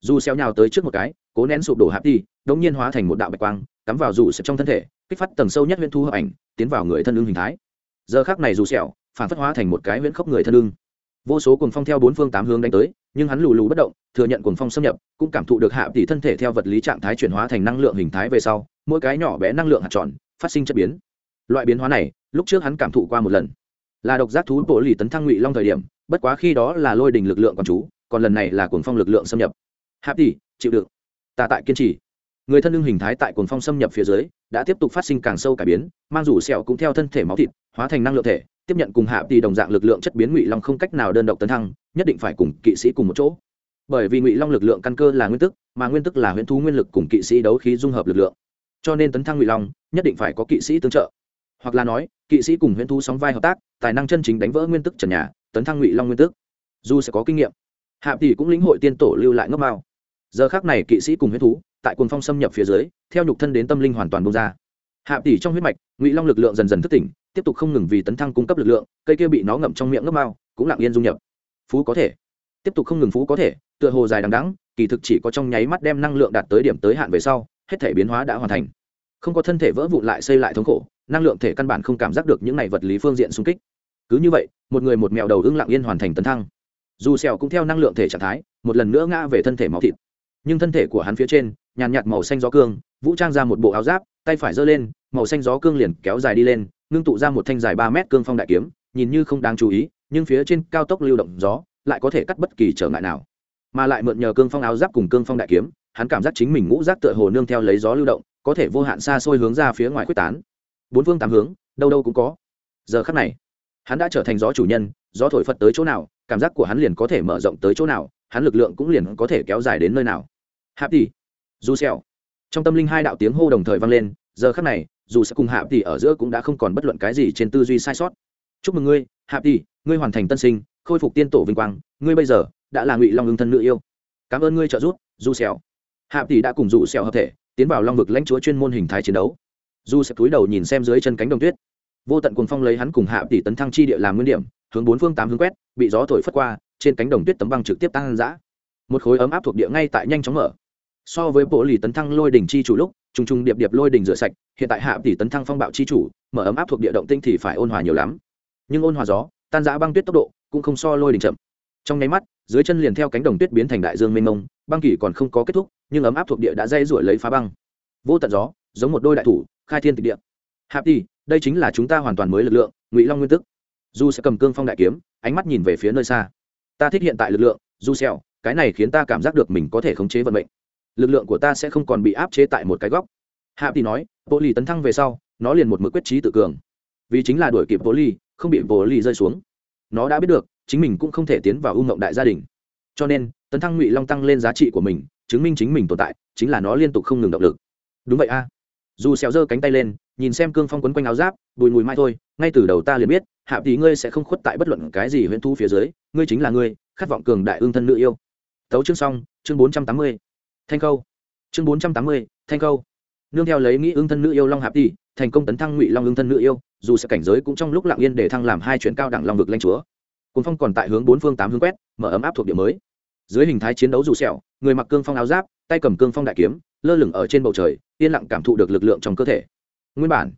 Dù xéo nhào tới trước một cái, cố nén sụp đổ hạ tỷ đống nhiên hóa thành một đạo bạch quang, cắm vào dù sẽ trong thân thể kích phát tầng sâu nhất huyễn thu hợp ảnh, tiến vào người thân ưng hình thái. Giờ khắc này dù sẹo, phản phất hóa thành một cái huyễn khốc người thân ưng. Vô số cuồng phong theo bốn phương tám hướng đánh tới, nhưng hắn lù lù bất động, thừa nhận cuồng phong xâm nhập, cũng cảm thụ được hạ tỷ thân thể theo vật lý trạng thái chuyển hóa thành năng lượng hình thái về sau, mỗi cái nhỏ bé năng lượng hạt tròn, phát sinh chất biến. Loại biến hóa này, lúc trước hắn cảm thụ qua một lần. Là độc giác thú bộ lì tấn thăng ngụy long thời điểm, bất quá khi đó là lôi đình lực lượng còn chú, còn lần này là cuồng phong lực lượng xâm nhập. Hạ tỷ, chịu đựng. Ta tại kiên trì người thân lưng hình thái tại cuồng phong xâm nhập phía dưới, đã tiếp tục phát sinh càng sâu cải biến, mang rủ sẹo cũng theo thân thể máu thịt, hóa thành năng lượng thể, tiếp nhận cùng hạ tỷ đồng dạng lực lượng chất biến ngụy long không cách nào đơn độc tấn thăng, nhất định phải cùng kỵ sĩ cùng một chỗ. Bởi vì ngụy long lực lượng căn cơ là nguyên tức, mà nguyên tức là huyễn thú nguyên lực cùng kỵ sĩ đấu khí dung hợp lực lượng. Cho nên tấn thăng ngụy long, nhất định phải có kỵ sĩ tương trợ. Hoặc là nói, kỵ sĩ cùng huyễn thú sóng vai hợp tác, tài năng chân chính đánh vỡ nguyên tức trần nhà, tấn thăng ngụy long nguyên tức. Dù sẽ có kinh nghiệm, hạ tỷ cũng lĩnh hội tiên tổ lưu lại ngốc mao giờ khác này kỵ sĩ cùng huyết thú tại cuồng phong xâm nhập phía dưới, theo nhục thân đến tâm linh hoàn toàn bông ra. Hạ tỷ trong huyết mạch, ngụy long lực lượng dần dần thức tỉnh, tiếp tục không ngừng vì tấn thăng cung cấp lực lượng, cây kia bị nó ngậm trong miệng ngấp mao, cũng lặng yên dung nhập. Phú có thể. Tiếp tục không ngừng phú có thể, tựa hồ dài đằng đắng kỳ thực chỉ có trong nháy mắt đem năng lượng đạt tới điểm tới hạn về sau, hết thể biến hóa đã hoàn thành. Không có thân thể vỡ vụn lại xây lại thống khổ, năng lượng thể căn bản không cảm giác được những này vật lý phương diện xung kích. Cứ như vậy, một người một mèo đầu ưng lặng yên hoàn thành tấn thăng. Dù sẹo cũng theo năng lượng thể trạng thái, một lần nữa ngã về thân thể máu thịt nhưng thân thể của hắn phía trên, nhàn nhạt màu xanh gió cương, vũ trang ra một bộ áo giáp, tay phải giơ lên, màu xanh gió cương liền kéo dài đi lên, ngưng tụ ra một thanh dài ba mét cương phong đại kiếm, nhìn như không đáng chú ý, nhưng phía trên cao tốc lưu động gió, lại có thể cắt bất kỳ trở ngại nào. Mà lại mượn nhờ cương phong áo giáp cùng cương phong đại kiếm, hắn cảm giác chính mình ngũ giác tựa hồ nương theo lấy gió lưu động, có thể vô hạn xa xôi hướng ra phía ngoài quyết tán. Bốn phương tám hướng, đâu đâu cũng có. Giờ khắc này, hắn đã trở thành gió chủ nhân, gió thổi phật tới chỗ nào, cảm giác của hắn liền có thể mở rộng tới chỗ nào, hắn lực lượng cũng liền có thể kéo dài đến nơi nào hạp tỷ. Du xèo trong tâm linh hai đạo tiếng hô đồng thời vang lên, giờ khắc này, dù sẽ cùng hạp tỷ ở giữa cũng đã không còn bất luận cái gì trên tư duy sai sót. Chúc mừng ngươi hạp tỷ, ngươi hoàn thành tân sinh, khôi phục tiên tổ vinh quang, ngươi bây giờ đã là ngụy long ưng thân nữ yêu. Cảm ơn ngươi trợ giúp du xèo hạp tỷ đã cùng du xèo hợp thể, tiến vào long vực lãnh chúa chuyên môn hình thái chiến đấu. Du sẽ cúi đầu nhìn xem dưới chân cánh đồng tuyết. Vô tận cuồng phong lấy hắn cùng hạ tỷ tấn thăng chi địa làm nguyên điểm, hướng bốn phương tám hướng quét, bị gió thổi phất qua, trên cánh đồng tuyết tấm băng trực tiếp tăng dã một khối ấm áp thuộc địa ngay tại nhanh chóng mở so với bộ lì tấn thăng lôi đỉnh chi chủ lúc, trùng trùng điệp điệp lôi đỉnh rửa sạch, hiện tại hạ tỷ tấn thăng phong bạo chi chủ, mở ấm áp thuộc địa động tinh thì phải ôn hòa nhiều lắm. Nhưng ôn hòa gió, tan giã băng tuyết tốc độ, cũng không so lôi đỉnh chậm. Trong nháy mắt, dưới chân liền theo cánh đồng tuyết biến thành đại dương mênh mông, băng kỳ còn không có kết thúc, nhưng ấm áp thuộc địa đã dây rủi lấy phá băng. Vô tận gió, giống một đôi đại thủ, khai thiên tịch địa. Hạ tỷ, đây chính là chúng ta hoàn toàn mới lực lượng, ngụy long nguyên tức. Du sẽ cầm cương phong đại kiếm, ánh mắt nhìn về phía nơi xa. Ta thích hiện tại lực lượng du xèo cái này khiến ta cảm giác được mình có thể khống chế vận mệnh lực lượng của ta sẽ không còn bị áp chế tại một cái góc. Hạ tỷ nói bộ lì tấn thăng về sau, nó liền một mực quyết trí tự cường. Vì chính là đuổi kịp bộ lì, không bị bộ lì rơi xuống. Nó đã biết được, chính mình cũng không thể tiến vào ung ngộng đại gia đình. Cho nên, tấn thăng ngụy long tăng lên giá trị của mình, chứng minh chính mình tồn tại, chính là nó liên tục không ngừng động lực. Đúng vậy a. Dù xéo giơ cánh tay lên, nhìn xem cương phong quấn quanh áo giáp, bùi mùi mai thôi, ngay từ đầu ta liền biết, hạ tỷ ngươi sẽ không khuất tại bất luận cái gì huyễn thu phía dưới, ngươi chính là ngươi, khát vọng cường đại ương thân nữ yêu. Tấu chương xong, chương bốn trăm tám mươi thanh khâu. Chương bốn trăm tám mươi, thanh khâu. Nương theo lấy nghĩ ương thân nữ yêu long hạp đi thành công tấn thăng ngụy long ương thân nữ yêu, dù sẽ cảnh giới cũng trong lúc lặng yên để thăng làm hai chuyện cao đẳng long vực lanh chúa. Cuốn phong còn tại hướng bốn phương tám hướng quét, mở ấm áp thuộc địa mới. Dưới hình thái chiến đấu dù sẹo, người mặc cương phong áo giáp, tay cầm cương phong đại kiếm, lơ lửng ở trên bầu trời, yên lặng cảm thụ được lực lượng trong cơ thể. Nguyên bản,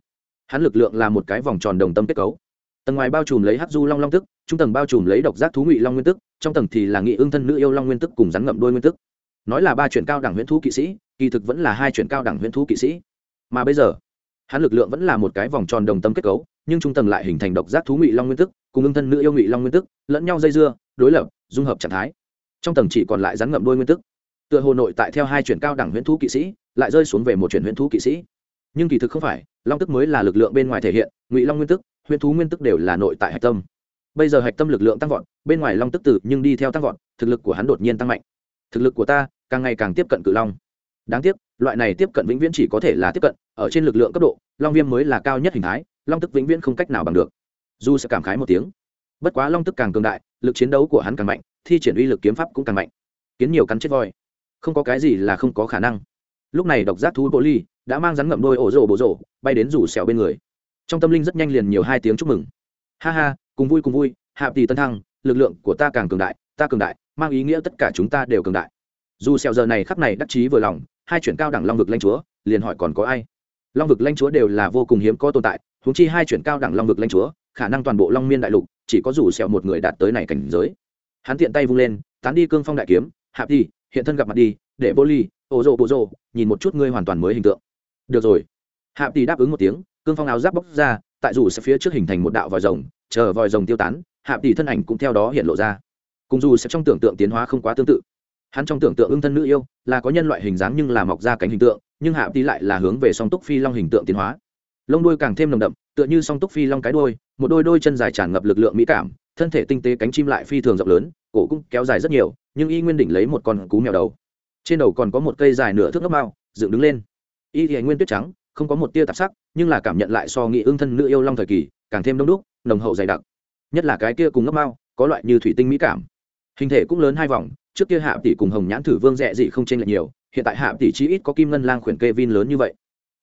hắn lực lượng là một cái vòng tròn đồng tâm kết cấu. Tầng ngoài bao trùm lấy hắc du long long tức, trung tầng bao trùm lấy độc giác thú ngụy long nguyên tức, trong tầng thì là nghị ương thân nữ yêu long nguyên tức cùng rắn ngậm đôi nguyên tức nói là ba chuyện cao đẳng huyễn thú kỵ sĩ, kỳ thực vẫn là hai chuyện cao đẳng huyễn thú kỵ sĩ. Mà bây giờ, hắn lực lượng vẫn là một cái vòng tròn đồng tâm kết cấu, nhưng trung tầng lại hình thành độc giác thú ngụy long nguyên tức, cùng ưng thân nữ yêu ngụy long nguyên tức, lẫn nhau dây dưa, đối lập, dung hợp trạng thái. Trong tầng chỉ còn lại rắn ngậm đôi nguyên tức. Tựa hồ nội tại theo hai chuyển cao đẳng huyễn thú kỵ sĩ, lại rơi xuống về một chuyển huyễn thú kỵ sĩ. Nhưng kỳ thực không phải, long tức mới là lực lượng bên ngoài thể hiện, ngụy long nguyên tức, huyễn thú nguyên tức đều là nội tại hạch tâm. Bây giờ hạch tâm lực lượng tăng vọt, bên ngoài long tức tử nhưng đi theo tăng vọt, thực lực của hắn đột nhiên tăng mạnh. Thực lực của ta càng ngày càng tiếp cận cự long. Đáng tiếc, loại này tiếp cận vĩnh viễn chỉ có thể là tiếp cận, ở trên lực lượng cấp độ, long viêm mới là cao nhất hình thái, long tức vĩnh viễn không cách nào bằng được. Du sẽ cảm khái một tiếng, bất quá long tức càng cường đại, lực chiến đấu của hắn càng mạnh, thi triển uy lực kiếm pháp cũng càng mạnh. Kiến nhiều cắn chết voi. Không có cái gì là không có khả năng. Lúc này độc giác thú bộ ly đã mang rắn ngậm đôi ổ rổ bộ rổ, bay đến rủ xẻo bên người. Trong tâm linh rất nhanh liền nhiều hai tiếng chúc mừng. Ha ha, cùng vui cùng vui, hạ tỷ tân thăng, lực lượng của ta càng cường đại, ta cường đại, mang ý nghĩa tất cả chúng ta đều cường đại dù sẹo giờ này khắp này đắc chí vừa lòng, hai chuyển cao đẳng long vực lanh chúa, liền hỏi còn có ai? Long vực lanh chúa đều là vô cùng hiếm có tồn tại, huống chi hai chuyển cao đẳng long vực lanh chúa, khả năng toàn bộ long miên đại lục, chỉ có rủ sẹo một người đạt tới này cảnh giới. Hắn tiện tay vung lên, tán đi cương phong đại kiếm hạp đi hiện thân gặp mặt đi, để vô ly, ô rô bộ rô nhìn một chút ngươi hoàn toàn mới hình tượng. Được rồi. Hạp đi đáp ứng một tiếng, cương phong áo giáp bóc ra, tại dù sẽ phía trước hình thành một đạo vòi rồng, chờ vòi rồng tiêu tán hạp tỷ thân ảnh cũng theo đó hiện lộ ra. Cùng dù sẽ trong tưởng tượng tiến hóa không quá tương tự hắn trong tưởng tượng ưng thân nữ yêu, là có nhân loại hình dáng nhưng là mọc ra cánh hình tượng, nhưng hạ tý lại là hướng về song túc phi long hình tượng tiến hóa. Lông đuôi càng thêm nồng đậm, tựa như song túc phi long cái đuôi, một đôi đôi chân dài tràn ngập lực lượng mỹ cảm, thân thể tinh tế cánh chim lại phi thường rộng lớn, cổ cũng kéo dài rất nhiều, nhưng y nguyên đỉnh lấy một con cú mèo đầu. Trên đầu còn có một cây dài nửa thước ngốc mao, dựng đứng lên. Y thì nguyên tuyết trắng, không có một tia tạp sắc, nhưng là cảm nhận lại so nghị ương thân nữ yêu long thời kỳ, càng thêm đông đúc, nồng hậu dày đặc. Nhất là cái kia cùng ngốc mao, có loại như thủy tinh mỹ cảm. Hình thể cũng lớn hai vòng trước kia hạ tỷ cùng hồng nhãn thử vương rẻ gì không chênh lệch nhiều, hiện tại hạ tỷ chí ít có kim ngân lang khuyển kê vin lớn như vậy.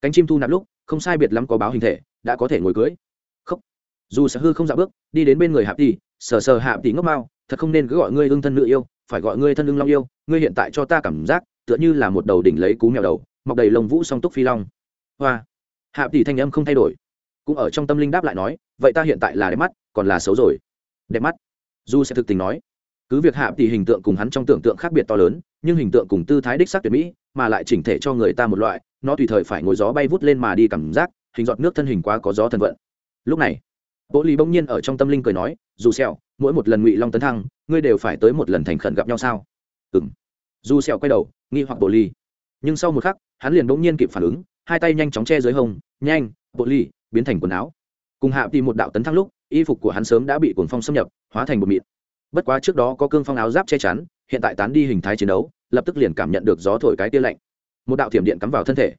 Cánh chim thu nạp lúc, không sai biệt lắm có báo hình thể, đã có thể ngồi cưới. Không dù sở hư không dạo bước, đi đến bên người hạ tỷ sờ sờ hạ tỷ ngốc mao, thật không nên cứ gọi ngươi ưng thân nữ yêu, phải gọi ngươi thân ưng long yêu, ngươi hiện tại cho ta cảm giác, tựa như là một đầu đỉnh lấy cú mèo đầu, mọc đầy lông vũ song túc phi long. Hoa. Hạ tỷ thanh âm không thay đổi. Cũng ở trong tâm linh đáp lại nói, vậy ta hiện tại là đẹp mắt, còn là xấu rồi. Đẹp mắt. Du sẽ thực tình nói cứ việc hạ tỷ hình tượng cùng hắn trong tưởng tượng khác biệt to lớn, nhưng hình tượng cùng tư thái đích sắc tuyệt mỹ, mà lại chỉnh thể cho người ta một loại, nó tùy thời phải ngồi gió bay vút lên mà đi cảm giác, hình giọt nước thân hình quá có gió thần vận. Lúc này bộ lì bỗng nhiên ở trong tâm linh cười nói, dù sẹo, mỗi một lần ngụy long tấn thăng, ngươi đều phải tới một lần thành khẩn gặp nhau sao? Ừm. Dù sẹo quay đầu, nghi hoặc bộ lì. Nhưng sau một khắc, hắn liền bỗng nhiên kịp phản ứng, hai tay nhanh chóng che dưới hông, nhanh bộ lì, biến thành quần áo. Cùng hạ tỷ một đạo tấn thăng lúc, y phục của hắn sớm đã bị cuồng phong xâm nhập, hóa thành bột mịn bất quá trước đó có cương phong áo giáp che chắn, hiện tại tán đi hình thái chiến đấu, lập tức liền cảm nhận được gió thổi cái tia lạnh. Một đạo thiểm điện cắm vào thân thể.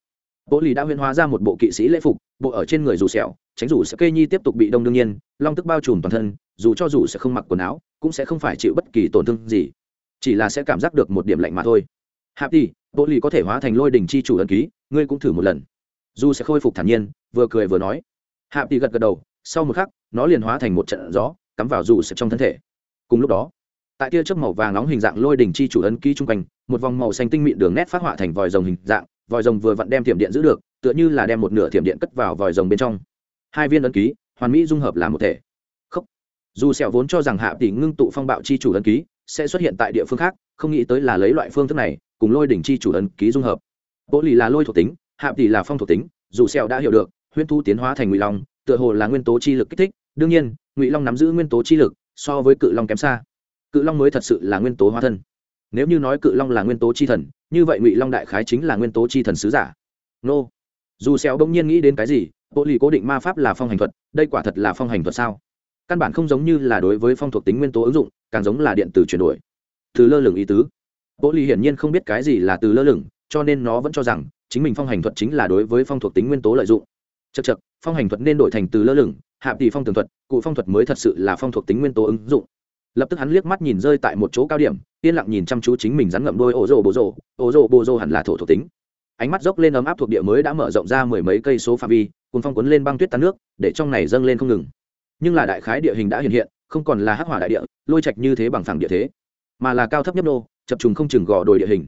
Bộ lì đã huyên hóa ra một bộ kỵ sĩ lễ phục, bộ ở trên người dù sẹo, tránh dù sẽ cây nhi tiếp tục bị đông đương nhiên, long tức bao trùm toàn thân, dù cho dù sẽ không mặc quần áo, cũng sẽ không phải chịu bất kỳ tổn thương gì. Chỉ là sẽ cảm giác được một điểm lạnh mà thôi. Hạp đi bộ lì có thể hóa thành lôi đình chi chủ ấn ký, ngươi cũng thử một lần. Dù sẽ khôi phục thản nhiên, vừa cười vừa nói. Hạp đi gật gật đầu, sau một khắc, nó liền hóa thành một trận gió, cắm vào dù sẽ trong thân thể cùng lúc đó, tại tia chớp màu vàng nóng hình dạng lôi đỉnh chi chủ ấn ký trung quanh, một vòng màu xanh tinh mịn đường nét phát họa thành vòi rồng hình dạng, vòi rồng vừa vặn đem thiểm điện giữ được, tựa như là đem một nửa thiểm điện cất vào vòi rồng bên trong. Hai viên ấn ký, hoàn mỹ dung hợp làm một thể. Khốc dù sẹo vốn cho rằng hạ tỷ ngưng tụ phong bạo chi chủ ấn ký sẽ xuất hiện tại địa phương khác, không nghĩ tới là lấy loại phương thức này cùng lôi đỉnh chi chủ ấn ký dung hợp. Bộ lì là lôi thuộc tính, hạ tỷ là phong thuộc tính, dù sẹo đã hiểu được, huyễn thu tiến hóa thành ngụy long, tựa hồ là nguyên tố chi lực kích thích. Đương nhiên, ngụy long nắm giữ nguyên tố chi lực so với cự long kém xa. Cự long mới thật sự là nguyên tố hóa thân. Nếu như nói cự long là nguyên tố chi thần, như vậy ngụy long đại khái chính là nguyên tố chi thần sứ giả. Nô. Dù xéo bỗng nhiên nghĩ đến cái gì, bộ lì cố định ma pháp là phong hành thuật, đây quả thật là phong hành thuật sao? Căn bản không giống như là đối với phong thuộc tính nguyên tố ứng dụng, càng giống là điện tử chuyển đổi. Từ lơ lửng ý tứ. Bộ lì hiển nhiên không biết cái gì là từ lơ lửng, cho nên nó vẫn cho rằng, chính mình phong hành thuật chính là đối với phong thuộc tính nguyên tố lợi dụng. Chật chật phong hành thuật nên đổi thành từ lơ lửng hạ tỷ phong tường thuật, cụ phong thuật mới thật sự là phong thuộc tính nguyên tố ứng dụng. Lập tức hắn liếc mắt nhìn rơi tại một chỗ cao điểm, yên lặng nhìn chăm chú chính mình rắn ngậm đôi ổ rồ bồ rồ, ổ rồ bồ rồ hẳn là thổ thuộc tính. Ánh mắt dốc lên ấm áp thuộc địa mới đã mở rộng ra mười mấy cây số phạm vi cùng phong cuốn lên băng tuyết tan nước, để trong này dâng lên không ngừng. Nhưng là đại khái địa hình đã hiện hiện, không còn là hắc hỏa đại địa, lôi trạch như thế bằng phẳng địa thế, mà là cao thấp nhất nô, chập trùng không chừng gò đồi địa hình.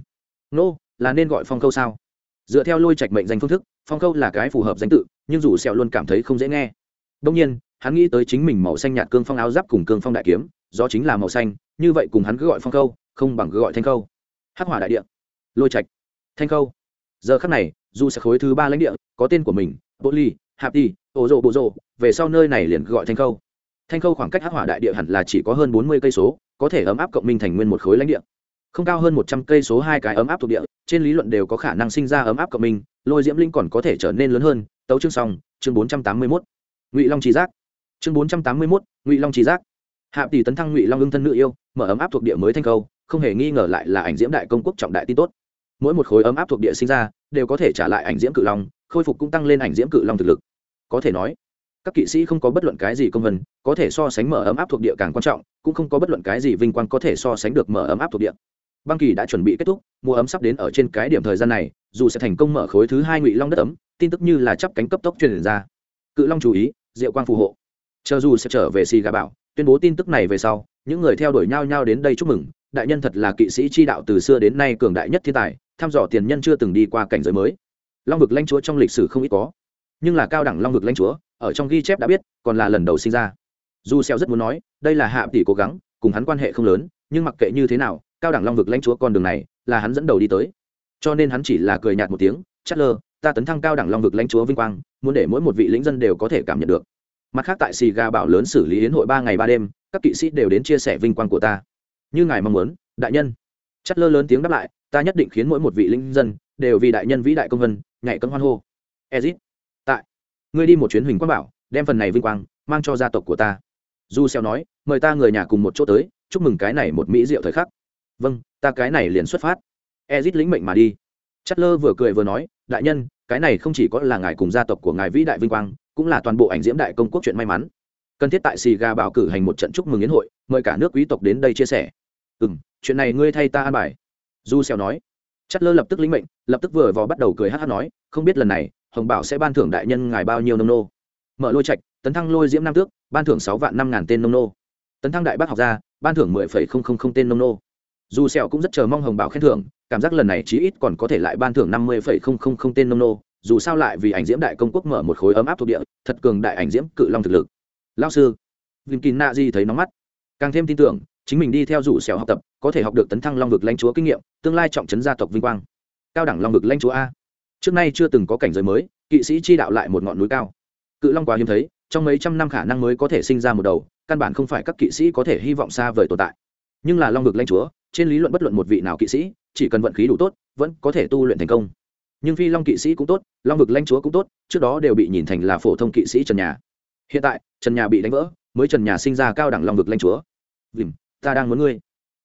Nô, là nên gọi phong câu sao? Dựa theo lôi trạch mệnh danh phương thức, phong câu là cái phù hợp danh tự, nhưng dù sẹo luôn cảm thấy không dễ nghe đông nhiên, hắn nghĩ tới chính mình màu xanh nhạt cương phong áo giáp cùng cương phong đại kiếm do chính là màu xanh, như vậy cùng hắn cứ gọi phong câu không bằng cứ gọi thanh câu hắc hỏa đại địa. Lôi trạch. Thanh câu giờ khắc này, dù sẽ khối thứ ba lãnh địa, có tên của mình, bộ ly, hạp đi ô rộ, bộ rộ, về sau nơi này liền gọi thanh câu thanh câu khoảng cách hắc hỏa đại địa hẳn là chỉ có hơn bốn mươi cây số, có thể ấm áp cộng minh thành nguyên một khối lãnh địa. Không cao hơn một trăm cây số hai cái ấm áp thuộc địa, trên lý luận đều có khả năng sinh ra ấm áp cộng minh, lôi diễm linh còn có thể trở nên lớn hơn. Tấu chương xong, chương bốn trăm tám mươi mốt ngụy long trí giác chương bốn trăm tám mươi mốt ngụy long trí giác hạ tỷ tấn thăng ngụy long ưng thân nữ yêu mở ấm áp thuộc địa mới thanh câu không hề nghi ngờ lại là ảnh diễm đại công quốc trọng đại tin tốt mỗi một khối ấm áp thuộc địa sinh ra đều có thể trả lại ảnh diễm cự long khôi phục cũng tăng lên ảnh diễm cự long thực lực có thể nói các kỵ sĩ không có bất luận cái gì công vân có thể so sánh mở ấm áp thuộc địa càng quan trọng cũng không có bất luận cái gì vinh quang có thể so sánh được mở ấm áp thuộc địa băng kỳ đã chuẩn bị kết thúc mùa ấm sắp đến ở trên cái điểm thời gian này dù sẽ thành công mở khối thứ hai ngụy long đất ấm tin tức như là chắp cánh cấp tốc truyền ra cự long chú ý, diệu quang phù hộ. Chờ dù sẽ trở về xì gà bảo, tuyên bố tin tức này về sau, những người theo đuổi nhau nhau đến đây chúc mừng. Đại nhân thật là kỵ sĩ chi đạo từ xưa đến nay cường đại nhất thiên tài, thăm dò tiền nhân chưa từng đi qua cảnh giới mới. Long vực lãnh chúa trong lịch sử không ít có, nhưng là cao đẳng long vực lãnh chúa, ở trong ghi chép đã biết, còn là lần đầu sinh ra. Dù xeo rất muốn nói, đây là hạ tỷ cố gắng, cùng hắn quan hệ không lớn, nhưng mặc kệ như thế nào, cao đẳng long vực lãnh chúa con đường này, là hắn dẫn đầu đi tới. Cho nên hắn chỉ là cười nhạt một tiếng, chát lơ ta tấn thăng cao đẳng long vực lãnh chúa vinh quang, muốn để mỗi một vị lĩnh dân đều có thể cảm nhận được. Mặt khác tại xì ga bảo lớn xử lý yến hội ba ngày ba đêm, các kỵ sĩ đều đến chia sẻ vinh quang của ta. Như ngài mong muốn, đại nhân. Chất lơ lớn tiếng đáp lại, ta nhất định khiến mỗi một vị lĩnh dân đều vì đại nhân vĩ đại công vân, nhảy cấm hoan hô. Ezit, tại. Ngươi đi một chuyến huỳnh quang bảo, đem phần này vinh quang mang cho gia tộc của ta. Du xeo nói, mời ta người nhà cùng một chỗ tới, chúc mừng cái này một mỹ diệu thời khắc. Vâng ta cái này liền xuất phát. Ezit lĩnh mệnh mà đi. Chất lơ vừa cười vừa nói đại nhân, cái này không chỉ có là ngài cùng gia tộc của ngài vĩ đại vinh quang, cũng là toàn bộ ảnh diễm đại công quốc chuyện may mắn. Cần thiết tại xì gà bảo cử hành một trận chúc mừng yến hội, mời cả nước quý tộc đến đây chia sẻ. Ừ m chuyện này ngươi thay ta an bài. Du xèo nói. Chất lơ lập tức lĩnh mệnh, lập tức vừa vò bắt đầu cười hát hát nói, không biết lần này, hồng bảo sẽ ban thưởng đại nhân ngài bao nhiêu nông nô? Mở lôi trạch, tấn thăng lôi diễm nam tước, ban thưởng sáu vạn năm ngàn tên nông nô. Tấn thăng đại bác học gia, ban thưởng mười phẩy không không không tên nông nô dù sẹo cũng rất chờ mong hồng bảo khen thưởng, cảm giác lần này chí ít còn có thể lại ban thưởng năm mươi phẩy không không không tên nông nô, dù sao lại vì ảnh diễm đại công quốc mở một khối ấm áp thuộc địa, thật cường đại ảnh diễm cự long thực lực. Lao sư vinh kín Nạ di thấy nóng mắt. Càng thêm tin tưởng, chính mình đi theo rủ sẹo học tập, có thể học được tấn thăng long vực lãnh chúa kinh nghiệm, tương lai trọng trấn gia tộc vinh quang. Cao đẳng long vực lãnh chúa a. Trước nay chưa từng có cảnh giới mới, kỵ sĩ chi đạo lại một ngọn núi cao. Cự long quá hiếm thấy, trong mấy trăm năm khả năng mới có thể sinh ra một đầu, căn bản không phải các kỵ sĩ có thể hy vọng xa vời tồn tại. Nhưng là long vực lãnh chúa trên lý luận bất luận một vị nào kỵ sĩ chỉ cần vận khí đủ tốt vẫn có thể tu luyện thành công. Nhưng phi long kỵ sĩ cũng tốt long vực lãnh chúa cũng tốt trước đó đều bị nhìn thành là phổ thông kỵ sĩ trần nhà. Hiện tại trần nhà bị đánh vỡ mới trần nhà sinh ra cao đẳng long vực lãnh chúa. Vìm, ta đang muốn ngươi.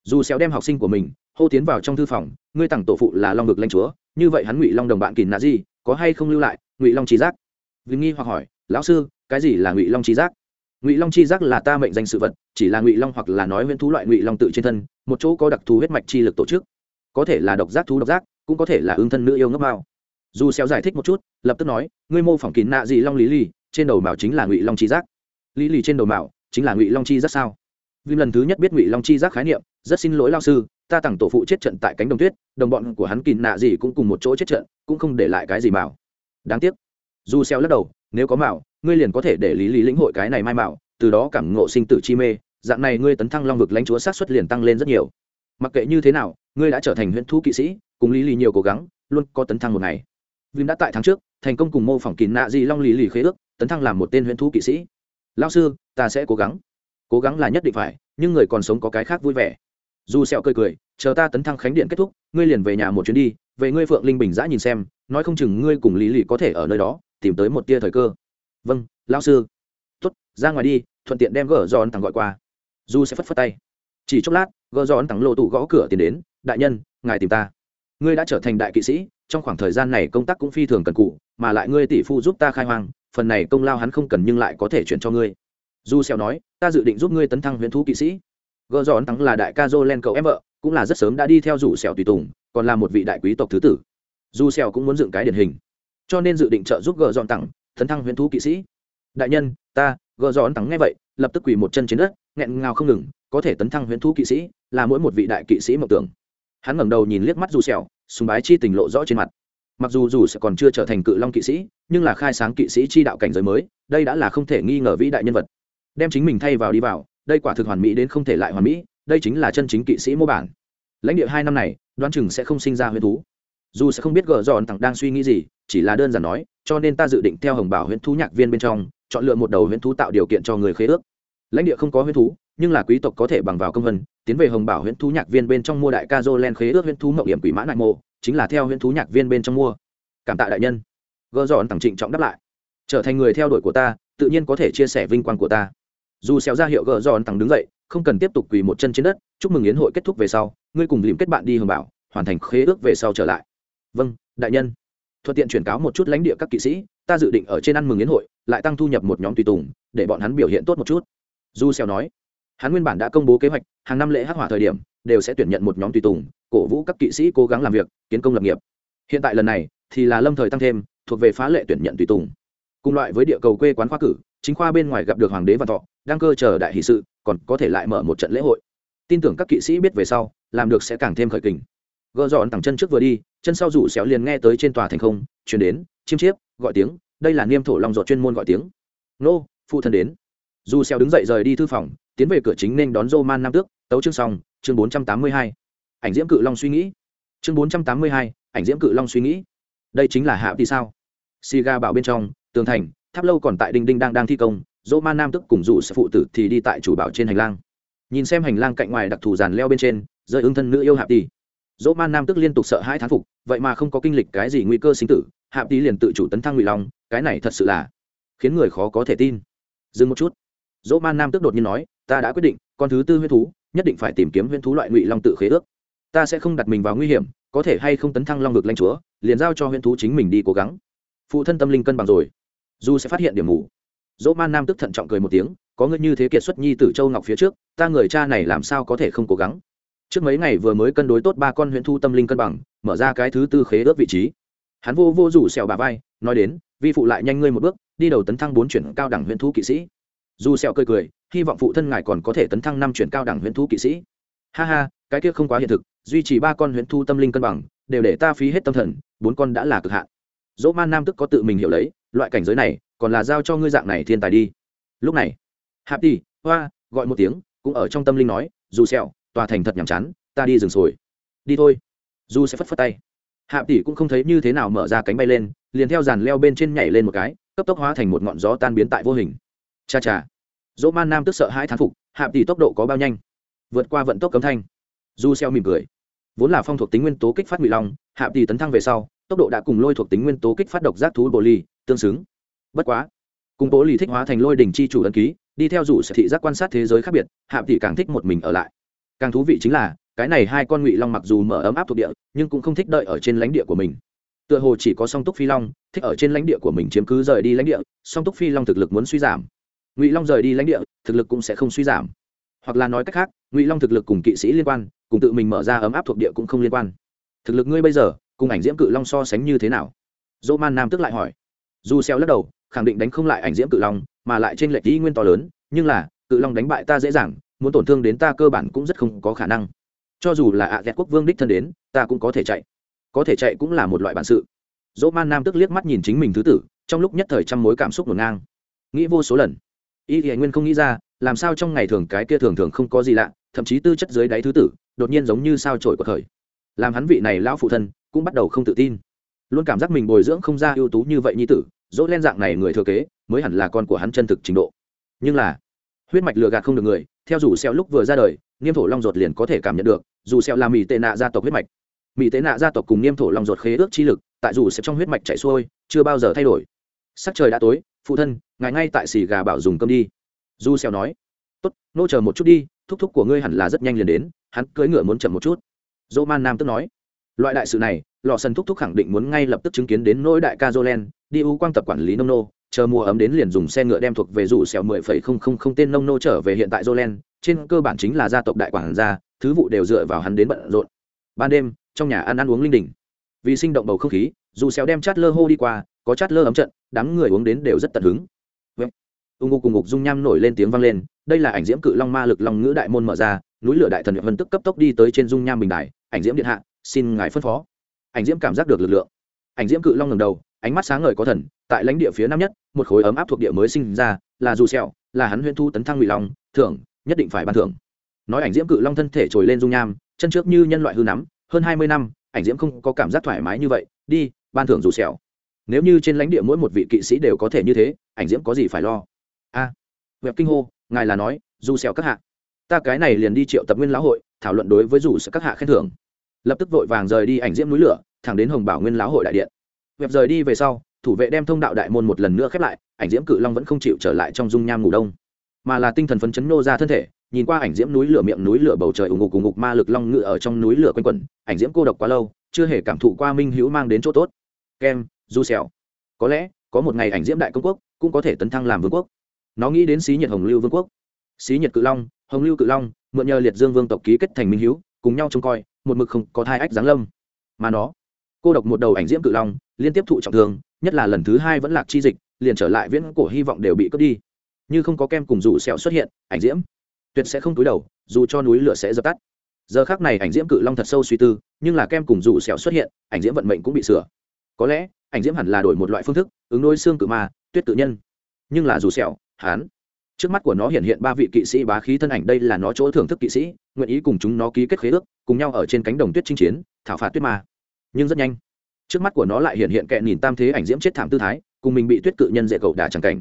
Dù xéo đem học sinh của mình hô tiến vào trong thư phòng ngươi tặng tổ phụ là long vực lãnh chúa như vậy hắn ngụy long đồng bạn kỳ nạ gì có hay không lưu lại ngụy long trí giác? Vì nghi hoặc hỏi lão sư cái gì là ngụy long trí giác? Ngụy long chi giác là ta mệnh danh sự vật, chỉ là ngụy long hoặc là nói huyễn thú loại ngụy long tự trên thân, một chỗ có đặc thù huyết mạch chi lực tổ chức. Có thể là độc giác thú độc giác, cũng có thể là ương thân nữ yêu ngấp mao. Dù xéo giải thích một chút, lập tức nói, ngươi mô phỏng kín nạ gì long lý lì, trên đầu mạo chính là ngụy long chi giác. Lý lì trên đầu mạo chính là ngụy long chi giác sao? Vì lần thứ nhất biết ngụy long chi giác khái niệm, rất xin lỗi lao sư, ta tặng tổ phụ chết trận tại cánh đồng tuyết, đồng bọn của hắn kín nạ gì cũng cùng một chỗ chết trận, cũng không để lại cái gì mạo. Đáng tiếc. Dù xéo lắc đầu, nếu có mạo ngươi liền có thể để lý lý lĩnh hội cái này mai mạo, từ đó cảm ngộ sinh tử chi mê, dạng này ngươi tấn thăng long vực lãnh chúa sát xuất liền tăng lên rất nhiều. Mặc kệ như thế nào, ngươi đã trở thành huyễn thú kỵ sĩ, cùng lý lý nhiều cố gắng, luôn có tấn thăng một ngày. Vim đã tại tháng trước, thành công cùng mô phỏng kín nạ di long lý lý khế ước, tấn thăng làm một tên huyễn thú kỵ sĩ. Lao sư, ta sẽ cố gắng. Cố gắng là nhất định phải, nhưng người còn sống có cái khác vui vẻ. Dù sẹo cười cười, chờ ta tấn thăng khánh điện kết thúc, ngươi liền về nhà một chuyến đi, về ngươi phượng linh bình giã nhìn xem, nói không chừng ngươi cùng lý lý có thể ở nơi đó, tìm tới một tia thời cơ vâng lão sư. Tuất ra ngoài đi, thuận tiện đem gỡ giòn thằng gọi qua. Du sẽ phất phất tay. Chỉ chốc lát, gỡ giòn thằng lộ tụ gõ cửa tiền đến, đại nhân, ngài tìm ta. Ngươi đã trở thành đại kỵ sĩ, trong khoảng thời gian này công tác cũng phi thường cần cụ, mà lại ngươi tỷ phu giúp ta khai hoang, phần này công lao hắn không cần nhưng lại có thể chuyển cho ngươi. Du xeo nói, ta dự định giúp ngươi tấn thăng huyền thú kỵ sĩ. Gợ dọn thắng là đại ca jolen cậu em vợ, cũng là rất sớm đã đi theo rủ xèo tùy tùng, còn là một vị đại quý tộc thứ tử. Du xèo cũng muốn dựng cái điển hình. Cho nên dự định trợ giúp gờ dọn tặng thấn thăng huyền thú kỵ sĩ. Đại nhân, ta gờ dọn tặng nghe vậy, lập tức quỳ một chân trên đất, nghẹn ngào không ngừng, có thể tấn thăng huyền thú kỵ sĩ là mỗi một vị đại kỵ sĩ mộng tưởng. Hắn ngẩng đầu nhìn liếc mắt dù sẹo, sùng bái chi tình lộ rõ trên mặt. Mặc dù dù sẽ còn chưa trở thành cự long kỵ sĩ, nhưng là khai sáng kỵ sĩ chi đạo cảnh giới mới, đây đã là không thể nghi ngờ vĩ đại nhân vật. Đem chính mình thay vào đi vào, đây quả thực hoàn mỹ đến không thể lại hoàn mỹ, đây chính là chân chính kỵ sĩ mô bản. Lãnh địa hai năm này, đoán chừng sẽ không sinh ra huyễn thú dù sẽ không biết gờ dọn thẳng đang suy nghĩ gì, chỉ là đơn giản nói, cho nên ta dự định theo hồng bảo huyễn thú nhạc viên bên trong, chọn lựa một đầu huyễn thú tạo điều kiện cho người khế ước. Lãnh địa không có huyễn thú, nhưng là quý tộc có thể bằng vào công vân, tiến về hồng bảo huyễn thú nhạc viên bên trong mua đại ca dô len khế ước huyễn thú mậu điểm quỷ mã nại mộ chính là theo huyễn thú nhạc viên bên trong mua. Cảm tạ đại nhân. Gờ dọn thẳng trịnh trọng đáp lại. Trở thành người theo đuổi của ta, tự nhiên có thể chia sẻ vinh quang của ta. Dù xéo ra hiệu gờ dọn thẳng đứng dậy, không cần tiếp tục quỳ một chân trên đất, chúc mừng yến hội kết thúc về sau, ngươi cùng liềm kết bạn đi hồng bảo, hoàn thành khế ước về sau trở lại vâng đại nhân. Thuận tiện chuyển cáo một chút lãnh địa các kỵ sĩ, ta dự định ở trên ăn mừng yến hội, lại tăng thu nhập một nhóm tùy tùng, để bọn hắn biểu hiện tốt một chút. Du xèo nói, hắn nguyên bản đã công bố kế hoạch, hàng năm lễ hắc hỏa thời điểm, đều sẽ tuyển nhận một nhóm tùy tùng, cổ vũ các kỵ sĩ cố gắng làm việc, kiến công lập nghiệp. Hiện tại lần này, thì là lâm thời tăng thêm, thuộc về phá lệ tuyển nhận tùy tùng. Cùng loại với địa cầu quê quán khoa cử, chính khoa bên ngoài gặp được hoàng đế và thọ đang cơ chờ đại hỷ sự, còn có thể lại mở một trận lễ hội. Tin tưởng các kỵ sĩ biết về sau, làm được sẽ càng thêm khởi kình. Gỡ dọn thẳng chân trước vừa đi chân sau rủ xéo liền nghe tới trên tòa thành không, chuyển đến, chiêm chiếp, gọi tiếng, đây là niêm thổ long giọt chuyên môn gọi tiếng. Nô, phụ thân đến. Dù xéo đứng dậy rời đi thư phòng, tiến về cửa chính nên đón dô man nam tước, tấu chương xong, chương bốn trăm tám mươi hai. Ảnh diễm cự long suy nghĩ. Chương bốn trăm tám mươi hai, ảnh diễm cự long suy nghĩ. Đây chính là hạ thì sao? Si ga bảo bên trong, tường thành, tháp lâu còn tại đinh đinh đang đang thi công dỗ man nam tức cùng dù sẽ phụ tử thì đi tại chủ bảo trên hành lang. Nhìn xem hành lang cạnh ngoài đặc thù giàn leo bên trên, rơi ứng thân nữ yêu hạ tỷ dỗ man nam tức liên tục sợ hai thán phục, vậy mà không có kinh lịch cái gì nguy cơ sinh tử hạ tỷ liền tự chủ tấn thăng ngụy long, cái này thật sự là khiến người khó có thể tin. Dừng một chút. Dỗ man nam tức đột nhiên nói, ta đã quyết định, con thứ tư huyết thú, nhất định phải tìm kiếm huyết thú loại ngụy long tự khế ước. Ta sẽ không đặt mình vào nguy hiểm, có thể hay không tấn thăng long vực lanh chúa, liền giao cho huyễn thú chính mình đi cố gắng. Phụ thân tâm linh cân bằng rồi. Dù sẽ phát hiện điểm mù. Dỗ man nam tức thận trọng cười một tiếng, có ngươi như thế kiệt xuất nhi tử châu ngọc phía trước, ta người cha này làm sao có thể không cố gắng? Trước mấy ngày vừa mới cân đối tốt ba con huyễn thu tâm linh cân bằng, mở ra cái thứ tư khế ước vị trí. Hắn vô vô rủ xẹo bà vai, nói đến, vi phụ lại nhanh ngươi một bước, đi đầu tấn thăng bốn chuyển cao đẳng huyễn thu kỵ sĩ. Dù xẹo cười cười, hy vọng phụ thân ngài còn có thể tấn thăng năm chuyển cao đẳng huyễn thu kỵ sĩ. Ha ha, cái kia không quá hiện thực, duy trì ba con huyễn thu tâm linh cân bằng, đều để ta phí hết tâm thần, bốn con đã là cực hạn. Dỗ man nam tức có tự mình hiểu lấy, loại cảnh giới này, còn là giao cho ngươi dạng này thiên tài đi. Lúc này, hạp đi hoa, gọi một tiếng, cũng ở trong tâm linh nói, dù sẹo tòa thành thật nhàm chán, ta đi rừng sồi. Đi thôi. Du sẽ phất phất tay. Hạ tỷ cũng không thấy như thế nào mở ra cánh bay lên, liền theo dàn leo bên trên nhảy lên một cái, cấp tốc hóa thành một ngọn gió tan biến tại vô hình. Cha cha. Dỗ man nam tức sợ hai thán phục, Hạ tỷ tốc độ có bao nhanh? Vượt qua vận tốc cấm thanh. Du xeo mỉm cười. Vốn là phong thuộc tính nguyên tố kích phát ngụy long, Hạ tỷ tấn thăng về sau, tốc độ đã cùng lôi thuộc tính nguyên tố kích phát độc giác thú bồ ly tương xứng. Bất quá, cùng bố lì thích hóa thành lôi đỉnh chi chủ ấn ký, đi theo rủ sẽ thị giác quan sát thế giới khác biệt, Hạ tỷ càng thích một mình ở lại càng thú vị chính là, cái này hai con ngụy long mặc dù mở ấm áp thuộc địa, nhưng cũng không thích đợi ở trên lãnh địa của mình. Tựa hồ chỉ có song túc phi long, thích ở trên lãnh địa của mình chiếm cứ rời đi lãnh địa, song túc phi long thực lực muốn suy giảm. Ngụy long rời đi lãnh địa, thực lực cũng sẽ không suy giảm. Hoặc là nói cách khác, ngụy long thực lực cùng kỵ sĩ liên quan, cùng tự mình mở ra ấm áp thuộc địa cũng không liên quan. Thực lực ngươi bây giờ, cùng ảnh diễm cự long so sánh như thế nào? Dỗ man nam tức lại hỏi. Dù xeo lắc đầu, khẳng định đánh không lại ảnh diễm cự long, mà lại trên lệch ý nguyên to lớn, nhưng là, cự long đánh bại ta dễ dàng muốn tổn thương đến ta cơ bản cũng rất không có khả năng. Cho dù là ạ à quốc vương đích thân đến, ta cũng có thể chạy. Có thể chạy cũng là một loại bản sự. Dỗ man nam tức liếc mắt nhìn chính mình thứ tử, trong lúc nhất thời trăm mối cảm xúc ngổn ngang. Nghĩ vô số lần. Y thì nguyên không nghĩ ra, làm sao trong ngày thường cái kia thường thường không có gì lạ, thậm chí tư chất dưới đáy thứ tử, đột nhiên giống như sao trổi của khởi làm hắn vị này lão phụ thân, cũng bắt đầu không tự tin. Luôn cảm giác mình bồi dưỡng không ra ưu tú như vậy như tử, dỗ len dạng này người thừa kế, mới hẳn là con của hắn chân thực trình độ. Nhưng là huyết mạch lừa gạt không được người, theo dù xeo lúc vừa ra đời, niêm thổ long ruột liền có thể cảm nhận được, dù xeo là mỹ tệ nạ gia tộc huyết mạch. Mỹ tệ nạ gia tộc cùng niêm thổ long ruột khế ước chi lực, tại dù sẽ trong huyết mạch chảy xuôi, chưa bao giờ thay đổi. Sắc trời đã tối, phụ thân, ngài ngay tại xì gà bảo dùng cơm đi. Du xeo nói, tốt, nô chờ một chút đi, thúc thúc của ngươi hẳn là rất nhanh liền đến, hắn cưỡi ngựa muốn chậm một chút. Dỗ man nam tức nói, loại đại sự này, lò sân thúc thúc khẳng định muốn ngay lập tức chứng kiến đến nỗi đại ca jolen, đi u quang tập quản lý nông nô chờ mùa ấm đến liền dùng xe ngựa đem thuộc về rủ xẻo mười phẩy không không không tên nông nô trở về hiện tại jolen trên cơ bản chính là gia tộc đại quản gia, thứ vụ đều dựa vào hắn đến bận rộn. Ban đêm, trong nhà ăn ăn uống linh đình. Vì sinh động bầu không khí dù xéo đem chát lơ hô đi qua, có chát lơ ấm trận, đám người uống đến đều rất tận hứng. Vâng. Ung ngục cùng ngục dung nham nổi lên tiếng vang lên, đây là ảnh diễm cự long ma lực long ngữ đại môn mở ra, núi lửa đại thần vân tức cấp tốc đi tới trên dung nham bình đài, ảnh diễm điện hạ, xin ngài phân phó. Ảnh diễm cảm giác được lực lượng. Ảnh diễm cự long ngẩng đầu ánh mắt sáng ngời có thần tại lãnh địa phía nam nhất một khối ấm áp thuộc địa mới sinh ra là dù sẹo là hắn huyễn thu tấn thăng ngụy long thưởng nhất định phải ban thưởng. Nói ảnh diễm cự long thân thể trồi lên dung nham chân trước như nhân loại hư nắm hơn hai mươi năm ảnh diễm không có cảm giác thoải mái như vậy đi ban thưởng dù sẹo. Nếu như trên lãnh địa mỗi một vị kỵ sĩ đều có thể như thế ảnh diễm có gì phải lo? A à, web kinh hô ngài là nói dù sẹo các hạ. Ta cái này liền đi triệu tập nguyên lão hội thảo luận đối với dù sẹo các hạ khen thưởng. Lập tức vội vàng rời đi ảnh diễm núi lửa thẳng đến hồng bảo nguyên lão hội đại điện web rời đi về sau, thủ vệ đem thông đạo đại môn một lần nữa khép lại, ảnh diễm cự long vẫn không chịu trở lại trong dung nham ngủ đông. Mà là tinh thần phấn chấn nô ra thân thể, nhìn qua ảnh diễm núi lửa miệng núi lửa bầu trời ủng ngục ủng ngục ma lực long ngự ở trong núi lửa quanh quẩn, ảnh diễm cô độc quá lâu, chưa hề cảm thụ qua minh hữu mang đến chỗ tốt. Kem, du xẻo có lẽ, có một ngày ảnh diễm đại công quốc cũng có thể tấn thăng làm vương quốc. Nó nghĩ đến xí nhiệt hồng lưu vương quốc. Xí nhiệt cự long, hồng lưu cự long, mượn nhờ liệt dương vương tộc ký kết thành minh hữu, cùng nhau trông coi, một mực không có thai ách giáng lâm. Mà nó cô độc một đầu ảnh diễm cự long, liên tiếp thụ trọng thương, nhất là lần thứ hai vẫn lạc chi dịch, liền trở lại viễn cổ hy vọng đều bị cướp đi. Như không có kem cùng rủ sẹo xuất hiện, ảnh diễm tuyệt sẽ không túi đầu, dù cho núi lửa sẽ dập tắt. Giờ khác này ảnh diễm cự long thật sâu suy tư, nhưng là kem cùng rủ sẹo xuất hiện, ảnh diễm vận mệnh cũng bị sửa. Có lẽ, ảnh diễm hẳn là đổi một loại phương thức, ứng đôi xương cự ma, tuyết tự nhân. Nhưng là dù sẹo hán trước mắt của nó hiện hiện ba vị kỵ sĩ bá khí thân ảnh, đây là nó chỗ thưởng thức kỵ sĩ, nguyện ý cùng chúng nó ký kết khế ước, cùng nhau ở trên cánh đồng tuyết chinh chiến, thảo phạt tuyết ma nhưng rất nhanh. Trước mắt của nó lại hiện hiện kẹn nhìn tam thế ảnh diễm chết thảm tư thái, cùng mình bị tuyết cự nhân dễ cậu đả chẳng cảnh.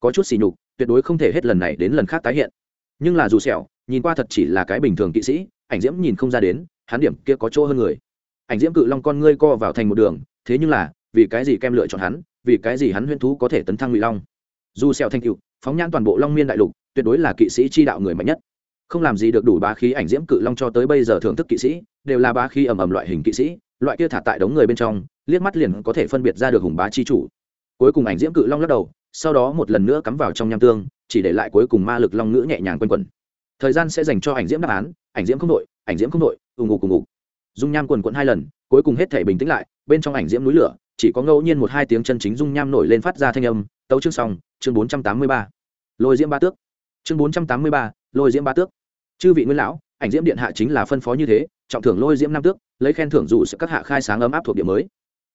Có chút xì nhục, tuyệt đối không thể hết lần này đến lần khác tái hiện. Nhưng là dù sẹo, nhìn qua thật chỉ là cái bình thường kỵ sĩ, ảnh diễm nhìn không ra đến, hắn điểm kia có chỗ hơn người. Ảnh diễm cự long con ngươi co vào thành một đường, thế nhưng là, vì cái gì kem lựa chọn hắn, vì cái gì hắn huyễn thú có thể tấn thăng ngụy long? Dù sẹo thanh cựu phóng nhãn toàn bộ long miên đại lục, tuyệt đối là kỵ sĩ chi đạo người mạnh nhất. Không làm gì được đủ bá khí ảnh diễm cự long cho tới bây giờ thưởng thức kỵ sĩ đều là bá khí ầm ầm loại hình kỵ sĩ, loại kia thả tại đống người bên trong, liếc mắt liền có thể phân biệt ra được hùng bá chi chủ. Cuối cùng ảnh diễm cự long lắc đầu, sau đó một lần nữa cắm vào trong nham tương, chỉ để lại cuối cùng ma lực long ngữ nhẹ nhàng quanh quẩn. Thời gian sẽ dành cho ảnh diễm đáp án, ảnh diễm không đội ảnh diễm không đội ùng ục cùng ngục dung nham quần quận hai lần, cuối cùng hết thể bình tĩnh lại, bên trong ảnh diễm núi lửa, chỉ có ngẫu nhiên một hai tiếng chân chính dung nham nổi lên phát ra thanh âm, tấu chương xong, chương bốn trăm tám mươi ba. Lôi diễm ba tước. Chương bốn trăm tám mươi ba, lôi diễm ba tước. Chư vị nguyên lão, ảnh diễm điện hạ chính là phân phó như thế trọng thưởng lôi diễm nam tước, lấy khen thưởng dù sự các hạ khai sáng ấm áp thuộc địa mới.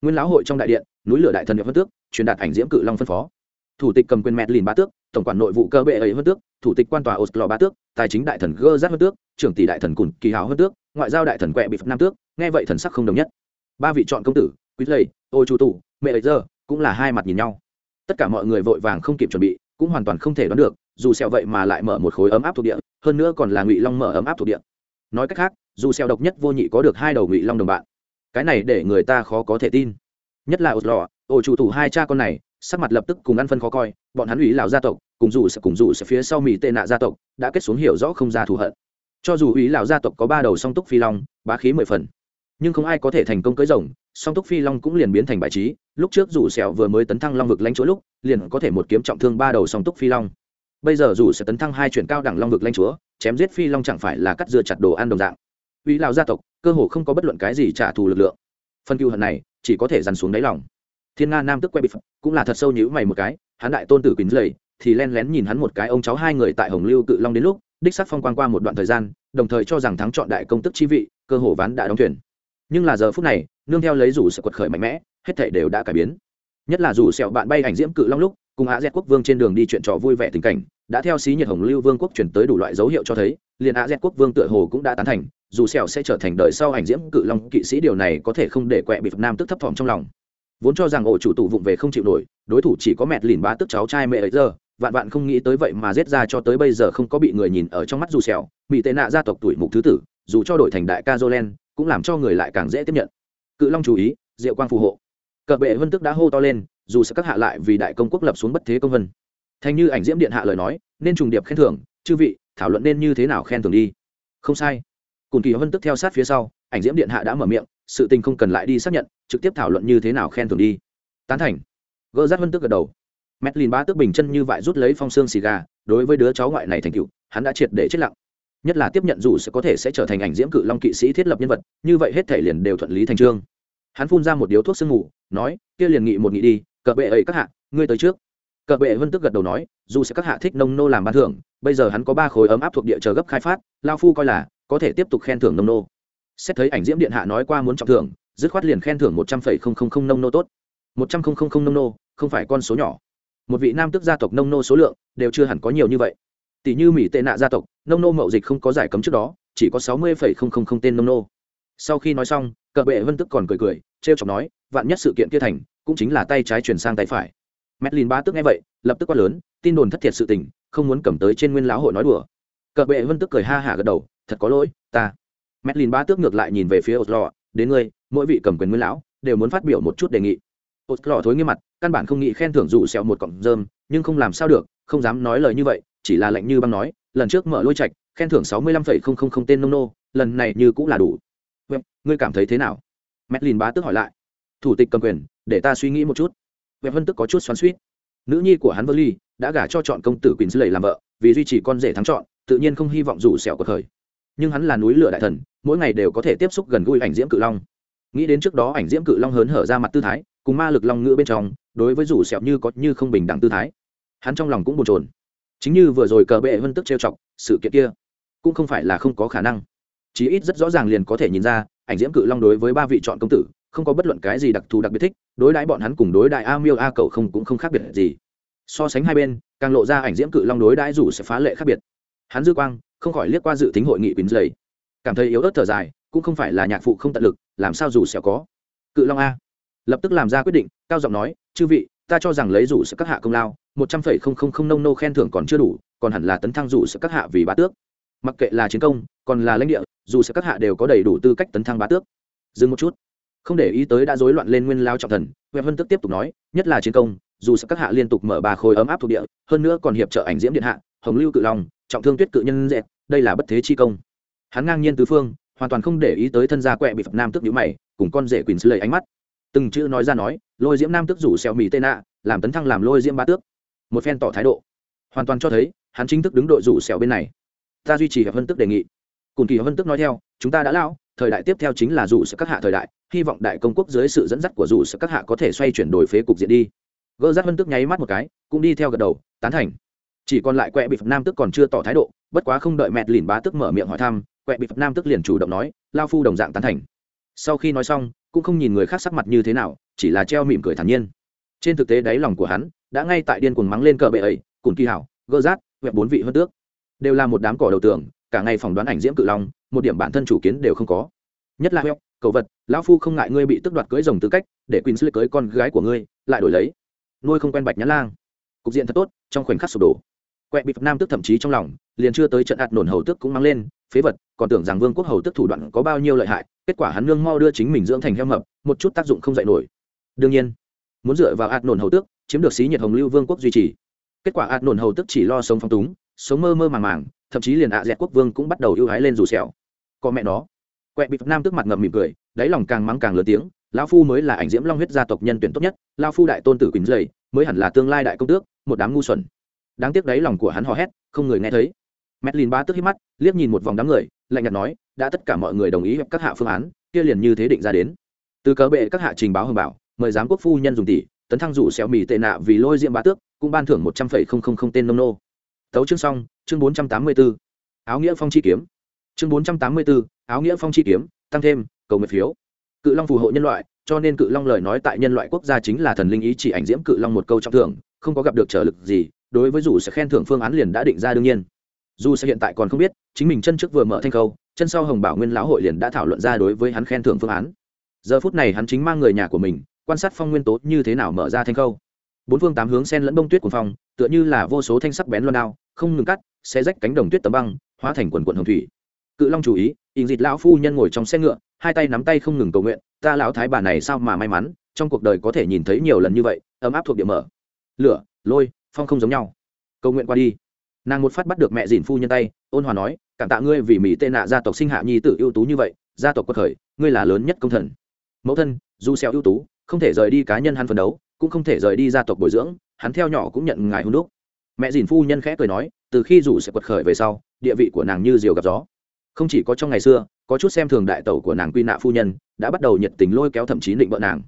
Nguyên lão hội trong đại điện, núi lửa đại thần địa phân tước, truyền đạt ảnh diễm cự long phân phó. Thủ tịch cầm quyền mẹt lìn ba tước, tổng quản nội vụ cơ bệ ấy vân tước, thủ tịch quan tòa oslo ba tước, tài chính đại thần gơ giác hơn tước, trưởng tỷ đại thần cùn kỳ hào vân tước, ngoại giao đại thần quẹ bị phật nam tước, nghe vậy thần sắc không đồng nhất. Ba vị chọn công tử, quý lầy, ô chu tủ mẹ ấy giờ cũng là hai mặt nhìn nhau. Tất cả mọi người vội vàng không kịp chuẩn bị, cũng hoàn toàn không thể đoán được, dù sẹo vậy mà lại mở một khối ấm áp thuộc địa, hơn nữa còn là ngụy long mở ấm áp thuộc địa nói cách khác, dù xeo độc nhất vô nhị có được hai đầu ngụy long đồng bạn, cái này để người ta khó có thể tin. Nhất là ột lò ổ chủ thủ hai cha con này, sắc mặt lập tức cùng ăn phân khó coi, bọn hắn ủy lão gia tộc, cùng dù sẽ cùng dù sẽ phía sau mỹ tệ nạ gia tộc, đã kết xuống hiểu rõ không ra thù hận. Cho dù ủy lão gia tộc có ba đầu song túc phi long, bá khí mười phần, nhưng không ai có thể thành công cưới rồng, song túc phi long cũng liền biến thành bài trí. Lúc trước dù sẹo vừa mới tấn thăng long vực lãnh chúa lúc, liền có thể một kiếm trọng thương ba đầu song túc phi long bây giờ dù sẽ tấn thăng hai chuyển cao đẳng long vực lanh chúa, chém giết phi long chẳng phải là cắt dưa chặt đồ ăn đồng dạng. Uy lao gia tộc, cơ hồ không có bất luận cái gì trả thù lực lượng. Phân cựu hận này, chỉ có thể dằn xuống đáy lòng. Thiên nga nam tức quay bị phật, cũng là thật sâu nhữ mày một cái, hắn đại tôn tử kính lầy thì len lén nhìn hắn một cái ông cháu hai người tại hồng lưu cự long đến lúc, đích sắc phong quan qua một đoạn thời gian, đồng thời cho rằng thắng chọn đại công tức chi vị, cơ hồ ván đã đóng thuyền. Nhưng là giờ phút này, nương theo lấy rủ sự quật khởi mạnh mẽ, hết thể đều đã cải biến. Nhất là dù sẹo bạn bay ảnh diễm cự long lúc cùng á dẹt quốc vương trên đường đi chuyện trò vui vẻ tình cảnh, đã theo xí nhiệt hồng lưu vương quốc chuyển tới đủ loại dấu hiệu cho thấy, liền á dẹt quốc vương tựa hồ cũng đã tán thành, dù sẹo sẽ trở thành đời sau ảnh diễm cự long kỵ sĩ điều này có thể không để quẹ bị Phật nam tức thấp thỏm trong lòng. Vốn cho rằng ổ chủ tụ vụng về không chịu nổi, đối thủ chỉ có mẹ lìn bá tức cháu trai mẹ ấy giờ, vạn vạn không nghĩ tới vậy mà giết ra cho tới bây giờ không có bị người nhìn ở trong mắt dù sẹo bị tệ nạ gia tộc tuổi mục thứ tử, dù cho đổi thành đại ca jolen cũng làm cho người lại càng dễ tiếp nhận. Cự long chú ý, diệu quang phù hộ. Cờ bệ vân tức đã hô to lên dù sẽ các hạ lại vì đại công quốc lập xuống bất thế công vân. Thành như ảnh diễm điện hạ lời nói, nên trùng điệp khen thưởng, chư vị, thảo luận nên như thế nào khen thưởng đi. Không sai. Cùn kỳ vân tức theo sát phía sau, ảnh diễm điện hạ đã mở miệng, sự tình không cần lại đi xác nhận, trực tiếp thảo luận như thế nào khen thưởng đi. Tán thành. Gỡ rát vân tức gật đầu. Mét lìn ba tức bình chân như vậy rút lấy phong xương xì gà, đối với đứa cháu ngoại này thành cựu hắn đã triệt để chết lặng. Nhất là tiếp nhận dù sẽ có thể sẽ trở thành ảnh diễm cự long kỵ sĩ thiết lập nhân vật, như vậy hết thể liền đều thuận lý thành trương hắn phun ra một điếu thuốc sương ngủ nói, kia liền nghị một nghị đi cờ bệ ấy các hạ, ngươi tới trước. Cờ bệ vân tức gật đầu nói, dù sẽ các hạ thích nông nô làm ban thưởng, bây giờ hắn có ba khối ấm áp thuộc địa chờ gấp khai phát, lao phu coi là có thể tiếp tục khen thưởng nông nô. Xét thấy ảnh diễm điện hạ nói qua muốn trọng thưởng, dứt khoát liền khen thưởng một trăm phẩy không không không nông nô tốt. một trăm không không không nông nô, không phải con số nhỏ. Một vị nam tước gia tộc nông nô số lượng đều chưa hẳn có nhiều như vậy. Tỷ như mỹ tệ nạ gia tộc, nông nô mậu dịch không có giải cấm trước đó, chỉ có sáu mươi phẩy không không không tên nông nô. Sau khi nói xong, cờ bệ vân tức còn cười cười t r e o chọc nói, vạn nhất sự kiện kia thành cũng chính là tay trái chuyển sang tay phải Medlin ba tức nghe vậy, lập tức quát lớn, tin đồn thất thiệt sự tình, không muốn cầm tới trên nguyên lão hội nói đùa. Cờ bệ Vân tức cười ha hả gật đầu, thật có lỗi, ta. Medlin ba tước ngược lại nhìn về phía Oslo, đến ngươi, mỗi vị cầm quyền nguyên lão đều muốn phát biểu một chút đề nghị. Oslo thối nghiêm mặt, căn bản không nghĩ khen thưởng dụ xẹo một cọng rơm, nhưng không làm sao được, không dám nói lời như vậy, chỉ là lạnh như băng nói, lần trước mở lôi trạch, khen thưởng sáu mươi lăm phẩy không không không tên nông nô, lần này như cũng là đủ. Vậy, ngươi cảm thấy thế nào? Medlin bá tước hỏi lại. Thủ tịch cầm quyền, để ta suy nghĩ một chút Vẹn Vân tức có chút xoắn suýt Nữ nhi của hắn Verly đã gả cho chọn công tử Quỳnh Lệ làm vợ, vì duy trì con rể thắng chọn, tự nhiên không hy vọng rủ sẹo của khởi. Nhưng hắn là núi lửa đại thần, mỗi ngày đều có thể tiếp xúc gần gũi ảnh diễm cự long. Nghĩ đến trước đó ảnh diễm cự long hớn hở ra mặt tư thái, cùng ma lực long ngữ bên trong, đối với rủ sẹo như có như không bình đẳng tư thái. Hắn trong lòng cũng bồn chồn. Chính như vừa rồi cờ bệ Vân tức trêu chọc, sự kiện kia cũng không phải là không có khả năng. Chí ít rất rõ ràng liền có thể nhìn ra, ảnh diễm cự long đối với ba vị chọn công tử, không có bất luận cái gì đặc thù đặc biệt thích, đối đãi bọn hắn cùng đối đại a miêu a cậu không cũng không khác biệt gì. So sánh hai bên, càng lộ ra ảnh diễm cự long đối đãi rủ sẽ phá lệ khác biệt. Hắn dư quang, không khỏi liếc qua dự tính hội nghị quýnh dày. Cảm thấy yếu ớt thở dài, cũng không phải là nhạc phụ không tận lực, làm sao rủ sẽ có? Cự long a. Lập tức làm ra quyết định, cao giọng nói, chư vị, ta cho rằng lấy rủ sẽ các hạ công lao, một trăm phẩy không không không nông nô khen thưởng còn chưa đủ, còn hẳn là tấn thăng rủ sẽ các hạ vì bá tước. Mặc kệ là chiến công, còn là lãnh địa, dù sẽ các hạ đều có đầy đủ tư cách tấn thăng bá tước. Dừng một chút không để ý tới đã rối loạn lên nguyên lao trọng thần huệ vân tức tiếp tục nói, nhất là chiến công, dù sẽ các hạ liên tục mở ba khối ấm áp thuộc địa, hơn nữa còn hiệp trợ ảnh diễm điện hạ, hồng lưu cự long, trọng thương tuyết cự nhân dẹt đây là bất thế chi công. Hắn ngang nhiên tứ phương, hoàn toàn không để ý tới thân gia quẹ bị phật nam tức nhữ mày, cùng con rể quỳnh sư lầy ánh mắt. Từng chữ nói ra nói, lôi diễm nam tức rủ xèo mì tê nạ, làm tấn thăng làm lôi diễm ba tước. Một phen tỏ thái độ. Hoàn toàn cho thấy, hắn chính thức đứng đội rủ xèo bên này. Ta duy trì hiệp vân tức đề nghị. Cùng kỳ hiệp vân tức nói theo, chúng ta đã lão thời đại tiếp theo chính là dù sự các hạ thời đại, hy vọng đại công quốc dưới sự dẫn dắt của dù sự các hạ có thể xoay chuyển đổi phế cục diện đi. Gỡ rát vân tức nháy mắt một cái, cũng đi theo gật đầu, tán thành. Chỉ còn lại quẹ bị phật nam tức còn chưa tỏ thái độ, bất quá không đợi mẹt lìn bá tức mở miệng hỏi thăm, quẹ bị phật nam tức liền chủ động nói, lao phu đồng dạng tán thành. Sau khi nói xong, cũng không nhìn người khác sắc mặt như thế nào, chỉ là treo mỉm cười thản nhiên. Trên thực tế đáy lòng của hắn, đã ngay tại điên cuồng mắng lên cờ bệ ấy, cùng kỳ hảo, gỡ rát vẹp bốn vị hơn tước. Đều là một đám cỏ đầu tường, cả ngày phỏng đoán ảnh diễm cự long một điểm bản thân chủ kiến đều không có. Nhất là heo, cầu vật, lão phu không ngại ngươi bị tước đoạt cưới rồng tư cách, để quỳnh sư cưới con gái của ngươi, lại đổi lấy. Nuôi không quen bạch nhã lang. Cục diện thật tốt, trong khoảnh khắc sụp đổ. Quẹ bị nam tước thậm chí trong lòng, liền chưa tới trận ạt nổn hầu tước cũng mang lên, phế vật, còn tưởng rằng vương quốc hầu tước thủ đoạn có bao nhiêu lợi hại, kết quả hắn nương mau đưa chính mình dưỡng thành heo mập, một chút tác dụng không dạy nổi. Đương nhiên, muốn dựa vào ạt nổn hầu tước, chiếm được xí nhiệt hồng lưu vương quốc duy trì. Kết quả ạt nổn hầu tước chỉ lo sống phong túng, sống mơ mơ màng màng, thậm chí liền ạ dẹt quốc vương cũng bắt đầu ưu hái lên rủ sẹo có mẹ nó. Quẹ bị nam tức mặt ngậm mỉm cười, đáy lòng càng mắng càng lớn tiếng, lão phu mới là ảnh diễm long huyết gia tộc nhân tuyển tốt nhất lao phu đại tôn tử quỳnh dày, mới hẳn là tương lai đại công tước, một đám ngu xuẩn. Đáng tiếc đáy lòng của hắn hò hét, không người nghe thấy. Medlin ba tức hít mắt, liếc nhìn một vòng đám người, lạnh nhạt nói, đã tất cả mọi người đồng ý các hạ phương án, kia liền như thế định ra đến. Từ cớ bệ các hạ trình báo hưng bảo, mời giám quốc phu nhân dùng tỷ, tấn thăng rủ xéo mì tệ nạ vì lôi diễm bá tước, cũng ban thưởng một trăm phẩy không không không tên nông nô. Tấu chương xong, chương bốn trăm tám mươi 484. áo nghĩa phong chi kiếm chương bốn trăm tám mươi 484, áo nghĩa phong chi kiếm tăng thêm cầu nguyện phiếu. Cự long phù hộ nhân loại cho nên cự long lời nói tại nhân loại quốc gia chính là thần linh ý chỉ ảnh diễm cự long một câu trọng thưởng không có gặp được trở lực gì đối với dù sẽ khen thưởng phương án liền đã định ra đương nhiên. Dù sẽ hiện tại còn không biết chính mình chân trước vừa mở thanh khâu chân sau hồng bảo nguyên lão hội liền đã thảo luận ra đối với hắn khen thưởng phương án. Giờ phút này hắn chính mang người nhà của mình quan sát phong nguyên tố như thế nào mở ra thanh khâu. Bốn phương tám hướng sen lẫn bông tuyết của phong tựa như là vô số thanh sắc bén loan đao không ngừng cắt sẽ rách cánh đồng tuyết tấm băng hóa thành quần quần hồng thủy cự long chú ý ình dịt lão phu nhân ngồi trong xe ngựa, hai tay nắm tay không ngừng cầu nguyện, ta lão thái bà này sao mà may mắn, trong cuộc đời có thể nhìn thấy nhiều lần như vậy, ấm áp thuộc địa mở. Lửa, lôi, phong không giống nhau. Cầu nguyện qua đi. Nàng một phát bắt được mẹ dìn phu nhân tay, ôn hòa nói, cảm tạ ngươi vì mỹ tên nạ gia tộc sinh hạ nhi tử ưu tú như vậy, gia tộc quật khởi, ngươi là lớn nhất công thần. Mẫu thân, dù xeo ưu tú, không thể rời đi cá nhân hắn phấn đấu, cũng không thể rời đi gia tộc bồi dưỡng, hắn theo nhỏ cũng nhận ngài hôn đúc. Mẹ dìn phu nhân khẽ cười nói, từ khi rủ sẽ quật khởi về sau, địa vị của nàng như diều gặp gió không chỉ có trong ngày xưa, có chút xem thường đại tẩu của nàng quy nạ phu nhân, đã bắt đầu nhiệt tình lôi kéo thậm chí định vợ nàng.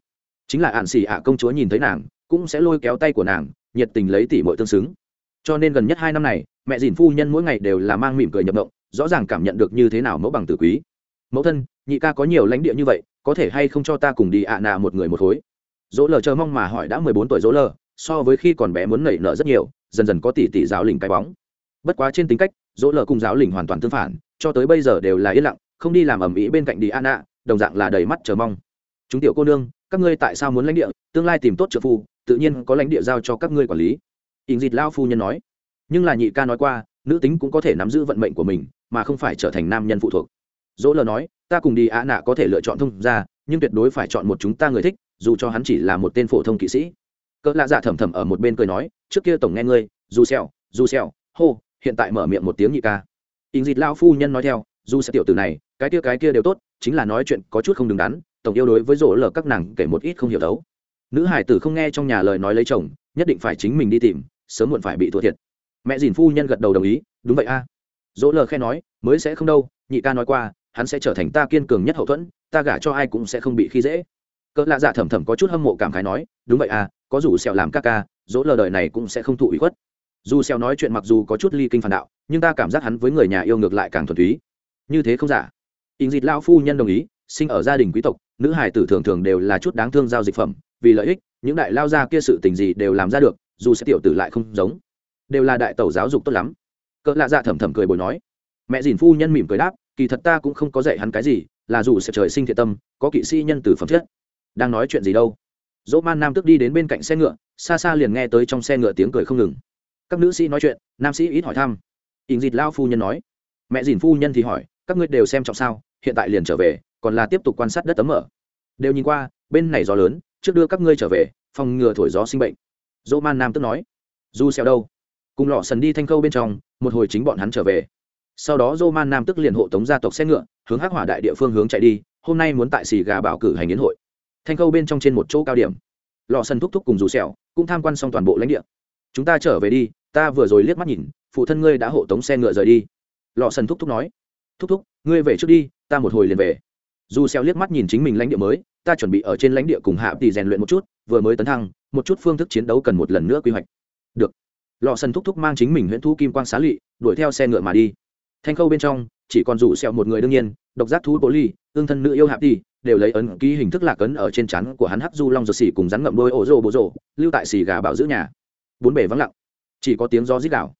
Chính là ạn xì ạ công chúa nhìn thấy nàng, cũng sẽ lôi kéo tay của nàng, nhiệt tình lấy tỷ mọi tương xứng. Cho nên gần nhất hai năm này, mẹ dìn phu nhân mỗi ngày đều là mang mỉm cười nhập động rõ ràng cảm nhận được như thế nào mẫu bằng tử quý. Mẫu thân, nhị ca có nhiều lãnh địa như vậy, có thể hay không cho ta cùng đi ạ à nà một người một khối? Dỗ lờ chờ mong mà hỏi đã mười bốn tuổi dỗ lờ, so với khi còn bé muốn nảy nở rất nhiều, dần dần có tỷ tỷ giáo lình cái bóng. Bất quá trên tính cách, dỗ lờ cùng giáo lình hoàn toàn tương phản cho tới bây giờ đều là yên lặng, không đi làm ẩm ĩ bên cạnh đi an ạ đồng dạng là đầy mắt chờ mong. Chúng tiểu cô nương, các ngươi tại sao muốn lãnh địa? Tương lai tìm tốt trợ phu, tự nhiên có lãnh địa giao cho các ngươi quản lý. Ình dịt lao phu nhân nói. Nhưng là nhị ca nói qua, nữ tính cũng có thể nắm giữ vận mệnh của mình, mà không phải trở thành nam nhân phụ thuộc. Dỗ lờ nói, ta cùng đi ạ nạ có thể lựa chọn thông ra nhưng tuyệt đối phải chọn một chúng ta người thích, dù cho hắn chỉ là một tên phổ thông kỵ sĩ. Cỡ lạ dạ thầm thầm ở một bên cười nói, trước kia tổng nghe ngươi, dù xèo dù xèo, hô, hiện tại mở miệng một tiếng nhị ca ình dịt lao phu nhân nói theo, dù sẽ tiểu tử này, cái kia cái kia đều tốt, chính là nói chuyện có chút không đứng đắn, tổng yêu đối với rỗ lờ các nàng kể một ít không hiểu đấu. Nữ hải tử không nghe trong nhà lời nói lấy chồng, nhất định phải chính mình đi tìm, sớm muộn phải bị thua thiệt. Mẹ dìn phu nhân gật đầu đồng ý, đúng vậy a. À. dỗ lờ khe nói, mới sẽ không đâu, nhị ca nói qua, hắn sẽ trở thành ta kiên cường nhất hậu thuẫn, ta gả cho ai cũng sẽ không bị khi dễ. Cỡ lạ dạ thầm thầm có chút hâm mộ cảm khái nói, đúng vậy à có dù sẹo làm ca ca dỗ lờ đời này cũng sẽ không thụ ủy khuất. Dù sẹo nói chuyện mặc dù có chút ly kinh phản đạo nhưng ta cảm giác hắn với người nhà yêu ngược lại càng thuần túy. Như thế không giả. Ình dịt lao phu nhân đồng ý, sinh ở gia đình quý tộc, nữ hải tử thường thường đều là chút đáng thương giao dịch phẩm, vì lợi ích, những đại lao gia kia sự tình gì đều làm ra được, dù sẽ tiểu tử lại không giống. Đều là đại tẩu giáo dục tốt lắm. Cỡ lạ dạ thầm thầm cười bồi nói. Mẹ dìn phu nhân mỉm cười đáp, kỳ thật ta cũng không có dạy hắn cái gì, là dù sẽ trời sinh thiện tâm, có kỵ sĩ nhân từ phẩm chất. Đang nói chuyện gì đâu? Dỗ man nam tức đi đến bên cạnh xe ngựa, xa xa liền nghe tới trong xe ngựa tiếng cười không ngừng. Các nữ sĩ nói chuyện, nam sĩ ít hỏi thăm ình dịt lao phu nhân nói. Mẹ dìn phu nhân thì hỏi, các ngươi đều xem trọng sao? Hiện tại liền trở về, còn là tiếp tục quan sát đất tấm mở. Đều nhìn qua, bên này gió lớn, trước đưa các ngươi trở về, phòng ngừa thổi gió sinh bệnh. Dỗ man nam tức nói. Du xeo đâu? Cùng lọ sần đi thanh khâu bên trong, một hồi chính bọn hắn trở về. Sau đó dô man nam tức liền hộ tống gia tộc xe ngựa, hướng hắc hỏa đại địa phương hướng chạy đi, hôm nay muốn tại xì gà bảo cử hành yến hội. Thanh khâu bên trong trên một chỗ cao điểm. Lò sần thúc thúc cùng dù sẹo cũng tham quan xong toàn bộ lãnh địa. Chúng ta trở về đi ta vừa rồi liếc mắt nhìn, phụ thân ngươi đã hộ tống xe ngựa rời đi. Lò sần thúc thúc nói, thúc thúc, ngươi về trước đi, ta một hồi liền về. Dù xeo liếc mắt nhìn chính mình lãnh địa mới, ta chuẩn bị ở trên lãnh địa cùng hạ tỷ rèn luyện một chút, vừa mới tấn thăng, một chút phương thức chiến đấu cần một lần nữa quy hoạch. Được. Lò sần thúc thúc mang chính mình huyễn thu kim quang xá lị, đuổi theo xe ngựa mà đi. Thanh khâu bên trong, chỉ còn rủ xẹo một người đương nhiên, độc giác thú bố ly ương thân nữ yêu hạ tỷ, đều lấy ấn ký hình thức lạc ấn ở trên chắn của hắn hắc du long ruột xỉ cùng rắn ngậm đôi ổ rồ bố rồ, lưu tại xì gà bảo giữ nhà. Bốn bể vắng lặng chỉ có tiếng gió rít đảo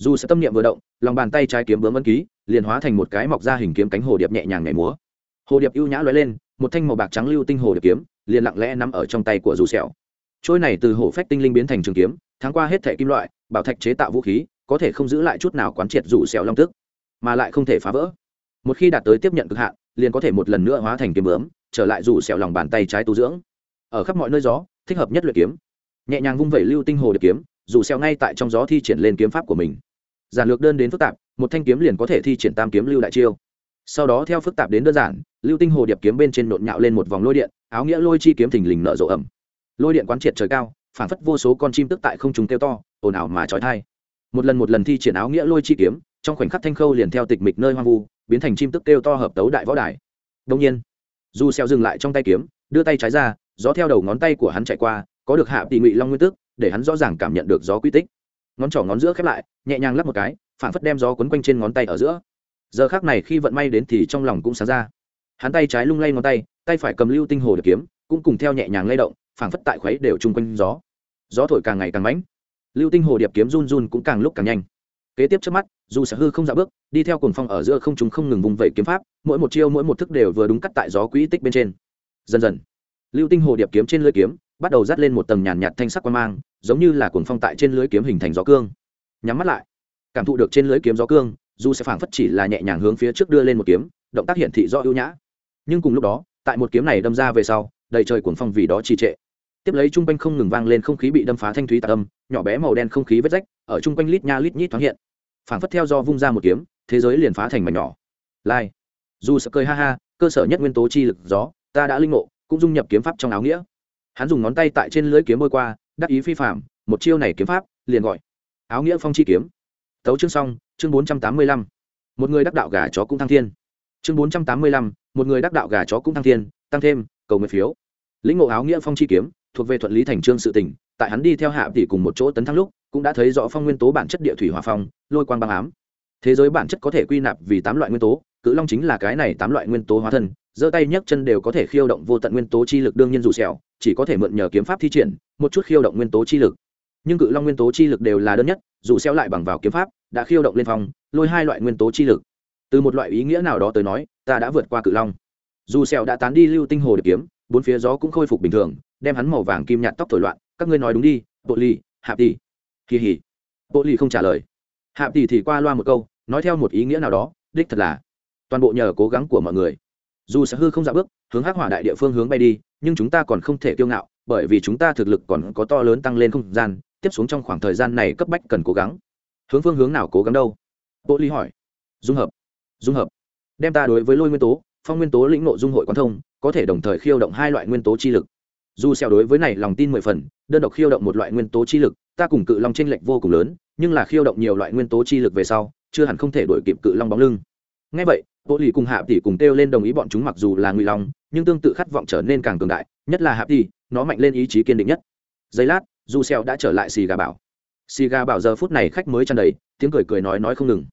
dù sẽ tâm niệm vừa động, lòng bàn tay trái kiếm bướm ấn ký, liền hóa thành một cái mọc ra hình kiếm cánh hồ điệp nhẹ nhàng nhảy múa. Hồ điệp ưu nhã lóe lên, một thanh màu bạc trắng lưu tinh hồ điệp kiếm, liền lặng lẽ nằm ở trong tay của dù sẹo. Trôi này từ hổ phách tinh linh biến thành trường kiếm tháng qua hết thể kim loại, bảo thạch chế tạo vũ khí, có thể không giữ lại chút nào quán triệt dù sẹo long tức, mà lại không thể phá vỡ. Một khi đạt tới tiếp nhận cực hạn, liền có thể một lần nữa hóa thành kiếm bướm, trở lại dù sẹo lòng bàn tay trái tu dưỡng. Ở khắp mọi nơi gió, thích hợp nhất luyện kiếm. Nhẹ nhàng vung vẩy lưu tinh hồ điệp kiếm dù xeo ngay tại trong gió thi triển lên kiếm pháp của mình. Giản lược đơn đến phức tạp, một thanh kiếm liền có thể thi triển tam kiếm lưu đại chiêu. Sau đó theo phức tạp đến đơn giản, lưu tinh hồ điệp kiếm bên trên nộn nhạo lên một vòng lôi điện, áo nghĩa lôi chi kiếm thình lình nở rộ ẩm. Lôi điện quán triệt trời cao, phản phất vô số con chim tức tại không trung kêu to, ồn ào mà trói thai. Một lần một lần thi triển áo nghĩa lôi chi kiếm, trong khoảnh khắc thanh khâu liền theo tịch mịch nơi hoang vu, biến thành chim tức kêu to hợp tấu đại võ đài. Đông nhiên, dù xeo dừng lại trong tay kiếm, đưa tay trái ra, gió theo đầu ngón tay của hắn chạy qua, có được hạ tỷ ngụy long nguyên tức để hắn rõ ràng cảm nhận được gió quy tích. Ngón trỏ ngón giữa khép lại, nhẹ nhàng lắp một cái, phản phất đem gió quấn quanh trên ngón tay ở giữa. Giờ khác này khi vận may đến thì trong lòng cũng sáng ra. Hắn tay trái lung lay ngón tay tay phải cầm lưu tinh hồ được kiếm, cũng cùng theo nhẹ nhàng lay động phảng phất tại khuấy đều chung quanh gió. Gió thổi càng ngày càng mãnh. Lưu tinh hồ điệp kiếm run run cũng càng lúc càng nhanh. Kế tiếp trước mắt, dù sở hư không dạ bước, đi theo cuồng phong ở giữa không chúng không ngừng vùng vẩy kiếm pháp, mỗi một chiêu mỗi một thức đều vừa đúng cắt tại gió quỹ tích bên trên. Dần dần, lưu tinh hồ điệp kiếm trên lưỡi kiếm bắt đầu dắt lên một tầng nhàn nhạt thanh sắc quan mang, giống như là cuồng phong tại trên lưới kiếm hình thành gió cương. Nhắm mắt lại, cảm thụ được trên lưới kiếm gió cương, dù sẽ phảng phất chỉ là nhẹ nhàng hướng phía trước đưa lên một kiếm, động tác hiển thị do ưu nhã. Nhưng cùng lúc đó, tại một kiếm này đâm ra về sau, đầy trời cuồng phong vì đó trì trệ. Tiếp lấy trung quanh không ngừng vang lên không khí bị đâm phá thanh thúy tạc âm, nhỏ bé màu đen không khí vết rách, ở trung quanh lít nha lít nhít thoáng hiện. Phảng phất theo do vung ra một kiếm, thế giới liền phá thành mảnh nhỏ. Lai, dù sợ cười ha ha, cơ sở nhất nguyên tố chi lực gió, ta đã linh ngộ, cũng dung nhập kiếm pháp trong áo nghĩa hắn dùng ngón tay tại trên lưới kiếm bôi qua, đắc ý phi phạm một chiêu này kiếm pháp, liền gọi áo nghĩa phong chi kiếm. Tấu chương xong, chương bốn trăm tám mươi lăm. Một người đắc đạo gà chó cũng thăng thiên. Chương bốn trăm tám mươi lăm, một người đắc đạo gà chó cũng thăng thiên, tăng thêm, cầu nguyện phiếu. Lĩnh ngộ áo nghĩa phong chi kiếm, thuộc về thuận lý thành trương sự tỉnh. tại hắn đi theo hạ tỷ cùng một chỗ tấn thăng lúc, cũng đã thấy rõ phong nguyên tố bản chất địa thủy hỏa phong, lôi quang băng ám. Thế giới bản chất có thể quy nạp vì tám loại nguyên tố cự long chính là cái này tám loại nguyên tố hóa thân, giơ tay nhấc chân đều có thể khiêu động vô tận nguyên tố chi lực đương nhiên dù sẹo chỉ có thể mượn nhờ kiếm pháp thi triển, một chút khiêu động nguyên tố chi lực. Nhưng cự long nguyên tố chi lực đều là đơn nhất, dù xeo lại bằng vào kiếm pháp, đã khiêu động lên phong, lôi hai loại nguyên tố chi lực. Từ một loại ý nghĩa nào đó tới nói, ta đã vượt qua cự long. Dù xeo đã tán đi lưu tinh hồ được kiếm, bốn phía gió cũng khôi phục bình thường, đem hắn màu vàng kim nhạt tóc thổi loạn, các ngươi nói đúng đi, bộ ly hạ tỷ. Kỳ hỉ. Bộ ly không trả lời. Hạ tỷ thì qua loa một câu, nói theo một ý nghĩa nào đó, đích thật là toàn bộ nhờ cố gắng của mọi người. Dù sở hư không dạo bước, hướng hắc hỏa đại địa phương hướng bay đi, nhưng chúng ta còn không thể kiêu ngạo, bởi vì chúng ta thực lực còn có to lớn tăng lên không gian, tiếp xuống trong khoảng thời gian này cấp bách cần cố gắng. Hướng phương hướng nào cố gắng đâu? Bộ ly hỏi. Dung hợp. Dung hợp. Đem ta đối với lôi nguyên tố, phong nguyên tố lĩnh nộ dung hội quán thông, có thể đồng thời khiêu động hai loại nguyên tố chi lực. Dù xeo đối với này lòng tin mười phần, đơn độc khiêu động một loại nguyên tố chi lực, ta cùng cự long tranh lệch vô cùng lớn, nhưng là khiêu động nhiều loại nguyên tố chi lực về sau, chưa hẳn không thể đuổi kịp cự long bóng lưng. Ngay vậy bộ lì cùng hạ tỷ cùng kêu lên đồng ý bọn chúng mặc dù là ngụy long nhưng tương tự khát vọng trở nên càng cường đại nhất là hạ tỷ nó mạnh lên ý chí kiên định nhất. Giây lát du xeo đã trở lại xì gà bảo. Xì gà bảo giờ phút này khách mới tràn đầy tiếng cười cười nói nói không ngừng.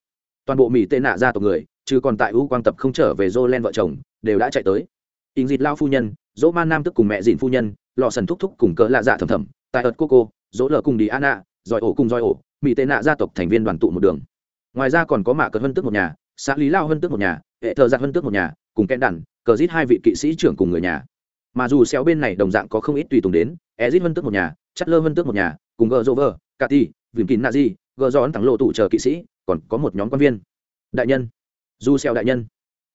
Toàn bộ mỹ tệ nạ ra tộc người trừ còn tại u quang tập không trở về Jolen vợ chồng đều đã chạy tới. In dịt lao phu nhân dỗ man nam tức cùng mẹ dịn phu nhân lò sần thúc thúc cùng cỡ lạ dạ thầm thầm tại ợt cô cô dỗ lờ cùng đi An Nạ, giỏi ổ cùng giỏi ổ mỹ tệ nạ gia tộc thành viên đoàn tụ một đường. Ngoài ra còn có mạ cờ hân tức một nhà xã lý lao hơn tước một nhà, hệ thờ giặc hơn tước một nhà, cùng kẽn đản, cờ giết hai vị kỵ sĩ trưởng cùng người nhà. Mà dù xéo bên này đồng dạng có không ít tùy tùng đến, ezit hơn tước một nhà chất lơ hơn tước một nhà, cùng gờ rover cati vìm kín nazi gờ gión thẳng lộ tụ chờ kỵ sĩ, còn có một nhóm quan viên. Đại nhân. Dù xéo đại nhân.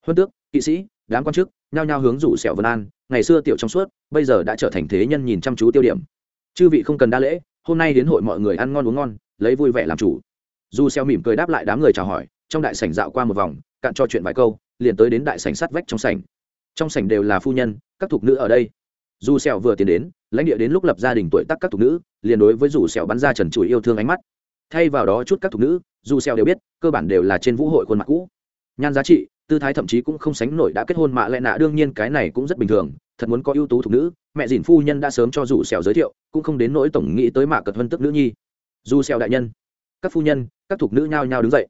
Hơn tước, kỵ sĩ, đám quan chức, nhao nhao hướng rủ xẻo vân an, ngày xưa tiểu trong suốt, bây giờ đã trở thành thế nhân nhìn chăm chú tiêu điểm. Chư vị không cần đa lễ, hôm nay đến hội mọi người ăn ngon uống ngon, lấy vui vẻ làm chủ. Dù xeo mỉm cười đáp lại đám người chào hỏi trong đại sảnh dạo qua một vòng, cạn cho chuyện vài câu, liền tới đến đại sảnh sát vách trong sảnh. Trong sảnh đều là phu nhân, các thuộc nữ ở đây. Dù xeo vừa tiến đến, lãnh địa đến lúc lập gia đình tuổi tác các thuộc nữ, liền đối với dù xeo bắn ra trần trụi yêu thương ánh mắt. Thay vào đó chút các thuộc nữ, dù xeo đều biết, cơ bản đều là trên vũ hội khuôn mặt cũ. Nhan giá trị, tư thái thậm chí cũng không sánh nổi đã kết hôn mạ lẽ nạ, đương nhiên cái này cũng rất bình thường, thật muốn có ưu tú thuộc nữ, mẹ dìn phu nhân đã sớm cho dù sẹo giới thiệu, cũng không đến nỗi tổng nghĩ tới mạ cật vân tức nữ nhi. Dù sẹo đại nhân, các phu nhân, các thuộc nữ nhao nhao đứng dậy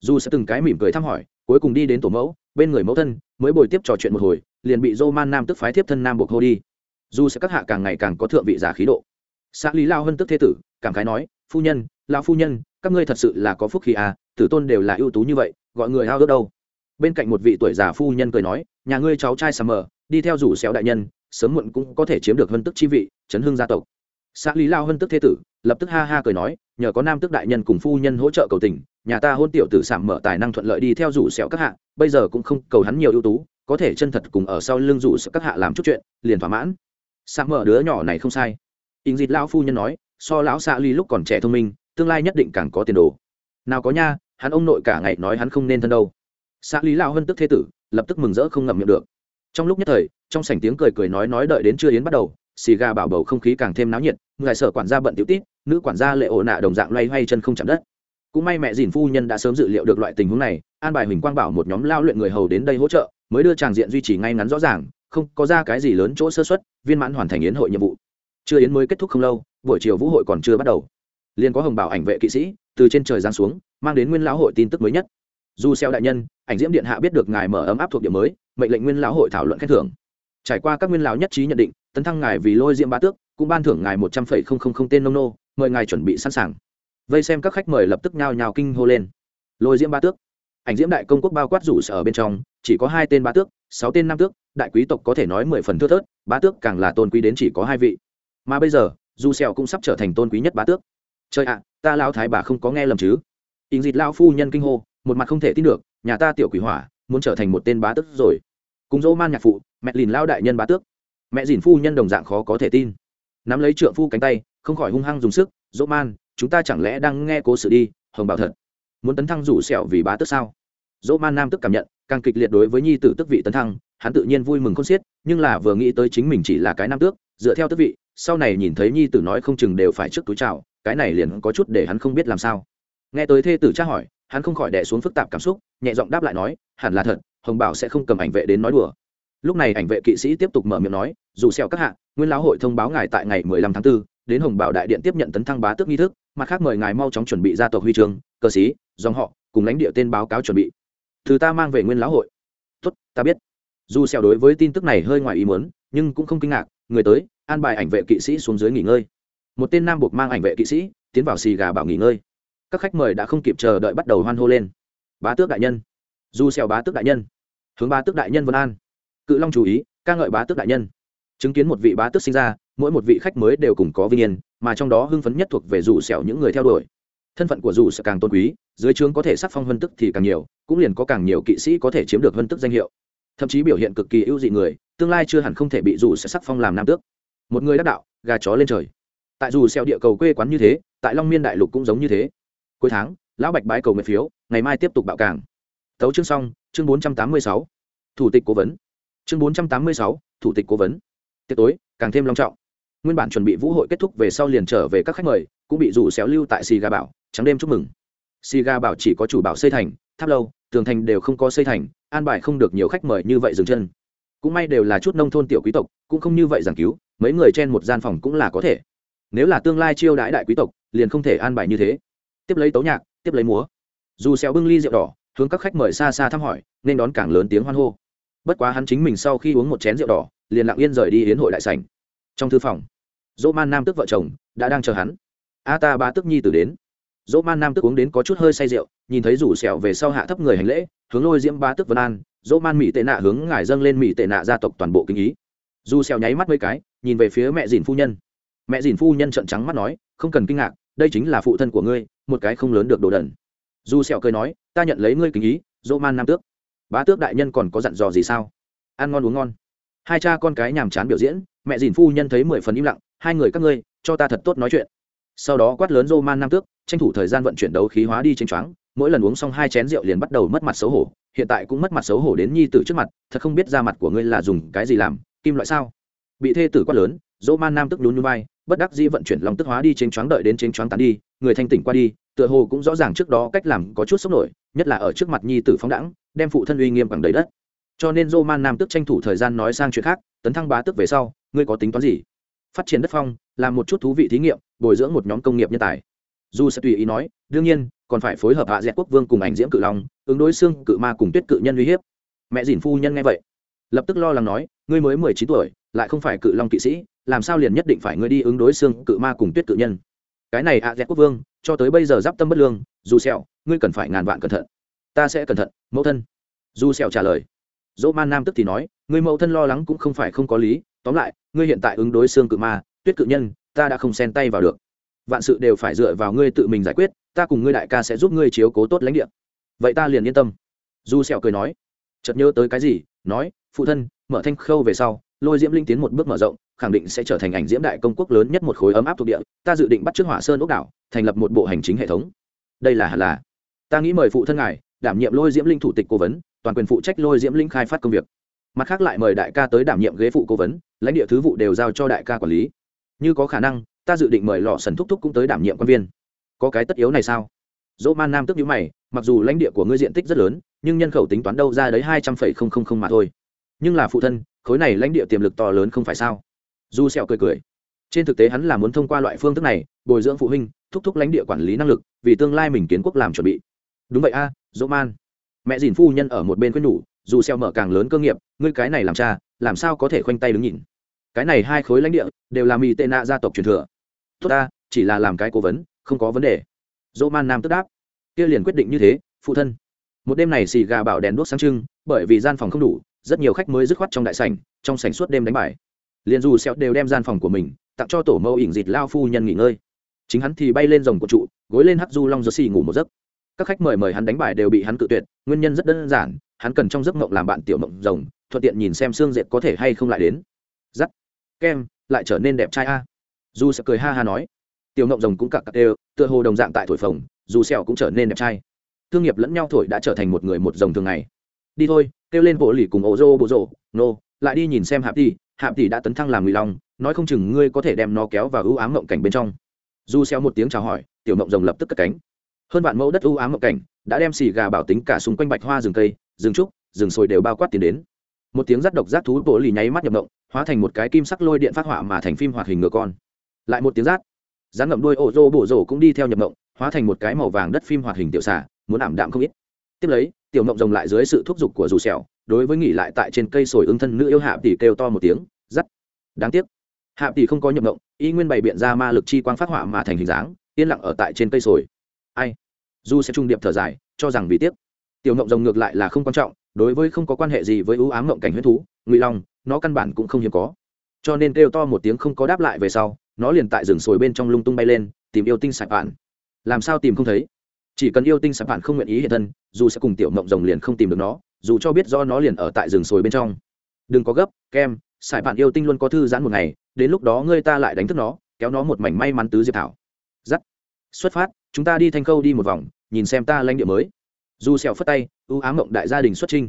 dù sẽ từng cái mỉm cười thăm hỏi, cuối cùng đi đến tổ mẫu, bên người mẫu thân, mới bồi tiếp trò chuyện một hồi, liền bị dô man nam tức phái tiếp thân nam buộc hô đi. Dù sẽ các hạ càng ngày càng có thượng vị giả khí độ. Xã lý lao Hân tức thế tử, cảm khái nói, phu nhân lao phu nhân, các ngươi thật sự là có phúc khí à tử tôn đều là ưu tú như vậy, gọi người hao ước đâu? Bên cạnh một vị tuổi già phu nhân cười nói, nhà ngươi cháu trai sầm mờ, đi theo rủ xéo đại nhân, sớm muộn cũng có thể chiếm được hân tức chi vị, chấn hưng gia tộc. Xã lý lao hân tức thế tử, lập tức ha ha cười nói, nhờ có nam tức đại nhân cùng phu nhân hỗ trợ cầu tình nhà ta hôn tiểu tử sảm mở tài năng thuận lợi đi theo rủ sẹo các hạ, bây giờ cũng không cầu hắn nhiều ưu tú, có thể chân thật cùng ở sau lưng rủ sẹo các hạ làm chút chuyện, liền thỏa mãn. Sảm mở đứa nhỏ này không sai. In dịt lão phu nhân nói, so lão xạ ly lúc còn trẻ thông minh, tương lai nhất định càng có tiền đồ. Nào có nha, hắn ông nội cả ngày nói hắn không nên thân đâu. Xạ lý lão hân tức thế tử, lập tức mừng rỡ không ngậm miệng được. Trong lúc nhất thời, trong sảnh tiếng cười cười nói nói đợi đến chưa yến bắt đầu, xì gà bảo bầu không khí càng thêm náo nhiệt, ngài sở quản gia bận tiểu tít nữ quản gia lệ ổ nạ đồng dạng loay hoay chân không chạm đất cũng may mẹ dìn phu nhân đã sớm dự liệu được loại tình huống này, an bài huỳnh quang bảo một nhóm lao luyện người hầu đến đây hỗ trợ, mới đưa tràng diện duy trì ngay ngắn rõ ràng, không có ra cái gì lớn chỗ sơ xuất viên mãn hoàn thành yến hội nhiệm vụ. Chưa yến mới kết thúc không lâu, buổi chiều vũ hội còn chưa bắt đầu. Liền có hồng bảo ảnh vệ kỵ sĩ, từ trên trời giáng xuống, mang đến nguyên lão hội tin tức mới nhất. Dù xeo đại nhân, ảnh diễm điện hạ biết được ngài mở ấm áp thuộc địa mới, mệnh lệnh nguyên lão hội thảo luận khen thưởng. Trải qua các nguyên lão nhất trí nhận định, tấn thăng ngài vì lôi diễm ba tước, cũng ban thưởng ngài một trăm phẩy không không không tên nông nô, mời ngài chuẩn bị sẵn sàng vây xem các khách mời lập tức nhao nhao kinh hô lên. Lôi diễm ba tước. Ảnh diễm đại công quốc bao quát rủ sở ở bên trong, chỉ có hai tên ba tước, sáu tên năm tước, đại quý tộc có thể nói mười phần thưa thớt, ba tước càng là tôn quý đến chỉ có hai vị. Mà bây giờ du sẹo cũng sắp trở thành tôn quý nhất ba tước. Trời ạ, ta lao thái bà không có nghe lầm chứ? Ình dịt lao phu nhân kinh hô, một mặt không thể tin được, nhà ta tiểu quỷ hỏa, muốn trở thành một tên bá tước rồi. Cùng dỗ man nhạc phụ, mẹ lìn lao đại nhân bá tước. Mẹ dìn phu nhân đồng dạng khó có thể tin. Nắm lấy trượng phu cánh tay, không khỏi hung hăng dùng sức, dỗ man chúng ta chẳng lẽ đang nghe cố sự đi hồng bảo thật? Muốn tấn thăng rủ sẹo vì bá tước sao? Dỗ man nam tức cảm nhận càng kịch liệt đối với nhi tử tức vị tấn thăng hắn tự nhiên vui mừng khôn xiết nhưng là vừa nghĩ tới chính mình chỉ là cái nam tước dựa theo tước vị sau này nhìn thấy nhi tử nói không chừng đều phải trước túi chào cái này liền có chút để hắn không biết làm sao. Nghe tới thê tử tra hỏi hắn không khỏi đẻ xuống phức tạp cảm xúc nhẹ giọng đáp lại nói hẳn là thật hồng bảo sẽ không cầm ảnh vệ đến nói đùa. Lúc này ảnh vệ kỵ sĩ tiếp tục mở miệng nói dù xẹo các hạ nguyên lão hội thông báo ngài tại ngày 15 tháng 4, đến hồng bảo đại điện tiếp nhận tấn thăng bá tước nghi thức mặt khác mời ngài mau chóng chuẩn bị gia tộc huy chương, cờ sĩ, dòng họ, cùng lãnh địa tên báo cáo chuẩn bị. Thứ ta mang về nguyên lão hội. Tốt, ta biết. Dù xẹo đối với tin tức này hơi ngoài ý muốn, nhưng cũng không kinh ngạc, người tới, an bài ảnh vệ kỵ sĩ xuống dưới nghỉ ngơi. Một tên nam buộc mang ảnh vệ kỵ sĩ, tiến vào xì gà bảo nghỉ ngơi. Các khách mời đã không kịp chờ đợi bắt đầu hoan hô lên. Bá tước đại nhân. Dù xèo bá tước đại nhân. Hướng bá tước đại nhân vân an. Cự long chú ý, ca ngợi bá tước đại nhân. Chứng kiến một vị bá tước sinh ra, mỗi một vị khách mới đều cùng có vinh yên mà trong đó hưng phấn nhất thuộc về rủ sẹo những người theo đuổi. Thân phận của dù sẽ càng tôn quý, dưới trướng có thể sắc phong vân tức thì càng nhiều, cũng liền có càng nhiều kỵ sĩ có thể chiếm được vân tức danh hiệu. Thậm chí biểu hiện cực kỳ ưu dị người, tương lai chưa hẳn không thể bị dù sẽ sắc phong làm nam tước. Một người đắc đạo, gà chó lên trời. Tại dù xeo địa cầu quê quán như thế, tại long miên đại lục cũng giống như thế. Cuối tháng, lão bạch bái cầu nguyện phiếu, ngày mai tiếp tục bạo cảng tấu chương xong, chương bốn trăm tám mươi sáu. Thủ tịch cố vấn. Chương bốn trăm tám mươi sáu, thủ tịch cố vấn. Tiệc tối, càng thêm long trọng nguyên bản chuẩn bị vũ hội kết thúc về sau liền trở về các khách mời, cũng bị rủ xéo lưu tại xì gà bảo, trắng đêm chúc mừng. Xì gà bảo chỉ có chủ bảo xây thành, tháp lâu, tường thành đều không có xây thành, an bài không được nhiều khách mời như vậy dừng chân. Cũng may đều là chút nông thôn tiểu quý tộc, cũng không như vậy giảng cứu, mấy người trên một gian phòng cũng là có thể. Nếu là tương lai chiêu đãi đại quý tộc, liền không thể an bài như thế. Tiếp lấy tấu nhạc, tiếp lấy múa. Dù xéo bưng ly rượu đỏ, hướng các khách mời xa xa thăm hỏi, nên đón càng lớn tiếng hoan hô. Bất quá hắn chính mình sau khi uống một chén rượu đỏ, liền lặng yên rời đi hiến hội đại sảnh. Trong thư phòng dỗ man nam tức vợ chồng, đã đang chờ hắn. A ta ba tức nhi tử đến. Dỗ man nam tức uống đến có chút hơi say rượu, nhìn thấy rủ sẹo về sau hạ thấp người hành lễ, hướng lôi diễm ba tức vân an. Dỗ man mỹ tệ nạ hướng ngài dâng lên mỹ tệ nạ gia tộc toàn bộ kinh ý. Dù sẹo nháy mắt mấy cái, nhìn về phía mẹ dìn phu nhân. Mẹ dìn phu nhân trợn trắng mắt nói, không cần kinh ngạc, đây chính là phụ thân của ngươi, một cái không lớn được đồ đần. Dù sẹo cười nói, ta nhận lấy ngươi kính ý, dỗ man nam tước. Bá tước đại nhân còn có dặn dò gì sao? Ăn ngon uống ngon. Hai cha con cái nhàm chán biểu diễn, mẹ dìn phu nhân thấy mười phần im lặng hai người các ngươi, cho ta thật tốt nói chuyện. Sau đó quát lớn dô man nam tước, tranh thủ thời gian vận chuyển đấu khí hóa đi tranh choáng. Mỗi lần uống xong hai chén rượu liền bắt đầu mất mặt xấu hổ, hiện tại cũng mất mặt xấu hổ đến nhi tử trước mặt, thật không biết ra mặt của ngươi là dùng cái gì làm, kim loại sao? Bị thê tử quát lớn dô man nam tức nhún nhún vai, bất đắc dĩ vận chuyển lòng tức hóa đi tranh choáng đợi đến tranh choáng tán đi, người thanh tỉnh qua đi, tựa hồ cũng rõ ràng trước đó cách làm có chút sốc nổi, nhất là ở trước mặt nhi tử phóng đẳng đem phụ thân uy nghiêm bằng đầy đất. Cho nên dô man nam tức tranh thủ thời gian nói sang chuyện khác, tấn thăng bá tức về sau, ngươi có tính toán gì? Phát triển đất phong, làm một chút thú vị thí nghiệm, bồi dưỡng một nhóm công nghiệp nhân tài. Dù sẽ tùy ý nói, đương nhiên, còn phải phối hợp hạ dẹt quốc vương cùng ảnh diễm cự long, ứng đối xương cự ma cùng tuyết cự nhân uy hiếp. Mẹ dìn phu nhân nghe vậy, lập tức lo lắng nói, ngươi mới mười chín tuổi, lại không phải cự long kỵ sĩ, làm sao liền nhất định phải ngươi đi ứng đối xương cự ma cùng tuyết cự nhân? Cái này hạ dẹt quốc vương, cho tới bây giờ giáp tâm bất lương, dù sẹo, ngươi cần phải ngàn vạn cẩn thận, ta sẽ cẩn thận, mẫu thân. Dù sẹo trả lời dỗ man nam tức thì nói người mẫu thân lo lắng cũng không phải không có lý, tóm lại, ngươi hiện tại ứng đối xương cự ma, tuyết cự nhân, ta đã không xen tay vào được. Vạn sự đều phải dựa vào ngươi tự mình giải quyết, ta cùng ngươi đại ca sẽ giúp ngươi chiếu cố tốt lãnh địa. Vậy ta liền yên tâm. Du sẹo cười nói, chợt nhớ tới cái gì? Nói, phụ thân, mở thanh khâu về sau, lôi diễm linh tiến một bước mở rộng, khẳng định sẽ trở thành ảnh diễm đại công quốc lớn nhất một khối ấm áp thuộc địa, ta dự định bắt trước hỏa sơn ốc đảo, thành lập một bộ hành chính hệ thống. Đây là hẳn là. Ta nghĩ mời phụ thân ngài đảm nhiệm lôi diễm linh thủ tịch cố vấn toàn quyền phụ trách lôi diễm linh khai phát công việc. Mặt khác lại mời đại ca tới đảm nhiệm ghế phụ cố vấn, lãnh địa thứ vụ đều giao cho đại ca quản lý. Như có khả năng, ta dự định mời lọ sần thúc thúc cũng tới đảm nhiệm quan viên. Có cái tất yếu này sao? Dỗ man nam tức nhíu mày, mặc dù lãnh địa của ngươi diện tích rất lớn, nhưng nhân khẩu tính toán đâu ra đấy hai trăm phẩy không không không mà thôi. Nhưng là phụ thân, khối này lãnh địa tiềm lực to lớn không phải sao? Du sẹo cười cười. Trên thực tế hắn là muốn thông qua loại phương thức này, bồi dưỡng phụ huynh, thúc thúc lãnh địa quản lý năng lực, vì tương lai mình kiến quốc làm chuẩn bị. Đúng vậy a, dỗ man mẹ dìn phu nhân ở một bên khuyên nhủ, dù xeo mở càng lớn cơ nghiệp, ngươi cái này làm cha, làm sao có thể khoanh tay đứng nhìn? Cái này hai khối lãnh địa, đều là mỹ tệ nạ gia tộc truyền thừa. Tốt ta, chỉ là làm cái cố vấn, không có vấn đề. Dỗ man nam tức đáp. Kia liền quyết định như thế, phụ thân. Một đêm này xì gà bảo đèn đuốc sáng trưng, bởi vì gian phòng không đủ, rất nhiều khách mới dứt khoát trong đại sảnh, trong sảnh suốt đêm đánh bài. Liền dù xeo đều đem gian phòng của mình, tặng cho tổ mẫu ỉn dịt lao phu nhân nghỉ ngơi. Chính hắn thì bay lên rồng của trụ, gối lên hắc du long giơ xì ngủ một giấc các khách mời mời hắn đánh bài đều bị hắn cự tuyệt, nguyên nhân rất đơn giản, hắn cần trong giấc mộng làm bạn tiểu mộng rồng, thuận tiện nhìn xem xương dệt có thể hay không lại đến. Giắt. Kem, lại trở nên đẹp trai a. Du sẽ cười ha ha nói. Tiểu mộng rồng cũng cặp cặp đều, tựa hồ đồng dạng tại thổi phồng, dù sẹo cũng trở nên đẹp trai. Thương nghiệp lẫn nhau thổi đã trở thành một người một rồng thường ngày. Đi thôi, kêu lên bộ lì cùng ổ rô bộ rô nô, lại đi nhìn xem hạp tỷ. Hạp tỷ đã tấn thăng làm người long, nói không chừng ngươi có thể đem nó kéo vào ưu ám mộng cảnh bên trong. Dù sẹo một tiếng chào hỏi, tiểu mộng rồng lập tức cất cánh hơn vạn mẫu đất u ám mộng cảnh đã đem xì gà bảo tính cả xung quanh bạch hoa, rừng cây, rừng trúc, rừng sồi đều bao quát tiến đến. Một tiếng rắt độc rác thú bộ lì nháy mắt nhập động hóa thành một cái kim sắc lôi điện phát họa mà thành phim hoạt hình ngựa con. Lại một tiếng rát rắn ngậm đuôi ổ rô bổ rổ cũng đi theo nhập động hóa thành một cái màu vàng đất phim hoạt hình tiểu xà, muốn ảm đạm không ít. Tiếp lấy, tiểu mộng rồng lại dưới sự thúc giục của dù sẹo, đối với nghỉ lại tại trên cây sồi ứng thân nữ yêu hạ tỷ kêu to một tiếng rắt đáng tiếc, hạ tỷ không có nhập động y nguyên bày biện ra ma lực chi quang phát họa mà thành hình dáng, yên lặng ở tại trên cây sồi ai? Du sẽ trung điệp thở dài, cho rằng vì tiếc. Tiểu mộng rồng ngược lại là không quan trọng, đối với không có quan hệ gì với ưu ám mộng cảnh huyết thú, ngụy long, nó căn bản cũng không hiếm có. Cho nên kêu to một tiếng không có đáp lại về sau, nó liền tại rừng sồi bên trong lung tung bay lên, tìm yêu tinh sạch bạn làm sao tìm không thấy? Chỉ cần yêu tinh sạch bạn không nguyện ý hiện thân, dù sẽ cùng tiểu mộng rồng liền không tìm được nó, dù cho biết do nó liền ở tại rừng sồi bên trong. Đừng có gấp, kem sải bạn yêu tinh luôn có thư giãn một ngày, đến lúc đó ngươi ta lại đánh thức nó, kéo nó một mảnh may mắn tứ diệp thảo. Dắt xuất phát chúng ta đi thanh khâu đi một vòng, nhìn xem ta lãnh địa mới. Dù sẹo phất tay ưu ám mộng đại gia đình xuất trinh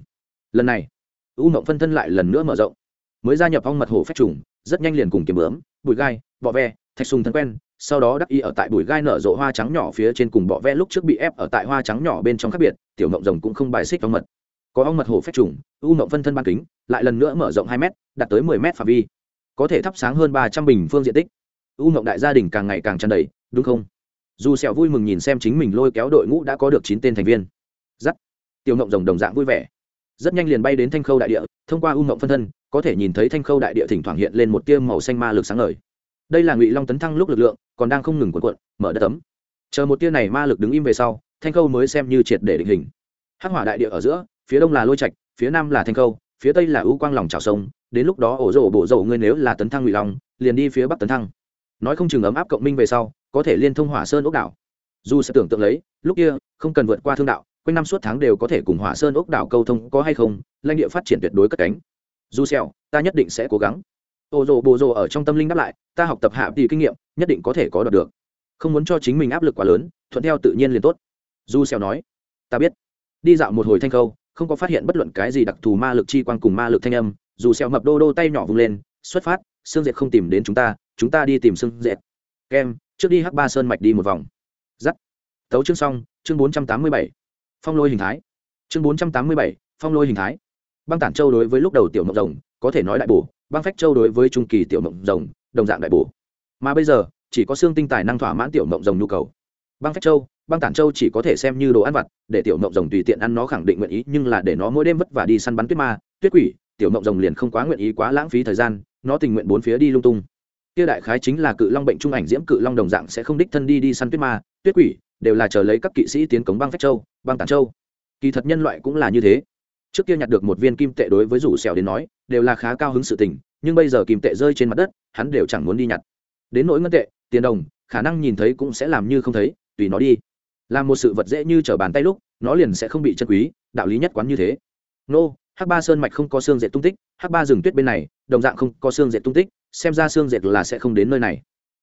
lần này, u mộng phân thân lại lần nữa mở rộng. Mới gia nhập ong mật hổ phách trùng, rất nhanh liền cùng kiếm bướm, bụi gai, bọ ve, thạch sùng thân quen, sau đó đắc y ở tại bụi gai nở rộ hoa trắng nhỏ phía trên cùng bọ ve lúc trước bị ép ở tại hoa trắng nhỏ bên trong khác biệt, tiểu mộng rồng cũng không bài xích ong mật. Có ong mật hổ phách trùng, u mộng phân thân ban kính, lại lần nữa mở rộng hai m đạt tới mười m phạm vi. Có thể thắp sáng hơn ba trăm bình phương diện tích. U mộng đại gia đình càng ngày càng tràn đầy, đúng không? Dù sẹo vui mừng nhìn xem chính mình lôi kéo đội ngũ đã có được chín tên thành viên. Giắt. Tiểu mộng rồng đồng dạng vui vẻ. Rất nhanh liền bay đến thanh khâu đại địa, thông qua u mộng phân thân, có thể nhìn thấy thanh khâu đại địa thỉnh thoảng hiện lên một tia màu xanh ma lực sáng ngời. Đây là ngụy long tấn thăng lúc lực lượng, còn đang không ngừng cuộn cuộn, mở đất tấm chờ một tia này ma lực đứng im về sau, thanh khâu mới xem như triệt để định hình. Hắc hỏa đại địa ở giữa, phía đông là lôi trạch, phía nam là thanh khâu, phía tây là ưu quang lòng trào sông, đến lúc đó ổ rổ bổ rổ ngươi nếu là tấn thăng ngụy long, liền đi phía bắc tấn thăng. Nói không chừng ấm áp cộng minh về sau có thể liên thông hỏa sơn ốc đảo. Dù sẽ tưởng tượng lấy, lúc kia, không cần vượt qua thương đạo, quanh năm suốt tháng đều có thể cùng hỏa sơn ốc đảo câu thông có hay không, lãnh địa phát triển tuyệt đối cất cánh. Dù xèo, ta nhất định sẽ cố gắng. Ô rồ bồ rồ ở trong tâm linh đáp lại, ta học tập hạ tỷ kinh nghiệm, nhất định có thể có đoạt được. Không muốn cho chính mình áp lực quá lớn, thuận theo tự nhiên liền tốt. Du xèo nói, ta biết. Đi dạo một hồi thanh câu không có phát hiện bất luận cái gì đặc thù ma lực chi quang cùng ma lực thanh âm, dù xèo mập đô đô tay nhỏ vung lên, xuất phát, xương dệt không tìm đến chúng ta chúng ta đi tìm xương dệt. Kem trước đi hắc ba sơn mạch đi một vòng. Giắt. Tấu chương xong, chương bốn trăm tám mươi bảy. Phong lôi hình thái. Chương bốn trăm tám mươi bảy, phong lôi hình thái. Băng tản châu đối với lúc đầu tiểu mộng rồng, có thể nói đại bổ. Băng phách châu đối với trung kỳ tiểu mộng rồng, đồng dạng đại bổ. Mà bây giờ, chỉ có xương tinh tài năng thỏa mãn tiểu mộng rồng nhu cầu. Băng phách châu, băng tản châu chỉ có thể xem như đồ ăn vặt, để tiểu mộng rồng tùy tiện ăn nó khẳng định nguyện ý, nhưng là để nó mỗi đêm vất vả đi săn bắn tuyết ma, tuyết quỷ, tiểu mộng rồng liền không quá nguyện ý quá lãng phí thời gian, nó tình nguyện bốn phía đi lung tung kia đại khái chính là cự long bệnh trung ảnh diễm cự long đồng dạng sẽ không đích thân đi đi săn tuyết ma, tuyết quỷ, đều là chờ lấy các kỵ sĩ tiến cống băng phách châu, băng tản châu. Kỳ thật nhân loại cũng là như thế. Trước kia nhặt được một viên kim tệ đối với rủ xẻo đến nói, đều là khá cao hứng sự tình, nhưng bây giờ kim tệ rơi trên mặt đất, hắn đều chẳng muốn đi nhặt. Đến nỗi ngân tệ, tiền đồng, khả năng nhìn thấy cũng sẽ làm như không thấy, tùy nó đi. Làm một sự vật dễ như trở bàn tay lúc, nó liền sẽ không bị chân quý, đạo lý nhất quán như thế. Nô, hắc ba sơn mạch không có xương dệt tung tích, hắc ba rừng tuyết bên này, đồng dạng không có xương dệt tung tích xem ra xương dệt là sẽ không đến nơi này.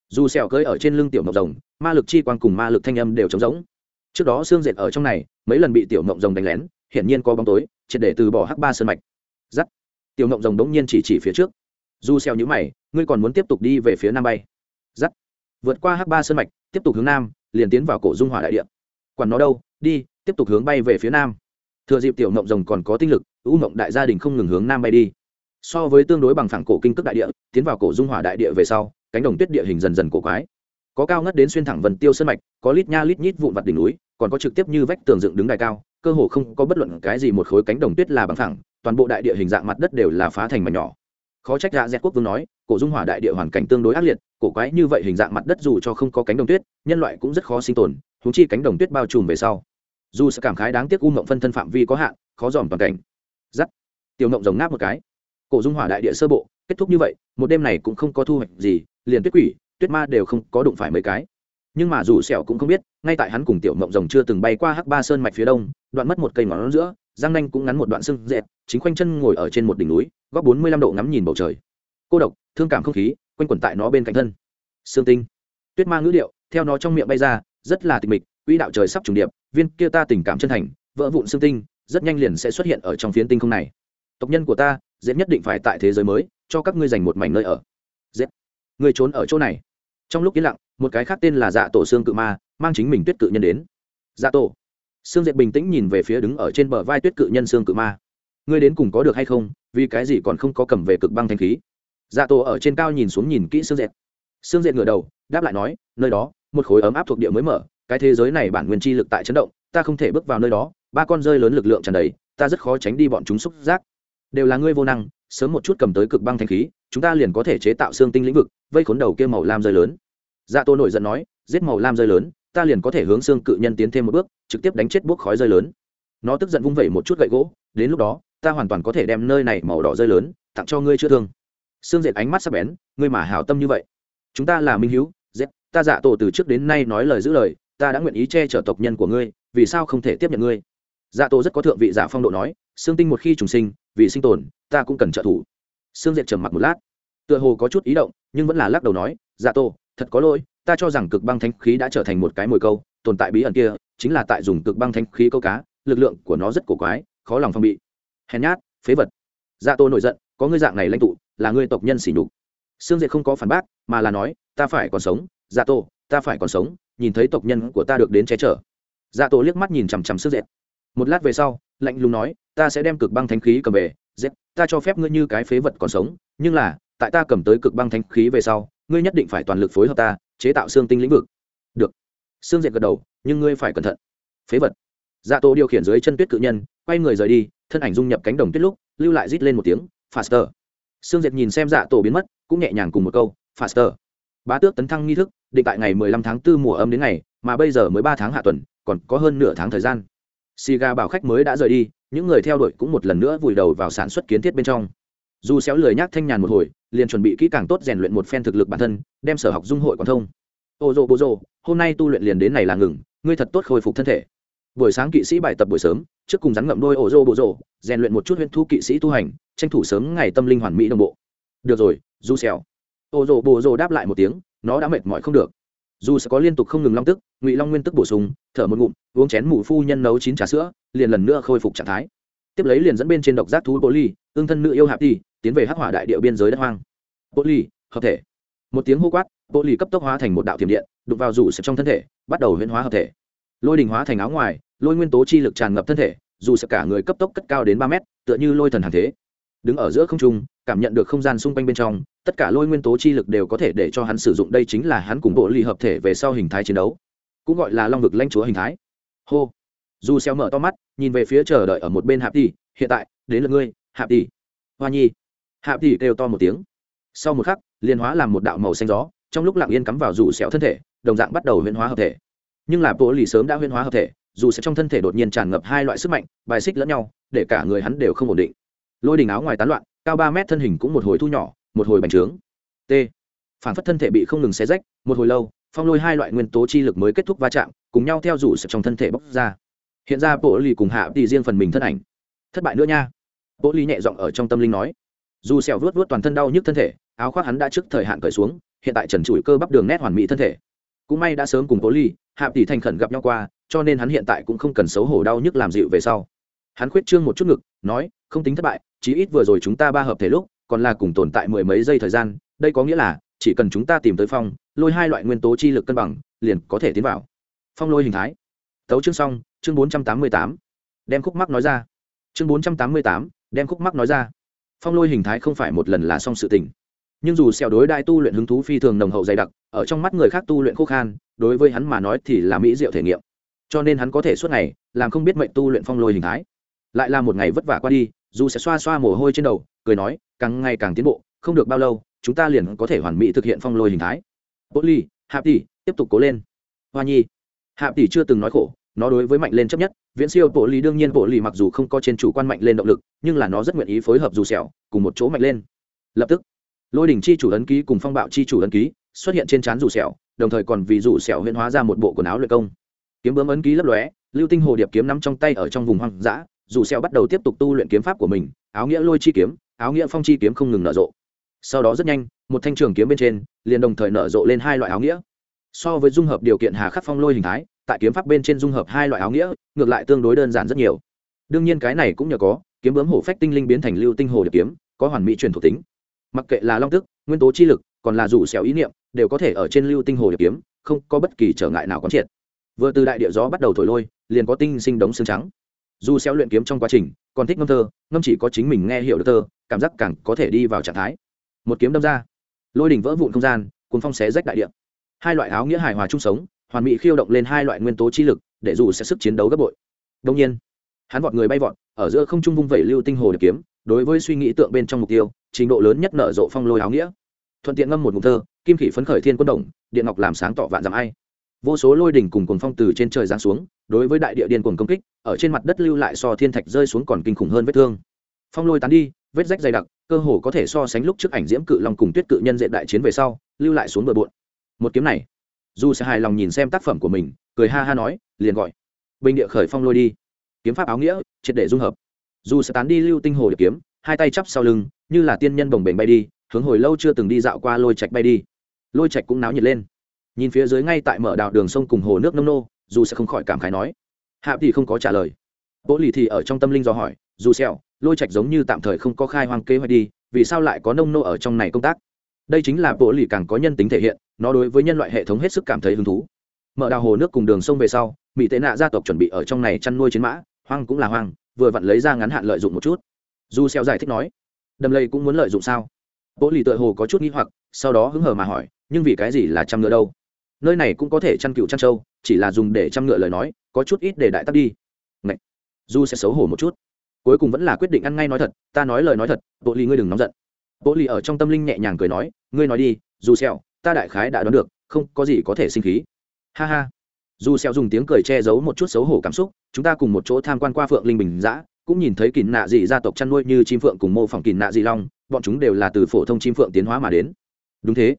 Dù sẹo cưỡi ở trên lưng tiểu mộng rồng, ma lực chi quang cùng ma lực thanh âm đều trống rỗng. Trước đó xương dệt ở trong này, mấy lần bị tiểu mộng rồng đánh lén, hiển nhiên có bóng tối, triệt để từ bỏ hắc ba sơn mạch. Giắt. tiểu mộng rồng đống nhiên chỉ chỉ phía trước. Dù sẹo nhíu mày, ngươi còn muốn tiếp tục đi về phía nam bay. Giắt. vượt qua hắc ba sơn mạch, tiếp tục hướng nam, liền tiến vào cổ dung hỏa đại địa. Quản nó đâu, đi, tiếp tục hướng bay về phía nam. Thừa dịp tiểu mộng rồng còn có tinh lực, u mộng đại gia đình không ngừng hướng nam bay đi so với tương đối bằng phẳng cổ kinh cước đại địa, tiến vào cổ dung hỏa đại địa về sau, cánh đồng tuyết địa hình dần dần cổ quái. Có cao ngất đến xuyên thẳng vần tiêu sơn mạch, có lít nha lít nhít vụn vặt đỉnh núi, còn có trực tiếp như vách tường dựng đứng đài cao, cơ hồ không có bất luận cái gì một khối cánh đồng tuyết là bằng phẳng, toàn bộ đại địa hình dạng mặt đất đều là phá thành mà nhỏ. Khó trách dạ dẹt quốc vương nói, cổ dung hỏa đại địa hoàn cảnh tương đối ác liệt, cổ quái như vậy hình dạng mặt đất dù cho không có cánh đồng tuyết, nhân loại cũng rất khó sinh tồn thú chi cánh đồng tuyết bao trùm về sau. Dù sẽ cảm khái đáng tiếc u mộng phân thân phạm vi có hạn, khó dòm toàn cảnh. Giắt tiểu mộng rồng ngáp một cái cổ dung hỏa đại địa sơ bộ, kết thúc như vậy, một đêm này cũng không có thu hoạch gì, liền tuyết quỷ, tuyết ma đều không có đụng phải mấy cái. Nhưng mà dù sẹo cũng không biết, ngay tại hắn cùng tiểu mộng rồng chưa từng bay qua hắc ba sơn mạch phía đông, đoạn mất một cây ngón giữa giang nanh cũng ngắn một đoạn xương dẹt chính quanh chân ngồi ở trên một đỉnh núi, góc bốn mươi lăm độ ngắm nhìn bầu trời. Cô độc, thương cảm không khí, quanh quẩn tại nó bên cạnh thân. Xương tinh. Tuyết ma ngữ điệu, theo nó trong miệng bay ra, rất là tịch mịch, quỹ đạo trời sắp trùng điệp, viên kia ta tình cảm chân thành, vỡ vụn xương tinh, rất nhanh liền sẽ xuất hiện ở trong phiến tinh không này. Tộc nhân của ta dễ nhất định phải tại thế giới mới, cho các ngươi dành một mảnh nơi ở. Dễ ngươi trốn ở chỗ này. Trong lúc yên lặng, một cái khác tên là dạ tổ xương cự ma, mang chính mình tuyết cự nhân đến. Dạ tổ. Xương dệt bình tĩnh nhìn về phía đứng ở trên bờ vai tuyết cự nhân xương cự ma. Ngươi đến cùng có được hay không? Vì cái gì còn không có cầm về cực băng thanh khí? Dạ tổ ở trên cao nhìn xuống nhìn kỹ xương dệt. Xương dệt ngửa đầu, đáp lại nói, nơi đó, một khối ấm áp thuộc địa mới mở, cái thế giới này bản nguyên chi lực tại chấn động, ta không thể bước vào nơi đó, ba con rơi lớn lực lượng tràn đầy, ta rất khó tránh đi bọn chúng xúc giác đều là ngươi vô năng, sớm một chút cầm tới cực băng thanh khí, chúng ta liền có thể chế tạo xương tinh lĩnh vực, vây khốn đầu kia màu lam rơi lớn. Dạ tô nổi giận nói, giết màu lam rơi lớn, ta liền có thể hướng xương cự nhân tiến thêm một bước, trực tiếp đánh chết bốc khói rơi lớn. Nó tức giận vung vẩy một chút gậy gỗ, đến lúc đó, ta hoàn toàn có thể đem nơi này màu đỏ rơi lớn, tặng cho ngươi chữa thương. Xương dệt ánh mắt sắp bén, ngươi mà hảo tâm như vậy, chúng ta là minh hữu dệt ta dạ tổ từ trước đến nay nói lời giữ lời, ta đã nguyện ý che chở tộc nhân của ngươi, vì sao không thể tiếp nhận ngươi? Dạ tổ rất có thượng vị giả phong độ nói, xương tinh một khi trùng sinh vì sinh tồn ta cũng cần trợ thủ. Xương diệt trầm mặc một lát. Tựa hồ có chút ý động nhưng vẫn là lắc đầu nói dạ tô, thật có lỗi ta cho rằng cực băng thanh khí đã trở thành một cái mồi câu tồn tại bí ẩn kia chính là tại dùng cực băng thanh khí câu cá lực lượng của nó rất cổ quái khó lòng phong bị. Hèn nhát phế vật. Dạ tô nổi giận có ngươi dạng này lãnh tụ là ngươi tộc nhân sỉ nhục. Sương diệt không có phản bác mà là nói ta phải còn sống dạ tô ta phải còn sống nhìn thấy tộc nhân của ta được đến che chở. Dạ tô liếc mắt nhìn chằm chằm sương diệt. Một lát về sau lạnh lùng nói ta sẽ đem cực băng thánh khí cầm về dệt ta cho phép ngươi như cái phế vật còn sống, nhưng là, tại ta cầm tới cực băng thánh khí về sau, ngươi nhất định phải toàn lực phối hợp ta, chế tạo xương tinh lĩnh vực. Được. Xương dệt gật đầu, nhưng ngươi phải cẩn thận. Phế vật. Dạ tổ điều khiển dưới chân tuyết cự nhân, quay người rời đi, thân ảnh dung nhập cánh đồng tuyết lúc, lưu lại rít lên một tiếng, faster. Xương dệt nhìn xem dạ tổ biến mất, cũng nhẹ nhàng cùng một câu, faster. Bá tước tấn thăng nghi thức, định tại ngày mười lăm tháng 4 mùa âm đến ngày, mà bây giờ mới ba tháng hạ tuần, còn có hơn nửa tháng thời gian xì gà bảo khách mới đã rời đi, những người theo đuổi cũng một lần nữa vùi đầu vào sản xuất kiến thiết bên trong. Dù xéo lười nhác thanh nhàn một hồi, liền chuẩn bị kỹ càng tốt rèn luyện một phen thực lực bản thân, đem sở học dung hội quan thông. Ô dô bô dô, hôm nay tu luyện liền đến này là ngừng, ngươi thật tốt khôi phục thân thể. Buổi sáng kỵ sĩ bài tập buổi sớm, trước cùng rắn ngậm đôi Ojo dô rèn luyện một chút huyễn thu kỵ sĩ tu hành, tranh thủ sớm ngày tâm linh hoàn mỹ đồng bộ. Được rồi du xèo ô dô đáp lại một tiếng, nó đã mệt mỏi không được dù sẽ có liên tục không ngừng long tức, ngụy long nguyên tức bổ sung, thở một ngụm, uống chén mù phu nhân nấu chín trà sữa, liền lần nữa khôi phục trạng thái. Tiếp lấy liền dẫn bên trên độc giác thú bố ly ương thân nữ yêu hạp đi tiến về hắc hỏa đại địa biên giới đất hoang. Bố ly hợp thể. Một tiếng hô quát bố ly cấp tốc hóa thành một đạo thiểm điện đục vào rủ trong thân thể, bắt đầu huyễn hóa hợp thể. Lôi đình hóa thành áo ngoài, lôi nguyên tố chi lực tràn ngập thân thể, dù sẽ cả người cấp tốc cất cao đến ba mét, tựa như lôi thần hàng thế. Đứng ở giữa không trung cảm nhận được không gian xung quanh bên trong, tất cả lôi nguyên tố chi lực đều có thể để cho hắn sử dụng. Đây chính là hắn cùng bộ ly hợp thể về sau hình thái chiến đấu, cũng gọi là long vực lanh chúa hình thái. Hô. Dù xeo mở to mắt, nhìn về phía chờ đợi ở một bên hạp tỷ, hiện tại, đến lượt ngươi, hạp tỷ. Hoa nhi. Hạp tỷ kêu to một tiếng. Sau một khắc liên hóa làm một đạo màu xanh gió, trong lúc lặng yên cắm vào dù xeo thân thể, đồng dạng bắt đầu huyễn hóa hợp thể. Nhưng là bộ lì sớm đã huyễn hóa hợp thể, dù sẽ trong thân thể đột nhiên tràn ngập hai loại sức mạnh, bài xích lẫn nhau, để cả người hắn đều không ổn định. Lôi đình áo ngoài tán loạn cao ba mét thân hình cũng một hồi thu nhỏ, một hồi bành trướng. T. Phản phất thân thể bị không ngừng xé rách, một hồi lâu, phong lôi hai loại nguyên tố chi lực mới kết thúc va chạm, cùng nhau theo rủ sập trong thân thể bốc ra. Hiện ra bộ lì cùng hạ tỷ riêng phần mình thân ảnh. Thất bại nữa nha. Bộ lì nhẹ giọng ở trong tâm linh nói. Dù sẹo vuốt vuốt toàn thân đau nhức thân thể, áo khoác hắn đã trước thời hạn cởi xuống, hiện tại trần trụi cơ bắp đường nét hoàn mỹ thân thể. Cũng may đã sớm cùng bộ lì, hạ tỷ thành khẩn gặp nhau qua, cho nên hắn hiện tại cũng không cần xấu hổ đau nhức làm dịu về sau. Hắn khuyết trương một chút ngực, nói, không tính thất bại chí ít vừa rồi chúng ta ba hợp thể lúc, còn là cùng tồn tại mười mấy giây thời gian, đây có nghĩa là, chỉ cần chúng ta tìm tới phong, lôi hai loại nguyên tố chi lực cân bằng, liền có thể tiến vào. Phong lôi hình thái. Tấu chương xong, chương bốn trăm tám mươi tám. Đem khúc mắc nói ra. Chương bốn trăm tám mươi tám, đem khúc mắc nói ra. Phong lôi hình thái không phải một lần là xong sự tình. Nhưng dù xẻo đối đại tu luyện hứng thú phi thường nồng hậu dày đặc, ở trong mắt người khác tu luyện khô khan, đối với hắn mà nói thì là mỹ diệu thể nghiệm. Cho nên hắn có thể suốt ngày, làm không biết mệnh tu luyện phong lôi hình thái. Lại là một ngày vất vả qua đi dù sẽ xoa xoa mồ hôi trên đầu, cười nói, càng ngày càng tiến bộ, không được bao lâu, chúng ta liền có thể hoàn mỹ thực hiện phong lôi hình thái. Bố ly hạp tỷ, tiếp tục cố lên. Hoa nhi. Hạp tỷ chưa từng nói khổ, nó đối với mạnh lên chấp nhất, viễn siêu bộ ly đương nhiên bộ ly mặc dù không có trên chủ quan mạnh lên động lực, nhưng là nó rất nguyện ý phối hợp dù sẹo, cùng một chỗ mạnh lên. Lập tức, lôi đỉnh chi chủ ấn ký cùng phong bạo chi chủ ấn ký xuất hiện trên trán dù sẹo, đồng thời còn vì dù sẹo huyễn hóa ra một bộ quần áo luyện công. Kiếm bướm ấn ký lấp lóe, lưu tinh hồ điệp kiếm nắm trong tay ở trong vùng hoang dã dù xeo bắt đầu tiếp tục tu luyện kiếm pháp của mình, áo nghĩa lôi chi kiếm, áo nghĩa phong chi kiếm không ngừng nở rộ. Sau đó rất nhanh, một thanh trường kiếm bên trên, liền đồng thời nở rộ lên hai loại áo nghĩa. So với dung hợp điều kiện hà khắc phong lôi hình thái, tại kiếm pháp bên trên dung hợp hai loại áo nghĩa, ngược lại tương đối đơn giản rất nhiều. Đương nhiên cái này cũng nhờ có, kiếm bướm hổ phách tinh linh biến thành lưu tinh hồ điệp kiếm, có hoàn mỹ truyền thuộc tính. Mặc kệ là long tức, nguyên tố chi lực, còn là rủ xẻo ý niệm, đều có thể ở trên lưu tinh hồ điệp kiếm, không có bất kỳ trở ngại nào quán triệt. Vừa từ đại địa gió bắt đầu thổi lôi, liền có tinh sinh đống xương trắng dù xéo luyện kiếm trong quá trình, còn thích ngâm thơ, ngâm chỉ có chính mình nghe hiểu được thơ, cảm giác càng có thể đi vào trạng thái. Một kiếm đâm ra, lôi đỉnh vỡ vụn không gian cuốn phong xé rách đại địa. Hai loại áo nghĩa hài hòa chung sống, hoàn mỹ khiêu động lên hai loại nguyên tố chi lực, để dù sẽ sức chiến đấu gấp bội. Đông nhiên, hắn vọt người bay vọt, ở giữa không trung vung vẩy lưu tinh hồ được kiếm, đối với suy nghĩ tượng bên trong mục tiêu, trình độ lớn nhất nở rộ phong lôi áo nghĩa. Thuận tiện ngâm một ngụm thơ, kim khỉ phấn khởi thiên quân đồng điện ngọc làm sáng tỏ vạn dặm ai vô số lôi đỉnh cùng cuồng phong từ trên trời giáng xuống, đối với đại địa điên cuồng công kích, ở trên mặt đất lưu lại so thiên thạch rơi xuống còn kinh khủng hơn vết thương. Phong lôi tán đi, vết rách dày đặc, cơ hồ có thể so sánh lúc trước ảnh diễm cự long cùng tuyết cự nhân diện đại chiến về sau, lưu lại xuống bờ bộn. Một kiếm này, dù sẽ hài lòng nhìn xem tác phẩm của mình, cười ha ha nói, liền gọi. Bình địa khởi phong lôi đi. Kiếm pháp áo nghĩa, triệt để dung hợp. Dù sẽ tán đi lưu tinh hồ được kiếm, hai tay chắp sau lưng, như là tiên nhân bồng bềnh bay đi, hướng hồi lâu chưa từng đi dạo qua lôi trạch bay đi. Lôi trạch cũng náo nhiệt lên nhìn phía dưới ngay tại mở đào đường sông cùng hồ nước nông nô, dù sẽ không khỏi cảm khái nói. Hạ thì không có trả lời. Bố lì thì ở trong tâm linh do hỏi, dù xẹo, lôi trạch giống như tạm thời không có khai hoang kế hoạch đi, vì sao lại có nông nô ở trong này công tác? Đây chính là bộ lì càng có nhân tính thể hiện, nó đối với nhân loại hệ thống hết sức cảm thấy hứng thú. Mở đào hồ nước cùng đường sông về sau, mỹ tệ nạ gia tộc chuẩn bị ở trong này chăn nuôi chiến mã, hoang cũng là hoang, vừa vặn lấy ra ngắn hạn lợi dụng một chút. Dù xeo giải thích nói, đầm lầy cũng muốn lợi dụng sao? Bộ lì tựa hồ có chút nghi hoặc, sau đó hứng hờ mà hỏi, nhưng vì cái gì là trăm ngựa đâu? Nơi này cũng có thể chăn cựu chăn trâu, chỉ là dùng để chăn ngựa lời nói, có chút ít để đại tắc đi. Ngậy. du sẽ xấu hổ một chút. Cuối cùng vẫn là quyết định ăn ngay nói thật, ta nói lời nói thật, bộ ly ngươi đừng nóng giận. Bộ ly ở trong tâm linh nhẹ nhàng cười nói, ngươi nói đi, dù xẹo, ta đại khái đã đoán được, không có gì có thể sinh khí. Ha ha. Dù xẹo dùng tiếng cười che giấu một chút xấu hổ cảm xúc, chúng ta cùng một chỗ tham quan qua phượng linh bình dã cũng nhìn thấy kìn nạ dị gia tộc chăn nuôi như chim phượng cùng mô phỏng kìn nạ dị long, bọn chúng đều là từ phổ thông chim phượng tiến hóa mà đến. Đúng thế.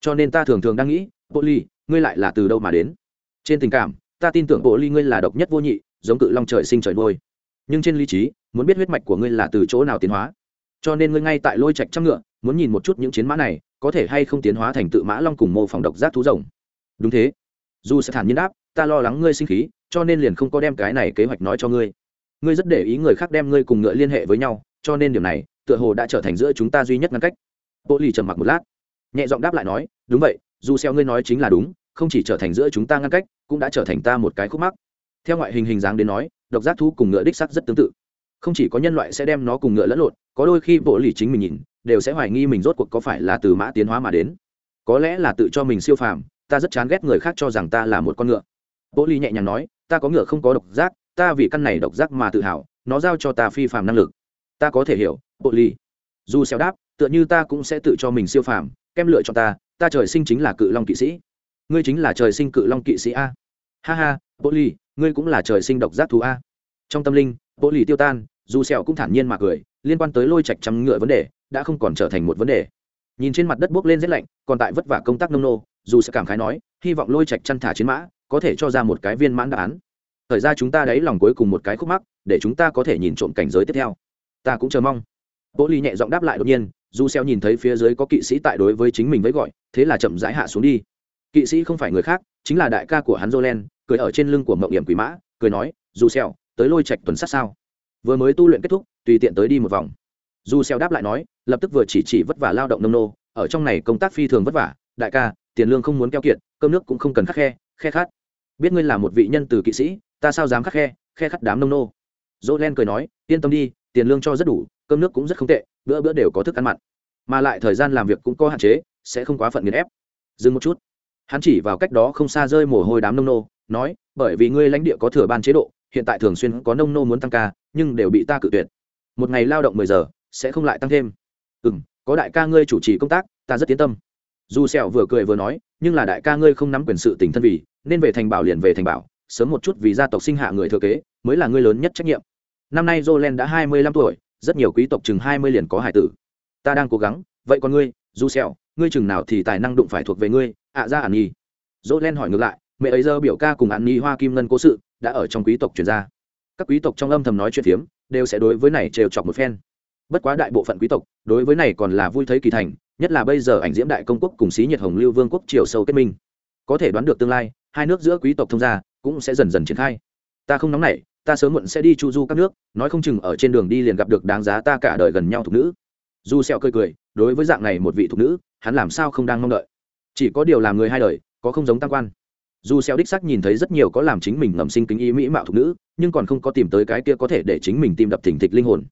Cho nên ta thường thường đang nghĩ bộ ly, ngươi lại là từ đâu mà đến? Trên tình cảm, ta tin tưởng bộ ly ngươi là độc nhất vô nhị, giống cự long trời sinh trời nuôi. Nhưng trên lý trí, muốn biết huyết mạch của ngươi là từ chỗ nào tiến hóa. Cho nên ngươi ngay tại lôi trạch trăm ngựa, muốn nhìn một chút những chiến mã này, có thể hay không tiến hóa thành tự mã long cùng mô phòng độc giác thú rồng. Đúng thế. Dù sẽ thản nhiên đáp, ta lo lắng ngươi sinh khí, cho nên liền không có đem cái này kế hoạch nói cho ngươi. Ngươi rất để ý người khác đem ngươi cùng ngựa liên hệ với nhau, cho nên điều này, tựa hồ đã trở thành giữa chúng ta duy nhất ngăn cách. Bộ lì trầm mặc một lát, nhẹ giọng đáp lại nói, đúng vậy dù xeo ngươi nói chính là đúng, không chỉ trở thành giữa chúng ta ngăn cách, cũng đã trở thành ta một cái khúc mắc. Theo ngoại hình hình dáng đến nói, độc giác thú cùng ngựa đích sắc rất tương tự. Không chỉ có nhân loại sẽ đem nó cùng ngựa lẫn lộn, có đôi khi bộ lì chính mình nhìn, đều sẽ hoài nghi mình rốt cuộc có phải là từ mã tiến hóa mà đến. Có lẽ là tự cho mình siêu phàm, ta rất chán ghét người khác cho rằng ta là một con ngựa. Bộ lì nhẹ nhàng nói, ta có ngựa không có độc giác, ta vì căn này độc giác mà tự hào, nó giao cho ta phi phàm năng lực. Ta có thể hiểu, bộ lì. Dù xéo đáp, tựa như ta cũng sẽ tự cho mình siêu phàm, kem lựa cho ta ta trời sinh chính là cự long kỵ sĩ. Ngươi chính là trời sinh cự long kỵ sĩ a. Ha ha bộ ly ngươi cũng là trời sinh độc giác thú a. Trong tâm linh bộ ly tiêu tan, dù sẹo cũng thản nhiên mà cười, liên quan tới lôi trạch trăm ngựa vấn đề, đã không còn trở thành một vấn đề. Nhìn trên mặt đất bước lên rét lạnh, còn tại vất vả công tác nông nô, dù sẽ cảm khái nói, hy vọng lôi trạch chăn thả chiến mã, có thể cho ra một cái viên mãn đáp án. Thời ra chúng ta đấy lòng cuối cùng một cái khúc mắc, để chúng ta có thể nhìn trộm cảnh giới tiếp theo. Ta cũng chờ mong. Bộ ly nhẹ giọng đáp lại đột nhiên dù xeo nhìn thấy phía dưới có kỵ sĩ tại đối với chính mình với gọi, thế là chậm rãi hạ xuống đi. Kỵ sĩ không phải người khác, chính là đại ca của hắn jolen, cười ở trên lưng của mộng hiểm quỷ mã, cười nói, dù xeo, tới lôi trạch tuần sát sao? Vừa mới tu luyện kết thúc, tùy tiện tới đi một vòng. Dù xeo đáp lại nói, lập tức vừa chỉ chỉ vất vả lao động nông nô, ở trong này công tác phi thường vất vả, đại ca, tiền lương không muốn keo kiệt, cơm nước cũng không cần khắc khe khe khát. Biết ngươi là một vị nhân từ kỵ sĩ, ta sao dám khắc khe khe khát đám nông nô? Jolen cười nói, yên tâm đi, tiền lương cho rất đủ cơm nước cũng rất không tệ, bữa bữa đều có thức ăn mặn. Mà lại thời gian làm việc cũng có hạn chế, sẽ không quá phận nghiền ép. Dừng một chút. Hắn chỉ vào cách đó không xa rơi mồ hôi đám nông nô, nói, bởi vì ngươi lãnh địa có thừa ban chế độ, hiện tại thường xuyên có nông nô muốn tăng ca, nhưng đều bị ta cự tuyệt. Một ngày lao động mười giờ, sẽ không lại tăng thêm. Ừ m có đại ca ngươi chủ trì công tác, ta rất tiến tâm. Dù sẹo vừa cười vừa nói, nhưng là đại ca ngươi không nắm quyền sự tình thân vì, nên về thành bảo liền về thành bảo, sớm một chút vì gia tộc sinh hạ người thừa kế, mới là ngươi lớn nhất trách nhiệm. Năm nay jolen đã hai mươi lăm tuổi rất nhiều quý tộc chừng hai mươi liền có hải tử. Ta đang cố gắng, vậy còn ngươi, du xẹo ngươi chừng nào thì tài năng đụng phải thuộc về ngươi, ạ ra ạn nhi dỗ len hỏi ngược lại, mẹ ấy giờ biểu ca cùng ạn nhi hoa kim ngân cố sự, đã ở trong quý tộc truyền ra. Các quý tộc trong âm thầm nói chuyện phiếm, đều sẽ đối với này trêu chọc một phen. Bất quá đại bộ phận quý tộc, đối với này còn là vui thấy kỳ thành, nhất là bây giờ ảnh diễm đại công quốc cùng xí nhiệt hồng lưu vương quốc triều sâu kết minh. Có thể đoán được tương lai, hai nước giữa quý tộc thông gia cũng sẽ dần dần triển khai. Ta không nóng nảy ta sớm muộn sẽ đi chu du các nước, nói không chừng ở trên đường đi liền gặp được đáng giá ta cả đời gần nhau thục nữ. Du sẹo cười cười, đối với dạng này một vị thục nữ, hắn làm sao không đang mong đợi. Chỉ có điều làm người hai đời, có không giống tam quan. Dù xeo đích xác nhìn thấy rất nhiều có làm chính mình ngầm sinh kính ý mỹ mạo thục nữ, nhưng còn không có tìm tới cái kia có thể để chính mình tìm đập thỉnh thịch linh hồn.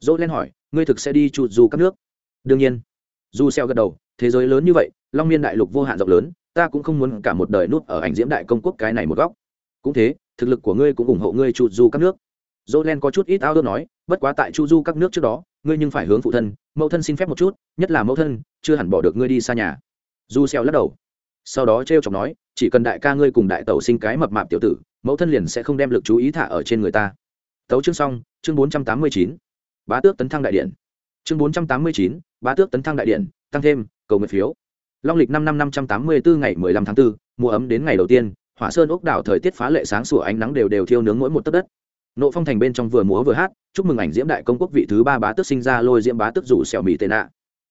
Dỗ lên hỏi, ngươi thực sẽ đi chu du các nước? Đương nhiên. Dù xeo gật đầu, thế giới lớn như vậy, long miên đại lục vô hạn rộng lớn, ta cũng không muốn cả một đời nút ở ảnh diễm đại công quốc cái này một góc. Cũng thế thực lực của ngươi cũng ủng hộ ngươi chu du các nước. Dỗ len có chút ít ao đơn nói bất quá tại chu du các nước trước đó ngươi nhưng phải hướng phụ thân mẫu thân xin phép một chút nhất là mẫu thân chưa hẳn bỏ được ngươi đi xa nhà. Du xeo lắc đầu. Sau đó treo chọc nói chỉ cần đại ca ngươi cùng đại tẩu sinh cái mập mạp tiểu tử mẫu thân liền sẽ không đem lực chú ý thả ở trên người ta. Tấu chương xong chương bốn trăm tám mươi chín. Bá tước tấn thăng đại điện. Chương bốn trăm tám mươi chín bá tước tấn thăng đại điện tăng thêm cầu nguyện phiếu. Long lịch năm năm năm trăm tám mươi bốn ngày mười lăm tháng 4, mùa ấm đến ngày đầu tiên hỏa sơn ốc đảo thời tiết phá lệ sáng sủa, ánh nắng đều đều thiêu nướng mỗi một tấc đất. Nộ phong thành bên trong vừa múa vừa hát, chúc mừng ảnh diễm đại công quốc vị thứ ba bá tước sinh ra lôi diễm bá tước rủ xẻo mì tệ nạ.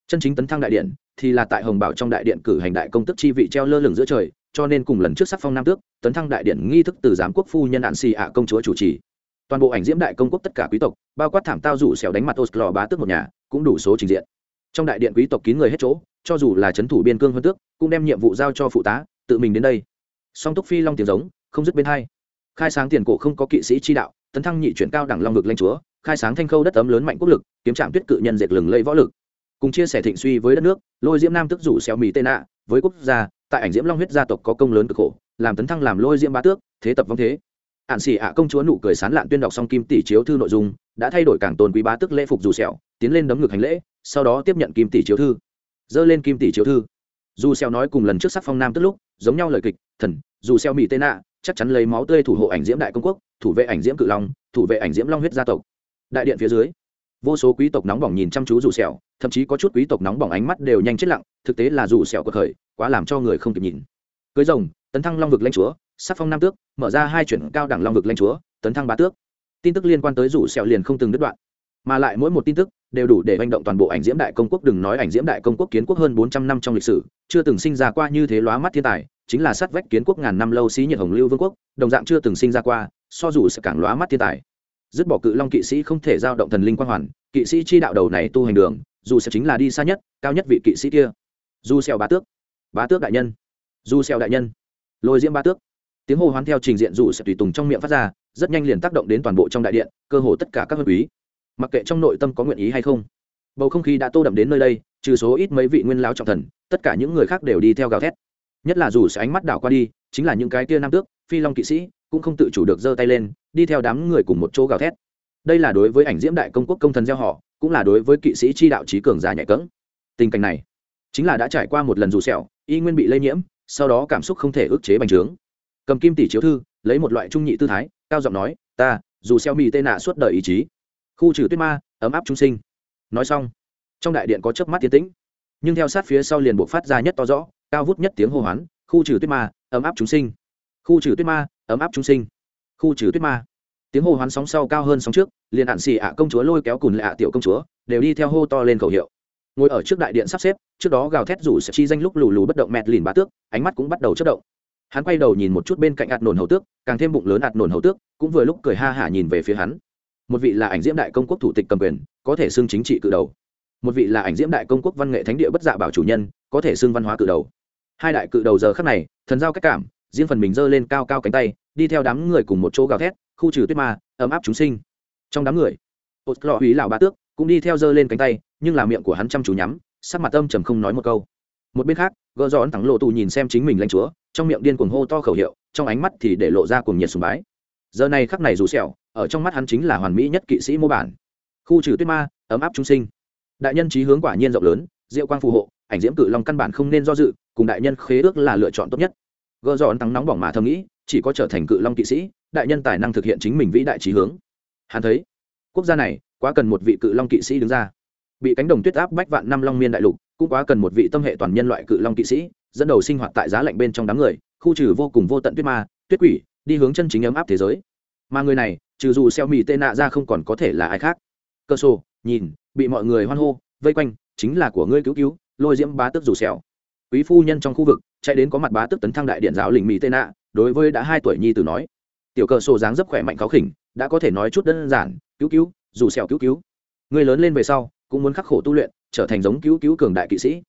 Chân chính tấn thăng đại điện thì là tại hồng bảo trong đại điện cử hành đại công tức chi vị treo lơ lửng giữa trời, cho nên cùng lần trước sắc phong nam tước, tấn thăng đại điện nghi thức từ giám quốc phu nhân hạn xì ạ công chúa chủ trì. Toàn bộ ảnh diễm đại công quốc tất cả quý tộc, bao quát thảm tao rủ xẻo đánh mặt oslo bá tước một nhà, cũng đủ số trình diện. Trong đại điện quý tộc kín người hết chỗ, cho dù là c thủ biên cương hơn tước, cũng đem nhiệm vụ giao cho phụ tá, tự mình đến đây song túc phi long tiếng giống, không dứt bên hai. Khai sáng tiền cổ không có kỵ sĩ chi đạo, tấn thăng nhị chuyển cao đẳng long vực lanh chúa, khai sáng thanh khâu đất ấm lớn mạnh quốc lực, kiếm trạm tuyết cự nhân dệt lừng lây võ lực. Cùng chia sẻ thịnh suy với đất nước, lôi diễm nam tức rủ xéo mì tên nạ, với quốc gia, tại ảnh diễm long huyết gia tộc có công lớn cực khổ, làm tấn thăng làm lôi diễm bá tước, thế tập vong thế. Ạn xỉ ạ công chúa nụ cười sán lạn tuyên đọc xong kim tỷ chiếu thư nội dung, đã thay đổi càng tôn quý bá tước lễ phục dù sẹo tiến lên đấm ngực hành lễ, sau đó tiếp nhận kim tỷ chiếu thư. Dơ lên kim tỷ chiếu thư. Dù sẹo nói cùng lần trước sắc phong nam tức lúc giống nhau lời kịch, thần, dù xeo mỹ tê nạ, chắc chắn lấy máu tươi thủ hộ ảnh diễm đại công quốc, thủ vệ ảnh diễm cự long, thủ vệ ảnh diễm long huyết gia tộc. Đại điện phía dưới, vô số quý tộc nóng bỏng nhìn chăm chú dù xeo thậm chí có chút quý tộc nóng bỏng ánh mắt đều nhanh chết lặng, thực tế là dù xeo cuộc khởi, quá làm cho người không kịp nhìn. Cưới rồng, tấn thăng long vực lãnh chúa sát phong nam tước, mở ra hai chuyển cao đẳng long vực lãnh chúa, tấn thăng bá tước. Tin tức liên quan tới rủ sẹo liền không từng đứt đoạn. Mà lại mỗi một tin tức đều đủ để manh động toàn bộ ảnh diễm đại công quốc, đừng nói ảnh diễm đại công quốc kiến quốc hơn bốn trăm năm trong lịch sử, chưa từng sinh ra qua như thế lóa mắt thiên tài chính là sát vách kiến quốc ngàn năm lâu xí nhiệt hồng lưu vương quốc, đồng dạng chưa từng sinh ra qua, so dù sẽ càng lóa mắt thiên tài. Dứt bỏ cự long kỵ sĩ không thể giao động thần linh quang hoàn, kỵ sĩ chi đạo đầu này tu hành đường, dù sẽ chính là đi xa nhất, cao nhất vị kỵ sĩ kia. Du xeo bá tước bá tước đại nhân du xeo đại nhân, lôi diễm bá tước. Tiếng hô hoán theo trình diện dù sẽ tùy tùng trong miệng phát ra, rất nhanh liền tác động đến toàn bộ trong đại điện, cơ hồ tất cả các hợp quý. Mặc kệ trong nội tâm có nguyện ý hay không, bầu không khí đã tô đậm đến nơi đây, trừ số ít mấy vị nguyên lão trọng thần, tất cả những người khác đều đi theo gào thét nhất là dù sẽ ánh mắt đảo qua đi, chính là những cái kia nam tước, phi long kỵ sĩ, cũng không tự chủ được giơ tay lên, đi theo đám người cùng một chỗ gào thét. Đây là đối với ảnh diễm đại công quốc công thần gieo họ, cũng là đối với kỵ sĩ chi đạo trí cường già nhạy cỡng tình cảnh này, chính là đã trải qua một lần dù sẹo, y nguyên bị lây nhiễm, sau đó cảm xúc không thể ức chế bành trướng. Cầm kim tỷ chiếu thư, lấy một loại trung nhị tư thái, cao giọng nói, ta, dù xeo mì tê nạ suốt đời ý chí. Khu trừ tuyết ma, ấm áp trung sinh. Nói xong, trong đại điện có chớp mắt tiến tĩnh, nhưng theo sát phía sau liền buộc phát ra nhất to rõ cao vút nhất tiếng hô hoán, khu trừ tuyết ma, ấm áp chúng sinh. Khu trừ tuyết ma, ấm áp chúng sinh. Khu trừ tuyết ma. Tiếng hô hoán sóng sau cao hơn sóng trước, liền ạn xì ạ công chúa lôi kéo cùn lạ ạ tiểu công chúa, đều đi theo hô to lên khẩu hiệu. Ngồi ở trước đại điện sắp xếp, trước đó gào thét rủ sẽ chi danh lúc lù lù bất động mẹt lìn bá tước, ánh mắt cũng bắt đầu chất động. Hắn quay đầu nhìn một chút bên cạnh ạt nổn hầu tước, càng thêm bụng lớn ạt nổn hầu tước, cũng vừa lúc cười ha hả nhìn về phía hắn. Một vị là ảnh diễm đại công quốc thủ tịch cầm quyền, có thể xưng chính trị cự đầu. Một vị là ảnh diễm đại công quốc văn nghệ thánh địa bất dạ bảo chủ nhân, có thể xưng văn hóa cự đầu hai đại cự đầu giờ khắc này, thần giao cách cảm, riêng phần mình giơ lên cao cao cánh tay, đi theo đám người cùng một chỗ gào thét, khu trừ tuyết ma, ấm áp chúng sinh. Trong đám người ột lọ hủy lão ba tước cũng đi theo giơ lên cánh tay, nhưng là miệng của hắn chăm chú nhắm, sắc mặt âm trầm không nói một câu. Một bên khác, gỡ dọn thắng lộ tù nhìn xem chính mình lãnh chúa, trong miệng điên cuồng hô to khẩu hiệu, trong ánh mắt thì để lộ ra cuồng nhiệt sùng bái. Giờ này khắc này dù sẹo, ở trong mắt hắn chính là hoàn mỹ nhất kỵ sĩ mô bản. Khu trừ tuyết ma, ấm áp chúng sinh. Đại nhân trí hướng quả nhiên rộng lớn, diệu quang phù hộ ảnh diễm cự long căn bản không nên do dự, cùng đại nhân khế ước là lựa chọn tốt nhất. Gỡ dọn thắng nóng bỏng mà thầm nghĩ, chỉ có trở thành cự long kỵ sĩ, đại nhân tài năng thực hiện chính mình vĩ đại trí hướng. Hắn thấy, quốc gia này, quá cần một vị cự long kỵ sĩ đứng ra. Bị cánh đồng tuyết áp bách vạn năm long miên đại lục, cũng quá cần một vị tâm hệ toàn nhân loại cự long kỵ sĩ, dẫn đầu sinh hoạt tại giá lạnh bên trong đám người, khu trừ vô cùng vô tận tuyết ma, tuyết quỷ, đi hướng chân chính ấm áp thế giới. Mà người này, trừ dù xeo mì tê nạ ra không còn có thể là ai khác. Cơ sổ nhìn, bị mọi người hoan hô, vây quanh, chính là của ngươi cứu cứu lôi diễm bá tước dù xẻo quý phu nhân trong khu vực, chạy đến có mặt bá tước tấn thăng đại điện giáo lình mỹ tê nạ, đối với đã hai tuổi nhi tử nói, tiểu cờ sổ dáng rất khỏe mạnh khó khỉnh, đã có thể nói chút đơn giản, cứu cứu dù xẻo cứu cứu. Người lớn lên về sau, cũng muốn khắc khổ tu luyện, trở thành giống cứu cứu cường đại kỵ sĩ.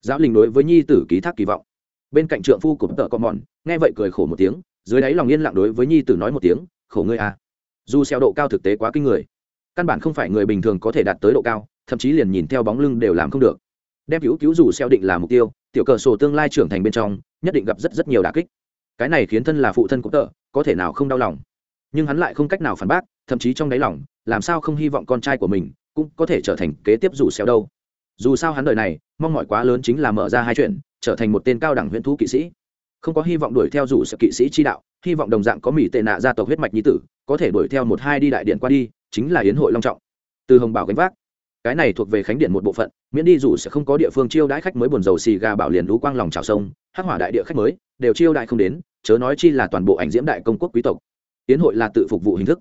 Giáo linh đối với nhi tử ký thác kỳ vọng. Bên cạnh trượng phu của tợ con mòn, nghe vậy cười khổ một tiếng, dưới đáy lòng yên lặng đối với nhi tử nói một tiếng, khổ ngươi à. Dù xeo độ cao thực tế quá kinh người, căn bản không phải người bình thường có thể đạt tới độ cao, thậm chí liền nhìn theo bóng lưng đều làm không được đem cứu cứu dù xeo định là mục tiêu, tiểu cờ sổ tương lai trưởng thành bên trong, nhất định gặp rất rất nhiều đả kích. Cái này khiến thân là phụ thân của tợ có thể nào không đau lòng? Nhưng hắn lại không cách nào phản bác, thậm chí trong đáy lòng, làm sao không hy vọng con trai của mình cũng có thể trở thành kế tiếp dù xeo đâu? Dù sao hắn đời này, mong mỏi quá lớn chính là mở ra hai chuyện, trở thành một tên cao đẳng huyễn thú kỵ sĩ. Không có hy vọng đuổi theo dù sự kỵ sĩ chi đạo, hy vọng đồng dạng có mỹ tệ nạ gia tộc huyết mạch nhi tử, có thể đuổi theo một hai đi đại điện qua đi, chính là yến hội long trọng. Từ hồng bảo gánh vác cái này thuộc về khánh điện một bộ phận, miễn đi dù sẽ không có địa phương chiêu đãi khách mới buồn dầu xì gà bảo liền lũ quang lòng trào sông, hắc hỏa đại địa khách mới, đều chiêu đại không đến, chớ nói chi là toàn bộ ảnh diễm đại công quốc quý tộc. Yến hội là tự phục vụ hình thức.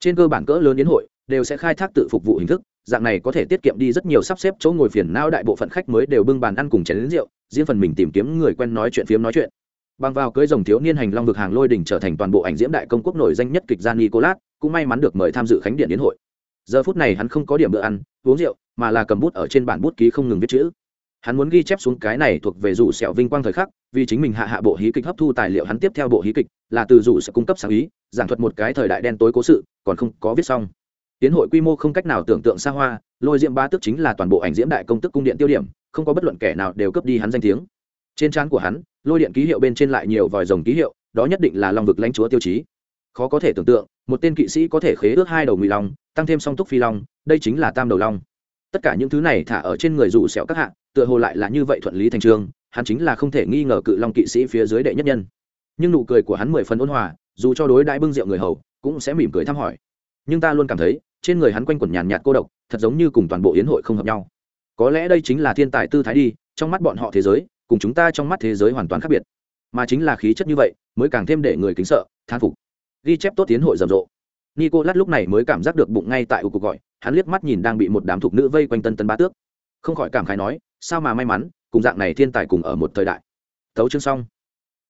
Trên cơ bản cỡ lớn yến hội, đều sẽ khai thác tự phục vụ hình thức, dạng này có thể tiết kiệm đi rất nhiều sắp xếp chỗ ngồi phiền não đại bộ phận khách mới đều bưng bàn ăn cùng chén đến rượu, riêng phần mình tìm kiếm người quen nói chuyện phiếm nói chuyện. Bằng vào cưới rồng thiếu niên hành long vực hàng lôi đỉnh trở thành toàn bộ ảnh diễm đại công quốc nổi danh nhất kịch gia nicolas, cũng may mắn được mời tham dự khánh điện yến hội giờ phút này hắn không có điểm bữa ăn, uống rượu, mà là cầm bút ở trên bản bút ký không ngừng viết chữ. Hắn muốn ghi chép xuống cái này thuộc về rủ sẹo vinh quang thời khắc, vì chính mình hạ hạ bộ hí kịch hấp thu tài liệu hắn tiếp theo bộ hí kịch, là từ rủ sẽ cung cấp sáng ý, giảng thuật một cái thời đại đen tối cố sự, còn không có viết xong. Tiến hội quy mô không cách nào tưởng tượng xa hoa, lôi diễm ba tức chính là toàn bộ ảnh diễm đại công tức cung điện tiêu điểm, không có bất luận kẻ nào đều cấp đi hắn danh tiếng. Trên trán của hắn, lôi điện ký hiệu bên trên lại nhiều vòi rồng ký hiệu, đó nhất định là long vực lãnh chúa tiêu chí. Khó có thể tưởng tượng một tên kỵ sĩ có thể khế ước hai đầu ngụy long tăng thêm song túc phi long đây chính là tam đầu long. Tất cả những thứ này thả ở trên người rủ sẹo các hạng, tựa hồ lại là như vậy thuận lý thành trường hắn chính là không thể nghi ngờ cự long kỵ sĩ phía dưới đệ nhất nhân. Nhưng nụ cười của hắn mười phần ôn hòa dù cho đối đãi bưng rượu người hầu cũng sẽ mỉm cười thăm hỏi. Nhưng ta luôn cảm thấy trên người hắn quanh quẩn nhàn nhạt cô độc thật giống như cùng toàn bộ yến hội không hợp nhau. Có lẽ đây chính là thiên tài tư thái đi trong mắt bọn họ thế giới cùng chúng ta trong mắt thế giới hoàn toàn khác biệt. Mà chính là khí chất như vậy mới càng thêm để người kính sợ than phục ghi chép tốt tiến hội rầm rộ. Nico lát lúc này mới cảm giác được bụng ngay tại u cuộc gọi, hắn liếc mắt nhìn đang bị một đám thục nữ vây quanh tân tân ba tước. Không khỏi cảm khái nói, sao mà may mắn, cùng dạng này thiên tài cùng ở một thời đại. Tấu chương xong.